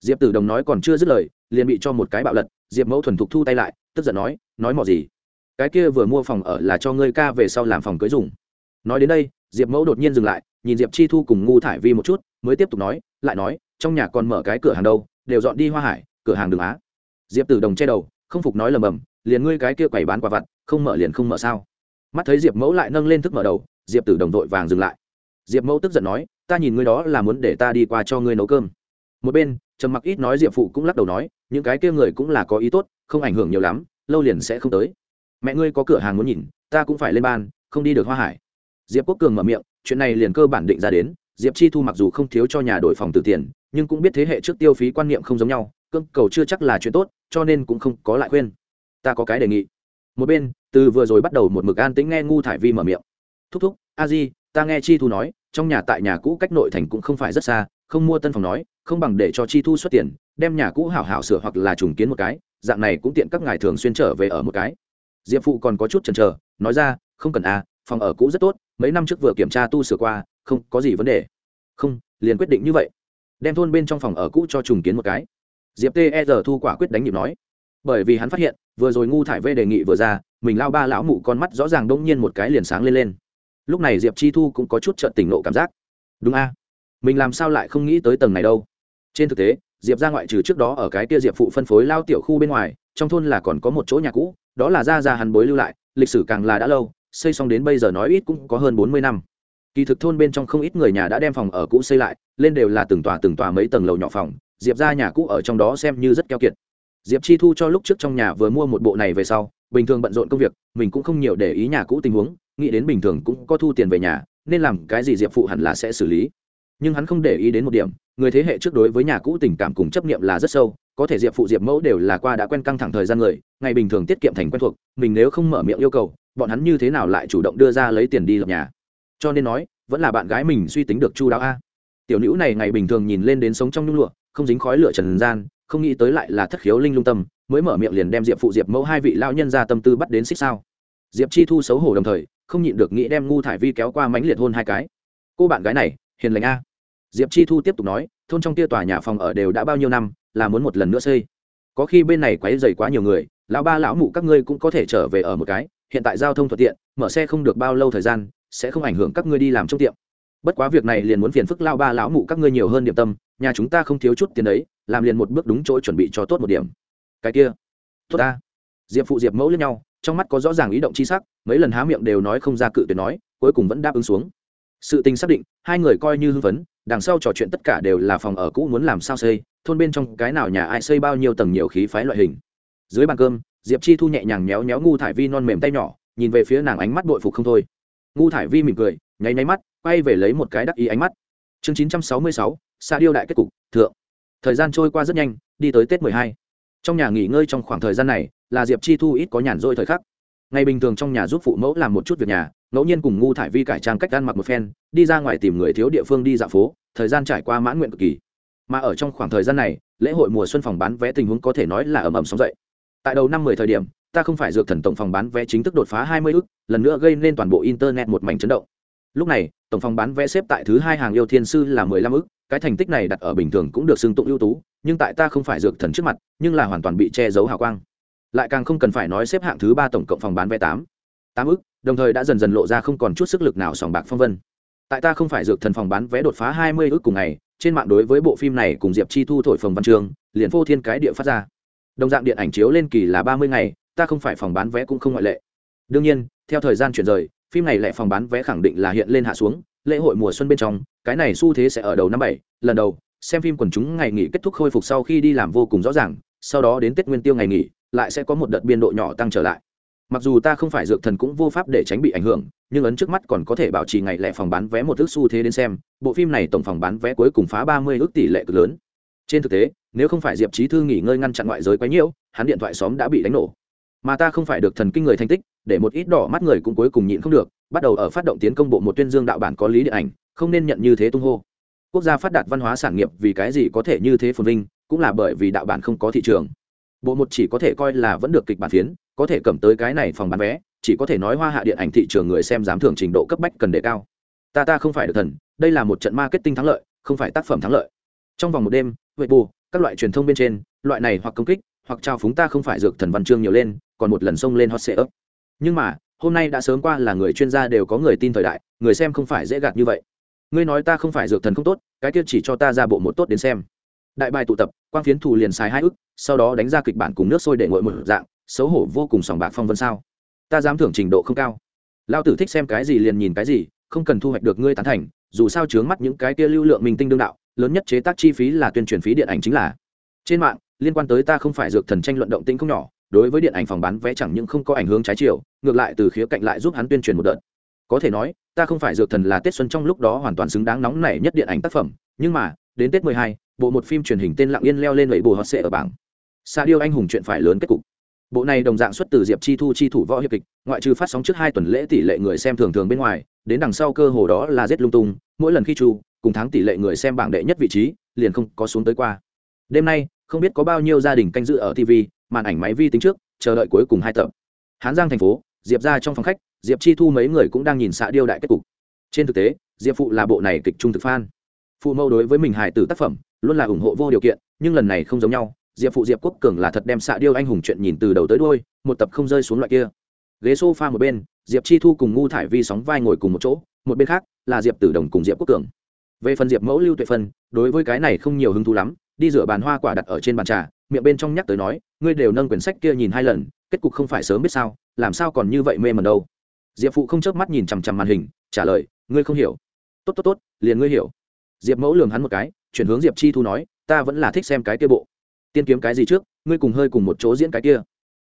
diệp tử đồng nói còn chưa dứt lời, liền bị cho một cái bạo lật, diệp mẫu thuần thục thu tay lại, tức giận nói nói mò gì? Cái kia vừa mua phòng ở là cho ngươi ca về sau làm phòng cưới dùng. Nói đến đây, diệp mẫu đột nhiên dừng lại, nhìn diệp chi thu cùng ngu thải vi một chút, mới tiếp tục nói, lại nói, trong nhà còn mở cái cửa hàng đâu, đều dọn đi hoa hải, cửa hàng đường á. Diệp tử đồng che đầu, không phục nói lầm bầm, liền ngươi cái kia quầy bán quả vặt, không mở liền không mở sao? Mắt thấy diệp mẫu lại nâng lên thức mở đầu, diệp tử đồng vội vàng dừng lại. Diệp mẫu tức giận nói ta nhìn ngươi đó là muốn để ta đi qua cho ngươi nấu cơm. Một bên, trầm mặc ít nói diệp phụ cũng lắc đầu nói, những cái kia người cũng là có ý tốt, không ảnh hưởng nhiều lắm, lâu liền sẽ không tới. Mẹ ngươi có cửa hàng muốn nhìn, ta cũng phải lên ban, không đi được hoa hải. Diệp quốc cường mở miệng, chuyện này liền cơ bản định ra đến, diệp chi thu mặc dù không thiếu cho nhà đổi phòng từ tiền, nhưng cũng biết thế hệ trước tiêu phí quan niệm không giống nhau cưng cầu chưa chắc là chuyện tốt, cho nên cũng không có lại khuyên. Ta có cái đề nghị. Một bên, từ vừa rồi bắt đầu một mực an tĩnh nghe ngu thải vi mở miệng. Thúc thúc, a di, ta nghe chi thu nói trong nhà tại nhà cũ cách nội thành cũng không phải rất xa, không mua tân phòng nói, không bằng để cho chi thu xuất tiền, đem nhà cũ hảo hảo sửa hoặc là trùng kiến một cái, dạng này cũng tiện các ngài thường xuyên trở về ở một cái. Diệp phụ còn có chút chần chờ, nói ra, không cần à phòng ở cũ rất tốt, mấy năm trước vừa kiểm tra tu sửa qua, không có gì vấn đề. Không, liền quyết định như vậy. Đem thôn bên trong phòng ở cũ cho trùng kiến một cái. Diệp ter thu quả quyết đánh nhịp nói. Bởi vì hắn phát hiện, vừa rồi ngu thải vê đề nghị vừa ra, mình lao ba lão mụ con mắt rõ ràng đông nhiên một cái liền sáng lên lên lúc này diệp chi thu cũng có chút trợn tỉnh nộ cảm giác. Đúng a, mình làm sao lại không nghĩ tới tầng này đâu? Trên thực tế, diệp ra ngoại trừ trước đó ở cái kia diệp phụ phân phối lao tiểu khu bên ngoài, trong thôn là còn có một chỗ nhà cũ, đó là ra ra hắn bối lưu lại, lịch sử càng là đã lâu, xây xong đến bây giờ nói ít cũng có hơn bốn mươi năm. Kỳ thực thôn bên trong không ít người nhà đã đem phòng ở cũ xây lại, lên đều là từng tòa từng tòa mấy tầng lầu nhỏ phòng, diệp ra nhà cũ ở trong đó xem như rất keo kiệt. Diệp chi thu cho lúc trước trong nhà vừa mua một bộ này về sau bình thường bận rộn công việc, mình cũng không nhiều để ý nhà cũ tình huống, nghĩ đến bình thường cũng có thu tiền về nhà, nên làm cái gì diệp phụ hẳn là sẽ xử lý. Nhưng hắn không để ý đến một điểm, người thế hệ trước đối với nhà cũ tình cảm cùng chấp nghiệm là rất sâu, có thể diệp phụ diệp mẫu đều là qua đã quen căng thẳng thời gian người, ngày bình thường tiết kiệm thành quen thuộc, mình nếu không mở miệng yêu cầu, bọn hắn như thế nào lại chủ động đưa ra lấy tiền đi lập nhà? Cho nên nói, vẫn là bạn gái mình suy tính được chu đáo a. Tiểu nữ này ngày bình thường nhìn lên đến sống trong nhung lụa, không dính khói lửa trần gian, không nghĩ tới lại là thất khiếu linh lung tâm mới mở miệng liền đem diệp phụ diệp mẫu hai vị lao nhân ra tâm tư bắt đến xích sao. Diệp chi thu xấu hổ đồng thời, không nhịn được nghĩ đem ngu thải vi kéo qua mánh liệt hôn hai cái. Cô bạn gái này, hiền lành a. Diệp chi thu tiếp tục nói, thôn trong tia tòa nhà phòng ở đều đã bao nhiêu năm, là muốn một lần nữa xây. Có khi bên này quấy dày quá nhiều người, lão ba lão mụ các ngươi cũng có thể trở về ở một cái, hiện tại giao thông thuận tiện, mở xe không được bao lâu thời gian, sẽ không ảnh hưởng các ngươi đi làm trong tiệm. Bất quá việc này liền muốn phiền phức lao ba lão mụ các ngươi nhiều hơn điểm tâm, nhà chúng ta không thiếu chút tiền đấy, làm liền một bước đúng chỗ chuẩn bị cho tốt một điểm cái kia. Tốt ta. Diệp phụ diệp mẫu lẫn nhau, trong mắt có rõ ràng ý động c h i sắc, mấy lần há miệng đều nói không ra cự tuyệt nói, cuối cùng vẫn đáp ứng xuống. Sự tình xác định, hai người coi như hưng phấn, đằng sau trò chuyện tất cả đều là phòng ở cũ muốn làm sao xây, thôn bên trong cái nào nhà ai xây bao nhiêu tầng nhiều khí phái loại hình. Dưới bàn cơm, diệp chi thu nhẹ nhàng méo méo ngu thải vi non mềm tay nhỏ, nhìn về phía nàng ánh mắt bội phục không thôi. Ngu thải vi mỉm cười, nháy nháy mắt, quay về lấy một cái đắc ý ánh mắt. Chương chín trăm sáu mươi sáu xa điêu đại kết cục, thượng. Thời gian trôi qua rất nhanh, đi tới tết mười hai trong nhà nghỉ ngơi trong khoảng thời gian này, là diệp chi thu ít có nhàn rỗi thời khắc. Ngày bình thường trong nhà giúp phụ mẫu làm một chút việc nhà, ngẫu nhiên cùng ngu thải vi cải trang cách ăn mặc một phen, đi ra ngoài tìm người thiếu địa phương đi dạo phố, thời gian trải qua mãn nguyện cực kỳ. Mà ở trong khoảng thời gian này, lễ hội mùa xuân phòng bán vé tình huống có thể nói là ầm ầm sóng dậy. Tại đầu năm mười thời điểm, ta không phải dược thần tổng phòng bán vé chính thức đột phá hai mươi ước, lần nữa gây nên toàn bộ internet một mảnh chấn động. Lúc này, tổng phòng bán vé xếp tại thứ hai hàng yêu thiên sư là mười lăm ước, cái thành tích này đặt ở bình thường cũng được xưng tụng ưu tú nhưng tại ta không phải dược thần trước mặt nhưng là hoàn toàn bị che giấu hào quang. Lại càng không cần phải nói xếp hạng thứ ba tổng cộng phòng bán vé tám. Tám ức, đồng thời đã dần dần lộ ra không còn chút sức lực nào sòng bạc phong vân. Tại ta không phải dược thần phòng bán vé đột phá hai mươi ước cùng ngày trên mạng đối với bộ phim này cùng diệp chi thu thổi phồng văn trường liền vô thiên cái địa phát ra. Đồng dạng điện ảnh chiếu lên kỳ là ba mươi ngày ta không phải phòng bán vé cũng không ngoại lệ. Đương nhiên theo thời gian chuyển rời phim này lại phòng bán vé khẳng định là hiện lên hạ xuống lễ hội mùa xuân bên trong cái này xu thế sẽ ở đầu năm bảy lần đầu xem phim quần chúng ngày nghỉ kết thúc khôi phục sau khi đi làm vô cùng rõ ràng, sau đó đến tết nguyên tiêu ngày nghỉ, lại sẽ có một đợt biên độ nhỏ tăng trở lại. Mặc dù ta không phải dược thần cũng vô pháp để tránh bị ảnh hưởng, nhưng ấn trước mắt còn có thể bảo trì ngày lẻ phòng bán vé một ước xu thế đến xem, bộ phim này tổng phòng bán vé cuối cùng phá ba mươi ước tỷ lệ cực lớn. Trên thực tế, nếu không phải diệp trí thư nghỉ ngơi ngăn chặn ngoại giới quá nhiễu hắn điện thoại xóm đã bị đánh nổ. Mà ta không phải được thần kinh người thành tích, để một ít đỏ mắt người cũng cuối cùng nhịn không được, bắt đầu ở phát động tiến công bộ một tuyên dương đạo bản có lý điện ảnh, không nên nhận như thế tung hô quốc gia phát đạt văn hóa sản nghiệp vì cái gì có thể như thế phồn vinh, cũng là bởi vì đạo bản không có thị trường. Bộ một chỉ có thể coi là vẫn được kịch bản phiến, có thể cầm tới cái này phòng bán vé, chỉ có thể nói hoa hạ điện ảnh thị trường người xem dám thưởng trình độ cấp bách cần đề cao. Ta ta không phải được thần, đây là một trận marketing thắng lợi, không phải tác phẩm thắng lợi. Trong vòng một đêm vậy bù, các loại truyền thông bên trên, loại này hoặc công kích, hoặc trao phúng ta không phải dược thần văn chương nhiều lên, còn một lần xông lên hot sệ ấp nhưng mà, hôm nay đã sớm qua là người chuyên gia đều có người tin thời đại, người xem không phải dễ gạt như vậy ngươi nói ta không phải dược thần không tốt, cái kia chỉ cho ta ra bộ một tốt đến xem. Đại bài tụ tập, quang phiến thù liền xài hai ức, sau đó đánh ra kịch bản cùng nước sôi để ngội một dạng, xấu hổ vô cùng sòng bạc phong vân sao. Ta dám thưởng trình độ không cao. Lao tử thích xem cái gì liền nhìn cái gì, không cần thu hoạch được ngươi tán thành, dù sao chướng mắt những cái kia lưu lượng minh tinh đương đạo, lớn nhất chế tác chi phí là tuyên truyền phí điện ảnh chính là. Trên mạng, liên quan tới ta không phải dược thần tranh luận động tĩnh không nhỏ, đối với điện ảnh phòng bán vé chẳng những không có ảnh hưởng trái chiều, ngược lại từ khía cạnh lại giúp hắn tuyên truyền một đợt có thể nói, ta không phải dược thần là tết xuân trong lúc đó hoàn toàn xứng đáng nóng nảy nhất điện ảnh tác phẩm, nhưng mà, đến tết mười hai, bộ một phim truyền hình tên lặng yên leo lên lẫy bồ hot sẽ ở bảng. Sa điêu anh hùng chuyện phải lớn kết cục. Bộ này đồng dạng xuất từ diệp chi thu chi thủ võ hiệp kịch, ngoại trừ phát sóng trước hai tuần lễ tỷ lệ người xem thường thường bên ngoài, đến đằng sau cơ hồ đó là rét lung tung, mỗi lần khi chu, cùng tháng tỷ lệ người xem bảng đệ nhất vị trí, liền không có xuống tới qua. Đêm nay, không biết có bao nhiêu gia đình canh dự ở tv màn ảnh máy vi tính trước, chờ đợi cuối cùng hai tập. Hán giang thành phố diệp ra trong phòng khách, diệp chi thu mấy người cũng đang nhìn xạ điêu đại kết cục. Trên thực tế, diệp phụ là bộ này kịch trung thực phan phụ mẫu đối với mình hài tử tác phẩm, luôn là ủng hộ vô điều kiện, nhưng lần này không giống nhau. Diệp phụ diệp quốc cường là thật đem xạ điêu anh hùng chuyện nhìn từ đầu tới đôi một tập không rơi xuống loại kia. Ghế s o f a một bên, diệp chi thu cùng ngu thải vi sóng vai ngồi cùng một chỗ, một bên khác là diệp tử đồng cùng diệp quốc cường. Về phần diệp mẫu lưu tuệ phân, đối với cái này không nhiều hứng thú lắm, đi rửa bàn hoa quả đặt ở trên bàn trà, miệng bên trong nhắc tới nói, ngươi đều nâng quyển sách kia nhìn hai lần kết cục không phải sớm biết sao, làm sao còn như vậy mê mẩn đâu. Diệp phụ không chớp mắt nhìn chằm chằm màn hình, trả lời, ngươi không hiểu. Tốt tốt tốt, liền ngươi hiểu. Diệp mẫu lường hắn một cái, chuyển hướng diệp chi thu nói, ta vẫn là thích xem cái kia bộ. Tiên kiếm cái gì trước, ngươi cùng hơi cùng một chỗ diễn cái kia.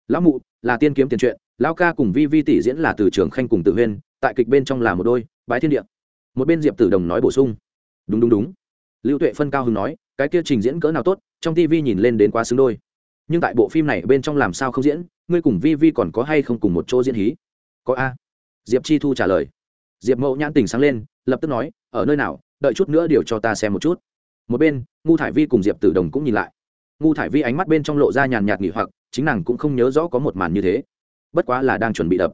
Lão mụ, là tiên kiếm tiền truyện, lão ca cùng vi vi tỷ diễn là từ trường khanh cùng tự huyên, tại kịch bên trong là một đôi, bái thiên địa. Một bên diệp tử đồng nói bổ sung, đúng đúng đúng. Lưu tuệ phân cao hưng nói, cái kia trình diễn cỡ nào tốt, trong tv nhìn lên đến quá xứng đôi nhưng tại bộ phim này bên trong làm sao không diễn, ngươi cùng vi vi còn có hay không cùng một chỗ diễn hí? Có a. Diệp chi thu trả lời. Diệp mẫu nhãn tình sáng lên, lập tức nói, ở nơi nào, đợi chút nữa điều cho ta xem một chút. Một bên, ngu thải vi cùng diệp tử đồng cũng nhìn lại. Ngu thải vi ánh mắt bên trong lộ ra nhàn nhạt nghỉ hoặc, chính nàng cũng không nhớ rõ có một màn như thế. Bất quá là đang chuẩn bị đập.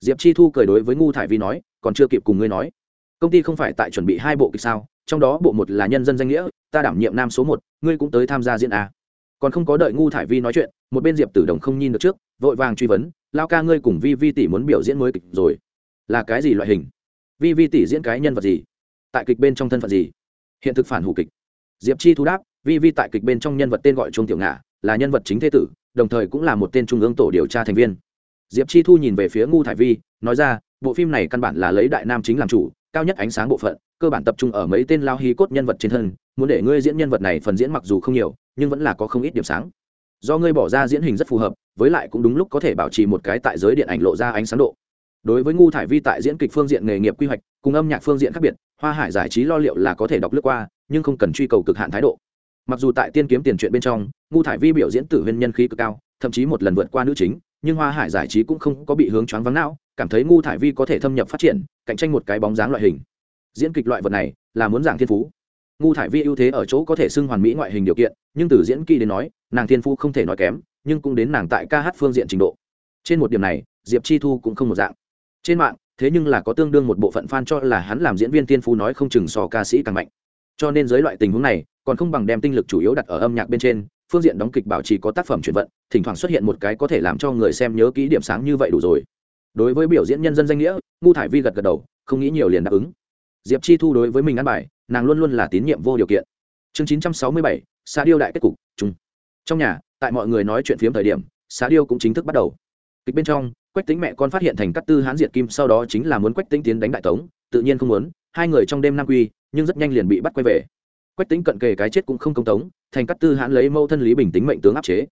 Diệp chi thu cười đối với ngu thải vi nói, còn chưa kịp cùng ngươi nói. Công ty không phải tại chuẩn bị hai bộ kịch sao, trong đó bộ một là nhân dân danh nghĩa, ta đảm nhiệm nam số một, ngươi cũng tới tham gia diễn a còn không có đợi ngu thải vi nói chuyện, một bên diệp tử đồng không nhìn được trước, vội vàng truy vấn, lao ca ngươi cùng vi vi tỷ muốn biểu diễn mới kịch rồi. Là cái gì loại hình? Vi vi tỷ diễn cái nhân vật gì? Tại kịch bên trong thân phận gì? Hiện thực phản hủ kịch. Diệp chi thu đáp, vi vi tại kịch bên trong nhân vật tên gọi trung tiểu ngạ, là nhân vật chính thế tử, đồng thời cũng là một tên trung ương tổ điều tra thành viên. Diệp chi thu nhìn về phía ngu thải vi, nói ra, bộ phim này căn bản là lấy đại nam chính làm chủ, cao nhất ánh sáng bộ phận, cơ bản tập trung ở mấy tên lao hí cốt nhân vật trên thân muốn để ngươi diễn nhân vật này phần diễn mặc dù không nhiều, nhưng vẫn là có không ít điểm sáng. Do ngươi bỏ ra diễn hình rất phù hợp, với lại cũng đúng lúc có thể bảo trì một cái tại giới điện ảnh lộ ra ánh sáng độ. Đối với ngu thải vi tại diễn kịch phương diện nghề nghiệp quy hoạch, cùng âm nhạc phương diện khác biệt, hoa hải giải trí lo liệu là có thể đọc lướt qua, nhưng không cần truy cầu cực hạn thái độ. Mặc dù tại tiên kiếm tiền chuyện bên trong, ngu thải vi biểu diễn tử huyên nhân khí cực cao, thậm chí một lần vượt qua nữ chính, nhưng hoa hải giải trí cũng không có bị hướng choáng vắng não, cảm thấy ngu thải vi có thể thâm nhập phát triển, cạnh tranh một cái bóng dáng loại hình. Diễn kịch loại vật này là muốn giảng thiên phú ngu thải vi ưu thế ở chỗ có thể xưng hoàn mỹ ngoại hình điều kiện, nhưng từ diễn kỳ đến nói, nàng thiên Phu không thể nói kém, nhưng cũng đến nàng tại ca hát phương diện trình độ. Trên một điểm này, diệp chi thu cũng không một dạng. Trên mạng, thế nhưng là có tương đương một bộ phận fan cho là hắn làm diễn viên tiên Phu nói không chừng so ca sĩ càng mạnh. Cho nên dưới loại tình huống này, còn không bằng đem tinh lực chủ yếu đặt ở âm nhạc bên trên, phương diện đóng kịch bảo trì có tác phẩm chuyển vận, thỉnh thoảng xuất hiện một cái có thể làm cho người xem nhớ kỹ điểm sáng như vậy đủ rồi. Đối với biểu diễn nhân dân danh nghĩa, ngu thải vi gật gật đầu, không nghĩ nhiều liền đáp ứng diệp chi thu đối với mình ăn bài, nàng luôn luôn là tín nhiệm vô điều kiện. Chương chín trăm sáu mươi bảy xã điêu đại kết cục chung trong nhà, tại mọi người nói chuyện phiếm thời điểm xã điêu cũng chính thức bắt đầu. Kịch bên trong, quách tính mẹ con phát hiện thành cắt tư hán diệt kim sau đó chính là muốn quách tính tiến đánh đại tống, tự nhiên không muốn, hai người trong đêm nam quy, nhưng rất nhanh liền bị bắt quay về. Quách tính cận kề cái chết cũng không công tống, thành cắt tư hãn lấy mâu thân lý bình tính mệnh tướng áp chế.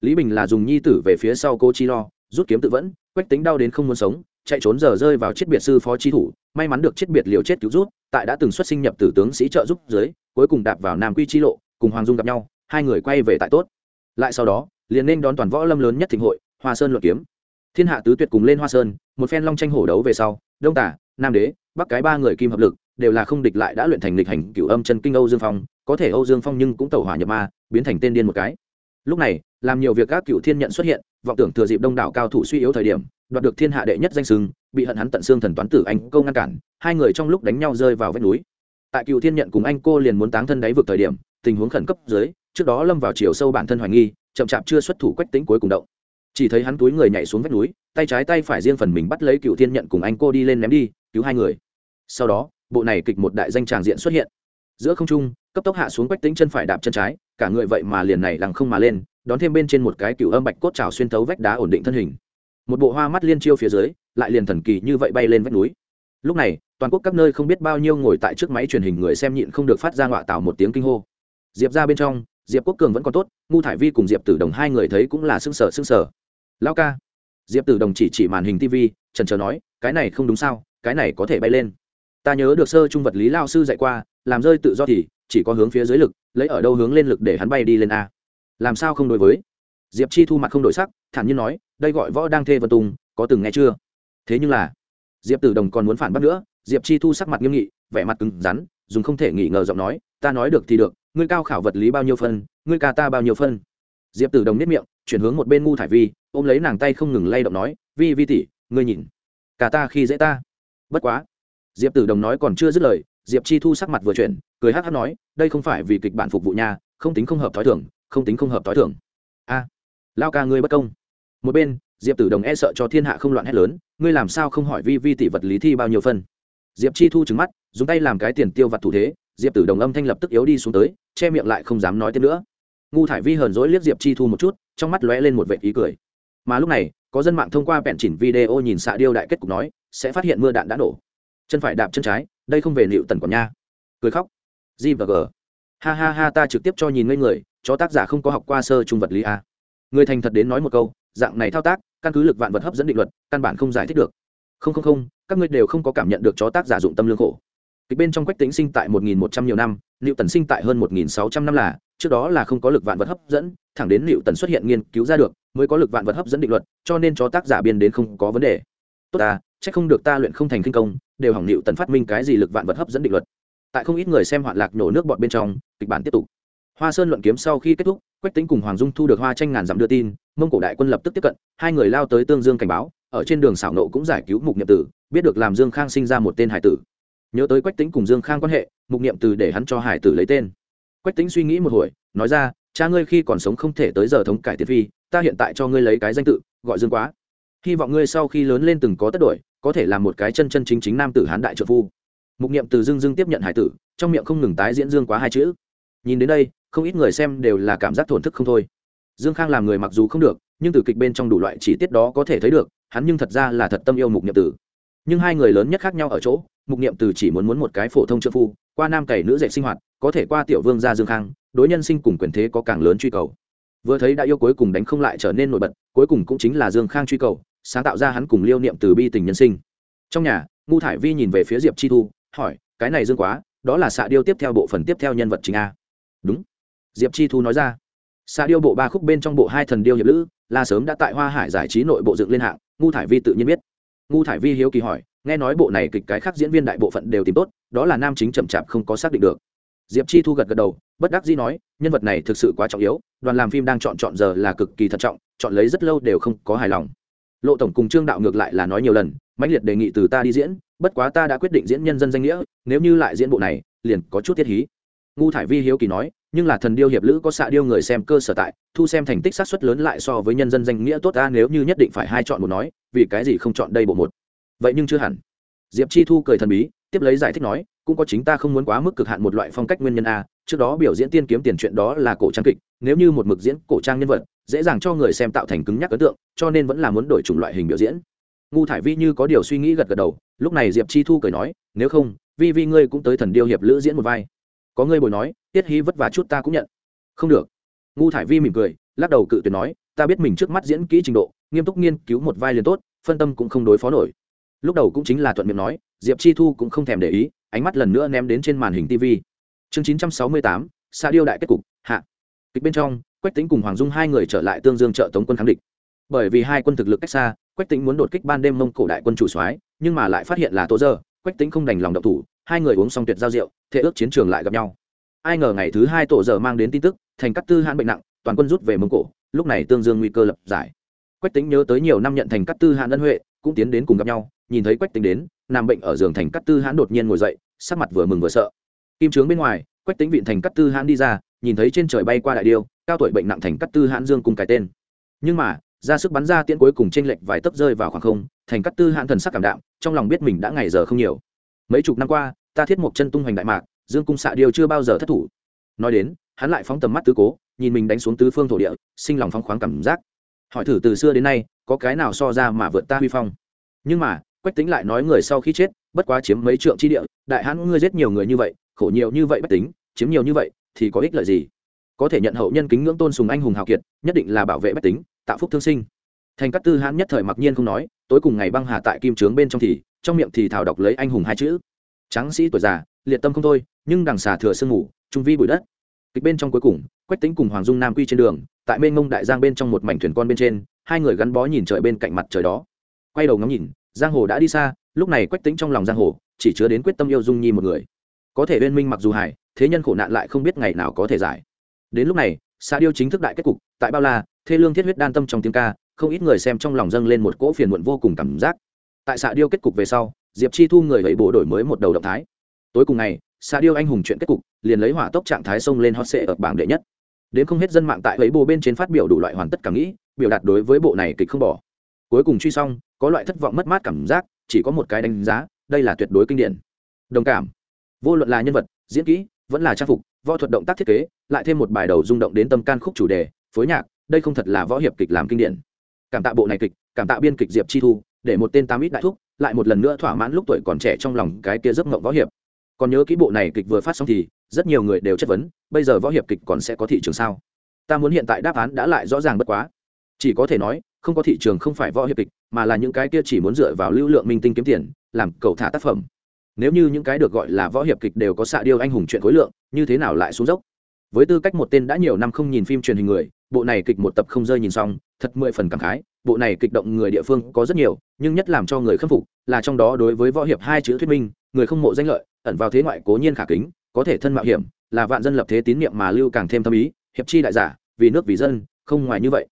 Lý bình là dùng nhi tử về phía sau cô chi lo, rút kiếm tự vẫn, quách tính đau đến không muốn sống chạy trốn giờ rơi vào chiết biệt sư phó chi thủ, may mắn được chiết biệt liều chết cứu rút, tại đã từng xuất sinh nhập tử tướng sĩ trợ giúp dưới, cuối cùng đạp vào nam quy chi lộ, cùng hoàng dung gặp nhau, hai người quay về tại tốt. Lại sau đó, liền nên đón toàn võ lâm lớn nhất thịnh hội, hoa sơn luận kiếm. Thiên hạ tứ tuyệt cùng lên hoa sơn, một phen long tranh hổ đấu về sau, đông tả, nam đế, bắc cái ba người kim hợp lực, đều là không địch lại đã luyện thành lịch hành cửu âm chân kinh âu dương phong, có thể âu dương phong nhưng cũng tẩu hỏa nhập ma, biến thành tên điên một cái lúc này làm nhiều việc các cựu thiên nhận xuất hiện vọng tưởng thừa dịp đông đảo cao thủ suy yếu thời điểm đoạt được thiên hạ đệ nhất danh sưng, bị hận hắn tận xương thần toán tử anh câu ngăn cản hai người trong lúc đánh nhau rơi vào vách núi. Tại cựu thiên nhận cùng anh cô liền muốn táng thân đáy vực thời điểm tình huống khẩn cấp dưới trước đó lâm vào chiều sâu bản thân hoài nghi chậm chạp chưa xuất thủ quách tính cuối cùng động. Chỉ thấy hắn túi người nhảy xuống vách núi tay trái tay phải riêng phần mình bắt lấy cựu thiên nhận cùng anh cô đi lên ném đi cứu hai người. Sau đó bộ này kịch một đại danh tràng diện xuất hiện. Giữa không trung cấp tốc hạ xuống quách tính chân phải đạp chân trái cả người vậy mà liền này lằng không mà lên, đón thêm bên trên một cái cựu âm bạch cốt trào xuyên thấu vách đá ổn định thân hình. Một bộ hoa mắt liên chiêu phía dưới, lại liền thần kỳ như vậy bay lên vách núi. Lúc này, toàn quốc các nơi không biết bao nhiêu ngồi tại trước máy truyền hình người xem nhịn không được phát ra ngọa tạo một tiếng kinh hô. Diệp ra bên trong, diệp quốc cường vẫn còn tốt, ngu thải vi cùng diệp tử đồng hai người thấy cũng là sưng sở sưng sở lao ca. Diệp tử đồng chỉ chỉ màn hình tv trần trờ nói, cái này không đúng sao, cái này có thể bay lên. Ta nhớ được sơ trung vật lý lao sư dạy qua, làm rơi tự do thì chỉ có hướng phía dưới lực lấy ở đâu hướng lên lực để hắn bay đi lên a? Làm sao không đối với? Diệp chi thu mặt không đổi sắc, thản nhiên nói, đây gọi võ đang thê vân tùng, có từng nghe chưa? Thế nhưng là, diệp tử đồng còn muốn phản bác nữa, diệp chi thu sắc mặt nghiêm nghị, vẻ mặt cứng rắn, dùng không thể nghỉ ngờ giọng nói, ta nói được thì được, ngươi cao khảo vật lý bao nhiêu phân, ngươi ca ta bao nhiêu phân? Diệp tử đồng nếp miệng, chuyển hướng một bên ngu thải vi, ôm lấy nàng tay không ngừng lay động nói, vi vi tỷ, ngươi nhìn cả ta khi dễ ta. Bất quá, diệp tử đồng nói còn chưa dứt lời diệp chi thu sắc mặt vừa chuyển, cười hh nói, đây không phải vì kịch bản phục vụ nhà không tính không hợp t h ó i thưởng không tính không hợp t h ó i thưởng a lao ca ngươi bất công. Một bên, diệp tử đồng e sợ cho thiên hạ không loạn hét lớn, ngươi làm sao không hỏi vi vi tỷ vật lý thi bao nhiêu phân? Diệp chi thu trứng mắt, dùng tay làm cái tiền tiêu vặt thủ thế, diệp tử đồng âm thanh lập tức yếu đi xuống tới, che miệng lại không dám nói tiếp nữa. Ngu thải vi hờn dỗi liếc diệp chi thu một chút, trong mắt lóe lên một vệ ý cười. Mà lúc này, có dân mạng thông qua bẹn chỉnh video nhìn xạ điêu đại kết cục nói, sẽ phát hiện mưa đạn đã nổ. Chân phải đạp chân trái đây không về liệu tần còn nha. Cười khóc. G và g. Ha ha ha, ta trực tiếp cho nhìn ngây người cho tác giả không có học qua sơ trung vật lý a. Người thành thật đến nói một câu, dạng này thao tác, căn cứ lực vạn vật hấp dẫn định luật, căn bản không giải thích được. Không không không, các ngươi đều không có cảm nhận được chó tác giả dụng tâm lương khổ. Kịch bên trong quách tính sinh tại một nghìn một trăm nhiều năm liệu tần sinh tại hơn một nghìn sáu trăm năm là, trước đó là không có lực vạn vật hấp dẫn, thẳng đến liệu tần xuất hiện nghiên cứu ra được, mới có lực vạn vật hấp dẫn định luật, cho nên chó tác giả biên đến không có vấn đề. Tốt ta chắc không được ta luyện không thành kinh công, đều hỏng liệu tần phát minh cái gì lực vạn vật hấp dẫn định luật. Tại không ít người xem hoạn lạc nổ nước bọt bên trong, kịch bản tiếp tục. Hoa sơn luận kiếm sau khi kết thúc, quách tính cùng hoàng dung thu được hoa tranh ngàn dặm đưa tin, mông cổ đại quân lập tức tiếp cận, hai người lao tới tương dương cảnh báo, ở trên đường xảo nộ cũng giải cứu mục niệm tử, biết được làm dương khang sinh ra một tên hải tử. Nhớ tới quách tính cùng dương khang quan hệ, mục niệm tử để hắn cho hải tử lấy tên. Quách tính suy nghĩ một hồi, nói ra, cha ngươi khi còn sống không thể tới giờ thống cải tiết phi, ta hiện tại cho ngươi lấy cái danh tự, gọi dương quá. Hy vọng ngươi sau khi lớn lên từng có tất đổi có thể là một cái chân chân chính chính nam tử hán đại trợ phu. Mục niệm từ dương dương tiếp nhận hải tử, trong miệng không ngừng tái diễn dương quá hai chữ. Nhìn đến đây, không ít người xem đều là cảm giác thổn thức không thôi. Dương khang làm người mặc dù không được, nhưng từ kịch bên trong đủ loại chi tiết đó có thể thấy được, hắn nhưng thật ra là thật tâm yêu mục niệm tử nhưng hai người lớn nhất khác nhau ở chỗ, mục niệm tử chỉ muốn muốn một cái phổ thông trợ phu, qua nam cày nữ dạy sinh hoạt, có thể qua tiểu vương gia dương khang, đối nhân sinh cùng quyền thế có càng lớn truy cầu vừa thấy đã yêu cuối cùng đánh không lại trở nên nổi bật, cuối cùng cũng chính là dương khang truy cầu, sáng tạo ra hắn cùng liêu niệm từ bi tình nhân sinh. Trong nhà, ngu thải vi nhìn về phía diệp chi thu, hỏi, cái này dương quá, đó là xạ điêu tiếp theo bộ phần tiếp theo nhân vật chính a? Đúng. Diệp chi thu nói ra. Xạ điêu bộ ba khúc bên trong bộ hai thần điêu hiệp lữ là sớm đã tại hoa hải giải trí nội bộ dựng lên hạng, ngu thải vi tự nhiên biết. Ngu thải vi hiếu kỳ hỏi, nghe nói bộ này kịch cái khác diễn viên đại bộ phận đều tìm tốt, đó là nam chính chậm chạp không có xác định được diệp chi thu gật gật đầu, bất đắc dĩ nói, nhân vật này thực sự quá trọng yếu, đoàn làm phim đang chọn chọn giờ là cực kỳ thận trọng, chọn lấy rất lâu đều không có hài lòng. Lộ tổng cùng trương đạo ngược lại là nói nhiều lần, mãnh liệt đề nghị từ ta đi diễn, bất quá ta đã quyết định diễn nhân dân danh nghĩa, nếu như lại diễn bộ này, liền có chút thiết hí. Ngu thải vi hiếu kỳ nói, nhưng là thần điêu hiệp lữ có xạ điêu người xem cơ sở tại, thu xem thành tích sát xuất lớn lại so với nhân dân danh nghĩa tốt ta nếu như nhất định phải hai chọn một nói, vì cái gì không chọn đây bộ một? Vậy nhưng chưa hẳn. Diệp chi thu cười thần bí, tiếp lấy giải thích nói cũng có chính ta không muốn quá mức cực hạn một loại phong cách nguyên nhân a, trước đó biểu diễn tiên kiếm tiền chuyện đó là cổ trang kịch, nếu như một mực diễn cổ trang nhân vật, dễ dàng cho người xem tạo thành cứng nhắc ấn tượng, cho nên vẫn là muốn đổi chủng loại hình biểu diễn. Ngu thải vi như có điều suy nghĩ gật gật đầu, lúc này diệp chi thu cười nói, nếu không, vi vi ngươi cũng tới thần điêu hiệp lữ diễn một vai. Có ngươi bồi nói, tiết hí vất vả chút ta cũng nhận. Không được. Ngu thải vi mỉm cười, lắc đầu cự tuyệt nói, ta biết mình trước mắt diễn kỹ trình độ, nghiêm túc nghiên cứu một vai liền tốt, phân tâm cũng không đối phó nổi. Lúc đầu cũng chính là thuận miệng nói, diệp chi thu cũng không thèm để ý ánh mắt lần nữa ném đến trên màn hình tv chương chín trăm sáu mươi tám xa điêu đại kết cục, hạ. Kịch bên trong, quách tính cùng hoàng dung hai người trở lại tương dương trợ tống quân kháng địch. Bởi vì hai quân thực lực cách xa, quách tính muốn đột kích ban đêm mông cổ đại quân chủ soái, nhưng mà lại phát hiện là tố dơ, quách tính không đành lòng độc thủ, hai người uống xong tuyệt giao rượu thế ước chiến trường lại gặp nhau. Ai ngờ ngày thứ hai tổ giờ mang đến tin tức, thành cắt tư hãn bệnh nặng, toàn quân rút về mông cổ, lúc này tương dương nguy cơ lập giải quách tính nhớ tới nhiều năm nhận thành Cát tư hãn ân huệ, cũng tiến đến cùng gặp nhau, nhìn thấy quách tính đến nằm bệnh ở giường thành Cát tư hãn đột nhiên ngồi dậy, sắc mặt vừa mừng vừa sợ. Kim trướng bên ngoài, quách tính vịn thành Cát tư hãn đi ra, nhìn thấy trên trời bay qua đại điêu, cao tuổi bệnh nặng thành Cát tư hãn dương cùng cái tên. Nhưng mà, ra sức bắn ra tiễn cuối cùng trên lệch vài tấc rơi vào khoảng không, thành Cát tư hãn thần sắc cảm đạm, trong lòng biết mình đã ngày giờ không nhiều. Mấy chục năm qua, ta thiết một chân tung hoành đại mạc, dương cung xạ điêu chưa bao giờ thất thủ. Nói đến, hắn lại phóng tầm mắt tứ cố, nhìn mình đánh xuống tứ phương thổ địa, sinh lòng phóng khoáng cảm giác hỏi thử từ xưa đến nay, có cái nào so ra mà vượt ta huy phong? Nhưng mà, quách tính lại nói người sau khi chết, bất quá chiếm mấy trượng chi địa, đại hãn ngươi giết nhiều người như vậy, khổ nhiều như vậy bách tính chiếm nhiều như vậy, thì có ích lợi gì? Có thể nhận hậu nhân kính ngưỡng tôn sùng anh hùng hào kiệt, nhất định là bảo vệ bách tính tạo phúc thương sinh. Thành các tư hãn nhất thời mặc nhiên không nói, tối cùng ngày băng hà tại kim trướng bên trong thì, trong miệng thì thảo đọc lấy anh hùng hai chữ. Tráng sĩ tuổi già, liệt tâm không thôi, nhưng đằng xà thừa sương ngủ trung vi bụi đất kịch bên trong cuối cùng, quách tính cùng hoàng dung nam quy trên đường, tại mênh ngông đại giang bên trong một mảnh thuyền con bên trên, hai người gắn bó nhìn trời bên cạnh mặt trời đó. Quay đầu ngắm nhìn, giang hồ đã đi xa, lúc này quách tính trong lòng giang hồ, chỉ chứa đến quyết tâm yêu dung nhi một người. Có thể bên minh mặc dù hải thế nhân khổ nạn lại không biết ngày nào có thể giải. Đến lúc này xa điêu chính thức đại kết cục, tại bao la, thê lương thiết huyết đan tâm trong tiếng ca, không ít người xem trong lòng dâng lên một cỗ phiền muộn vô cùng cảm giác. Tại xạ điêu kết cục về sau, diệp chi thu người gậy bộ đổi mới một đầu động thái. Tối cùng ngày xa điêu anh hùng chuyện kết cục, liền lấy hỏa tốc trạng thái xông lên hot sệ ở bảng đệ nhất. Đến không hết dân mạng tại lấy bộ bên trên phát biểu đủ loại hoàn tất cảm nghĩ, biểu đạt đối với bộ này kịch không bỏ. Cuối cùng truy xong, có loại thất vọng mất mát cảm giác, chỉ có một cái đánh giá, đây là tuyệt đối kinh điển. Đồng cảm. Vô luận là nhân vật, diễn kỹ, vẫn là trang phục, võ thuật động tác thiết kế, lại thêm một bài đầu rung động đến tâm can khúc chủ đề, phối nhạc, đây không thật là võ hiệp kịch làm kinh điển. Cảm tạ bộ này kịch, cảm tạ biên kịch diệp chi thu, để một tên tám ít đại thúc, lại một lần nữa thỏa mãn lúc tuổi còn trẻ trong lòng cái kia giấc mộng võ hiệp còn nhớ kỹ bộ này kịch vừa phát xong thì rất nhiều người đều chất vấn, bây giờ võ hiệp kịch còn sẽ có thị trường sao? Ta muốn hiện tại đáp án đã lại rõ ràng bất quá. Chỉ có thể nói, không có thị trường không phải võ hiệp kịch, mà là những cái kia chỉ muốn dựa vào lưu lượng minh tinh kiếm tiền, làm cầu thả tác phẩm. Nếu như những cái được gọi là võ hiệp kịch đều có xạ điêu anh hùng chuyện khối lượng, như thế nào lại xuống dốc? Với tư cách một tên đã nhiều năm không nhìn phim truyền hình người, bộ này kịch một tập không rơi nhìn xong, thật mười phần cảm khái, bộ này kịch động người địa phương có rất nhiều, nhưng nhất làm cho người khâm phục là trong đó đối với võ hiệp hai chữ thuyết minh người không mộ danh lợi, ẩn vào thế ngoại cố nhiên khả kính, có thể thân mạo hiểm, là vạn dân lập thế tín nhiệm mà lưu càng thêm tâm ý, hiệp chi đại giả, vì nước vì dân, không ngoài như vậy.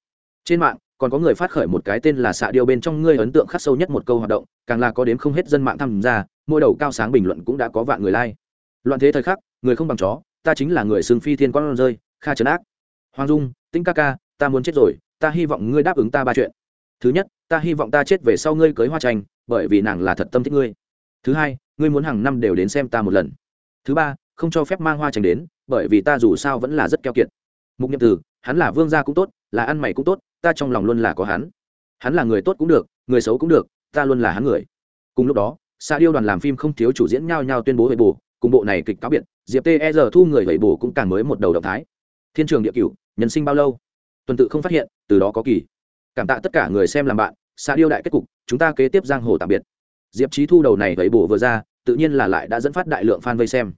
Trên mạng, còn có người phát khởi một cái tên là xạ điêu bên trong ngươi ấn tượng khắc sâu nhất một câu hoạt động, càng là có đến không hết dân mạng tham gia, mỗi đầu cao sáng bình luận cũng đã có vạn người like. Loạn thế thời khắc, người không bằng chó, ta chính là người xương phi thiên quan rơi, kha trấn ác. Hoàng dung, Tĩnh ca ca, ta muốn chết rồi, ta hy vọng ngươi đáp ứng ta ba chuyện. Thứ nhất, ta hy vọng ta chết về sau ngươi cưới hoa tranh, bởi vì nàng là thật tâm thích ngươi. Thứ hai ngươi muốn hàng năm đều đến xem ta một lần. Thứ ba, không cho phép mang hoa tranh đến, bởi vì ta dù sao vẫn là rất keo kiệt. Mục nhậm từ hắn là vương gia cũng tốt, là ăn mày cũng tốt, ta trong lòng luôn là có hắn. Hắn là người tốt cũng được, người xấu cũng được, ta luôn là hắn người. Cùng lúc đó xa điêu đoàn làm phim không thiếu chủ diễn nhau nhau tuyên bố về bù cùng bộ này kịch cáo biệt, diệp tê e thu người vậy bù cũng càng mới một đầu động thái. Thiên trường địa cửu, nhân sinh bao lâu? Tuần tự không phát hiện, từ đó có kỳ. Cảm tạ tất cả người xem làm bạn xa điêu đại kết cục, chúng ta kế tiếp giang hồ tạm biệt diệp trí thu đầu này vậy bù vừa ra, tự nhiên là lại đã dẫn phát đại lượng fan vây xem.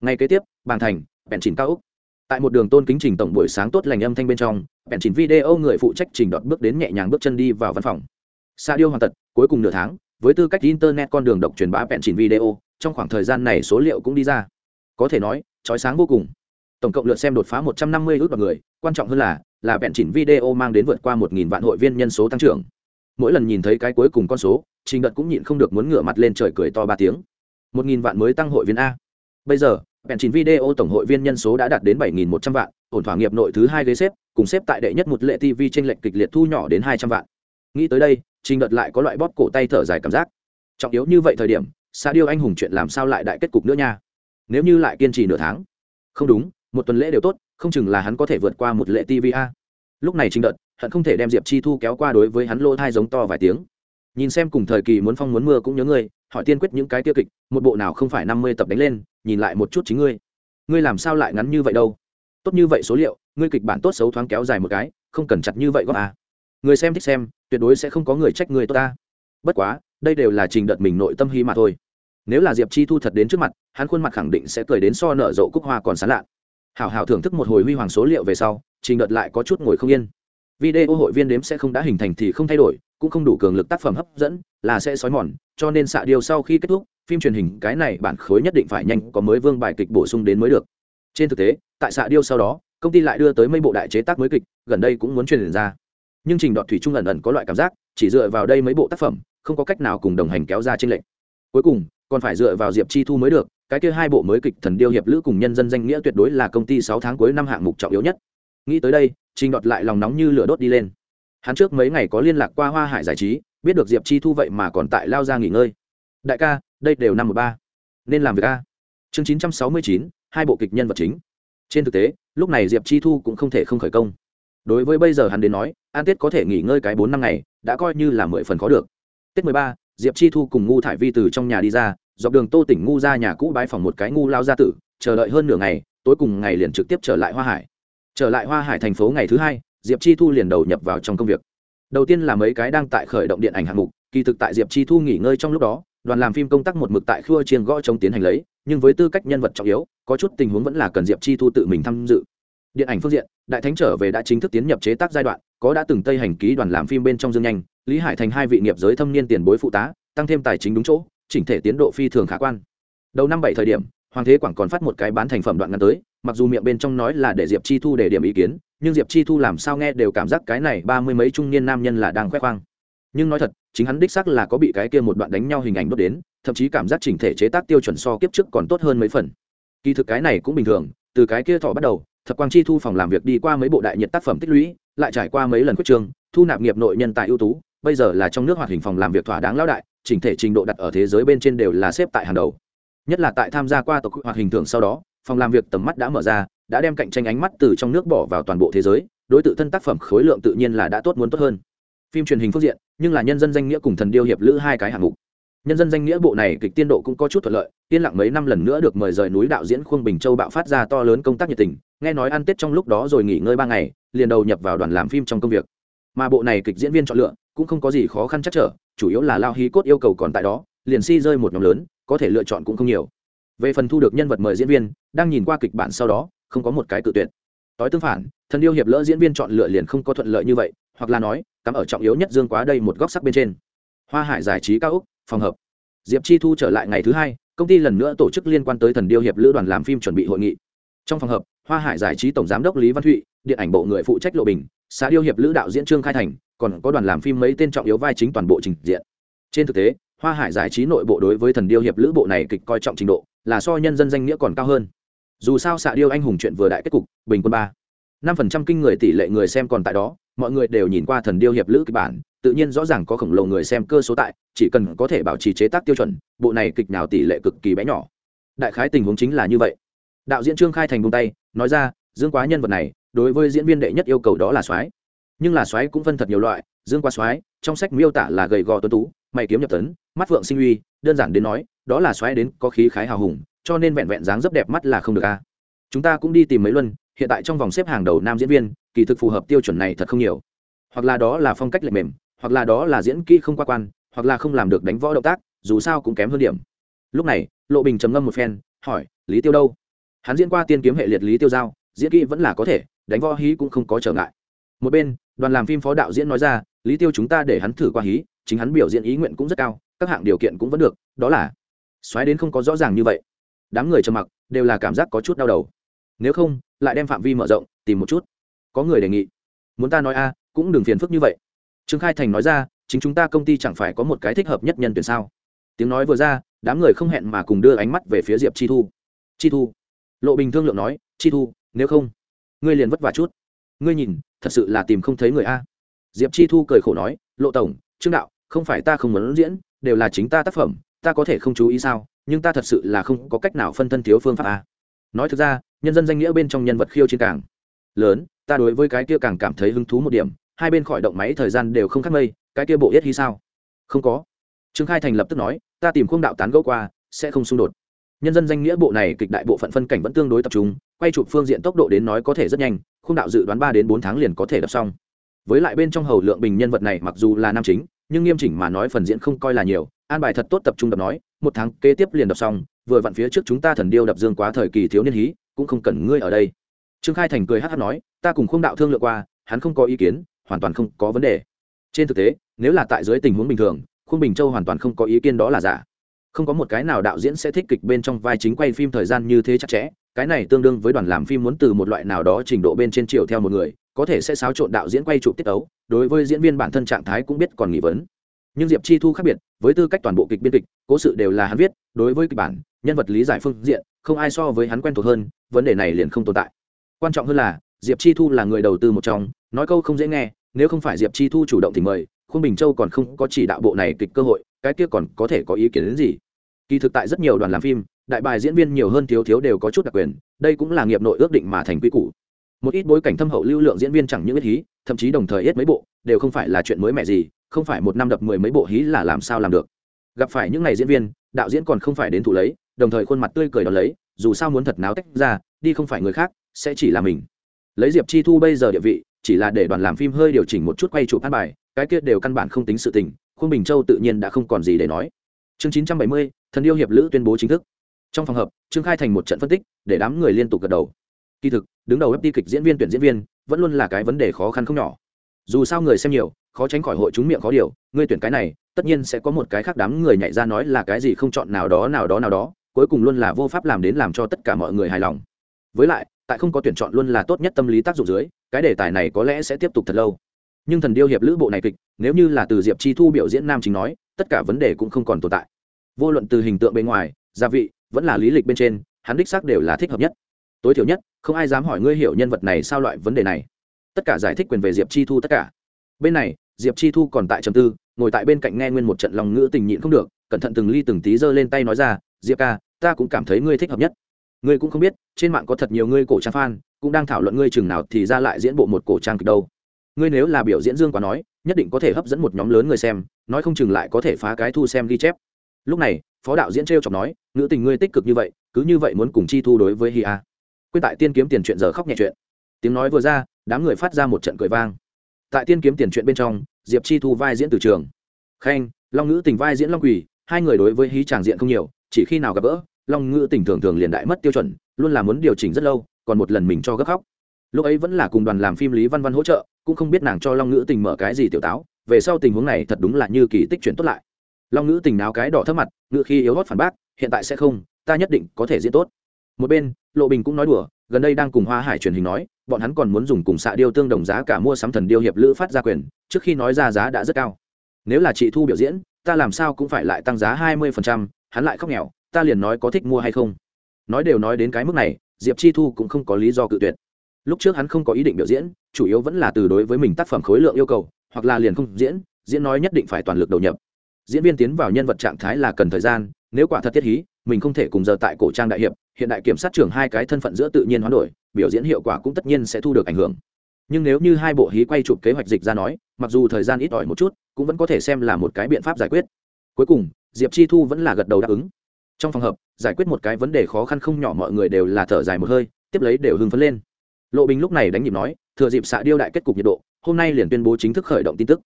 Ngay kế tiếp bàn thành, bèn chỉnh cao úc. Tại một đường tôn kính trình tổng buổi sáng tốt lành âm thanh bên trong, bèn chỉnh video người phụ trách trình đọt bước đến nhẹ nhàng bước chân đi vào văn phòng. Sa điêu hoàn tật, cuối cùng nửa tháng, với tư cách internet con đường độc truyền bá bèn chỉnh video, trong khoảng thời gian này số liệu cũng đi ra. Có thể nói, trói sáng vô cùng. Tổng cộng lượt xem đột phá 150 ước người, quan trọng hơn là là bèn chỉnh video mang đến vượt qua 1.000 vạn hội viên nhân số tăng trưởng mỗi lần nhìn thấy cái cuối cùng con số, trình đợt cũng nhịn không được muốn ngửa mặt lên trời cười to ba tiếng. 1.000 vạn mới tăng hội viên a. Bây giờ bèn chín video tổng hội viên nhân số đã đạt đến 7.100 vạn, ổn thỏa nghiệp nội thứ hai ghế xếp, cùng xếp tại đệ nhất một lệ tv trên lệnh kịch liệt thu nhỏ đến 200 vạn. Nghĩ tới đây, trình đợt lại có loại bóp cổ tay thở dài cảm giác. Trọng yếu như vậy thời điểm xa điêu anh hùng chuyện làm sao lại đại kết cục nữa nha? Nếu như lại kiên trì nửa tháng. Không đúng, một tuần lễ đều tốt, không chừng là hắn có thể vượt qua một lệ tv a. Lúc này trình đợt hận không thể đem diệp chi thu kéo qua đối với hắn lỗ thai giống to vài tiếng. Nhìn xem cùng thời kỳ muốn phong muốn mưa cũng nhớ ngươi, hỏi tiên quyết những cái tiêu kịch, một bộ nào không phải năm mươi tập đánh lên, nhìn lại một chút chính ngươi. Ngươi làm sao lại ngắn như vậy đâu? Tốt như vậy số liệu, ngươi kịch bản tốt xấu thoáng kéo dài một cái, không cần chặt như vậy góp à. người xem thích xem, tuyệt đối sẽ không có người trách người tốt ta. Bất quá, đây đều là trình đợt mình nội tâm hy mà thôi. Nếu là diệp chi thu thật đến trước mặt, hắn khuôn mặt khẳng định sẽ cười đến so nở rộ cúc hoa còn sán lạ. Hảo hảo thưởng thức một hồi huy hoàng số liệu về sau, trình đợt lại có chút ngồi không yên video hội viên đếm sẽ không đã hình thành thì không thay đổi, cũng không đủ cường lực tác phẩm hấp dẫn, là sẽ xói mòn, cho nên xạ điều sau khi kết thúc, phim truyền hình cái này bản khối nhất định phải nhanh, có mới vương bài kịch bổ sung đến mới được. Trên thực tế, tại xạ điêu sau đó, công ty lại đưa tới mấy bộ đại chế tác mới kịch, gần đây cũng muốn truyền ra. Nhưng trình đoạn thủy trung ẩn ẩn có loại cảm giác, chỉ dựa vào đây mấy bộ tác phẩm, không có cách nào cùng đồng hành kéo ra trên lệnh cuối cùng, còn phải dựa vào diệp chi thu mới được, cái kia hai bộ mới kịch thần điêu hiệp lữ cùng nhân dân danh nghĩa tuyệt đối là công ty sáu tháng cuối năm hạng mục trọng yếu nhất. Nghĩ tới đây trình đọt lại lòng nóng như lửa đốt đi lên. Hắn trước mấy ngày có liên lạc qua hoa hải giải trí, biết được diệp chi thu vậy mà còn tại lao ra nghỉ ngơi. Đại ca, đây đều năm một ba. Nên làm việc a. Chương chín trăm sáu mươi chín, hai bộ kịch nhân vật chính. Trên thực tế, lúc này diệp chi thu cũng không thể không khởi công. Đối với bây giờ hắn đến nói, an tết có thể nghỉ ngơi cái bốn năm ngày, đã coi như là mười phần khó được. Tết mười ba, diệp chi thu cùng ngu thải vi từ trong nhà đi ra, dọc đường tô tỉnh ngu ra nhà cũ bái phòng một cái ngu lao gia tử, chờ đợi hơn nửa ngày, tối cùng ngày liền trực tiếp trở lại hoa hải trở lại hoa hải thành phố ngày thứ hai, diệp chi thu liền đầu nhập vào trong công việc. Đầu tiên là mấy cái đang tại khởi động điện ảnh hạng mục, kỳ thực tại diệp chi thu nghỉ ngơi trong lúc đó, đoàn làm phim công tác một mực tại khua chiên gõ chống tiến hành lấy, nhưng với tư cách nhân vật trọng yếu, có chút tình huống vẫn là cần diệp chi thu tự mình tham dự. Điện ảnh phương diện, đại thánh trở về đã chính thức tiến nhập chế tác giai đoạn, có đã từng tây hành ký đoàn làm phim bên trong dương nhanh, lý hải thành hai vị nghiệp giới thâm niên tiền bối phụ tá, tăng thêm tài chính đúng chỗ, chỉnh thể tiến độ phi thường khả quan. Đầu năm bảy thời điểm, hoàng thế quảng còn phát một cái bán thành phẩm đoạn ngắn tới mặc dù miệng bên trong nói là để diệp chi thu để điểm ý kiến, nhưng diệp chi thu làm sao nghe đều cảm giác cái này ba mươi mấy trung niên nam nhân là đang khoe khoang. Nhưng nói thật, chính hắn đích sắc là có bị cái kia một đoạn đánh nhau hình ảnh đốt đến, thậm chí cảm giác chỉnh thể chế tác tiêu chuẩn so kiếp trước còn tốt hơn mấy phần. Kỳ thực cái này cũng bình thường, từ cái kia thọ bắt đầu, thập quang chi thu phòng làm việc đi qua mấy bộ đại nhiệt tác phẩm tích lũy, lại trải qua mấy lần quyết trường, thu nạp nghiệp nội nhân tài ưu tú, bây giờ là trong nước hoạt hình phòng làm việc thỏa đáng lão đại, chỉnh thể trình độ đặt ở thế giới bên trên đều là xếp tại hàng đầu. Nhất là tại tham gia qua tộc hoạt hình thường sau đó phòng làm việc tầm mắt đã mở ra, đã đem cạnh tranh ánh mắt từ trong nước bỏ vào toàn bộ thế giới, đối tượng thân tác phẩm khối lượng tự nhiên là đã tốt muốn tốt hơn. Phim truyền hình phước diện, nhưng là nhân dân danh nghĩa cùng thần điêu hiệp lữ hai cái hạng mục. Nhân dân danh nghĩa bộ này kịch tiên độ cũng có chút thuận lợi, yên lặng mấy năm lần nữa được mời rời núi đạo diễn khuông bình châu bạo phát ra to lớn công tác nhiệt tình, nghe nói ăn tết trong lúc đó rồi nghỉ ngơi ba ngày, liền đầu nhập vào đoàn làm phim trong công việc. Mà bộ này kịch diễn viên chọn lựa, cũng không có gì khó khăn chắc trở, chủ yếu là lao hí cốt yêu cầu còn tại đó, liền si rơi một nhóm lớn, có thể lựa chọn cũng không nhiều về phần thu được nhân vật mời diễn viên, đang nhìn qua kịch bản sau đó, không có một cái tự tuyệt. Tối tương phản, thần yêu hiệp lỡ diễn viên chọn lựa liền không có thuận lợi như vậy, hoặc là nói, cắm ở trọng yếu nhất dương quá đây một góc sắc bên trên. Hoa hải giải trí cao úc, phòng hợp. Diệp chi thu trở lại ngày thứ hai, công ty lần nữa tổ chức liên quan tới thần điêu hiệp lữ đoàn làm phim chuẩn bị hội nghị. Trong phòng hợp, hoa hải giải trí tổng giám đốc lý văn thụy, điện ảnh bộ người phụ trách lộ bình, xã điêu hiệp lữ đạo diễn trương khai thành, còn có đoàn làm phim mấy tên trọng yếu vai chính toàn bộ trình diện. Trên thực tế, hoa hải giải trí nội bộ đối với thần điêu hiệp lữ bộ này kịch coi trọng trình độ là so nhân dân danh nghĩa còn cao hơn. Dù sao xạ điêu anh hùng chuyện vừa đại kết cục, bình quân ba, năm phần trăm kinh người tỷ lệ người xem còn tại đó, mọi người đều nhìn qua thần điêu hiệp lữ kịch bản, tự nhiên rõ ràng có khổng lồ người xem cơ số tại, chỉ cần có thể bảo trì chế tác tiêu chuẩn, bộ này kịch nào tỷ lệ cực kỳ bé nhỏ. Đại khái tình huống chính là như vậy. Đạo diễn trương khai thành bông tay, nói ra, dương quá nhân vật này, đối với diễn viên đệ nhất yêu cầu đó là soái. Nhưng là soái cũng phân thật nhiều loại, dương quá soái, trong sách miêu tả là gầy gò tuấn tú, mày kiếm nhập tấn, mắt phượng sinh uy, đơn giản đến nói đó là xoáy đến có khí khái hào hùng, cho nên vẹn vẹn dáng rất đẹp mắt là không được a. Chúng ta cũng đi tìm mấy luân, hiện tại trong vòng xếp hàng đầu nam diễn viên, kỳ thực phù hợp tiêu chuẩn này thật không nhiều. Hoặc là đó là phong cách lệch mềm, hoặc là đó là diễn kỹ không qua quan, hoặc là không làm được đánh võ động tác, dù sao cũng kém hơn điểm. Lúc này, lộ bình trầm ngâm một phen, hỏi, lý tiêu đâu? Hắn diễn qua tiên kiếm hệ liệt lý tiêu giao, diễn kỹ vẫn là có thể, đánh võ hí cũng không có trở ngại. Một bên, đoàn làm phim phó đạo diễn nói ra, lý tiêu chúng ta để hắn thử qua hí, chính hắn biểu diễn ý nguyện cũng rất cao, các hạng điều kiện cũng vẫn được, đó là xoáy đến không có rõ ràng như vậy. Đám người trầm mặc, đều là cảm giác có chút đau đầu. Nếu không, lại đem phạm vi mở rộng, tìm một chút. Có người đề nghị. Muốn ta nói a, cũng đừng phiền phức như vậy. Trương khai thành nói ra, chính chúng ta công ty chẳng phải có một cái thích hợp nhất nhân tuyển sao? Tiếng nói vừa ra, đám người không hẹn mà cùng đưa ánh mắt về phía diệp chi thu. Chi thu. Lộ bình thương lượng nói, chi thu, nếu không, ngươi liền vất vả chút. Ngươi nhìn, thật sự là tìm không thấy người a. Diệp chi thu cười khổ nói, lộ tổng, trương đạo, không phải ta không muốn diễn, đều là chính ta tác phẩm ta có thể không chú ý sao? Nhưng ta thật sự là không có cách nào phân thân thiếu phương pháp a nói thực ra, nhân dân danh nghĩa bên trong nhân vật khiêu chiến càng lớn, ta đối với cái kia càng cảm thấy hứng thú một điểm. Hai bên khỏi động máy thời gian đều không khác mây cái kia bộ yết hy sao? Không có. Trương khai thành lập tức nói, ta tìm khung đạo tán gẫu qua, sẽ không xung đột. Nhân dân danh nghĩa bộ này kịch đại bộ phận phân cảnh vẫn tương đối tập trung, quay chụp phương diện tốc độ đến nói có thể rất nhanh khung đạo dự đoán ba đến bốn tháng liền có thể đập xong. Với lại bên trong hầu lượng bình nhân vật này mặc dù là nam chính, nhưng nghiêm chỉnh mà nói phần diễn không coi là nhiều an bài thật tốt tập trung đập nói, một tháng kế tiếp liền đọc xong, vừa vặn phía trước chúng ta thần điêu đập dương quá thời kỳ thiếu niên hí, cũng không cần ngươi ở đây. Trương khai thành cười hát hát nói, ta cùng không đạo thương lượng qua, hắn không có ý kiến, hoàn toàn không có vấn đề. Trên thực tế, nếu là tại dưới tình huống bình thường khuôn bình châu hoàn toàn không có ý kiến đó là giả. Không có một cái nào đạo diễn sẽ thích kịch bên trong vai chính quay phim thời gian như thế chặt chẽ, cái này tương đương với đoàn làm phim muốn từ một loại nào đó trình độ bên trên chiều theo một người, có thể sẽ xáo trộn đạo diễn quay chụp tiết ấu, đối với diễn viên bản thân trạng thái cũng biết còn nghỉ vấn nhưng diệp chi thu khác biệt, với tư cách toàn bộ kịch biên kịch, cố sự đều là hắn viết, đối với kịch bản, nhân vật lý giải phương diện, không ai so với hắn quen thuộc hơn, vấn đề này liền không tồn tại. Quan trọng hơn là, diệp chi thu là người đầu tư một trong, nói câu không dễ nghe, nếu không phải diệp chi thu chủ động thì mời khuôn bình châu còn không có chỉ đạo bộ này kịch cơ hội, cái kia còn có thể có ý kiến đến gì? Kỳ thực tại rất nhiều đoàn làm phim, đại bài diễn viên nhiều hơn thiếu thiếu đều có chút đặc quyền, đây cũng là nghiệp nội ước định mà thành quy củ. Một ít bối cảnh thâm hậu lưu lượng diễn viên chẳng những ít hí, thậm chí đồng thời ít mấy bộ, đều không phải là chuyện mới mẻ gì không phải một năm đập mười mấy bộ hí là làm sao làm được. Gặp phải những ngày diễn viên, đạo diễn còn không phải đến thủ lấy, đồng thời khuôn mặt tươi cười đó lấy, dù sao muốn thật náo tách ra, đi không phải người khác, sẽ chỉ là mình. Lấy diệp chi thu bây giờ địa vị, chỉ là để đoàn làm phim hơi điều chỉnh một chút quay chụp hát bài, cái kia đều căn bản không tính sự tình khuôn bình châu tự nhiên đã không còn gì để nói. Chương chín trăm bảy mươi, thần yêu hiệp lữ tuyên bố chính thức. Trong phòng hợp trương khai thành một trận phân tích, để đám người liên tục gật đầu. Kỳ thực, đứng đầu fp kịch diễn viên tuyển diễn viên, vẫn luôn là cái vấn đề khó khăn không nhỏ. Dù sao người xem nhiều khó tránh khỏi hội chúng miệng khó điều, ngươi tuyển cái này, tất nhiên sẽ có một cái khác đám người nhảy ra nói là cái gì không chọn nào đó nào đó nào đó, cuối cùng luôn là vô pháp làm đến làm cho tất cả mọi người hài lòng. Với lại, tại không có tuyển chọn luôn là tốt nhất tâm lý tác dụng dưới, cái đề tài này có lẽ sẽ tiếp tục thật lâu. Nhưng thần điêu hiệp lữ bộ này kịch, nếu như là từ diệp chi thu biểu diễn nam chính nói, tất cả vấn đề cũng không còn tồn tại. Vô luận từ hình tượng bên ngoài, gia vị, vẫn là lý lịch bên trên, hắn đích xác đều là thích hợp nhất. Tối thiểu nhất, không ai dám hỏi ngươi hiểu nhân vật này sao loại vấn đề này. Tất cả giải thích quyền về diệp chi thu tất cả. Bên này diệp chi thu còn tại trầm tư, ngồi tại bên cạnh nghe nguyên một trận lòng ngữ tình nhịn không được, cẩn thận từng ly từng tí giơ lên tay nói ra, diệp ca, ta cũng cảm thấy ngươi thích hợp nhất. Ngươi cũng không biết, trên mạng có thật nhiều ngươi cổ trang fan, cũng đang thảo luận ngươi chừng nào thì ra lại diễn bộ một cổ trang kịch đâu. Ngươi nếu là biểu diễn dương quá nói, nhất định có thể hấp dẫn một nhóm lớn người xem, nói không chừng lại có thể phá cái thu xem ghi chép. Lúc này, phó đạo diễn t r e o chọc nói nữ tình ngươi tích cực như vậy, cứ như vậy muốn cùng chi thu đối với hi a. Quyết tại tiên kiếm tiền chuyện giờ khóc nhẹ chuyện. Tiếng nói vừa ra, đám người phát ra một trận cười vang tại tiên kiếm tiền chuyện bên trong, diệp chi thu vai diễn từ trường. Khanh, long ngữ tình vai diễn long quỳ, hai người đối với hí tràng diện không nhiều, chỉ khi nào gặp gỡ, long ngữ tình thường thường liền đại mất tiêu chuẩn, luôn là muốn điều chỉnh rất lâu, còn một lần mình cho gấp khóc. Lúc ấy vẫn là cùng đoàn làm phim lý văn văn hỗ trợ, cũng không biết nàng cho long ngữ tình mở cái gì tiểu táo, về sau tình huống này thật đúng là như kỳ tích chuyển tốt lại. Long ngữ tình náo cái đỏ thấp mặt, ngữ khi yếu hót phản bác, hiện tại sẽ không, ta nhất định có thể diễn tốt. Một bên, lộ bình cũng nói đùa, gần đây đang cùng hoa hải truyền hình nói bọn hắn còn muốn dùng cùng xạ điêu tương đồng giá cả mua sắm thần điêu hiệp lữ phát ra quyền trước khi nói ra giá đã rất cao. Nếu là chị thu biểu diễn ta làm sao cũng phải lại tăng giá hai mươi phần trăm, hắn lại khóc nghèo ta liền nói có thích mua hay không. Nói đều nói đến cái mức này diệp chi thu cũng không có lý do cự tuyệt. Lúc trước hắn không có ý định biểu diễn chủ yếu vẫn là từ đối với mình tác phẩm khối lượng yêu cầu hoặc là liền không diễn diễn nói nhất định phải toàn lực đầu nhập. Diễn viên tiến vào nhân vật trạng thái là cần thời gian nếu quả thật thiết hí mình không thể cùng giờ tại cổ trang đại hiệp hiện đại kiểm sát trưởng hai cái thân phận giữa tự nhiên hoán đổi biểu diễn hiệu quả cũng tất nhiên sẽ thu được ảnh hưởng. Nhưng nếu như hai bộ hí quay chụp kế hoạch dịch ra nói, mặc dù thời gian ít ỏi một chút, cũng vẫn có thể xem là một cái biện pháp giải quyết. Cuối cùng, diệp chi thu vẫn là gật đầu đáp ứng. Trong phòng hợp giải quyết một cái vấn đề khó khăn không nhỏ mọi người đều là thở dài một hơi, tiếp lấy đều hưng phấn lên. Lộ bình lúc này đánh nhịp nói, thừa dịp xạ điêu đại kết cục nhiệt độ, hôm nay liền tuyên bố chính thức khởi động tin tức.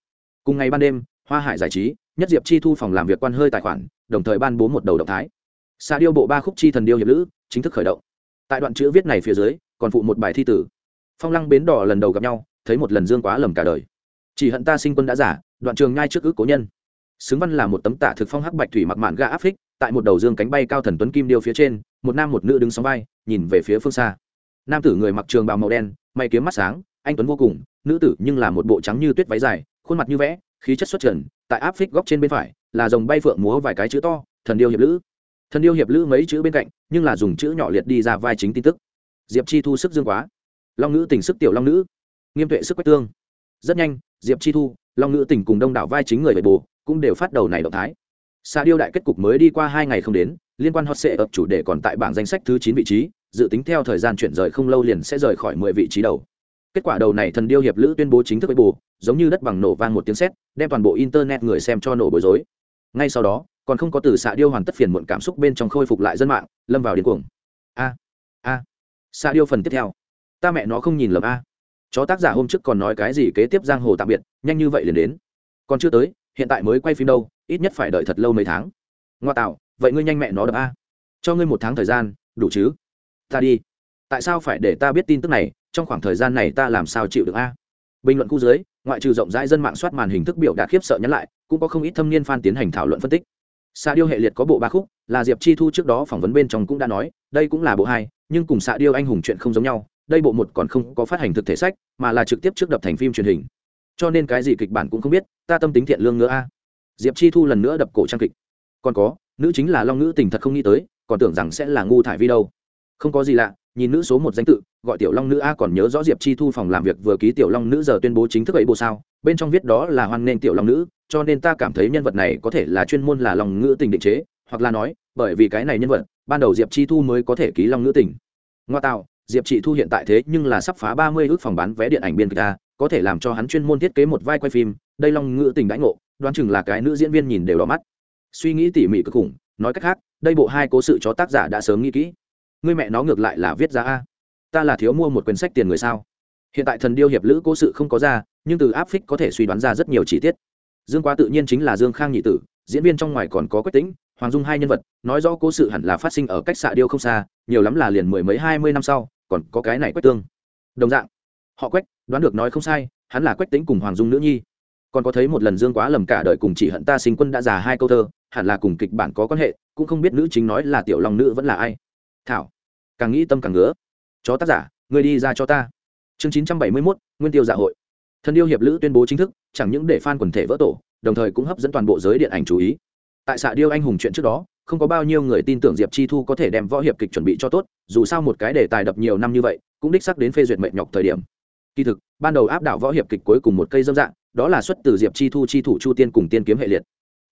Cùng ngày ban đêm, hoa hải giải trí, nhất diệp chi thu phòng làm việc quan hơi tài khoản, đồng thời ban bố một đầu động thái. Xạ điêu bộ ba khúc chi thần điêu hiệp lữ, chính thức khởi động. Tại đoạn chữ viết này phía dưới còn phụ một bài thi tử. Phong lăng bến đỏ lần đầu gặp nhau, thấy một lần dương quá lầm cả đời. Chỉ hận ta sinh quân đã giả, đoạn trường ngay trước ước cố nhân. Xứng văn là một tấm tả thực phong hắc bạch thủy mặc mạn ga áp phích, tại một đầu dương cánh bay cao thần tuấn kim điêu phía trên, một nam một nữ đứng sóng vai, nhìn về phía phương xa. Nam tử người mặc trường bào màu đen, may kiếm mắt sáng, anh tuấn vô cùng, nữ tử nhưng là một bộ trắng như tuyết váy dài, khuôn mặt như vẽ, khí chất xuất trần, tại áp phích góc trên bên phải, là dòng bay phượng múa vài cái chữ to, thần điêu hiệp lữ. Thần điêu hiệp lữ mấy chữ bên cạnh, nhưng là dùng chữ nhỏ liệt đi ra vai chính tin tức diệp chi thu sức dương quá. Long nữ tình sức tiểu long nữ nghiêm tuệ sức quách tương. Rất nhanh diệp chi thu long nữ tình cùng đông đảo vai chính người về bồ cũng đều phát đầu này động thái. Xa điêu đại kết cục mới đi qua hai ngày không đến liên quan hot sệ ập chủ đề còn tại bảng danh sách thứ chín vị trí dự tính theo thời gian chuyển rời không lâu liền sẽ rời khỏi mười vị trí đầu. Kết quả đầu này thần điêu hiệp lữ tuyên bố chính thức với bù, giống như đất bằng nổ vang một tiếng sét đem toàn bộ internet người xem cho nổ bối rối. Ngay sau đó còn không có từ xạ điêu hoàn tất phiền muộn cảm xúc bên trong khôi phục lại dân mạng lâm vào điên cuồng. A a! Xạ điêu phần tiếp theo. Ta mẹ nó không nhìn lầm a. Chó tác giả hôm trước còn nói cái gì kế tiếp giang hồ tạm biệt, nhanh như vậy liền đến. Còn chưa tới, hiện tại mới quay phim đâu, ít nhất phải đợi thật lâu mấy tháng. Ngoa tạo, vậy ngươi nhanh mẹ nó đập a. Cho ngươi một tháng thời gian, đủ chứ? Ta đi. Tại sao phải để ta biết tin tức này, trong khoảng thời gian này ta làm sao chịu được a? Bình luận khu dưới, ngoại trừ rộng rãi dân mạng soát màn hình thức biểu đạt khiếp sợ nhắn lại, cũng có không ít thâm niên fan tiến hành thảo luận phân tích. Xạ điêu hệ liệt có bộ ba khúc là diệp chi thu trước đó phỏng vấn bên trong cũng đã nói, đây cũng là bộ hai, nhưng cùng xạ điêu anh hùng chuyện không giống nhau, đây bộ một còn không có phát hành thực thể sách, mà là trực tiếp trước đập thành phim truyền hình. Cho nên cái gì kịch bản cũng không biết, ta tâm tính thiện lương nữa a. Diệp chi thu lần nữa đập cổ trang kịch. Còn có, nữ chính là long nữ tình thật không nghĩ tới, còn tưởng rằng sẽ là ngu thải vi đâu. Không có gì lạ, nhìn nữ số một danh tự, gọi tiểu long nữ a còn nhớ rõ diệp chi thu phòng làm việc vừa ký tiểu long nữ giờ tuyên bố chính thức ấy bộ sao, bên trong viết đó là hoan nghênh tiểu long nữ, cho nên ta cảm thấy nhân vật này có thể là chuyên môn là long ngữ tình định chế hoặc là nói, bởi vì cái này nhân vật, ban đầu diệp chi thu mới có thể ký long Nữ tình. Ngoa tạo, diệp chi thu hiện tại thế nhưng là sắp phá ba mươi ước phòng bán vé điện ảnh biên kịch ta có thể làm cho hắn chuyên môn thiết kế một vai quay phim, đây long ngữ tình đãi ngộ, đoán chừng là cái nữ diễn viên nhìn đều đỏ mắt. Suy nghĩ tỉ mỉ cực khủng, nói cách khác, đây bộ hai cố sự cho tác giả đã sớm nghĩ kỹ. Người mẹ nó ngược lại là viết ra a. Ta là thiếu mua một quyển sách tiền người sao? Hiện tại thần điêu hiệp lữ cố sự không có ra, nhưng từ áp phích có thể suy đoán ra rất nhiều chi tiết. Dương quá tự nhiên chính là dương khang nhị tử diễn viên trong ngoài còn có quách tĩnh, hoàng dung hai nhân vật, nói rõ cố sự hẳn là phát sinh ở cách xạ điêu không xa, nhiều lắm là liền mười mấy hai mươi năm sau, còn có cái này quách tương. Đồng dạng, họ quách, đoán được nói không sai, hắn là quách tĩnh cùng hoàng dung nữ nhi. Còn có thấy một lần dương quá lầm cả đời cùng chỉ hận ta sinh quân đã già hai câu thơ, hẳn là cùng kịch bản có quan hệ, cũng không biết nữ chính nói là tiểu long nữ vẫn là ai. Thảo, càng nghĩ tâm càng ngứa. Chó tác giả, người đi ra cho ta. Chương chín trăm bảy mươi mốt, nguyên tiêu dạ hội. Thân yêu hiệp lữ tuyên bố chính thức, chẳng những để f a n quần thể vỡ tổ đồng thời cũng hấp dẫn toàn bộ giới điện ảnh chú ý. Tại xạ điêu anh hùng chuyện trước đó, không có bao nhiêu người tin tưởng diệp chi thu có thể đem võ hiệp kịch chuẩn bị cho tốt, dù sao một cái đề tài đập nhiều năm như vậy, cũng đích sắc đến phê duyệt mệnh nhọc thời điểm. Kỳ thực, ban đầu áp đảo võ hiệp kịch cuối cùng một cây dâm dạng, đó là xuất từ diệp chi thu chi thủ chu tiên cùng tiên kiếm hệ liệt.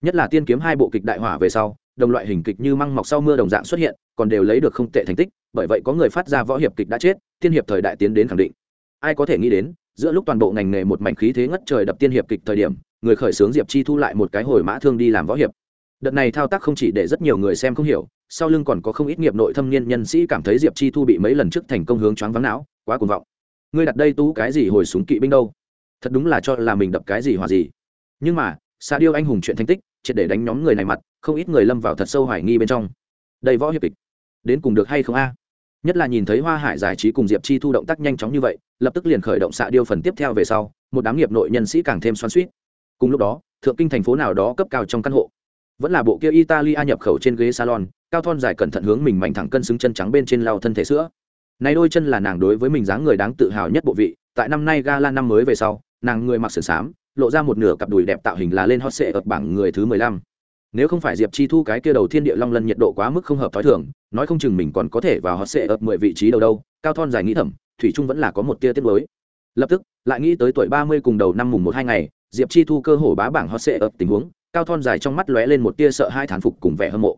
Nhất là tiên kiếm hai bộ kịch đại hỏa về sau, đồng loại hình kịch như măng mọc sau mưa đồng dạng xuất hiện, còn đều lấy được không tệ thành tích, bởi vậy có người phát ra võ hiệp kịch đã chết, tiên hiệp thời đại tiến đến khẳng định. Ai có thể nghĩ đến, giữa lúc toàn bộ ngành nghề một mảnh khí thế ngất trời đập tiên hiệp kịch thời điểm người khởi xướng diệp chi thu lại một cái hồi mã thương đi làm võ hiệp. Đợt này thao tác không chỉ để rất nhiều người xem không hiểu, sau lưng còn có không ít nghiệp nội thâm niên nhân sĩ cảm thấy diệp chi thu bị mấy lần trước thành công hướng choáng vắng não, quá cuồng vọng. Ngươi đặt đây tú cái gì hồi súng kỵ binh đâu? Thật đúng là cho là mình đập cái gì hòa gì. Nhưng mà xa điêu anh hùng chuyện thành tích, triệt để đánh nhóm người này mặt, không ít người lâm vào thật sâu hoài nghi bên trong. Đây võ hiệp kịch, đến cùng được hay không a? Nhất là nhìn thấy hoa hải giải trí cùng diệp chi thu động tác nhanh chóng như vậy, lập tức liền khởi động xạ điêu phần tiếp theo về sau, một đám nghiệp nội nhân sĩ càng thêm xoắn suýt cùng lúc đó, thượng kinh thành phố nào đó cấp cao trong căn hộ. Vẫn là bộ kia italia nhập khẩu trên ghế salon, cao thon dài cẩn thận hướng mình mảnh thẳng cân xứng chân trắng bên trên lao thân thể sữa. Này đôi chân là nàng đối với mình dáng người đáng tự hào nhất bộ vị, tại năm nay gala năm mới về sau, nàng người mặc sườn xám, lộ ra một nửa cặp đùi đẹp tạo hình là lên hot sệ ở bảng người thứ mười lăm. Nếu không phải diệp chi thu cái kia đầu thiên địa long lân nhiệt độ quá mức không hợp thói thường, nói không chừng mình còn có thể vào hot sệ ập mười vị trí đầu đâu, cao thon dài nghĩ thầm, thủy trung vẫn là có một tia tiết mới lập tức, lại nghĩ tới tuổi ba mươi cùng đầu năm mùng một hai ngày diệp chi thu cơ hồ bá bảng hot sệ ập tình huống, cao thon dài trong mắt lóe lên một tia sợ hai thán phục cùng vẻ hâm mộ.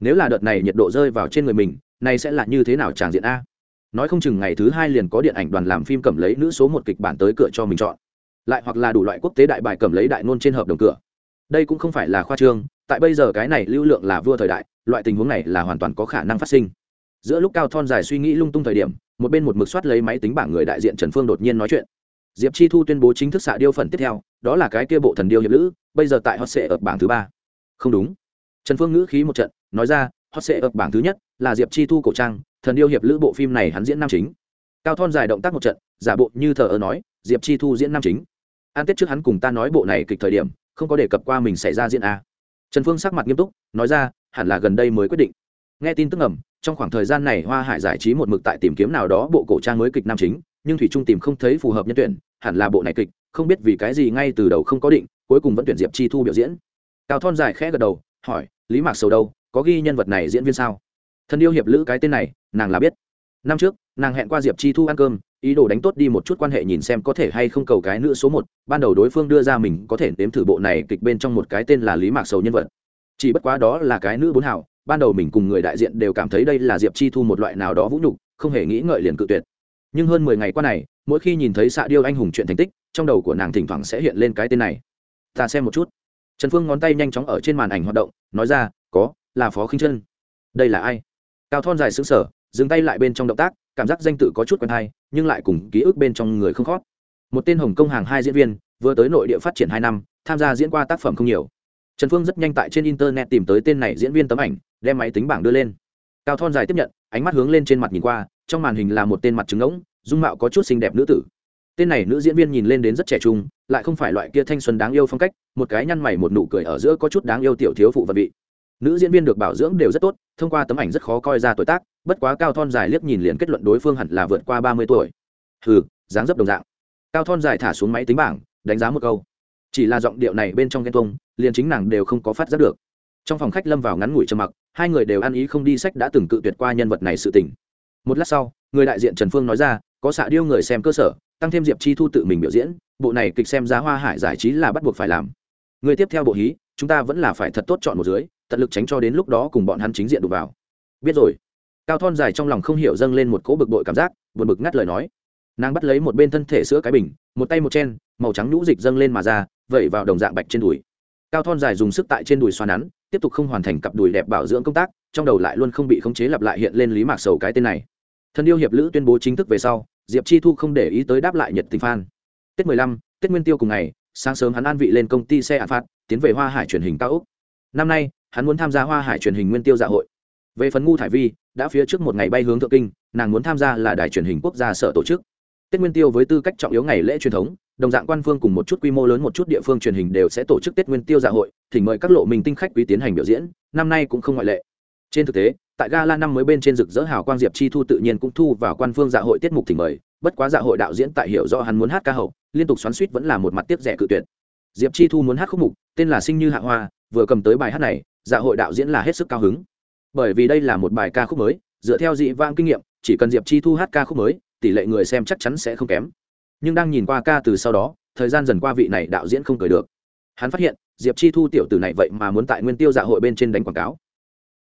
Nếu là đợt này nhiệt độ rơi vào trên người mình, này sẽ là như thế nào tràng diện a? Nói không chừng ngày thứ hai liền có điện ảnh đoàn làm phim cầm lấy nữ số một kịch bản tới cửa cho mình chọn. Lại hoặc là đủ loại quốc tế đại bài cầm lấy đại nôn trên hợp đồng cửa. Đây cũng không phải là khoa trương, tại bây giờ cái này lưu lượng là vua thời đại, loại tình huống này là hoàn toàn có khả năng phát sinh. Giữa lúc cao thon dài suy nghĩ lung tung thời điểm, một bên một mực soát lấy máy tính bảng người đại diện trần phương đột nhiên nói chuyện. Diệp chi thu tuyên bố chính thức xạ điêu phần tiếp theo đó là cái kia bộ thần điêu hiệp lữ, bây giờ tại hot sệ ở bảng thứ ba. Không đúng. Trần phương ngữ khí một trận, nói ra, hot sệ ở bảng thứ nhất là diệp chi thu cổ trang, thần điêu hiệp lữ bộ phim này hắn diễn nam chính. Cao thon dài động tác một trận, giả bộ như thờ ơ nói, diệp chi thu diễn nam chính. An tết trước hắn cùng ta nói bộ này kịch thời điểm, không có đề cập qua mình xảy ra diễn a. Trần phương sắc mặt nghiêm túc, nói ra, hẳn là gần đây mới quyết định. Nghe tin tức ẩm trong khoảng thời gian này hoa hải giải trí một mực tại tìm kiếm nào đó bộ cổ trang mới kịch nam chính, nhưng thủy trung tìm không thấy phù hợp nhân tuyển hẳn là bộ này kịch, không biết vì cái gì ngay từ đầu không có định, cuối cùng vẫn tuyển diệp chi thu biểu diễn. Cao thon dài khẽ gật đầu, hỏi, lý mạc sầu đâu? Có ghi nhân vật này diễn viên sao? Thân yêu hiệp lữ cái tên này, nàng là biết. Năm trước, nàng hẹn qua diệp chi thu ăn cơm, ý đồ đánh tốt đi một chút quan hệ nhìn xem có thể hay không cầu cái nữ số một. Ban đầu đối phương đưa ra mình có thể nếm thử bộ này kịch bên trong một cái tên là lý mạc sầu nhân vật. Chỉ bất quá đó là cái nữ bốn hảo ban đầu mình cùng người đại diện đều cảm thấy đây là diệp chi thu một loại nào đó vũ nhục, không hề nghĩ ngợi liền cự tuyệt. Nhưng hơn mười ngày qua này mỗi khi nhìn thấy xạ điêu anh hùng chuyện thành tích, trong đầu của nàng thỉnh thoảng sẽ hiện lên cái tên này. Ta xem một chút. Trần phương ngón tay nhanh chóng ở trên màn ảnh hoạt động, nói ra, có, là phó khinh chân đây là ai? Cao thon dài xứng sở dừng tay lại bên trong động tác, cảm giác danh tự có chút quen hay, nhưng lại cùng ký ức bên trong người không khót. Một tên hồng công hàng hai diễn viên, vừa tới nội địa phát triển hai năm, tham gia diễn qua tác phẩm không nhiều. Trần phương rất nhanh tại trên internet tìm tới tên này diễn viên tấm ảnh, đem máy tính bảng đưa lên. Cao thon dài tiếp nhận, ánh mắt hướng lên trên mặt nhìn qua, trong màn hình là một tên mặt trứng ngỗng dung mạo có chút xinh đẹp nữ tử. Tên này nữ diễn viên nhìn lên đến rất trẻ trung, lại không phải loại kia thanh xuân đáng yêu phong cách, một cái nhăn mày một nụ cười ở giữa có chút đáng yêu tiểu thiếu phụ vật vị. Nữ diễn viên được bảo dưỡng đều rất tốt, thông qua tấm ảnh rất khó coi ra tuổi tác, bất quá cao thon dài liếc nhìn liền kết luận đối phương hẳn là vượt qua ba mươi tuổi. Hừ, dáng dấp đồng dạng. Cao thon dài thả xuống máy tính bảng, đánh giá một câu. Chỉ là giọng điệu này bên trong ghen tông liền chính nàng đều không có phát giác được. Trong phòng khách lâm vào ngắn ngủi trầm mặc, hai người đều ăn ý không đi sách đã từng cự tuyệt qua nhân vật này sự tình. Một lát sau người đại diện trần phương nói ra, có xạ điêu người xem cơ sở, tăng thêm diệp chi thu tự mình biểu diễn, bộ này kịch xem giá hoa hải giải trí là bắt buộc phải làm. Người tiếp theo bộ hí, chúng ta vẫn là phải thật tốt chọn một dưới, tận lực tránh cho đến lúc đó cùng bọn hắn chính diện đụng vào. Biết rồi. Cao thon dài trong lòng không hiểu dâng lên một cỗ bực bội cảm giác, buồn bực ngắt lời nói. Nàng bắt lấy một bên thân thể sữa cái bình, một tay một chen, màu trắng nhũ dịch dâng lên mà ra, vẩy vào đồng dạng bạch trên đùi. Cao thon dài dùng sức tại trên đùi xoa nắn, tiếp tục không hoàn thành cặp đùi đẹp bảo dưỡng công tác, trong đầu lại luôn không bị khống chế lặp lại hiện lên lý mạc sầu cái tên này thân yêu hiệp lữ tuyên bố chính thức về sau, diệp chi thu không để ý tới đáp lại nhật tình phan tết mười lăm, tết nguyên tiêu cùng ngày, sáng sớm hắn an vị lên công ty xe an phát tiến về hoa hải truyền hình cao úc năm nay, hắn muốn tham gia hoa hải truyền hình nguyên tiêu dạ hội. Về phần ngu thải vi, đã phía trước một ngày bay hướng thượng kinh, nàng muốn tham gia là đài truyền hình quốc gia sở tổ chức. Tết nguyên tiêu với tư cách trọng yếu ngày lễ truyền thống, đồng dạng quan phương cùng một chút quy mô lớn một chút địa phương truyền hình đều sẽ tổ chức tết nguyên tiêu dạ hội, thỉnh mời các lộ mình tinh khách quý tiến hành biểu diễn, năm nay cũng không ngoại lệ. Trên thực tế tại gala năm mới bên trên rực rỡ hào quang diệp chi thu tự nhiên cũng thu vào quan phương dạ hội tiết mục thỉnh mời, bất quá dạ hội đạo diễn tại hiểu rõ hắn muốn hát ca hậu, liên tục xoắn suýt vẫn là một mặt tiếc rẻ cự tuyệt. Diệp chi thu muốn hát khúc mục, tên là sinh như hạ hoa, vừa cầm tới bài hát này dạ hội đạo diễn là hết sức cao hứng. Bởi vì đây là một bài ca khúc mới, dựa theo dị vang kinh nghiệm, chỉ cần diệp chi thu hát ca khúc mới, tỷ lệ người xem chắc chắn sẽ không kém. Nhưng đang nhìn qua ca từ sau đó, thời gian dần qua vị này đạo diễn không cười được. Hắn phát hiện, diệp chi thu tiểu tử này vậy mà muốn tại nguyên tiêu dạ hội bên trên đánh quảng cáo.